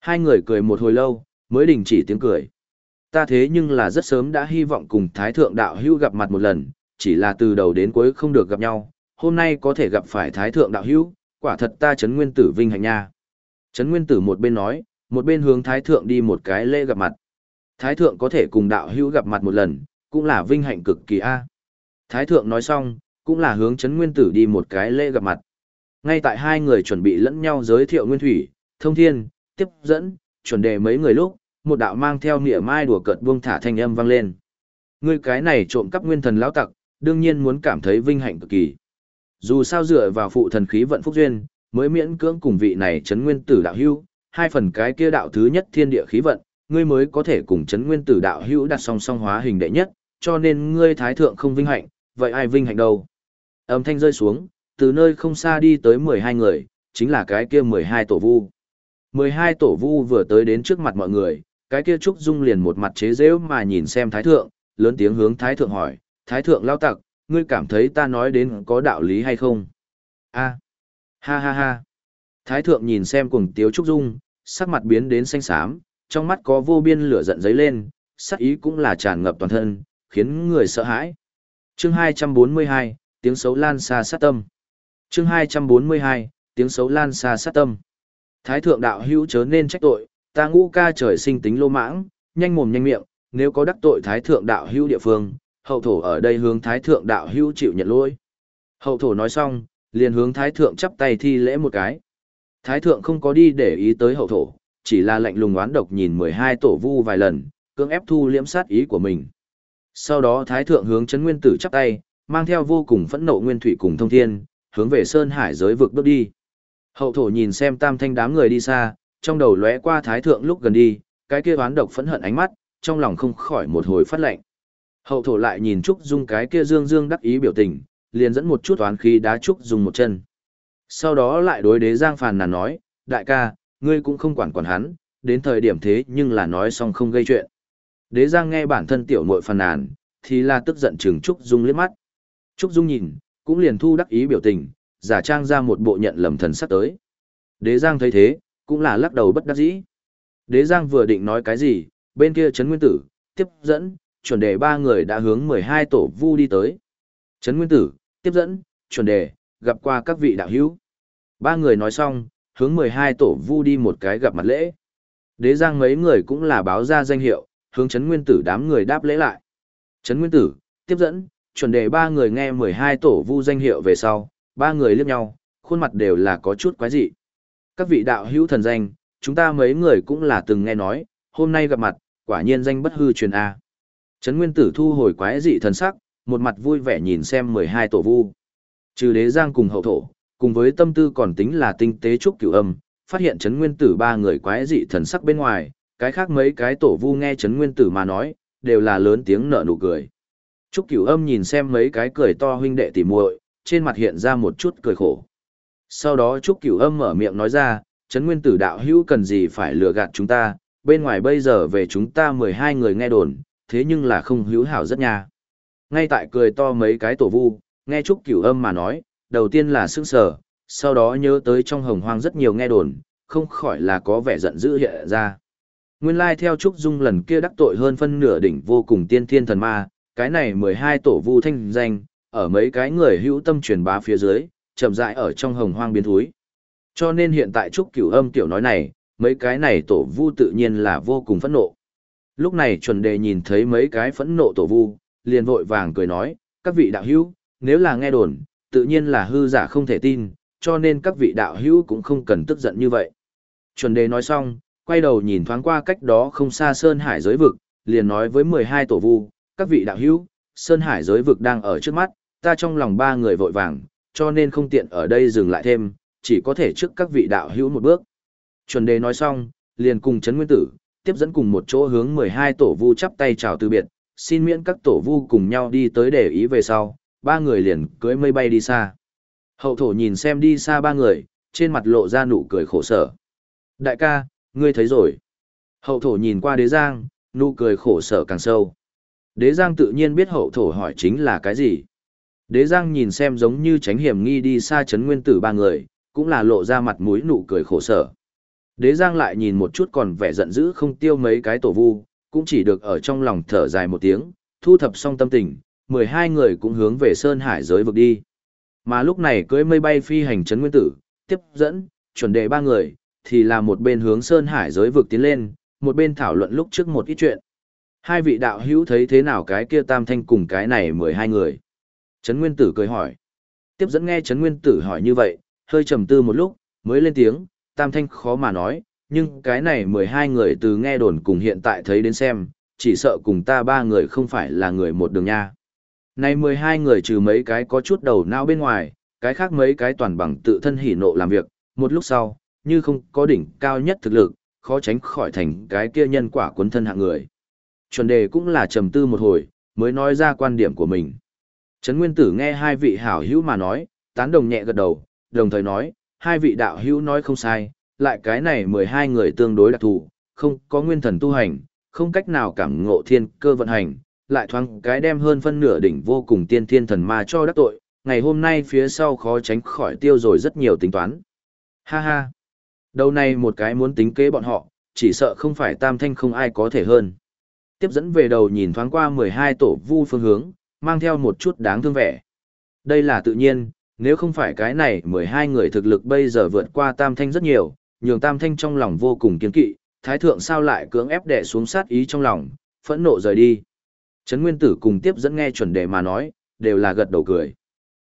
Hai người cười một hồi lâu, mới đình chỉ tiếng cười. Ta thế nhưng là rất sớm đã hy vọng cùng thái thượng đạo hữu gặp mặt một lần, chỉ là từ đầu đến cuối không được gặp nhau, hôm nay có thể gặp phải thái thượng đạo hữu, quả thật ta chấn nguyên tử vinh hạnh nha. Chấn nguyên tử một bên nói, một bên hướng thái thượng đi một cái lễ gặp mặt. Thái thượng có thể cùng đạo hữu gặp mặt một lần, cũng là vinh hạnh cực kỳ a. Thái thượng nói xong, cũng là hướng chấn nguyên tử đi một cái lễ gặp mặt. Ngay tại hai người chuẩn bị lẫn nhau giới thiệu nguyên thủy, thông thiên, tiếp dẫn, chuẩn đề mấy người lúc, một đạo mang theo nịa mai đùa cợt buông thả thanh âm vang lên. Ngươi cái này trộm cắp nguyên thần lão tặc, đương nhiên muốn cảm thấy vinh hạnh cực kỳ. Dù sao dựa vào phụ thần khí vận phúc duyên, mới miễn cưỡng cùng vị này chấn nguyên tử đạo hưu, hai phần cái kia đạo thứ nhất thiên địa khí vận, ngươi mới có thể cùng chấn nguyên tử đạo hữu đặt song song hóa hình đệ nhất, cho nên ngươi thái thượng không vinh hạnh, vậy ai vinh hạnh đâu? Âm thanh rơi xuống, từ nơi không xa đi tới 12 người, chính là cái kia 12 tổ vu. 12 tổ vu vừa tới đến trước mặt mọi người, cái kia Trúc Dung liền một mặt chế giễu mà nhìn xem Thái Thượng, lớn tiếng hướng Thái Thượng hỏi, Thái Thượng lao tặc, ngươi cảm thấy ta nói đến có đạo lý hay không? a ha ha ha. Thái Thượng nhìn xem cùng tiếu Trúc Dung, sắc mặt biến đến xanh xám, trong mắt có vô biên lửa giận dấy lên, sắc ý cũng là tràn ngập toàn thân, khiến người sợ hãi. Chương 242, tiếng xấu lan xa sát tâm. Chương 242, tiếng xấu lan xa sát tâm. Thái thượng đạo hữu chớ nên trách tội, ta ngũ ca trời sinh tính lô mãng, nhanh mồm nhanh miệng, nếu có đắc tội thái thượng đạo hữu địa phương, hậu thổ ở đây hướng thái thượng đạo hữu chịu nhận lỗi. Hậu thổ nói xong, liền hướng thái thượng chắp tay thi lễ một cái. Thái thượng không có đi để ý tới hậu thổ, chỉ là lạnh lùng oán độc nhìn 12 tổ vu vài lần, cưỡng ép thu liễm sát ý của mình. Sau đó thái thượng hướng chấn nguyên tử chắp tay, mang theo vô cùng phẫn nộ nguyên thủy cùng thông thiên, hướng về sơn hải giới vực bước đi. Hậu thổ nhìn xem tam thanh đám người đi xa, trong đầu lóe qua thái thượng lúc gần đi, cái kia oán độc phẫn hận ánh mắt, trong lòng không khỏi một hồi phát lạnh. Hậu thổ lại nhìn Trúc Dung cái kia dương dương đắc ý biểu tình, liền dẫn một chút oán khí đá Trúc Dung một chân. Sau đó lại đối đế Giang phàn nàn nói, đại ca, ngươi cũng không quản quản hắn, đến thời điểm thế nhưng là nói xong không gây chuyện. Đế Giang nghe bản thân tiểu muội phàn nàn, thì là tức giận trừng Trúc Dung liếc mắt. Trúc Dung nhìn, cũng liền thu đắc ý biểu tình, giả trang ra một bộ nhận lầm thần sắc tới. Đế Giang thấy thế, cũng là lắc đầu bất đắc dĩ. Đế Giang vừa định nói cái gì, bên kia Trấn Nguyên Tử, tiếp dẫn, chuẩn đề ba người đã hướng 12 tổ vu đi tới. Trấn Nguyên Tử, tiếp dẫn, chuẩn đề, gặp qua các vị đạo hữu. Ba người nói xong, hướng 12 tổ vu đi một cái gặp mặt lễ. Đế Giang mấy người cũng là báo ra danh hiệu, hướng Trấn Nguyên Tử đám người đáp lễ lại. Trấn Nguyên Tử, tiếp dẫn, chuẩn đề ba người nghe 12 tổ vu danh hiệu về sau, ba người liếc nhau, khuôn mặt đều là có chút quái dị. Các vị đạo hữu thần danh, chúng ta mấy người cũng là từng nghe nói, hôm nay gặp mặt, quả nhiên danh bất hư truyền A. Trấn Nguyên Tử thu hồi quái dị thần sắc, một mặt vui vẻ nhìn xem 12 tổ vu. Trừ đế giang cùng hậu thổ, cùng với tâm tư còn tính là tinh tế trúc cửu âm, phát hiện Trấn Nguyên Tử ba người quái dị thần sắc bên ngoài, cái khác mấy cái tổ vu nghe Trấn Nguyên Tử mà nói, đều là lớn tiếng nở nụ cười. Trúc Cửu Âm nhìn xem mấy cái cười to huynh đệ tỉ muội, trên mặt hiện ra một chút cười khổ. Sau đó Trúc Cửu Âm mở miệng nói ra, Trấn Nguyên Tử đạo hữu cần gì phải lừa gạt chúng ta, bên ngoài bây giờ về chúng ta 12 người nghe đồn, thế nhưng là không hữu hảo rất nha. Ngay tại cười to mấy cái tổ vu, nghe Trúc Cửu Âm mà nói, đầu tiên là sững sờ, sau đó nhớ tới trong hồng hoang rất nhiều nghe đồn, không khỏi là có vẻ giận dữ hiện ra. Nguyên lai theo Trúc Dung lần kia đắc tội hơn phân nửa đỉnh vô cùng tiên thiên thần ma, cái này 12 tổ vu thanh danh, ở mấy cái người hữu tâm truyền bá phía dưới, chậm rãi ở trong hồng hoang biến thúi. Cho nên hiện tại Trúc Cửu Âm tiểu nói này, mấy cái này tổ vu tự nhiên là vô cùng phẫn nộ. Lúc này chuẩn đề nhìn thấy mấy cái phẫn nộ tổ vu, liền vội vàng cười nói, các vị đạo hữu, nếu là nghe đồn, tự nhiên là hư giả không thể tin, cho nên các vị đạo hữu cũng không cần tức giận như vậy. Chuẩn đề nói xong, quay đầu nhìn thoáng qua cách đó không xa Sơn Hải giới vực, liền nói với 12 tổ vu, các vị đạo hữu, Sơn Hải giới vực đang ở trước mắt, ta trong lòng ba người vội vàng, cho nên không tiện ở đây dừng lại thêm, chỉ có thể trước các vị đạo hữu một bước. Chuẩn đề nói xong, liền cùng Trấn Nguyên Tử, tiếp dẫn cùng một chỗ hướng 12 tổ vu chắp tay chào từ biệt, xin miễn các tổ vu cùng nhau đi tới để ý về sau, ba người liền cưới mây bay đi xa. Hậu thổ nhìn xem đi xa ba người, trên mặt lộ ra nụ cười khổ sở. Đại ca, ngươi thấy rồi. Hậu thổ nhìn qua đế giang, nụ cười khổ sở càng sâu. Đế giang tự nhiên biết hậu thổ hỏi chính là cái gì. Đế giang nhìn xem giống như tránh hiểm nghi đi xa chấn nguyên tử ba người, cũng là lộ ra mặt mũi nụ cười khổ sở. Đế giang lại nhìn một chút còn vẻ giận dữ không tiêu mấy cái tổ vu, cũng chỉ được ở trong lòng thở dài một tiếng, thu thập xong tâm tình, 12 người cũng hướng về Sơn Hải giới vực đi. Mà lúc này cưới mây bay phi hành chấn nguyên tử, tiếp dẫn, chuẩn đề ba người, thì là một bên hướng Sơn Hải giới vực tiến lên, một bên thảo luận lúc trước một ít chuyện. Hai vị đạo hữu thấy thế nào cái kia tam thanh cùng cái này 12 người? Trấn Nguyên Tử cười hỏi. Tiếp dẫn nghe Trấn Nguyên Tử hỏi như vậy, hơi trầm tư một lúc, mới lên tiếng, tam thanh khó mà nói, nhưng cái này 12 người từ nghe đồn cùng hiện tại thấy đến xem, chỉ sợ cùng ta ba người không phải là người một đường nha. Này 12 người trừ mấy cái có chút đầu não bên ngoài, cái khác mấy cái toàn bằng tự thân hỉ nộ làm việc, một lúc sau, như không có đỉnh cao nhất thực lực, khó tránh khỏi thành cái kia nhân quả cuốn thân hạng người. Chuẩn đề cũng là trầm tư một hồi, mới nói ra quan điểm của mình. Trấn Nguyên Tử nghe hai vị hảo hữu mà nói, tán đồng nhẹ gật đầu, đồng thời nói, hai vị đạo hữu nói không sai, lại cái này 12 người tương đối đặc thù, không có nguyên thần tu hành, không cách nào cảm ngộ thiên cơ vận hành, lại thoáng cái đem hơn phân nửa đỉnh vô cùng tiên thiên thần ma cho đắc tội, ngày hôm nay phía sau khó tránh khỏi tiêu rồi rất nhiều tính toán. Ha ha! Đầu này một cái muốn tính kế bọn họ, chỉ sợ không phải tam thanh không ai có thể hơn. Tiếp dẫn về đầu nhìn thoáng qua 12 tổ vu phương hướng, mang theo một chút đáng thương vẻ. Đây là tự nhiên, nếu không phải cái này 12 người thực lực bây giờ vượt qua tam thanh rất nhiều, nhường tam thanh trong lòng vô cùng kiên kỵ, thái thượng sao lại cưỡng ép đè xuống sát ý trong lòng, phẫn nộ rời đi. Trấn Nguyên Tử cùng tiếp dẫn nghe chuẩn đề mà nói, đều là gật đầu cười.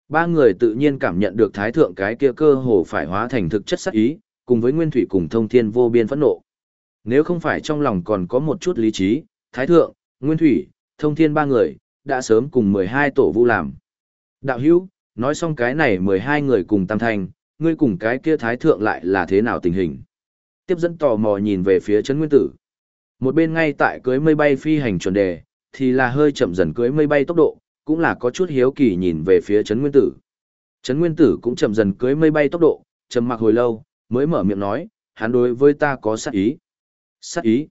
Ba người tự nhiên cảm nhận được thái thượng cái kia cơ hồ phải hóa thành thực chất sát ý, cùng với nguyên thủy cùng thông thiên vô biên phẫn nộ. Nếu không phải trong lòng còn có một chút lý trí, thái thượng, nguyên thủy, thông thiên ba người, đã sớm cùng 12 tổ vu làm. Đạo hữu, nói xong cái này 12 người cùng tam thành, ngươi cùng cái kia thái thượng lại là thế nào tình hình. Tiếp dẫn tò mò nhìn về phía Trấn Nguyên Tử. Một bên ngay tại cưới mây bay phi hành chuẩn đề, thì là hơi chậm dần cưới mây bay tốc độ, cũng là có chút hiếu kỳ nhìn về phía Trấn Nguyên Tử. Trấn Nguyên Tử cũng chậm dần cưới mây bay tốc độ, trầm mặc hồi lâu, mới mở miệng nói, hắn đối với ta có sát ý. Sát ý.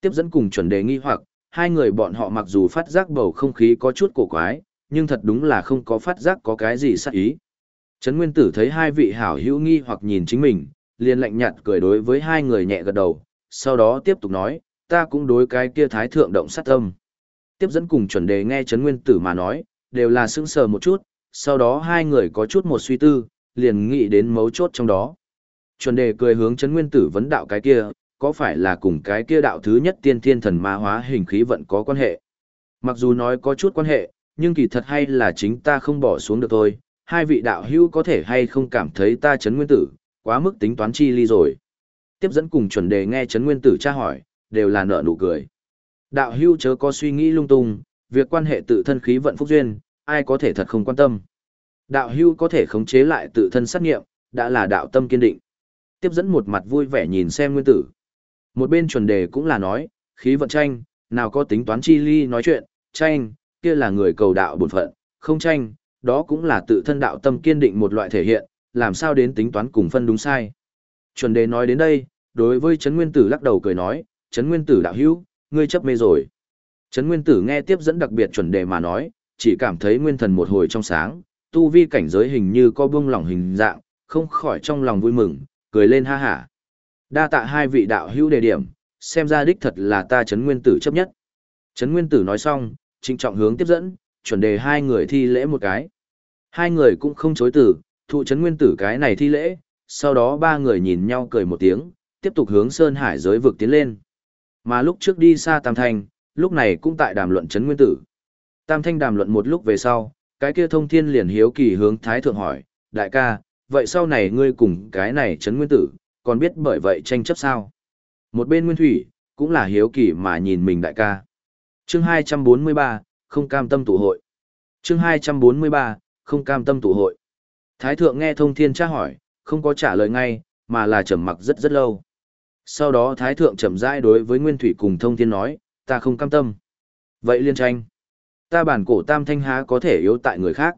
Tiếp dẫn cùng chuẩn đề nghi hoặc, hai người bọn họ mặc dù phát giác bầu không khí có chút cổ quái, nhưng thật đúng là không có phát giác có cái gì sắc ý. Trấn Nguyên Tử thấy hai vị hảo hữu nghi hoặc nhìn chính mình, liền lạnh nhạt cười đối với hai người nhẹ gật đầu, sau đó tiếp tục nói, ta cũng đối cái kia thái thượng động sát tâm. Tiếp dẫn cùng chuẩn đề nghe Trấn Nguyên Tử mà nói, đều là sững sờ một chút, sau đó hai người có chút một suy tư, liền nghĩ đến mấu chốt trong đó. Chuẩn đề cười hướng Trấn Nguyên Tử vấn đạo cái kia, có phải là cùng cái kia đạo thứ nhất tiên thiên thần ma hóa hình khí vận có quan hệ? Mặc dù nói có chút quan hệ, nhưng kỳ thật hay là chính ta không bỏ xuống được thôi, hai vị đạo hữu có thể hay không cảm thấy ta chấn nguyên tử, quá mức tính toán chi ly rồi. Tiếp dẫn cùng chuẩn đề nghe chấn nguyên tử tra hỏi, đều là nợ nụ cười. Đạo hữu chớ có suy nghĩ lung tung, việc quan hệ tự thân khí vận phúc duyên, ai có thể thật không quan tâm. Đạo hữu có thể khống chế lại tự thân sát nghiệm, đã là đạo tâm kiên định. Tiếp dẫn một mặt vui vẻ nhìn xem nguyên tử. Một bên chuẩn đề cũng là nói, khí vận tranh, nào có tính toán chi ly nói chuyện, tranh, kia là người cầu đạo bổn phận, không tranh, đó cũng là tự thân đạo tâm kiên định một loại thể hiện, làm sao đến tính toán cùng phân đúng sai. Chuẩn đề nói đến đây, đối với Trấn Nguyên Tử lắc đầu cười nói, Trấn Nguyên Tử đạo hữu, ngươi chấp mê rồi. Trấn Nguyên Tử nghe tiếp dẫn đặc biệt chuẩn đề mà nói, chỉ cảm thấy nguyên thần một hồi trong sáng, tu vi cảnh giới hình như có buông lỏng hình dạng, không khỏi trong lòng vui mừng, cười lên ha hả. Đa tạ hai vị đạo hữu đề điểm, xem ra đích thật là ta Trấn Nguyên Tử chấp nhất. Trấn Nguyên Tử nói xong, trịnh trọng hướng tiếp dẫn, chuẩn đề hai người thi lễ một cái. Hai người cũng không chối từ, thụ Trấn Nguyên Tử cái này thi lễ, sau đó ba người nhìn nhau cười một tiếng, tiếp tục hướng Sơn Hải giới vực tiến lên. Mà lúc trước đi xa Tam Thanh, lúc này cũng tại đàm luận chấn nguyên tử. Tam Thanh đàm luận một lúc về sau, cái kia thông thiên liền hiếu kỳ hướng Thái Thượng hỏi, đại ca, vậy sau này ngươi cùng cái này chấn nguyên tử, còn biết bởi vậy tranh chấp sao? Một bên nguyên thủy, cũng là hiếu kỳ mà nhìn mình đại ca. Chương 243, không cam tâm tụ hội. Chương 243, không cam tâm tụ hội. Thái thượng nghe thông thiên tra hỏi, không có trả lời ngay, mà là trầm mặc rất rất lâu. Sau đó Thái thượng chậm rãi đối với Nguyên Thủy cùng thông thiên nói, ta không cam tâm. Vậy liên tranh. Ta bản cổ tam thanh há có thể yếu tại người khác.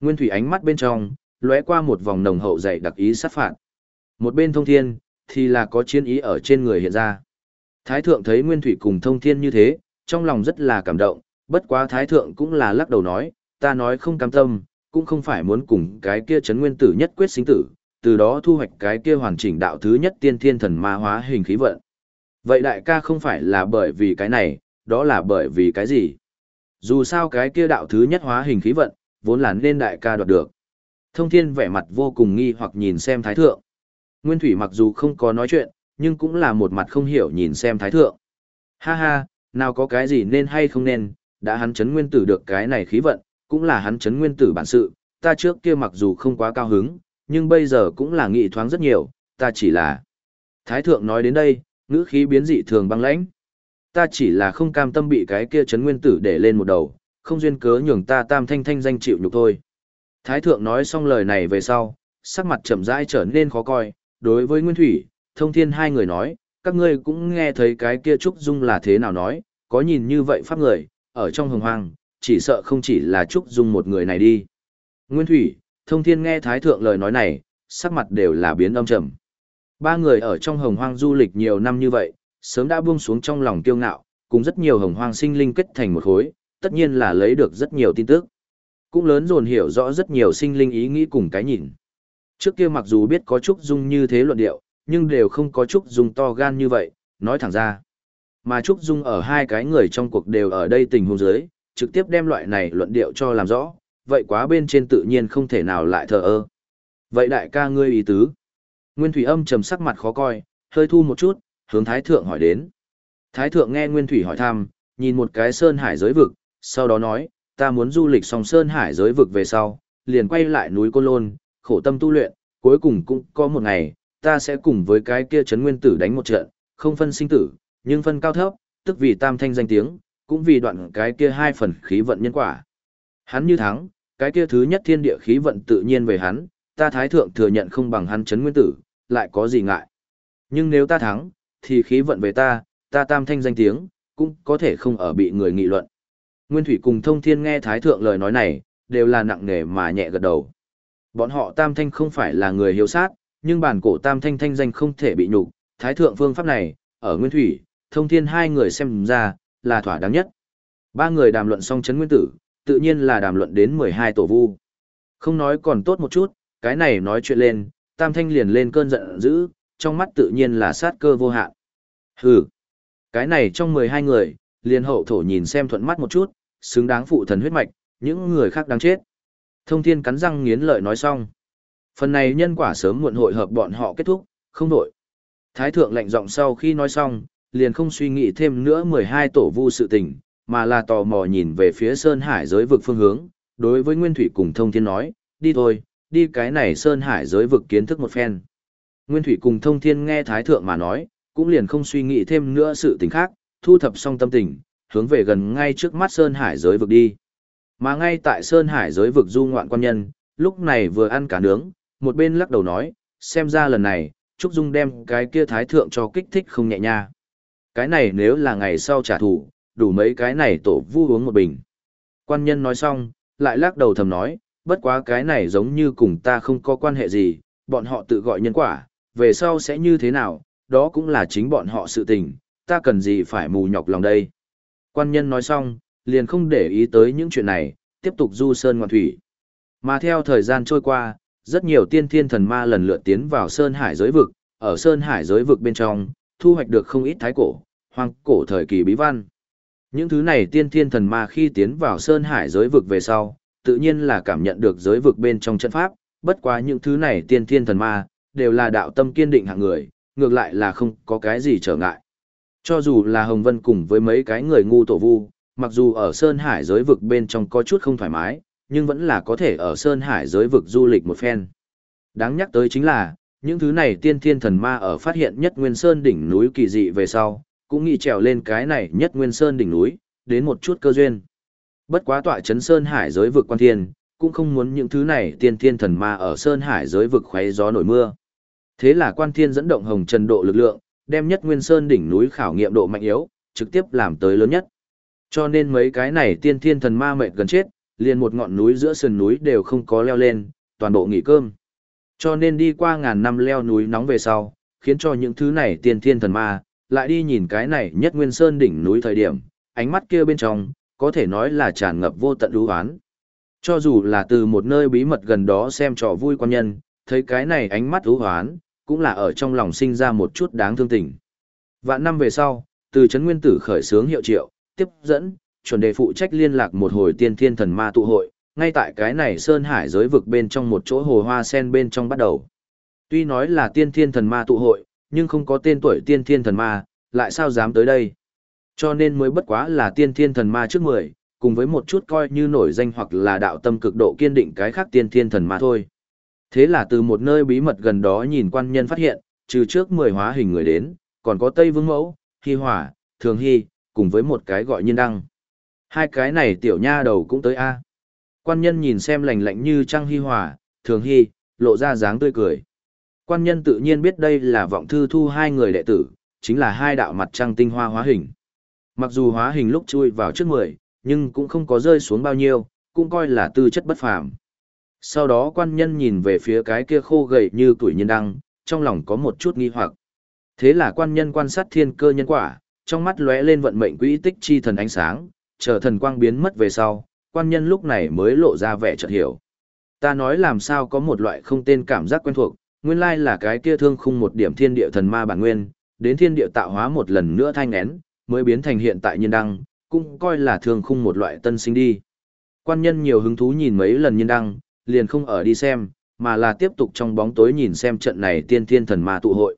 Nguyên Thủy ánh mắt bên trong, lóe qua một vòng nồng hậu dày đặc ý sát phạt. Một bên thông thiên, thì là có chiến ý ở trên người hiện ra. Thái thượng thấy Nguyên Thủy cùng thông thiên như thế, trong lòng rất là cảm động, bất quá Thái thượng cũng là lắc đầu nói, ta nói không cam tâm, cũng không phải muốn cùng cái kia chấn nguyên tử nhất quyết sinh tử, từ đó thu hoạch cái kia hoàn chỉnh đạo thứ nhất tiên thiên thần ma hóa hình khí vận. Vậy đại ca không phải là bởi vì cái này, đó là bởi vì cái gì? Dù sao cái kia đạo thứ nhất hóa hình khí vận, vốn là nên đại ca đoạt được. Thông thiên vẻ mặt vô cùng nghi hoặc nhìn xem thái thượng. Nguyên thủy mặc dù không có nói chuyện, nhưng cũng là một mặt không hiểu nhìn xem thái thượng. Ha ha, nào có cái gì nên hay không nên, đã hắn chấn nguyên tử được cái này khí vận, cũng là hắn chấn nguyên tử bản sự, ta trước kia mặc dù không quá cao hứng, nhưng bây giờ cũng là nghị thoáng rất nhiều, ta chỉ là... Thái thượng nói đến đây, ngữ khí biến dị thường băng lãnh. Ta chỉ là không cam tâm bị cái kia chấn nguyên tử để lên một đầu, không duyên cớ nhường ta tam thanh thanh danh chịu nhục thôi. Thái thượng nói xong lời này về sau, sắc mặt chậm rãi trở nên khó coi, đối với Nguyên Thủy, Thông Thiên hai người nói, các ngươi cũng nghe thấy cái kia Trúc Dung là thế nào nói, có nhìn như vậy pháp người, ở trong hồng hoang, chỉ sợ không chỉ là Trúc Dung một người này đi. Nguyên Thủy, Thông Thiên nghe Thái Thượng lời nói này, sắc mặt đều là biến âm trầm. Ba người ở trong hồng hoang du lịch nhiều năm như vậy, sớm đã buông xuống trong lòng kiêu ngạo, cùng rất nhiều hồng hoang sinh linh kết thành một khối, tất nhiên là lấy được rất nhiều tin tức. Cũng lớn dồn hiểu rõ rất nhiều sinh linh ý nghĩ cùng cái nhìn. Trước kia mặc dù biết có Trúc Dung như thế luận điệu, nhưng đều không có Trúc Dung to gan như vậy, nói thẳng ra. Mà Trúc Dung ở hai cái người trong cuộc đều ở đây tình huống dưới, trực tiếp đem loại này luận điệu cho làm rõ, vậy quá bên trên tự nhiên không thể nào lại thờ ơ. Vậy đại ca ngươi ý tứ. Nguyên Thủy âm trầm sắc mặt khó coi, hơi thu một chút, hướng Thái Thượng hỏi đến. Thái Thượng nghe Nguyên Thủy hỏi thăm, nhìn một cái sơn hải giới vực, sau đó nói, ta muốn du lịch xong sơn hải giới vực về sau, liền quay lại núi Côn Lôn, khổ tâm tu luyện, cuối cùng cũng có một ngày, ta sẽ cùng với cái kia chấn nguyên tử đánh một trận, không phân sinh tử, nhưng phân cao thấp, tức vì tam thanh danh tiếng, cũng vì đoạn cái kia hai phần khí vận nhân quả. Hắn như thắng, cái kia thứ nhất thiên địa khí vận tự nhiên về hắn, ta thái thượng thừa nhận không bằng hắn chấn nguyên tử, lại có gì ngại. Nhưng nếu ta thắng, thì khí vận về ta, ta tam thanh danh tiếng, cũng có thể không ở bị người nghị luận. Nguyên Thủy cùng Thông Thiên nghe Thái Thượng lời nói này, đều là nặng nề mà nhẹ gật đầu. Bọn họ Tam Thanh không phải là người hiếu sát, nhưng bản cổ Tam Thanh thanh danh không thể bị nhục, Thái Thượng phương pháp này, ở Nguyên Thủy, Thông Thiên hai người xem ra, là thỏa đáng nhất. Ba người đàm luận xong chấn nguyên tử, tự nhiên là đàm luận đến 12 tổ vu. Không nói còn tốt một chút, cái này nói chuyện lên, Tam Thanh liền lên cơn giận dữ, trong mắt tự nhiên là sát cơ vô hạn. Hừ, cái này trong 12 người, liền hậu thổ nhìn xem thuận mắt một chút, xứng đáng phụ thần huyết mạch, những người khác đáng chết. Thông thiên cắn răng nghiến lợi nói xong. Phần này nhân quả sớm muộn hội hợp bọn họ kết thúc, không đổi. Thái thượng lạnh giọng sau khi nói xong, liền không suy nghĩ thêm nữa 12 tổ vu sự tình, mà là tò mò nhìn về phía Sơn Hải giới vực phương hướng, đối với Nguyên Thủy cùng Thông Thiên nói, đi thôi, đi cái này Sơn Hải giới vực kiến thức một phen. Nguyên Thủy cùng Thông Thiên nghe Thái Thượng mà nói, cũng liền không suy nghĩ thêm nữa sự tình khác, thu thập xong tâm tình, hướng về gần ngay trước mắt Sơn Hải giới vực đi. Mà ngay tại Sơn Hải giới vực du ngoạn quan nhân, lúc này vừa ăn cả nướng, một bên lắc đầu nói, xem ra lần này, Trúc Dung đem cái kia thái thượng cho kích thích không nhẹ nha. Cái này nếu là ngày sau trả thù, đủ mấy cái này tổ vu uống một bình. Quan nhân nói xong, lại lắc đầu thầm nói, bất quá cái này giống như cùng ta không có quan hệ gì, bọn họ tự gọi nhân quả, về sau sẽ như thế nào, đó cũng là chính bọn họ sự tình, ta cần gì phải mù nhọc lòng đây. Quan nhân nói xong, liền không để ý tới những chuyện này, tiếp tục du sơn ngoạn thủy. Mà theo thời gian trôi qua, rất nhiều tiên thiên thần ma lần lượt tiến vào sơn hải giới vực, ở sơn hải giới vực bên trong, thu hoạch được không ít thái cổ, hoang cổ thời kỳ bí văn. Những thứ này tiên thiên thần ma khi tiến vào sơn hải giới vực về sau, tự nhiên là cảm nhận được giới vực bên trong trận pháp, bất quá những thứ này tiên thiên thần ma, đều là đạo tâm kiên định hạng người, ngược lại là không có cái gì trở ngại. Cho dù là Hồng Vân cùng với mấy cái người ngu tổ vu, mặc dù ở Sơn Hải giới vực bên trong có chút không thoải mái, nhưng vẫn là có thể ở Sơn Hải giới vực du lịch một phen. Đáng nhắc tới chính là, những thứ này tiên thiên thần ma ở phát hiện nhất nguyên sơn đỉnh núi kỳ dị về sau, cũng nghĩ trèo lên cái này nhất nguyên sơn đỉnh núi, đến một chút cơ duyên. Bất quá tọa chấn Sơn Hải giới vực quan thiên, cũng không muốn những thứ này tiên thiên thần ma ở Sơn Hải giới vực khoé gió nổi mưa. Thế là quan thiên dẫn động hồng trần độ lực lượng, đem nhất nguyên sơn đỉnh núi khảo nghiệm độ mạnh yếu, trực tiếp làm tới lớn nhất. Cho nên mấy cái này tiên thiên thần ma mệt gần chết, liền một ngọn núi giữa sườn núi đều không có leo lên, toàn bộ nghỉ cơm. Cho nên đi qua ngàn năm leo núi nóng về sau, khiến cho những thứ này tiên thiên thần ma, lại đi nhìn cái này nhất nguyên sơn đỉnh núi thời điểm, ánh mắt kia bên trong, có thể nói là tràn ngập vô tận đú hoán. Cho dù là từ một nơi bí mật gần đó xem trò vui quan nhân, thấy cái này ánh mắt đú hoán, cũng là ở trong lòng sinh ra một chút đáng thương tình. Vạn năm về sau, từ chấn nguyên tử khởi sướng hiệu triệu, tiếp dẫn, chuẩn đề phụ trách liên lạc một hồi tiên thiên thần ma tụ hội, ngay tại cái này sơn hải giới vực bên trong một chỗ hồ hoa sen bên trong bắt đầu. Tuy nói là tiên thiên thần ma tụ hội, nhưng không có tên tuổi tiên thiên thần ma, lại sao dám tới đây. Cho nên mới bất quá là tiên thiên thần ma trước mười, cùng với một chút coi như nổi danh hoặc là đạo tâm cực độ kiên định cái khác tiên thiên thần ma thôi. Thế là từ một nơi bí mật gần đó nhìn quan nhân phát hiện, trừ trước mười hóa hình người đến, còn có Tây Vương Mẫu, Hy Hỏa, Thường Hy, cùng với một cái gọi nhiên đăng. Hai cái này tiểu nha đầu cũng tới a. Quan nhân nhìn xem lành lạnh như trăng Hy hòa Thường Hy, lộ ra dáng tươi cười. Quan nhân tự nhiên biết đây là vọng thư thu hai người đệ tử, chính là hai đạo mặt trăng tinh hoa hóa hình. Mặc dù hóa hình lúc chui vào trước người nhưng cũng không có rơi xuống bao nhiêu, cũng coi là tư chất bất phàm. Sau đó quan nhân nhìn về phía cái kia khô gầy như tuổi nhân đăng, trong lòng có một chút nghi hoặc. Thế là quan nhân quan sát thiên cơ nhân quả, trong mắt lóe lên vận mệnh quỹ tích chi thần ánh sáng, chờ thần quang biến mất về sau, quan nhân lúc này mới lộ ra vẻ chợt hiểu. Ta nói làm sao có một loại không tên cảm giác quen thuộc, nguyên lai là cái kia thương khung một điểm thiên địa thần ma bản nguyên, đến thiên địa tạo hóa một lần nữa thanh nén, mới biến thành hiện tại nhân đăng, cũng coi là thương khung một loại tân sinh đi. Quan nhân nhiều hứng thú nhìn mấy lần nhân đăng, liền không ở đi xem, mà là tiếp tục trong bóng tối nhìn xem trận này tiên thiên thần ma tụ hội.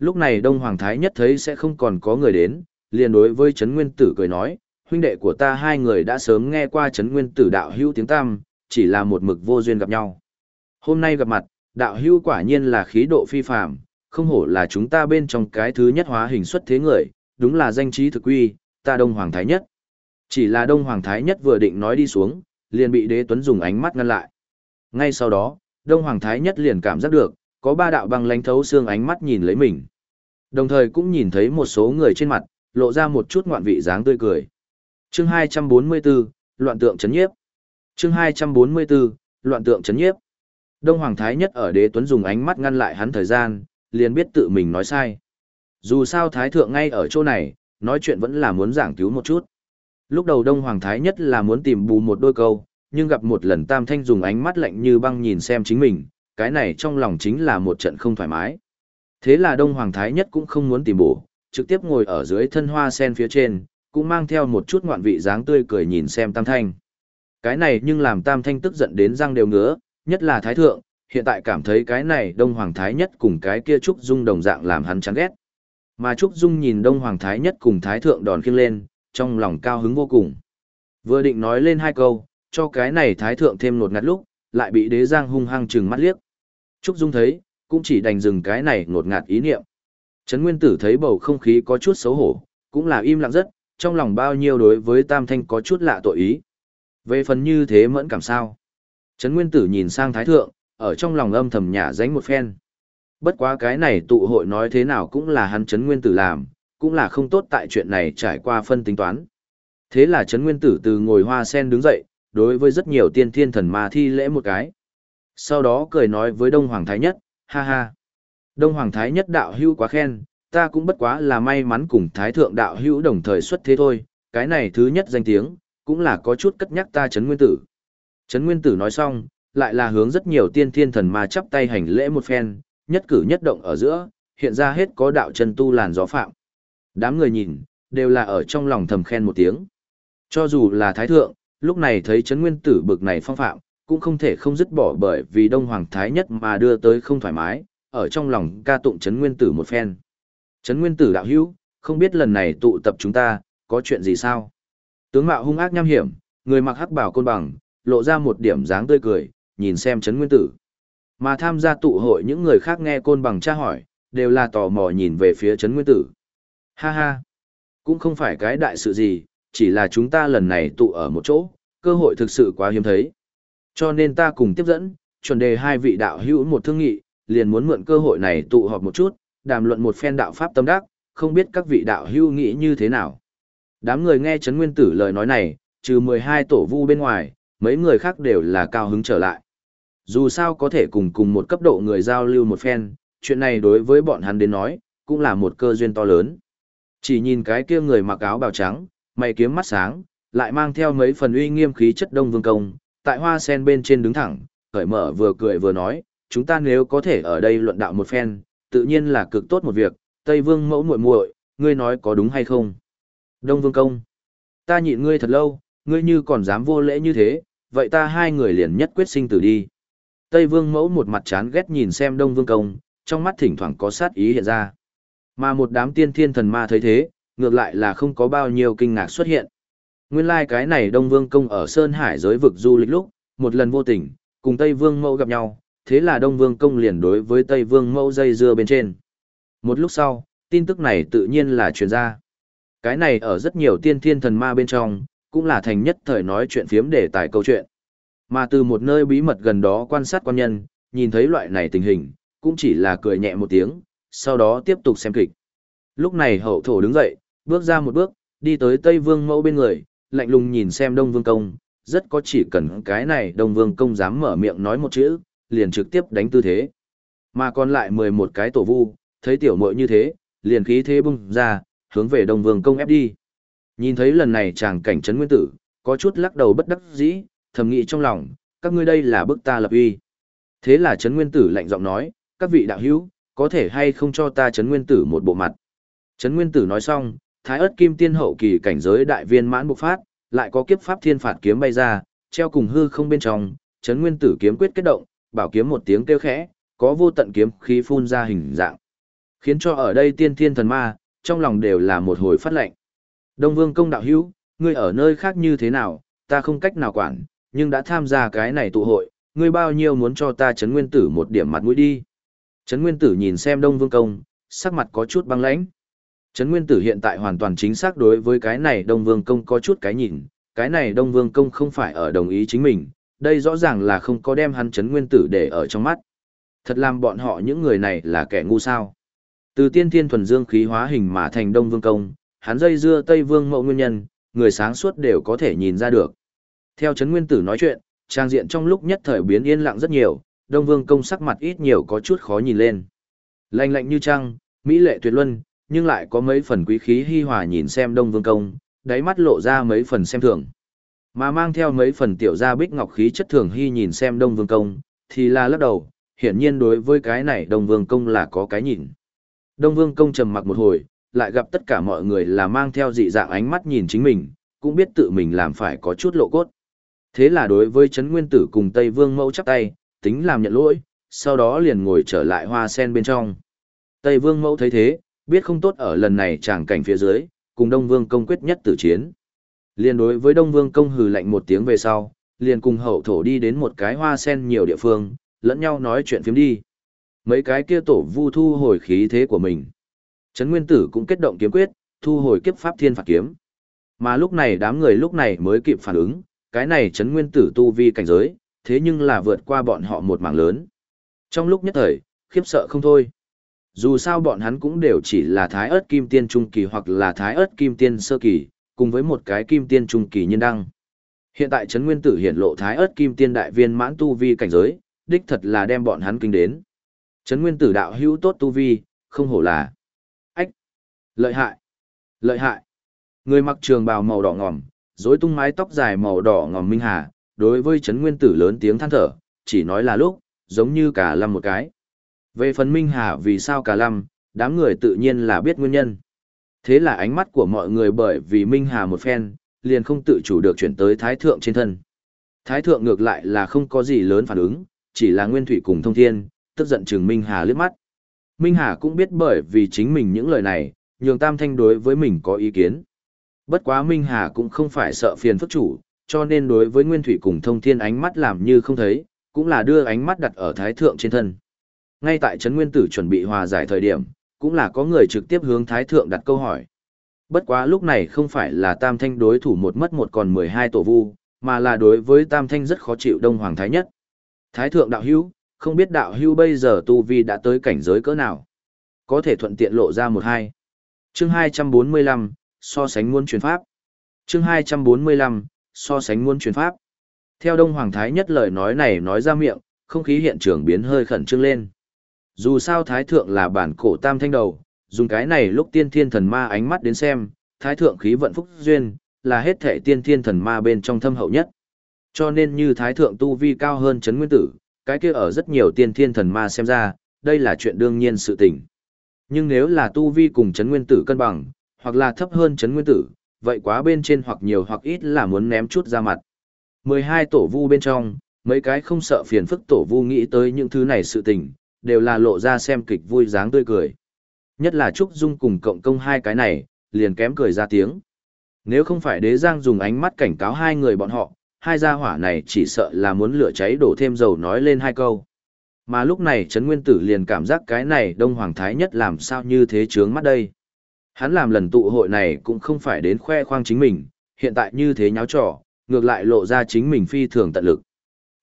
Lúc này Đông Hoàng Thái nhất thấy sẽ không còn có người đến, liền đối với Trấn Nguyên Tử cười nói, huynh đệ của ta hai người đã sớm nghe qua Trấn Nguyên Tử đạo hữu tiếng tam, chỉ là một mực vô duyên gặp nhau. Hôm nay gặp mặt, đạo hữu quả nhiên là khí độ phi phàm, không hổ là chúng ta bên trong cái thứ nhất hóa hình xuất thế người, đúng là danh trí thực quy, ta Đông Hoàng Thái nhất. Chỉ là Đông Hoàng Thái nhất vừa định nói đi xuống, liền bị Đế Tuấn dùng ánh mắt ngăn lại. Ngay sau đó, Đông Hoàng Thái nhất liền cảm giác được, có ba đạo băng lánh thấu xương ánh mắt nhìn lấy mình. Đồng thời cũng nhìn thấy một số người trên mặt, lộ ra một chút ngoạn vị dáng tươi cười. Chương 244, Loạn tượng chấn nhiếp. Chương 244, Loạn tượng chấn nhiếp. Đông Hoàng Thái nhất ở đế tuấn dùng ánh mắt ngăn lại hắn thời gian, liền biết tự mình nói sai. Dù sao Thái thượng ngay ở chỗ này, nói chuyện vẫn là muốn giảng cứu một chút. Lúc đầu Đông Hoàng Thái nhất là muốn tìm bù một đôi câu, nhưng gặp một lần Tam Thanh dùng ánh mắt lạnh như băng nhìn xem chính mình, cái này trong lòng chính là một trận không thoải mái. Thế là Đông Hoàng Thái Nhất cũng không muốn tìm bổ, trực tiếp ngồi ở dưới thân hoa sen phía trên, cũng mang theo một chút ngoạn vị dáng tươi cười nhìn xem Tam Thanh. Cái này nhưng làm Tam Thanh tức giận đến răng đều ngứa, nhất là Thái Thượng, hiện tại cảm thấy cái này Đông Hoàng Thái Nhất cùng cái kia Trúc Dung đồng dạng làm hắn chán ghét. Mà Trúc Dung nhìn Đông Hoàng Thái Nhất cùng Thái Thượng đòn khiêng lên, trong lòng cao hứng vô cùng. Vừa định nói lên hai câu, cho cái này Thái Thượng thêm nột ngạt lúc, lại bị đế giang hung hăng trừng mắt liếc. Trúc Dung thấy, cũng chỉ đành dừng cái này ngột ngạt ý niệm. Trấn Nguyên Tử thấy bầu không khí có chút xấu hổ, cũng là im lặng rất, trong lòng bao nhiêu đối với Tam Thanh có chút lạ tội ý. Về phần như thế mẫn cảm sao? Trấn Nguyên Tử nhìn sang Thái Thượng, ở trong lòng âm thầm nhả dánh một phen. Bất quá cái này tụ hội nói thế nào cũng là hắn Trấn Nguyên Tử làm, cũng là không tốt tại chuyện này trải qua phân tính toán. Thế là Trấn Nguyên Tử từ ngồi hoa sen đứng dậy, đối với rất nhiều tiên thiên thần ma thi lễ một cái. Sau đó cười nói với Đông Hoàng Thái Nhất, ha ha. Đông Hoàng Thái Nhất đạo hữu quá khen, ta cũng bất quá là may mắn cùng Thái Thượng đạo hữu đồng thời xuất thế thôi, cái này thứ nhất danh tiếng, cũng là có chút cất nhắc ta Trấn Nguyên Tử. Trấn Nguyên Tử nói xong, lại là hướng rất nhiều tiên thiên thần ma chắp tay hành lễ một phen, nhất cử nhất động ở giữa, hiện ra hết có đạo chân tu làn gió phạm. Đám người nhìn, đều là ở trong lòng thầm khen một tiếng. Cho dù là Thái Thượng, lúc này thấy Trấn Nguyên Tử bực này phong phạm, cũng không thể không dứt bỏ bởi vì Đông Hoàng Thái nhất mà đưa tới không thoải mái, ở trong lòng ca tụng Trấn Nguyên Tử một phen. Trấn Nguyên Tử đạo hữu, không biết lần này tụ tập chúng ta, có chuyện gì sao? Tướng mạo hung ác nham hiểm, người mặc hắc bảo côn bằng, lộ ra một điểm dáng tươi cười, nhìn xem Trấn Nguyên Tử. Mà tham gia tụ hội những người khác nghe côn bằng tra hỏi, đều là tò mò nhìn về phía Trấn Nguyên Tử. Ha ha, cũng không phải cái đại sự gì, chỉ là chúng ta lần này tụ ở một chỗ, cơ hội thực sự quá hiếm thấy. Cho nên ta cùng tiếp dẫn, chuẩn đề hai vị đạo hữu một thương nghị, liền muốn mượn cơ hội này tụ họp một chút, đàm luận một phen đạo pháp tâm đắc, không biết các vị đạo hữu nghĩ như thế nào. Đám người nghe Trấn Nguyên Tử lời nói này, trừ 12 tổ vu bên ngoài, mấy người khác đều là cao hứng trở lại. Dù sao có thể cùng cùng một cấp độ người giao lưu một phen, chuyện này đối với bọn hắn đến nói, cũng là một cơ duyên to lớn. Chỉ nhìn cái kia người mặc áo bào trắng, mày kiếm mắt sáng, lại mang theo mấy phần uy nghiêm khí chất đông vương công, tại hoa sen bên trên đứng thẳng, cởi mở vừa cười vừa nói, chúng ta nếu có thể ở đây luận đạo một phen, tự nhiên là cực tốt một việc, Tây Vương mẫu muội muội, ngươi nói có đúng hay không? Đông Vương công, ta nhịn ngươi thật lâu, ngươi như còn dám vô lễ như thế, vậy ta hai người liền nhất quyết sinh tử đi. Tây Vương mẫu một mặt chán ghét nhìn xem Đông Vương công, trong mắt thỉnh thoảng có sát ý hiện ra. Mà một đám tiên thiên thần ma thấy thế, ngược lại là không có bao nhiêu kinh ngạc xuất hiện. Nguyên lai like cái này Đông Vương công ở Sơn Hải giới vực du lịch lúc, một lần vô tình, cùng Tây Vương mẫu gặp nhau, thế là Đông Vương công liền đối với Tây Vương mẫu dây dưa bên trên. Một lúc sau, tin tức này tự nhiên là truyền ra. Cái này ở rất nhiều tiên thiên thần ma bên trong, cũng là thành nhất thời nói chuyện phiếm để tài câu chuyện. Mà từ một nơi bí mật gần đó quan sát quan nhân, nhìn thấy loại này tình hình, cũng chỉ là cười nhẹ một tiếng, sau đó tiếp tục xem kịch. Lúc này hậu thổ đứng dậy, bước ra một bước, đi tới Tây Vương mẫu bên người, lạnh lùng nhìn xem Đông Vương Công, rất có chỉ cần cái này Đông Vương Công dám mở miệng nói một chữ, liền trực tiếp đánh tư thế. Mà còn lại 11 cái tổ vu, thấy tiểu muội như thế, liền khí thế bung ra, hướng về Đông Vương công ép đi. Nhìn thấy lần này chàng cảnh trấn nguyên tử, có chút lắc đầu bất đắc dĩ, thầm nghĩ trong lòng, các ngươi đây là bức ta lập uy. Thế là trấn nguyên tử lạnh giọng nói, các vị đạo hữu, có thể hay không cho ta trấn nguyên tử một bộ mặt. Trấn nguyên tử nói xong, thái ớt kim tiên hậu kỳ cảnh giới đại viên mãn bộc phát, lại có kiếp pháp thiên phạt kiếm bay ra, treo cùng hư không bên trong, chấn nguyên tử kiếm quyết kết động, bảo kiếm một tiếng kêu khẽ, có vô tận kiếm khí phun ra hình dạng. Khiến cho ở đây tiên thiên thần ma, trong lòng đều là một hồi phát lệnh. Đông Vương công đạo hữu, ngươi ở nơi khác như thế nào, ta không cách nào quản, nhưng đã tham gia cái này tụ hội, ngươi bao nhiêu muốn cho ta chấn nguyên tử một điểm mặt mũi đi. Trấn Nguyên Tử nhìn xem Đông Vương Công, sắc mặt có chút băng lãnh. Trấn Nguyên Tử hiện tại hoàn toàn chính xác đối với cái này Đông Vương Công có chút cái nhìn, cái này Đông Vương Công không phải ở đồng ý chính mình, đây rõ ràng là không có đem hắn Trấn Nguyên Tử để ở trong mắt. Thật làm bọn họ những người này là kẻ ngu sao. Từ tiên thiên thuần dương khí hóa hình mà thành Đông Vương Công, hắn dây dưa Tây Vương mẫu nguyên nhân, người sáng suốt đều có thể nhìn ra được. Theo Trấn Nguyên Tử nói chuyện, trang diện trong lúc nhất thời biến yên lặng rất nhiều, Đông Vương Công sắc mặt ít nhiều có chút khó nhìn lên. Lạnh lạnh như trăng, mỹ lệ tuyệt luân, nhưng lại có mấy phần quý khí hi hòa nhìn xem Đông Vương Công, đáy mắt lộ ra mấy phần xem thường. Mà mang theo mấy phần tiểu gia bích ngọc khí chất thường hy nhìn xem Đông Vương Công, thì là lắc đầu, hiển nhiên đối với cái này Đông Vương Công là có cái nhìn. Đông Vương Công trầm mặc một hồi, lại gặp tất cả mọi người là mang theo dị dạng ánh mắt nhìn chính mình, cũng biết tự mình làm phải có chút lộ cốt. Thế là đối với Trấn Nguyên Tử cùng Tây Vương Mẫu chắp tay, tính làm nhận lỗi, sau đó liền ngồi trở lại hoa sen bên trong. Tây Vương Mẫu thấy thế, biết không tốt ở lần này tràng cảnh phía dưới, cùng Đông Vương Công quyết nhất tử chiến. Liên đối với Đông Vương Công hừ lạnh một tiếng về sau, liền cùng hậu thổ đi đến một cái hoa sen nhiều địa phương, lẫn nhau nói chuyện phiếm đi. Mấy cái kia tổ vu thu hồi khí thế của mình. Trấn Nguyên Tử cũng kết động kiếm quyết, thu hồi kiếp pháp thiên phạt kiếm. Mà lúc này đám người lúc này mới kịp phản ứng, cái này Trấn Nguyên Tử tu vi cảnh giới, thế nhưng là vượt qua bọn họ một mảng lớn. Trong lúc nhất thời, khiếp sợ không thôi. Dù sao bọn hắn cũng đều chỉ là thái ớt kim tiên trung kỳ hoặc là thái ớt kim tiên sơ kỳ, cùng với một cái kim tiên trung kỳ nhân đăng. Hiện tại Trấn Nguyên Tử hiện lộ thái ớt kim tiên đại viên mãn tu vi cảnh giới, đích thật là đem bọn hắn kinh đến. Trấn Nguyên Tử đạo hữu tốt tu vi, không hổ là. Ách! Lợi hại! Lợi hại! Người mặc trường bào màu đỏ ngòm, rối tung mái tóc dài màu đỏ ngòm minh hà, đối với Trấn Nguyên Tử lớn tiếng than thở, chỉ nói là lúc, giống như cả lâm một cái. Về phần Minh Hà vì sao cả lâm, đám người tự nhiên là biết nguyên nhân. Thế là ánh mắt của mọi người bởi vì Minh Hà một phen, liền không tự chủ được chuyển tới Thái Thượng trên thân. Thái Thượng ngược lại là không có gì lớn phản ứng, chỉ là Nguyên Thủy cùng Thông Thiên, tức giận chừng Minh Hà liếc mắt. Minh Hà cũng biết bởi vì chính mình những lời này, nhường Tam Thanh đối với mình có ý kiến. Bất quá Minh Hà cũng không phải sợ phiền phức chủ, cho nên đối với Nguyên Thủy cùng Thông Thiên ánh mắt làm như không thấy, cũng là đưa ánh mắt đặt ở Thái Thượng trên thân. Ngay tại Trấn Nguyên Tử chuẩn bị hòa giải thời điểm, cũng là có người trực tiếp hướng Thái Thượng đặt câu hỏi. Bất quá lúc này không phải là Tam Thanh đối thủ một mất một còn 12 tổ vu, mà là đối với Tam Thanh rất khó chịu Đông Hoàng Thái Nhất. Thái Thượng Đạo Hữu không biết Đạo Hữu bây giờ Tu Vi đã tới cảnh giới cỡ nào. Có thể thuận tiện lộ ra một hai. Chương 245, so sánh muôn truyền pháp. Chương 245, so sánh muôn truyền pháp. Theo Đông Hoàng Thái Nhất lời nói này nói ra miệng, không khí hiện trường biến hơi khẩn trương lên. Dù sao Thái Thượng là bản cổ tam thanh đầu, dùng cái này lúc tiên thiên thần ma ánh mắt đến xem, Thái Thượng khí vận phúc duyên, là hết thể tiên thiên thần ma bên trong thâm hậu nhất. Cho nên như Thái Thượng tu vi cao hơn chấn nguyên tử, cái kia ở rất nhiều tiên thiên thần ma xem ra, đây là chuyện đương nhiên sự tình. Nhưng nếu là tu vi cùng chấn nguyên tử cân bằng, hoặc là thấp hơn chấn nguyên tử, vậy quá bên trên hoặc nhiều hoặc ít là muốn ném chút ra mặt. 12 tổ vu bên trong, mấy cái không sợ phiền phức tổ vu nghĩ tới những thứ này sự tình, đều là lộ ra xem kịch vui dáng tươi cười. Nhất là Trúc Dung cùng cộng công hai cái này, liền kém cười ra tiếng. Nếu không phải đế giang dùng ánh mắt cảnh cáo hai người bọn họ, hai gia hỏa này chỉ sợ là muốn lửa cháy đổ thêm dầu nói lên hai câu. Mà lúc này Trấn Nguyên Tử liền cảm giác cái này Đông Hoàng Thái nhất làm sao như thế trướng mắt đây. Hắn làm lần tụ hội này cũng không phải đến khoe khoang chính mình, hiện tại như thế nháo trò, ngược lại lộ ra chính mình phi thường tận lực.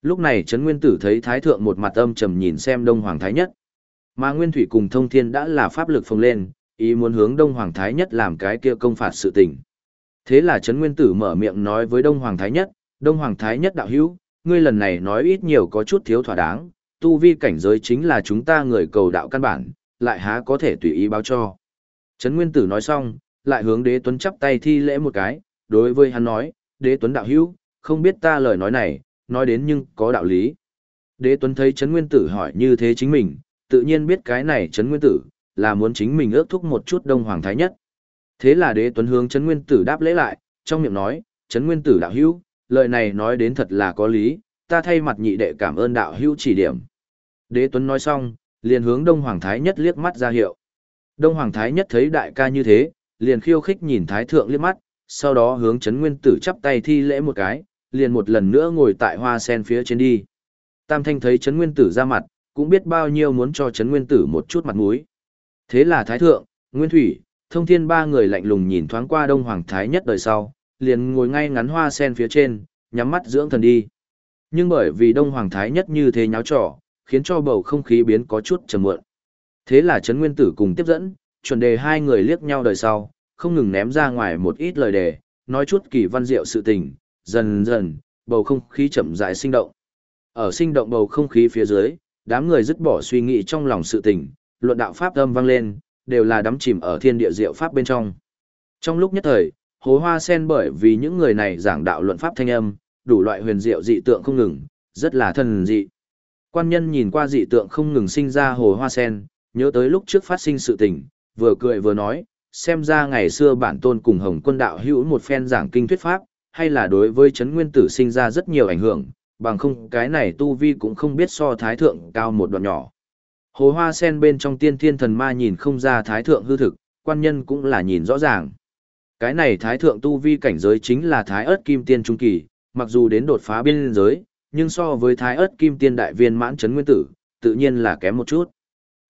Lúc này Trấn Nguyên Tử thấy Thái Thượng một mặt âm trầm nhìn xem Đông Hoàng Thái Nhất. Mà Nguyên Thủy cùng Thông Thiên đã là pháp lực phồng lên, ý muốn hướng Đông Hoàng Thái Nhất làm cái kia công phạt sự tình. Thế là Trấn Nguyên Tử mở miệng nói với Đông Hoàng Thái Nhất, Đông Hoàng Thái Nhất đạo hữu, ngươi lần này nói ít nhiều có chút thiếu thỏa đáng, tu vi cảnh giới chính là chúng ta người cầu đạo căn bản, lại há có thể tùy ý báo cho. Trấn Nguyên Tử nói xong, lại hướng đế tuấn chắp tay thi lễ một cái, đối với hắn nói, đế tuấn đạo hữu, không biết ta lời nói này, nói đến nhưng có đạo lý. Đế tuấn thấy Trấn Nguyên Tử hỏi như thế chính mình, tự nhiên biết cái này Trấn Nguyên Tử, là muốn chính mình ước thúc một chút Đông Hoàng Thái Nhất. Thế là đế tuấn hướng Trấn Nguyên Tử đáp lễ lại, trong miệng nói, Trấn Nguyên Tử đạo hữu, lời này nói đến thật là có lý, ta thay mặt nhị đệ cảm ơn đạo hữu chỉ điểm. Đế tuấn nói xong, liền hướng Đông Hoàng Thái Nhất liếc mắt ra hiệu. Đông Hoàng Thái Nhất thấy đại ca như thế, liền khiêu khích nhìn Thái Thượng liếc mắt, sau đó hướng Trấn Nguyên Tử chắp tay thi lễ một cái, liền một lần nữa ngồi tại hoa sen phía trên đi. Tam Thanh thấy Trấn Nguyên Tử ra mặt, cũng biết bao nhiêu muốn cho Trấn Nguyên Tử một chút mặt mũi. Thế là Thái Thượng, Nguyên Thủy, Thông Thiên ba người lạnh lùng nhìn thoáng qua Đông Hoàng Thái Nhất đời sau, liền ngồi ngay ngắn hoa sen phía trên, nhắm mắt dưỡng thần đi. Nhưng bởi vì Đông Hoàng Thái Nhất như thế nháo trò, khiến cho bầu không khí biến có chút trầm muộn. Thế là Trấn Nguyên Tử cùng tiếp dẫn, chuẩn đề hai người liếc nhau đời sau, không ngừng ném ra ngoài một ít lời đề, nói chút kỳ văn diệu sự tình, dần dần, bầu không khí chậm rãi sinh động. Ở sinh động bầu không khí phía dưới, đám người dứt bỏ suy nghĩ trong lòng sự tình, luận đạo pháp âm vang lên, đều là đắm chìm ở thiên địa diệu pháp bên trong. Trong lúc nhất thời, hồ hoa sen bởi vì những người này giảng đạo luận pháp thanh âm, đủ loại huyền diệu dị tượng không ngừng, rất là thần dị. Quan nhân nhìn qua dị tượng không ngừng sinh ra hồ hoa sen, nhớ tới lúc trước phát sinh sự tình, vừa cười vừa nói, xem ra ngày xưa bản tôn cùng hồng quân đạo hữu một phen giảng kinh thuyết pháp, hay là đối với chấn nguyên tử sinh ra rất nhiều ảnh hưởng, bằng không cái này tu vi cũng không biết so thái thượng cao một đoạn nhỏ. Hồ hoa sen bên trong tiên thiên thần ma nhìn không ra thái thượng hư thực, quan nhân cũng là nhìn rõ ràng. Cái này thái thượng tu vi cảnh giới chính là thái ớt kim tiên trung kỳ, mặc dù đến đột phá biên giới, nhưng so với thái ớt kim tiên đại viên mãn chấn nguyên tử, tự nhiên là kém một chút.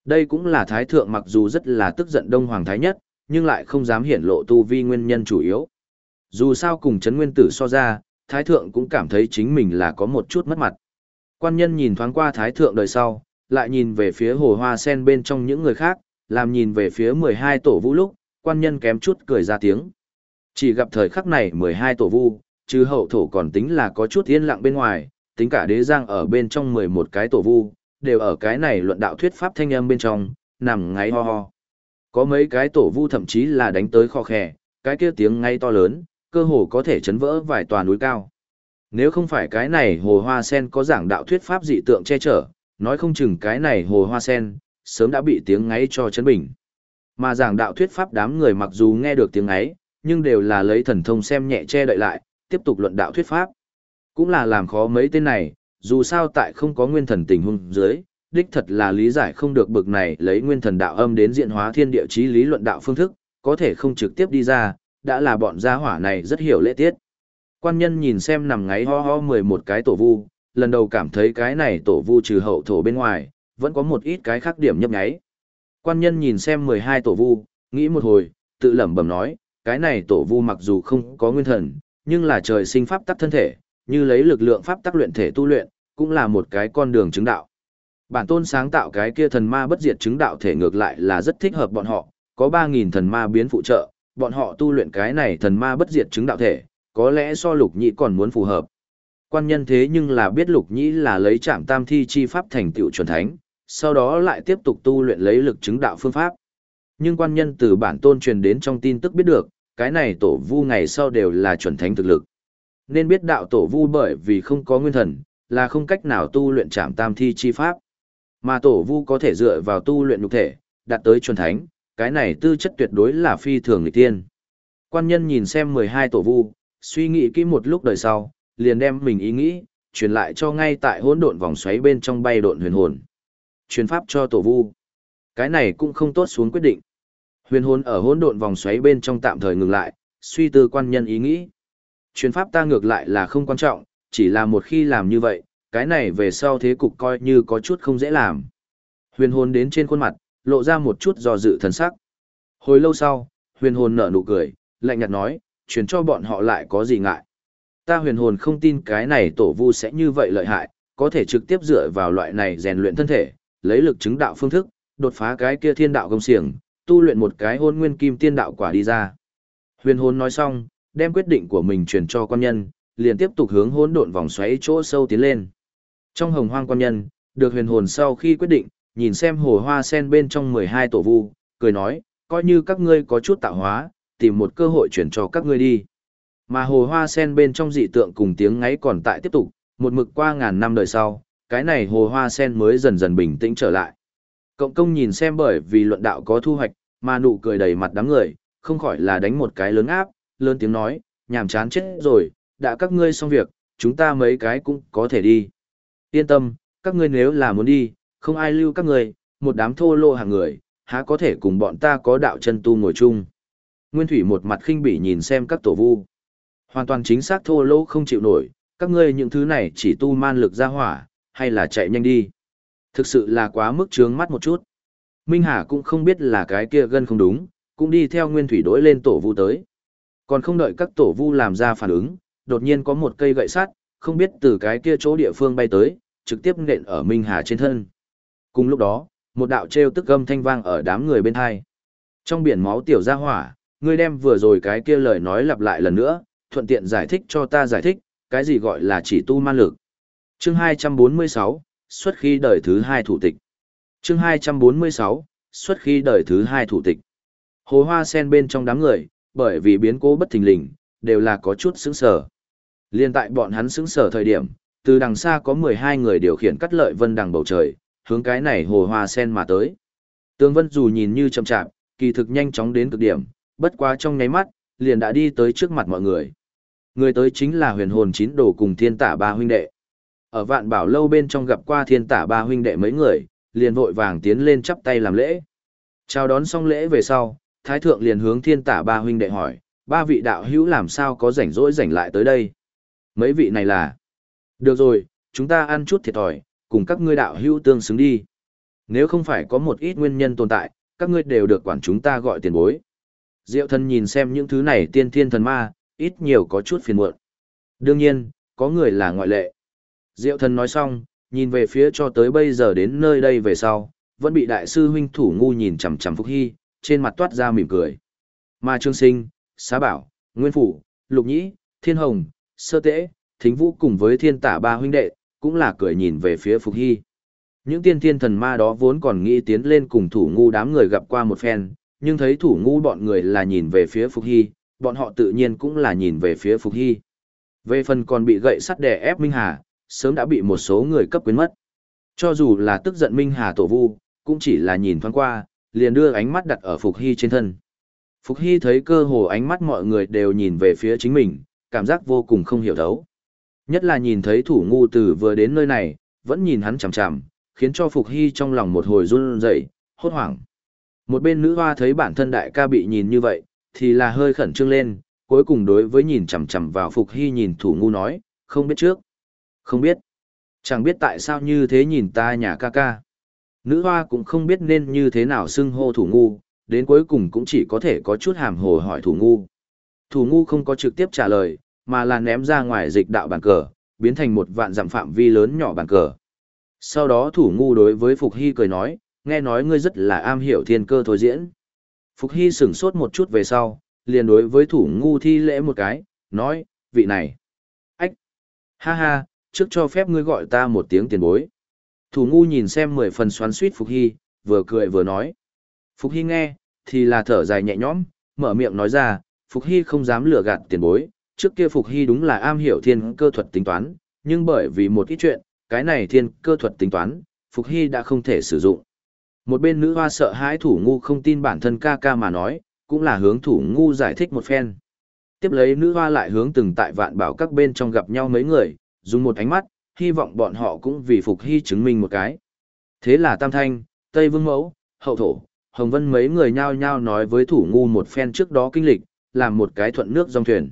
Đây cũng là thái thượng mặc dù rất là tức giận đông hoàng thái nhất, nhưng lại không dám hiển lộ tu vi nguyên nhân chủ yếu. Dù sao cùng chấn nguyên tử so ra, thái thượng cũng cảm thấy chính mình là có một chút mất mặt. Quan nhân nhìn thoáng qua thái thượng đời sau, lại nhìn về phía hồ hoa sen bên trong những người khác, làm nhìn về phía 12 tổ vũ lúc, quan nhân kém chút cười ra tiếng. Chỉ gặp thời khắc này 12 tổ vu, chứ hậu thổ còn tính là có chút yên lặng bên ngoài, tính cả đế giang ở bên trong 11 cái tổ vu, đều ở cái này luận đạo thuyết pháp thanh âm bên trong, nằm ngáy ho ho. Có mấy cái tổ vu thậm chí là đánh tới kho khè, cái kia tiếng ngay to lớn, cơ hồ có thể chấn vỡ vài tòa núi cao. Nếu không phải cái này hồ hoa sen có giảng đạo thuyết pháp dị tượng che chở, nói không chừng cái này hồ hoa sen, sớm đã bị tiếng ngáy cho chấn bình. Mà giảng đạo thuyết pháp đám người mặc dù nghe được tiếng ngáy, nhưng đều là lấy thần thông xem nhẹ che đậy lại, tiếp tục luận đạo thuyết pháp. Cũng là làm khó mấy tên này, dù sao tại không có nguyên thần tình huống dưới, đích thật là lý giải không được bực này lấy nguyên thần đạo âm đến diện hóa thiên địa chí lý luận đạo phương thức, có thể không trực tiếp đi ra, đã là bọn gia hỏa này rất hiểu lễ tiết. Quan nhân nhìn xem nằm ngáy ho ho 11 cái tổ vu, lần đầu cảm thấy cái này tổ vu trừ hậu thổ bên ngoài, vẫn có một ít cái khác điểm nhấp nháy. Quan nhân nhìn xem 12 tổ vu, nghĩ một hồi, tự lẩm bẩm nói, cái này tổ vu mặc dù không có nguyên thần, nhưng là trời sinh pháp tắc thân thể, như lấy lực lượng pháp tắc luyện thể tu luyện, cũng là một cái con đường chứng đạo. Bản tôn sáng tạo cái kia thần ma bất diệt chứng đạo thể ngược lại là rất thích hợp bọn họ, có 3000 thần ma biến phụ trợ, bọn họ tu luyện cái này thần ma bất diệt chứng đạo thể, có lẽ so lục nhĩ còn muốn phù hợp. Quan nhân thế nhưng là biết lục nhĩ là lấy trạm tam thi chi pháp thành tựu chuẩn thánh, sau đó lại tiếp tục tu luyện lấy lực chứng đạo phương pháp. Nhưng quan nhân từ bản tôn truyền đến trong tin tức biết được, cái này tổ vu ngày sau đều là chuẩn thánh thực lực. Nên biết đạo tổ vu bởi vì không có nguyên thần, là không cách nào tu luyện trạng tam thi chi pháp. Mà tổ vu có thể dựa vào tu luyện nhục thể, đạt tới chuẩn thánh, cái này tư chất tuyệt đối là phi thường lịch tiên. Quan nhân nhìn xem 12 tổ vu, suy nghĩ kỹ một lúc đời sau, liền đem mình ý nghĩ, truyền lại cho ngay tại hỗn độn vòng xoáy bên trong bay độn huyền hồn. Truyền pháp cho tổ vu. Cái này cũng không tốt xuống quyết định. Huyền hồn ở hỗn độn vòng xoáy bên trong tạm thời ngừng lại, suy tư quan nhân ý nghĩ. Truyền pháp ta ngược lại là không quan trọng, chỉ là một khi làm như vậy, cái này về sau thế cục coi như có chút không dễ làm. Huyền hồn đến trên khuôn mặt, lộ ra một chút do dự thần sắc. Hồi lâu sau, huyền hồn nở nụ cười, lạnh nhạt nói, truyền cho bọn họ lại có gì ngại. Ta huyền hồn không tin cái này tổ vu sẽ như vậy lợi hại, có thể trực tiếp dựa vào loại này rèn luyện thân thể, lấy lực chứng đạo phương thức, đột phá cái kia thiên đạo công xiềng, tu luyện một cái hôn nguyên kim tiên đạo quả đi ra. Huyền hồn nói xong, đem quyết định của mình truyền cho quan nhân, liền tiếp tục hướng hỗn độn vòng xoáy chỗ sâu tiến lên. Trong hồng hoang quan nhân, được huyền hồn sau khi quyết định, nhìn xem hồ hoa sen bên trong 12 tổ vu, cười nói, coi như các ngươi có chút tạo hóa, tìm một cơ hội chuyển cho các ngươi đi. Mà hồ hoa sen bên trong dị tượng cùng tiếng ngáy còn tại tiếp tục, một mực qua ngàn năm đời sau, cái này hồ hoa sen mới dần dần bình tĩnh trở lại. Cộng công nhìn xem bởi vì luận đạo có thu hoạch, mà nụ cười đầy mặt đám người, không khỏi là đánh một cái lớn áp, lớn tiếng nói, nhàm chán chết rồi, đã các ngươi xong việc, chúng ta mấy cái cũng có thể đi. Yên tâm, các ngươi nếu là muốn đi, không ai lưu các người, một đám thô lô hàng người, há có thể cùng bọn ta có đạo chân tu ngồi chung. Nguyên Thủy một mặt khinh bỉ nhìn xem các tổ vu. Hoàn toàn chính xác thô lô không chịu nổi, các ngươi những thứ này chỉ tu man lực ra hỏa, hay là chạy nhanh đi. Thực sự là quá mức trướng mắt một chút. Minh Hà cũng không biết là cái kia gân không đúng, cũng đi theo Nguyên Thủy đối lên tổ vu tới. Còn không đợi các tổ vu làm ra phản ứng, đột nhiên có một cây gậy sắt, không biết từ cái kia chỗ địa phương bay tới, trực tiếp nện ở Minh Hà trên thân. Cùng lúc đó, một đạo trêu tức gầm thanh vang ở đám người bên hai. Trong biển máu tiểu ra hỏa, ngươi đem vừa rồi cái kia lời nói lặp lại lần nữa, thuận tiện giải thích cho ta giải thích, cái gì gọi là chỉ tu man lực. Chương 246, xuất khi đời thứ hai thủ tịch. Chương 246, xuất khi đời thứ hai thủ tịch. Hồ hoa sen bên trong đám người, bởi vì biến cố bất thình lình, đều là có chút sững sờ. Liên tại bọn hắn sững sờ thời điểm, từ đằng xa có 12 người điều khiển cắt lợi vân đằng bầu trời, hướng cái này hồ hoa sen mà tới. Tương Vân dù nhìn như chậm chạp, kỳ thực nhanh chóng đến cực điểm, bất quá trong nháy mắt, liền đã đi tới trước mặt mọi người. Người tới chính là huyền hồn chín đồ cùng thiên tả ba huynh đệ. Ở vạn bảo lâu bên trong gặp qua thiên tả ba huynh đệ mấy người, liền vội vàng tiến lên chắp tay làm lễ. Chào đón xong lễ về sau, Thái Thượng liền hướng thiên tả ba huynh đệ hỏi, ba vị đạo hữu làm sao có rảnh rỗi rảnh lại tới đây? Mấy vị này là... Được rồi, chúng ta ăn chút thiệt thòi, cùng các ngươi đạo hữu tương xứng đi. Nếu không phải có một ít nguyên nhân tồn tại, các ngươi đều được quản chúng ta gọi tiền bối. Diệu thần nhìn xem những thứ này tiên thiên thần ma, ít nhiều có chút phiền muộn. Đương nhiên, có người là ngoại lệ. Diệu thần nói xong, nhìn về phía cho tới bây giờ đến nơi đây về sau, vẫn bị đại sư huynh thủ ngu nhìn chằm chằm Phúc Hy, trên mặt toát ra mỉm cười. Ma Trương Sinh, Xá Bảo, Nguyên Phủ, Lục Nhĩ, Thiên Hồng, Sơ Tễ, Thính Vũ cùng với thiên tả ba huynh đệ, cũng là cười nhìn về phía Phục Hy. Những tiên thiên thần ma đó vốn còn nghĩ tiến lên cùng thủ ngu đám người gặp qua một phen, nhưng thấy thủ ngu bọn người là nhìn về phía Phục Hy, bọn họ tự nhiên cũng là nhìn về phía Phục Hy. Về phần còn bị gậy sắt đè ép Minh Hà, sớm đã bị một số người cấp quyến mất. Cho dù là tức giận Minh Hà tổ vu, cũng chỉ là nhìn thoáng qua, liền đưa ánh mắt đặt ở Phục Hy trên thân. Phục Hy thấy cơ hồ ánh mắt mọi người đều nhìn về phía chính mình, cảm giác vô cùng không hiểu thấu. Nhất là nhìn thấy thủ ngu tử vừa đến nơi này, vẫn nhìn hắn chằm chằm, khiến cho Phục Hy trong lòng một hồi run rẩy, hốt hoảng. Một bên nữ hoa thấy bản thân đại ca bị nhìn như vậy, thì là hơi khẩn trương lên, cuối cùng đối với nhìn chằm chằm vào Phục Hy nhìn thủ ngu nói, không biết trước. Không biết. Chẳng biết tại sao như thế nhìn ta nhà ca ca. Nữ hoa cũng không biết nên như thế nào xưng hô thủ ngu, đến cuối cùng cũng chỉ có thể có chút hàm hồ hỏi thủ ngu. Thủ ngu không có trực tiếp trả lời, mà là ném ra ngoài dịch đạo bàn cờ, biến thành một vạn dặm phạm vi lớn nhỏ bàn cờ. Sau đó thủ ngu đối với Phục Hy cười nói, nghe nói ngươi rất là am hiểu thiên cơ thôi diễn. Phục Hy sửng sốt một chút về sau, liền đối với thủ ngu thi lễ một cái, nói, vị này. Ách! Ha ha, trước cho phép ngươi gọi ta một tiếng tiền bối. Thủ ngu nhìn xem mười phần xoắn suýt Phục Hy, vừa cười vừa nói. Phục Hy nghe, thì là thở dài nhẹ nhõm, mở miệng nói ra, Phục Hy không dám lừa gạt tiền bối, trước kia Phục Hy đúng là am hiểu thiên cơ thuật tính toán, nhưng bởi vì một ít chuyện, cái này thiên cơ thuật tính toán, Phục Hy đã không thể sử dụng. Một bên nữ hoa sợ hãi thủ ngu không tin bản thân ca ca mà nói, cũng là hướng thủ ngu giải thích một phen. Tiếp lấy nữ hoa lại hướng từng tại vạn bảo các bên trong gặp nhau mấy người, dùng một ánh mắt, hy vọng bọn họ cũng vì Phục Hy chứng minh một cái. Thế là Tam Thanh, Tây Vương Mẫu, Hậu Thổ, Hồng Vân mấy người nhao nhao nói với thủ ngu một phen trước đó kinh lịch, làm một cái thuận nước dòng thuyền.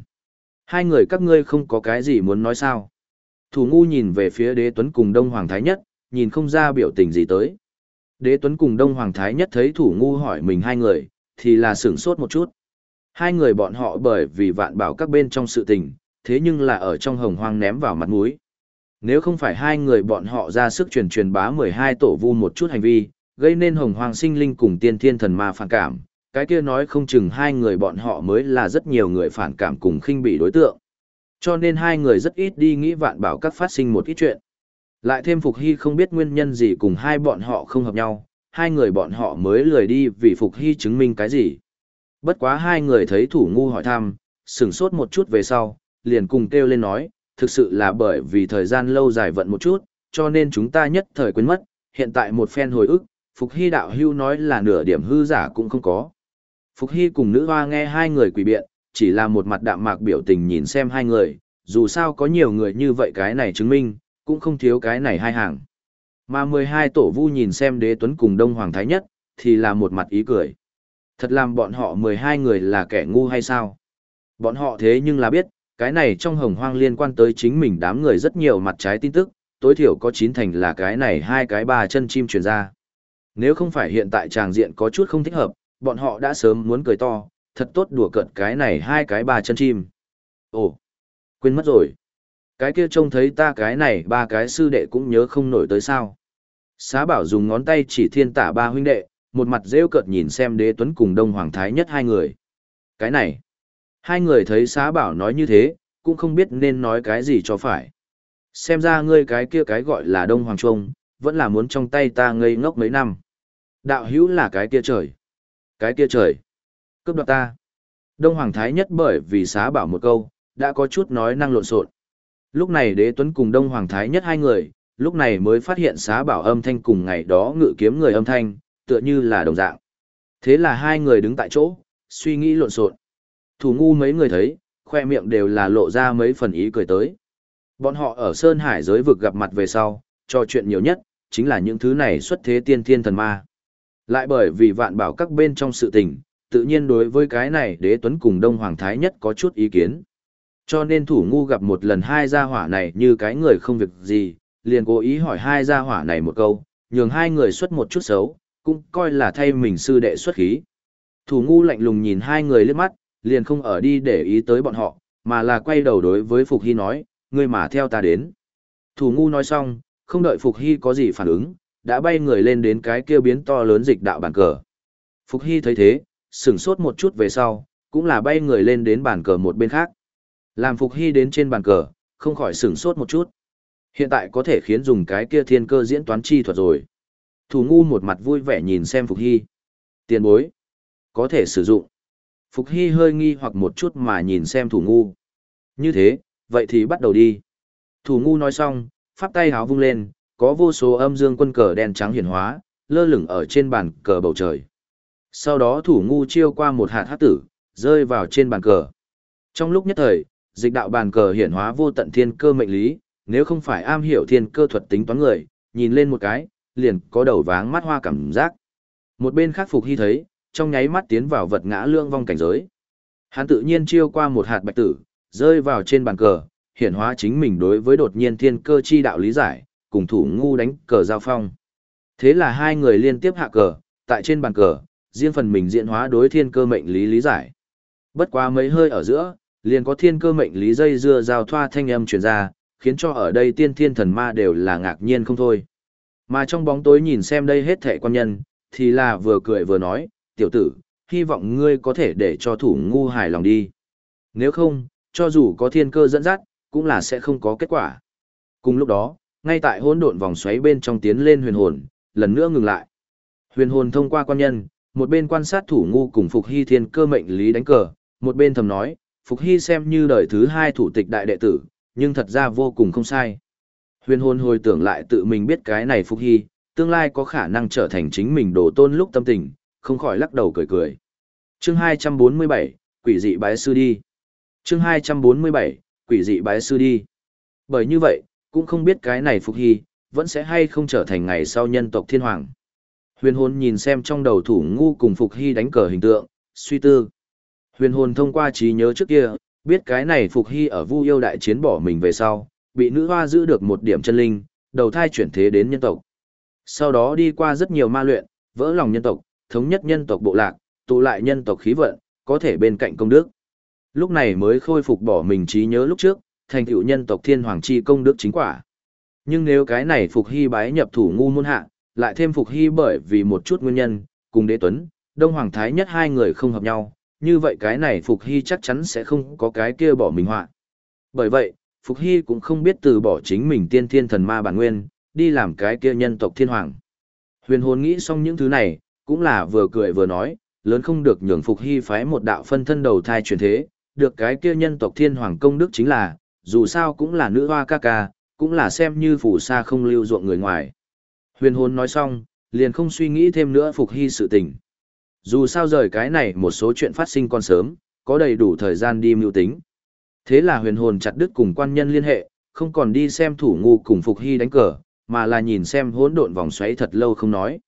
Hai người các ngươi không có cái gì muốn nói sao. Thủ ngu nhìn về phía đế tuấn cùng Đông Hoàng Thái Nhất, nhìn không ra biểu tình gì tới. Đế tuấn cùng Đông Hoàng Thái Nhất thấy thủ ngu hỏi mình hai người, thì là sửng sốt một chút. Hai người bọn họ bởi vì vạn bảo các bên trong sự tình, thế nhưng là ở trong hồng hoang ném vào mặt mũi. Nếu không phải hai người bọn họ ra sức truyền truyền bá 12 tổ vu một chút hành vi, gây nên hồng hoang sinh linh cùng tiên thiên thần ma phản cảm, cái kia nói không chừng hai người bọn họ mới là rất nhiều người phản cảm cùng khinh bị đối tượng. Cho nên hai người rất ít đi nghĩ vạn bảo các phát sinh một ít chuyện. Lại thêm Phục Hy không biết nguyên nhân gì cùng hai bọn họ không hợp nhau, hai người bọn họ mới lười đi vì Phục Hy chứng minh cái gì. Bất quá hai người thấy thủ ngu hỏi thăm, sửng sốt một chút về sau, liền cùng kêu lên nói, thực sự là bởi vì thời gian lâu dài vận một chút, cho nên chúng ta nhất thời quên mất, hiện tại một phen hồi ức, Phục Hy đạo hưu nói là nửa điểm hư giả cũng không có. Phục Hy cùng nữ hoa nghe hai người quỷ biện, chỉ là một mặt đạm mạc biểu tình nhìn xem hai người, dù sao có nhiều người như vậy cái này chứng minh, cũng không thiếu cái này hai hàng. Mà 12 tổ vu nhìn xem đế tuấn cùng Đông Hoàng Thái Nhất, thì là một mặt ý cười. Thật làm bọn họ 12 người là kẻ ngu hay sao? Bọn họ thế nhưng là biết, cái này trong hồng hoang liên quan tới chính mình đám người rất nhiều mặt trái tin tức, tối thiểu có chín thành là cái này hai cái ba chân chim truyền ra. Nếu không phải hiện tại tràng diện có chút không thích hợp, bọn họ đã sớm muốn cười to, thật tốt đùa cợt cái này hai cái ba chân chim. Ồ, quên mất rồi. Cái kia trông thấy ta cái này ba cái sư đệ cũng nhớ không nổi tới sao. Xá bảo dùng ngón tay chỉ thiên tả ba huynh đệ, một mặt rêu cợt nhìn xem đế tuấn cùng đông hoàng thái nhất hai người. Cái này, hai người thấy xá bảo nói như thế, cũng không biết nên nói cái gì cho phải. Xem ra ngươi cái kia cái gọi là đông hoàng trung, vẫn là muốn trong tay ta ngây ngốc mấy năm. Đạo hữu là cái kia trời. Cái kia trời. Cướp đoạt ta. Đông Hoàng Thái nhất bởi vì xá bảo một câu, đã có chút nói năng lộn xộn. Lúc này đế tuấn cùng Đông Hoàng Thái nhất hai người, lúc này mới phát hiện xá bảo âm thanh cùng ngày đó ngự kiếm người âm thanh, tựa như là đồng dạng. Thế là hai người đứng tại chỗ, suy nghĩ lộn xộn. Thủ ngu mấy người thấy, khoe miệng đều là lộ ra mấy phần ý cười tới. Bọn họ ở Sơn Hải giới vực gặp mặt về sau, trò chuyện nhiều nhất, chính là những thứ này xuất thế tiên thiên thần ma. Lại bởi vì vạn bảo các bên trong sự tình, tự nhiên đối với cái này đế tuấn cùng Đông Hoàng Thái nhất có chút ý kiến. Cho nên thủ ngu gặp một lần hai gia hỏa này như cái người không việc gì, liền cố ý hỏi hai gia hỏa này một câu, nhường hai người xuất một chút xấu, cũng coi là thay mình sư đệ xuất khí. Thủ ngu lạnh lùng nhìn hai người liếc mắt, liền không ở đi để ý tới bọn họ, mà là quay đầu đối với Phục Hy nói, ngươi mà theo ta đến. Thủ ngu nói xong, không đợi Phục Hy có gì phản ứng, đã bay người lên đến cái kia biến to lớn dịch đạo bàn cờ. Phục Hy thấy thế, sửng sốt một chút về sau, cũng là bay người lên đến bàn cờ một bên khác. Làm Phục Hy đến trên bàn cờ, không khỏi sửng sốt một chút. Hiện tại có thể khiến dùng cái kia thiên cơ diễn toán chi thuật rồi. Thủ ngu một mặt vui vẻ nhìn xem Phục Hy. Tiền bối. Có thể sử dụng. Phục Hy hơi nghi hoặc một chút mà nhìn xem thủ ngu. Như thế, vậy thì bắt đầu đi. Thủ ngu nói xong, pháp tay háo vung lên, có vô số âm dương quân cờ đen trắng hiển hóa, lơ lửng ở trên bàn cờ bầu trời. Sau đó thủ ngu chiêu qua một hạt hát tử, rơi vào trên bàn cờ. Trong lúc nhất thời, dịch đạo bàn cờ hiển hóa vô tận thiên cơ mệnh lý, nếu không phải am hiểu thiên cơ thuật tính toán người, nhìn lên một cái, liền có đầu váng mắt hoa cảm giác. Một bên khác Phục Hy thấy, trong nháy mắt tiến vào vật ngã lương vong cảnh giới. Hắn tự nhiên chiêu qua một hạt bạch tử, rơi vào trên bàn cờ, hiển hóa chính mình đối với đột nhiên thiên cơ chi đạo lý giải, cùng thủ ngu đánh cờ giao phong. Thế là hai người liên tiếp hạ cờ, tại trên bàn cờ, riêng phần mình diễn hóa đối thiên cơ mệnh lý lý giải. Bất quá mấy hơi ở giữa, liền có thiên cơ mệnh lý dây dưa giao thoa thanh âm truyền ra, khiến cho ở đây tiên thiên thần ma đều là ngạc nhiên không thôi. Mà trong bóng tối nhìn xem đây hết thẻ quan nhân, thì là vừa cười vừa nói, tiểu tử, hy vọng ngươi có thể để cho thủ ngu hài lòng đi. Nếu không, cho dù có thiên cơ dẫn dắt, cũng là sẽ không có kết quả. Cùng lúc đó, ngay tại hỗn độn vòng xoáy bên trong tiến lên huyền hồn, lần nữa ngừng lại. Huyền hồn thông qua quan nhân, một bên quan sát thủ ngu cùng Phục Hy thiên cơ mệnh lý đánh cờ, một bên thầm nói, Phục Hy xem như đời thứ hai thủ tịch đại đệ tử, nhưng thật ra vô cùng không sai. Huyền hồn hồi tưởng lại tự mình biết cái này Phục Hy, tương lai có khả năng trở thành chính mình đồ tôn lúc tâm tình, không khỏi lắc đầu cười cười. Chương 247, quỷ dị bái sư đi. Chương 247, quỷ dị bái sư đi. Bởi như vậy, cũng không biết cái này Phục Hy, vẫn sẽ hay không trở thành ngày sau nhân tộc thiên hoàng. Huyền hồn nhìn xem trong đầu thủ ngu cùng Phục Hy đánh cờ hình tượng, suy tư. Huyền hồn thông qua trí nhớ trước kia, biết cái này Phục Hy ở Vu yêu đại chiến bỏ mình về sau, bị nữ hoa giữ được một điểm chân linh, đầu thai chuyển thế đến nhân tộc. Sau đó đi qua rất nhiều ma luyện, vỡ lòng nhân tộc, thống nhất nhân tộc bộ lạc, tụ lại nhân tộc khí vận, có thể bên cạnh công đức. Lúc này mới khôi phục bỏ mình trí nhớ lúc trước, thành tựu nhân tộc thiên hoàng chi công đức chính quả. Nhưng nếu cái này Phục Hy bái nhập thủ ngu môn hạ, lại thêm Phục Hy bởi vì một chút nguyên nhân, cùng đế tuấn, Đông Hoàng Thái nhất hai người không hợp nhau, như vậy cái này Phục Hy chắc chắn sẽ không có cái kia bỏ mình họa. Bởi vậy, Phục Hy cũng không biết từ bỏ chính mình tiên thiên thần ma bản nguyên, đi làm cái kia nhân tộc thiên hoàng. Huyền hồn nghĩ xong những thứ này, cũng là vừa cười vừa nói, lớn không được nhường Phục Hy phái một đạo phân thân đầu thai truyền thế, được cái kia nhân tộc thiên hoàng công đức chính là, dù sao cũng là nữ hoa ca ca, cũng là xem như phủ sa không lưu ruộng người ngoài. Huyền hồn nói xong, liền không suy nghĩ thêm nữa Phục Hy sự tình. Dù sao rời cái này một số chuyện phát sinh còn sớm, có đầy đủ thời gian đi mưu tính. Thế là huyền hồn chặt đứt cùng quan nhân liên hệ, không còn đi xem thủ ngu cùng Phục Hy đánh cờ, mà là nhìn xem hỗn độn vòng xoáy thật lâu không nói.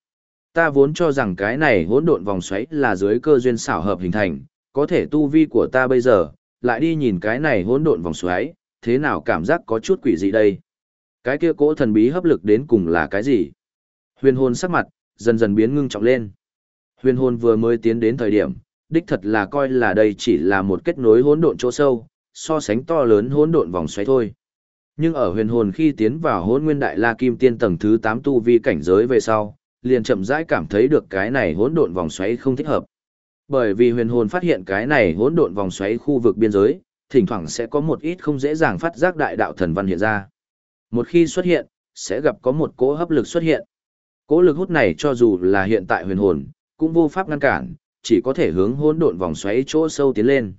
Ta vốn cho rằng cái này hỗn độn vòng xoáy là dưới cơ duyên xảo hợp hình thành, có thể tu vi của ta bây giờ, lại đi nhìn cái này hỗn độn vòng xoáy, thế nào cảm giác có chút quỷ gì đây? Cái kia cỗ thần bí hấp lực đến cùng là cái gì? Huyền hồn sắc mặt, dần dần biến ngưng trọng lên. Huyền hồn vừa mới tiến đến thời điểm, đích thật là coi là đây chỉ là một kết nối hỗn độn chỗ sâu, so sánh to lớn hỗn độn vòng xoáy thôi. Nhưng ở huyền hồn khi tiến vào hỗn nguyên đại la kim tiên tầng thứ 8 tu vi cảnh giới về sau, liền chậm rãi cảm thấy được cái này hỗn độn vòng xoáy không thích hợp. Bởi vì huyền hồn phát hiện cái này hỗn độn vòng xoáy khu vực biên giới, thỉnh thoảng sẽ có một ít không dễ dàng phát giác đại đạo thần văn hiện ra. Một khi xuất hiện, sẽ gặp có một cỗ hấp lực xuất hiện. Cỗ lực hút này cho dù là hiện tại huyền hồn, cũng vô pháp ngăn cản, chỉ có thể hướng hỗn độn vòng xoáy chỗ sâu tiến lên.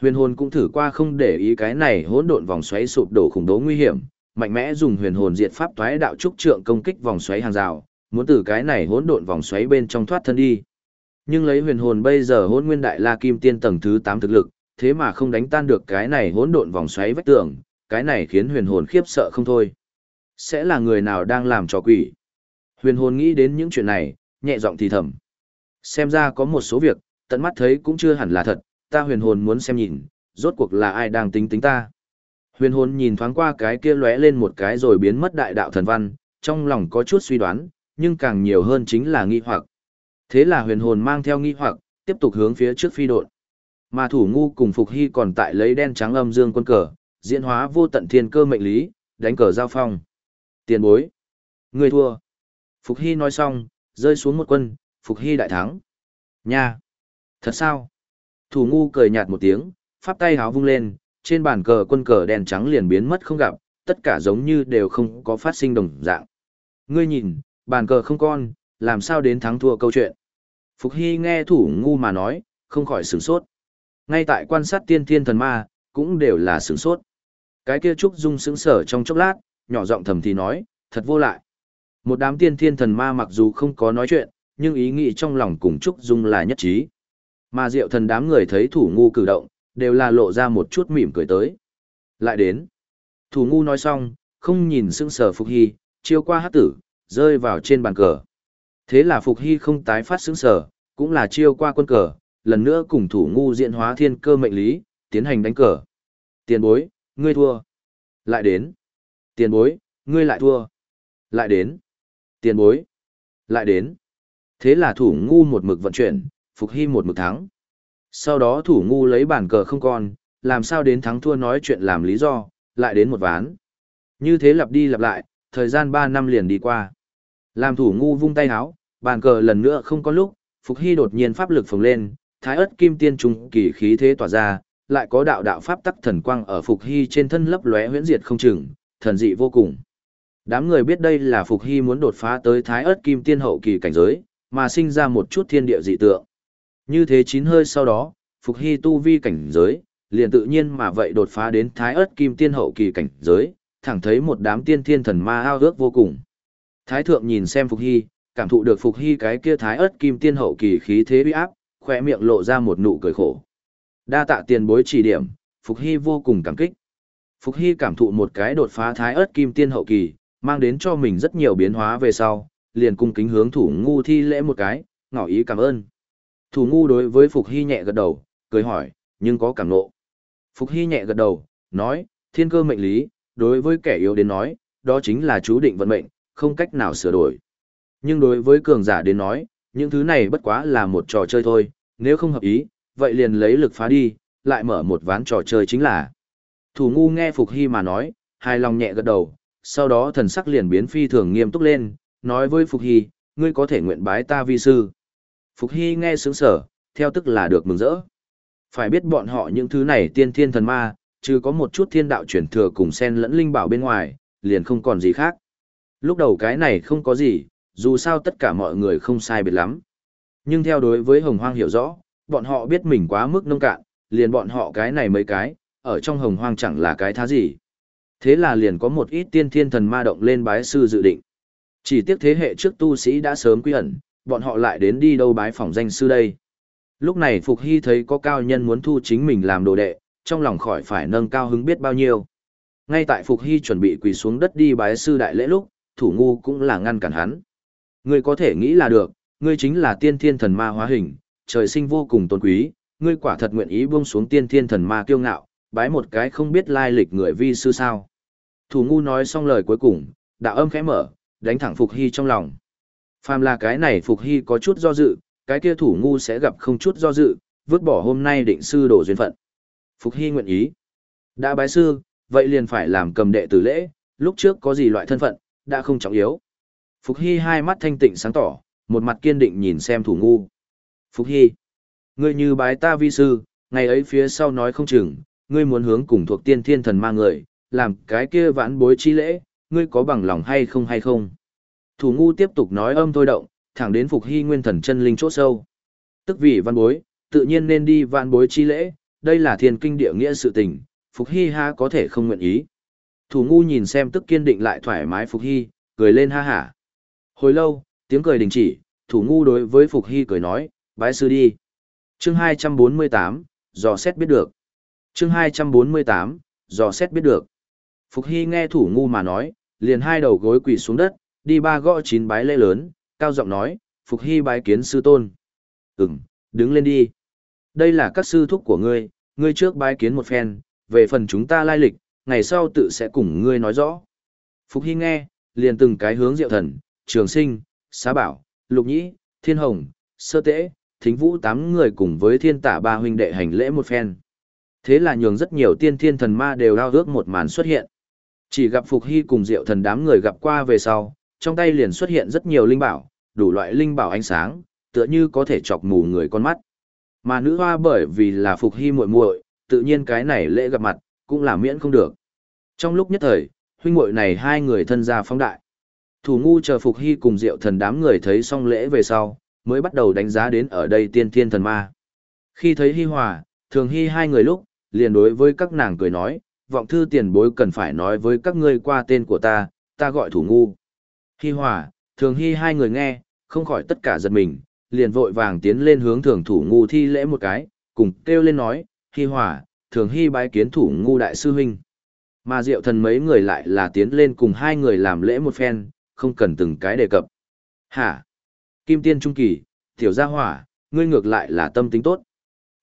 Huyền hồn cũng thử qua không để ý cái này hỗn độn vòng xoáy sụp đổ khủng bố nguy hiểm, mạnh mẽ dùng huyền hồn diệt pháp toái đạo trúc trượng công kích vòng xoáy hàng rào, muốn từ cái này hỗn độn vòng xoáy bên trong thoát thân đi. Nhưng lấy huyền hồn bây giờ hỗn nguyên đại la kim tiên tầng thứ 8 thực lực, thế mà không đánh tan được cái này hỗn độn vòng xoáy vách tường, cái này khiến huyền hồn khiếp sợ không thôi. Sẽ là người nào đang làm trò quỷ? Huyền hồn nghĩ đến những chuyện này, nhẹ giọng thì thầm. Xem ra có một số việc, tận mắt thấy cũng chưa hẳn là thật, ta huyền hồn muốn xem nhìn, rốt cuộc là ai đang tính tính ta. Huyền hồn nhìn thoáng qua cái kia lóe lên một cái rồi biến mất đại đạo thần văn, trong lòng có chút suy đoán, nhưng càng nhiều hơn chính là nghi hoặc. Thế là huyền hồn mang theo nghi hoặc, tiếp tục hướng phía trước phi độn. Mà thủ ngu cùng Phục Hy còn tại lấy đen trắng âm dương quân cờ, diễn hóa vô tận thiên cơ mệnh lý, đánh cờ giao phong. Tiền bối. Người thua. Phục Hy nói xong, rơi xuống một quân, Phục Hy đại thắng. Nha. Thật sao? Thủ ngu cười nhạt một tiếng, pháp tay háo vung lên, trên bàn cờ quân cờ đen trắng liền biến mất không gặp, tất cả giống như đều không có phát sinh đồng dạng. Ngươi nhìn, bàn cờ không con, làm sao đến thắng thua câu chuyện. Phục Hy nghe thủ ngu mà nói, không khỏi sửng sốt. Ngay tại quan sát tiên thiên thần ma, cũng đều là sửng sốt. Cái kia Trúc Dung sững sở trong chốc lát, nhỏ giọng thầm thì nói, thật vô lại. Một đám tiên thiên thần ma mặc dù không có nói chuyện, nhưng ý nghĩ trong lòng cùng Trúc Dung là nhất trí. Mà diệu thần đám người thấy thủ ngu cử động, đều là lộ ra một chút mỉm cười tới. Lại đến. Thủ ngu nói xong, không nhìn sững sờ Phục Hy, chiêu qua hát tử, rơi vào trên bàn cờ. Thế là Phục Hy không tái phát sững sở, cũng là chiêu qua quân cờ, lần nữa cùng thủ ngu diễn hóa thiên cơ mệnh lý, tiến hành đánh cờ. Tiền bối, ngươi thua. Lại đến. Tiền bối, ngươi lại thua. Lại đến. Tiền bối. Lại đến. Thế là thủ ngu một mực vận chuyển, Phục Hy một mực thắng. Sau đó thủ ngu lấy bản cờ không còn, làm sao đến thắng thua nói chuyện làm lý do, lại đến một ván. Như thế lặp đi lặp lại, thời gian 3 năm liền đi qua. Làm thủ ngu vung tay háo, bàn cờ lần nữa không có lúc, Phục Hy đột nhiên pháp lực phồng lên, thái ớt kim tiên trung kỳ khí thế tỏa ra, lại có đạo đạo pháp tắc thần quang ở Phục Hy trên thân lấp lóe huyễn diệt không chừng, thần dị vô cùng. Đám người biết đây là Phục Hy muốn đột phá tới thái ớt kim tiên hậu kỳ cảnh giới, mà sinh ra một chút thiên địa dị tượng. Như thế chín hơi sau đó, Phục Hy tu vi cảnh giới, liền tự nhiên mà vậy đột phá đến thái ớt kim tiên hậu kỳ cảnh giới, thẳng thấy một đám tiên thiên thần ma ao ước vô cùng. Thái thượng nhìn xem Phục Hy, cảm thụ được Phục Hy cái kia thái ớt kim tiên hậu kỳ khí thế uy áp, khoe miệng lộ ra một nụ cười khổ. Đa tạ tiền bối chỉ điểm, Phục Hy vô cùng cảm kích. Phục Hy cảm thụ một cái đột phá thái ớt kim tiên hậu kỳ, mang đến cho mình rất nhiều biến hóa về sau, liền cung kính hướng thủ ngu thi lễ một cái, ngỏ ý cảm ơn. Thủ ngu đối với Phục Hy nhẹ gật đầu, cười hỏi, nhưng có cảm nộ. Phục Hy nhẹ gật đầu, nói, thiên cơ mệnh lý, đối với kẻ yếu đến nói, đó chính là chú định vận mệnh, không cách nào sửa đổi. Nhưng đối với cường giả đến nói, những thứ này bất quá là một trò chơi thôi, nếu không hợp ý, vậy liền lấy lực phá đi, lại mở một ván trò chơi chính là. Thủ ngu nghe Phục Hy mà nói, hài lòng nhẹ gật đầu, sau đó thần sắc liền biến phi thường nghiêm túc lên, nói với Phục Hy, ngươi có thể nguyện bái ta vi sư. Phục Hy nghe sướng sở, theo tức là được mừng rỡ. Phải biết bọn họ những thứ này tiên thiên thần ma, chứ có một chút thiên đạo chuyển thừa cùng sen lẫn linh bảo bên ngoài, liền không còn gì khác. Lúc đầu cái này không có gì, dù sao tất cả mọi người không sai biệt lắm. Nhưng theo đối với hồng hoang hiểu rõ, bọn họ biết mình quá mức nông cạn, liền bọn họ cái này mấy cái, ở trong hồng hoang chẳng là cái thá gì. Thế là liền có một ít tiên thiên thần ma động lên bái sư dự định. Chỉ tiếc thế hệ trước tu sĩ đã sớm quy ẩn, bọn họ lại đến đi đâu bái phỏng danh sư đây. Lúc này Phục Hy thấy có cao nhân muốn thu chính mình làm đồ đệ, trong lòng khỏi phải nâng cao hứng biết bao nhiêu. Ngay tại Phục Hy chuẩn bị quỳ xuống đất đi bái sư đại lễ lúc, thủ ngu cũng là ngăn cản hắn. Ngươi có thể nghĩ là được, ngươi chính là tiên thiên thần ma hóa hình, trời sinh vô cùng tôn quý, ngươi quả thật nguyện ý buông xuống tiên thiên thần ma kiêu ngạo, bái một cái không biết lai lịch người vi sư sao. Thủ ngu nói xong lời cuối cùng, đạo âm khẽ mở, đánh thẳng Phục Hy trong lòng. Phàm là cái này Phục Hy có chút do dự, cái kia thủ ngu sẽ gặp không chút do dự, vứt bỏ hôm nay định sư đổ duyên phận. Phục Hy nguyện ý. Đã bái sư, vậy liền phải làm cầm đệ tử lễ, lúc trước có gì loại thân phận, đã không trọng yếu. Phục Hy hai mắt thanh tịnh sáng tỏ, một mặt kiên định nhìn xem thủ ngu. Phục Hy, ngươi như bái ta vi sư, ngày ấy phía sau nói không chừng, ngươi muốn hướng cùng thuộc tiên thiên thần ma người, làm cái kia vãn bối chi lễ, ngươi có bằng lòng hay không hay không. Thủ ngu tiếp tục nói âm thôi động, thẳng đến Phục Hy nguyên thần chân linh chỗ sâu. Tức vì văn bối, tự nhiên nên đi vãn bối chi lễ, đây là thiên kinh địa nghĩa sự tình, Phục Hy ha có thể không nguyện ý. Thủ ngu nhìn xem tức kiên định lại thoải mái Phục Hy, cười lên ha hả. Hồi lâu, tiếng cười đình chỉ, thủ ngu đối với Phục Hy cười nói, bái sư đi. Chương 248, dò xét biết được. Chương 248, dò xét biết được. Phục Hy nghe thủ ngu mà nói, liền hai đầu gối quỳ xuống đất, đi ba gõ chín bái lễ lớn, cao giọng nói, Phục Hy bái kiến sư tôn. Ừm, đứng lên đi. Đây là các sư thúc của ngươi, ngươi trước bái kiến một phen, về phần chúng ta lai lịch, ngày sau tự sẽ cùng ngươi nói rõ. Phục Hy nghe, liền từng cái hướng diệu thần, trường sinh, xá bảo, lục nhĩ, thiên hồng, sơ tễ, thính vũ tám người cùng với thiên tả ba huynh đệ hành lễ một phen. Thế là nhường rất nhiều tiên thiên thần ma đều ao ước một màn xuất hiện. Chỉ gặp Phục Hy cùng diệu thần đám người gặp qua về sau, trong tay liền xuất hiện rất nhiều linh bảo, đủ loại linh bảo ánh sáng, tựa như có thể chọc mù người con mắt. Mà nữ hoa bởi vì là Phục Hy muội muội, tự nhiên cái này lễ gặp mặt, cũng là miễn không được. Trong lúc nhất thời, huynh muội này hai người thân gia phóng đại. Thủ ngu chờ Phục Hy cùng Diệu thần đám người thấy xong lễ về sau, mới bắt đầu đánh giá đến ở đây tiên thiên thần ma. Khi thấy Hy Hòa, Thường Hy hai người lúc, liền đối với các nàng cười nói, vọng thư tiền bối cần phải nói với các ngươi qua tên của ta, ta gọi thủ ngu. Hy Hòa, Thường Hy hai người nghe, không khỏi tất cả giật mình, liền vội vàng tiến lên hướng thường thủ ngu thi lễ một cái, cùng kêu lên nói, Hy Hòa, Thường Hy bái kiến thủ ngu đại sư huynh. Mà Diệu thần mấy người lại là tiến lên cùng hai người làm lễ một phen, không cần từng cái đề cập. Hả? Kim tiên trung kỳ, tiểu gia hỏa, ngươi ngược lại là tâm tính tốt.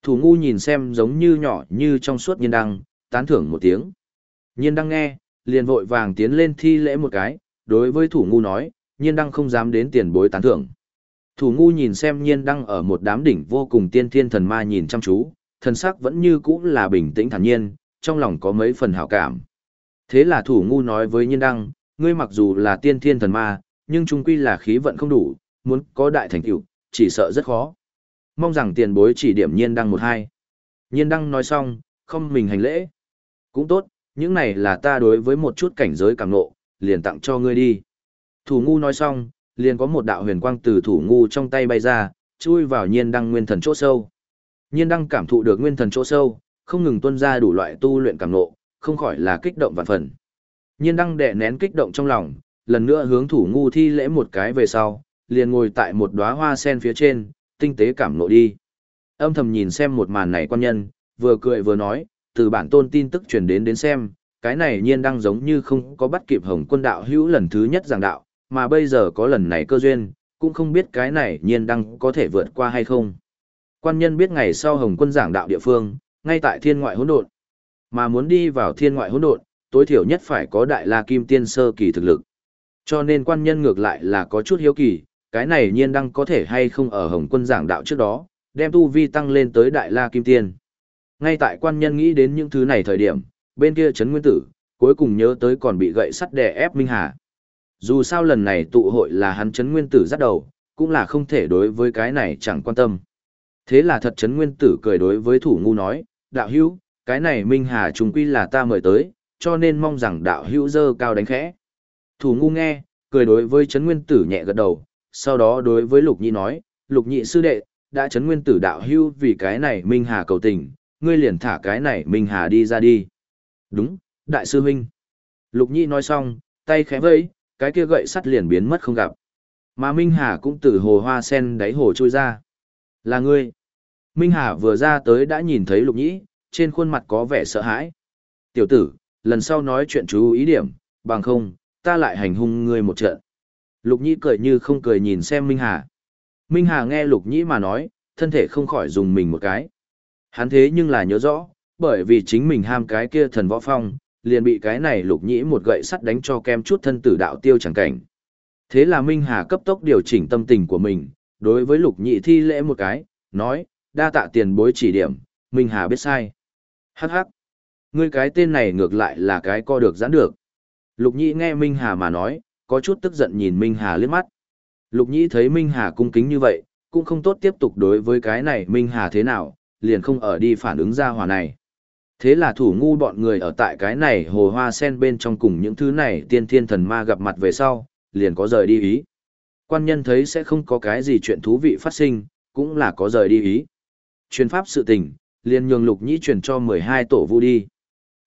Thủ ngu nhìn xem giống như nhỏ như trong suốt nhiên đăng, tán thưởng một tiếng. Nhiên đăng nghe, liền vội vàng tiến lên thi lễ một cái, đối với thủ ngu nói, nhiên đăng không dám đến tiền bối tán thưởng. Thủ ngu nhìn xem nhiên đăng ở một đám đỉnh vô cùng tiên thiên thần ma nhìn chăm chú, thần sắc vẫn như cũ là bình tĩnh thản nhiên, trong lòng có mấy phần hảo cảm. Thế là thủ ngu nói với nhiên đăng, ngươi mặc dù là tiên thiên thần ma, nhưng trung quy là khí vận không đủ, muốn có đại thành tựu, chỉ sợ rất khó. Mong rằng tiền bối chỉ điểm nhiên đăng một hai. Nhiên đăng nói xong, không mình hành lễ. Cũng tốt, những này là ta đối với một chút cảnh giới càng nộ, liền tặng cho ngươi đi. Thủ ngu nói xong, liền có một đạo huyền quang từ thủ ngu trong tay bay ra, chui vào nhiên đăng nguyên thần chỗ sâu. Nhiên đăng cảm thụ được nguyên thần chỗ sâu, không ngừng tuân ra đủ loại tu luyện cảm nộ, không khỏi là kích động vạn phần. Nhiên đăng đệ nén kích động trong lòng, lần nữa hướng thủ ngu thi lễ một cái về sau, liền ngồi tại một đóa hoa sen phía trên, tinh tế cảm nộ đi. Âm thầm nhìn xem một màn này quan nhân, vừa cười vừa nói, từ bản tôn tin tức truyền đến đến xem, cái này nhiên Đăng giống như không có bắt kịp hồng quân đạo hữu lần thứ nhất giảng đạo, mà bây giờ có lần này cơ duyên, cũng không biết cái này nhiên Đăng có thể vượt qua hay không. Quan nhân biết ngày sau hồng quân giảng đạo địa phương, ngay tại thiên ngoại hỗn độn, mà muốn đi vào thiên ngoại hỗn độn, tối thiểu nhất phải có đại la kim tiên sơ kỳ thực lực. Cho nên quan nhân ngược lại là có chút hiếu kỳ, cái này nhiên đăng có thể hay không ở hồng quân giảng đạo trước đó, đem tu vi tăng lên tới đại la kim tiên. Ngay tại quan nhân nghĩ đến những thứ này thời điểm, bên kia Trấn Nguyên Tử, cuối cùng nhớ tới còn bị gậy sắt đè ép Minh Hà. Dù sao lần này tụ hội là hắn Trấn Nguyên Tử dắt đầu, cũng là không thể đối với cái này chẳng quan tâm. Thế là thật Trấn Nguyên Tử cười đối với thủ ngu nói, đạo hữu, cái này Minh Hà trùng quy là ta mời tới, cho nên mong rằng đạo hữu dơ cao đánh khẽ. Thủ ngu nghe, cười đối với Trấn Nguyên Tử nhẹ gật đầu, sau đó đối với Lục Nhị nói, Lục Nhị sư đệ, đã Trấn Nguyên Tử đạo hữu vì cái này Minh Hà cầu tình, ngươi liền thả cái này Minh Hà đi ra đi. Đúng, đại sư huynh. Lục Nhị nói xong, tay khẽ vẫy, cái kia gậy sắt liền biến mất không gặp. Mà Minh Hà cũng từ hồ hoa sen đáy hồ trôi ra. Là ngươi. Minh Hà vừa ra tới đã nhìn thấy Lục Nhĩ, trên khuôn mặt có vẻ sợ hãi. Tiểu tử, lần sau nói chuyện chú ý điểm, bằng không, ta lại hành hung ngươi một trận. Lục Nhĩ cười như không cười nhìn xem Minh Hà. Minh Hà nghe Lục Nhĩ mà nói, thân thể không khỏi dùng mình một cái. Hắn thế nhưng là nhớ rõ, bởi vì chính mình ham cái kia thần võ phong, liền bị cái này Lục Nhĩ một gậy sắt đánh cho kem chút thân tử đạo tiêu chẳng cảnh. Thế là Minh Hà cấp tốc điều chỉnh tâm tình của mình, đối với Lục Nhĩ thi lễ một cái, nói, đa tạ tiền bối chỉ điểm, Minh Hà biết sai. Hắc hắc. Ngươi cái tên này ngược lại là cái co được giãn được. Lục Nhĩ nghe Minh Hà mà nói, có chút tức giận nhìn Minh Hà liếc mắt. Lục Nhĩ thấy Minh Hà cung kính như vậy, cũng không tốt tiếp tục đối với cái này Minh Hà thế nào, liền không ở đi phản ứng ra hòa này. Thế là thủ ngu bọn người ở tại cái này hồ hoa sen bên trong cùng những thứ này tiên thiên thần ma gặp mặt về sau, liền có rời đi ý. Quan nhân thấy sẽ không có cái gì chuyện thú vị phát sinh, cũng là có rời đi ý. Truyền pháp sự tình, liền nhường lục nhĩ truyền cho 12 tổ vu đi.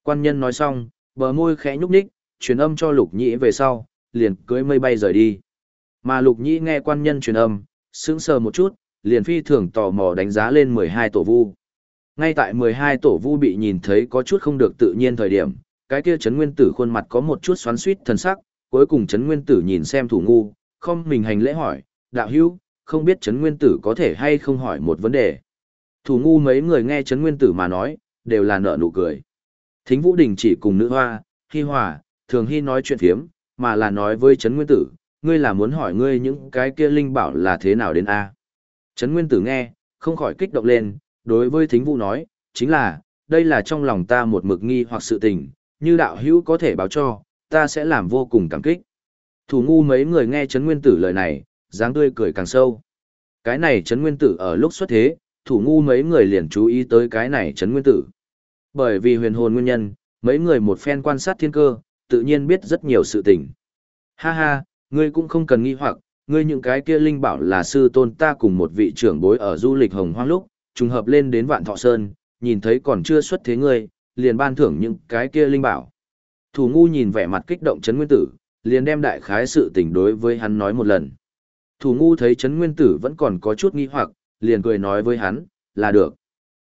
Quan nhân nói xong, bờ môi khẽ nhúc nhích, truyền âm cho lục nhĩ về sau, liền cưới mây bay rời đi. Mà lục nhĩ nghe quan nhân truyền âm, sững sờ một chút, liền phi thường tò mò đánh giá lên 12 tổ vu. Ngay tại 12 tổ vu bị nhìn thấy có chút không được tự nhiên thời điểm, cái kia chấn nguyên tử khuôn mặt có một chút xoắn suýt thần sắc, cuối cùng chấn nguyên tử nhìn xem thủ ngu, không mình hành lễ hỏi, đạo hữu, không biết chấn nguyên tử có thể hay không hỏi một vấn đề. Thủ ngu mấy người nghe chấn nguyên tử mà nói, đều là nợ nụ cười. Thính Vũ Đình chỉ cùng nữ hoa, hi hòa, thường hy nói chuyện phiếm, mà là nói với chấn nguyên tử, ngươi là muốn hỏi ngươi những cái kia linh bảo là thế nào đến A. Trấn Nguyên Tử nghe, không khỏi kích động lên, đối với Thính Vũ nói, chính là, đây là trong lòng ta một mực nghi hoặc sự tình, như đạo hữu có thể báo cho, ta sẽ làm vô cùng cảm kích. Thủ ngu mấy người nghe Trấn Nguyên Tử lời này, dáng tươi cười càng sâu. Cái này Trấn Nguyên Tử ở lúc xuất thế, thủ ngu mấy người liền chú ý tới cái này Trấn Nguyên Tử. Bởi vì huyền hồn nguyên nhân, mấy người một phen quan sát thiên cơ, tự nhiên biết rất nhiều sự tình. Ha ha, ngươi cũng không cần nghi hoặc, ngươi những cái kia linh bảo là sư tôn ta cùng một vị trưởng bối ở du lịch hồng hoang lúc, trùng hợp lên đến vạn thọ sơn, nhìn thấy còn chưa xuất thế ngươi, liền ban thưởng những cái kia linh bảo. Thủ ngu nhìn vẻ mặt kích động chấn nguyên tử, liền đem đại khái sự tình đối với hắn nói một lần. Thủ ngu thấy chấn nguyên tử vẫn còn có chút nghi hoặc, liền cười nói với hắn, là được.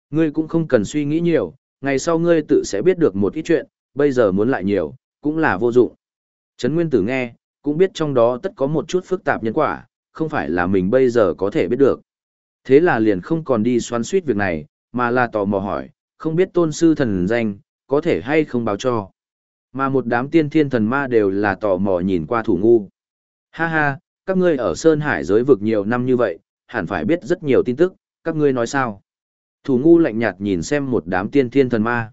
Ngươi cũng không cần suy nghĩ nhiều, ngày sau ngươi tự sẽ biết được một ít chuyện, bây giờ muốn lại nhiều, cũng là vô dụng. Trấn Nguyên Tử nghe, cũng biết trong đó tất có một chút phức tạp nhân quả, không phải là mình bây giờ có thể biết được. Thế là liền không còn đi xoắn suýt việc này, mà là tò mò hỏi, không biết tôn sư thần danh, có thể hay không báo cho. Mà một đám tiên thiên thần ma đều là tò mò nhìn qua thủ ngu. Ha ha, các ngươi ở Sơn Hải giới vực nhiều năm như vậy, hẳn phải biết rất nhiều tin tức, các ngươi nói sao? Thủ ngu lạnh nhạt nhìn xem một đám tiên thiên thần ma.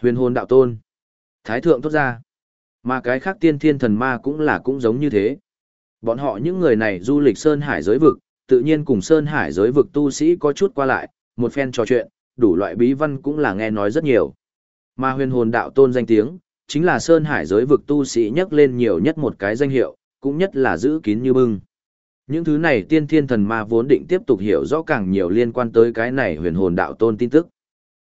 Huyền hồn đạo tôn. Thái thượng thốt ra. Mà cái khác tiên thiên thần ma cũng là cũng giống như thế. Bọn họ những người này du lịch Sơn Hải giới vực, tự nhiên cùng Sơn Hải giới vực tu sĩ có chút qua lại, một phen trò chuyện, đủ loại bí văn cũng là nghe nói rất nhiều. Mà huyền hồn đạo tôn danh tiếng, chính là Sơn Hải giới vực tu sĩ nhắc lên nhiều nhất một cái danh hiệu, cũng nhất là giữ kín như bưng. Những thứ này tiên thiên thần ma vốn định tiếp tục hiểu rõ càng nhiều liên quan tới cái này huyền hồn đạo tôn tin tức.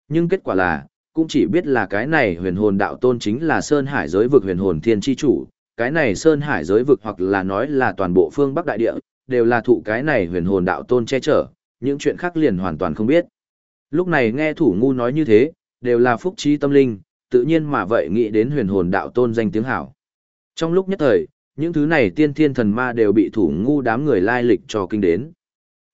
Nhưng kết quả là, cũng chỉ biết là cái này huyền hồn đạo tôn chính là Sơn Hải giới vực huyền hồn thiên chi chủ, cái này Sơn Hải giới vực hoặc là nói là toàn bộ phương Bắc đại địa, đều là thụ cái này huyền hồn đạo tôn che chở, những chuyện khác liền hoàn toàn không biết. Lúc này nghe thủ ngu nói như thế, đều là phúc trí tâm linh, tự nhiên mà vậy nghĩ đến huyền hồn đạo tôn danh tiếng hảo. Trong lúc nhất thời, những thứ này tiên thiên thần ma đều bị thủ ngu đám người lai lịch cho kinh đến.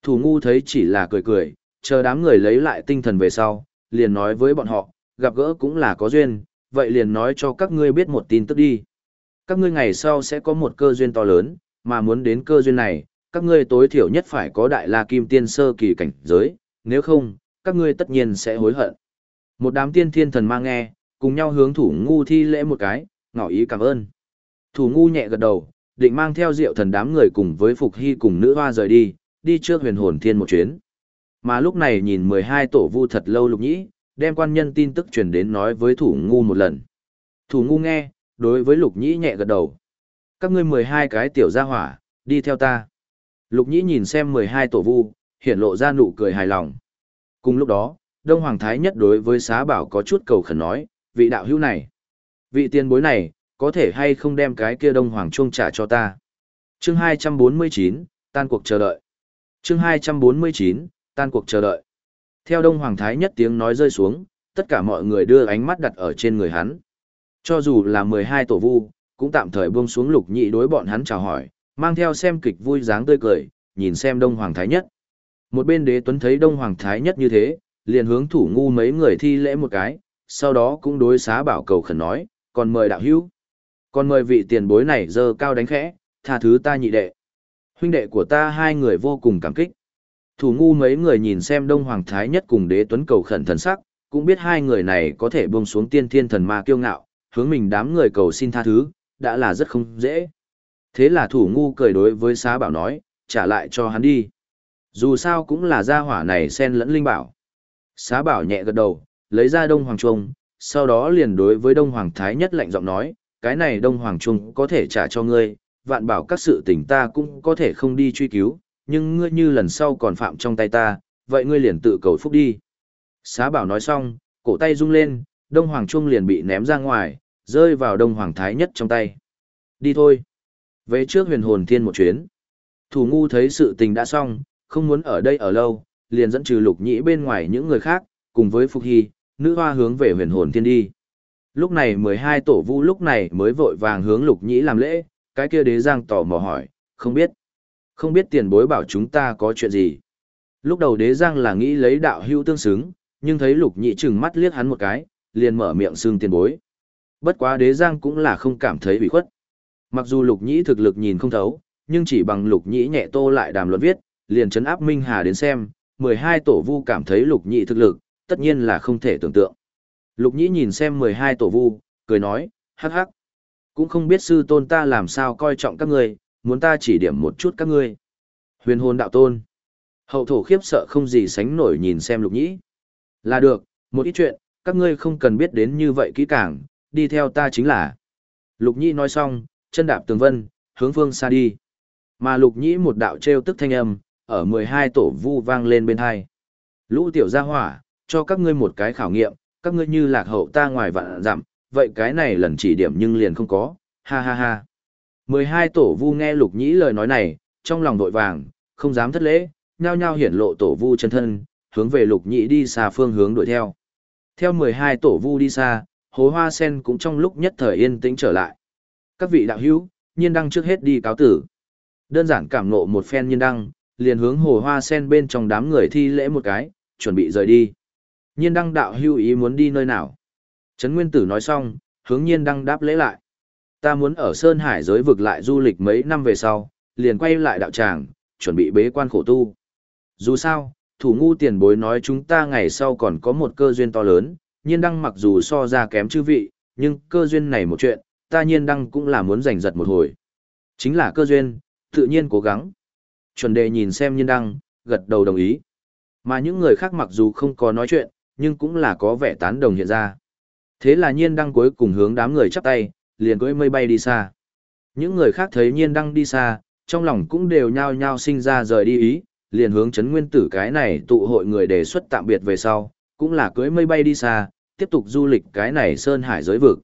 Thủ ngu thấy chỉ là cười cười, chờ đám người lấy lại tinh thần về sau, liền nói với bọn họ, gặp gỡ cũng là có duyên, vậy liền nói cho các ngươi biết một tin tức đi. Các ngươi ngày sau sẽ có một cơ duyên to lớn, mà muốn đến cơ duyên này, các ngươi tối thiểu nhất phải có đại la kim tiên sơ kỳ cảnh giới, nếu không, các ngươi tất nhiên sẽ hối hận. Một đám tiên thiên thần ma nghe, cùng nhau hướng thủ ngu thi lễ một cái, ngỏ ý cảm ơn. Thủ ngu nhẹ gật đầu, định mang theo rượu thần đám người cùng với Phục Hy cùng nữ hoa rời đi, đi trước huyền hồn thiên một chuyến. Mà lúc này nhìn 12 tổ vu thật lâu lục nhĩ, đem quan nhân tin tức truyền đến nói với thủ ngu một lần. Thủ ngu nghe, đối với lục nhĩ nhẹ gật đầu. Các ngươi 12 cái tiểu gia hỏa, đi theo ta. Lục nhĩ nhìn xem 12 tổ vu, hiện lộ ra nụ cười hài lòng. Cùng lúc đó, Đông Hoàng Thái nhất đối với xá bảo có chút cầu khẩn nói, vị đạo hữu này, vị tiên bối này, có thể hay không đem cái kia Đông Hoàng chuông trả cho ta. Chương 249, tan cuộc chờ đợi. Chương 249, tan cuộc chờ đợi. Theo Đông Hoàng Thái nhất tiếng nói rơi xuống, tất cả mọi người đưa ánh mắt đặt ở trên người hắn. Cho dù là 12 tổ vu, cũng tạm thời buông xuống lục nhị đối bọn hắn chào hỏi, mang theo xem kịch vui dáng tươi cười, nhìn xem Đông Hoàng Thái nhất. Một bên đế tuấn thấy Đông Hoàng Thái nhất như thế, liền hướng thủ ngu mấy người thi lễ một cái, sau đó cũng đối xá bảo cầu khẩn nói, còn mời đạo hữu. Còn mời vị tiền bối này dơ cao đánh khẽ, tha thứ ta nhị đệ. Huynh đệ của ta hai người vô cùng cảm kích. Thủ ngu mấy người nhìn xem Đông Hoàng Thái nhất cùng đế tuấn cầu khẩn thần sắc, cũng biết hai người này có thể buông xuống tiên thiên thần ma kiêu ngạo, hướng mình đám người cầu xin tha thứ, đã là rất không dễ. Thế là thủ ngu cười đối với xá bảo nói, trả lại cho hắn đi. Dù sao cũng là gia hỏa này xen lẫn linh bảo. Xá bảo nhẹ gật đầu, lấy ra đông hoàng trung, sau đó liền đối với đông hoàng thái nhất lạnh giọng nói, cái này đông hoàng trung có thể trả cho ngươi, vạn bảo các sự tình ta cũng có thể không đi truy cứu, nhưng ngươi như lần sau còn phạm trong tay ta, vậy ngươi liền tự cầu phúc đi. Xá bảo nói xong, cổ tay rung lên, đông hoàng trung liền bị ném ra ngoài, rơi vào đông hoàng thái nhất trong tay. Đi thôi. Về trước huyền hồn thiên một chuyến. Thủ ngu thấy sự tình đã xong, không muốn ở đây ở lâu, liền dẫn trừ lục nhĩ bên ngoài những người khác, cùng với Phục Hy, nữ hoa hướng về huyền hồn thiên đi. Lúc này 12 tổ vu lúc này mới vội vàng hướng lục nhĩ làm lễ, cái kia đế giang tỏ mò hỏi, không biết. Không biết tiền bối bảo chúng ta có chuyện gì. Lúc đầu đế giang là nghĩ lấy đạo hưu tương xứng, nhưng thấy lục nhĩ chừng mắt liếc hắn một cái, liền mở miệng xương tiền bối. Bất quá đế giang cũng là không cảm thấy bị khuất. Mặc dù lục nhĩ thực lực nhìn không thấu, nhưng chỉ bằng lục nhĩ nhẹ tô lại đàm luận viết, liền chấn áp Minh Hà đến xem, 12 tổ vu cảm thấy lục nhĩ thực lực, tất nhiên là không thể tưởng tượng. Lục nhĩ nhìn xem 12 tổ vu, cười nói, hắc hắc. Cũng không biết sư tôn ta làm sao coi trọng các ngươi, muốn ta chỉ điểm một chút các ngươi. Huyền hồn đạo tôn. Hậu thổ khiếp sợ không gì sánh nổi nhìn xem lục nhĩ. Là được, một ít chuyện, các ngươi không cần biết đến như vậy kỹ càng, đi theo ta chính là. Lục nhĩ nói xong, chân đạp tường vân, hướng phương xa đi. Mà lục nhĩ một đạo treo tức thanh âm, ở 12 tổ vu vang lên bên hai. Lũ tiểu gia hỏa, cho các ngươi một cái khảo nghiệm, các ngươi như lạc hậu ta ngoài vạn dặm, vậy cái này lần chỉ điểm nhưng liền không có, ha ha ha. 12 tổ vu nghe lục nhĩ lời nói này, trong lòng vội vàng, không dám thất lễ, nhao nhao hiển lộ tổ vu chân thân, hướng về lục nhĩ đi xa phương hướng đuổi theo. Theo 12 tổ vu đi xa, hố hoa sen cũng trong lúc nhất thời yên tĩnh trở lại. Các vị đạo hữu, nhiên đăng trước hết đi cáo tử. Đơn giản cảm nộ một phen nhiên đăng, liền hướng hồ hoa sen bên trong đám người thi lễ một cái, chuẩn bị rời đi. Nhiên đăng đạo hưu ý muốn đi nơi nào? Trấn Nguyên Tử nói xong, hướng nhiên đăng đáp lễ lại. Ta muốn ở Sơn Hải giới vực lại du lịch mấy năm về sau, liền quay lại đạo tràng, chuẩn bị bế quan khổ tu. Dù sao, thủ ngu tiền bối nói chúng ta ngày sau còn có một cơ duyên to lớn, nhiên đăng mặc dù so ra kém chư vị, nhưng cơ duyên này một chuyện, ta nhiên đăng cũng là muốn giành giật một hồi. Chính là cơ duyên, tự nhiên cố gắng. Chuẩn đề nhìn xem nhiên đăng, gật đầu đồng ý. Mà những người khác mặc dù không có nói chuyện, nhưng cũng là có vẻ tán đồng hiện ra. Thế là nhiên đăng cuối cùng hướng đám người chắp tay, liền cưỡi mây bay đi xa. Những người khác thấy nhiên đăng đi xa, trong lòng cũng đều nhao nhao sinh ra rời đi ý, liền hướng chấn nguyên tử cái này tụ hội người đề xuất tạm biệt về sau, cũng là cưỡi mây bay đi xa, tiếp tục du lịch cái này sơn hải giới vực.